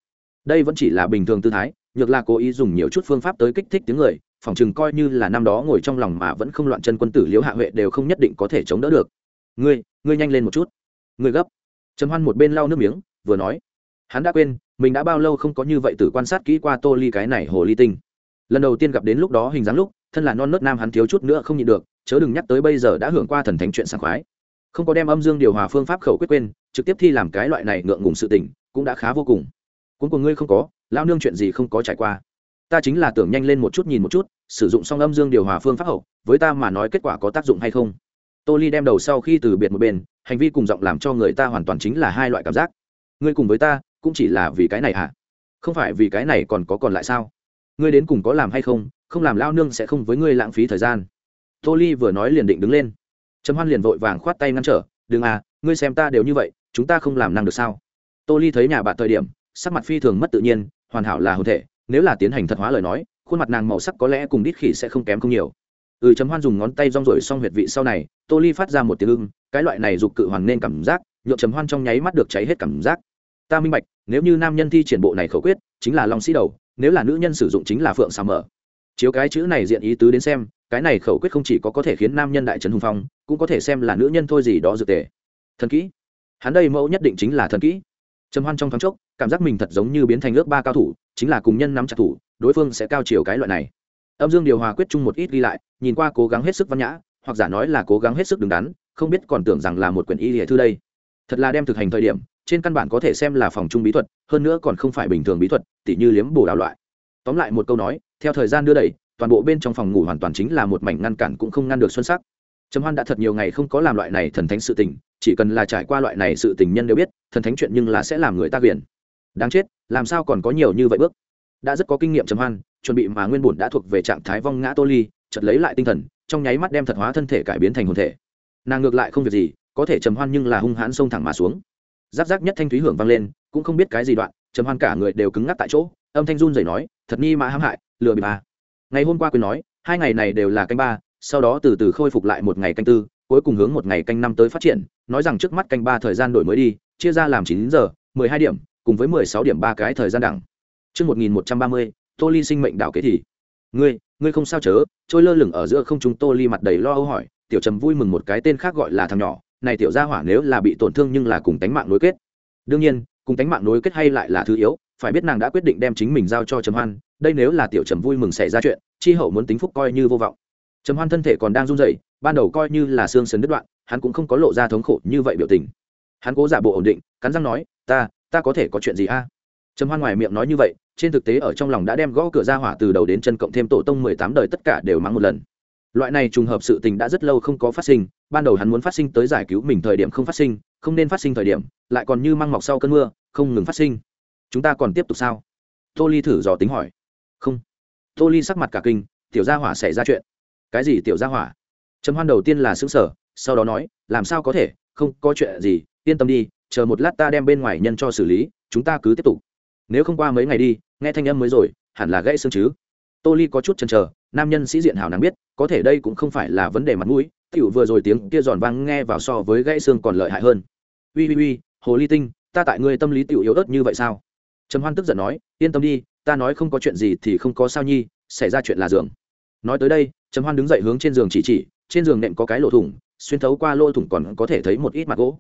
Đây vẫn chỉ là bình thường tư thái nhược là cố ý dùng nhiều chút phương pháp tới kích thích tiếng người phòng chừng coi như là năm đó ngồi trong lòng mà vẫn không loạn chân quân tử liễu hạ huệ đều không nhất định có thể chống đỡ được. Ngươi ngươi nhanh lên một chút. Ngươi gấp. Trầm hoan một bên lau nước miếng, vừa nói. Hắn đã quên, mình đã bao lâu không có như vậy từ quan sát kỹ qua tô ly cái này hồ ly tinh. Lần đầu tiên gặp đến lúc đó hình dáng lúc, thân là non nớt nam hắn thiếu chút nữa không nhịn được, chớ đừng nhắc tới bây giờ đã hưởng qua thần thánh chuyện sảng khoái. Không có đem âm dương điều hòa phương pháp khẩu quyết quên, trực tiếp thi làm cái loại này ngượng ngùng sự tình, cũng đã khá vô cùng. Cuốn của ngươi không có lao nương chuyện gì không có trải qua? Ta chính là tưởng nhanh lên một chút nhìn một chút, sử dụng song âm dương điều hòa phương pháp hậu, với ta mà nói kết quả có tác dụng hay không? Tô ly đem đầu sau khi từ biệt một bên, hành vi cùng giọng làm cho người ta hoàn toàn chính là hai loại cảm giác. Ngươi cùng với ta, cũng chỉ là vì cái này hả? Không phải vì cái này còn có còn lại sao? Ngươi đến cùng có làm hay không không làm lao nương sẽ không với ngươi lãng phí thời gian. Tô ly vừa nói liền định đứng lên. Trầm hoan liền vội vàng khoát tay ngăn trở, đừng à ngươi xem ta đều như vậy, chúng ta không làm năng được sao? Tô ly thấy nhà bạn thời điểm, sắc mặt phi thường mất tự nhiên hoàn hảo là hồn thể, nếu là tiến hành thật hóa lời nói, khuôn mặt nàng màu sắc có lẽ cùng đít khỉ sẽ không kém không nhiều. Ừ chấm hoan dùng ngón tay rong rổi xong huyệt vị sau này, tô ly phát ra một tiếng ưng, cái loại này giục cự hoàng nên cảm giác nhộn chấm hoan trong nháy mắt được cháy hết cảm giác. Ta minh bạch, nếu như nam nhân thi triển bộ này khẩu quyết, chính là long sĩ đầu, nếu là nữ nhân sử dụng chính là phượng xà mở. Chiếu cái chữ này diện ý tứ đến xem, cái này khẩu quyết không chỉ có có thể khiến nam nhân đại trấn hùng phong, cũng có thể xem là nữ nhân thôi gì đó dược tề. Thần kỹ. Hắn đây mẫu nhất định chính là thần kỹ trầm hoan trong thoáng chốc, cảm giác mình thật giống như biến thành ước ba cao thủ, chính là cùng nhân nắm chặt thủ, đối phương sẽ cao chiều cái loại này. Âm dương điều hòa quyết chung một ít ghi lại, nhìn qua cố gắng hết sức văn nhã, hoặc giả nói là cố gắng hết sức đứng đắn, không biết còn tưởng rằng là một quyển y hệ thư đây. Thật là đem thực hành thời điểm, trên căn bản có thể xem là phòng trung bí thuật, hơn nữa còn không phải bình thường bí thuật, tỉ như liếm bổ đào loại. Tóm lại một câu nói, theo thời gian đưa đẩy, toàn bộ bên trong phòng ngủ hoàn toàn chính là một mảnh ngăn cản cũng không ngăn được xuân sắc trầm hoan đã thật nhiều ngày không có làm loại này thần thánh sự tình, chỉ cần là trải qua loại này sự tình nhân đều biết, thần thánh chuyện nhưng là sẽ làm người ta quyền đáng chết, làm sao còn có nhiều như vậy bước? Đã rất có kinh nghiệm trầm hoan, chuẩn bị mà nguyên bổn đã thuộc về trạng thái vong ngã tô ly, chợt lấy lại tinh thần, trong nháy mắt đem thật hóa thân thể cải biến thành hồn thể. Nàng ngược lại không việc gì, có thể trầm hoan nhưng là hung hãn xông thẳng mà xuống. Giáp giáp nhất thanh thúy hưởng vang lên, cũng không biết cái gì đoạn, trầm hoan cả người đều cứng ngắc tại chỗ, âm thanh run rẩy nói, thật ni mà hãm hại, lừa bị bà ngày hôm qua quyền nói, hai ngày này đều là canh ba sau đó từ từ khôi phục lại một ngày canh tư cuối cùng hướng một ngày canh năm tới phát triển nói rằng trước mắt canh ba thời gian đổi mới đi chia ra làm chín giờ mười hai điểm cùng với mười sáu điểm ba cái thời gian đẳng Trước 1130, Tô Ly sinh mệnh đảo kế thì. Ngươi, ngươi không sao chớ, trôi lơ lửng ở giữa không trung Tô Ly mặt đầy lo âu hỏi, tiểu trầm vui mừng một cái tên khác gọi là thằng nhỏ, này tiểu gia hỏa nếu là bị tổn thương nhưng là cùng tánh mạng nối kết. Đương nhiên, cùng tánh mạng nối kết hay lại là thứ yếu, phải biết nàng đã quyết định đem chính mình giao cho Trầm Hoan, đây nếu là tiểu trầm vui mừng xảy ra chuyện, chi hậu muốn tính phúc coi như vô vọng. Trầm Hoan thân thể còn đang run rẩy, ban đầu coi như là xương sườn đứt đoạn, hắn cũng không có lộ ra thống khổ như vậy biểu tình. Hắn cố giả bộ ổn định, cắn răng nói, "Ta, ta có thể có chuyện gì a?" trầm hoan ngoài miệng nói như vậy trên thực tế ở trong lòng đã đem gõ cửa ra hỏa từ đầu đến chân cộng thêm tổ tông mười tám đời tất cả đều mắng một lần. Loại này trùng hợp sự tình đã rất lâu không có phát sinh ban đầu hắn muốn phát sinh tới giải cứu mình thời điểm không phát sinh không nên phát sinh thời điểm lại còn như măng mọc sau cơn mưa không ngừng phát sinh. Chúng ta còn tiếp tục sao? Tô ly thử dò tính hỏi. Không. Tô ly sắc mặt cả kinh tiểu gia hỏa xảy ra chuyện cái gì tiểu gia hỏa? Trầm hoan đầu tiên là xứng sở sau đó nói, làm sao có thể? Không có chuyện gì, yên tâm đi, chờ một lát ta đem bên ngoài nhân cho xử lý, chúng ta cứ tiếp tục. Nếu không qua mấy ngày đi, nghe thanh âm mới rồi, hẳn là gãy xương chứ. Tô ly có chút chần chờ, nam nhân sĩ diện hảo nàng biết, có thể đây cũng không phải là vấn đề mặt mũi, tiểu vừa rồi tiếng kia giòn vang nghe vào so với gãy xương còn lợi hại hơn. Ui ui ui hồ ly tinh, ta tại ngươi tâm lý tiểu yếu ớt như vậy sao? Trầm hoan tức giận nói, yên tâm đi, ta nói không có chuyện gì thì không có sao nhi, xảy ra chuyện là dường nói tới đây, trầm hoan đứng dậy hướng trên giường chỉ chỉ, trên giường nệm có cái lỗ thủng, xuyên thấu qua lỗ thủng còn có thể thấy một ít mặt gỗ.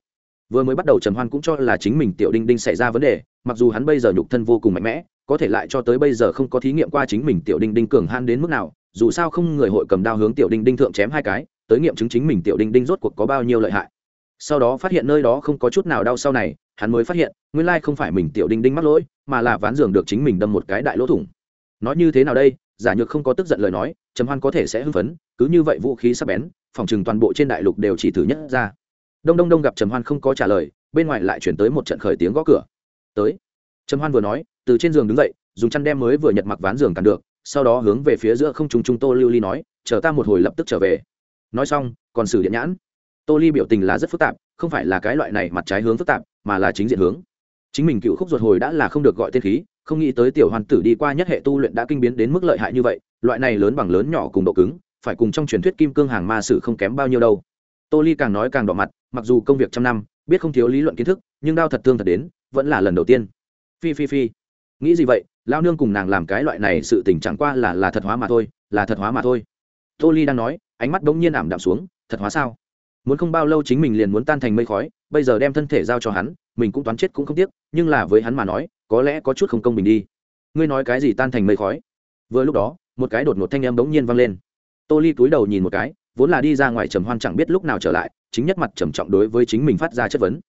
Vừa mới bắt đầu trầm hoan cũng cho là chính mình tiểu đinh đinh xảy ra vấn đề, mặc dù hắn bây giờ nhục thân vô cùng mạnh mẽ, có thể lại cho tới bây giờ không có thí nghiệm qua chính mình tiểu đinh đinh cường han đến mức nào, dù sao không người hội cầm đao hướng tiểu đinh đinh thượng chém hai cái, tới nghiệm chứng chính mình tiểu đinh đinh rốt cuộc có bao nhiêu lợi hại. Sau đó phát hiện nơi đó không có chút nào đau sau này, hắn mới phát hiện, nguyên lai không phải mình tiểu đinh đinh mắc lỗi, mà là ván giường được chính mình đâm một cái đại lỗ thủng. Nói như thế nào đây? Giả nhược không có tức giận lời nói, trầm hoan có thể sẽ hưng phấn, cứ như vậy vũ khí sắp bén, phòng chừng toàn bộ trên đại lục đều chỉ thử nhất ra. Đông đông đông gặp trầm hoan không có trả lời, bên ngoài lại chuyển tới một trận khởi tiếng gõ cửa. Tới. Trầm hoan vừa nói, từ trên giường đứng dậy, dùng chăn đem mới vừa nhật mặc ván giường cản được, sau đó hướng về phía giữa không trung trung tô lưu ly nói, chờ ta một hồi lập tức trở về. Nói xong, còn xử điện nhãn. Tô ly biểu tình là rất phức tạp, không phải là cái loại này mặt trái hướng phức tạp, mà là chính diện hướng chính mình cựu khúc ruột hồi đã là không được gọi tên khí, không nghĩ tới tiểu hoàn tử đi qua nhất hệ tu luyện đã kinh biến đến mức lợi hại như vậy, loại này lớn bằng lớn nhỏ cùng độ cứng, phải cùng trong truyền thuyết kim cương hàng ma sử không kém bao nhiêu đâu. Tô ly càng nói càng đỏ mặt, mặc dù công việc trăm năm, biết không thiếu lý luận kiến thức, nhưng đau thật thương thật đến, vẫn là lần đầu tiên. Phi phi phi. Nghĩ gì vậy lao nương cùng nàng làm cái loại này sự tình chẳng qua là là thật hóa mà thôi, là thật hóa mà thôi. Tô ly đang nói, ánh mắt bỗng nhiên ảm đạm xuống, thật hóa sao? Muốn không bao lâu chính mình liền muốn tan thành mây khói, bây giờ đem thân thể giao cho hắn mình cũng toán chết cũng không tiếc, nhưng là với hắn mà nói, có lẽ có chút không công bình đi. Ngươi nói cái gì tan thành mây khói? Vừa lúc đó, một cái đột ngột thanh em bỗng nhiên vang lên. Tô ly cúi đầu nhìn một cái, vốn là đi ra ngoài trầm hoan chẳng biết lúc nào trở lại, chính nhất mặt trầm trọng đối với chính mình phát ra chất vấn.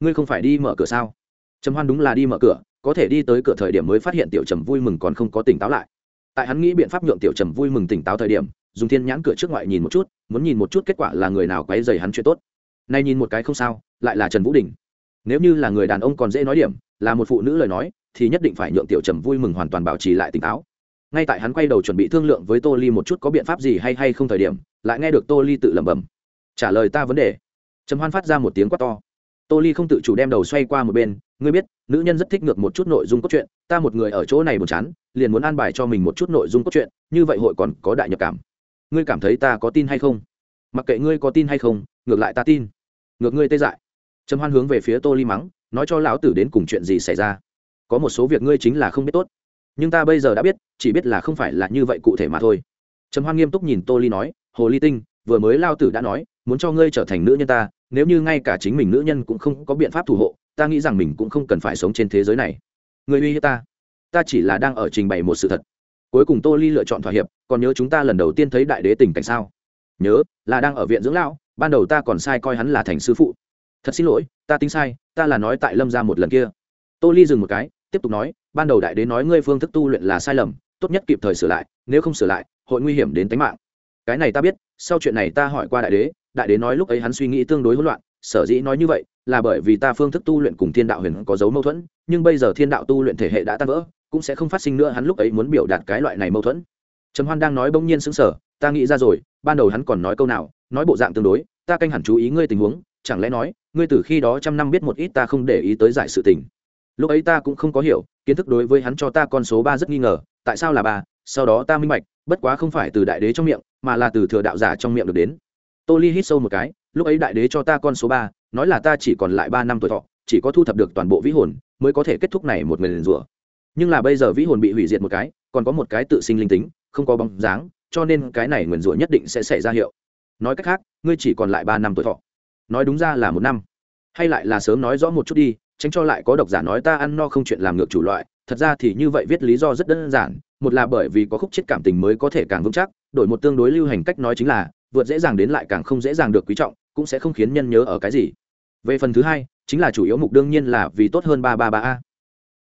Ngươi không phải đi mở cửa sao? Trầm hoan đúng là đi mở cửa, có thể đi tới cửa thời điểm mới phát hiện tiểu trầm vui mừng còn không có tỉnh táo lại. Tại hắn nghĩ biện pháp nhượng tiểu trầm vui mừng tỉnh táo thời điểm, dùng thiên nhãn cửa trước ngoại nhìn một chút, muốn nhìn một chút kết quả là người nào quấy dày hắn chuyện tốt. Nay nhìn một cái không sao, lại là trần vũ đình nếu như là người đàn ông còn dễ nói điểm, là một phụ nữ lời nói, thì nhất định phải nhượng tiểu trầm vui mừng hoàn toàn bảo trì lại tỉnh táo. Ngay tại hắn quay đầu chuẩn bị thương lượng với tô ly một chút có biện pháp gì hay hay không thời điểm, lại nghe được tô ly tự lẩm bẩm. Trả lời ta vấn đề. Trầm hoan phát ra một tiếng quát to. Tô ly không tự chủ đem đầu xoay qua một bên, ngươi biết, nữ nhân rất thích ngược một chút nội dung cốt truyện, ta một người ở chỗ này buồn chán, liền muốn an bài cho mình một chút nội dung cốt truyện, như vậy hội còn có đại nhập cảm. Ngươi cảm thấy ta có tin hay không? Mặc kệ ngươi có tin hay không, ngược lại ta tin. Ngược ngươi tê dại trầm hoan hướng về phía tô ly mắng, nói cho lão tử đến cùng chuyện gì xảy ra. Có một số việc ngươi chính là không biết tốt, nhưng ta bây giờ đã biết, chỉ biết là không phải là như vậy cụ thể mà thôi. Trầm hoan nghiêm túc nhìn tô ly nói, hồ ly tinh, vừa mới lao tử đã nói, muốn cho ngươi trở thành nữ nhân ta, nếu như ngay cả chính mình nữ nhân cũng không có biện pháp thủ hộ, ta nghĩ rằng mình cũng không cần phải sống trên thế giới này. Người uy hiếp ta ta chỉ là đang ở trình bày một sự thật. Cuối cùng tô ly lựa chọn thỏa hiệp, còn nhớ chúng ta lần đầu tiên thấy đại đế tình cảnh sao? Nhớ, là đang ở viện dưỡng lão, ban đầu ta còn sai coi hắn là thành sư phụ thật xin lỗi, ta tính sai, ta là nói tại lâm ra một lần kia. Tô ly dừng một cái, tiếp tục nói, ban đầu đại đế nói ngươi phương thức tu luyện là sai lầm, tốt nhất kịp thời sửa lại, nếu không sửa lại, hội nguy hiểm đến tính mạng. Cái này ta biết, sau chuyện này ta hỏi qua đại đế đại đế nói lúc ấy hắn suy nghĩ tương đối hỗn loạn, sở dĩ nói như vậy, là bởi vì ta phương thức tu luyện cùng thiên đạo huyền có dấu mâu thuẫn, nhưng bây giờ thiên đạo tu luyện thể hệ đã tan vỡ, cũng sẽ không phát sinh nữa, hắn lúc ấy muốn biểu đạt cái loại này mâu thuẫn. Trầm hoan đang nói bỗng nhiên sững sờ, ta nghĩ ra rồi, ban đầu hắn còn nói câu nào, nói bộ dạng tương đối, ta canh hẳn chú ý ngươi tình huống, chẳng lẽ nói ngươi từ khi đó trăm năm biết một ít ta không để ý tới giải sự tình. Lúc ấy ta cũng không có hiểu, kiến thức đối với hắn cho ta con số ba rất nghi ngờ, tại sao là ba, sau đó ta minh bạch, bất quá không phải từ đại đế trong miệng, mà là từ thừa đạo giả trong miệng được đến. Tô ly hít sâu một cái, lúc ấy đại đế cho ta con số ba, nói là ta chỉ còn lại ba năm tuổi thọ, chỉ có thu thập được toàn bộ vĩ hồn, mới có thể kết thúc này một người liền rủa. Nhưng là bây giờ vĩ hồn bị hủy diệt một cái, còn có một cái tự sinh linh tính, không có bóng dáng, cho nên cái này nguyền rủa nhất định sẽ xảy ra hiệu. Nói cách khác, ngươi chỉ còn lại ba năm tuổi thọ nói đúng ra là một năm. Hay lại là sớm nói rõ một chút đi, tránh cho lại có độc giả nói ta ăn no không chuyện làm ngược chủ loại. Thật ra thì như vậy viết lý do rất đơn giản, một là bởi vì có khúc chết cảm tình mới có thể càng vững chắc, đổi một tương đối lưu hành cách nói chính là, vượt dễ dàng đến lại càng không dễ dàng được quý trọng, cũng sẽ không khiến nhân nhớ ở cái gì. Về phần thứ hai, chính là chủ yếu mục đương nhiên là vì tốt hơn ba ba ba a.